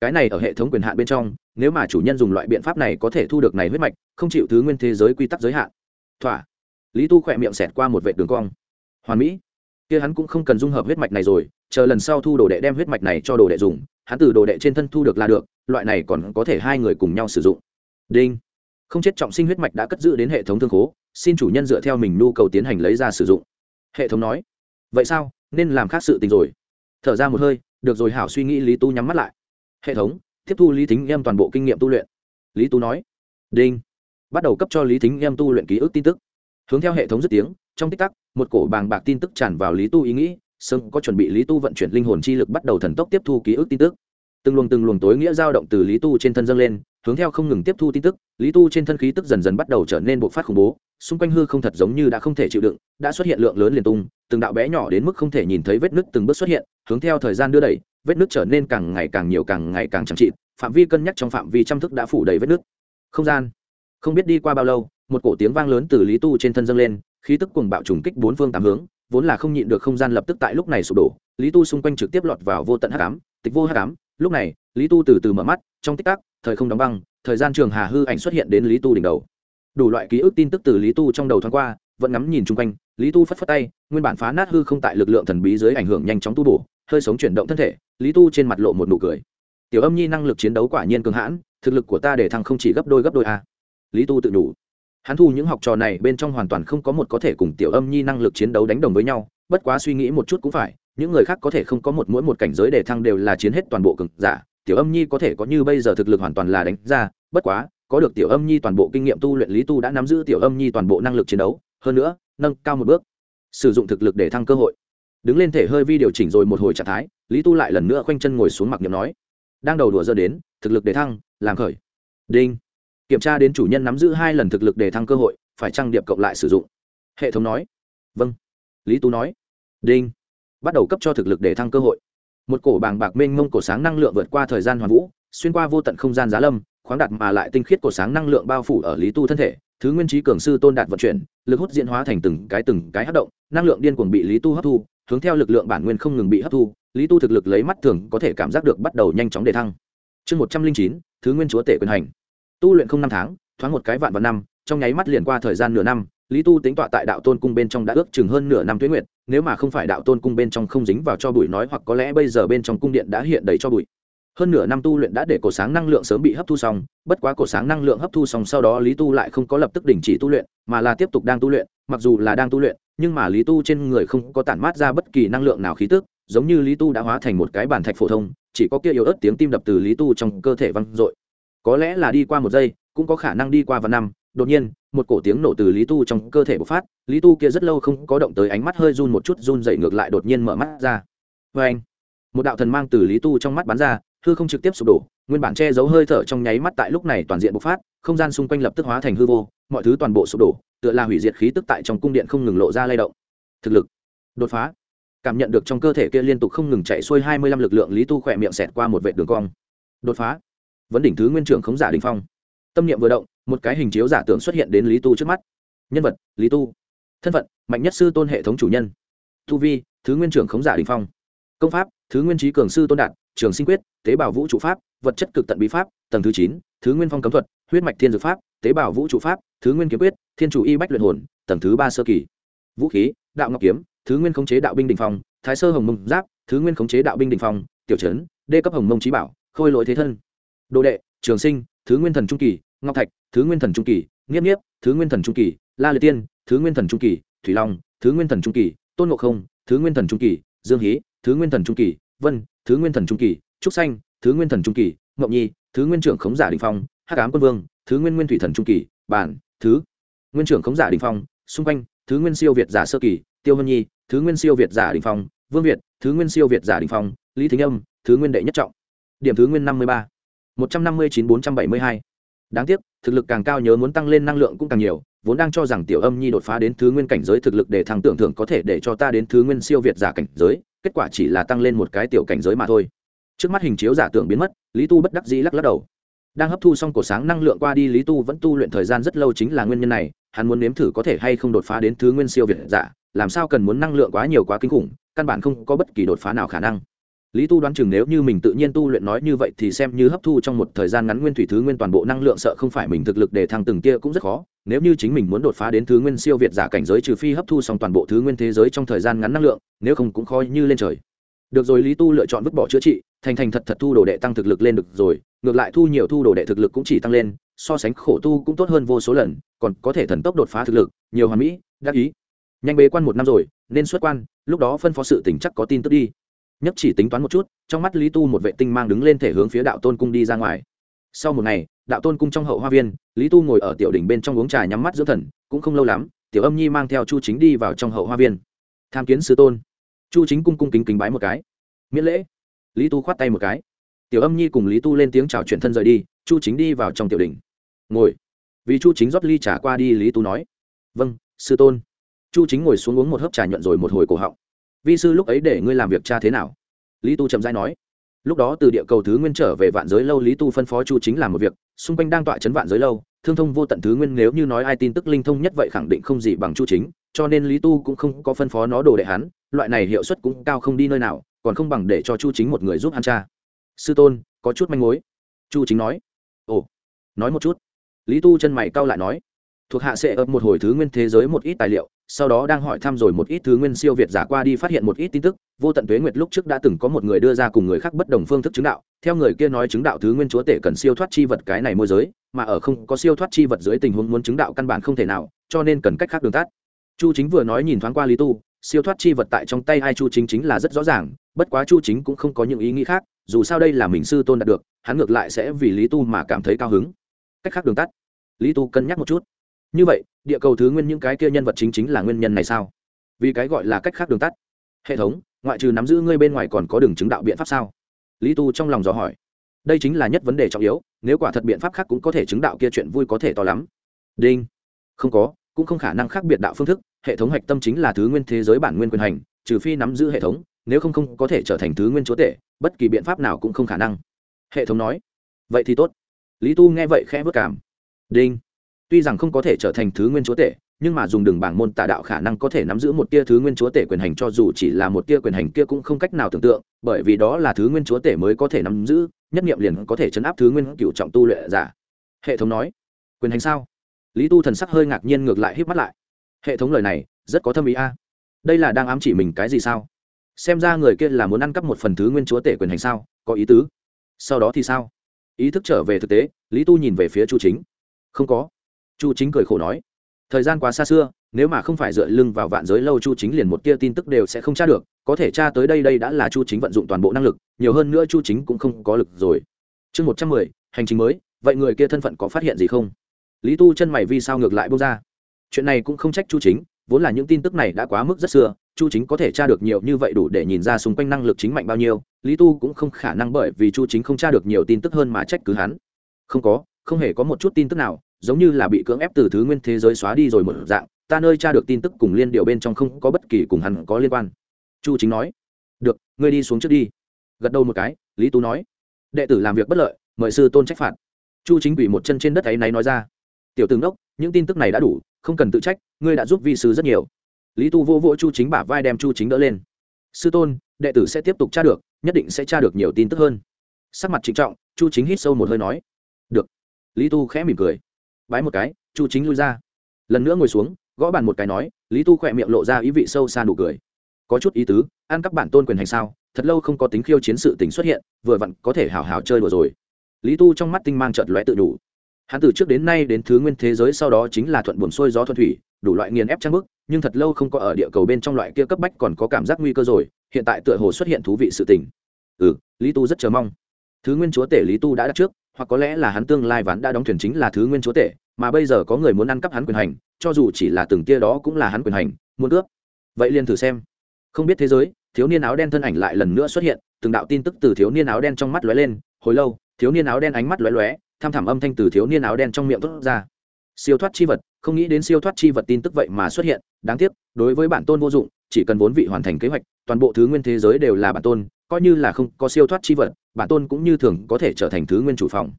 Cái này ở hệ thống quyền hạn bên trong, nếu mà chủ nhân dùng loại biện pháp này có thể thu được này huyết mạch, không chịu thứ nguyên thế giới quy tắc giới hạn. Thỏa. Lý tu khỏe miệng xẹt qua một vệ đường cong. Hoàn mỹ. Kia hắn cũng không cần dung hợp huyết mạch này rồi, chờ lần sau thu đồ đệ đem huyết mạch này cho đồ đệ dùng, hắn từ đồ đệ trên thân thu được là được, loại này còn có thể hai người cùng nhau sử dụng đinh. Không chết trọng sinh huyết mạch đã cất giữ đến hệ thống thương khố, xin chủ nhân dựa theo mình nhu cầu tiến hành lấy ra sử dụng. Hệ thống nói. Vậy sao, nên làm khác sự tình rồi. Thở ra một hơi, được rồi hảo suy nghĩ lý tu nhắm mắt lại. Hệ thống, tiếp thu lý thính em toàn bộ kinh nghiệm tu luyện. Lý tu nói. Đinh. Bắt đầu cấp cho lý thính em tu luyện ký ức tin tức. Hướng theo hệ thống dứt tiếng, trong tích tắc, một cổ bàng bạc tin tức tràn vào lý tu ý nghĩ, sớm có chuẩn bị lý tu vận chuyển linh hồn chi lực bắt đầu thần tốc tiếp thu ký ức tin tức. Từng luồng từng luồng tối nghĩa dao động từ lý tu trên thân dâng lên hướng theo không ngừng tiếp thu tin tức, lý tu trên thân khí tức dần dần bắt đầu trở nên bộc phát khủng bố, xung quanh hư không thật giống như đã không thể chịu đựng, đã xuất hiện lượng lớn liền tung, từng đạo bé nhỏ đến mức không thể nhìn thấy vết nứt từng bước xuất hiện, hướng theo thời gian đưa đẩy, vết nứt trở nên càng ngày càng nhiều càng ngày càng chẳng trị phạm vi cân nhắc trong phạm vi trăm thức đã phủ đầy vết nứt. Không gian. Không biết đi qua bao lâu, một cổ tiếng vang lớn từ lý tu trên thân dâng lên, khí tức cuồng bạo trùng kích bốn phương tám hướng, vốn là không nhịn được không gian lập tức tại lúc này sụp đổ, lý tu xung quanh trực tiếp lọt vào vô tận hắc ám, tịch vô hắc ám, lúc này, lý tu từ từ mở mắt, trong tích tắc thời không đóng băng, thời gian trường hà hư ảnh xuất hiện đến lý tu đỉnh đầu. Đủ loại ký ức tin tức từ lý tu trong đầu thoáng qua, vẫn ngắm nhìn chung quanh, lý tu phất phất tay, nguyên bản phá nát hư không tại lực lượng thần bí dưới ảnh hưởng nhanh chóng tu bổ, hơi sống chuyển động thân thể, lý tu trên mặt lộ một nụ cười. Tiểu âm nhi năng lực chiến đấu quả nhiên cường hãn, thực lực của ta để thăng không chỉ gấp đôi gấp đôi a. Lý tu tự đủ hắn thu những học trò này bên trong hoàn toàn không có một có thể cùng tiểu âm nhi năng lực chiến đấu đánh đồng với nhau, bất quá suy nghĩ một chút cũng phải, những người khác có thể không có một mỗi một cảnh giới để thăng đều là chiến hết toàn bộ cực giả tiểu âm nhi có thể có như bây giờ thực lực hoàn toàn là đánh ra, bất quá, có được tiểu âm nhi toàn bộ kinh nghiệm tu luyện lý tu đã nắm giữ tiểu âm nhi toàn bộ năng lực chiến đấu, hơn nữa, nâng cao một bước, sử dụng thực lực để thăng cơ hội. Đứng lên thể hơi vi điều chỉnh rồi một hồi trạng thái, lý tu lại lần nữa khoanh chân ngồi xuống mặc niệm nói, đang đầu đùa dơ đến, thực lực để thăng, làm khởi. Đinh. Kiểm tra đến chủ nhân nắm giữ hai lần thực lực để thăng cơ hội, phải trang điệp cộng lại sử dụng. Hệ thống nói. Vâng. Lý tu nói. Đinh. Bắt đầu cấp cho thực lực để thăng cơ hội một cổ bàng bạc mênh mông cổ sáng năng lượng vượt qua thời gian hoàn vũ, xuyên qua vô tận không gian giá lâm, khoáng đạt mà lại tinh khiết cổ sáng năng lượng bao phủ ở lý tu thân thể, thứ nguyên trí cường sư tôn đạt vận chuyển, lực hút diễn hóa thành từng cái từng cái hấp động, năng lượng điên cuồng bị lý tu hấp thu, hướng theo lực lượng bản nguyên không ngừng bị hấp thu, lý tu thực lực lấy mắt thường có thể cảm giác được bắt đầu nhanh chóng đề thăng. Chương một trăm linh chín, thứ nguyên chúa tể quyền hành. Tu luyện không năm tháng, thoáng một cái vạn và năm, trong nháy mắt liền qua thời gian nửa năm lý tu tính tọa tại đạo tôn cung bên trong đã ước chừng hơn nửa năm tuyến nguyện nếu mà không phải đạo tôn cung bên trong không dính vào cho bụi nói hoặc có lẽ bây giờ bên trong cung điện đã hiện đầy cho bụi. Hơn nửa năm tu luyện đã để cổ sáng năng lượng sớm bị hấp thu xong, bất quá cổ sáng năng lượng hấp thu xong sau đó lý tu lại không có lập tức đình chỉ tu luyện, mà là tiếp tục đang tu luyện, mặc dù là đang tu luyện, nhưng mà lý tu trên người không có tản mát ra bất kỳ năng lượng nào khí tức, giống như lý tu đã hóa thành một cái bản thạch phổ thông, chỉ có kia yếu ớt tiếng tim đập từ lý tu trong cơ thể văng dội. Có lẽ là đi qua một giây, cũng có khả năng đi qua vài năm, đột nhiên một cổ tiếng nổ từ lý tu trong cơ thể bộc phát, lý tu kia rất lâu không có động tới ánh mắt hơi run một chút, run dậy ngược lại đột nhiên mở mắt ra. Vê anh, một đạo thần mang từ lý tu trong mắt bắn ra, hư không trực tiếp sụp đổ, nguyên bản che giấu hơi thở trong nháy mắt tại lúc này toàn diện bộc phát, không gian xung quanh lập tức hóa thành hư vô, mọi thứ toàn bộ sụp đổ, tựa là hủy diệt khí tức tại trong cung điện không ngừng lộ ra lay động. Thực lực, đột phá. Cảm nhận được trong cơ thể kia liên tục không ngừng chạy xuôi hai mươi lăm lực lượng, lý tu khỏe miệng xẹt qua một vệ đường cong. Đột phá. Vấn đỉnh thứ nguyên trưởng khống giả đình phong. Tâm niệm vừa động một cái hình chiếu giả tưởng xuất hiện đến lý tu trước mắt. Nhân vật, lý tu. Thân phận, mạnh nhất sư tôn hệ thống chủ nhân. Tu vi, thứ nguyên trưởng khống giả đình phong. Công pháp, thứ nguyên trí cường sư tôn đạt, trường sinh quyết, tế bào vũ trụ pháp, vật chất cực tận bí pháp, tầng thứ chín, thứ nguyên phong cấm thuật, huyết mạch thiên dược pháp, tế bào vũ trụ pháp, thứ nguyên kiếm quyết, thiên chủ y bách luyện hồn, tầng thứ ba sơ kỳ. Vũ khí, đạo ngọc kiếm, thứ nguyên khống chế đạo binh đình phong, thái sơ hồng mông giáp, thứ nguyên khống chế đạo binh đình phong, tiểu trấn đê cấp hồng mông trí bảo, khôi lỗi thế thân. Đồ đệ, trường sinh, thứ nguyên thần trung kỳ, ngọc thạch thứ nguyên thần trung kỳ nghiếp nghiếp thứ nguyên thần trung kỳ la liệt tiên thứ nguyên thần trung kỳ thủy long thứ nguyên thần trung kỳ tôn ngộ không thứ nguyên thần trung kỳ dương hí thứ nguyên thần trung kỳ vân thứ nguyên thần trung kỳ trúc xanh thứ nguyên thần trung kỳ ngọc nhi thứ nguyên trưởng khống giả đình phong hắc ám quân vương thứ nguyên nguyên thủy thần trung kỳ bản thứ nguyên trưởng khống giả đình phong xung quanh thứ nguyên siêu việt giả sơ kỳ tiêu hân nhi thứ nguyên siêu việt giả đình phong vương việt thứ nguyên siêu việt giả đình phong lý thính âm thứ nguyên đệ nhất trọng điểm thứ nguyên năm mươi ba một trăm năm mươi chín bốn trăm bảy mươi hai đáng tiếc thực lực càng cao nhớ muốn tăng lên năng lượng cũng càng nhiều, vốn đang cho rằng tiểu âm nhi đột phá đến thứ nguyên cảnh giới thực lực để thằng tưởng thưởng có thể để cho ta đến thứ nguyên siêu việt giả cảnh giới, kết quả chỉ là tăng lên một cái tiểu cảnh giới mà thôi. Trước mắt hình chiếu giả tưởng biến mất, lý tu bất đắc dĩ lắc lắc đầu. Đang hấp thu xong cổ sáng năng lượng qua đi, lý tu vẫn tu luyện thời gian rất lâu chính là nguyên nhân này, hắn muốn nếm thử có thể hay không đột phá đến thứ nguyên siêu việt giả, làm sao cần muốn năng lượng quá nhiều quá kinh khủng, căn bản không có bất kỳ đột phá nào khả năng lý tu đoán chừng nếu như mình tự nhiên tu luyện nói như vậy thì xem như hấp thu trong một thời gian ngắn nguyên thủy thứ nguyên toàn bộ năng lượng sợ không phải mình thực lực để thăng từng kia cũng rất khó. Nếu như chính mình muốn đột phá đến thứ nguyên siêu việt giả cảnh giới trừ phi hấp thu xong toàn bộ thứ nguyên thế giới trong thời gian ngắn năng lượng, nếu không cũng khó như lên trời. Được rồi, lý tu lựa chọn vứt bỏ chữa trị, thành thành thật thật thu đồ đệ tăng thực lực lên được rồi, ngược lại thu nhiều thu đồ đệ thực lực cũng chỉ tăng lên, so sánh khổ tu cũng tốt hơn vô số lần, còn có thể thần tốc đột phá thực lực, nhiều hoàn mỹ, đắc ý. Nhanh bế quan một năm rồi, nên xuất quan, lúc đó phân phó sự tỉnh chắc có tin tức đi nhất chỉ tính toán một chút, trong mắt lý tu một vệ tinh mang đứng lên thể hướng phía đạo tôn cung đi ra ngoài. Sau một ngày, đạo tôn cung trong hậu hoa viên, lý tu ngồi ở tiểu đỉnh bên trong uống trà nhắm mắt dưỡng thần, cũng không lâu lắm, tiểu âm nhi mang theo chu chính đi vào trong hậu hoa viên. Tham kiến sư tôn. Chu chính cung cung kính kính bái một cái. Miễn lễ. Lý tu khoát tay một cái. Tiểu âm nhi cùng lý tu lên tiếng chào chuyển thân rời đi, chu chính đi vào trong tiểu đỉnh. Ngồi. Vì chu chính rót ly trà qua đi, lý tu nói. Vâng sư tôn. Chu chính ngồi xuống uống một hớp trà nhuận rồi một hồi cổ họng vi sư lúc ấy để ngươi làm việc cha thế nào? Lý tu chậm dãi nói. Lúc đó từ địa cầu thứ nguyên trở về vạn giới lâu, lý tu phân phó chu chính làm một việc, xung quanh đang tọa chấn vạn giới lâu, thương thông vô tận thứ nguyên, nếu như nói ai tin tức linh thông nhất vậy khẳng định không gì bằng chu chính, cho nên lý tu cũng không có phân phó nó đồ đệ hắn, loại này hiệu suất cũng cao không đi nơi nào, còn không bằng để cho chu chính một người giúp hắn cha. Sư tôn, có chút manh mối. Chu chính nói. Ồ, nói một chút. Lý tu chân mày cau lại nói. Thuộc hạ sẽ ập một hồi thứ nguyên thế giới một ít tài liệu sau đó đang hỏi thăm rồi một ít thứ nguyên siêu việt giả qua đi phát hiện một ít tin tức, vô tận tuế nguyệt lúc trước đã từng có một người đưa ra cùng người khác bất đồng phương thức chứng đạo, theo người kia nói chứng đạo thứ nguyên chúa tể cần siêu thoát chi vật cái này môi giới, mà ở không có siêu thoát chi vật dưới tình huống muốn chứng đạo căn bản không thể nào, cho nên cần cách khác đường tắt. Chu chính vừa nói nhìn thoáng qua lý tu, siêu thoát chi vật tại trong tay ai chu chính chính là rất rõ ràng, bất quá chu chính cũng không có những ý nghĩ khác, dù sao đây là mình sư tôn đạt được, hắn ngược lại sẽ vì lý tu mà cảm thấy cao hứng. Cách khác đường tắt. Lý tu cân nhắc một chút như vậy, địa cầu thứ nguyên những cái kia nhân vật chính chính là nguyên nhân này sao? Vì cái gọi là cách khác đường tắt. Hệ thống, ngoại trừ nắm giữ ngươi bên ngoài còn có đường chứng đạo biện pháp sao? Lý tu trong lòng dò hỏi. Đây chính là nhất vấn đề trọng yếu, nếu quả thật biện pháp khác cũng có thể chứng đạo kia chuyện vui có thể to lắm. Đinh. Không có, cũng không khả năng khác biệt đạo phương thức, hệ thống hạch tâm chính là thứ nguyên thế giới bản nguyên quyền hành, trừ phi nắm giữ hệ thống, nếu không không có thể trở thành thứ nguyên chúa tể, bất kỳ biện pháp nào cũng không khả năng. Hệ thống nói. Vậy thì tốt. Lý tu nghe vậy khẽ vất cảm. Đinh tuy rằng không có thể trở thành thứ nguyên chúa tể, nhưng mà dùng đường bảng môn tà đạo khả năng có thể nắm giữ một tia thứ nguyên chúa tể quyền hành cho dù chỉ là một tia quyền hành kia cũng không cách nào tưởng tượng, bởi vì đó là thứ nguyên chúa tể mới có thể nắm giữ, nhất nghiệm liền có thể chấn áp thứ nguyên cựu trọng tu lệ giả. Hệ thống nói, quyền hành sao? Lý tu thần sắc hơi ngạc nhiên ngược lại híp mắt lại. Hệ thống lời này rất có thâm ý a. Đây là đang ám chỉ mình cái gì sao? Xem ra người kia là muốn ăn cắp một phần thứ nguyên chúa tể quyền hành sao? Có ý tứ. Sau đó thì sao? Ý thức trở về thực tế, lý tu nhìn về phía chu chính. Không có chu chính cười khổ nói, thời gian quá xa xưa, nếu mà không phải dựa lưng vào vạn giới lâu chu chính liền một tia tin tức đều sẽ không tra được, có thể tra tới đây đây đã là chu chính vận dụng toàn bộ năng lực, nhiều hơn nữa chu chính cũng không có lực rồi. Chương một trăm mười, hành trình mới, vậy người kia thân phận có phát hiện gì không? Lý tu chân mày vì sao ngược lại bông ra? Chuyện này cũng không trách chu chính, vốn là những tin tức này đã quá mức rất xưa, chu chính có thể tra được nhiều như vậy đủ để nhìn ra xung quanh năng lực chính mạnh bao nhiêu, lý tu cũng không khả năng bởi vì chu chính không tra được nhiều tin tức hơn mà trách cứ hắn. Không có, không hề có một chút tin tức nào giống như là bị cưỡng ép từ thứ nguyên thế giới xóa đi rồi một dạng, ta nơi tra được tin tức cùng liên điệu bên trong không có bất kỳ cùng hắn có liên quan. Chu chính nói, được, ngươi đi xuống trước đi. Gật đầu một cái, lý tú nói, đệ tử làm việc bất lợi, mời sư tôn trách phạt. Chu chính quỷ một chân trên đất ấy náy nói ra, tiểu tướng đốc những tin tức này đã đủ, không cần tự trách, ngươi đã giúp vi sư rất nhiều. Lý tu vô vỗ chu chính bả vai đem chu chính đỡ lên. Sư tôn, đệ tử sẽ tiếp tục tra được, nhất định sẽ tra được nhiều tin tức hơn. Sắc mặt trịnh trọng, chu chính hít sâu một hơi nói, được. Lý tu khẽ mỉm cười bái một cái, chu chính lui ra. Lần nữa ngồi xuống, gõ bàn một cái nói, lý tu khỏe miệng lộ ra ý vị sâu xa nụ cười. Có chút ý tứ, ăn các bản tôn quyền hành sao, thật lâu không có tính khiêu chiến sự tình xuất hiện, vừa vặn có thể hào hào chơi đùa rồi. Lý tu trong mắt tinh mang trợt lóe tự đủ. Hắn từ trước đến nay đến thứ nguyên thế giới sau đó chính là thuận buồn xuôi gió thuận thủy, đủ loại nghiền ép trang bức, nhưng thật lâu không có ở địa cầu bên trong loại kia cấp bách còn có cảm giác nguy cơ rồi, hiện tại tựa hồ xuất hiện thú vị sự tình. Ừ lý tu rất chờ mong. Thứ nguyên chúa tể lý tu đã đặt trước hoặc có lẽ là hắn tương lai ván đã đóng thuyền chính là thứ nguyên chúa tể, mà bây giờ có người muốn ăn cắp hắn quyền hành, cho dù chỉ là từng tia đó cũng là hắn quyền hành, muốn cướp. Vậy liền thử xem. Không biết thế giới, thiếu niên áo đen thân ảnh lại lần nữa xuất hiện, từng đạo tin tức từ thiếu niên áo đen trong mắt lóe lên, hồi lâu, thiếu niên áo đen ánh mắt lóe lóe, tham thảm âm thanh từ thiếu niên áo đen trong miệng thốt ra. Siêu thoát chi vật, không nghĩ đến siêu thoát chi vật tin tức vậy mà xuất hiện, đáng tiếc, đối với bản tôn vô dụng, chỉ cần vốn vị hoàn thành kế hoạch, toàn bộ thứ nguyên thế giới đều là bản tôn coi như là không có siêu thoát chi vật, bản tôn cũng như thường có thể trở thành thứ nguyên chủ phòng.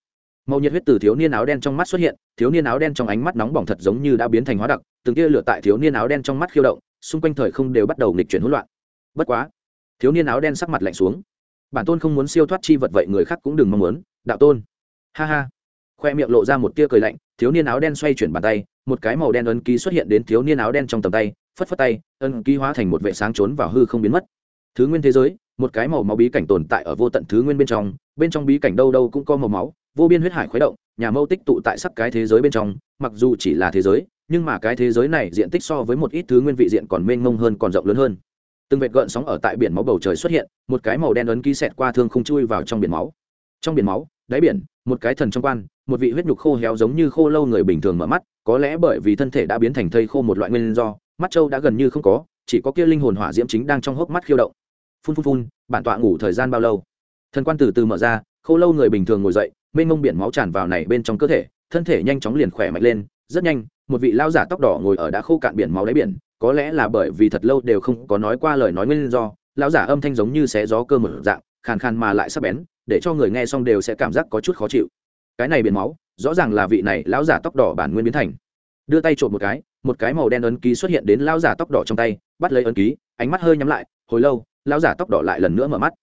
Màu nhiệt huyết từ thiếu niên áo đen trong mắt xuất hiện, thiếu niên áo đen trong ánh mắt nóng bỏng thật giống như đã biến thành hóa đặc, từng tia lửa tại thiếu niên áo đen trong mắt khiêu động, xung quanh thời không đều bắt đầu nghịch chuyển hỗn loạn. Bất quá, thiếu niên áo đen sắc mặt lạnh xuống. Bản tôn không muốn siêu thoát chi vật vậy người khác cũng đừng mong muốn, đạo tôn. Ha ha. Khoe miệng lộ ra một tia cười lạnh, thiếu niên áo đen xoay chuyển bàn tay, một cái màu đen ấn ký xuất hiện đến thiếu niên áo đen trong tầm tay, phất phất tay, ấn ký hóa thành một vệ sáng trốn vào hư không biến mất. Thứ nguyên thế giới một cái màu máu bí cảnh tồn tại ở vô tận thứ nguyên bên trong bên trong bí cảnh đâu đâu cũng có màu máu, vô biên huyết hải khuấy động, nhà mâu tích tụ tại sắc cái thế giới bên trong, mặc dù chỉ là thế giới, nhưng mà cái thế giới này diện tích so với một ít thứ nguyên vị diện còn mênh mông hơn còn rộng lớn hơn. Từng vệt gợn sóng ở tại biển máu bầu trời xuất hiện, một cái màu đen ấn ký xẹt qua thương không chui vào trong biển máu. Trong biển máu, đáy biển, một cái thần trong quan, một vị huyết nhục khô héo giống như khô lâu người bình thường mở mắt, có lẽ bởi vì thân thể đã biến thành thây khô một loại nguyên do, mắt trâu đã gần như không có, chỉ có kia linh hồn hỏa diễm chính đang trong hốc mắt khiêu động phun phun phun, bản tọa ngủ thời gian bao lâu? Thần quan từ từ mở ra khô lâu người bình thường ngồi dậy, mênh mông biển máu tràn vào này bên trong cơ thể, thân thể nhanh chóng liền khỏe mạnh lên, rất nhanh, một vị lao giả tóc đỏ ngồi ở đã khô cạn biển máu đáy biển, có lẽ là bởi vì thật lâu đều không có nói qua lời nói nguyên do lao giả âm thanh giống như xé gió cơ mở dạng, khàn khàn mà lại sắc bén, để cho người nghe xong đều sẽ cảm giác có chút khó chịu. Cái này biển máu, rõ ràng là vị này lão giả tóc đỏ bản nguyên biến thành. Đưa tay trộm một cái một cái màu đen ấn ký xuất hiện đến lão giả tóc đỏ trong tay, bắt lấy ấn ký, ánh mắt hơi nhắm lại, hồi lâu lão giả tóc đỏ lại lần nữa mở mắt.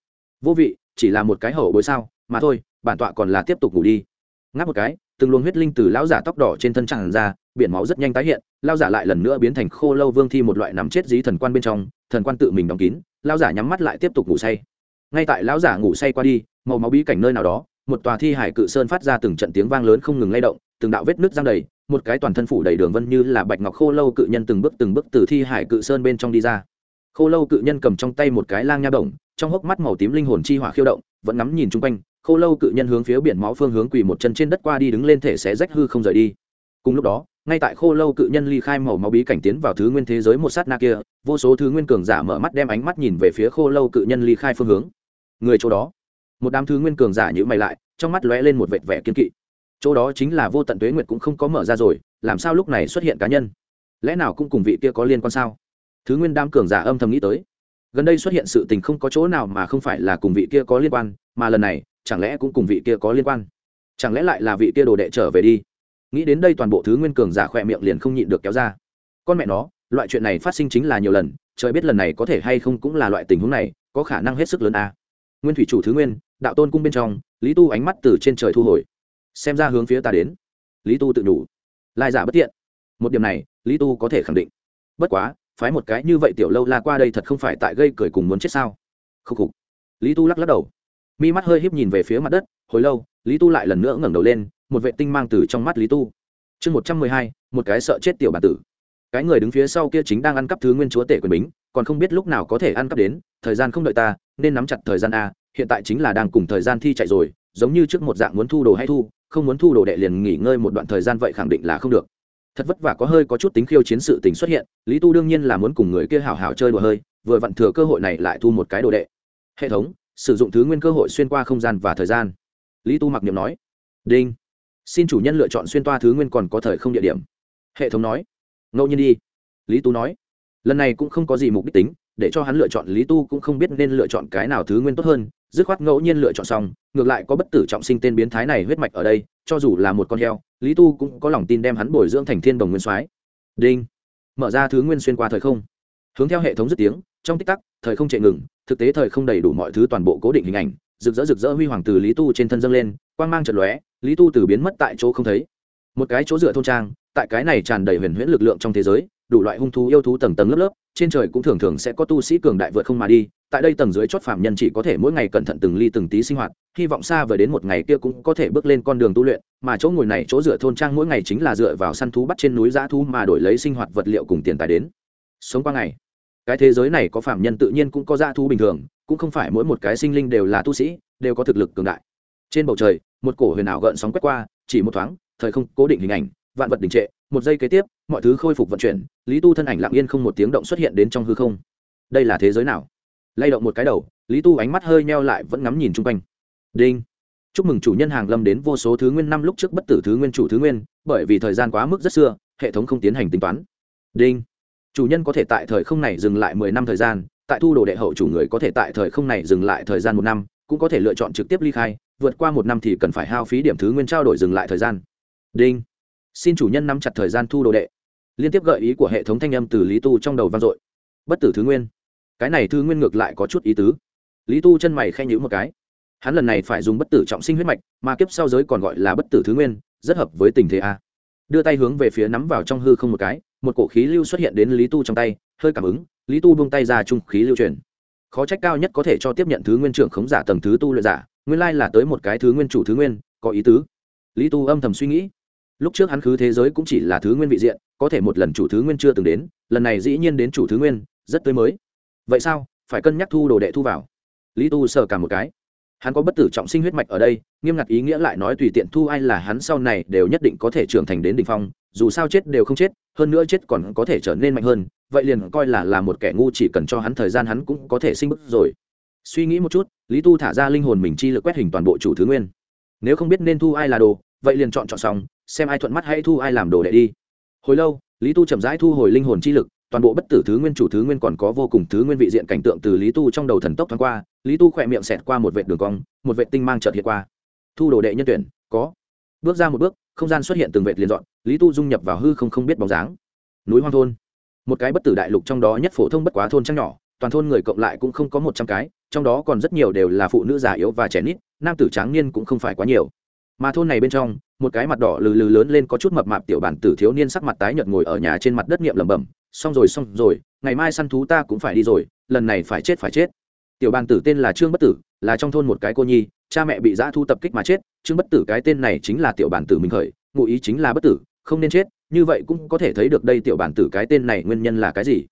Vô vị, chỉ là một cái hậu bối sao? Mà thôi, bản tọa còn là tiếp tục ngủ đi. Ngáp một cái, từng luồng huyết linh từ lão giả tóc đỏ trên thân tràn ra, biển máu rất nhanh tái hiện, lão giả lại lần nữa biến thành khô lâu vương thi một loại nằm chết dí thần quan bên trong, thần quan tự mình đóng kín, lão giả nhắm mắt lại tiếp tục ngủ say. Ngay tại lão giả ngủ say qua đi, màu máu bí cảnh nơi nào đó, một tòa thi hải cự sơn phát ra từng trận tiếng vang lớn không ngừng lay động, từng đạo vết nước giang đầy, một cái toàn thân phủ đầy đường vân như là bạch ngọc khô lâu cự nhân từng bước từng bước từ thi hải cự sơn bên trong đi ra khô lâu cự nhân cầm trong tay một cái lang nha đồng, trong hốc mắt màu tím linh hồn chi hỏa khiêu động, vẫn ngắm nhìn chung quanh, khô lâu cự nhân hướng phía biển máu phương hướng quỳ một chân trên đất qua đi đứng lên thể sẽ rách hư không rời đi. Cùng lúc đó, ngay tại khô lâu cự nhân ly khai màu máu bí cảnh tiến vào thứ nguyên thế giới một sát na kia, vô số thứ nguyên cường giả mở mắt đem ánh mắt nhìn về phía khô lâu cự nhân ly khai phương hướng. Người chỗ đó, một đám thứ nguyên cường giả nhữ mày lại, trong mắt lóe lên một vệt vẻ kiên kỵ. Chỗ đó chính là vô tận tuế nguyệt cũng không có mở ra rồi, làm sao lúc này xuất hiện cá nhân? Lẽ nào cũng cùng vị kia có liên quan sao? Thứ nguyên Đám cường giả âm thầm nghĩ tới. Gần đây xuất hiện sự tình không có chỗ nào mà không phải là cùng vị kia có liên quan, mà lần này, chẳng lẽ cũng cùng vị kia có liên quan? Chẳng lẽ lại là vị kia đồ đệ trở về đi? Nghĩ đến đây toàn bộ thứ nguyên cường giả khỏe miệng liền không nhịn được kéo ra. Con mẹ nó, loại chuyện này phát sinh chính là nhiều lần, trời biết lần này có thể hay không cũng là loại tình huống này, có khả năng hết sức lớn a nguyên thủy chủ thứ nguyên, đạo tôn cung bên trong, lý tu ánh mắt từ trên trời thu hồi. Xem ra hướng phía ta đến. Lý tu tự đủ. Lai giả bất tiện. Một điểm này, lý tu có thể khẳng định. Bất quá phái một cái như vậy tiểu lâu la qua đây thật không phải tại gây cười cùng muốn chết sao? Khúc khục. Lý tu lắc lắc đầu. Mi mắt hơi híp nhìn về phía mặt đất, hồi lâu, lý tu lại lần nữa ngẩng đầu lên, một vệ tinh mang từ trong mắt lý tu. Chương một trăm mười hai, một cái sợ chết tiểu bản tử. Cái người đứng phía sau kia chính đang ăn cắp thứ nguyên chúa tể quyền bính, còn không biết lúc nào có thể ăn cắp đến, thời gian không đợi ta, nên nắm chặt thời gian a, hiện tại chính là đang cùng thời gian thi chạy rồi, giống như trước một dạng muốn thu đồ hay thu, không muốn thu đồ đệ liền nghỉ ngơi một đoạn thời gian vậy khẳng định là không được thật vất vả có hơi có chút tính khiêu chiến sự tình xuất hiện, lý tu đương nhiên là muốn cùng người kia hào hào chơi đùa hơi, vừa vặn thừa cơ hội này lại thu một cái đồ đệ. Hệ thống, sử dụng thứ nguyên cơ hội xuyên qua không gian và thời gian. Lý tu mặc niệm nói, đinh, xin chủ nhân lựa chọn xuyên toa thứ nguyên còn có thời không địa điểm. Hệ thống nói, ngẫu nhiên đi. Lý tu nói, lần này cũng không có gì mục đích tính, để cho hắn lựa chọn, lý tu cũng không biết nên lựa chọn cái nào thứ nguyên tốt hơn dứt khoát ngẫu nhiên lựa chọn xong, ngược lại có bất tử trọng sinh tên biến thái này huyết mạch ở đây, cho dù là một con heo, lý tu cũng có lòng tin đem hắn bồi dưỡng thành thiên đồng nguyên soái. Đinh. Mở ra thứ nguyên xuyên qua thời không. Hướng theo hệ thống dứt tiếng, trong tích tắc, thời không chạy ngừng, thực tế thời không đầy đủ mọi thứ toàn bộ cố định hình ảnh, rực rỡ rực rỡ huy hoàng từ lý tu trên thân dâng lên, quang mang chật lóe, lý tu từ biến mất tại chỗ không thấy. Một cái chỗ dựa thôn trang, tại cái này tràn đầy huyền huyễn lực lượng trong thế giới, đủ loại hung thú yêu thú tầng tầng lớp lớp trên trời cũng thường thường sẽ có tu sĩ cường đại vượt không mà đi, tại đây tầng dưới chót phạm nhân chỉ có thể mỗi ngày cẩn thận từng ly từng tí sinh hoạt, hy vọng xa vời đến một ngày kia cũng có thể bước lên con đường tu luyện, mà chỗ ngồi này, chỗ dựa thôn trang mỗi ngày chính là dựa vào săn thú bắt trên núi giã thú mà đổi lấy sinh hoạt vật liệu cùng tiền tài đến. Sống qua ngày, cái thế giới này có phạm nhân tự nhiên cũng có giã thú bình thường, cũng không phải mỗi một cái sinh linh đều là tu sĩ, đều có thực lực cường đại. Trên bầu trời, một cổ huyền ảo gợn sóng quét qua, chỉ một thoáng, thời không cố định hình ảnh vạn vật đình trệ, một giây kế tiếp, mọi thứ khôi phục vận chuyển, lý tu thân ảnh lặng yên không một tiếng động xuất hiện đến trong hư không. Đây là thế giới nào? Lay động một cái đầu, lý tu ánh mắt hơi neo lại vẫn ngắm nhìn chung quanh. Đinh! Chúc mừng chủ nhân hàng lâm đến vô số thứ nguyên năm lúc trước bất tử thứ nguyên chủ thứ nguyên, bởi vì thời gian quá mức rất xưa, hệ thống không tiến hành tính toán. Đinh! Chủ nhân có thể tại thời không này dừng lại mười năm thời gian, tại thu đồ đệ hậu chủ người có thể tại thời không này dừng lại thời gian một năm, cũng có thể lựa chọn trực tiếp ly khai, vượt qua một năm thì cần phải hao phí điểm thứ nguyên trao đổi dừng lại thời gian. Đinh! Xin chủ nhân nắm chặt thời gian thu đồ đệ. Liên tiếp gợi ý của hệ thống thanh âm từ lý tu trong đầu vang dội. Bất tử thứ nguyên. Cái này thứ nguyên ngược lại có chút ý tứ. Lý tu chân mày khen nhữ một cái. Hắn lần này phải dùng bất tử trọng sinh huyết mạch, mà kiếp sau giới còn gọi là bất tử thứ nguyên, rất hợp với tình thế a. Đưa tay hướng về phía nắm vào trong hư không một cái, một cổ khí lưu xuất hiện đến lý tu trong tay, hơi cảm ứng, lý tu buông tay ra trung khí lưu truyền. Khó trách cao nhất có thể cho tiếp nhận thứ nguyên trưởng khống giả tầng thứ tu luyện giả, nguyên lai là tới một cái thứ nguyên chủ thứ nguyên, có ý tứ. Lý tu âm thầm suy nghĩ lúc trước hắn khứ thế giới cũng chỉ là thứ nguyên vị diện, có thể một lần chủ thứ nguyên chưa từng đến, lần này dĩ nhiên đến chủ thứ nguyên, rất tươi mới. Vậy sao? Phải cân nhắc thu đồ đệ thu vào. Lý tu sờ cả một cái. Hắn có bất tử trọng sinh huyết mạch ở đây, nghiêm ngặt ý nghĩa lại nói tùy tiện thu ai là hắn sau này đều nhất định có thể trưởng thành đến đ ỉ n h phong, dù sao chết đều không chết, hơn nữa chết còn có thể trở nên mạnh hơn, vậy liền coi là là một kẻ ngu chỉ cần cho hắn thời gian hắn cũng có thể sinh bức rồi. Suy nghĩ một chút, lý tu thả ra linh hồn mình chi lực quét hình toàn bộ chủ thứ nguyên. Nếu không biết nên thu ai là đồ, vậy liền chọn chọn xong xem ai thuận mắt hay thu ai làm đồ đệ đi. Hồi lâu, lý tu chậm rãi thu hồi linh hồn chi lực, toàn bộ bất tử thứ nguyên chủ thứ nguyên còn có vô cùng thứ nguyên vị diện cảnh tượng từ lý tu trong đầu thần tốc thoáng qua, lý tu khỏe miệng xẹt qua một vệ đường cong, một vệ tinh mang trợt hiện qua. Thu đồ đệ nhân tuyển, có. Bước ra một bước, không gian xuất hiện từng vệ liền dọn, lý tu dung nhập vào hư không không biết bóng dáng. Núi hoang thôn. Một cái bất tử đại lục trong đó nhất phổ thông bất quá thôn trăng nhỏ, toàn thôn người cộng lại cũng không có một trăm cái, trong đó còn rất nhiều đều là phụ nữ già yếu và trẻ nít, nam tử tráng niên cũng không phải quá nhiều. Mà thôn này bên trong một cái mặt đỏ lừ lừ lớn lên có chút mập mạp tiểu bản tử thiếu niên sắc mặt tái nhợt ngồi ở nhà trên mặt đất nghiệm lẩm bẩm, xong rồi xong rồi, ngày mai săn thú ta cũng phải đi rồi, lần này phải chết phải chết. Tiểu bản tử tên là trương bất tử, là trong thôn một cái cô nhi, cha mẹ bị dã thu tập kích mà chết, trương bất tử cái tên này chính là tiểu bản tử mình khởi, ngụ ý chính là bất tử, không nên chết, như vậy cũng có thể thấy được đây tiểu bản tử cái tên này nguyên nhân là cái gì.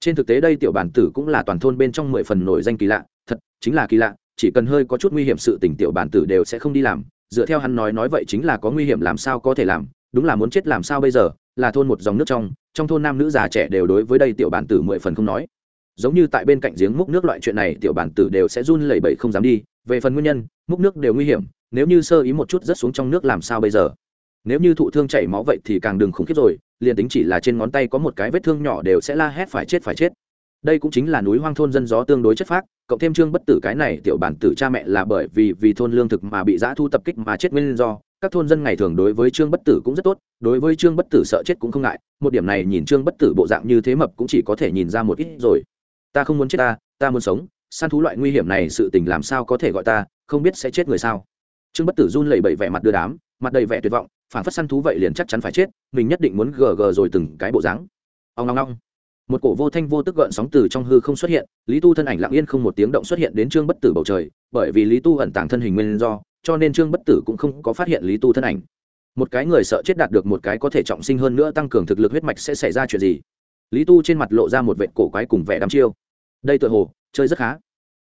Trên thực tế đây tiểu bản tử cũng là toàn thôn bên trong mười phần nổi danh kỳ lạ, thật, chính là kỳ lạ, chỉ cần hơi có chút nguy hiểm sự tình tiểu bản tử đều sẽ không đi làm dựa theo hắn nói nói vậy chính là có nguy hiểm làm sao có thể làm, đúng là muốn chết làm sao bây giờ, là thôn một dòng nước trong trong thôn nam nữ già trẻ đều đối với đây tiểu bản tử mười phần không nói. Giống như tại bên cạnh giếng múc nước loại chuyện này, tiểu bản tử đều sẽ run lẩy bẩy không dám đi. Về phần nguyên nhân, múc nước đều nguy hiểm, nếu như sơ ý một chút rớt xuống trong nước làm sao bây giờ? Nếu như thụ thương chảy máu vậy thì càng đừng khủng khiếp rồi, liền tính chỉ là trên ngón tay có một cái vết thương nhỏ đều sẽ la hét phải chết phải chết đây cũng chính là núi hoang thôn dân gió tương đối chất phác, cộng thêm trương bất tử cái này tiểu bản tử cha mẹ là bởi vì vì thôn lương thực mà bị giã thu tập kích mà chết nguyên do. Các thôn dân ngày thường đối với trương bất tử cũng rất tốt, đối với trương bất tử sợ chết cũng không ngại. Một điểm này nhìn trương bất tử bộ dạng như thế mập cũng chỉ có thể nhìn ra một ít rồi. Ta không muốn chết ta ta muốn sống. Săn thú loại nguy hiểm này sự tình làm sao có thể gọi ta, không biết sẽ chết người sao? Trương bất tử run lẩy bẩy vẻ mặt đưa đám, mặt đầy vẻ tuyệt vọng, phản phất săn thú vậy liền chắc chắn phải chết, mình nhất định muốn gờ gờ rồi từng cái bộ dáng. Ông ngong ngong một cổ vô thanh vô tức gợn sóng từ trong hư không xuất hiện, lý tu thân ảnh lặng yên không một tiếng động xuất hiện đến trương bất tử bầu trời, bởi vì lý tu ẩn tàng thân hình nguyên do, cho nên trương bất tử cũng không có phát hiện lý tu thân ảnh. Một cái người sợ chết đạt được một cái có thể trọng sinh hơn nữa tăng cường thực lực huyết mạch sẽ xảy ra chuyện gì? Lý tu trên mặt lộ ra một vệ cổ quái cùng vẻ đắm chiêu. Đây tựa hồ, chơi rất khá.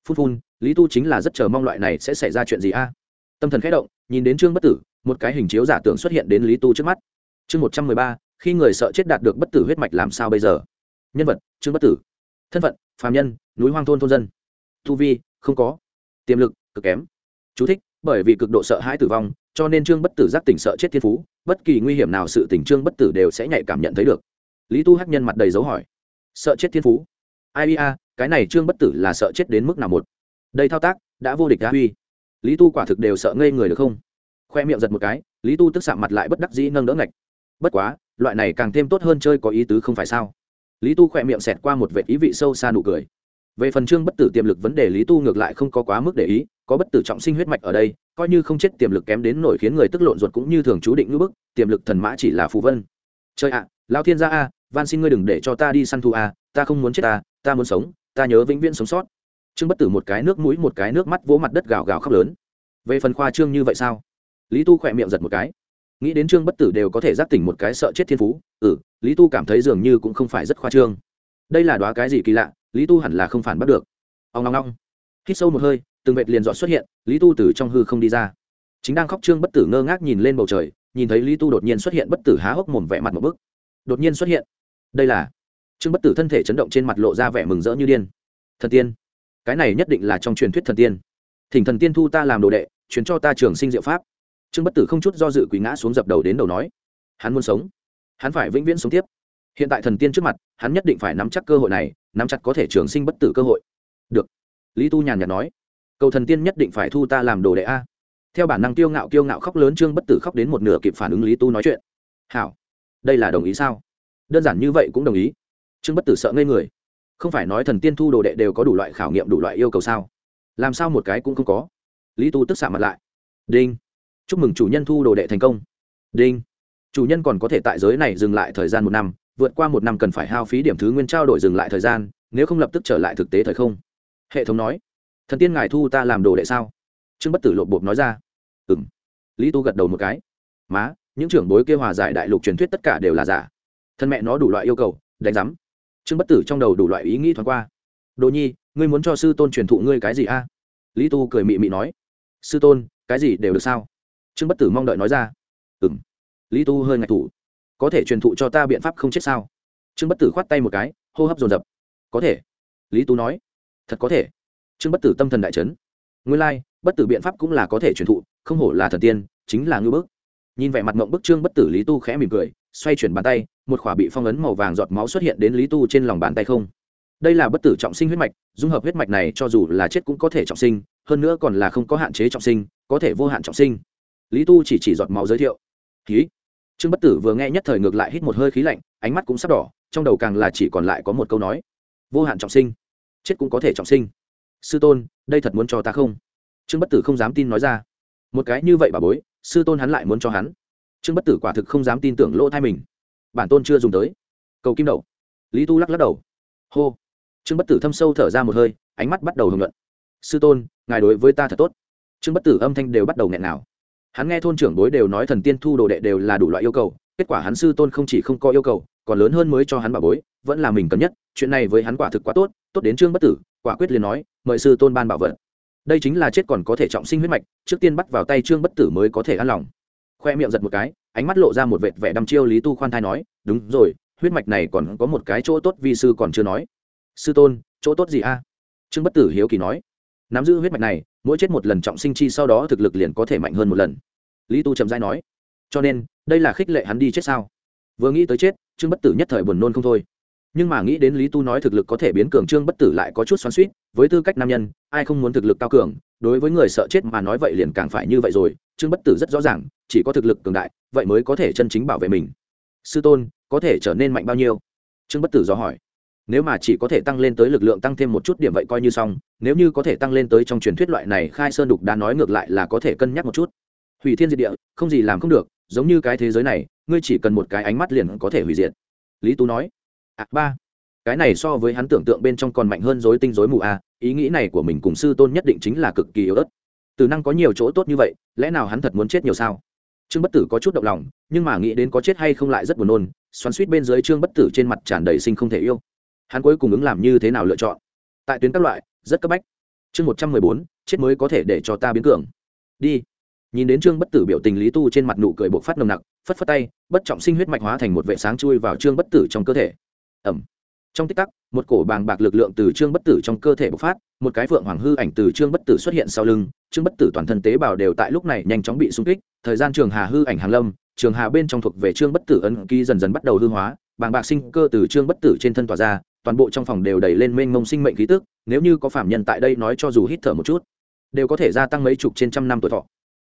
Phun phun, lý tu chính là rất chờ mong loại này sẽ xảy ra chuyện gì a? Tâm thần khẽ động, nhìn đến trương bất tử, một cái hình chiếu giả tưởng xuất hiện đến lý tu trước mắt. Chương một trăm mười ba, khi người sợ chết đạt được bất tử huyết mạch làm sao bây giờ? Nhân vật trương bất tử. Thân phận phàm nhân núi hoang thôn thôn dân. Tu vi không có. Tiềm lực cực kém. Chú thích, bởi vì cực độ sợ hãi tử vong cho nên trương bất tử giác tỉnh sợ chết thiên phú bất kỳ nguy hiểm nào sự tỉnh trương bất tử đều sẽ nhạy cảm nhận thấy được. Lý tu hắc nhân mặt đầy dấu hỏi. Sợ chết thiên phú? Ai a cái này trương bất tử là sợ chết đến mức nào một? Đây thao tác đã vô địch đã huy. Lý tu quả thực đều sợ ngây người được không? Khoe miệng giật một cái lý tu tức sạm mặt lại bất đắc dĩ nâng đỡ ngạch. Bất quá loại này càng thêm tốt hơn chơi có ý tứ không phải sao? Lý tu khỏe miệng xẹt qua một vệ ý vị sâu xa nụ cười. Về phần trương bất tử tiềm lực vấn đề, lý tu ngược lại không có quá mức để ý, có bất tử trọng sinh huyết mạch ở đây, coi như không chết tiềm lực kém đến nổi khiến người tức lộn ruột cũng như thường chú định ngữ bức, tiềm lực thần mã chỉ là phù vân. Chơi ạ lao thiên gia a, van xin ngươi đừng để cho ta đi săn thu a, ta không muốn chết ta ta muốn sống, ta nhớ vĩnh viễn sống sót. Trương bất tử một cái nước mũi, một cái nước mắt vỗ mặt đất gào gào khóc lớn. Về phần khoa trương như vậy sao? Lý tu khỏe miệng giật một cái nghĩ đến trương bất tử đều có thể giác tỉnh một cái sợ chết thiên phú ừ lý tu cảm thấy dường như cũng không phải rất khoa trương. Đây là đoá cái gì kỳ lạ, lý tu hẳn là không phản bắt được. Ông long long hít sâu một hơi, từng vệt liền dọn xuất hiện, lý tu từ trong hư không đi ra. Chính đang khóc trương bất tử ngơ ngác nhìn lên bầu trời, nhìn thấy lý tu đột nhiên xuất hiện bất tử há hốc mồm vẻ mặt một bức. Đột nhiên xuất hiện. Đây là trương bất tử thân thể chấn động trên mặt lộ ra vẻ mừng rỡ như điên. Thần tiên. Cái này nhất định là trong truyền thuyết thần tiên. Thỉnh thần tiên thu ta làm đồ đệ, truyền cho ta trường sinh diệu pháp trương bất tử không chút do dự quỳ ngã xuống dập đầu đến đầu nói, hắn muốn sống. Hắn phải vĩnh viễn sống tiếp. Hiện tại thần tiên trước mặt, hắn nhất định phải nắm chắc cơ hội này, nắm chặt có thể trường sinh bất tử cơ hội. Được. Lý tu nhàn nhạt nói, cầu thần tiên nhất định phải thu ta làm đồ đệ a. Theo bản năng tiêu ngạo kiêu ngạo khóc lớn, trương bất tử khóc đến một nửa kịp phản ứng lý tu nói chuyện, hảo, đây là đồng ý sao? Đơn giản như vậy cũng đồng ý. Trương bất tử sợ ngây người, không phải nói thần tiên thu đồ đệ đều có đủ loại khảo nghiệm, đủ loại yêu cầu sao? Làm sao một cái cũng không có? Lý tu tức xạ mặt lại, đinh chúc mừng chủ nhân thu đồ đệ thành công. Đinh. Chủ nhân còn có thể tại giới này dừng lại thời gian một năm, vượt qua một năm cần phải hao phí điểm thứ nguyên trao đổi dừng lại thời gian, nếu không lập tức trở lại thực tế thời không. Hệ thống nói. Thần tiên ngài thu ta làm đồ đệ sao? Trương bất tử lộp bộp nói ra. Ừ m lý tu gật đầu một cái. Má, những trưởng bối kêu hòa giải đại lục truyền thuyết tất cả đều là giả. Thân mẹ nó đủ loại yêu cầu, đánh giám. Trương bất tử trong đầu đủ loại ý nghĩ thoáng qua. Đồ nhi, ngươi muốn cho sư tôn truyền thụ ngươi cái gì a? Lý tu cười mị mị nói. Sư tôn, cái gì đều được sao? Trương bất tử mong đợi nói ra. Ừ m lý tu hơi ngạch thủ. Có thể truyền thụ cho ta biện pháp không chết sao? Trương bất tử khoát tay một cái hô hấp dồn dập. Có thể. Lý tu nói. Thật có thể. Trương bất tử tâm thần đại trấn nguyên lai、like, bất tử biện pháp cũng là có thể truyền thụ không hổ là thần tiên chính là ngư bức. Nhìn vẻ mặt mộng bức trương bất tử lý tu khẽ mỉm cười xoay chuyển bàn tay một khỏa bị phong ấn màu vàng giọt máu xuất hiện đến lý tu trên lòng bàn tay không. Đây là bất tử trọng sinh huyết mạch dung hợp huyết mạch này cho dù là chết cũng có thể trọng sinh hơn nữa còn là không có hạn chế trọng sinh có thể vô hạn trọng sinh lý tu chỉ chỉ giọt máu giới thiệu. Khí. Trương bất tử vừa nghe nhất thời ngược lại hít một hơi khí lạnh, ánh mắt cũng sắp đỏ, trong đầu càng là chỉ còn lại có một câu nói. Vô hạn trọng sinh. Chết cũng có thể trọng sinh. Sư tôn, đây thật muốn cho ta không? Trương bất tử không dám tin nói ra. Một cái như vậy bà bối, sư tôn hắn lại muốn cho hắn. Trương bất tử quả thực không dám tin tưởng lỗ thai mình. Bản tôn chưa dùng tới. Cầu kim đậu. Lý tu lắc lắc đầu. Hô. Trương bất tử thâm sâu thở ra một hơi, ánh mắt bắt đầu hưởng luận. Sư tôn, ngài đối với ta thật tốt. Trương bất tử âm thanh đều bắt đầu nghẹn nào hắn nghe thôn trưởng bối đều nói thần tiên thu đồ đệ đều là đủ loại yêu cầu, kết quả hắn sư tôn không chỉ không có yêu cầu, còn lớn hơn mới cho hắn bà bối, vẫn là mình cần nhất. Chuyện này với hắn quả thực quá tốt tốt đến trương bất tử, quả quyết liền nói, mời sư tôn ban bảo vật. Đây chính là chết còn có thể trọng sinh huyết mạch, trước tiên bắt vào tay trương bất tử mới có thể an lòng. Khoe miệng giật một cái, ánh mắt lộ ra một vệt vẻ đăm chiêu lý tu khoan thai nói, đúng rồi, huyết mạch này còn có một cái chỗ tốt vi sư còn chưa nói. Sư tôn, chỗ tốt gì a? Trương bất tử hiếu kỳ nói. Nắm giữ huyết mạch này mỗi chết một lần trọng sinh chi sau đó thực lực liền có thể mạnh hơn một lần. Lý tu trầm dai nói, cho nên, đây là khích lệ hắn đi chết sao? Vừa nghĩ tới chết, trương bất tử nhất thời buồn nôn không thôi. Nhưng mà nghĩ đến lý tu nói thực lực có thể biến cường, trương bất tử lại có chút xoắn suýt với tư cách nam nhân, ai không muốn thực lực cao cường, đối với người sợ chết mà nói vậy liền càng phải như vậy rồi, trương bất tử rất rõ ràng, chỉ có thực lực cường đại, vậy mới có thể chân chính bảo vệ mình. Sư tôn, có thể trở nên mạnh bao nhiêu? Trương bất tử do hỏi nếu mà chỉ có thể tăng lên tới lực lượng tăng thêm một chút điểm vậy coi như xong nếu như có thể tăng lên tới trong truyền thuyết loại này khai sơn đục đã nói ngược lại là có thể cân nhắc một chút. Hủy thiên diệt địa không gì làm không được giống như cái thế giới này ngươi chỉ cần một cái ánh mắt liền có thể hủy diệt. Lý tú nói. À, ba. Cái này so với hắn tưởng tượng bên trong còn mạnh hơn dối tinh dối mù a à, ý nghĩ này của mình cùng sư tôn nhất định chính là cực kỳ yếu ớt. Từ năng có nhiều chỗ tốt như vậy lẽ nào hắn thật muốn chết nhiều sao? Trương bất tử có chút động lòng nhưng mà nghĩ đến có chết hay không lại rất buồn nôn xoắn suýt bên dưới trương bất tử trên mặt tràn đầy sinh không thể yêu hắn cuối cùng ứng làm như thế nào lựa chọn? Tại tuyến các loại, rất cấp bách. Chương một trăm mười bốn, chết mới có thể để cho ta biến cường. Đi. Nhìn đến trương bất tử biểu tình lý tu trên mặt nụ cười bộc phát nồng nặc, phất phất tay, bất trọng sinh huyết mạch hóa thành một vệ sáng chui vào trương bất tử trong cơ thể. Ẩm trong tích tắc, một cổ bàng bạc lực lượng từ trương bất tử trong cơ thể bộc phát, một cái phượng hoàng hư ảnh từ trương bất tử xuất hiện sau lưng, trương bất tử toàn thân tế bào đều tại lúc này nhanh chóng bị xung kích, thời gian trường hà hư ảnh hàng lâm, trường hà bên trong thuộc về trương bất tử ấn ký dần dần bắt đầu hư hóa, bàng bạc sinh cơ từ trương bất tử trên thân tỏa ra toàn bộ trong phòng đều đầy lên mênh mông sinh mệnh khí tức, nếu như có phạm nhân tại đây nói cho dù hít thở một chút, đều có thể gia tăng mấy chục trên trăm năm tuổi thọ.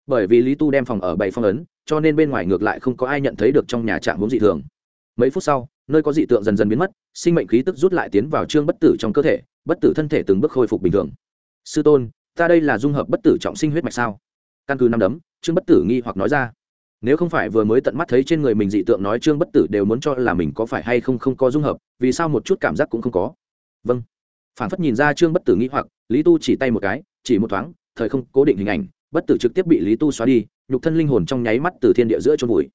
Bởi vì lý tu đem phòng ở bảy phong ấn, cho nên bên ngoài ngược lại không có ai nhận thấy được trong nhà trạm vốn dị thường. Mấy phút sau, nơi có dị tượng dần dần biến mất, sinh mệnh khí tức rút lại tiến vào trương bất tử trong cơ thể, bất tử thân thể từng bước khôi phục bình thường. Sư tôn, ta đây là dung hợp bất tử trọng sinh huyết mạch sao? Căn cứ năm đấm, trương bất tử nghi hoặc nói ra nếu không phải vừa mới tận mắt thấy trên người mình dị tượng nói trương bất tử đều muốn cho là mình có phải hay không không có dung hợp, vì sao một chút cảm giác cũng không có? Vâng. Phản phất nhìn ra trương bất tử nghĩ hoặc, lý tu chỉ tay một cái, chỉ một thoáng, thời không cố định hình ảnh, bất tử trực tiếp bị lý tu xóa đi, nhục thân linh hồn trong nháy mắt từ thiên địa giữa trôn vùi.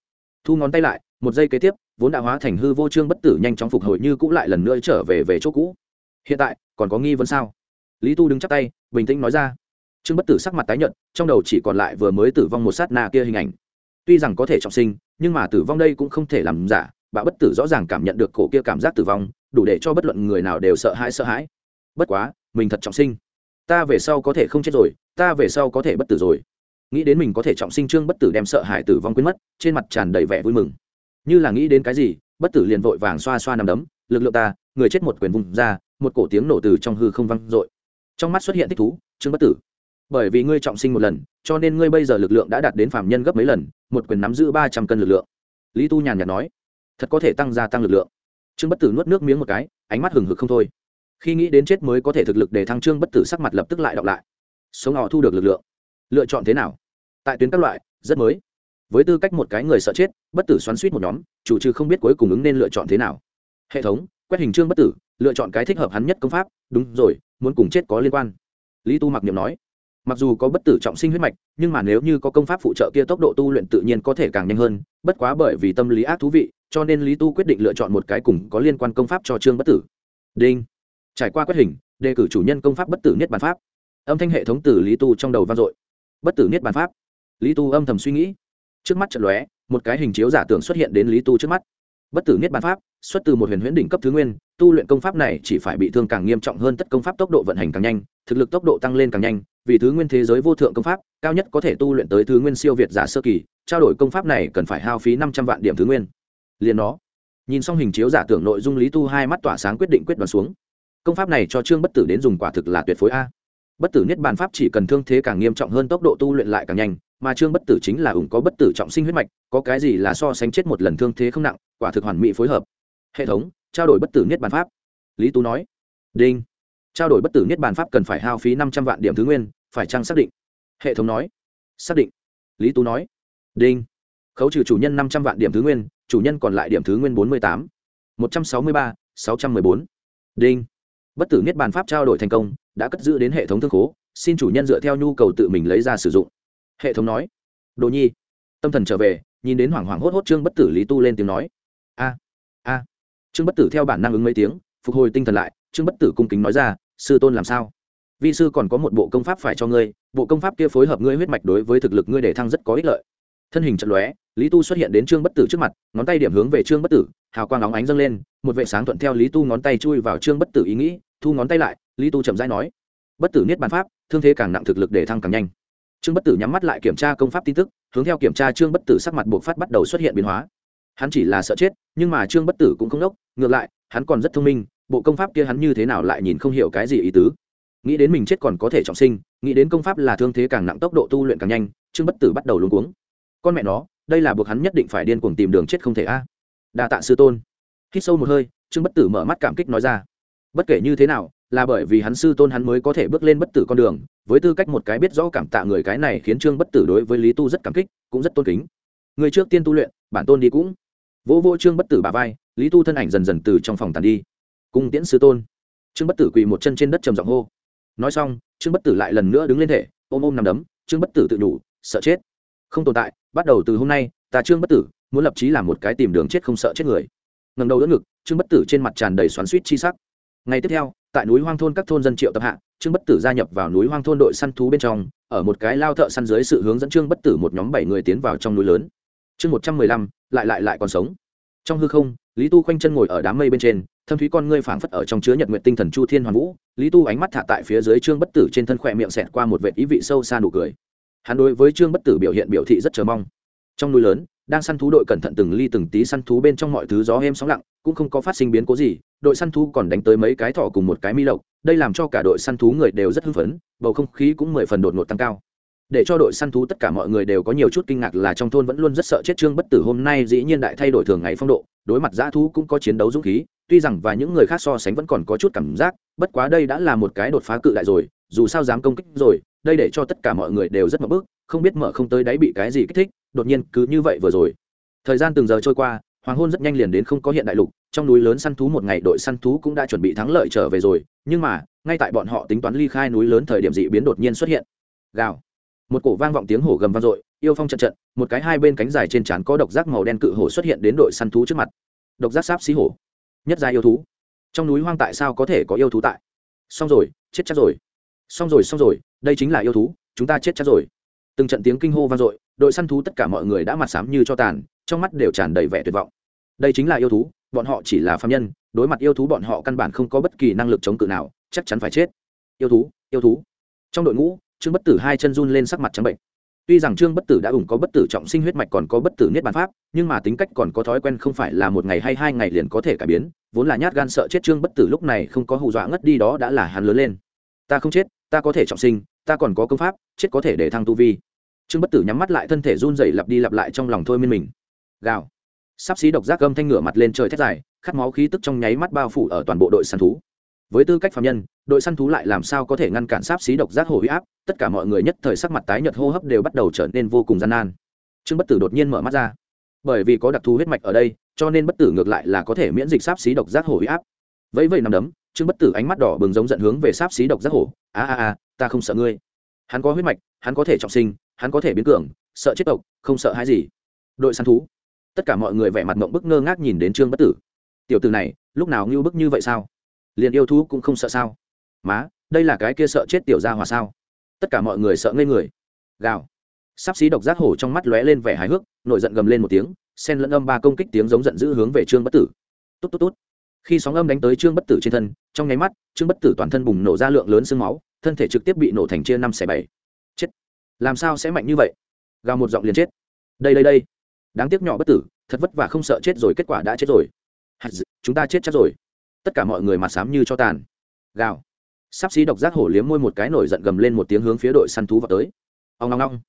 Thu ngón tay lại, một giây kế tiếp, vốn đã hóa thành hư vô trương bất tử nhanh chóng phục hồi như cũ lại lần nữa trở về về chỗ cũ. Hiện tại, còn có nghi vấn sao? Lý tu đứng chắc tay, bình tĩnh nói ra. Trương bất tử sắc mặt tái nhợt, trong đầu chỉ còn lại vừa mới tử vong một sát na kia hình ảnh tuy rằng có thể trọng sinh, nhưng mà tử vong đây cũng không thể làm giả, bà bất tử rõ ràng cảm nhận được cổ kia cảm giác tử vong, đủ để cho bất luận người nào đều sợ hãi sợ hãi. Bất quá, mình thật trọng sinh. Ta về sau có thể không chết rồi, ta về sau có thể bất tử rồi. Nghĩ đến mình có thể trọng sinh trương bất tử đem sợ hãi tử vong quên mất, trên mặt tràn đầy vẻ vui mừng. Như là nghĩ đến cái gì, bất tử liền vội vàng xoa xoa nằm đấm, lực lượng ta, người chết một quyền vùng ra, một cổ tiếng nổ từ trong hư không văng dội. Trong mắt xuất hiện thích thú, trương bất tử, bởi vì ngươi trọng sinh một lần, cho nên ngươi bây giờ lực lượng đã đạt đến phạm nhân gấp mấy lần một quyền nắm giữ ba trăm cân lực lượng. Lý tu nhàn nhạt nói, thật có thể tăng gia tăng lực lượng. Trương bất tử nuốt nước miếng một cái, ánh mắt hừng hực không thôi. Khi nghĩ đến chết mới có thể thực lực để thăng trương bất tử sắc mặt lập tức lại đọc lại. Sống họ thu được lực lượng. Lựa chọn thế nào? Tại tuyến các loại, rất mới. Với tư cách một cái người sợ chết, bất tử xoắn suýt một nhóm, chủ trừ không biết cuối cùng ứng nên lựa chọn thế nào. Hệ thống, quét hình trương bất tử, lựa chọn cái thích hợp hắn nhất công pháp. Đúng rồi, muốn cùng chết có liên quan. Lý tu mặc niệm nói mặc dù có bất tử trọng sinh huyết mạch, nhưng mà nếu như có công pháp phụ trợ kia tốc độ tu luyện tự nhiên có thể càng nhanh hơn, bất quá bởi vì tâm lý ác thú vị, cho nên lý tu quyết định lựa chọn một cái cùng có liên quan công pháp cho trương bất tử. Đinh. Trải qua quyết hình, đề cử chủ nhân công pháp bất tử niết bàn pháp. Âm thanh hệ thống từ lý tu trong đầu vang dội. Bất tử niết bàn pháp. Lý tu âm thầm suy nghĩ. Trước mắt trận lóe, một cái hình chiếu giả tưởng xuất hiện đến lý tu trước mắt. Bất tử niết bàn pháp, xuất từ một huyền huyễn đỉnh cấp thứ nguyên, tu luyện công pháp này chỉ phải bị thương càng nghiêm trọng hơn tất công pháp tốc độ vận hành càng nhanh, thực lực tốc độ tăng lên càng nhanh vì thứ nguyên thế giới vô thượng công pháp, cao nhất có thể tu luyện tới thứ nguyên siêu việt giả sơ kỳ, trao đổi công pháp này cần phải hao phí năm trăm vạn điểm thứ nguyên. Liền đó nhìn xong hình chiếu giả tưởng nội dung lý tu hai mắt tỏa sáng quyết định quyết đoán xuống. Công pháp này cho trương bất tử đến dùng quả thực là tuyệt phối a. Bất tử niết bàn pháp chỉ cần thương thế càng nghiêm trọng hơn tốc độ tu luyện lại càng nhanh, mà trương bất tử chính là ủng có bất tử trọng sinh huyết mạch, có cái gì là so sánh chết một lần thương thế không nặng, quả thực hoàn mỹ phối hợp. Hệ thống, trao đổi bất tử niết bàn pháp. Lý tú nói. Đinh trao đổi bất tử niết bàn pháp cần phải hao phí năm trăm vạn điểm thứ nguyên, phải chăng xác định? Hệ thống nói. Xác định. Lý tú nói. Đinh. Khấu trừ chủ nhân năm trăm vạn điểm thứ nguyên, chủ nhân còn lại điểm thứ nguyên bốn mươi tám. một trăm sáu mươi ba, sáu trăm m ư ơ i bốn. Đinh. Bất tử niết bàn pháp trao đổi thành công, đã cất giữ đến hệ thống thương khố, xin chủ nhân dựa theo nhu cầu tự mình lấy ra sử dụng. Hệ thống nói. Đồ nhi. Tâm thần trở về, nhìn đến hoảng hoảng hốt hốt trương bất tử lý tu lên tiếng nói. A a. Trương bất tử theo bản năng ứng mấy tiếng, phục hồi tinh thần lại trương bất tử cung kính nói ra, sư tôn làm sao? Vi sư còn có một bộ công pháp phải cho ngươi, bộ công pháp kia phối hợp ngươi huyết mạch đối với thực lực ngươi để thăng rất có ích lợi. Thân hình trận lóe, lý tu xuất hiện đến trương bất tử trước mặt, ngón tay điểm hướng về trương bất tử, hào quang óng ánh dâng lên, một vệ sáng thuận theo lý tu ngón tay chui vào trương bất tử ý nghĩ, thu ngón tay lại, lý tu chậm rãi nói, bất tử niết bàn pháp, thương thế càng nặng thực lực để thăng càng nhanh. Trương bất tử nhắm mắt lại kiểm tra công pháp tin tức, hướng theo kiểm tra trương bất tử sắc mặt buộc phát bắt đầu xuất hiện biến hóa. Hắn chỉ là sợ chết, nhưng mà trương bất tử cũng không đốc, ngược lại, hắn còn rất thông minh bộ công pháp kia hắn như thế nào lại nhìn không hiểu cái gì ý tứ? Nghĩ đến mình chết còn có thể trọng sinh, nghĩ đến công pháp là thương thế càng nặng tốc độ tu luyện càng nhanh, trương bất tử bắt đầu luống cuống. Con mẹ nó, đây là buộc hắn nhất định phải điên cuồng tìm đường chết không thể a. Đa tạ sư tôn. Hít sâu một hơi, trương bất tử mở mắt cảm kích nói ra. Bất kể như thế nào, là bởi vì hắn sư tôn hắn mới có thể bước lên bất tử con đường, với tư cách một cái biết rõ cảm tạ người cái này khiến trương bất tử đối với lý tu rất cảm kích, cũng rất tôn kính. Người trước tiên tu luyện, bản tôn đi cũng. Vỗ vô trương bất tử bà vai, lý tu thân ảnh dần dần từ trong phòng tàn đi cung tiễn sư tôn. Trương bất tử quỳ một chân trên đất trầm giọng hô. Nói xong, trương bất tử lại lần nữa đứng lên thể, ôm ôm nằm đấm, trương bất tử tự đủ, sợ chết. Không tồn tại, bắt đầu từ hôm nay, ta trương bất tử, muốn lập trí làm một cái tìm đường chết không sợ chết người. Ngầm đầu đỡ ngực, trương bất tử trên mặt tràn đầy xoắn suýt chi sắc. Ngày tiếp theo, tại núi hoang thôn các thôn dân triệu tập hạ, trương bất tử gia nhập vào núi hoang thôn đội săn thú bên trong, ở một cái lao thợ săn dưới sự hướng dẫn trương bất tử một nhóm bảy người tiến vào trong núi lớn. Chương một trăm mười lăm, lại lại lại còn sống. Trong hư không, lý tu khoanh chân ngồi ở đám mây bên trên thâm thúy con ngươi phảng phất ở trong chứa nhật nguyện tinh thần chu thiên hoàn vũ, lý tu ánh mắt thả tại phía dưới trương bất tử trên thân khỏe miệng xẹt qua một vệ ý vị sâu xa nụ cười. Hắn đối với trương bất tử biểu hiện biểu thị rất chờ mong. Trong núi lớn, đang săn thú đội cẩn thận từng ly từng tí săn thú bên trong mọi thứ gió êm sóng lặng, cũng không có phát sinh biến cố gì, đội săn thú còn đánh tới mấy cái thỏ cùng một cái mi lộc, đây làm cho cả đội săn thú người đều rất hưng phấn, bầu không khí cũng mười phần đột ngột tăng cao để cho đội săn thú tất cả mọi người đều có nhiều chút kinh ngạc là trong thôn vẫn luôn rất sợ chết trương bất tử hôm nay dĩ nhiên đại thay đổi thường ngày phong độ, đối mặt dã thú cũng có chiến đấu dũng khí, tuy rằng và những người khác so sánh vẫn còn có chút cảm giác, bất quá đây đã là một cái đột phá cự đại rồi, dù sao dám công kích rồi, đây để cho tất cả mọi người đều rất mập bước không biết mở không tới đáy bị cái gì kích thích, đột nhiên cứ như vậy vừa rồi. Thời gian từng giờ trôi qua, hoàng hôn rất nhanh liền đến không có hiện đại lục, trong núi lớn săn thú một ngày đội săn thú cũng đã chuẩn bị thắng lợi trở về rồi, nhưng mà, ngay tại bọn họ tính toán ly khai núi lớn thời điểm dị biến đột nhiên xuất hiện. Gào một cổ vang vọng tiếng hổ gầm vang dội, yêu phong trận trận, một cái hai bên cánh dài trên trán có độc giác màu đen cự hổ xuất hiện đến đội săn thú trước mặt. Độc giác sáp xí hổ. Nhất gia yêu thú. Trong núi hoang tại sao có thể có yêu thú tại? Xong rồi, chết chắc rồi. Xong rồi xong rồi, đây chính là yêu thú, chúng ta chết chắc rồi. Từng trận tiếng kinh hô vang dội, đội săn thú tất cả mọi người đã mặt sám như cho tàn, trong mắt đều tràn đầy vẻ tuyệt vọng. Đây chính là yêu thú, bọn họ chỉ là phạm nhân, đối mặt yêu thú bọn họ căn bản không có bất kỳ năng lực chống cự nào, chắc chắn phải chết. Yêu thú yêu thú. Trong đội ngũ trương bất tử hai chân run lên sắc mặt trắng bệnh. Tuy rằng trương bất tử đã ủng có bất tử trọng sinh huyết mạch còn có bất tử niết bàn pháp, nhưng mà tính cách còn có thói quen không phải là một ngày hay hai ngày liền có thể cải biến, vốn là nhát gan sợ chết trương bất tử lúc này không có hù dọa ngất đi đó đã là hắn lớn lên. Ta không chết, ta có thể trọng sinh, ta còn có công pháp, chết có thể để thăng tu vi. Trương bất tử nhắm mắt lại thân thể run rẩy lặp đi lặp lại trong lòng thôi miên mình. Gào. Sắp xí độc giác gâm thanh ngửa mặt lên trời thét dài, khát máu khí tức trong nháy mắt bao phủ ở toàn bộ đội săn thú với tư cách phạm nhân, đội săn thú lại làm sao có thể ngăn cản sáp xí độc giác hổ huy áp? Tất cả mọi người nhất thời sắc mặt tái nhợt, hô hấp đều bắt đầu trở nên vô cùng gian nan. Trương bất tử đột nhiên mở mắt ra. Bởi vì có đặc thù huyết mạch ở đây, cho nên bất tử ngược lại là có thể miễn dịch sáp xí độc giác hổ huy áp. Vẫy vẫy nằm đấm, trương bất tử ánh mắt đỏ bừng giống giận hướng về sáp xí độc giác hổ. A a a, ta không sợ ngươi. Hắn có huyết mạch, hắn có thể trọng sinh, hắn có thể biến cường, sợ chết tộc, không sợ hãi gì. Đội săn thú. Tất cả mọi người vẻ mặt mộng bức ngơ ngác nhìn đến trương bất tử. Tiểu từ này, lúc nào ngưu bức như vậy sao? Liền yêu thú cũng không sợ sao? Má, đây là cái kia sợ chết tiểu gia hòa sao? Tất cả mọi người sợ ngây người. Gào. Sắp xí độc giác hổ trong mắt lóe lên vẻ hài hước nội giận gầm lên một tiếng sen lẫn âm ba công kích tiếng giống giận dữ hướng về trương bất tử. Tốt tốt tốt khi sóng âm đánh tới trương bất tử trên thân, trong nháy mắt, trương bất tử toàn thân bùng nổ ra lượng lớn sương máu, thân thể trực tiếp bị nổ thành chia năm xẻ bảy. Chết. Làm sao sẽ mạnh như vậy? Gào một giọng liền chết. Đây đây đây. Đáng tiếc nhỏ bất tử, thật vất vả không sợ chết rồi, kết quả đã chết rồi. Chúng ta chết chắc rồi tất cả mọi người mặt xám như cho tàn. Gào. Sắp xí độc giác hổ liếm môi một cái nổi giận gầm lên một tiếng hướng phía đội săn thú vào tới. Ông ngong ngong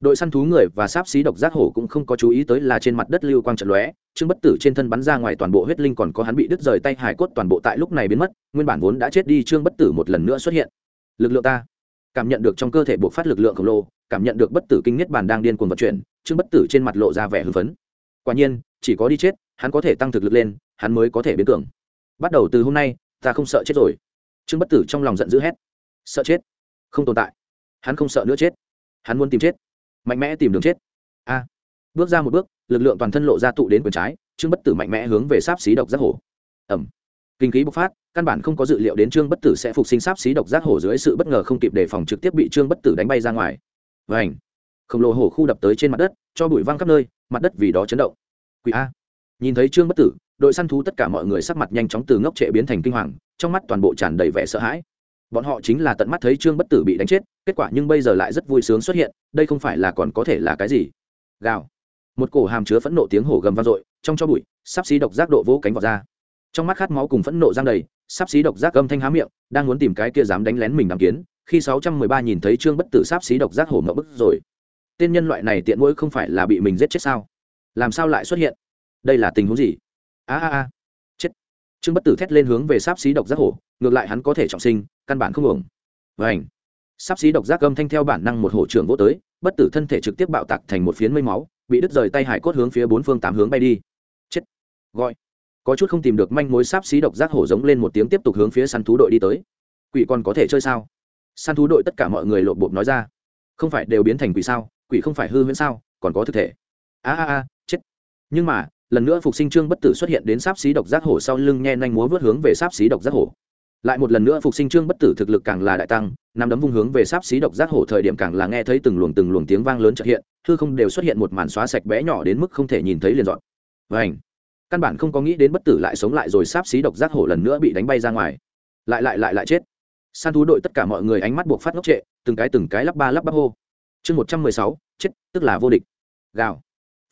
đội săn thú người và sáp xí độc giác hổ cũng không có chú ý tới là trên mặt đất lưu quang trận lóe, trương bất tử trên thân bắn ra ngoài toàn bộ huyết linh còn có hắn bị đứt rời tay hải cốt toàn bộ tại lúc này biến mất, nguyên bản vốn đã chết đi trương bất tử một lần nữa xuất hiện. Lực lượng ta. Cảm nhận được trong cơ thể buộc phát lực lượng khổng lồ, cảm nhận được bất tử kinh nhất bản đang điên cuồng vận chuyển, trương bất tử trên mặt lộ ra vẻ hưng phấn. Quả nhiên, chỉ có đi chết, hắn có thể tăng thực lực lên, hắn mới có thể biến tưởng bắt đầu từ hôm nay, ta không sợ chết rồi. Trương bất tử trong lòng giận dữ hét. Sợ chết? Không tồn tại. Hắn không sợ nữa chết. Hắn muốn tìm chết. Mạnh mẽ tìm đường chết. A. Bước ra một bước, lực lượng toàn thân lộ ra tụ đến quyền trái, trương bất tử mạnh mẽ hướng về sáp xí độc giác hổ. Ẩm kinh khí bộc phát, căn bản không có dự liệu đến trương bất tử sẽ phục sinh sáp xí độc giác hổ dưới sự bất ngờ không kịp đề phòng trực tiếp bị trương bất tử đánh bay ra ngoài. Và ảnh khổng lồ hổ khu đập tới trên mặt đất, cho bụi văng khắp nơi, mặt đất vì đó chấn động. Quỷ a. Nhìn thấy trương bất tử đội săn thú tất cả mọi người sắc mặt nhanh chóng từ ngốc trệ biến thành kinh hoàng, trong mắt toàn bộ tràn đầy vẻ sợ hãi. Bọn họ chính là tận mắt thấy trương bất tử bị đánh chết, kết quả nhưng bây giờ lại rất vui sướng xuất hiện, đây không phải là còn có thể là cái gì? Gào. Một cổ hàm chứa phẫn nộ tiếng hổ gầm vang dội, trong cho bụi, sắp xí độc giác độ vỗ cánh vọt ra. Trong mắt khát máu cùng phẫn nộ giang đầy, sắp xí độc giác âm thanh há miệng, đang muốn tìm cái kia dám đánh lén mình đàm kiến, khi 613 nhìn thấy trương bất tử sắp xí độc giác hổ mỡ bức rồi. Tên nhân loại này tiện mũi không phải là bị mình giết chết sao? Làm sao lại xuất hiện? Đây là tình huống gì? A a a, chết. Trương bất tử thét lên hướng về sáp xí độc giác hổ, ngược lại hắn có thể trọng sinh, căn bản không ổng vảnh sáp xí độc giác gâm thanh theo bản năng một hổ trưởng vỗ tới, bất tử thân thể trực tiếp bạo tạc thành một phiến mây máu, bị đứt rời tay hải cốt hướng phía bốn phương tám hướng bay đi. Chết. Gọi. Có chút không tìm được manh mối sáp xí độc giác hổ giống lên một tiếng tiếp tục hướng phía săn thú đội đi tới. Quỷ còn có thể chơi sao? Săn thú đội tất cả mọi người lộn bộp nói ra. Không phải đều biến thành quỷ sao? Quỷ không phải hư huyễn sao? Còn có thực thể. A a a, chết. Nhưng mà lần nữa phục sinh trương bất tử xuất hiện đến sáp xí độc giác hổ sau lưng nhe nhanh múa vớt hướng về sáp xí độc giác hổ. Lại một lần nữa phục sinh trương bất tử thực lực càng là đại tăng nằm đấm vung hướng về sáp xí độc giác hổ thời điểm càng là nghe thấy từng luồng từng luồng tiếng vang lớn trợ hiện thư không đều xuất hiện một màn xóa sạch bé nhỏ đến mức không thể nhìn thấy liền dọn. Và ảnh căn bản không có nghĩ đến bất tử lại sống lại rồi sáp xí độc giác hổ lần nữa bị đánh bay ra ngoài. Lại lại lại lại chết. Săn thú đội tất cả mọi người ánh mắt buộc phát ngốc trệ, từng cái từng cái lắp ba lắp bắp hô. Chương một trăm mười sáu, chết, tức là vô địch. Gào.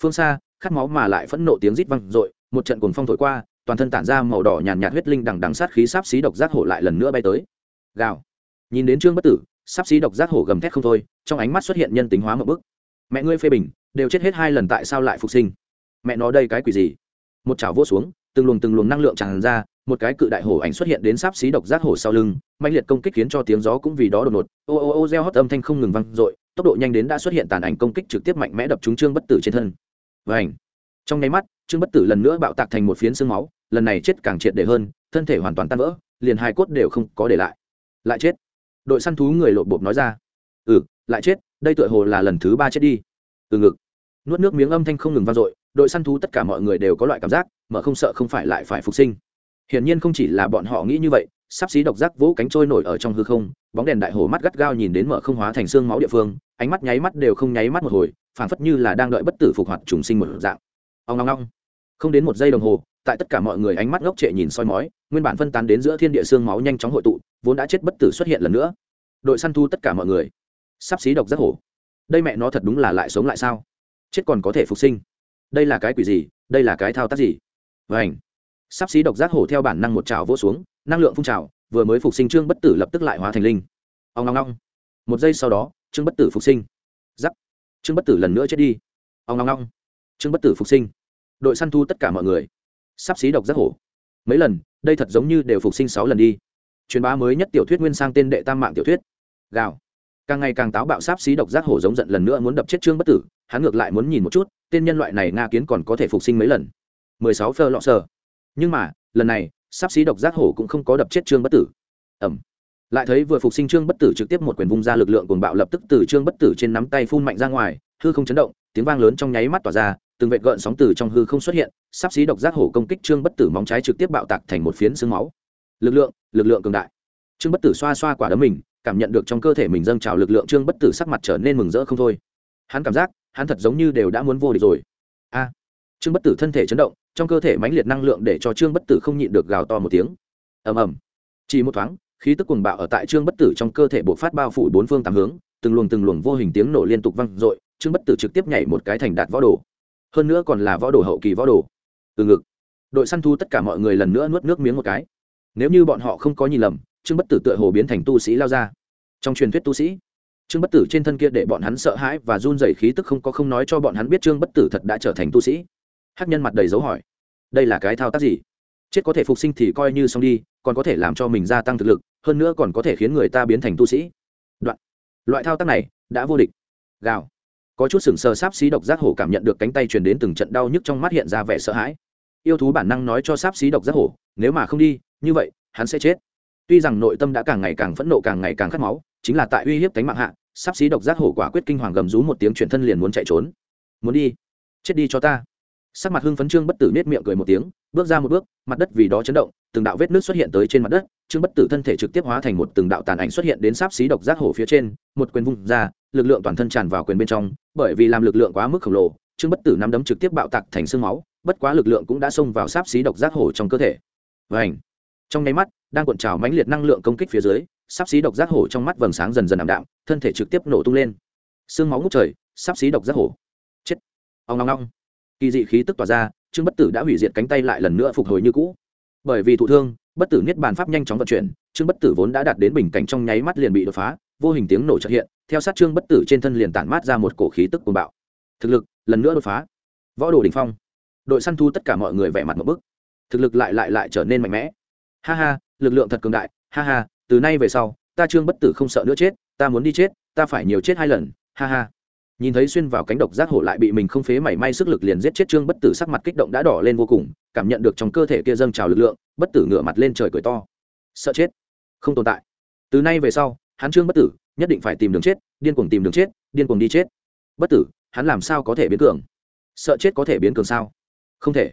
Phương xa khát máu mà lại phẫn nộ tiếng rít vang, r một trận cuồng phong thổi qua toàn thân tản ra màu đỏ nhàn nhạt huyết linh đằng đằng sát khí sáp xí độc giác hổ lại lần nữa bay tới. Gào. Nhìn đến trương bất tử sáp xí độc giác hổ gầm thét không thôi trong ánh mắt xuất hiện nhân tính hóa một bức. Mẹ ngươi phê bình đều chết hết hai lần tại sao lại phục sinh? Mẹ nó đây cái quỷ gì? Một chảo vỗ xuống từng luồng từng luồng năng lượng tràn ra một cái cự đại hổ ảnh xuất hiện đến sáp xí độc giác hổ sau lưng mãnh liệt công kích khiến cho tiếng gió cũng vì đó đột ngột ô ô ô reo hót âm thanh không ngừng vang dội tốc độ nhanh đến đã xuất hiện tàn ảnh công kích trực tiếp mạnh mẽ đập trúng trương bất tử trên thân và ảnh. Trong nháy mắt, trương bất tử lần nữa bạo tạc thành một phiến xương máu, lần này chết càng triệt để hơn, thân thể hoàn toàn tan vỡ, liền hai cốt đều không có để lại. Lại chết. Đội săn thú người lộn bộp nói ra. Ừ lại chết, đây tựa hồ là lần thứ ba chết đi. Từ ngực. Nuốt nước miếng âm thanh không ngừng vang dội, đội săn thú tất cả mọi người đều có loại cảm giác mở không sợ không phải lại phải phục sinh hiển nhiên không chỉ là bọn họ nghĩ như vậy, sắp xí độc giác vỗ cánh trôi nổi ở trong hư không, bóng đèn đại hồ mắt gắt gao nhìn đến mở không hóa thành xương máu địa phương, ánh mắt nháy mắt đều không nháy mắt một hồi, phảng phất như là đang đợi bất tử phục hoạt trùng sinh một dạng. Ông ngong ngong không đến một giây đồng hồ, tại tất cả mọi người ánh mắt ngốc trệ nhìn soi mói, nguyên bản phân tán đến giữa thiên địa xương máu nhanh chóng hội tụ, vốn đã chết bất tử xuất hiện lần nữa. Đội săn thu tất cả mọi người. Sắp xí độc giác hổ đây mẹ nó thật đúng là lại sống lại sao? Chết còn có thể phục sinh. Đây là cái quỷ gì? Đây là cái thao tác gì? Vảnh sắp xí độc giác hổ theo bản năng một trào vỗ xuống, năng lượng phun trào, vừa mới phục sinh trương bất tử lập tức lại hóa thành linh. Ông ngong ngong một giây sau đó, trương bất tử phục sinh. Giắc. Trương bất tử lần nữa chết đi. Ông ngong ngong trương bất tử phục sinh. Đội săn thu tất cả mọi người. Sắp xí độc giác hổ. Mấy lần, đây thật giống như đều phục sinh sáu lần đi. Truyền bá mới nhất tiểu thuyết nguyên sang tên đệ tam mạng tiểu thuyết. Gào. Càng ngày càng táo bạo sáp xí độc giác hổ giống giận lần nữa muốn đập chết trương bất tử, hắn ngược lại muốn nhìn một chút, tên nhân loại này nga kiến còn có thể phục sinh mấy lần. Mười sáu phơ lọ sờ nhưng mà, lần này, sắp xí độc giác hổ cũng không có đập chết trương bất tử. Ẩm lại thấy vừa phục sinh trương bất tử trực tiếp một quyền vung ra lực lượng cuồng bạo lập tức từ trương bất tử trên nắm tay phun mạnh ra ngoài, hư không chấn động, tiếng vang lớn trong nháy mắt tỏa ra, từng vệt gợn sóng từ trong hư không xuất hiện, sắp xí độc giác hổ công kích trương bất tử móng trái trực tiếp bạo tạc thành một phiến xương máu. Lực lượng lực lượng cường đại. Trương bất tử xoa xoa quả đấm mình, cảm nhận được trong cơ thể mình dâng trào lực lượng trương bất tử sắc mặt trở nên mừng rỡ không thôi. Hắn cảm giác, hắn thật giống như đều đã muốn vô địch rồi. A. Trương bất tử thân thể chấn động trong cơ thể mãnh liệt năng lượng để cho trương bất tử không nhịn được gào to một tiếng. Ầm ầm. Chỉ một thoáng, khí tức cuồng bạo ở tại trương bất tử trong cơ thể bộc phát bao phủ bốn phương tám hướng, từng luồng từng luồng vô hình tiếng nổ liên tục vang dội, trương bất tử trực tiếp nhảy một cái thành đạt võ đồ. Hơn nữa còn là võ đồ hậu kỳ võ đồ. Từ ngực, đội săn thu tất cả mọi người lần nữa nuốt nước miếng một cái. Nếu như bọn họ không có nhìn lầm, trương bất tử tựa hồ biến thành tu sĩ lao ra. Trong truyền thuyết tu sĩ, trương bất tử trên thân kia để bọn hắn sợ hãi và run rẩy khí tức không có không nói cho bọn hắn biết trương bất tử thật đã trở thành tu sĩ hắc nhân mặt đầy dấu hỏi. Đây là cái thao tác gì? Chết có thể phục sinh thì coi như xong đi, còn có thể làm cho mình gia tăng thực lực, hơn nữa còn có thể khiến người ta biến thành tu sĩ. Đoạn. Loại thao tác này đã vô địch. Gào. Có chút sừng sờ sáp xí độc giác hổ cảm nhận được cánh tay truyền đến từng trận đau nhức trong mắt hiện ra vẻ sợ hãi. Yêu thú bản năng nói cho sáp xí độc giác hổ, nếu mà không đi, như vậy, hắn sẽ chết. Tuy rằng nội tâm đã càng ngày càng phẫn nộ, càng ngày càng khát máu, chính là tại uy hiếp cánh mạng hạ, sáp xí độc giác hổ quả quyết kinh hoàng gầm rú một tiếng chuyển thân liền muốn chạy trốn. Muốn đi, chết đi cho ta sắc mặt hưng phấn trương bất tử nết miệng cười một tiếng, bước ra một bước, mặt đất vì đó chấn động, từng đạo vết nước xuất hiện tới trên mặt đất, trương bất tử thân thể trực tiếp hóa thành một từng đạo tàn ảnh xuất hiện đến sáp xí độc giác hổ phía trên, một quyền vung ra, lực lượng toàn thân tràn vào quyền bên trong, bởi vì làm lực lượng quá mức khổng lồ, trương bất tử nắm đấm trực tiếp bạo tạc thành xương máu, bất quá lực lượng cũng đã xông vào sáp xí độc giác hổ trong cơ thể. Vảnh trong nháy mắt, đang cuộn trào mãnh liệt năng lượng công kích phía dưới, sáp xí độc giác hổ trong mắt vầng sáng dần dần ảm đạm, thân thể trực tiếp nổ tung lên. Xương máu ngút trời, sáp xí độc giác hổ. Chết! Ông long long kỳ dị khí tức tỏa ra, trương bất tử đã hủy diệt cánh tay lại lần nữa phục hồi như cũ. Bởi vì thụ thương, bất tử niết bàn pháp nhanh chóng vận chuyển, trương bất tử vốn đã đạt đến bình cảnh trong nháy mắt liền bị đột phá, vô hình tiếng nổ trợ hiện, theo sát trương bất tử trên thân liền tản mát ra một cổ khí tức cuồng bạo. Thực lực, lần nữa đột phá. Võ đồ đỉnh phong. Đội săn thu tất cả mọi người vẻ mặt một bức. Thực lực lại lại lại trở nên mạnh mẽ. Ha ha, lực lượng thật cường đại. Ha ha, từ nay về sau, ta trương bất tử không sợ nữa chết, ta muốn đi chết, ta phải nhiều chết hai lần. Ha ha nhìn thấy xuyên vào cánh độc giác hổ lại bị mình không phế mảy may sức lực liền giết chết trương bất tử, sắc mặt kích động đã đỏ lên vô cùng, cảm nhận được trong cơ thể kia dâng trào lực lượng, bất tử ngửa mặt lên trời cười to. Sợ chết. Không tồn tại. Từ nay về sau, hắn trương bất tử nhất định phải tìm đường chết, điên cuồng tìm đường chết, điên cuồng đi chết. Bất tử, hắn làm sao có thể biến cường? Sợ chết có thể biến cường sao? Không thể.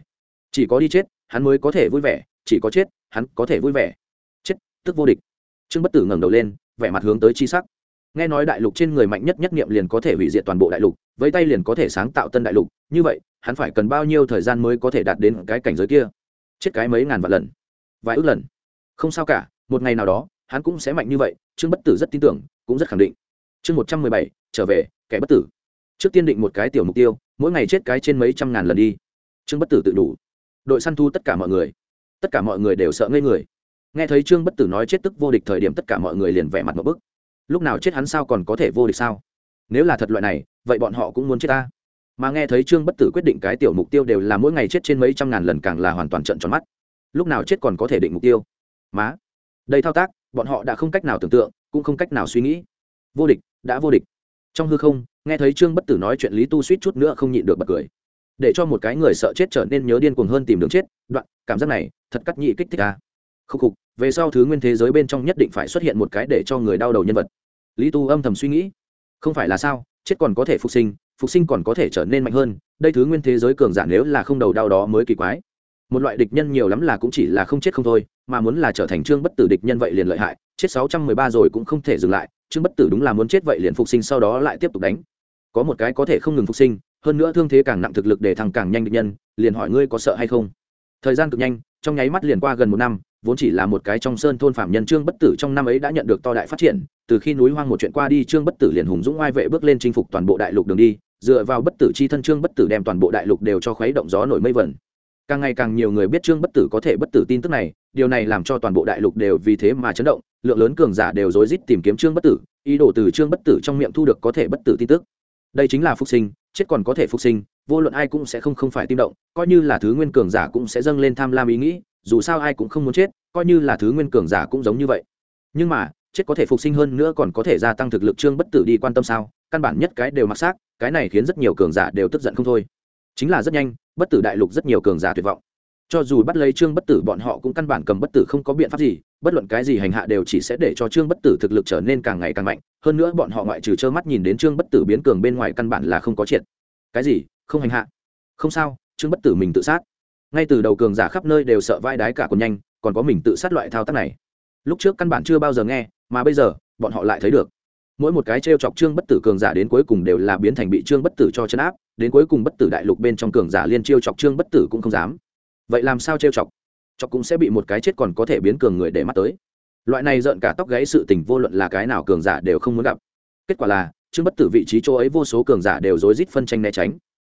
Chỉ có đi chết, hắn mới có thể vui vẻ, chỉ có chết, hắn có thể vui vẻ. Chết, tức vô địch. Trương bất tử ngẩng đầu lên, vẻ mặt hướng tới chi sắc nghe nói đại lục trên người mạnh nhất nhất niệm liền có thể hủy diệt toàn bộ đại lục, với tay liền có thể sáng tạo tân đại lục, như vậy, hắn phải cần bao nhiêu thời gian mới có thể đạt đến cái cảnh giới kia? Chết cái mấy ngàn vạn lần. Vài ước lần. Không sao cả, một ngày nào đó, hắn cũng sẽ mạnh như vậy, trương bất tử rất tin tưởng, cũng rất khẳng định. Chương một trăm mười bảy, trở về, kẻ bất tử. Trước tiên định một cái tiểu mục tiêu, mỗi ngày chết cái trên mấy trăm ngàn lần đi. Trương bất tử tự đủ. Đội săn thu tất cả mọi người. Tất cả mọi người đều sợ ngây người. Nghe thấy trương bất tử nói chết tức vô địch thời điểm, tất cả mọi người liền vẻ mặt một bức lúc nào chết hắn sao còn có thể vô địch sao? Nếu là thật loại này, vậy bọn họ cũng muốn chết ta. Mà nghe thấy trương bất tử quyết định cái tiểu mục tiêu đều là mỗi ngày chết trên mấy trăm ngàn lần càng là hoàn toàn trận tròn mắt. Lúc nào chết còn có thể định mục tiêu? Má! Đây thao tác, bọn họ đã không cách nào tưởng tượng, cũng không cách nào suy nghĩ. Vô địch, đã vô địch. Trong hư không, nghe thấy trương bất tử nói chuyện lý tu suýt chút nữa không nhịn được bật cười. Để cho một cái người sợ chết trở nên nhớ điên cuồng hơn tìm đường chết, đoạn, cảm giác này, thật cắt nhị kích thích ta khúc khục, về sau thứ nguyên thế giới bên trong nhất định phải xuất hiện một cái để cho người đau đầu nhân vật. Lý tu âm thầm suy nghĩ. Không phải là sao, chết còn có thể phục sinh phục sinh còn có thể trở nên mạnh hơn, đây thứ nguyên thế giới cường giả nếu là không đầu đau đó mới kỳ quái. Một loại địch nhân nhiều lắm là cũng chỉ là không chết không thôi, mà muốn là trở thành trương bất tử địch nhân vậy liền lợi hại, chết sáu trăm mười ba rồi cũng không thể dừng lại, trương bất tử đúng là muốn chết vậy liền phục sinh sau đó lại tiếp tục đánh. Có một cái có thể không ngừng phục sinh, hơn nữa thương thế càng nặng thực lực để thằng càng nhanh địch nhân, liền hỏi ngươi có sợ hay không? Thời gian cực nhanh, trong nháy mắt liền qua gần một năm vốn chỉ là một cái trong sơn thôn phạm nhân trương bất tử trong năm ấy đã nhận được to đại phát triển, từ khi núi hoang một chuyện qua đi trương bất tử liền hùng dũng oai vệ bước lên chinh phục toàn bộ đại lục đường đi, dựa vào bất tử chi thân trương bất tử đem toàn bộ đại lục đều cho khuấy động gió nổi mây vẩn. Càng ngày càng nhiều người biết trương bất tử có thể bất tử tin tức này, điều này làm cho toàn bộ đại lục đều vì thế mà chấn động, lượng lớn cường giả đều rối rít tìm kiếm trương bất tử, ý đồ từ trương bất tử trong miệng thu được có thể bất tử tin tức. Đây chính là phục sinh, chết còn có thể phục sinh, vô luận ai cũng sẽ không không phải tim động, coi như là thứ nguyên cường giả cũng sẽ dâng lên tham lam ý nghĩ dù sao ai cũng không muốn chết, coi như là thứ nguyên cường giả cũng giống như vậy. Nhưng mà, chết có thể phục sinh hơn nữa còn có thể gia tăng thực lực trương bất tử đi quan tâm sao? Căn bản nhất cái đều mặc xác, cái này khiến rất nhiều cường giả đều tức giận không thôi. Chính là rất nhanh, bất tử đại lục rất nhiều cường giả tuyệt vọng. Cho dù bắt lấy trương bất tử, bọn họ cũng căn bản cầm bất tử không có biện pháp gì, bất luận cái gì hành hạ đều chỉ sẽ để cho trương bất tử thực lực trở nên càng ngày càng mạnh. Hơn nữa bọn họ ngoại trừ trơ mắt nhìn đến trương bất tử biến cường bên ngoài căn bản là không có triệt. Cái gì? Không hành hạ. Không sao, trương bất tử mình tự sát ngay từ đầu cường giả khắp nơi đều sợ vai đái cả còn nhanh, còn có mình tự sát loại thao tác này. Lúc trước căn bản chưa bao giờ nghe, mà bây giờ, bọn họ lại thấy được. Mỗi một cái t r e o chọc trương bất tử cường giả đến cuối cùng đều là biến thành bị trương bất tử cho chấn áp, đến cuối cùng bất tử đại lục bên trong cường giả liên chiêu chọc trương bất tử cũng không dám. Vậy làm sao trêu chọc? Chọc cũng sẽ bị một cái chết còn có thể biến cường người để mắt tới. Loại này rợn cả tóc gáy sự tình vô luận là cái nào cường giả đều không muốn gặp. Kết quả là, trương bất tử vị trí chỗ ấy vô số cường giả đều rối rít phân tranh né tránh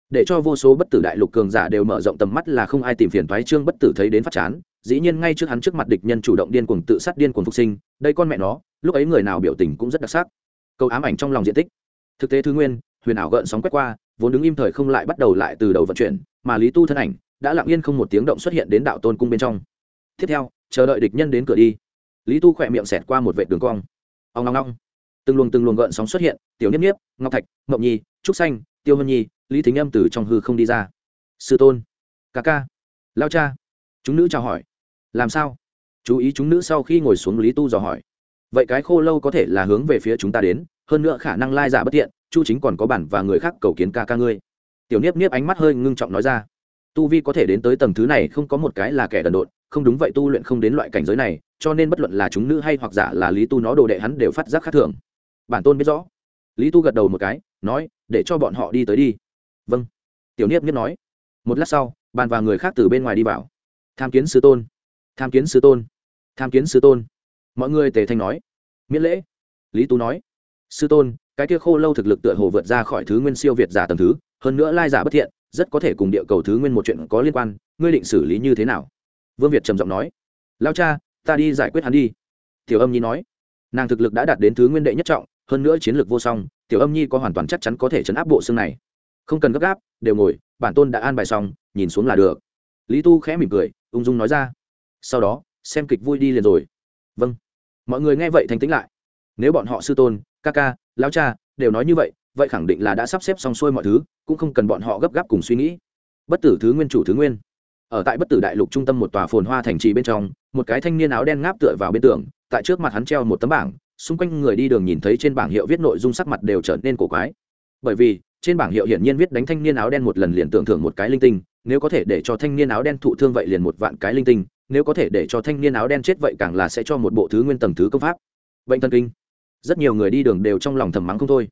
để cho vô số bất tử đại lục cường giả đều mở rộng tầm mắt là không ai tìm phiền thoái trương bất tử thấy đến phát chán. Dĩ nhiên ngay trước hắn trước mặt địch nhân chủ động điên cuồng tự sát điên cuồng phục sinh, đây con mẹ nó, lúc ấy người nào biểu tình cũng rất đặc sắc. Câu ám ảnh trong lòng diện tích. Thực tế thứ nguyên, huyền ảo gợn sóng quét qua, vốn đứng im thời không lại bắt đầu lại từ đầu vận chuyển, mà lý tu thân ảnh đã lặng yên không một tiếng động xuất hiện đến đạo tôn cung bên trong. Tiếp theo, chờ đợi địch nhân đến cửa đi. Lý tu khỏe miệng xẹt qua một vệ đường cong. Ông ngong ngong từng luồng từng luồng gợn sóng xuất hiện, tiểu niếp niếp, ngọc thạch ngọc nhi, trúc xanh tiêu hân nhi, lý thính âm từ trong hư không đi ra. Sư tôn, ca ca, lao cha. Chúng nữ chào hỏi. Làm sao? Chú ý chúng nữ sau khi ngồi xuống lý tu dò hỏi. Vậy cái khô lâu có thể là hướng về phía chúng ta đến, hơn nữa khả năng lai giả bất thiện, chu chính còn có bản và người khác cầu kiến ca ca ngươi. Tiểu niếp niếp ánh mắt hơi ngưng trọng nói ra. Tu vi có thể đến tới tầng thứ này không có một cái là kẻ đần độn, không đúng vậy tu luyện không đến loại cảnh giới này, cho nên bất luận là chúng nữ hay hoặc giả là lý tu nó đồ đệ hắn đều phát giác khác thường. Bản tôn biết rõ lý tu gật đầu một cái, nói, để cho bọn họ đi tới đi. Vâng. Tiểu niếp nhất nói. Một lát sau, bàn và người khác từ bên ngoài đi vào. Tham kiến sư tôn. Tham kiến sư tôn. Tham kiến sư tôn. Mọi người tề thanh nói. Miễn lễ. Lý tú nói. Sư tôn, cái kia khô lâu thực lực tựa hồ vượt ra khỏi thứ nguyên siêu việt giả tầm thứ, hơn nữa lai giả bất thiện, rất có thể cùng địa cầu thứ nguyên một chuyện có liên quan, ngươi định xử lý như thế nào? Vương việt trầm giọng nói. Lao cha, ta đi giải quyết hắn đi. Tiểu âm nhi nói. Nàng thực lực đã đạt đến thứ nguyên đệ nhất trọng hơn nữa chiến lược vô song, tiểu âm nhi có hoàn toàn chắc chắn có thể chấn áp bộ xương này. Không cần gấp gáp, đều ngồi, bản tôn đã an bài xong, nhìn xuống là được. Lý tu khẽ mỉm cười, ung dung nói ra. Sau đó, xem kịch vui đi liền rồi. Vâng. Mọi người nghe vậy thành tính lại. Nếu bọn họ sư tôn, ca ca lao cha đều nói như vậy vậy khẳng định là đã sắp xếp xong xuôi mọi thứ, cũng không cần bọn họ gấp gáp cùng suy nghĩ. Bất tử thứ nguyên chủ thứ nguyên. Ở tại bất tử đại lục trung tâm một tòa phồn hoa thành trì bên trong, một cái thanh niên áo đen ngáp tựa vào bên tường, tại trước mặt hắn treo một tấm bảng xung quanh người đi đường nhìn thấy trên bảng hiệu viết nội dung sắc mặt đều trở nên cổ quái. Bởi vì, trên bảng hiệu hiển nhiên viết đánh thanh niên áo đen một lần liền tưởng thưởng một cái linh tinh, nếu có thể để cho thanh niên áo đen thụ thương vậy liền một vạn cái linh tinh, nếu có thể để cho thanh niên áo đen chết vậy càng là sẽ cho một bộ thứ nguyên tầng thứ công pháp. Bệnh thần kinh. Rất nhiều người đi đường đều trong lòng thầm mắng không thôi.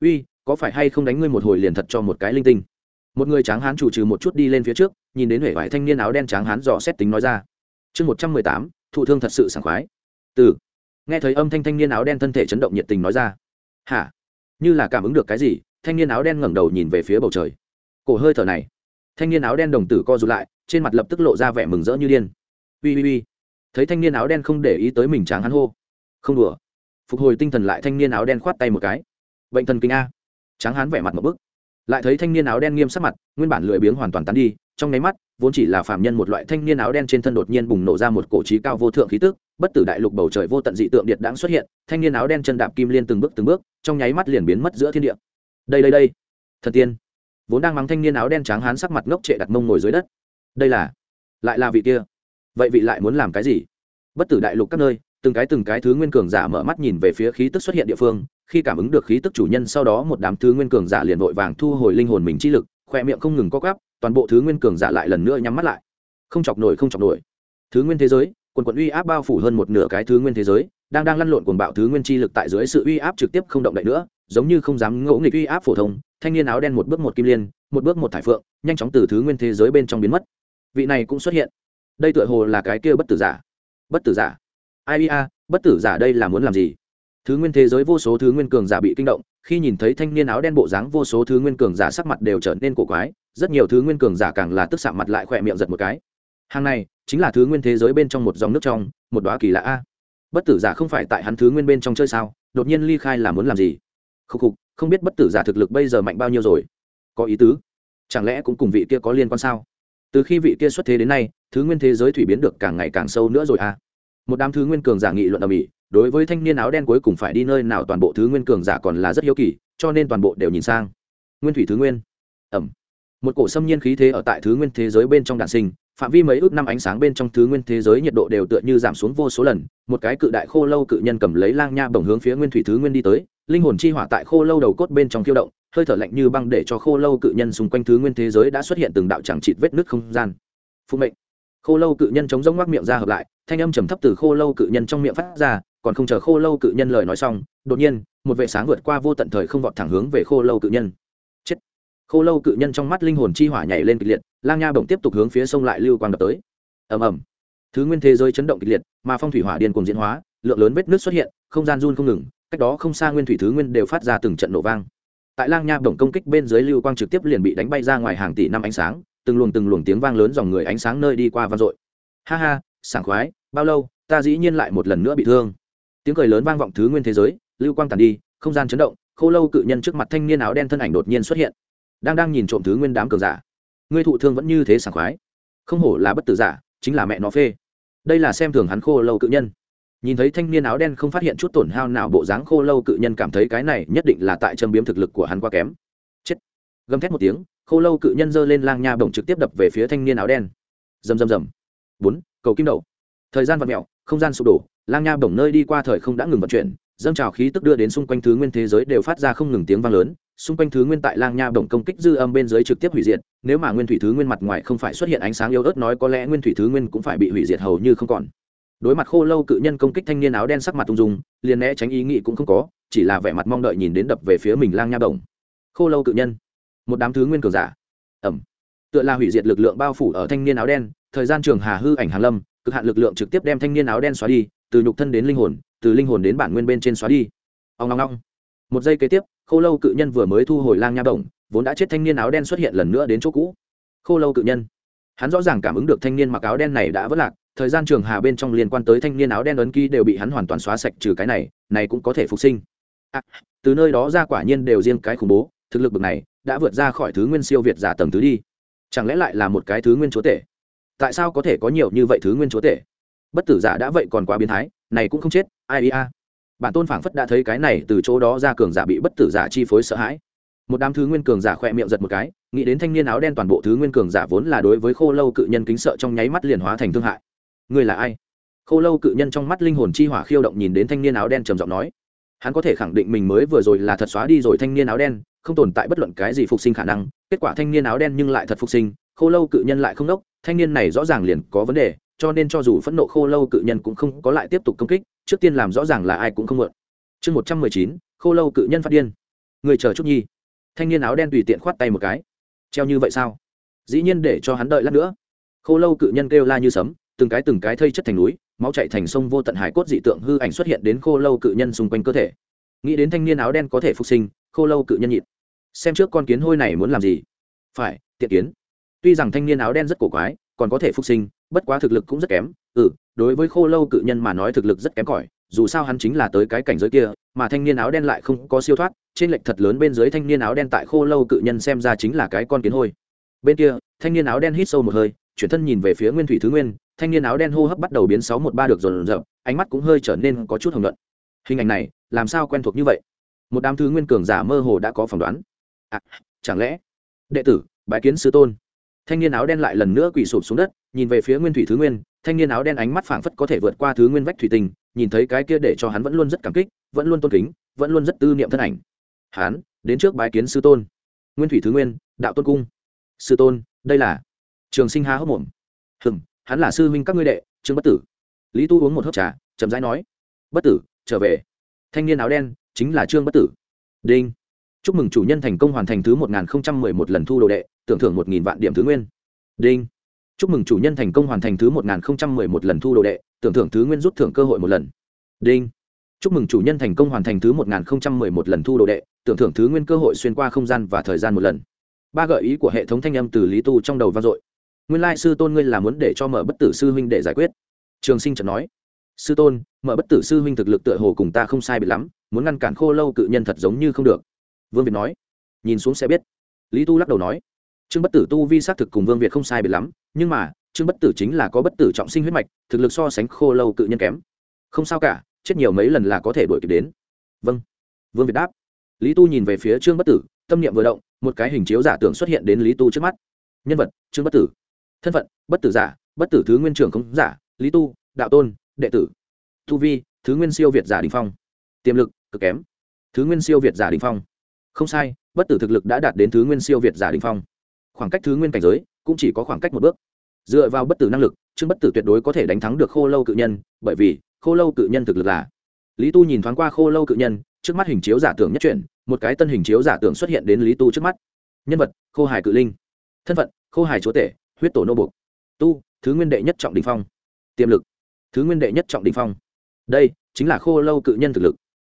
Uy, có phải hay không đánh ngươi một hồi liền thật cho một cái linh tinh? Một người tráng hán chủ trừ một chút đi lên phía trước, nhìn đến huệ vải thanh niên áo đen tráng hán dò xét tính nói ra. Chương một trăm mười tám, thụ thương thật sự sảng khoái. Từ nghe thấy âm thanh thanh niên áo đen thân thể chấn động nhiệt tình nói ra. Hả? Như là cảm ứng được cái gì? Thanh niên áo đen ngẩng đầu nhìn về phía bầu trời. Cổ hơi thở này. Thanh niên áo đen đồng tử co rụt lại, trên mặt lập tức lộ ra vẻ mừng rỡ như điên. Ui ui ui. Thấy thanh niên áo đen không để ý tới mình tráng hắn hô. Không đùa. Phục hồi tinh thần lại thanh niên áo đen khoát tay một cái. Bệnh thần kinh a. Tráng hắn vẻ mặt một bức. Lại thấy thanh niên áo đen nghiêm sắc mặt, nguyên bản lười biếng hoàn toàn tán đi, trong nháy mắt, vốn chỉ là phạm nhân một loại thanh niên áo đen trên thân đột nhiên bùng nổ ra một cổ trí cao vô thượng khí tức bất tử đại lục bầu trời vô tận dị tượng điện đãng xuất hiện thanh niên áo đen chân đạp kim liên từng bước từng bước trong nháy mắt liền biến mất giữa thiên địa. Đây đây đây. Thần tiên. Vốn đang mắng thanh niên áo đen trắng hán sắc mặt ngốc trệ đặt mông ngồi dưới đất. Đây là lại là vị kia. Vậy vị lại muốn làm cái gì? Bất tử đại lục các nơi từng cái từng cái thứ nguyên cường giả mở mắt nhìn về phía khí tức xuất hiện địa phương khi cảm ứng được khí tức chủ nhân sau đó một đám thứ nguyên cường giả liền vội vàng thu hồi linh hồn mình chi lực khoe miệng không ngừng co quắp, toàn bộ thứ nguyên cường giả lại lần nữa nhắm mắt lại. Không chọc nổi không chọc nổi. Thứ nguyên thế giới quần quần uy áp bao phủ hơn một nửa cái thứ nguyên thế giới, đang đang lăn lộn cuồng bạo thứ nguyên chi lực tại dưới sự uy áp trực tiếp không động đậy nữa, giống như không dám ngỗ nghịch uy áp phổ thông, thanh niên áo đen một bước một kim liên, một bước một thải phượng, nhanh chóng từ thứ nguyên thế giới bên trong biến mất. Vị này cũng xuất hiện. Đây tựa hồ là cái kia bất tử giả. Bất tử giả. Ai a bất tử giả đây là muốn làm gì? Thứ nguyên thế giới vô số thứ nguyên cường giả bị kinh động, khi nhìn thấy thanh niên áo đen bộ dáng vô số thứ nguyên cường giả sắc mặt đều trở nên cổ quái, rất nhiều thứ nguyên cường giả càng là tức sạm mặt lại khỏe miệng giật một cái. Hàng này chính là thứ nguyên thế giới bên trong một dòng nước trong, một đoá kỳ lạ a. Bất tử giả không phải tại hắn thứ nguyên bên trong chơi sao? Đột nhiên ly khai là muốn làm gì? Khúc khục, không biết bất tử giả thực lực bây giờ mạnh bao nhiêu rồi? Có ý tứ. Chẳng lẽ cũng cùng vị kia có liên quan sao? Từ khi vị kia xuất thế đến nay, thứ nguyên thế giới thủy biến được càng ngày càng sâu nữa rồi à một đám thứ nguyên cường giả nghị luận ở mỹ đối với thanh niên áo đen cuối cùng phải đi nơi nào toàn bộ thứ nguyên cường giả còn là rất hiếu kỳ, cho nên toàn bộ đều nhìn sang. Nguyên thủy thứ nguyên. Ẩm một cổ xâm nhiên khí thế ở tại thứ nguyên thế giới bên trong đạn sinh phạm vi mấy ước năm ánh sáng bên trong thứ nguyên thế giới nhiệt độ đều tựa như giảm xuống vô số lần, một cái cự đại khô lâu cự nhân cầm lấy lang nha bồng hướng phía nguyên thủy thứ nguyên đi tới, linh hồn chi hỏa tại khô lâu đầu cốt bên trong khiêu động, hơi thở lạnh như băng để cho khô lâu cự nhân xung quanh thứ nguyên thế giới đã xuất hiện từng đạo chẳng trịt vết nứt không gian. Phụ mệnh. Khô lâu cự nhân chống rỗng ngoác miệng ra hợp lại, thanh âm trầm thấp từ khô lâu cự nhân trong miệng phát ra, còn không chờ khô lâu cự nhân lời nói xong, đột nhiên, một vệ sáng vượt qua vô tận thời không vọt thẳng hướng về khô lâu cự nhân khô lâu cự nhân trong mắt linh hồn chi hỏa nhảy lên kịch liệt, lang nha bổng tiếp tục hướng phía sông lại lưu quang đập tới. Ầm ầm. Thứ nguyên thế giới chấn động kịch liệt, mà phong thủy hỏa điên cùng diễn hóa, lượng lớn vết nước xuất hiện, không gian run không ngừng, cách đó không xa nguyên thủy thứ nguyên đều phát ra từng trận nổ vang. Tại lang nha bổng công kích bên dưới lưu quang trực tiếp liền bị đánh bay ra ngoài hàng tỷ năm ánh sáng, từng luồng từng luồng tiếng vang lớn dòng người ánh sáng nơi đi qua vang dội. Ha ha, sảng khoái, bao lâu, ta dĩ nhiên lại một lần nữa bị thương. Tiếng cười lớn vang vọng thứ nguyên thế giới, lưu quang tàn đi, không gian chấn động, khô lâu cự nhân trước mặt thanh niên áo đen thân ảnh đột nhiên xuất hiện đang đang nhìn trộm thứ nguyên đám cường giả. Ngươi thụ thương vẫn như thế sảng khoái. Không hổ là bất tử giả, chính là mẹ nó phê. Đây là xem thường hắn khô lâu cự nhân. Nhìn thấy thanh niên áo đen không phát hiện chút tổn hao nào bộ dáng khô lâu cự nhân cảm thấy cái này nhất định là tại châm biếm thực lực của hắn quá kém. Chết. Gầm thét một tiếng, khô lâu cự nhân giơ lên lang nha bổng trực tiếp đập về phía thanh niên áo đen. Rầm rầm rầm. Bốn, cầu kim đậu thời gian vật mẹo, không gian sụp đổ, lang nha bổng nơi đi qua thời không đã ngừng vận chuyển, dâng trào khí tức đưa đến xung quanh thứ nguyên thế giới đều phát ra không ngừng tiếng vang lớn xung quanh thứ nguyên tại lang nha bổng công kích dư âm bên dưới trực tiếp hủy diệt, nếu mà nguyên thủy thứ nguyên mặt ngoài không phải xuất hiện ánh sáng yếu ớt nói có lẽ nguyên thủy thứ nguyên cũng phải bị hủy diệt hầu như không còn. Đối mặt khô lâu cự nhân công kích thanh niên áo đen sắc mặt tung dung, liền né tránh ý nghĩ cũng không có, chỉ là vẻ mặt mong đợi nhìn đến đập về phía mình lang nha bổng. Khô lâu cự nhân, một đám thứ nguyên cường giả. Ẩm tựa là hủy diệt lực lượng bao phủ ở thanh niên áo đen, thời gian trường hà hư ảnh hàn lâm, cực hạn lực lượng trực tiếp đem thanh niên áo đen xóa đi, từ nhục thân đến linh hồn, từ linh hồn đến bản nguyên bên trên xóa đi. Ông long long một giây kế tiếp khô lâu cự nhân vừa mới thu hồi lang nha bổng vốn đã chết thanh niên áo đen xuất hiện lần nữa đến chỗ cũ. Khô lâu cự nhân. Hắn rõ ràng cảm ứng được thanh niên mặc áo đen này đã vất lạc thời gian trường hà bên trong liên quan tới thanh niên áo đen ấn ký đều bị hắn hoàn toàn xóa sạch trừ cái này này cũng có thể phục sinh. À, từ nơi đó ra quả nhiên đều riêng cái khủng bố thực lực bực này đã vượt ra khỏi thứ nguyên siêu việt giả tầng thứ đi. Chẳng lẽ lại là một cái thứ nguyên chúa tể? Tại sao có thể có nhiều như vậy thứ nguyên chúa tể? Bất tử giả đã vậy còn quá biến thái này cũng không chết ai ia bản tôn phảng phất đã thấy cái này từ chỗ đó ra cường giả bị bất tử giả chi phối sợ hãi. Một đám thứ nguyên cường giả khỏe miệng giật một cái, nghĩ đến thanh niên áo đen toàn bộ thứ nguyên cường giả vốn là đối với khô lâu cự nhân kính sợ trong nháy mắt liền hóa thành thương hại. Người là ai? Khô lâu cự nhân trong mắt linh hồn chi hỏa khiêu động nhìn đến thanh niên áo đen trầm giọng nói. Hắn có thể khẳng định mình mới vừa rồi là thật xóa đi rồi thanh niên áo đen, không tồn tại bất luận cái gì phục sinh khả năng, kết quả thanh niên áo đen nhưng lại thật phục sinh, khô lâu cự nhân lại không đốc, thanh niên này rõ ràng liền có vấn đề cho nên cho dù phẫn nộ khô lâu cự nhân cũng không có lại tiếp tục công kích, trước tiên làm rõ ràng là ai cũng không mượn. Chương một trăm mười chín, khô lâu cự nhân phát điên. Người chờ chút nhi. Thanh niên áo đen tùy tiện khoát tay một cái. Treo như vậy sao? Dĩ nhiên để cho hắn đợi lát nữa. Khô lâu cự nhân kêu la như sấm, từng cái từng cái thây chất thành núi, máu chạy thành sông vô tận hải cốt dị tượng hư ảnh xuất hiện đến khô lâu cự nhân xung quanh cơ thể. Nghĩ đến thanh niên áo đen có thể phục sinh, khô lâu cự nhân nhịn. Xem trước con kiến hôi này muốn làm gì. Phải, tiện kiến. Tuy rằng thanh niên áo đen rất cổ quái còn có thể phục sinh bất quá thực lực cũng rất kém. Ừ đối với khô lâu cự nhân mà nói thực lực rất kém cỏi dù sao hắn chính là tới cái cảnh giới kia mà thanh niên áo đen lại không có siêu thoát trên lệch thật lớn bên dưới thanh niên áo đen tại khô lâu cự nhân xem ra chính là cái con kiến hôi. Bên kia thanh niên áo đen hít sâu một hơi chuyển thân nhìn về phía nguyên thủy thứ nguyên thanh niên áo đen hô hấp bắt đầu biến sáu một ba được dồn dập ánh mắt cũng hơi trở nên có chút hồng luận hình ảnh này làm sao quen thuộc như vậy? Một đám thứ nguyên cường giả mơ hồ đã có phỏng đoán. À, chẳng lẽ đệ tử bái kiến sư tôn thanh niên áo đen lại lần nữa quỳ sụp xuống đất, nhìn về phía nguyên thủy thứ nguyên, thanh niên áo đen ánh mắt phảng phất có thể vượt qua thứ nguyên vách thủy tinh, nhìn thấy cái kia để cho hắn vẫn luôn rất cảm kích, vẫn luôn tôn kính, vẫn luôn rất tư niệm thân ảnh. Hắn, đến trước bái kiến sư tôn. Nguyên thủy thứ nguyên, đạo tôn cung. Sư tôn, đây là trường sinh há hốc mồm. Hừm, hắn là sư huynh các ngươi đệ, trương bất tử. Lý tu uống một hớp trà, chậm rãi nói, bất tử, trở về. Thanh niên áo đen chính là trương bất tử. Đinh. Chúc mừng chủ nhân thành công hoàn thành thứ một nghìn một lần thu đồ đệ tưởng thưởng một nghìn vạn điểm thứ nguyên. Đinh. Chúc mừng chủ nhân thành công hoàn thành thứ một nghìn một lần thu đồ đệ, tưởng thưởng thứ nguyên rút thưởng cơ hội một lần. Đinh. Chúc mừng chủ nhân thành công hoàn thành thứ một nghìn một lần thu đồ đệ, tưởng thưởng thứ nguyên cơ hội xuyên qua không gian và thời gian một lần. Ba gợi ý của hệ thống thanh âm từ lý tu trong đầu vang dội. Nguyên lai sư tôn ngươi là muốn để cho mở bất tử sư huynh để giải quyết. Trường sinh trần nói. Sư tôn, mở bất tử sư huynh thực lực tựa hồ cùng ta không sai bị lắm, muốn ngăn cản khô lâu cự nhân thật giống như không được. Vương việt nói. Nhìn xuống sẽ biết. Lý tu lắc đầu nói trương bất tử tu vi xác thực cùng vương việt không sai biệt lắm, nhưng mà, trương bất tử chính là có bất tử trọng sinh huyết mạch, thực lực so sánh khô lâu cự nhân kém. Không sao cả, chết nhiều mấy lần là có thể đuổi kịp đến. Vâng. Vương việt đáp. Lý tu nhìn về phía trương bất tử, tâm niệm vừa động, một cái hình chiếu giả tưởng xuất hiện đến lý tu trước mắt. Nhân vật, trương bất tử. Thân phận, bất tử giả, bất tử thứ nguyên trưởng không giả, lý tu, đạo tôn, đệ tử. Tu vi, thứ nguyên siêu việt giả đình phong. Tiềm lực, cực kém. Thứ nguyên siêu việt giả đình phong. Không sai, bất tử thực lực đã đạt đến thứ nguyên siêu việt giả đình phong khoảng cách thứ nguyên cảnh giới cũng chỉ có khoảng cách một bước. Dựa vào bất tử năng lực trương bất tử tuyệt đối có thể đánh thắng được khô lâu cự nhân, bởi vì khô lâu cự nhân thực lực là lý tu nhìn thoáng qua khô lâu cự nhân, trước mắt hình chiếu giả tưởng nhất chuyển, một cái tân hình chiếu giả tưởng xuất hiện đến lý tu trước mắt. Nhân vật, khô hải cự linh. Thân phận, khô hải chúa tể, huyết tổ nô bục tu, thứ nguyên đệ nhất trọng đình phong. Tiềm lực, thứ nguyên đệ nhất trọng đình phong. Đây chính là khô lâu cự nhân thực lực.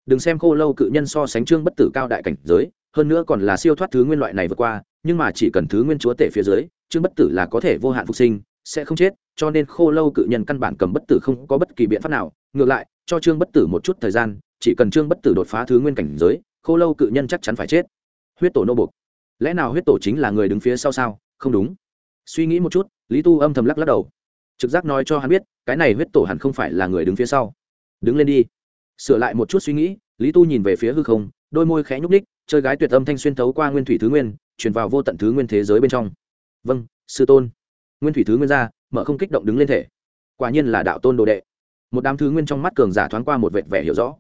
Đừng xem khô lâu cự nhân so sánh trương bất tử cao đại cảnh giới, hơn nữa còn là siêu thoát thứ nguyên loại này vượt qua nhưng mà chỉ cần thứ nguyên chúa tể phía dưới, trương bất tử là có thể vô hạn phục sinh, sẽ không chết, cho nên khô lâu cự nhân căn bản cầm bất tử không có bất kỳ biện pháp nào. Ngược lại, cho trương bất tử một chút thời gian, chỉ cần trương bất tử đột phá thứ nguyên cảnh giới, khô lâu cự nhân chắc chắn phải chết. Huyết tổ nô buộc. Lẽ nào huyết tổ chính là người đứng phía sau sao? Không đúng. Suy nghĩ một chút, lý tu âm thầm lắc lắc đầu. Trực giác nói cho hắn biết, cái này huyết tổ hẳn không phải là người đứng phía sau. Đứng lên đi. Sửa lại một chút suy nghĩ, lý tu nhìn về phía hư không, đôi môi khẽ nhúc ních chơi gái tuyệt âm thanh xuyên thấu qua nguyên thủy thứ nguyên truyền vào vô tận thứ nguyên thế giới bên trong. Vâng sư tôn. Nguyên thủy thứ nguyên ra, mở không kích động đứng lên thể. Quả nhiên là đạo tôn đồ đệ. Một đám thứ nguyên trong mắt cường giả thoáng qua một vệt vẻ hiểu rõ.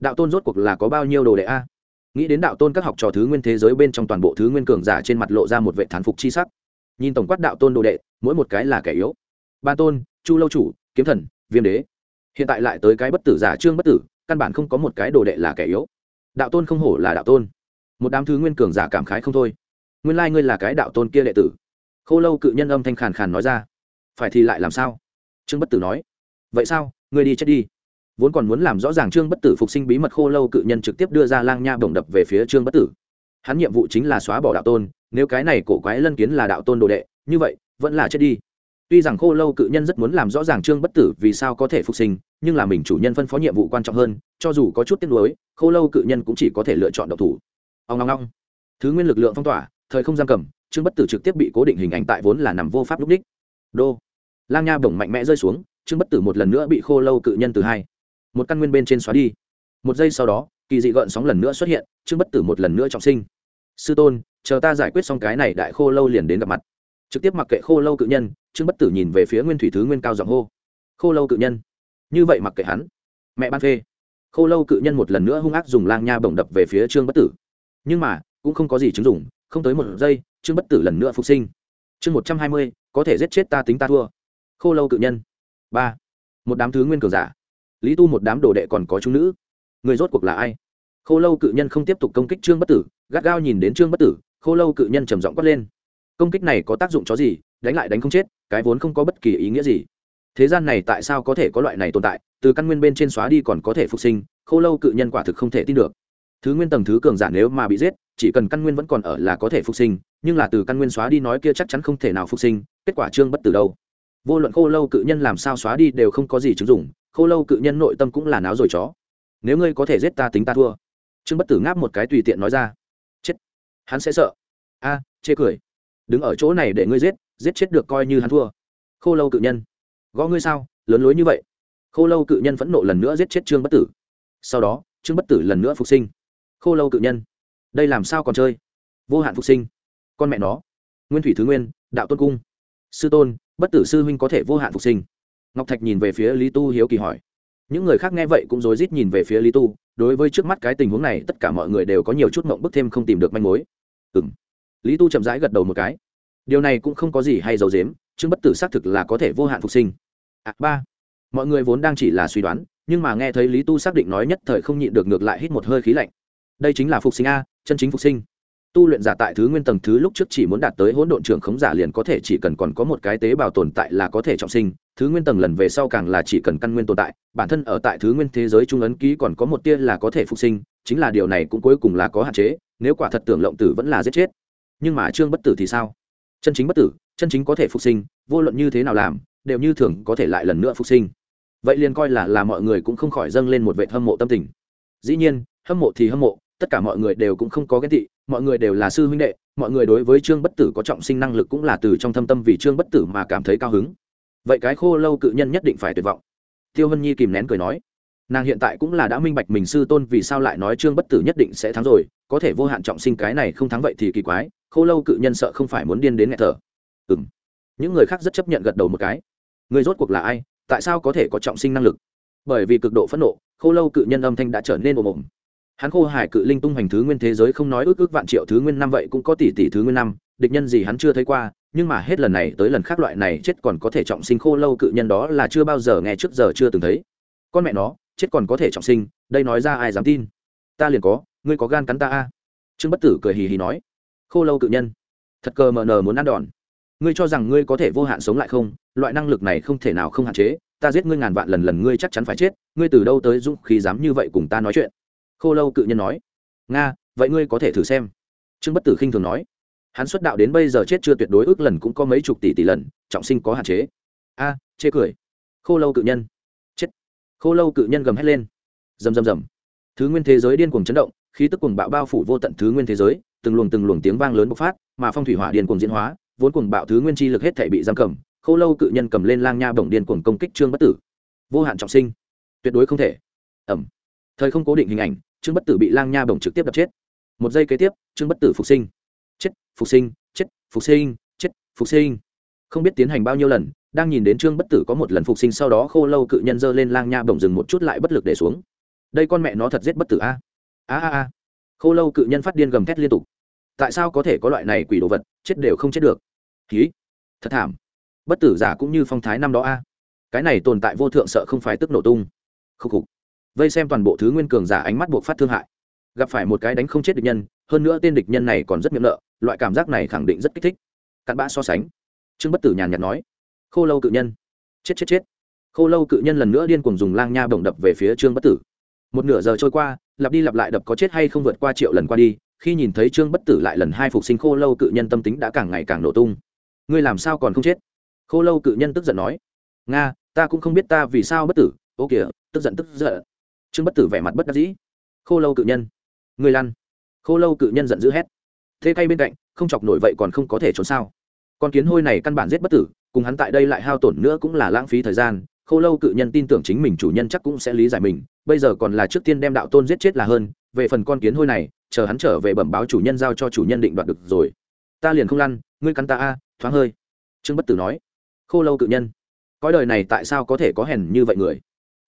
Đạo tôn rốt cuộc là có bao nhiêu đồ đệ a? Nghĩ đến đạo tôn các học trò thứ nguyên thế giới bên trong toàn bộ thứ nguyên cường giả trên mặt lộ ra một vệ thán phục chi sắc. Nhìn tổng quát đạo tôn đồ đệ, mỗi một cái là kẻ yếu. Ba tôn, chu lâu chủ, kiếm thần, viêm đế. Hiện tại lại tới cái bất tử giả trương bất tử, căn bản không có một cái đồ đệ là kẻ yếu. Đạo tôn không hổ là đạo tôn. Một đám thứ nguyên cường giả cảm khái không thôi nguyên lai ngươi là cái đạo tôn kia đệ tử. Khô lâu cự nhân âm thanh khàn khàn nói ra. Phải thì lại làm sao? Trương bất tử nói. Vậy sao? Ngươi đi chết đi. Vốn còn muốn làm rõ ràng trương bất tử phục sinh bí mật khô lâu cự nhân trực tiếp đưa ra lang nha bổng đập về phía trương bất tử. Hắn nhiệm vụ chính là xóa bỏ đạo tôn, nếu cái này cổ quái lân kiến là đạo tôn đồ đệ, như vậy, vẫn là chết đi. Tuy rằng khô lâu cự nhân rất muốn làm rõ ràng trương bất tử vì sao có thể phục sinh, nhưng là mình chủ nhân phân phó nhiệm vụ quan trọng hơn, cho dù có chút tiếc nuối khô lâu cự nhân cũng chỉ có thể lựa chọn độc thủ. Ông ngong ngong thứ nguyên lực lượng phong tỏa thời không giam cầm, trương bất tử trực tiếp bị cố định hình ảnh tại vốn là nằm vô pháp lúc đích. Đô. Lang nha bổng mạnh mẽ rơi xuống, trương bất tử một lần nữa bị khô lâu cự nhân từ hai. Một căn nguyên bên trên xóa đi. Một giây sau đó, kỳ dị gợn sóng lần nữa xuất hiện, trương bất tử một lần nữa trọng sinh. Sư tôn, chờ ta giải quyết xong cái này đại khô lâu liền đến gặp mặt. Trực tiếp mặc kệ khô lâu cự nhân, trương bất tử nhìn về phía nguyên thủy thứ nguyên cao giọng hô. Khô lâu cự nhân. Như vậy mặc kệ hắn. Mẹ ban phê. Khô lâu cự nhân một lần nữa hung ác dùng lang nha bổng đập về phía trương bất tử. Nhưng mà, cũng không có gì chứng dụng không tới một giây, trương bất tử lần nữa phục sinh. Chương một trăm hai mươi, có thể giết chết ta tính ta thua. Khô lâu cự nhân. Ba. Một đám thứ nguyên cường giả. Lý tu một đám đồ đệ còn có trung nữ. Người rốt cuộc là ai? Khô lâu cự nhân không tiếp tục công kích trương bất tử, gắt gao nhìn đến trương bất tử, khô lâu cự nhân trầm giọng quát lên. Công kích này có tác dụng chó gì? Đánh lại đánh không chết, cái vốn không có bất kỳ ý nghĩa gì. Thế gian này tại sao có thể có loại này tồn tại? Từ căn nguyên bên trên xóa đi còn có thể phục sinh, khô lâu cự nhân quả thực không thể tin được. Thứ nguyên tầng thứ cường giả nếu mà bị giết chỉ cần căn nguyên vẫn còn ở là có thể phục sinh, nhưng là từ căn nguyên xóa đi nói kia chắc chắn không thể nào phục sinh, kết quả trương bất tử đâu? Vô luận khô lâu cự nhân làm sao xóa đi đều không có gì chứng dụng, khô lâu cự nhân nội tâm cũng là náo rồi chó. Nếu ngươi có thể giết ta tính ta thua. Trương bất tử ngáp một cái tùy tiện nói ra. Chết. Hắn sẽ sợ. A, chê cười. Đứng ở chỗ này để ngươi giết giết chết được coi như hắn thua. Khô lâu cự nhân. Gõ ngươi sao? Lớn lối như vậy. Khô lâu cự nhân phẫn nộ lần nữa giết chết trương bất tử. Sau đó, trương bất tử lần nữa phục sinh. Khô lâu cự nhân đây làm sao còn chơi? Vô hạn phục sinh. Con mẹ nó. Nguyên thủy thứ nguyên đạo tôn cung. Sư tôn bất tử sư huynh có thể vô hạn phục sinh. Ngọc thạch nhìn về phía lý tu hiếu kỳ hỏi. Những người khác nghe vậy cũng rối rít nhìn về phía lý tu đối với trước mắt cái tình huống này tất cả mọi người đều có nhiều chút mộng bức thêm không tìm được manh mối. Ừ m lý tu chậm rãi gật đầu một cái. Điều này cũng không có gì hay giấu dếm chứng bất tử xác thực là có thể vô hạn phục sinh. À, ba. Mọi người vốn đang chỉ là suy đoán nhưng mà nghe thấy lý tu xác định nói nhất thời không nhịn được ngược lại hít một hơi khí lạnh. Đây chính là phục sinh a chân chính phục sinh. Tu luyện giả tại thứ nguyên tầng thứ lúc trước chỉ muốn đạt tới hỗn độn trưởng khống giả liền có thể, chỉ cần còn có một cái tế bào tồn tại là có thể trọng sinh. Thứ nguyên tầng lần về sau càng là chỉ cần căn nguyên tồn tại, bản thân ở tại thứ nguyên thế giới trung ấn ký còn có một tia là có thể phục sinh, chính là điều này cũng cuối cùng là có hạn chế, nếu quả thật tưởng lộng tử vẫn là giết chết. Nhưng mà trương bất tử thì sao? Chân chính bất tử, chân chính có thể phục sinh, vô luận như thế nào làm, đều như thường có thể lại lần nữa phục sinh. Vậy liền coi là là mọi người cũng không khỏi dâng lên một vệ hâm mộ tâm tình. Dĩ nhiên, hâm mộ thì hâm mộ tất cả mọi người đều cũng không có ghen tị, mọi người đều là sư huynh đệ, mọi người đối với trương bất tử có trọng sinh năng lực cũng là từ trong thâm tâm vì trương bất tử mà cảm thấy cao hứng. Vậy cái khô lâu cự nhân nhất định phải tuyệt vọng. Tiêu hân nhi kìm nén cười nói, nàng hiện tại cũng là đã minh bạch mình sư tôn vì sao lại nói trương bất tử nhất định sẽ thắng rồi, có thể vô hạn trọng sinh cái này không thắng vậy thì kỳ quái, khô lâu cự nhân sợ không phải muốn điên đến nghẹt thở. Ừ m những người khác rất chấp nhận gật đầu một cái. Người rốt cuộc là ai? Tại sao có thể có trọng sinh năng lực? Bởi vì cực độ phẫn nộ, khô lâu cự nhân âm thanh đã trở nên ồm ồm hắn khô hải cự linh tung hoành thứ nguyên thế giới không nói ước ước vạn triệu thứ nguyên năm vậy cũng có tỷ tỷ thứ nguyên năm, địch nhân gì hắn chưa thấy qua, nhưng mà hết lần này tới lần khác loại này chết còn có thể trọng sinh khô lâu cự nhân đó là chưa bao giờ nghe trước giờ chưa từng thấy. Con mẹ nó, chết còn có thể trọng sinh, đây nói ra ai dám tin? Ta liền có, ngươi có gan cắn ta a? Trương bất tử cười hì hì nói. Khô lâu cự nhân, thật cờ mờ nờ muốn ăn đòn. Ngươi cho rằng ngươi có thể vô hạn sống lại không? Loại năng lực này không thể nào không hạn chế, ta giết ngươi ngàn vạn lần lần ngươi chắc chắn phải chết, ngươi từ đâu tới dũng khí dám như vậy cùng ta nói chuyện? Khô lâu cự nhân nói, nga, vậy ngươi có thể thử xem. Trương bất tử khinh thường nói, hắn xuất đạo đến bây giờ chết chưa tuyệt đối ước lần cũng có mấy chục tỷ tỷ lần, trọng sinh có hạn chế. A, chê cười. Khô lâu cự nhân, chết. Khô lâu cự nhân gầm hét lên, rầm rầm rầm. Thứ nguyên thế giới điên cuồng chấn động, khí tức cuồng bạo bao phủ vô tận thứ nguyên thế giới, từng luồng từng luồng tiếng vang lớn bộc phát, mà phong thủy hỏa điên cuồng diễn hóa, vốn cuồng bạo thứ nguyên chi lực hết thể bị giam cầm, khô lâu cự nhân cầm lên lang nha bổng điên cuồng công kích trương bất tử. Vô hạn trọng sinh, tuyệt đối không thể. Ẩm. Thời không cố định hình ảnh trương bất tử bị lang nha bổng trực tiếp đập chết. Một giây kế tiếp, trương bất tử phục sinh. Chết, phục sinh, chết, phục sinh, chết, phục sinh. Không biết tiến hành bao nhiêu lần, đang nhìn đến trương bất tử có một lần phục sinh sau đó khô lâu cự nhân dơ lên lang nha bổng dừng một chút lại bất lực để xuống. Đây con mẹ nó thật giết bất tử a. A a a. Khô lâu cự nhân phát điên gầm thét liên tục. Tại sao có thể có loại này quỷ đồ vật, chết đều không chết được? Ký thật thảm. Bất tử giả cũng như phong thái năm đó a. Cái này tồn tại vô thượng sợ không phải tức nổ tung. Khúc khục vây xem toàn bộ thứ nguyên cường giả ánh mắt buộc phát thương hại. Gặp phải một cái đánh không chết địch nhân, hơn nữa tên địch nhân này còn rất miệng nợ, loại cảm giác này khẳng định rất kích thích. Cặn bã so sánh, trương bất tử nhàn nhạt nói, khô lâu cự nhân. Chết chết chết. Khô lâu cự nhân lần nữa điên cuồng dùng lang nha bồng đập về phía trương bất tử. Một nửa giờ trôi qua, lặp đi lặp lại đập có chết hay không vượt qua triệu lần qua đi, khi nhìn thấy trương bất tử lại lần hai phục sinh khô lâu cự nhân tâm tính đã càng ngày càng nổ tung. Ngươi làm sao còn không chết? Khô lâu cự nhân tức giận nói, nga, ta cũng không biết ta vì sao bất tử. Ô kìa, tức giận tức giận trương bất tử vẻ mặt bất đắc dĩ. Khô lâu cự nhân. Người lăn. Khô lâu cự nhân giận dữ hét. Thế cay bên cạnh, không chọc nổi vậy còn không có thể trốn sao? Con kiến hôi này căn bản giết bất tử, cùng hắn tại đây lại hao tổn nữa cũng là lãng phí thời gian. Khô lâu cự nhân tin tưởng chính mình chủ nhân chắc cũng sẽ lý giải mình, bây giờ còn là trước tiên đem đạo tôn giết chết là hơn. Về phần con kiến hôi này, chờ hắn trở về bẩm báo chủ nhân giao cho chủ nhân định đoạt được rồi. Ta liền không lăn, ngươi cắn ta a, thoáng hơi. Trương bất tử nói. Khô lâu cự nhân. Cõi đời này tại sao có thể có hèn như vậy người?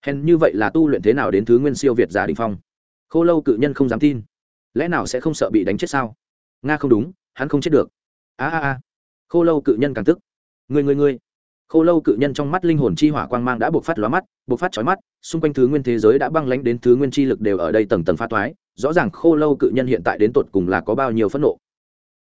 Hèn như vậy là tu luyện thế nào đến thứ nguyên siêu việt giả đình phong? Khô lâu cự nhân không dám tin. Lẽ nào sẽ không sợ bị đánh chết sao? Nga không đúng, hắn không chết được. A a a. Khô lâu cự nhân càng tức. Người người người khô lâu cự nhân trong mắt linh hồn chi hỏa quang mang đã buộc phát lóa mắt buộc phát chói mắt, xung quanh thứ nguyên thế giới đã băng lánh đến thứ nguyên chi lực đều ở đây tầng tầng pha toái. Rõ ràng khô lâu cự nhân hiện tại đến tột cùng là có bao nhiêu phẫn nộ.